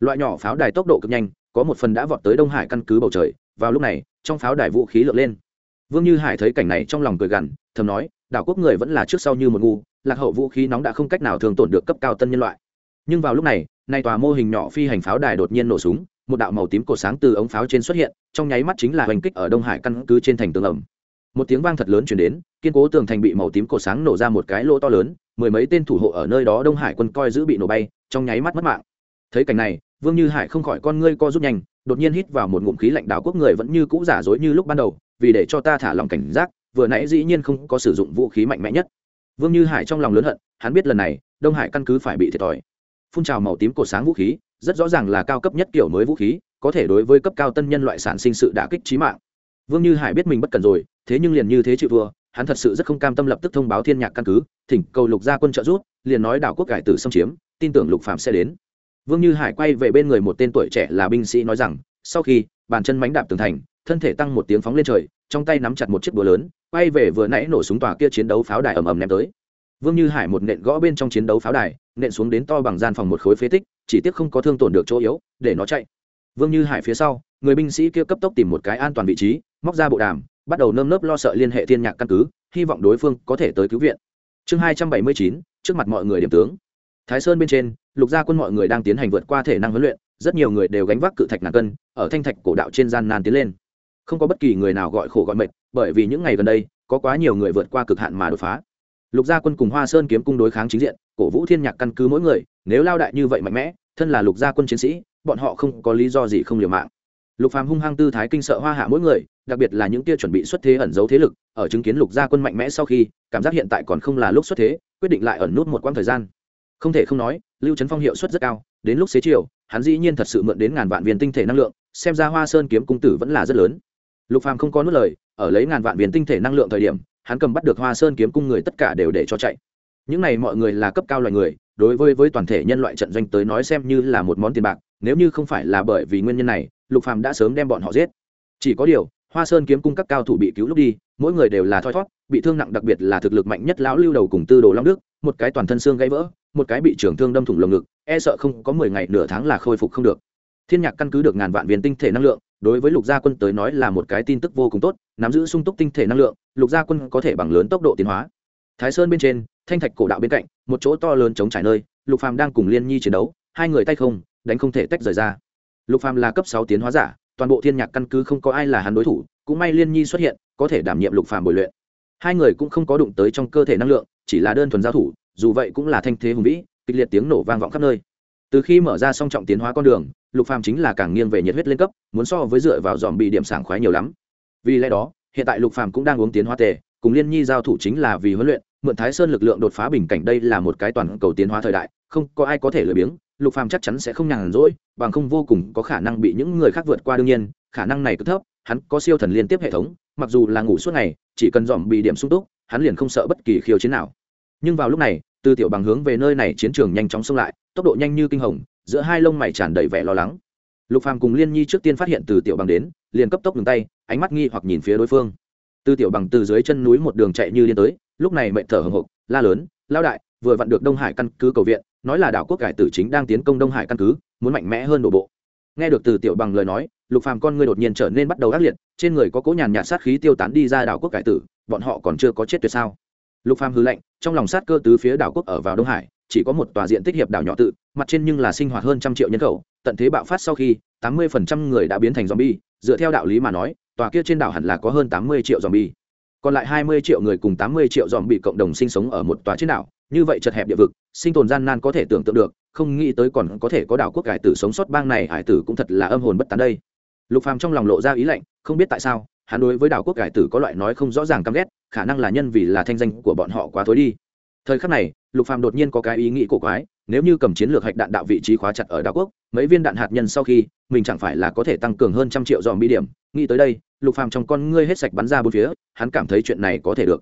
loại nhỏ pháo đài tốc độ cực nhanh, có một phần đã vọt tới đông hải căn cứ bầu trời, vào lúc này, trong pháo đài vũ khí lượn lên vương như hải thấy cảnh này trong lòng cười gằn, thầm nói, đảo quốc người vẫn là trước sau như một ngu, lạc hậu vũ khí nóng đã không cách nào thường tổn được cấp cao tân nhân loại. Nhưng vào lúc này, nay tòa mô hình nhỏ phi hành pháo đài đột nhiên nổ súng, một đạo màu tím cổ sáng từ ống pháo trên xuất hiện, trong nháy mắt chính là hành kích ở đông hải căn cứ trên thành tường ẩm. Một tiếng vang thật lớn chuyển đến, kiên cố tường thành bị màu tím cổ sáng nổ ra một cái lỗ to lớn, mười mấy tên thủ hộ ở nơi đó đông hải quân coi giữ bị nổ bay, trong nháy mắt mất mạng. Thấy cảnh này, vương như hải không khỏi con ngươi co rút nhanh, đột nhiên hít vào một ngụm khí lạnh, đảo quốc người vẫn như cũ giả dối như lúc ban đầu vì để cho ta thả lòng cảnh giác vừa nãy dĩ nhiên không có sử dụng vũ khí mạnh mẽ nhất. Vương như hải trong lòng lớn hận hắn biết lần này đông hải căn cứ phải bị thiệt thòi. Phun trào màu tím cổ sáng vũ khí rất rõ ràng là cao cấp nhất kiểu mới vũ khí có thể đối với cấp cao tân nhân loại sản sinh sự đả kích trí mạng. Vương như hải biết mình bất cần rồi thế nhưng liền như thế chịu vừa, hắn thật sự rất không cam tâm lập tức thông báo thiên nhạc căn cứ thỉnh cầu lục gia quân trợ rút liền nói đảo quốc cải tử xâm chiếm tin tưởng lục phạm sẽ đến. Vương như hải quay về bên người một tên tuổi trẻ là binh sĩ nói rằng sau khi bàn chân mánh đạp tường thành thân thể tăng một tiếng phóng lên trời, trong tay nắm chặt một chiếc búa lớn, quay về vừa nãy nổ súng tòa kia chiến đấu pháo đài ầm ầm ném tới. Vương như hải một nện gõ bên trong chiến đấu pháo đài, nện xuống đến to bằng gian phòng một khối phế tích, chỉ tiếc không có thương tổn được chỗ yếu, để nó chạy. Vương như hải phía sau, người binh sĩ kia cấp tốc tìm một cái an toàn vị trí, móc ra bộ đàm, bắt đầu nơm nớp lo sợ liên hệ thiên nhạc căn cứ, hy vọng đối phương có thể tới cứu viện. Chương hai trăm bảy mươi chín, trước mặt mọi người điểm tướng. Thái sơn bên trên, lục gia quân mọi người đang tiến hành vượt qua thể năng huấn luyện, rất nhiều người đều gánh vác cự thạch ngàn cân, ở thanh thạch cổ đạo trên gian nan tiến lên không có bất kỳ người nào gọi khổ gọi mệt, bởi vì những ngày gần đây, có quá nhiều người vượt qua cực hạn mà đột phá. Lục gia quân cùng hoa sơn kiếm cung đối kháng chính diện, cổ vũ thiên nhạc căn cứ mỗi người, nếu lao đại như vậy mạnh mẽ, thân là lục gia quân chiến sĩ, bọn họ không có lý do gì không liều mạng. Lục phàm hung hăng tư thái kinh sợ hoa hạ mỗi người, đặc biệt là những kia chuẩn bị xuất thế ẩn giấu thế lực, ở chứng kiến lục gia quân mạnh mẽ sau khi, cảm giác hiện tại còn không là lúc xuất thế, quyết định lại ẩn nút một quãng thời gian. Không thể không nói, lưu trấn phong hiệu suất rất cao, đến lúc xế chiều, hắn dĩ nhiên thật sự mượn đến ngàn vạn viên tinh thể năng lượng, xem ra hoa sơn kiếm cung tử vẫn là rất lớn lục phàm không có nuốt lời ở lấy ngàn vạn viên tinh thể năng lượng thời điểm hắn cầm bắt được hoa sơn kiếm cung người tất cả đều để cho chạy. Những này mọi người là cấp cao loài người đối với với toàn thể nhân loại trận doanh tới nói xem như là một món tiền bạc nếu như không phải là bởi vì nguyên nhân này lục phàm đã sớm đem bọn họ giết. Chỉ có điều hoa sơn kiếm cung các cao thủ bị cứu lúc đi mỗi người đều là thoi thoát, bị thương nặng đặc biệt là thực lực mạnh nhất lão lưu đầu cùng tư đồ long đức một cái toàn thân xương gãy vỡ một cái bị trưởng thương đâm thủng lồng ngực e sợ không có mười ngày nửa tháng là khôi phục không được. Thiên nhạc căn cứ được ngàn vạn viên tinh thể năng lượng đối với lục gia quân tới nói là một cái tin tức vô cùng tốt, nắm giữ sung túc tinh thể năng lượng, lục gia quân có thể bằng lớn tốc độ tiến hóa. Thái sơn bên trên, thanh thạch cổ đạo bên cạnh, một chỗ to lớn chống trải nơi, lục phàm đang cùng liên nhi chiến đấu, hai người tay không, đánh không thể tách rời ra. Lục phàm là cấp sáu tiến hóa giả, toàn bộ thiên nhạc căn cứ không có ai là hắn đối thủ, cũng may liên nhi xuất hiện, có thể đảm nhiệm lục phàm bồi luyện. Hai người cũng không có đụng tới trong cơ thể năng lượng, chỉ là đơn thuần giao thủ, dù vậy cũng là thanh thế hùng vĩ, kịch liệt tiếng nổ vang vọng khắp nơi từ khi mở ra song trọng tiến hóa con đường, lục phàm chính là càng nghiêng về nhiệt huyết lên cấp, muốn so với dựa vào dòm bị điểm sảng khoái nhiều lắm. Vì lẽ đó, hiện tại lục phàm cũng đang uống tiến hóa tề, cùng liên nhi giao thủ chính là vì huấn luyện, mượn thái sơn lực lượng đột phá bình cảnh đây là một cái toàn cầu tiến hóa thời đại, không có ai có thể lười biếng, lục phàm chắc chắn sẽ không nhàn rỗi, bằng không vô cùng có khả năng bị những người khác vượt qua đương nhiên, khả năng này cứ thấp, hắn có siêu thần liên tiếp hệ thống, mặc dù là ngủ suốt ngày, chỉ cần dòm bị điểm sung túc, hắn liền không sợ bất kỳ khiêu chiến nào. Nhưng vào lúc này từ tiểu bằng hướng về nơi này chiến trường nhanh chóng xông lại, tốc độ nhanh như kinh hồng, giữa hai lông mày tràn đầy vẻ lo lắng. Lục phàm cùng liên nhi trước tiên phát hiện từ tiểu bằng đến, liền cấp tốc ngừng tay, ánh mắt nghi hoặc nhìn phía đối phương. Từ tiểu bằng từ dưới chân núi một đường chạy như điên tới, lúc này mệnh thở hồng hộc, la lớn lao đại, vừa vặn được đông hải căn cứ cầu viện, nói là đảo quốc cải tử chính đang tiến công đông hải căn cứ, muốn mạnh mẽ hơn đổ bộ. Nghe được từ tiểu bằng lời nói, lục phàm con ngươi đột nhiên trở nên bắt đầu ác liệt, trên người có cỗ nhàn nhạt sát khí tiêu tán đi ra đảo quốc cải tử, bọn họ còn chưa có chết tuyệt sao? Lục phàm hư lệnh trong lòng sát cơ tứ phía đảo quốc ở vào đông hải, chỉ có một tòa diện tích hiệp đảo nhỏ tự, mặt trên nhưng là sinh hoạt hơn trăm triệu nhân khẩu, tận thế bạo phát sau khi, tám mươi phần trăm người đã biến thành zombie, dựa theo đạo lý mà nói, tòa kia trên đảo hẳn là có hơn tám mươi triệu zombie. Còn lại hai mươi triệu người cùng tám mươi triệu zombie cộng đồng sinh sống ở một tòa trên đảo, như vậy chật hẹp địa vực, sinh tồn gian nan có thể tưởng tượng được, không nghĩ tới còn có thể có đảo quốc cải tử sống sót, bang này hải tử cũng thật là âm hồn bất tán đây. Lục phàm trong lòng lộ ra ý lạnh, không biết tại sao hắn đối với đảo quốc cải tử có loại nói không rõ ràng căm ghét, khả năng là nhân vì là thanh danh của bọn họ quá tối đi. Thời khắc này, lục phàm đột nhiên có cái ý nghĩ cổ quái, nếu như cầm chiến lược hạch đạn đạo vị trí khóa chặt ở đảo quốc, mấy viên đạn hạt nhân sau khi, mình chẳng phải là có thể tăng cường hơn trăm triệu dòm bi điểm. Nghĩ tới đây, lục phàm trong con ngươi hết sạch bắn ra bốn phía, hắn cảm thấy chuyện này có thể được.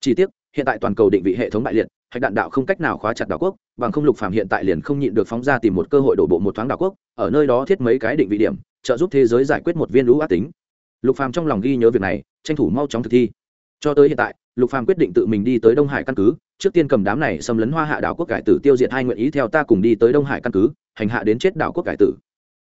Chỉ tiếc, hiện tại toàn cầu định vị hệ thống bại liệt, hạch đạn đạo không cách nào khóa chặt đảo quốc, bằng không lục phàm hiện tại liền không nhịn được phóng ra tìm một cơ hội đổ bộ một thoáng đảo quốc, ở nơi đó thiết mấy cái định vị điểm, trợ giúp thế giới giải quyết một viên lũ ác tính lục phàm trong lòng ghi nhớ việc này, tranh thủ mau chóng thực thi. Cho tới hiện tại, lục phàm quyết định tự mình đi tới đông hải căn cứ. Trước tiên cầm đám này xâm lấn hoa hạ đảo quốc cải tử tiêu diệt hai nguyện ý theo ta cùng đi tới đông hải căn cứ, hành hạ đến chết đảo quốc cải tử.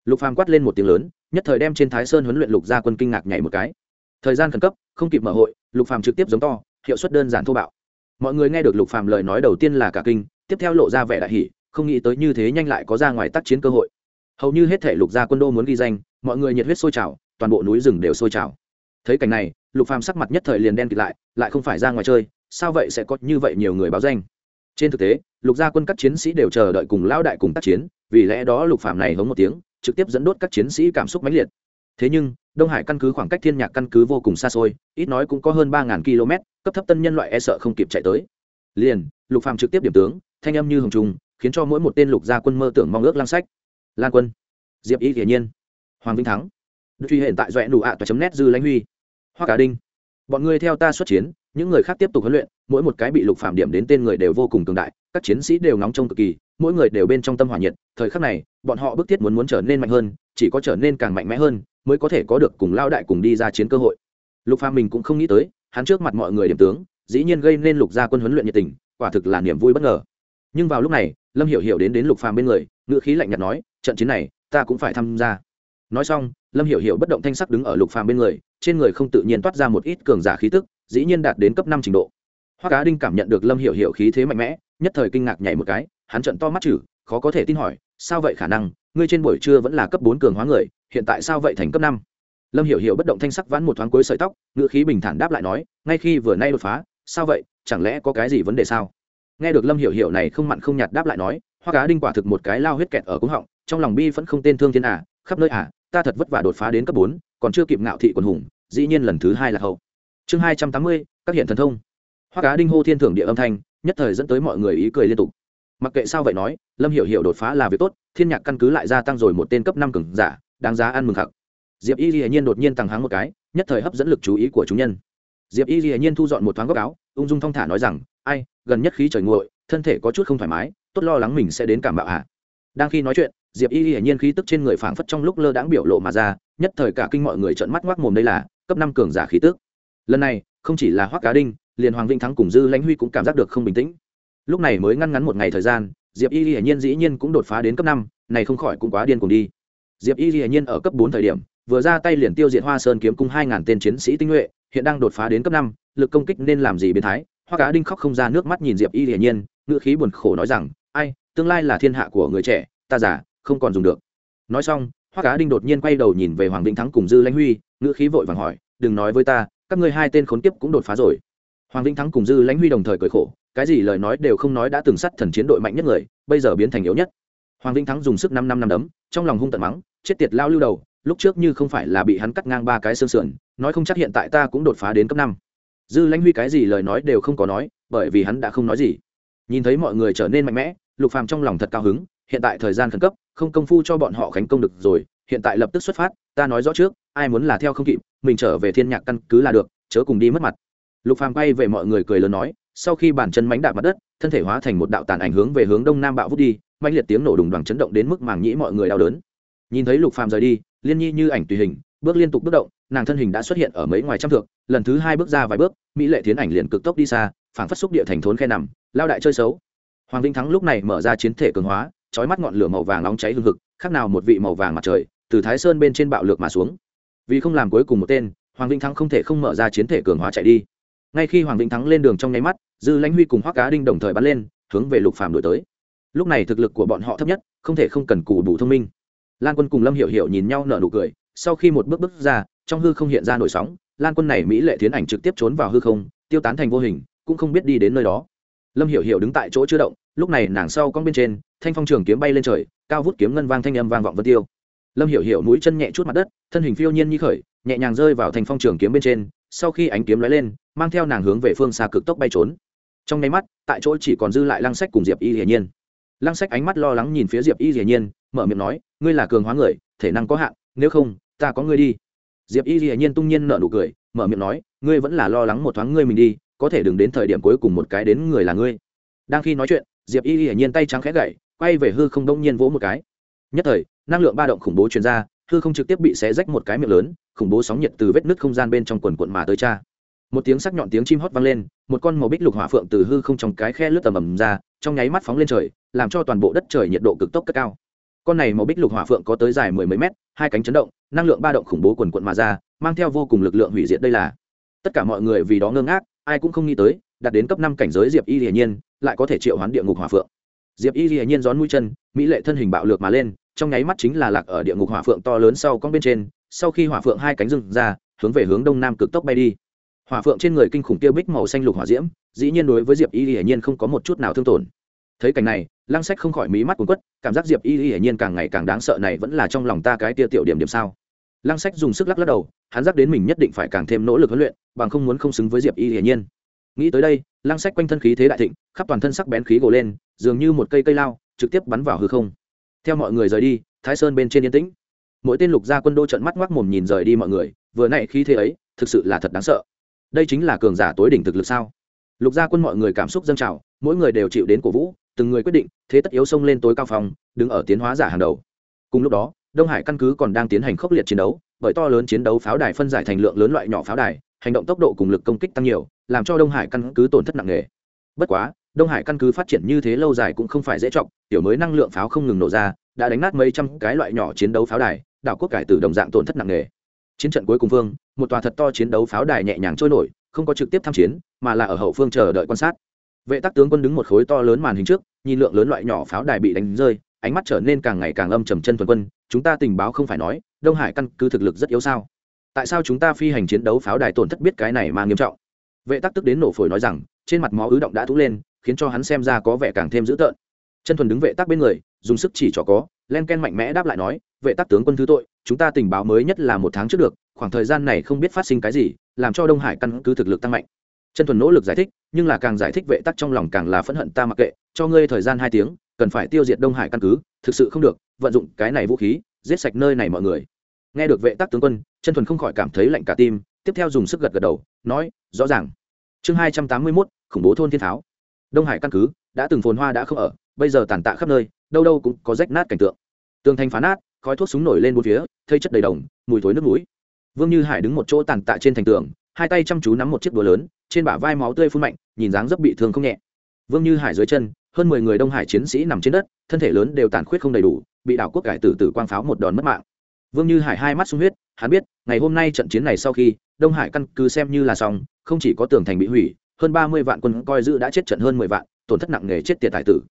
Lục phàm quát lên một tiếng lớn, nhất thời đem trên thái sơn huấn luyện lục gia quân kinh ngạc nhảy một cái. Thời gian khẩn cấp, không kịp mở hội, lục phàm trực tiếp giống to, hiệu suất đơn giản thô bạo. Mọi người nghe được lục phàm lời nói đầu tiên là cả kinh, tiếp theo lộ ra vẻ đại hỉ, không nghĩ tới như thế nhanh lại có ra ngoài tác chiến cơ hội. Hầu như hết thể lục gia quân đô muốn ghi danh, mọi người nhiệt huyết sôi trào toàn bộ núi rừng đều sôi trào. Thấy cảnh này, lục phàm sắc mặt nhất thời liền đen kịt lại lại không phải ra ngoài chơi, sao vậy sẽ có như vậy nhiều người báo danh? Trên thực tế, lục gia quân các chiến sĩ đều chờ đợi cùng lão đại cùng tác chiến, vì lẽ đó lục phàm này hống một tiếng, trực tiếp dẫn đốt các chiến sĩ cảm xúc mãnh liệt. Thế nhưng, đông hải căn cứ khoảng cách thiên nhạc căn cứ vô cùng xa xôi, ít nói cũng có hơn ba km, cấp thấp tân nhân loại e sợ không kịp chạy tới. Liền, lục phàm trực tiếp điểm tướng, thanh âm như hồng trung khiến cho mỗi một tên lục gia quân mơ tưởng mong ước lang sách. Lan quân, diệp ý hiển nhiên, hoàng vinh thắng truy hiện tại doẹ nụ ạ toa chấm nét dư lãnh huy. Hoa cả đinh, bọn người theo ta xuất chiến, những người khác tiếp tục huấn luyện, mỗi một cái bị lục phạm điểm đến tên người đều vô cùng cường đại, các chiến sĩ đều nóng trong cực kỳ, mỗi người đều bên trong tâm hỏa nhiệt, thời khắc này, bọn họ bức thiết muốn muốn trở nên mạnh hơn, chỉ có trở nên càng mạnh mẽ hơn, mới có thể có được cùng lao đại cùng đi ra chiến cơ hội. Lục phạm mình cũng không nghĩ tới, hắn trước mặt mọi người điểm tướng, dĩ nhiên gây nên lục gia quân huấn luyện nhiệt tình, quả thực là niềm vui bất ngờ. Nhưng vào lúc này, lâm hiểu hiểu đến đến lục phàm bên người ngựa khí lạnh nhạt nói, trận chiến này, ta cũng phải tham gia nói xong, lâm hiểu hiểu bất động thanh sắc đứng ở lục phàm bên người, trên người không tự nhiên toát ra một ít cường giả khí tức, dĩ nhiên đạt đến cấp năm trình độ. Hoa cá đinh cảm nhận được lâm hiểu hiểu khí thế mạnh mẽ, nhất thời kinh ngạc nhảy một cái, hắn trận to mắt chử, khó có thể tin hỏi, sao vậy khả năng? Ngươi trên buổi trưa vẫn là cấp bốn cường hóa người, hiện tại sao vậy thành cấp năm? Lâm hiểu hiểu bất động thanh sắc vãn một thoáng cuối sợi tóc, ngữ khí bình thản đáp lại nói, ngay khi vừa nay đột phá, sao vậy? Chẳng lẽ có cái gì vấn đề sao? Nghe được lâm hiểu hiểu này không mặn không nhạt đáp lại nói hoa cá đinh quả thực một cái lao huyết kẹt ở cúng họng, trong lòng bi vẫn không tên thương thiên à khắp nơi à ta thật vất vả đột phá đến cấp bốn, còn chưa kịp ngạo thị quần hùng, dĩ nhiên lần thứ hai là hậu. Chương hai trăm tám mươi, các hiện thần thông. Hoa cá đinh hô thiên thưởng địa âm thanh, nhất thời dẫn tới mọi người ý cười liên tục. Mặc kệ sao vậy nói, lâm hiểu hiểu đột phá là việc tốt, thiên nhạc căn cứ lại gia tăng rồi một tên cấp năm cường giả, đáng giá ăn mừng khắc diệp y dĩ nhiên đột nhiên tăng háng một cái, nhất thời hấp dẫn lực chú ý của chúng nhân. Diệp y dĩ nhiên thu dọn một thoáng góc áo, ung dung thong thả nói rằng, ai, gần nhất khí trời nguội, thân thể có chút không thoải mái, tốt lo lắng mình sẽ đến cảm bạo hạ đang khi nói chuyện diệp y hiển nhiên khí tức trên người phảng phất trong lúc lơ đãng biểu lộ mà ra, nhất thời cả kinh mọi người trợn mắt ngoác mồm đây là, cấp năm cường giả khí tức. Lần này, không chỉ là hoắc cá đinh, liền hoàng vinh thắng cùng dư lãnh huy cũng cảm giác được không bình tĩnh. Lúc này mới ngăn ngắn một ngày thời gian, diệp y hiển nhiên dĩ nhiên cũng đột phá đến cấp năm, này không khỏi cũng quá điên cùng đi. Diệp y hiển nhiên ở cấp bốn thời điểm, vừa ra tay liền tiêu diệt hoa sơn kiếm cung hai ngàn tên chiến sĩ tinh nhuệ, hiện đang đột phá đến cấp năm, lực công kích nên làm gì biến thái? Hoa cá đinh khóc không ra nước mắt nhìn diệp y hiển nhiên, ngữ khí buồn khổ nói rằng, ai, tương lai là thiên hạ của người trẻ, ta giả không còn dùng được. Nói xong hoa cá đinh đột nhiên quay đầu nhìn về hoàng vĩnh thắng cùng dư lãnh huy, ngữ khí vội vàng hỏi, đừng nói với ta, các ngươi hai tên khốn kiếp cũng đột phá rồi. Hoàng vĩnh thắng cùng dư lãnh huy đồng thời cười khổ, cái gì lời nói đều không nói đã từng sắt thần chiến đội mạnh nhất người, bây giờ biến thành yếu nhất. Hoàng vĩnh thắng dùng sức năm năm năm đấm, trong lòng hung tận mắng, chết tiệt lao lưu đầu, lúc trước như không phải là bị hắn cắt ngang ba cái xương sườn, nói không chắc hiện tại ta cũng đột phá đến cấp năm. Dư lãnh huy cái gì lời nói đều không có nói, bởi vì hắn đã không nói gì. Nhìn thấy mọi người trở nên mạnh mẽ, lục phàm trong lòng thật cao hứng, hiện tại thời gian khẩn cấp không công phu cho bọn họ khánh công được rồi, hiện tại lập tức xuất phát, ta nói rõ trước, ai muốn là theo không kịp, mình trở về thiên nhạc căn cứ là được, chớ cùng đi mất mặt. Lục phàm bay về mọi người cười lớn nói, sau khi bản chân mánh đạp mặt đất, thân thể hóa thành một đạo tàn ảnh hướng về hướng đông nam bạo vút đi mạnh liệt tiếng nổ đùng đoàn chấn động đến mức màng nhĩ mọi người đau đớn. Nhìn thấy lục phàm rời đi, liên nhi như ảnh tùy hình, bước liên tục bước động, nàng thân hình đã xuất hiện ở mấy ngoài trăm thượng lần thứ hai bước ra vài bước, mỹ lệ tiến ảnh liền cực tốc đi xa, phảng phất xúc địa thành thốn khe nằm, lao đại chơi xấu. Hoàng vinh thắng lúc này mở ra chiến thể cường hóa chói mắt ngọn lửa màu vàng nóng cháy hừng hực, khác nào một vị màu vàng mặt trời, từ thái sơn bên trên bạo lược mà xuống. Vì không làm cuối cùng một tên, hoàng vĩnh thắng không thể không mở ra chiến thể cường hóa chạy đi. Ngay khi hoàng vĩnh thắng lên đường trong nháy mắt, dư lãnh huy cùng hoắc cá đinh đồng thời bắn lên, hướng về lục phàm đổi tới. Lúc này thực lực của bọn họ thấp nhất, không thể không cần cù đủ thông minh. Lan quân cùng lâm hiểu hiểu nhìn nhau nở nụ cười, sau khi một bước bước ra, trong hư không hiện ra nổi sóng, lan quân này mỹ lệ tiến ảnh trực tiếp trốn vào hư không, tiêu tán thành vô hình, cũng không biết đi đến nơi đó. Lâm hiểu hiểu đứng tại chỗ chưa động lúc này nàng sau con bên trên, thanh phong trường kiếm bay lên trời, cao vút kiếm ngân vang thanh âm vang vọng vân tiêu. Lâm hiểu hiểu mũi chân nhẹ chút mặt đất, thân hình phiêu nhiên như khởi, nhẹ nhàng rơi vào thanh phong trường kiếm bên trên, sau khi ánh kiếm lóe lên, mang theo nàng hướng về phương xa cực tốc bay trốn. Trong nháy mắt, tại chỗ chỉ còn dư lại lăng sách cùng diệp y hiển nhiên. Lăng sách ánh mắt lo lắng nhìn phía diệp y hiển nhiên, mở miệng nói, ngươi là cường hóa người, thể năng có hạn, nếu không, ta có ngươi đi. Diệp y hiển nhiên tung nhiên nở nụ cười, mở miệng nói, ngươi vẫn là lo lắng một thoáng ngươi mình đi, có thể đừng đến thời điểm cuối cùng một cái đến người là ngươi. Đang khi nói chuyện diệp y hiển nhiên tay trắng khẽ gậy, quay về hư không đông nhiên vỗ một cái. Nhất thời, năng lượng ba động khủng bố truyền ra, hư không trực tiếp bị xé rách một cái miệng lớn, khủng bố sóng nhiệt từ vết nứt không gian bên trong quần quận mà tới cha. Một tiếng sắc nhọn tiếng chim hót vang lên, một con màu bích lục hỏa phượng từ hư không trong cái khe lướt tầm ầm ra, trong nháy mắt phóng lên trời, làm cho toàn bộ đất trời nhiệt độ cực tốc cất cao. Con này màu bích lục hỏa phượng có tới dài mười mấy mét, hai cánh chấn động, năng lượng ba động khủng bố quần quận mà ra, mang theo vô cùng lực lượng hủy diệt đây là. Tất cả mọi người vì đó ngơ ngác, ai cũng không nghĩ tới, đạt đến cấp năm cảnh giới diệp y hiển nhiên lại có thể triệu hoán địa ngục hỏa phượng. Diệp y hiển nhiên gión mũi chân, mỹ lệ thân hình bạo lược mà lên, trong nháy mắt chính là lạc ở địa ngục hỏa phượng to lớn sau con bên trên, sau khi hỏa phượng hai cánh dừng ra, hướng về hướng đông nam cực tốc bay đi. Hỏa phượng trên người kinh khủng tiêu bích màu xanh lục hỏa diễm, dĩ nhiên đối với diệp y hiển nhiên không có một chút nào thương tổn. Thấy cảnh này, lăng sách không khỏi mí mắt cuốn quất, cảm giác diệp y hiển nhiên càng ngày càng đáng sợ này vẫn là trong lòng ta cái tia tiểu điểm điểm sao? Lăng sách dùng sức lắc lắc đầu, hắn giác đến mình nhất định phải càng thêm nỗ lực huấn luyện, bằng không muốn không xứng với diệp y hiển nhiên nghĩ tới đây, lăng sách quanh thân khí thế đại thịnh, khắp toàn thân sắc bén khí gồ lên, dường như một cây cây lao, trực tiếp bắn vào hư không. Theo mọi người rời đi, thái sơn bên trên yên tĩnh. Mỗi tên lục gia quân đô trận mắt ngoác mồm nhìn rời đi mọi người, vừa nãy khí thế ấy, thực sự là thật đáng sợ. Đây chính là cường giả tối đỉnh thực lực sao? Lục gia quân mọi người cảm xúc dâng trào, mỗi người đều chịu đến cổ vũ, từng người quyết định, thế tất yếu xông lên tối cao phòng, đứng ở tiến hóa giả hàng đầu. Cùng lúc đó, đông hải căn cứ còn đang tiến hành khốc liệt chiến đấu, bởi to lớn chiến đấu pháo đài phân giải thành lượng lớn loại nhỏ pháo đài hành động tốc độ cùng lực công kích tăng nhiều, làm cho đông hải căn cứ tổn thất nặng nề. Bất quá, đông hải căn cứ phát triển như thế lâu dài cũng không phải dễ trọng tiểu mới năng lượng pháo không ngừng nổ ra, đã đánh nát mấy trăm cái loại nhỏ chiến đấu pháo đài, đảo quốc cải từ đồng dạng tổn thất nặng nề. Chiến trận cuối cùng phương một tòa thật to chiến đấu pháo đài nhẹ nhàng trôi nổi, không có trực tiếp tham chiến, mà là ở hậu phương chờ đợi quan sát. Vệ tắc tướng quân đứng một khối to lớn màn hình trước, nhìn lượng lớn loại nhỏ pháo đài bị đánh rơi, ánh mắt trở nên càng ngày càng âm trầm chân thuần quân, chúng ta tình báo không phải nói, đông hải căn cứ thực lực rất yếu sao? Tại sao chúng ta phi hành chiến đấu pháo đài tổn thất biết cái này mà nghiêm trọng? Vệ tắc tức đến nổ phổi nói rằng, trên mặt máu ứ động đã thú lên, khiến cho hắn xem ra có vẻ càng thêm dữ tợn. Chân thuần đứng vệ tắc bên người, dùng sức chỉ cho có, len ken mạnh mẽ đáp lại nói, vệ tắc tướng quân thứ tội, chúng ta tình báo mới nhất là một tháng trước được, khoảng thời gian này không biết phát sinh cái gì, làm cho đông hải căn cứ thực lực tăng mạnh. Chân thuần nỗ lực giải thích, nhưng là càng giải thích vệ tắc trong lòng càng là phẫn hận ta mặc kệ, cho ngươi thời gian hai tiếng, cần phải tiêu diệt đông hải căn cứ, thực sự không được, vận dụng cái này vũ khí, giết sạch nơi này mọi người nghe được vệ tắc tướng quân chân thuần không khỏi cảm thấy lạnh cả tim, tiếp theo dùng sức gật gật đầu, nói, rõ ràng. Chương hai trăm tám mươi mốt, khủng bố thôn thiên tháo. Đông hải căn cứ, đã từng phồn hoa đã không ở, bây giờ tàn tạ khắp nơi, đâu đâu cũng có rách nát cảnh tượng. Tường thành phá nát, khói thuốc súng nổi lên bốn phía, thây chất đầy đồng, mùi thối nước mũi. Vương như hải đứng một chỗ tàn tạ trên thành tường, hai tay chăm chú nắm một chiếc đùa lớn, trên bả vai máu tươi phun mạnh, nhìn dáng dấp bị thương không nhẹ. Vương như hải dưới chân, hơn mười người đông hải chiến sĩ nằm trên đất, thân thể lớn đều tàn khuyết không đầy đủ, bị đảo quốc cải tử tử quang pháo một đòn mất mạng vương như hải hai mắt sung huyết, hắn biết, ngày hôm nay trận chiến này sau khi, đông hải căn cứ xem như là xong, không chỉ có tường thành bị hủy, hơn ba mươi vạn quân coi giữ đã chết trận hơn mười vạn, tổn thất nặng nề chết tiệt tài tử.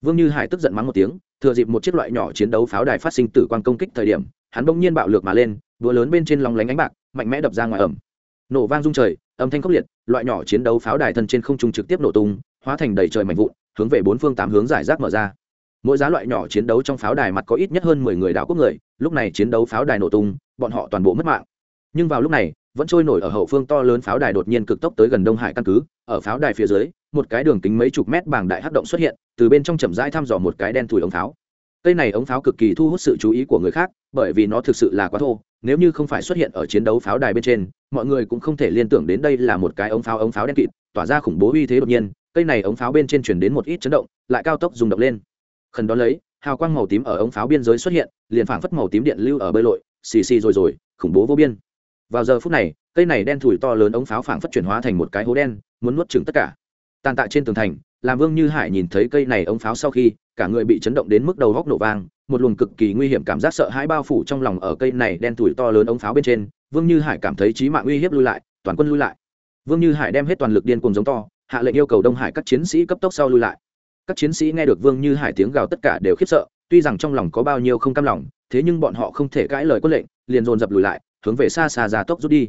Vương như hải tức giận mắng một tiếng, thừa dịp một chiếc loại nhỏ chiến đấu pháo đài phát sinh tử quang công kích thời điểm, hắn bỗng nhiên bạo lược mà lên, đũa lớn bên trên lóng lánh ánh bạc, mạnh mẽ đập ra ngoài ẩm. Nổ vang rung trời, âm thanh khốc liệt, loại nhỏ chiến đấu pháo đài thân trên không trung trực tiếp nổ tung, hóa thành đầy trời mạnh vụn, hướng về bốn phương tám hướng giải rác mở ra mỗi giá loại nhỏ chiến đấu trong pháo đài mặt có ít nhất hơn mười người đảo quốc người, lúc này chiến đấu pháo đài nổ tung, bọn họ toàn bộ mất mạng. Nhưng vào lúc này, vẫn trôi nổi ở hậu phương to lớn pháo đài đột nhiên cực tốc tới gần đông hải căn cứ, ở pháo đài phía dưới, một cái đường kính mấy chục mét bảng đại hắc động xuất hiện, từ bên trong chậm rãi thăm dò một cái đen thùi ống pháo. Cây này ống pháo cực kỳ thu hút sự chú ý của người khác, bởi vì nó thực sự là quá thô, nếu như không phải xuất hiện ở chiến đấu pháo đài bên trên, mọi người cũng không thể liên tưởng đến đây là một cái ống pháo ống pháo đen kịt, tỏa ra khủng bố uy thế đột nhiên, cây này ống pháo bên trên chuyển đến một ít chấn động, lại cao tốc dùng động lên khẩn đó lấy, hào quang màu tím ở ống pháo biên giới xuất hiện, liền phảng phất màu tím điện lưu ở bơi lội, xì xì rồi rồi, khủng bố vô biên. Vào giờ phút này, cây này đen thủi to lớn ống pháo phảng phất chuyển hóa thành một cái hố đen, muốn nuốt chửng tất cả. Tàn tạ trên tường thành, làm vương như hải nhìn thấy cây này ống pháo sau khi, cả người bị chấn động đến mức đầu góc nổ vang, một luồng cực kỳ nguy hiểm cảm giác sợ hãi bao phủ trong lòng ở cây này đen thủi to lớn ống pháo bên trên. Vương như hải cảm thấy trí mạng uy hiếp lui lại, toàn quân lui lại. Vương như hải đem hết toàn lực điên cùng giống to, hạ lệnh yêu cầu đông hải các chiến sĩ cấp tốc sau lui lại các chiến sĩ nghe được vương như hải tiếng gào tất cả đều khiếp sợ, tuy rằng trong lòng có bao nhiêu không cam lòng, thế nhưng bọn họ không thể cãi lời quân lệnh, liền dồn dập lùi lại, hướng về xa xa ra tốc rút đi.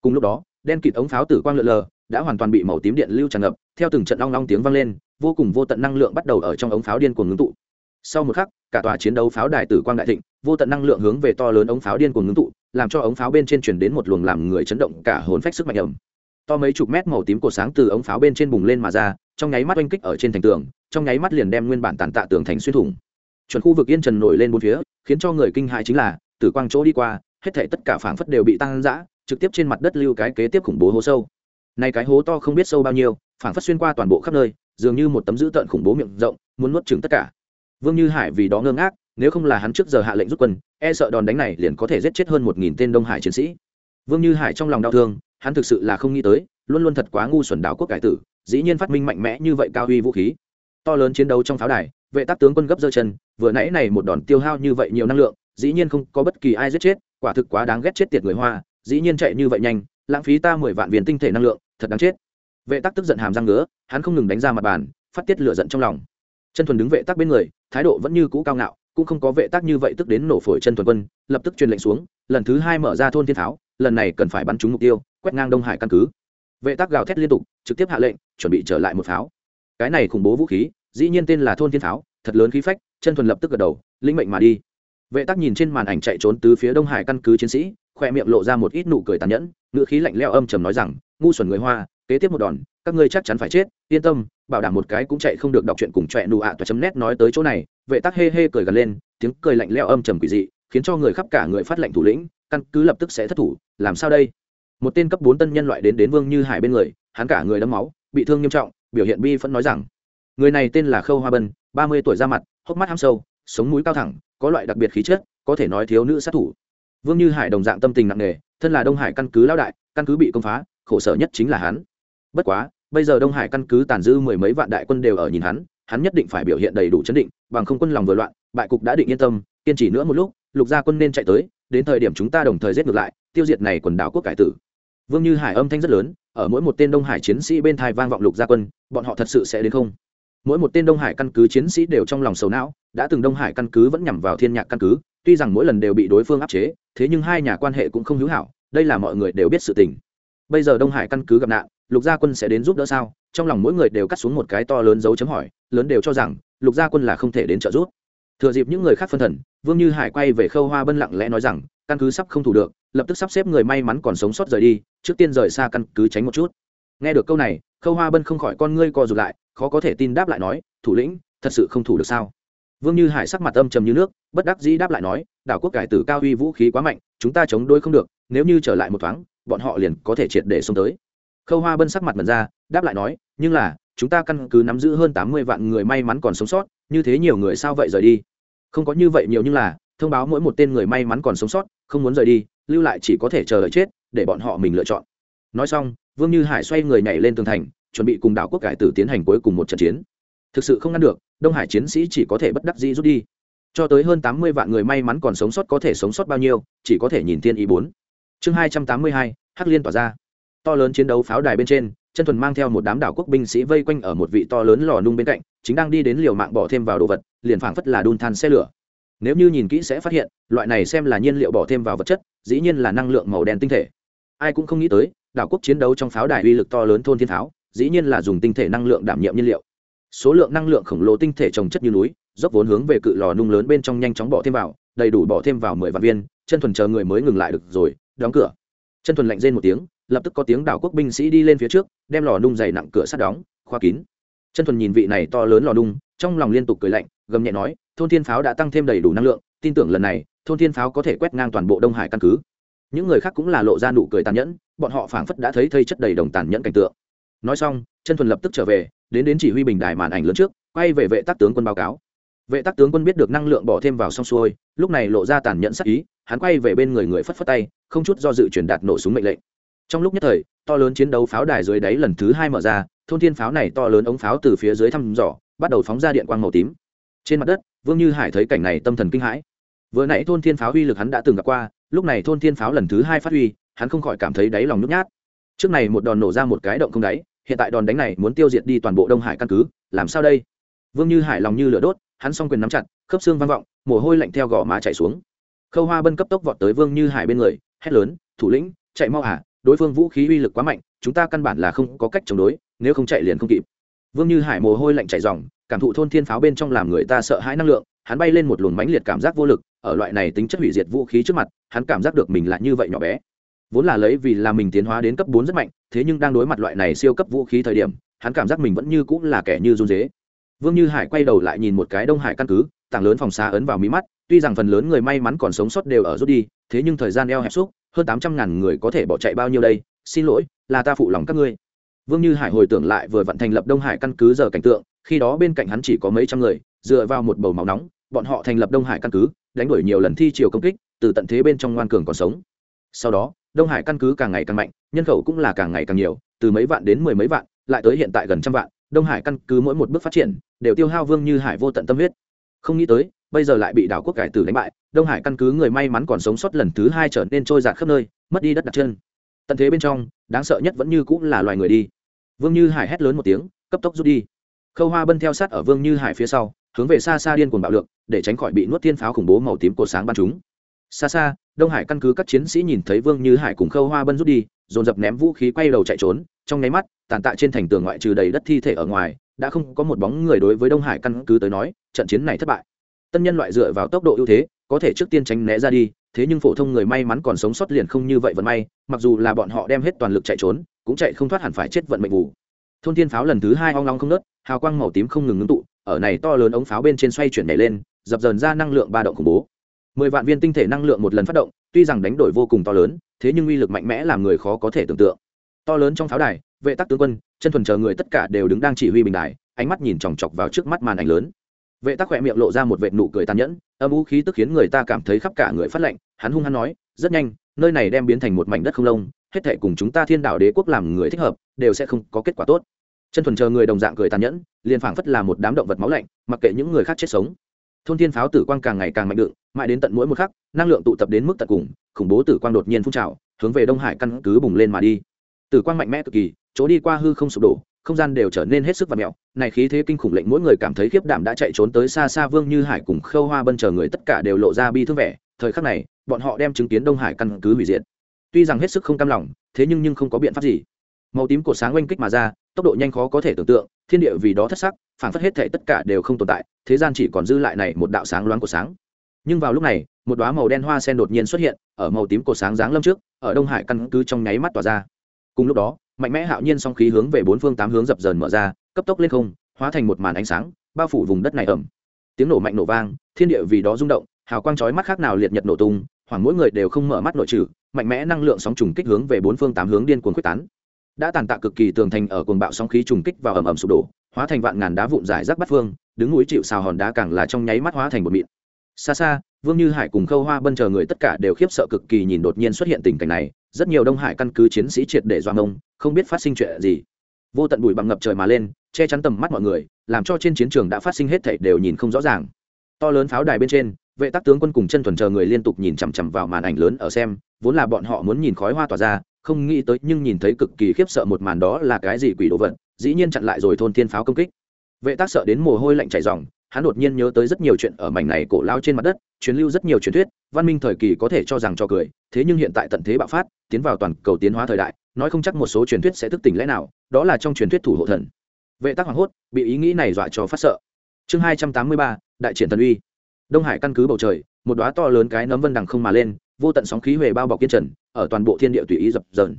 Cùng lúc đó, đen kịt ống pháo tử quang lượn lờ, đã hoàn toàn bị màu tím điện lưu tràn ngập, theo từng trận long long tiếng vang lên, vô cùng vô tận năng lượng bắt đầu ở trong ống pháo điên cuồng ngưng tụ. Sau một khắc, cả tòa chiến đấu pháo đài tử quang đại thịnh, vô tận năng lượng hướng về to lớn ống pháo điên cuồng ngưng tụ, làm cho ống pháo bên trên chuyển đến một luồng làm người chấn động cả hồn phách sức mạnh ẩm to mấy chục mét màu tím cổ sáng từ ống pháo bên trên bùng lên mà ra, trong nháy mắt oanh kích ở trên thành tường, trong nháy mắt liền đem nguyên bản tàn tạ tường thành xuyên thủng. Chuẩn khu vực yên trần nổi lên bốn phía, khiến cho người kinh hại chính là, tử quang chỗ đi qua, hết thể tất cả phảng phất đều bị tăng giã trực tiếp trên mặt đất lưu cái kế tiếp khủng bố hố sâu. Nay cái hố to không biết sâu bao nhiêu, phảng phất xuyên qua toàn bộ khắp nơi, dường như một tấm dữ tợn khủng bố miệng rộng, muốn nuốt chửng tất cả. Vương như hải vì đó ngơ ngác, nếu không là hắn trước giờ hạ lệnh rút quân e sợ đòn đánh này liền có thể giết chết hơn một nghìn tên đông hải chiến sĩ. Vương như hải trong lòng đau thương hắn thực sự là không nghĩ tới, luôn luôn thật quá ngu xuẩn đảo quốc cải tử, dĩ nhiên phát minh mạnh mẽ như vậy cao uy vũ khí. To lớn chiến đấu trong pháo đài, vệ tác tướng quân gấp giơ chân, vừa nãy này một đòn tiêu hao như vậy nhiều năng lượng, dĩ nhiên không có bất kỳ ai giết chết, quả thực quá đáng ghét chết tiệt người hoa, dĩ nhiên chạy như vậy nhanh, lãng phí ta mười vạn viên tinh thể năng lượng, thật đáng chết. Vệ tắc tức giận hàm răng ngứa, hắn không ngừng đánh ra mặt bàn, phát tiết lửa giận trong lòng. Chân thuần đứng vệ tắc bên người, thái độ vẫn như cũ cao ngạo, cũng không có vệ tắc như vậy tức đến nổ phổi chân thuần quân, lập tức truyền lệnh xuống, lần thứ hai mở ra thôn thiên tháo, lần này cần phải bắn trúng mục tiêu quét ngang đông hải căn cứ. Vệ tắc gào thét liên tục, trực tiếp hạ lệnh, chuẩn bị trở lại một pháo. Cái này khủng bố vũ khí, dĩ nhiên tên là thôn thiên tháo thật lớn khí phách, chân thuần lập tức gật đầu linh mệnh mà đi. Vệ tắc nhìn trên màn ảnh chạy trốn từ phía đông hải căn cứ chiến sĩ, khoe miệng lộ ra một ít nụ cười tàn nhẫn, ngữ khí lạnh leo âm trầm nói rằng, ngu xuẩn người hoa, kế tiếp một đòn, các ngươi chắc chắn phải chết, yên tâm, bảo đảm một cái cũng chạy không được đọc chuyện cùng trọe nụ ạ toa chấm nét nói tới chỗ này. Vệ tắc hê hê cười gần lên, tiếng cười lạnh leo âm trầm quỷ dị, khiến cho người khắp cả người phát lệnh thủ lĩnh, căn cứ lập tức sẽ thất thủ, làm sao đây? Một tên cấp bốn tân nhân loại đến đến vương như hải bên người hắn cả người đấm máu bị thương nghiêm trọng biểu hiện bi phẫn nói rằng người này tên là khâu hoa bân ba mươi tuổi ra mặt hốc mắt ham sâu sống mũi cao thẳng có loại đặc biệt khí chất có thể nói thiếu nữ sát thủ vương như hải đồng dạng tâm tình nặng nề thân là đông hải căn cứ lao đại căn cứ bị công phá khổ sở nhất chính là hắn bất quá bây giờ đông hải căn cứ tàn dư mười mấy vạn đại quân đều ở nhìn hắn hắn nhất định phải biểu hiện đầy đủ chấn định bằng không quân lòng vừa loạn bại cục đã định yên tâm kiên trì nữa một lúc lục gia quân nên chạy tới đến thời điểm chúng ta đồng thời giết ngược lại tiêu diệt này quần đảo quốc cải tử vương như hải âm thanh rất lớn, ở mỗi một tên đông hải chiến sĩ bên thai vang vọng lục gia quân, bọn họ thật sự sẽ đến không? Mỗi một tên đông hải căn cứ chiến sĩ đều trong lòng sầu não, đã từng đông hải căn cứ vẫn nhằm vào thiên nhạc căn cứ, tuy rằng mỗi lần đều bị đối phương áp chế, thế nhưng hai nhà quan hệ cũng không hữu hảo, đây là mọi người đều biết sự tình. Bây giờ đông hải căn cứ gặp nạn, lục gia quân sẽ đến giúp đỡ sao? Trong lòng mỗi người đều cắt xuống một cái to lớn dấu chấm hỏi, lớn đều cho rằng, lục gia quân là không thể đến trợ giúp thừa dịp những người khác phân thần, vương như hải quay về khâu hoa bân lặng lẽ nói rằng, căn cứ sắp không thủ được, lập tức sắp xếp người may mắn còn sống sót rời đi, trước tiên rời xa căn cứ tránh một chút. Nghe được câu này, khâu hoa bân không khỏi con ngươi co rụt lại, khó có thể tin đáp lại nói, thủ lĩnh, thật sự không thủ được sao? Vương như hải sắc mặt âm trầm như nước, bất đắc dĩ đáp lại nói, đảo quốc cải tử cao uy vũ khí quá mạnh, chúng ta chống đôi không được, nếu như trở lại một thoáng, bọn họ liền có thể triệt để xông tới. Khâu hoa bân sắc mặt mật ra, đáp lại nói, nhưng là, chúng ta căn cứ nắm giữ hơn tám mươi vạn người may mắn còn sống sót như thế nhiều người sao vậy rời đi? Không có như vậy nhiều nhưng là, thông báo mỗi một tên người may mắn còn sống sót, không muốn rời đi, lưu lại chỉ có thể chờ đợi chết, để bọn họ mình lựa chọn. Nói xong, vương như hải xoay người nhảy lên tường thành, chuẩn bị cùng đảo quốc cải tử tiến hành cuối cùng một trận chiến. Thực sự không ngăn được, đông hải chiến sĩ chỉ có thể bất đắc dĩ rút đi. Cho tới hơn tám mươi vạn người may mắn còn sống sót có thể sống sót bao nhiêu, chỉ có thể nhìn thiên ý bốn. Chương hai trăm tám mươi hai, hắc liên tỏa ra. To lớn chiến đấu pháo đài bên trên chân thuần mang theo một đám đảo quốc binh sĩ vây quanh ở một vị to lớn lò nung bên cạnh, chính đang đi đến liều mạng bỏ thêm vào đồ vật, liền phảng phất là đun than xe lửa. Nếu như nhìn kỹ sẽ phát hiện, loại này xem là nhiên liệu bỏ thêm vào vật chất, dĩ nhiên là năng lượng màu đen tinh thể. Ai cũng không nghĩ tới, đảo quốc chiến đấu trong pháo đài uy lực to lớn thôn thiên tháo dĩ nhiên là dùng tinh thể năng lượng đảm nhiệm nhiên liệu. Số lượng năng lượng khổng lồ tinh thể trồng chất như núi, dốc vốn hướng về cự lò nung lớn bên trong nhanh chóng bỏ thêm vào, đầy đủ bỏ thêm vào mười vạn viên, chân thuần chờ người mới ngừng lại được rồi, đóng cửa. Chân thuần lạnh rên một tiếng lập tức có tiếng đảo quốc binh sĩ đi lên phía trước, đem lò nung dày nặng cửa sắt đóng, khoa kín. Chân thuần nhìn vị này to lớn lò nung, trong lòng liên tục cười lạnh, gầm nhẹ nói, thôn thiên pháo đã tăng thêm đầy đủ năng lượng, tin tưởng lần này, thôn thiên pháo có thể quét ngang toàn bộ đông hải căn cứ. Những người khác cũng là lộ ra nụ cười tàn nhẫn, bọn họ phảng phất đã thấy thây chất đầy đồng tàn nhẫn cảnh tượng. Nói xong, chân thuần lập tức trở về, đến đến chỉ huy bình đài màn ảnh lớn trước, quay về vệ tác tướng quân báo cáo. Vệ tác tướng quân biết được năng lượng bỏ thêm vào xong xuôi, lúc này lộ ra tàn nhẫn sắc ý, hắn quay về bên người người phất phất tay, không chút do dự truyền đạt nổ súng mệnh lệnh trong lúc nhất thời, to lớn chiến đấu pháo đài dưới đáy lần thứ hai mở ra, thôn thiên pháo này to lớn ống pháo từ phía dưới thăm dò, bắt đầu phóng ra điện quang màu tím. Trên mặt đất, vương như hải thấy cảnh này tâm thần kinh hãi. Vừa nãy thôn thiên pháo uy lực hắn đã từng gặp qua, lúc này thôn thiên pháo lần thứ hai phát huy, hắn không khỏi cảm thấy đáy lòng nhút nhát. Trước này một đòn nổ ra một cái động không đáy, hiện tại đòn đánh này muốn tiêu diệt đi toàn bộ đông hải căn cứ, làm sao đây? Vương như hải lòng như lửa đốt, hắn s o n g quyền nắm chặt, khớp xương vang vọng, mồ hôi lạnh theo gò má chạy xuống. Khâu hoa bân cấp tốc vọt tới vương như hải bên người, hét lớn, thủ lĩnh, chạy mau hả? Đối phương vũ khí uy lực quá mạnh, chúng ta căn bản là không có cách chống đối, nếu không chạy liền không kịp. Vương như hải mồ hôi lạnh chạy dòng cảm thụ thôn thiên pháo bên trong làm người ta sợ hãi năng lượng, hắn bay lên một luồng mãnh liệt cảm giác vô lực, ở loại này tính chất hủy diệt vũ khí trước mặt, hắn cảm giác được mình là như vậy nhỏ bé. Vốn là lấy vì là mình tiến hóa đến cấp bốn rất mạnh, thế nhưng đang đối mặt loại này siêu cấp vũ khí thời điểm, hắn cảm giác mình vẫn như cũng là kẻ như run dế. Vương như hải quay đầu lại nhìn một cái đông hải căn cứ, tảng lớn phòng xá ấn vào mí mắt, tuy rằng phần lớn người may mắn còn sống sót đều ở rút đi, thế nhưng thời gian eo hẹp xúc hơn tám trăm ngàn người có thể bỏ chạy bao nhiêu đây? Xin lỗi, là ta phụ lòng các ngươi. Vương như hải hồi tưởng lại vừa vận thành lập đông hải căn cứ giờ cảnh tượng, khi đó bên cạnh hắn chỉ có mấy trăm người, dựa vào một bầu máu nóng, bọn họ thành lập đông hải căn cứ, đánh đuổi nhiều lần thi chiều công kích, từ tận thế bên trong ngoan cường còn sống. Sau đó, đông hải căn cứ càng ngày càng mạnh, nhân khẩu cũng là càng ngày càng nhiều, từ mấy vạn đến mười mấy vạn, lại tới hiện tại gần trăm vạn, đông hải căn cứ mỗi một bước phát triển, đều tiêu hao vương như hải vô tận tâm huyết. Không nghĩ tới bây giờ lại bị đảo quốc cải tử đánh bại, đông hải căn cứ người may mắn còn sống sót lần thứ hai trở nên trôi giạt khắp nơi, mất đi đất đặt chân. Tận thế bên trong, đáng sợ nhất vẫn như cũng là loài người đi. Vương như hải hét lớn một tiếng, cấp tốc rút đi. Khâu hoa bân theo sát ở vương như hải phía sau, hướng về xa xa điên cuồng bạo lượng để tránh khỏi bị nuốt thiên pháo khủng bố màu tím cột sáng bắn chúng xa xa, đông hải căn cứ các chiến sĩ nhìn thấy vương như hải cùng khâu hoa bân rút đi, dồn dập ném vũ khí quay đầu chạy trốn, trong nháy mắt, tàn tạ trên thành tường ngoại trừ đầy đất thi thể ở ngoài, đã không có một bóng người đối với đông hải căn cứ tới nói, trận chiến này thất bại tân nhân loại dựa vào tốc độ ưu thế, có thể trước tiên tránh né ra đi, thế nhưng phổ thông người may mắn còn sống sót liền không như vậy vận may, mặc dù là bọn họ đem hết toàn lực chạy trốn, cũng chạy không thoát hẳn phải chết vận mệnh vụ. Thôn thiên pháo lần thứ hai hoang long không nớt hào quang màu tím không ngừng ngưng tụ, ở này to lớn ống pháo bên trên xoay chuyển nhảy lên, dập dờn ra năng lượng ba động khủng bố. Mười vạn viên tinh thể năng lượng một lần phát động, tuy rằng đánh đổi vô cùng to lớn, thế nhưng uy lực mạnh mẽ làm người khó có thể tưởng tượng. To lớn trong pháo đài, vệ tắc tướng quân, chân thuần chờ người tất cả đều đứng đang chỉ huy bình đài, ánh mắt nhìn chòng chọc vào trước mắt màn ảnh lớn vệ tắc khỏe miệng lộ ra một vệ nụ cười tàn nhẫn, âm u khí tức khiến người ta cảm thấy khắp cả người phát lạnh, hắn hung hăng nói, rất nhanh, nơi này đem biến thành một mảnh đất không lông, hết thể cùng chúng ta thiên đạo đế quốc làm người thích hợp, đều sẽ không có kết quả tốt. Chân thuần chờ người đồng dạng cười tàn nhẫn, liền phảng phất là một đám động vật máu lạnh, mặc kệ những người khác chết sống. Thôn thiên pháo tử quang càng ngày càng mạnh đựng, mãi đến tận mỗi một khắc, năng lượng tụ tập đến mức tận cùng, khủng bố tử quang đột nhiên phun trào, hướng về đông hải căn cứ bùng lên mà đi. Tử quang mạnh mẽ cực kỳ, chỗ đi qua hư không sụp đổ không gian đều trở nên hết sức và mẹo. Này khí thế kinh khủng lệnh mỗi người cảm thấy khiếp đảm đã chạy trốn tới xa xa vương như hải cùng khâu hoa bân chờ người tất cả đều lộ ra bi thương vẻ. Thời khắc này, bọn họ đem chứng kiến đông hải căn cứ hủy diệt. Tuy rằng hết sức không cam lòng, thế nhưng nhưng không có biện pháp gì. Màu tím của sáng oanh kích mà ra, tốc độ nhanh khó có thể tưởng tượng, thiên địa vì đó thất sắc, phản phất hết thể tất cả đều không tồn tại, thế gian chỉ còn dư lại này một đạo sáng loáng của sáng. Nhưng vào lúc này, một đoá màu đen hoa sen đột nhiên xuất hiện, ở màu tím của sáng giáng lâm trước, ở đông hải căn cứ trong nháy mắt tỏa ra. Cùng lúc đó mạnh mẽ hạo nhiên song khí hướng về bốn phương tám hướng dập dờn mở ra, cấp tốc lên không, hóa thành một màn ánh sáng, bao phủ vùng đất này ẩm. Tiếng nổ mạnh nổ vang, thiên địa vì đó rung động, hào quang chói mắt khác nào liệt nhật nổ tung, hoảng mỗi người đều không mở mắt nội trừ, mạnh mẽ năng lượng sóng trùng kích hướng về bốn phương tám hướng điên cuồng quyết tán. Đã tàn tạ cực kỳ tường thành ở cuồng bạo sóng khí trùng kích vào ầm ầm sụp đổ, hóa thành vạn ngàn đá vụn giải rác bắt phương, đứng núi chịu xào hòn đá càng là trong nháy mắt hóa thành một mịn xa xa, vương như hải cùng khâu hoa bân chờ người tất cả đều khiếp sợ cực kỳ nhìn đột nhiên xuất hiện tình cảnh này, rất nhiều đông hải căn cứ chiến sĩ triệt để doang ông, không biết phát sinh chuyện gì. Vô tận bụi bằng ngập trời mà lên, che chắn tầm mắt mọi người, làm cho trên chiến trường đã phát sinh hết thảy đều nhìn không rõ ràng. To lớn pháo đài bên trên, vệ tác tướng quân cùng chân thuần chờ người liên tục nhìn chằm chằm vào màn ảnh lớn ở xem, vốn là bọn họ muốn nhìn khói hoa tỏa ra, không nghĩ tới nhưng nhìn thấy cực kỳ khiếp sợ một màn đó là cái gì quỷ đồ vật, dĩ nhiên chặn lại rồi thôn thiên pháo công kích. Vệ tác sợ đến mồ hôi lạnh chảy ròng hắn đột nhiên nhớ tới rất nhiều chuyện ở mảnh này cổ lao trên mặt đất, truyền lưu rất nhiều truyền thuyết, văn minh thời kỳ có thể cho rằng cho cười, thế nhưng hiện tại tận thế bạo phát, tiến vào toàn cầu tiến hóa thời đại, nói không chắc một số truyền thuyết sẽ thức tỉnh lẽ nào, đó là trong truyền thuyết thủ hộ thần. Vệ Tắc hoảng hốt, bị ý nghĩ này dọa cho phát sợ. Chương hai trăm tám mươi ba, đại triển thần uy. Đông hải căn cứ bầu trời, một đoá to lớn cái nấm vân đằng không mà lên, vô tận sóng khí huệ bao bọc kiên trần, ở toàn bộ thiên địa tùy ý dập dờn.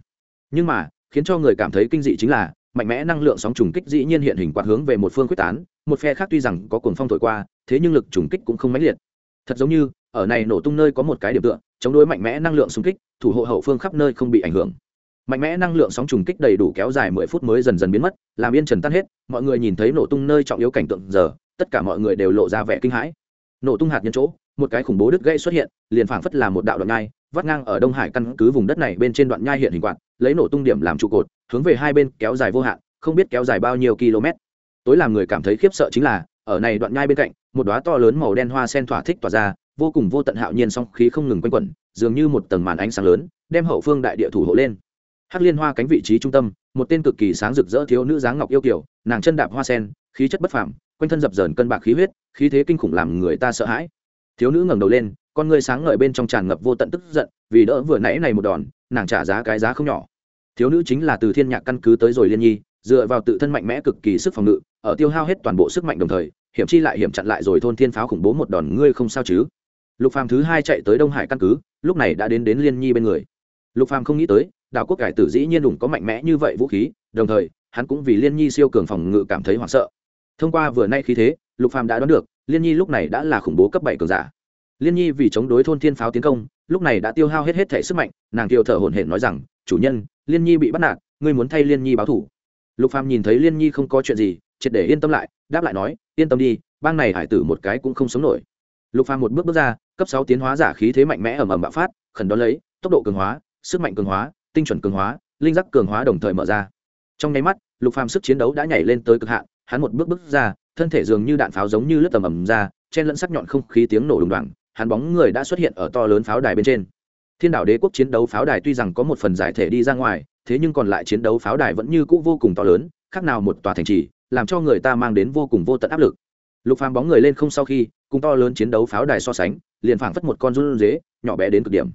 Nhưng mà, khiến cho người cảm thấy kinh dị chính là, mạnh mẽ năng lượng sóng trùng kích dĩ nhiên hiện hình quạt hướng về một phương quyết tán một phe khác tuy rằng có cuồng phong thổi qua, thế nhưng lực trùng kích cũng không mãnh liệt. Thật giống như, ở này nổ tung nơi có một cái điểm tựa, chống đối mạnh mẽ năng lượng xung kích, thủ hộ hậu phương khắp nơi không bị ảnh hưởng. Mạnh mẽ năng lượng sóng trùng kích đầy đủ kéo dài mười phút mới dần dần biến mất, làm yên trần tan hết, mọi người nhìn thấy nổ tung nơi trọng yếu cảnh tượng giờ, tất cả mọi người đều lộ ra vẻ kinh hãi. Nổ tung hạt nhân chỗ, một cái khủng bố đứt gãy xuất hiện, liền phảng phất là một đạo đoạn nhai, vắt ngang ở đông hải căn cứ vùng đất này bên trên đoạn nhai hiện hình quạt, lấy nổ tung điểm làm trụ cột, hướng về hai bên kéo dài vô hạn, không biết kéo dài bao nhiêu km tối làm người cảm thấy khiếp sợ chính là, ở này đoạn nhai bên cạnh, một đóa to lớn màu đen hoa sen thỏa thích tỏa ra, vô cùng vô tận hạo nhiên song khí không ngừng quanh quẩn, dường như một tầng màn ánh sáng lớn, đem hậu phương đại địa thủ hộ lên. Hắc liên hoa cánh vị trí trung tâm, một tên cực kỳ sáng rực rỡ thiếu nữ dáng ngọc yêu kiều, nàng chân đạp hoa sen, khí chất bất phàm, quanh thân dập dờn cân bạc khí huyết, khí thế kinh khủng làm người ta sợ hãi. Thiếu nữ ngẩng đầu lên, con người sáng ngời bên trong tràn ngập vô tận tức giận, vì đỡ vừa nãy này một đòn, nàng trả giá cái giá không nhỏ. Thiếu nữ chính là từ thiên nhạc căn cứ tới rồi liên nhi dựa vào tự thân mạnh mẽ cực kỳ sức phòng ngự, ở tiêu hao hết toàn bộ sức mạnh đồng thời, hiểm chi lại hiểm chặn lại rồi thôn thiên pháo khủng bố một đòn ngươi không sao chứ? Lục phàm thứ hai chạy tới đông hải căn cứ, lúc này đã đến đến liên nhi bên người. Lục phàm không nghĩ tới, đảo quốc cải tử dĩ nhiên đủng có mạnh mẽ như vậy vũ khí, đồng thời, hắn cũng vì liên nhi siêu cường phòng ngự cảm thấy hoảng sợ. Thông qua vừa nay khí thế, lục phàm đã đoán được, liên nhi lúc này đã là khủng bố cấp bảy cường giả. Liên nhi vì chống đối thôn thiên pháo tiến công, lúc này đã tiêu hao hết hết thể sức mạnh, nàng tiêu thở hổn hển nói rằng, chủ nhân, liên nhi bị bắt nạt, ngươi muốn thay liên nhi báo thủ lục phàm nhìn thấy liên nhi không có chuyện gì, triệt để yên tâm lại, đáp lại nói, yên tâm đi, bang này hải tử một cái cũng không sống nổi. Lục phàm một bước bước ra, cấp sáu tiến hóa giả khí thế mạnh mẽ ầm ầm bạo phát, khẩn đón lấy, tốc độ cường hóa, sức mạnh cường hóa, tinh chuẩn cường hóa, linh giác cường hóa đồng thời mở ra. Trong nháy mắt, lục phàm sức chiến đấu đã nhảy lên tới cực hạn, hắn một bước bước ra, thân thể dường như đạn pháo giống như lướt tầm ầm ra, chen lẫn sắc nhọn không khí tiếng nổ đùng đoàng, hắn bóng người đã xuất hiện ở to lớn pháo đài bên trên. Thiên đảo đế quốc chiến đấu pháo đài tuy rằng có một phần giải thể đi ra ngoài thế nhưng còn lại chiến đấu pháo đài vẫn như cũ vô cùng to lớn, khác nào một tòa thành trì, làm cho người ta mang đến vô cùng vô tận áp lực. Lục phàm bóng người lên không sau khi, cùng to lớn chiến đấu pháo đài so sánh, liền phảng phất một con run dế nhỏ bé đến cực điểm.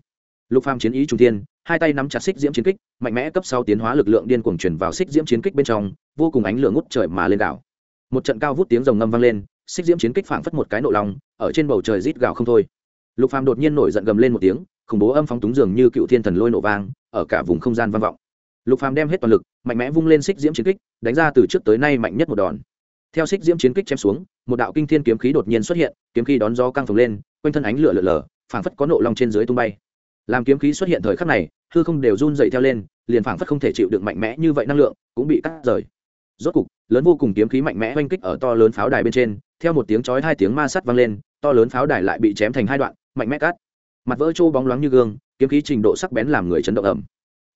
Lục phàm chiến ý trung thiên, hai tay nắm chặt xích diễm chiến kích, mạnh mẽ cấp sau tiến hóa lực lượng điên cuồng truyền vào xích diễm chiến kích bên trong, vô cùng ánh lửa ngút trời mà lên đảo. Một trận cao vút tiếng rồng ngâm vang lên, xích diễm chiến kích phảng phất một cái nộ lòng ở trên bầu trời rít gào không thôi. Lục phàm đột nhiên nổi giận gầm lên một tiếng, khủng bố âm phóng túng dường như cựu thiên thần lôi nổ vang, ở cả vùng không gian vang vọng lục phàm đem hết toàn lực, mạnh mẽ vung lên xích diễm chiến kích, đánh ra từ trước tới nay mạnh nhất một đòn. Theo xích diễm chiến kích chém xuống, một đạo kinh thiên kiếm khí đột nhiên xuất hiện, kiếm khí đón gió căng phồng lên, quanh thân ánh lửa lở lở, phảng phất có nộ long trên dưới tung bay. Làm kiếm khí xuất hiện thời khắc này, hư không đều run dậy theo lên, liền phảng phất không thể chịu được mạnh mẽ như vậy năng lượng, cũng bị cắt rời. Rốt cục, lớn vô cùng kiếm khí mạnh mẽ oanh kích ở to lớn pháo đài bên trên, theo một tiếng chói hai tiếng ma sắt vang lên, to lớn pháo đài lại bị chém thành hai đoạn, mạnh mẽ cắt. Mặt vỡ trô bóng loáng như gương, kiếm khí trình độ sắc bén làm người chấn động ẩm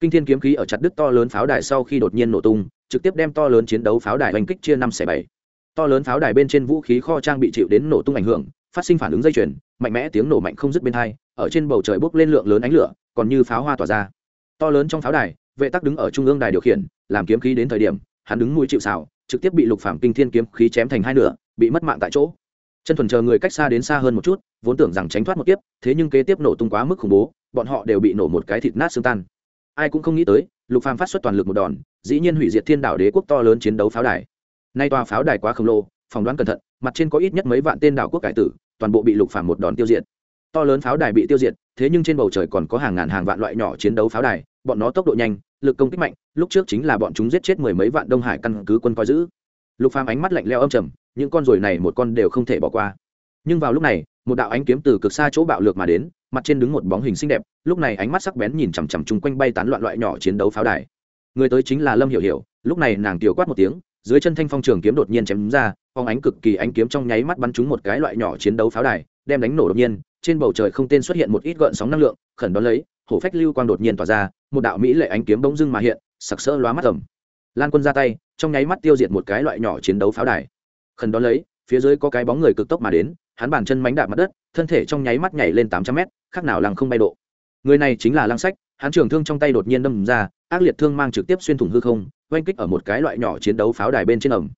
kinh thiên kiếm khí ở chặt đứt to lớn pháo đài sau khi đột nhiên nổ tung, trực tiếp đem to lớn chiến đấu pháo đài oanh kích chia năm xẻ bảy. To lớn pháo đài bên trên vũ khí kho trang bị chịu đến nổ tung ảnh hưởng, phát sinh phản ứng dây chuyền, mạnh mẽ tiếng nổ mạnh không dứt bên hai, ở trên bầu trời bốc lên lượng lớn ánh lửa, còn như pháo hoa tỏa ra. To lớn trong pháo đài, vệ tắc đứng ở trung ương đài điều khiển, làm kiếm khí đến thời điểm, hắn đứng mũi chịu xào trực tiếp bị lục phạm kinh thiên kiếm khí chém thành hai nửa, bị mất mạng tại chỗ. Chân thuần chờ người cách xa đến xa hơn một chút, vốn tưởng rằng tránh thoát một tiếp thế nhưng kế tiếp nổ tung quá mức khủng bố, bọn họ đều bị nổ một cái thịt nát xương tan ai cũng không nghĩ tới, lục phàm phát xuất toàn lực một đòn, dĩ nhiên hủy diệt thiên đảo đế quốc to lớn chiến đấu pháo đài. Nay tòa pháo đài quá khổng lồ, phỏng đoán cẩn thận, mặt trên có ít nhất mấy vạn tên đảo quốc cải tử, toàn bộ bị lục phàm một đòn tiêu diệt. To lớn pháo đài bị tiêu diệt, thế nhưng trên bầu trời còn có hàng ngàn hàng vạn loại nhỏ chiến đấu pháo đài, bọn nó tốc độ nhanh, lực công kích mạnh, lúc trước chính là bọn chúng giết chết mười mấy vạn đông hải căn cứ quân coi giữ. Lục phàm ánh mắt lạnh lẽo âm trầm, những con ruồi này một con đều không thể bỏ qua. Nhưng vào lúc này, một đạo ánh kiếm từ cực xa chỗ bạo lược mà đến, mặt trên đứng một bóng hình xinh đẹp lúc này ánh mắt sắc bén nhìn chằm chằm chung quanh bay tán loạn loại nhỏ chiến đấu pháo đài. Người tới chính là lâm hiểu hiểu, lúc này nàng tiểu quát một tiếng, dưới chân thanh phong trường kiếm đột nhiên chém ra, phong ánh cực kỳ ánh kiếm trong nháy mắt bắn trúng một cái loại nhỏ chiến đấu pháo đài, đem đánh nổ đột nhiên, trên bầu trời không tên xuất hiện một ít gợn sóng năng lượng, khẩn đón lấy, hổ phách lưu quang đột nhiên tỏa ra, một đạo mỹ lệ ánh kiếm bỗng dưng mà hiện, sặc sỡ lóa mắt tầm lan quân ra tay, trong nháy mắt tiêu diệt một cái loại nhỏ chiến đấu pháo đài. Khẩn đón lấy, phía dưới có cái bóng người cực tốc mà đến, hắn bàn chân mánh đạp mặt đất, thân thể trong nháy mắt nhảy lên tám trăm mét, khác nào lăng không bay độ người này chính là lăng sách, hắn trường thương trong tay đột nhiên đâm ra, ác liệt thương mang trực tiếp xuyên thủng hư không, oanh kích ở một cái loại nhỏ chiến đấu pháo đài bên trên ẩm.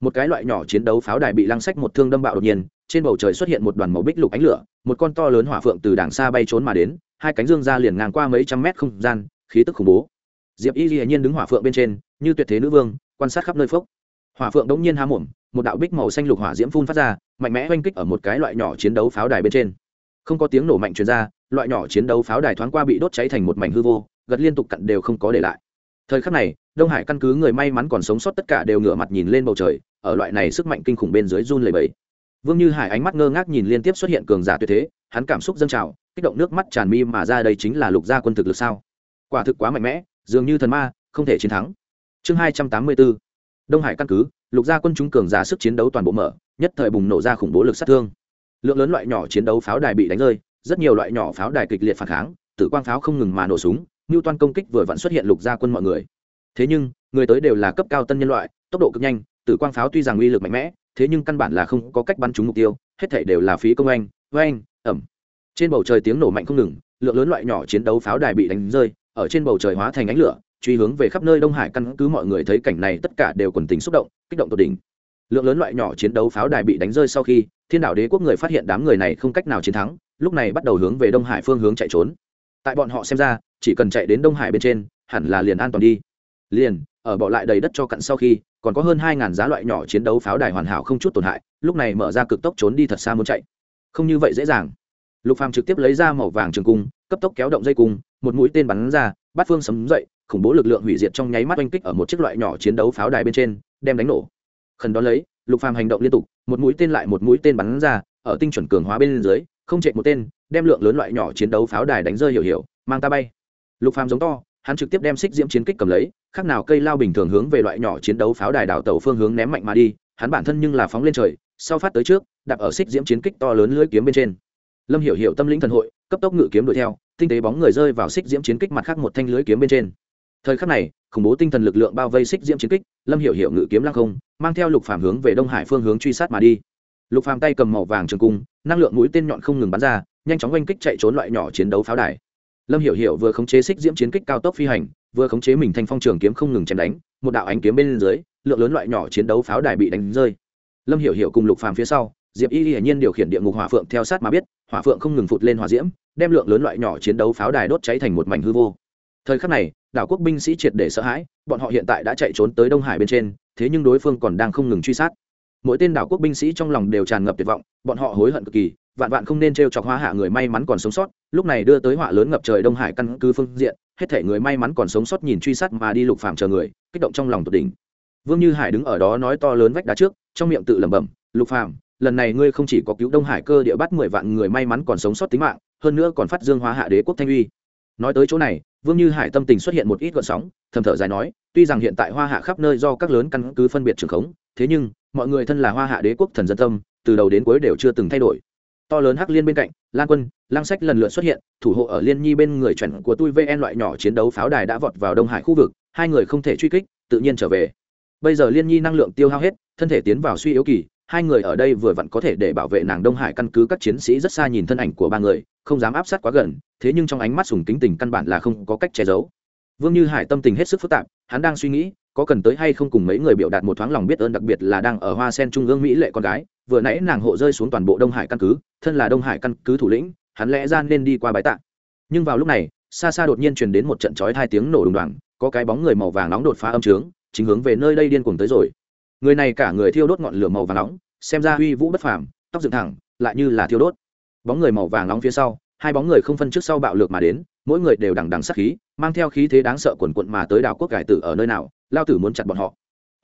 Một cái loại nhỏ chiến đấu pháo đài bị lăng sách một thương đâm bạo đột nhiên, trên bầu trời xuất hiện một đoàn màu bích lục ánh lửa, một con to lớn hỏa phượng từ đàng xa bay trốn mà đến, hai cánh dương ra liền ngang qua mấy trăm mét không gian, khí tức khủng bố. Diệp y hiển nhiên đứng hỏa phượng bên trên, như tuyệt thế nữ vương, quan sát khắp nơi phốc. Hỏa phượng đống nhiên há mồm, một đạo bích màu xanh lục hỏa diễm phun phát ra, mạnh mẽ oanh kích ở một cái loại nhỏ chiến đấu pháo đài bên trên. Không có tiếng nổ mạnh truyền ra loại nhỏ chiến đấu pháo đài thoáng qua bị đốt cháy thành một mảnh hư vô, gật liên tục cặn đều không có để lại. Thời khắc này, đông hải căn cứ người may mắn còn sống sót tất cả đều ngửa mặt nhìn lên bầu trời, ở loại này sức mạnh kinh khủng bên dưới run lầy bẫy vương như hải ánh mắt ngơ ngác nhìn liên tiếp xuất hiện cường giả tuyệt thế, hắn cảm xúc dâng trào, kích động nước mắt tràn mi mà ra đây chính là lục gia quân thực lực sao? Quả thực quá mạnh mẽ, dường như thần ma, không thể chiến thắng. Chương hai trăm tám mươi bốn, đông hải căn cứ, lục gia quân chúng cường giả sức chiến đấu toàn bộ mở, nhất thời bùng nổ ra khủng bố lực sát thương. Lượng lớn loại nhỏ chiến đấu pháo đài bị đánh rơi rất nhiều loại nhỏ pháo đài kịch liệt phản kháng, tử quang pháo không ngừng mà nổ súng ngưu toan công kích vừa vặn xuất hiện lục gia quân mọi người. Thế nhưng, người tới đều là cấp cao tân nhân loại, tốc độ cực nhanh, tử quang pháo tuy rằng uy lực mạnh mẽ, thế nhưng căn bản là không có cách bắn trúng mục tiêu, hết thể đều là phí công anh oanh, ẩm. Trên bầu trời tiếng nổ mạnh không ngừng, lượng lớn loại nhỏ chiến đấu pháo đài bị đánh rơi, ở trên bầu trời hóa thành ánh lửa, truy hướng về khắp nơi đông hải căn cứ mọi người thấy cảnh này tất cả đều quần tính xúc động, kích động tột đỉnh. Lượng lớn loại nhỏ chiến đấu pháo đài bị đánh rơi sau khi, thiên đạo đế quốc người phát hiện đám người này không cách nào chiến thắng lúc này bắt đầu hướng về đông hải phương hướng chạy trốn. Tại bọn họ xem ra, chỉ cần chạy đến đông hải bên trên, hẳn là liền an toàn đi. Liền, ở bỏ lại đầy đất cho cặn sau khi, còn có hơn hai ngàn giá loại nhỏ chiến đấu pháo đài hoàn hảo không chút tổn hại, lúc này mở ra cực tốc trốn đi thật xa muốn chạy. Không như vậy dễ dàng. Lục phàm trực tiếp lấy ra màu vàng trường cung, cấp tốc kéo động dây cung, một mũi tên bắn ra bát phương sấm dậy, khủng bố lực lượng hủy diệt trong nháy mắt oanh kích ở một chiếc loại nhỏ chiến đấu pháo đài bên trên, đem đánh nổ. Khẩn đó lấy, lục phàm hành động liên tục, một mũi tên lại một mũi tên bắn ra, ở tinh chuẩn cường hóa bên dưới không chạy một tên, đem lượng lớn loại nhỏ chiến đấu pháo đài đánh rơi hiểu hiểu, mang ta bay. Lục phàm giống to, hắn trực tiếp đem xích diễm chiến kích cầm lấy, khác nào cây lao bình thường hướng về loại nhỏ chiến đấu pháo đài đảo tàu phương hướng ném mạnh mà đi, hắn bản thân nhưng là phóng lên trời, sau phát tới trước, đạp ở xích diễm chiến kích to lớn lưỡi kiếm bên trên. Lâm hiểu hiểu tâm linh thần hội, cấp tốc ngự kiếm đuổi theo, tinh tế bóng người rơi vào xích diễm chiến kích mặt khác một thanh lưới kiếm bên trên. Thời khắc này, khủng bố tinh thần lực lượng bao vây xích diễm chiến kích, lâm hiểu hiểu ngự kiếm lăng không, mang theo lục phàm hướng về đông hải phương hướng truy sát mà đi lục phàm tay cầm màu vàng trường cung, năng lượng mũi tên nhọn không ngừng bắn ra, nhanh chóng oanh kích chạy trốn loại nhỏ chiến đấu pháo đài. Lâm hiểu hiểu vừa khống chế xích diễm chiến kích cao tốc phi hành, vừa khống chế mình thanh phong trường kiếm không ngừng chém đánh, một đạo ánh kiếm bên dưới, lượng lớn loại nhỏ chiến đấu pháo đài bị đánh rơi. Lâm hiểu hiểu cùng lục phàm phía sau, diệp y hiển nhiên điều khiển địa ngục hỏa phượng theo sát mà biết, hỏa phượng không ngừng phụt lên hỏa diễm, đem lượng lớn loại nhỏ chiến đấu pháo đài đốt cháy thành một mảnh hư vô. Thời khắc này, đảo quốc binh sĩ triệt để sợ hãi, bọn họ hiện tại đã chạy trốn tới đông hải bên trên, thế nhưng đối phương còn đang không ngừng truy sát mỗi tên đảo quốc binh sĩ trong lòng đều tràn ngập tuyệt vọng, bọn họ hối hận cực kỳ, vạn vạn không nên t r e o chọc hoa hạ người may mắn còn sống sót, lúc này đưa tới họa lớn ngập trời đông hải căn cứ phương diện, hết thể người may mắn còn sống sót nhìn truy sát mà đi lục phạm chờ người, kích động trong lòng tột đỉnh. Vương như hải đứng ở đó nói to lớn vách đá trước, trong miệng tự lẩm bẩm, lục phạm lần này ngươi không chỉ có cứu đông hải cơ địa bắt mười vạn người may mắn còn sống sót tính mạng, hơn nữa còn phát dương hóa hạ đế quốc thanh uy. Nói tới chỗ này, vương như hải tâm tình xuất hiện một ít gợn sóng, thầm thở dài nói, tuy rằng hiện tại hoa hạ khắp nơi do các lớn căn cứ phân biệt trường khống, thế nhưng mọi người thân là hoa hạ đế quốc thần dân tâm, từ đầu đến cuối đều chưa từng thay đổi. To lớn hắc liên bên cạnh, lan quân, lang sách lần lượt xuất hiện, thủ hộ ở liên nhi bên người chuẩn của tôi vn loại nhỏ chiến đấu pháo đài đã vọt vào đông hải khu vực, hai người không thể truy kích, tự nhiên trở về. Bây giờ liên nhi năng lượng tiêu hao hết, thân thể tiến vào suy yếu kỳ, hai người ở đây vừa vặn có thể để bảo vệ nàng đông hải căn cứ các chiến sĩ rất xa nhìn thân ảnh của ba người, không dám áp sát quá gần, thế nhưng trong ánh mắt sùng kính tình căn bản là không có cách che giấu. Vương như hải tâm tình hết sức phức tạp, hắn đang suy nghĩ có cần tới hay không cùng mấy người biểu đạt một thoáng lòng biết ơn đặc biệt là đang ở hoa sen trung ương mỹ lệ con gái, vừa nãy nàng hộ rơi xuống toàn bộ đông hải căn cứ, thân là đông hải căn cứ thủ lĩnh, hắn lẽ ra nên đi qua bái tạ. Nhưng vào lúc này, xa xa đột nhiên truyền đến một trận chói hai tiếng nổ đùng đoàng, có cái bóng người màu vàng nóng đột phá âm trướng, chính hướng về nơi đây điên cuồng tới rồi. Người này cả người thiêu đốt ngọn lửa màu vàng nóng, xem ra uy vũ bất phàm, tóc dựng thẳng, lại như là thiêu đốt. Bóng người màu vàng nóng phía sau, hai bóng người không phân trước sau bạo lược mà đến, mỗi người đều đằng đằng sát khí, mang theo khí thế đáng sợ quần quận mà tới đảo quốc cải tử ở nơi nào lao tử muốn chặt bọn họ.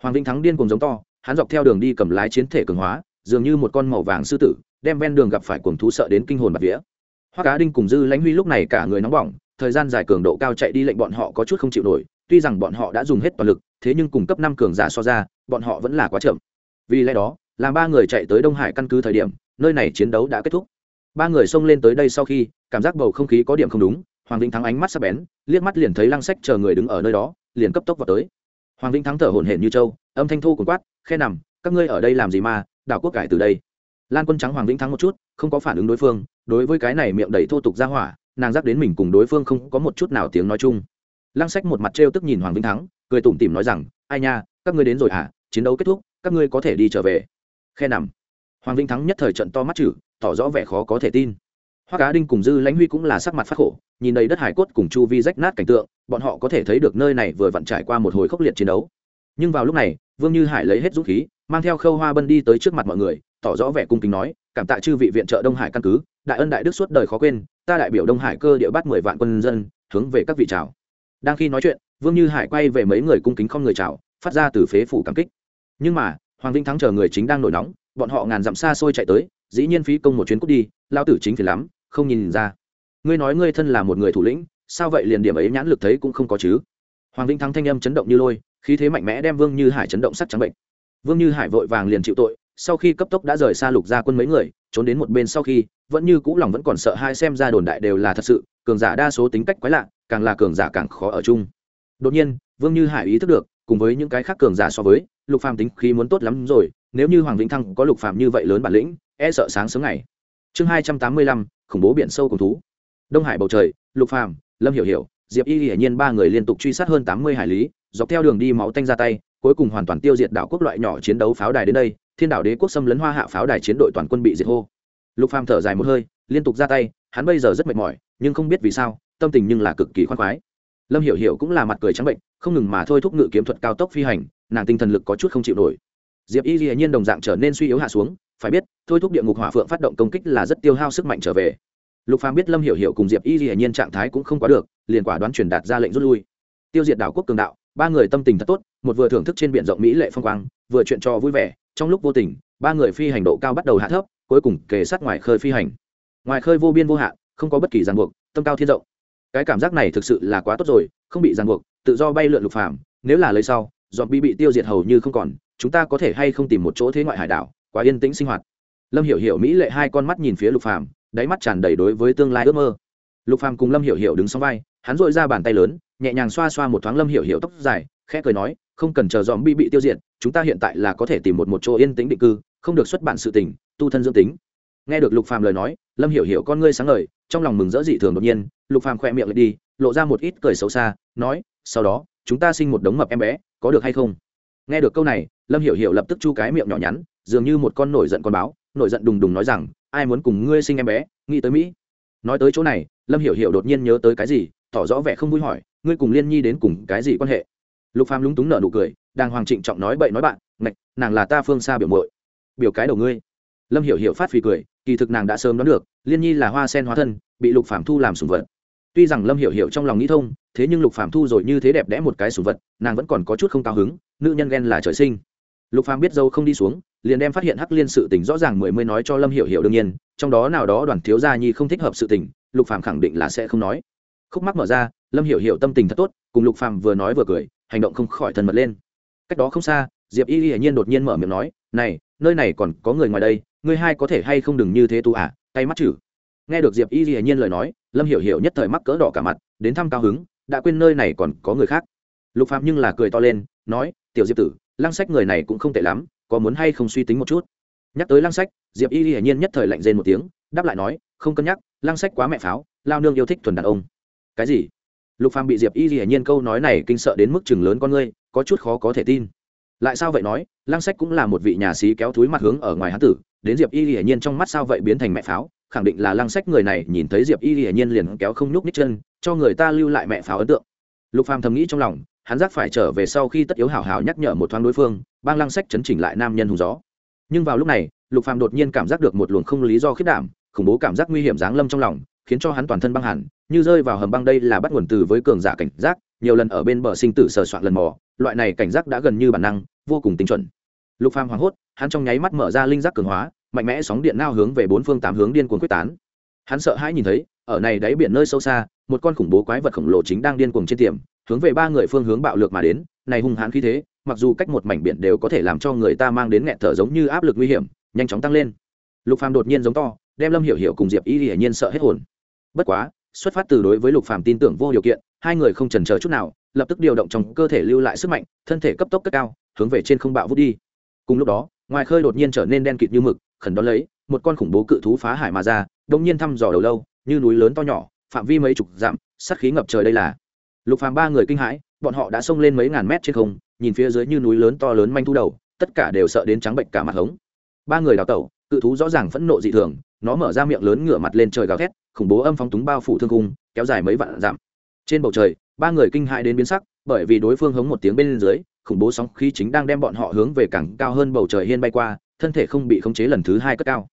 Hoàng vĩnh thắng điên cùng giống to, hắn dọc theo đường đi cầm lái chiến thể cường hóa, dường như một con màu vàng sư tử, đem ven đường gặp phải cuồng thú sợ đến kinh hồn bạt vía. Hoa cá đinh cùng dư lãnh huy lúc này cả người nóng bỏng, thời gian dài cường độ cao chạy đi lệnh bọn họ có chút không chịu nổi, tuy rằng bọn họ đã dùng hết toàn lực, thế nhưng cùng cấp năm cường giả so ra, bọn họ vẫn là quá chậm. Vì lẽ đó, làm ba người chạy tới đông hải căn cứ thời điểm, nơi này chiến đấu đã kết thúc. Ba người xông lên tới đây sau khi, cảm giác bầu không khí có điểm không đúng, hoàng vĩnh thắng ánh mắt sắp bén, liếc mắt liền thấy lăng sách chờ người đứng ở nơi đó, liền cấp tốc vào tới hoàng vĩnh thắng thở hổn hển như châu, âm thanh thu cuốn quát khe nằm các ngươi ở đây làm gì mà? Đảo quốc cải từ đây. Lan quân trắng hoàng vĩnh thắng một chút không có phản ứng đối phương đối với cái này miệng đầy thô tục ra hỏa nàng dắt đến mình cùng đối phương không có một chút nào tiếng nói chung. Lăng sách một mặt trêu tức nhìn hoàng vĩnh thắng cười tủm tỉm nói rằng ai nha các ngươi đến rồi hả? Chiến đấu kết thúc các ngươi có thể đi trở về. Khe nằm. Hoàng vĩnh thắng nhất thời trận to mắt chử tỏ rõ vẻ khó có thể tin hoa cá đinh cùng dư lãnh huy cũng là sắc mặt phát khổ, nhìn đầy đất hải cốt cùng chu vi rách nát cảnh tượng, bọn họ có thể thấy được nơi này vừa vặn trải qua một hồi khốc liệt chiến đấu. Nhưng vào lúc này, vương như hải lấy hết dũng khí, mang theo khâu hoa bân đi tới trước mặt mọi người, tỏ rõ vẻ cung kính nói, cảm tạ chư vị viện trợ đông hải căn cứ, đại ân đại đức suốt đời khó quên, ta đại biểu đông hải cơ địa bắt mười vạn quân dân, hướng về các vị chào. Đang khi nói chuyện, vương như hải quay về mấy người cung kính không người chào, phát ra từ phế phủ cảm kích. Nhưng mà, hoàng vinh thắng chờ người chính đang nổi nóng, bọn họ ngàn dặm xa xôi chạy tới, dĩ nhiên phí công một chuyến cút đi lao tử chính thì lắm không nhìn ra. Ngươi nói ngươi thân là một người thủ lĩnh, sao vậy liền điểm ấy nhãn lực thấy cũng không có chứ? Hoàng vĩnh thắng thanh âm chấn động như lôi, khí thế mạnh mẽ đem vương như hải chấn động sắc trắng bệnh. Vương như hải vội vàng liền chịu tội, sau khi cấp tốc đã rời xa lục gia quân mấy người, trốn đến một bên sau khi, vẫn như cũ lòng vẫn còn sợ hai xem ra đồn đại đều là thật sự, cường giả đa số tính cách quái lạ, càng là cường giả càng khó ở chung. Đột nhiên, vương như hải ý thức được, cùng với những cái khác cường giả so với, lục phàm tính khí muốn tốt lắm rồi, nếu như hoàng vĩnh thăng có lục phàm như vậy lớn bản lĩnh e sợ sáng sớm ngày. Chương hai trăm tám mươi lăm khủng bố biển sâu cùng thú. Đông hải bầu trời, lục phàm, lâm hiểu hiểu, diệp y hiển nhiên ba người liên tục truy sát hơn tám mươi hải lý, dọc theo đường đi máu tanh ra tay, cuối cùng hoàn toàn tiêu diệt đảo quốc loại nhỏ chiến đấu pháo đài đến đây, thiên đảo đế quốc xâm lấn hoa hạ pháo đài chiến đội toàn quân bị diệt hô. Lục phàm thở dài một hơi, liên tục ra tay, hắn bây giờ rất mệt mỏi, nhưng không biết vì sao, tâm tình nhưng là cực kỳ khoan khoái. Lâm hiểu hiểu cũng là mặt cười trắng bệnh, không ngừng mà thôi thúc ngự kiếm thuật cao tốc phi hành, nàng tinh thần lực có chút không chịu nổi. Diệp y hiển nhiên đồng dạng trở nên suy yếu hạ xuống phải biết, thôi thúc địa ngục hỏa phượng phát động công kích là rất tiêu hao sức mạnh trở về. Lục phàm biết lâm hiểu hiểu cùng diệp y hiển nhiên trạng thái cũng không quá được, liền quả đoán truyền đạt ra lệnh rút lui. Tiêu diệt đảo quốc cường đạo, ba người tâm tình thật tốt, một vừa thưởng thức trên biển rộng mỹ lệ phong quang, vừa chuyện trò vui vẻ, trong lúc vô tình, ba người phi hành độ cao bắt đầu hạ thấp, cuối cùng kề sát ngoài khơi phi hành. Ngoài khơi vô biên vô hạn, không có bất kỳ ràng buộc, tâm cao thiên rộng. Cái cảm giác này thực sự là quá tốt rồi, không bị ràng buộc, tự do bay lượn lục phàm, nếu là lấy sau dọn bị bị tiêu diệt hầu như không còn, chúng ta có thể hay không tìm một chỗ thế ngoại hải đảo quá yên tĩnh sinh hoạt. Lâm hiểu hiểu mỹ lệ hai con mắt nhìn phía lục phàm, đáy mắt tràn đầy đối với tương lai ước mơ. Lục phàm cùng lâm hiểu hiểu đứng sau vai, hắn dội ra bàn tay lớn, nhẹ nhàng xoa xoa một thoáng lâm hiểu hiểu tóc dài, khẽ cười nói, không cần chờ dòm bi bị tiêu diệt, chúng ta hiện tại là có thể tìm một một chỗ yên tĩnh định cư, không được xuất bản sự tình, tu thân dưỡng tính. Nghe được lục phàm lời nói, lâm hiểu hiểu con ngươi sáng ngời, trong lòng mừng rỡ dị thường đột nhiên, lục phàm khoe miệng lại đi, lộ ra một ít cười xấu xa, nói, sau đó, chúng ta sinh một đống mập em bé, có được hay không? Nghe được câu này, lâm hiểu hiểu lập tức chu cái miệng nhỏ nhắn dường như một con nổi giận con báo, nổi giận đùng đùng nói rằng, ai muốn cùng ngươi sinh em bé, nghĩ tới mỹ. Nói tới chỗ này, lâm hiểu hiểu đột nhiên nhớ tới cái gì, tỏ rõ vẻ không vui hỏi, ngươi cùng liên nhi đến cùng cái gì quan hệ? Lục phàm lúng túng nở nụ cười đang hoàng trịnh trọng nói, bậy nói bạn, ngạch, nàng là ta phương xa biểu muội. Biểu cái đầu ngươi. Lâm hiểu hiểu phát phì cười, kỳ thực nàng đã sớm đoán được, liên nhi là hoa sen hóa thân, bị lục phàm thu làm sủng vật. Tuy rằng lâm hiểu hiểu trong lòng nghĩ thông, thế nhưng lục phàm thu rồi như thế đẹp đẽ một cái sủng vật, nàng vẫn còn có chút không cao hứng, nữ nhân ghen là trời sinh. Lục phàm biết dâu không đi xuống liền đem phát hiện hắc liên sự tình rõ ràng mười mươi nói cho lâm hiểu hiểu đương nhiên, trong đó nào đó đoàn thiếu gia nhi không thích hợp sự tình, lục phàm khẳng định là sẽ không nói. Khúc mắc mở ra, lâm hiểu hiểu tâm tình thật tốt, cùng lục phàm vừa nói vừa cười, hành động không khỏi thần mật lên. Cách đó không xa, diệp y y nhiên đột nhiên mở miệng nói, này, nơi này còn có người ngoài đây, ngươi hai có thể hay không đừng như thế tu à tay mắt chử. Nghe được diệp y y nhiên lời nói, lâm hiểu hiểu nhất thời mắc cỡ đỏ cả mặt, đến thăm cao hứng, đã quên nơi này còn có người khác. Lục phàm nhưng là cười to lên, nói, tiểu diệp tử, lăng sách người này cũng không tệ lắm có muốn hay không suy tính một chút. Nhắc tới lăng sách, diệp y hiển nhiên nhất thời lạnh rên một tiếng, đáp lại nói, không cân nhắc, lăng sách quá mẹ pháo, lao nương yêu thích thuần đàn ông. Cái gì? Lục phàm bị diệp y hiển nhiên câu nói này kinh sợ đến mức chừng lớn con ngươi, có chút khó có thể tin. Lại sao vậy nói, lăng sách cũng là một vị nhà sĩ kéo túi mặt hướng ở ngoài hán tử, đến diệp y hiển nhiên trong mắt sao vậy biến thành mẹ pháo, khẳng định là lăng sách người này nhìn thấy diệp y hiển nhiên liền kéo không nhúc nhích chân, cho người ta lưu lại mẹ pháo ấn tượng. Lục phàm thầm nghĩ trong lòng hắn giác phải trở về sau khi tất yếu hảo hảo nhắc nhở một thoáng đối phương, bang lăng sách chấn chỉnh lại nam nhân hùng gió. Nhưng vào lúc này, lục phàm đột nhiên cảm giác được một luồng không lý do khiết đảm, khủng bố cảm giác nguy hiểm giáng lâm trong lòng, khiến cho hắn toàn thân băng hẳn, như rơi vào hầm băng đây là bắt nguồn từ với cường giả cảnh giác, nhiều lần ở bên bờ sinh tử sờ soạn lần mò, loại này cảnh giác đã gần như bản năng, vô cùng tinh chuẩn. Lục phàm hoảng hốt, hắn trong nháy mắt mở ra linh giác cường hóa, mạnh mẽ sóng điện nao hướng về bốn phương tám hướng điên cuồng quyết tán. Hắn sợ hãi nhìn thấy, ở này đáy biển nơi sâu xa một con khủng bố quái vật khổng lồ chính đang điên cuồng trên tiệm, hướng về ba người phương hướng bạo lược mà đến, này hung hãn khí thế, mặc dù cách một mảnh biển đều có thể làm cho người ta mang đến nghẹt thở giống như áp lực nguy hiểm, nhanh chóng tăng lên. Lục phàm đột nhiên giống to, đem lâm hiểu hiểu cùng diệp y hiển nhiên sợ hết hồn. Bất quá, xuất phát từ đối với lục phàm tin tưởng vô điều kiện, hai người không chần chờ chút nào, lập tức điều động trong cơ thể lưu lại sức mạnh, thân thể cấp tốc cất cao, hướng về trên không bạo vút đi. Cùng lúc đó, ngoài khơi đột nhiên trở nên đen kịt như mực, khẩn đón lấy, một con khủng bố cự thú phá hải mà ra, đông nhiên thăm dò đầu lâu, như núi lớn to nhỏ phạm vi mấy chục dặm, sát khí ngập trời đây là. Lục phàm ba người kinh hãi, bọn họ đã xông lên mấy ngàn mét trên không, nhìn phía dưới như núi lớn to lớn manh thu đầu, tất cả đều sợ đến trắng bệnh cả mặt hống. Ba người đào tẩu, cự thú rõ ràng phẫn nộ dị thường, nó mở ra miệng lớn ngửa mặt lên trời gào thét, khủng bố âm phóng túng bao phủ thương cung kéo dài mấy vạn dặm. Trên bầu trời, ba người kinh hãi đến biến sắc, bởi vì đối phương hống một tiếng bên dưới, khủng bố sóng khí chính đang đem bọn họ hướng về cảng cao hơn bầu trời hiên bay qua, thân thể không bị khống chế lần thứ hai cất cao.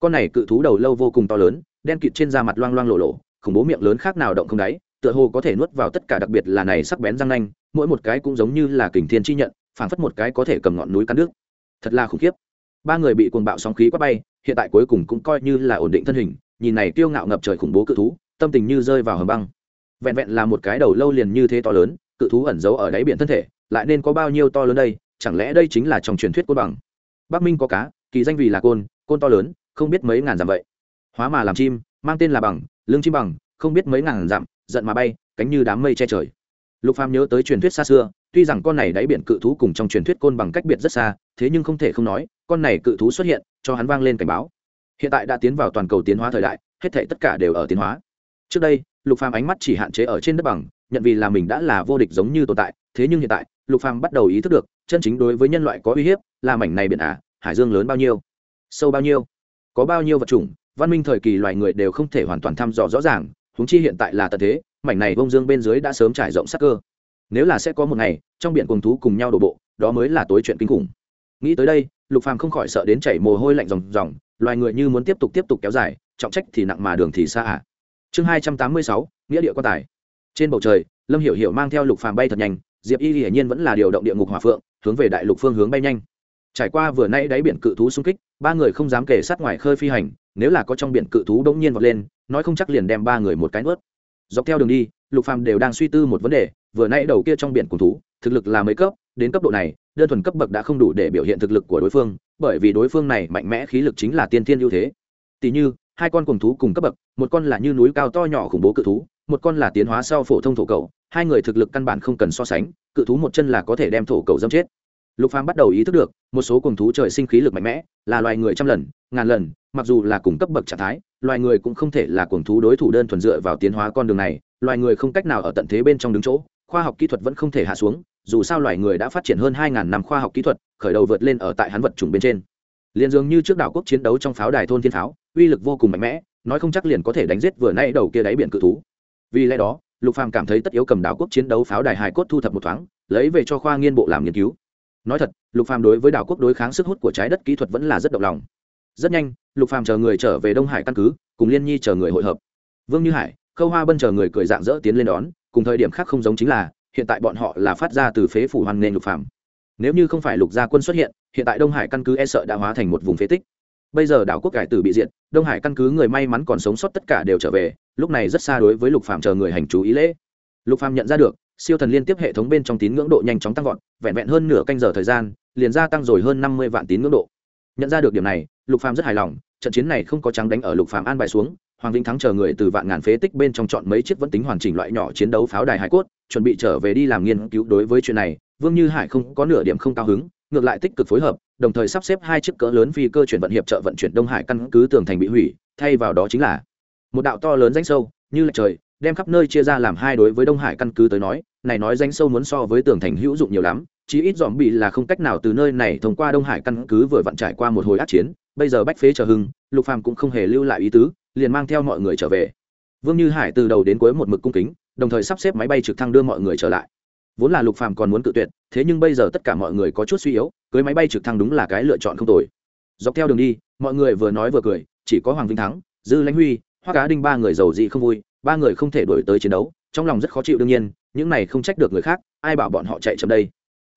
Con này cự thú đầu lâu vô cùng to lớn, đen kịt trên da mặt loang loang lộ lộ khủng bố miệng lớn khác nào động không đáy, tựa hồ có thể nuốt vào tất cả đặc biệt là này sắc bén răng nanh, mỗi một cái cũng giống như là kình thiên chi nhận, phảng phất một cái có thể cầm ngọn núi cắn nước. Thật là khủng khiếp. Ba người bị cuồng bạo sóng khí quát bay, hiện tại cuối cùng cũng coi như là ổn định thân hình, nhìn này kiêu ngạo ngập trời khủng bố cự thú, tâm tình như rơi vào hầm băng. Vẹn vẹn là một cái đầu lâu liền như thế to lớn, cự thú ẩn giấu ở đáy biển thân thể, lại nên có bao nhiêu to lớn đây, chẳng lẽ đây chính là trong truyền thuyết côn bằng? Bắc minh có cá, kỳ danh vì là côn côn to lớn, không biết mấy ngàn dặm vậy. Hóa mà làm chim, mang tên là bằng lương chim bằng, không biết mấy ngàn dặm, giận mà bay, cánh như đám mây che trời. Lục phàm nhớ tới truyền thuyết xa xưa, tuy rằng con này đáy biển cự thú cùng trong truyền thuyết côn bằng cách biệt rất xa, thế nhưng không thể không nói, con này cự thú xuất hiện, cho hắn vang lên cảnh báo. Hiện tại đã tiến vào toàn cầu tiến hóa thời đại, hết thảy tất cả đều ở tiến hóa. Trước đây, lục phàm ánh mắt chỉ hạn chế ở trên đất bằng, nhận vì là mình đã là vô địch giống như tồn tại, thế nhưng hiện tại, lục phàm bắt đầu ý thức được, chân chính đối với nhân loại có uy hiếp, là mảnh này biển ả hải dương lớn bao nhiêu, sâu bao nhiêu, có bao nhiêu vật chủng văn minh thời kỳ loài người đều không thể hoàn toàn thăm dò rõ ràng húng chi hiện tại là tận thế, mảnh này bông dương bên dưới đã sớm trải rộng sắc cơ. Nếu là sẽ có một ngày, trong biển cùng thú cùng nhau đổ bộ, đó mới là tối chuyện kinh khủng. Nghĩ tới đây, lục phàm không khỏi sợ đến chảy mồ hôi lạnh ròng ròng, loài người như muốn tiếp tục tiếp tục kéo dài, trọng trách thì nặng mà đường thì xa à. chương hai trăm tám mươi sáu, nghĩa địa quan tài. Trên bầu trời, lâm hiểu hiểu mang theo lục phàm bay thật nhanh, diệp y hiển nhiên vẫn là điều động địa ngục hỏa phượng, hướng về đại lục phương hướng bay nhanh. Trải qua vừa nay đáy biển cự thú xung kích ba người không dám kể sát ngoài khơi phi hành, nếu là có trong biển cự thú bỗng nhiên vọt lên, nói không chắc liền đem ba người một cái nuốt. Dọc theo đường đi, lục phàm đều đang suy tư một vấn đề, vừa nãy đầu kia trong biển cùng thú, thực lực là mấy cấp, đến cấp độ này, đơn thuần cấp bậc đã không đủ để biểu hiện thực lực của đối phương, bởi vì đối phương này mạnh mẽ khí lực chính là tiên thiên ưu thế. Tỷ như, hai con cùng thú cùng cấp bậc, một con là như núi cao to nhỏ khủng bố cự thú, một con là tiến hóa sau phổ thông thổ cầu, hai người thực lực căn bản không cần so sánh, cự thú một chân là có thể đem thổ cầu dâm chết. Lục phàm bắt đầu ý thức được một số cùng thú trời sinh khí lực mạnh mẽ, là loài người trăm lần, ngàn lần, mặc dù là cùng cấp bậc trạng thái, loài người cũng không thể là cuồng thú đối thủ đơn thuần dựa vào tiến hóa con đường này, loài người không cách nào ở tận thế bên trong đứng chỗ, khoa học kỹ thuật vẫn không thể hạ xuống, dù sao loài người đã phát triển hơn 2.000 năm khoa học kỹ thuật, khởi đầu vượt lên ở tại hắn vật chủng bên trên. Liền dường như trước đảo quốc chiến đấu trong pháo đài thôn thiên pháo, uy lực vô cùng mạnh mẽ, nói không chắc liền có thể đánh giết vừa nay đầu kia đáy biển cự thú. Vì lẽ đó, lục phàm cảm thấy tất yếu cầm đảo quốc chiến đấu pháo đài hài cốt thu thập một thoáng, lấy về cho khoa nghiên bộ làm nghiên cứu nói thật, lục phàm đối với đảo quốc đối kháng sức hút của trái đất kỹ thuật vẫn là rất động lòng. Rất nhanh, lục phàm chờ người trở về đông hải căn cứ, cùng liên nhi chờ người hội hợp. Vương như hải, khâu hoa bân chờ người cười dạng dỡ tiến lên đón, cùng thời điểm khác không giống chính là, hiện tại bọn họ là phát ra từ phế phủ hoan nên lục phàm. Nếu như không phải lục gia quân xuất hiện hiện tại đông hải căn cứ e sợ đã hóa thành một vùng phế tích. Bây giờ đảo quốc cải tử bị diệt, đông hải căn cứ người may mắn còn sống sót tất cả đều trở về, lúc này rất xa đối với lục phàm chờ người hành chú ý lễ. Lục phàm nhận ra được siêu thần liên tiếp hệ thống bên trong tín ngưỡng độ nhanh chóng tăng vọt, vẹn vẹn hơn nửa canh giờ thời gian, liền gia tăng rồi hơn năm mươi vạn tín ngưỡng độ. Nhận ra được điểm này, lục phàm rất hài lòng, trận chiến này không có trắng đánh ở lục phàm an bài xuống, hoàng vĩnh thắng chờ người từ vạn ngàn phế tích bên trong chọn mấy chiếc vẫn tính hoàn chỉnh loại nhỏ chiến đấu pháo đài hải cốt, chuẩn bị trở về đi làm nghiên cứu đối với chuyện này, vương như hải không có nửa điểm không cao hứng, ngược lại tích cực phối hợp, đồng thời sắp xếp hai chiếc cỡ lớn phi cơ chuyển vận hiệp trợ vận chuyển đông hải căn cứ tường thành bị hủy, thay vào đó chính là một đạo to lớn danh sâu, như lệch trời, đem khắp nơi chia ra làm hai đối với đông hải căn cứ tới nói này nói danh sâu muốn so với tường thành hữu dụng nhiều lắm, chí ít dòm bị là không cách nào từ nơi này thông qua đông hải căn cứ vừa vặn trải qua một hồi át chiến, bây giờ bách phế chờ hưng, lục phàm cũng không hề lưu lại ý tứ, liền mang theo mọi người trở về. Vương như hải từ đầu đến cuối một mực cung kính, đồng thời sắp xếp máy bay trực thăng đưa mọi người trở lại. Vốn là lục phàm còn muốn cự tuyệt, thế nhưng bây giờ tất cả mọi người có chút suy yếu, cưới máy bay trực thăng đúng là cái lựa chọn không tồi. Dọc theo đường đi, mọi người vừa nói vừa cười, chỉ có hoàng vinh thắng, dư lãnh huy hoa cá đinh ba người giàu dị không vui, ba người không thể đổi tới chiến đấu, trong lòng rất khó chịu đương nhiên những này không trách được người khác, ai bảo bọn họ chạy chậm đây?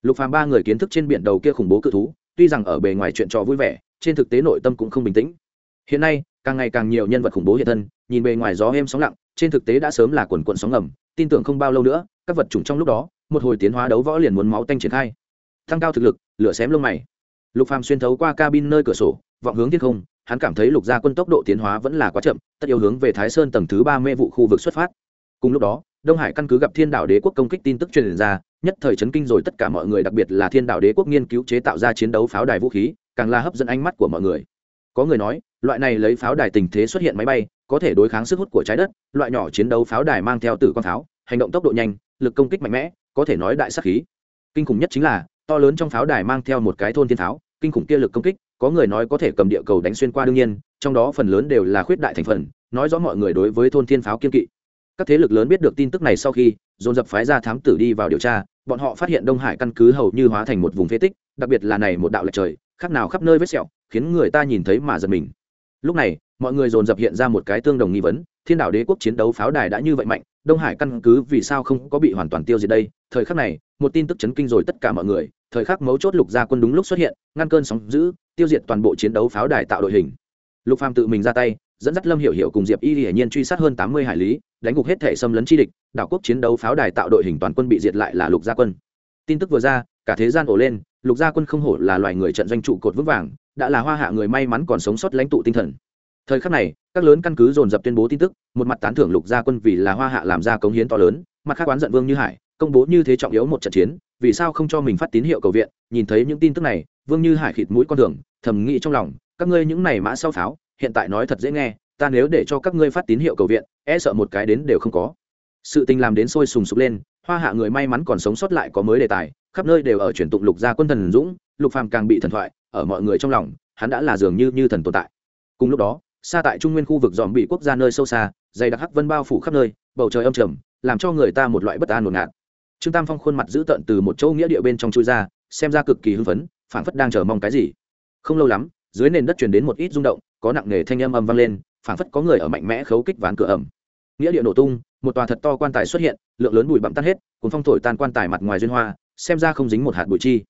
Lục phàm ba người kiến thức trên biển đầu kia khủng bố cự thú, tuy rằng ở bề ngoài chuyện trò vui vẻ, trên thực tế nội tâm cũng không bình tĩnh. Hiện nay, càng ngày càng nhiều nhân vật khủng bố hiện thân, nhìn bề ngoài gió êm sóng lặng, trên thực tế đã sớm là quần quận sóng ngầm, tin tưởng không bao lâu nữa, các vật chủng trong lúc đó, một hồi tiến hóa đấu võ liền muốn máu tanh triển khai. Tăng cao thực lực, lửa xém lông mày. Lục phàm xuyên thấu qua cabin nơi cửa sổ, vọng hướng thiên không, hắn cảm thấy lục gia quân tốc độ tiến hóa vẫn là quá chậm, tất yếu hướng về thái sơn tầng thứ ba mê vụ khu vực xuất phát. Cùng lúc đó đông hải căn cứ gặp thiên đạo đế quốc công kích tin tức truyền ra, nhất thời chấn kinh rồi tất cả mọi người, đặc biệt là thiên đạo đế quốc nghiên cứu chế tạo ra chiến đấu pháo đài vũ khí, càng là hấp dẫn ánh mắt của mọi người. Có người nói, loại này lấy pháo đài tình thế xuất hiện máy bay, có thể đối kháng sức hút của trái đất, loại nhỏ chiến đấu pháo đài mang theo tử quang pháo, hành động tốc độ nhanh, lực công kích mạnh mẽ, có thể nói đại sắc khí. Kinh khủng nhất chính là, to lớn trong pháo đài mang theo một cái thôn thiên pháo, kinh khủng kia lực công kích, có người nói có thể cầm địa cầu đánh xuyên qua đương nhiên, trong đó phần lớn đều là khuyết đại thành phần, nói rõ mọi người đối với thôn thiên pháo kiên kỵ các thế lực lớn biết được tin tức này sau khi, dồn dập phái ra thám tử đi vào điều tra, bọn họ phát hiện đông hải căn cứ hầu như hóa thành một vùng phế tích, đặc biệt là này một đạo lệch trời, khác nào khắp nơi vết sẹo, khiến người ta nhìn thấy mà giật mình. Lúc này, mọi người dồn dập hiện ra một cái tương đồng nghi vấn, thiên đảo đế quốc chiến đấu pháo đài đã như vậy mạnh, đông hải căn cứ vì sao không có bị hoàn toàn tiêu diệt đây? Thời khắc này, một tin tức chấn kinh rồi tất cả mọi người, thời khắc mấu chốt lục gia quân đúng lúc xuất hiện, ngăn cơn sóng giữ tiêu diệt toàn bộ chiến đấu pháo đài tạo đội hình. Lục phàm tự mình ra tay dẫn dắt lâm hiểu hiểu cùng diệp y hiển nhiên truy sát hơn tám mươi hải lý, đánh gục hết thể xâm lấn chi địch, đảo quốc chiến đấu pháo đài tạo đội hình toàn quân bị diệt lại là lục gia quân. Tin tức vừa ra, cả thế gian ổ lên, lục gia quân không hổ là loài người trận doanh trụ cột vững vàng, đã là hoa hạ người may mắn còn sống sót lãnh tụ tinh thần. Thời khắc này, các lớn căn cứ dồn dập tuyên bố tin tức, một mặt tán thưởng lục gia quân vì là hoa hạ làm ra cống hiến to lớn, mặt khác oán giận vương như hải, công bố như thế trọng yếu một trận chiến, vì sao không cho mình phát tín hiệu cầu viện, nhìn thấy những tin tức này, vương như hải khịt mũi con đường, thầm nghĩ trong lòng, các ngươi những này mã sau pháo hiện tại nói thật dễ nghe, ta nếu để cho các ngươi phát tín hiệu cầu viện e sợ một cái đến đều không có. Sự tình làm đến sôi sùng sục lên, hoa hạ người may mắn còn sống sót lại có mới đề tài, khắp nơi đều ở chuyển tụng lục gia quân thần dũng, lục phàm càng bị thần thoại, ở mọi người trong lòng, hắn đã là dường như như thần tồn tại. Cùng lúc đó, xa tại trung nguyên khu vực dòm bị quốc gia nơi sâu xa, dày đặc hắc vân bao phủ khắp nơi, bầu trời âm trầm, làm cho người ta một loại bất an ngột ngạt trương tam phong khuôn mặt dữ tợn từ một chỗ nghĩa địa bên trong chui ra, xem ra cực kỳ hưng phấn, phảng phất đang chờ mong cái gì. Không lâu lắm dưới nền đất truyền đến một ít rung động, có nặng nề thanh âm âm vang lên, phảng phất có người ở mạnh mẽ khấu kích ván cửa ẩm. Nghĩa địa nổ tung, một tòa thật to quan tài xuất hiện, lượng lớn bụi bặm tan hết, cuốn phong thổi tan quan tài mặt ngoài duyên hoa, xem ra không dính một hạt bụi chi.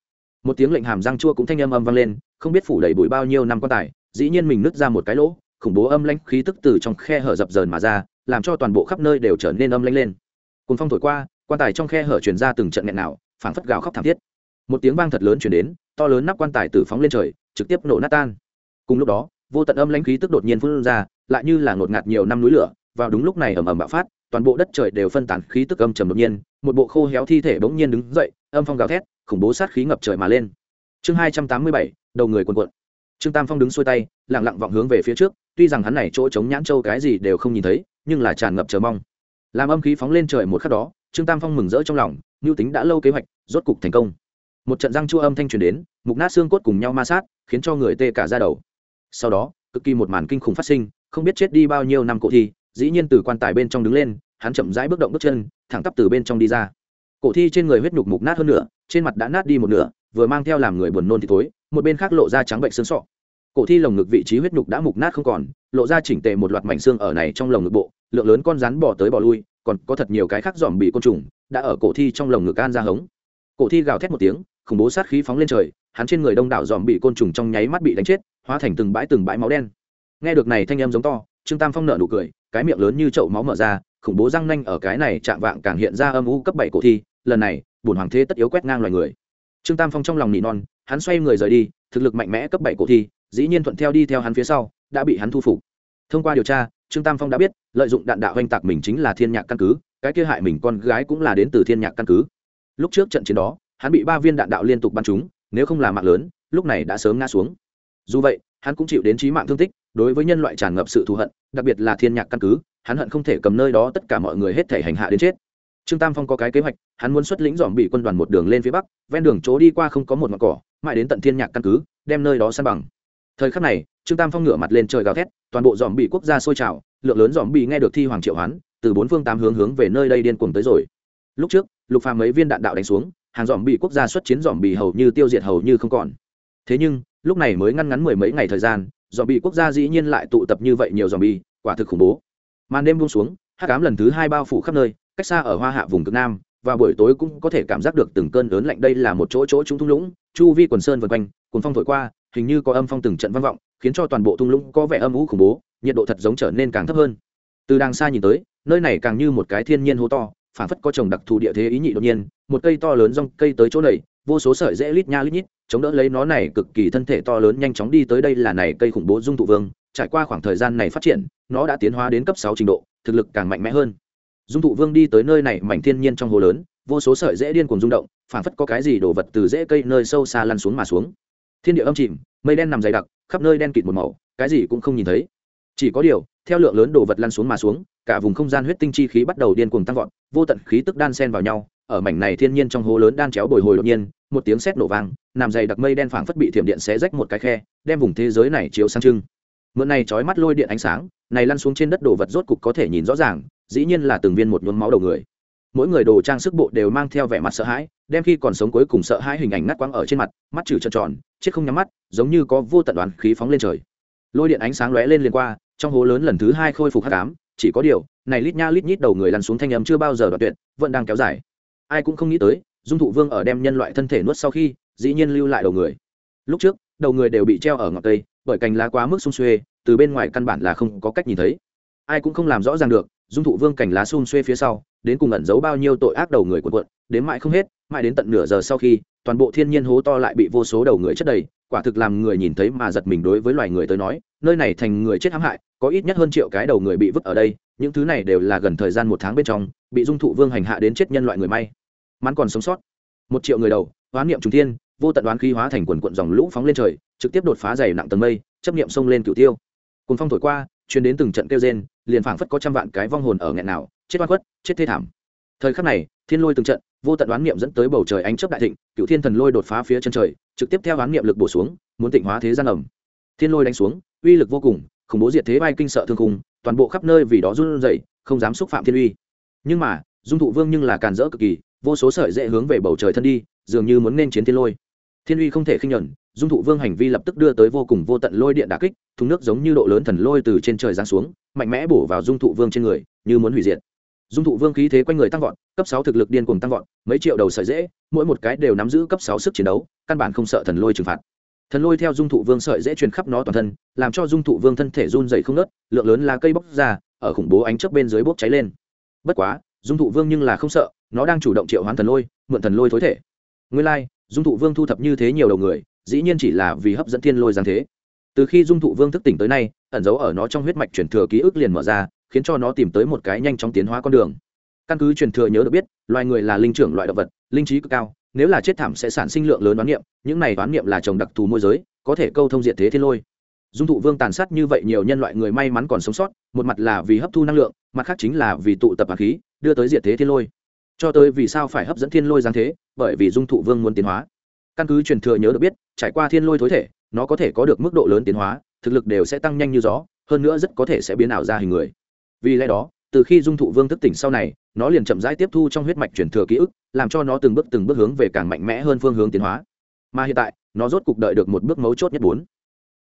Một tiếng lệnh hàm răng chua cũng thanh âm âm vang lên, không biết phủ đầy bụi bao nhiêu năm quan tài, dĩ nhiên mình nứt ra một cái lỗ, khủng bố âm lãnh khí tức từ trong khe hở dập dờn mà ra, làm cho toàn bộ khắp nơi đều trở nên âm lãnh lên. Cùng phong thổi qua, quan tài trong khe hở truyền ra từng trận nghẹn nào phảng phất gào khóc thảm thiết. Một tiếng vang thật lớn truyền đến, to lớn nắp quan tài tử phóng lên trời trực tiếp nổ nát tan. Cùng lúc đó, vô tận âm lãnh khí tức đột nhiên phun ra, lại như là ngột ngạt nhiều năm núi lửa, vào đúng lúc này ầm ầm bạo phát, toàn bộ đất trời đều phân tán khí tức âm trầm đột nhiên, một bộ khô héo thi thể bỗng nhiên đứng dậy, âm phong gào thét, khủng bố sát khí ngập trời mà lên. Chương hai trăm tám mươi bảy, đầu người quần quận trương tam phong đứng xuôi tay, lặng lặng vọng hướng về phía trước, tuy rằng hắn này chỗ chống nhãn châu cái gì đều không nhìn thấy, nhưng là tràn ngập chờ mong. Làm âm khí phóng lên trời một khắc đó, trương tam phong mừng rỡ trong lòng mưu tính đã lâu kế hoạch, rốt cục thành công. Một trận răng chua âm thanh truyền đến, mục nát xương cốt cùng nhau ma sát khiến cho người tê cả ra đầu. Sau đó, cực kỳ một màn kinh khủng phát sinh, không biết chết đi bao nhiêu năm cổ thi, dĩ nhiên từ quan tài bên trong đứng lên, hắn chậm rãi bước động bước chân, thẳng tắp từ bên trong đi ra. Cổ thi trên người huyết nhục mục nát hơn nửa, trên mặt đã nát đi một nửa, vừa mang theo làm người buồn nôn thì thối. một bên khác lộ ra trắng bệnh xương sọ. Cổ thi lồng ngực vị trí huyết nhục đã mục nát không còn, lộ ra chỉnh tề một loạt mảnh xương ở này trong lồng ngực bộ, lượng lớn con rắn bỏ tới bỏ lui, còn có thật nhiều cái khác dòm bị côn trùng, đã ở cổ thi trong lồng ngực an ra hống. Cổ thi gào thét một tiếng, khủng bố sát khí phóng lên trời hắn trên người đông đảo dòm bị côn trùng trong nháy mắt bị đánh chết, hóa thành từng bãi từng bãi máu đen. Nghe được này thanh âm giống to, trương tam phong nợ nụ cười, cái miệng lớn như chậu máu mở ra, khủng bố răng nanh ở cái này chạm vạng càng hiện ra âm u cấp bảy cổ thi, lần này bùn hoàng thế tất yếu quét ngang loài người. Trương tam phong trong lòng nỉ non, hắn xoay người rời đi, thực lực mạnh mẽ cấp bảy cổ thi, dĩ nhiên thuận theo đi theo hắn phía sau, đã bị hắn thu phục. Thông qua điều tra, trương tam phong đã biết, lợi dụng đạn đạo oanh tạc mình chính là thiên nhạc căn cứ, cái kia hại mình con gái cũng là đến từ thiên nhạc căn cứ. Lúc trước trận chiến đó, hắn bị ba viên đạn đạo liên tục bắn trúng nếu không là mạng lớn, lúc này đã sớm ngã xuống. Dù vậy, hắn cũng chịu đến trí mạng thương tích, đối với nhân loại tràn ngập sự thù hận, đặc biệt là thiên nhạc căn cứ, hắn hận không thể cầm nơi đó tất cả mọi người hết thể hành hạ đến chết. Trương tam phong có cái kế hoạch, hắn muốn xuất lĩnh dòm bị quân đoàn một đường lên phía bắc, ven đường chỗ đi qua không có một mặt cỏ, mãi đến tận thiên nhạc căn cứ, đem nơi đó san bằng. Thời khắc này, trương tam phong ngửa mặt lên trời gào thét, toàn bộ dòm bị quốc gia sôi trào, lượng lớn dòm bị nghe được thi hoàng triệu hoán, từ bốn phương tám hướng hướng về nơi đây điên cuồng tới rồi. Lúc trước, lục phàm mấy viên đạn đạo đánh xuống hàng dòm bị quốc gia xuất chiến dòm bị hầu như tiêu diệt hầu như không còn. Thế nhưng, lúc này mới ngăn ngắn mười mấy ngày thời gian, dòm bị quốc gia dĩ nhiên lại tụ tập như vậy nhiều dòm bị quả thực khủng bố. Màn đêm buông xuống, hắc ám lần thứ hai bao phủ khắp nơi, cách xa ở hoa hạ vùng cực nam, và buổi tối cũng có thể cảm giác được từng cơn lớn lạnh. Đây là một chỗ chỗ chúng thung lũng, chu vi quần sơn vân quanh cuốn phong thổi qua, hình như có âm phong từng trận vang vọng, khiến cho toàn bộ thung lũng có vẻ âm u khủng bố, nhiệt độ thật giống trở nên càng thấp hơn. Từ đàng xa nhìn tới, nơi này càng như một cái thiên nhiên hố to phản phất có trồng đặc thù địa thế ý nhị đột nhiên, một cây to lớn rong cây tới chỗ này, vô số sợi dễ lít nha lít nhít, chống đỡ lấy nó này cực kỳ thân thể to lớn nhanh chóng đi tới đây là này cây khủng bố dung thụ vương, trải qua khoảng thời gian này phát triển, nó đã tiến hóa đến cấp sáu trình độ, thực lực càng mạnh mẽ hơn. Dung thụ vương đi tới nơi này mảnh thiên nhiên trong hồ lớn, vô số sợi dễ điên cuồng rung động phản phất có cái gì đổ vật từ rễ cây nơi sâu xa lăn xuống mà xuống. Thiên địa âm chìm, mây đen nằm dày đặc, khắp nơi đen kịt một màu, cái gì cũng không nhìn thấy. Chỉ có điều theo lượng lớn đồ vật lăn xuống mà xuống, cả vùng không gian huyết tinh chi khí bắt đầu điên cuồng tăng vọt, vô tận khí tức đan sen vào nhau, ở mảnh này thiên nhiên trong hố lớn đan chéo bồi hồi đột nhiên, một tiếng sét nổ vang, nằm dày đặc mây đen phảng phất bị thiểm điện xé rách một cái khe, đem vùng thế giới này chiếu sang trưng. Mượn này chói mắt lôi điện ánh sáng, này lăn xuống trên đất đồ vật rốt cục có thể nhìn rõ ràng, dĩ nhiên là từng viên một nhuốm máu đầu người. Mỗi người đồ trang sức bộ đều mang theo vẻ mặt sợ hãi, đem khi còn sống cuối cùng sợ hãi hình ảnh ngắt quãng ở trên mặt, mắt trừ trợn tròn, chết không nhắm mắt, giống như có vô tận đoàn khí phóng lên trời. Lôi điện ánh sáng lóe lên liền qua trong hố lớn lần thứ hai khôi phục hắc ám chỉ có điều, này lít nha lít nhít đầu người lăn xuống thanh âm chưa bao giờ đoạn tuyệt, vẫn đang kéo dài. Ai cũng không nghĩ tới, dung thụ vương ở đem nhân loại thân thể nuốt sau khi, dĩ nhiên lưu lại đầu người. Lúc trước, đầu người đều bị treo ở ngọn cây, bởi cành lá quá mức xung xuê, từ bên ngoài căn bản là không có cách nhìn thấy. Ai cũng không làm rõ ràng được, dung thụ vương cành lá xung xuê phía sau, đến cùng ẩn giấu bao nhiêu tội ác đầu người của quận đến mãi không hết, mãi đến tận nửa giờ sau khi, toàn bộ thiên nhiên hố to lại bị vô số đầu người chất đầy quả thực làm người nhìn thấy mà giật mình đối với loài người tới nói, nơi này thành người chết hãm hại, có ít nhất hơn triệu cái đầu người bị vứt ở đây, những thứ này đều là gần thời gian một tháng bên trong, bị dung thụ vương hành hạ đến chết nhân loại người may. Mắn còn sống sót. Một triệu người đầu hoán niệm trung thiên, vô tận đoán khí hóa thành quần quận dòng lũ phóng lên trời, trực tiếp đột phá dày nặng tầng mây, chấp niệm sông lên cửu tiêu. Cùng phong thổi qua chuyến đến từng trận kêu rên, liền phảng phất có trăm vạn cái vong hồn ở nghẹn nào, chết oan khuất, chết thê thảm. Thời khắc này, thiên lôi từng trận vô tận đoán niệm dẫn tới bầu trời ánh chớp đại thịnh, cựu thiên thần lôi đột phá phía chân trời, trực tiếp theo đoán niệm lực bổ xuống, muốn tịnh hóa thế gian ẩm. Thiên lôi đánh xuống, uy lực vô cùng, khủng bố diệt thế bay kinh sợ thương khung, toàn bộ khắp nơi vì đó run rẩy, không dám xúc phạm thiên uy. Nhưng mà, dung thụ vương nhưng là càn rỡ cực kỳ, vô số sợi dễ hướng về bầu trời thân đi, dường như muốn nên chiến thiên lôi. Thiên uy không thể khinh nhẫn dung thụ vương hành vi lập tức đưa tới vô cùng vô tận lôi điện đà kích, thùng nước giống như độ lớn thần lôi từ trên trời giáng xuống, mạnh mẽ bổ vào dung thụ vương trên người, như muốn hủy diệt dung thụ vương khí thế quanh người tăng vọt cấp sáu thực lực điên cuồng tăng vọt mấy triệu đầu sợi dễ mỗi một cái đều nắm giữ cấp sáu sức chiến đấu căn bản không sợ thần lôi trừng phạt. Thần lôi theo dung thụ vương sợi dễ truyền khắp nó toàn thân làm cho dung thụ vương thân thể run dày không nớt lượng lớn lá cây bốc ra ở khủng bố ánh chớp bên dưới bốc cháy lên. Bất quá dung thụ vương nhưng là không sợ nó đang chủ động triệu hoán thần lôi mượn thần lôi thối thể. Nguyên lai、like, dung thụ vương thu thập như thế nhiều đầu người dĩ nhiên chỉ là vì hấp dẫn thiên lôi giáng thế. Từ khi dung thụ vương thức tỉnh tới nay ẩn giấu ở nó trong huyết mạch chuyển thừa ký ức liền mở ra khiến cho nó tìm tới một cái nhanh chóng tiến hóa con đường. Căn cứ truyền thừa nhớ được biết, loài người là linh trưởng loại động vật, linh trí cực cao, nếu là chết thảm sẽ sản sinh lượng lớn đoán niệm, những này đoán niệm là trồng đặc thù môi giới, có thể câu thông diện thế thiên lôi. Dung thụ vương tàn sát như vậy nhiều nhân loại người may mắn còn sống sót, một mặt là vì hấp thu năng lượng, mặt khác chính là vì tụ tập hạt khí, đưa tới diện thế thiên lôi. Cho tới vì sao phải hấp dẫn thiên lôi giáng thế, bởi vì dung thụ vương muốn tiến hóa. Căn cứ truyền thừa nhớ được biết, trải qua thiên lôi thối thể, nó có thể có được mức độ lớn tiến hóa, thực lực đều sẽ tăng nhanh như gió, hơn nữa rất có thể sẽ biến ảo ra hình người vì lẽ đó, từ khi dung thụ vương thức tỉnh sau này, nó liền chậm rãi tiếp thu trong huyết mạch truyền thừa ký ức, làm cho nó từng bước từng bước hướng về càng mạnh mẽ hơn phương hướng tiến hóa. Mà hiện tại, nó rốt cục đợi được một bước mấu chốt nhất bốn.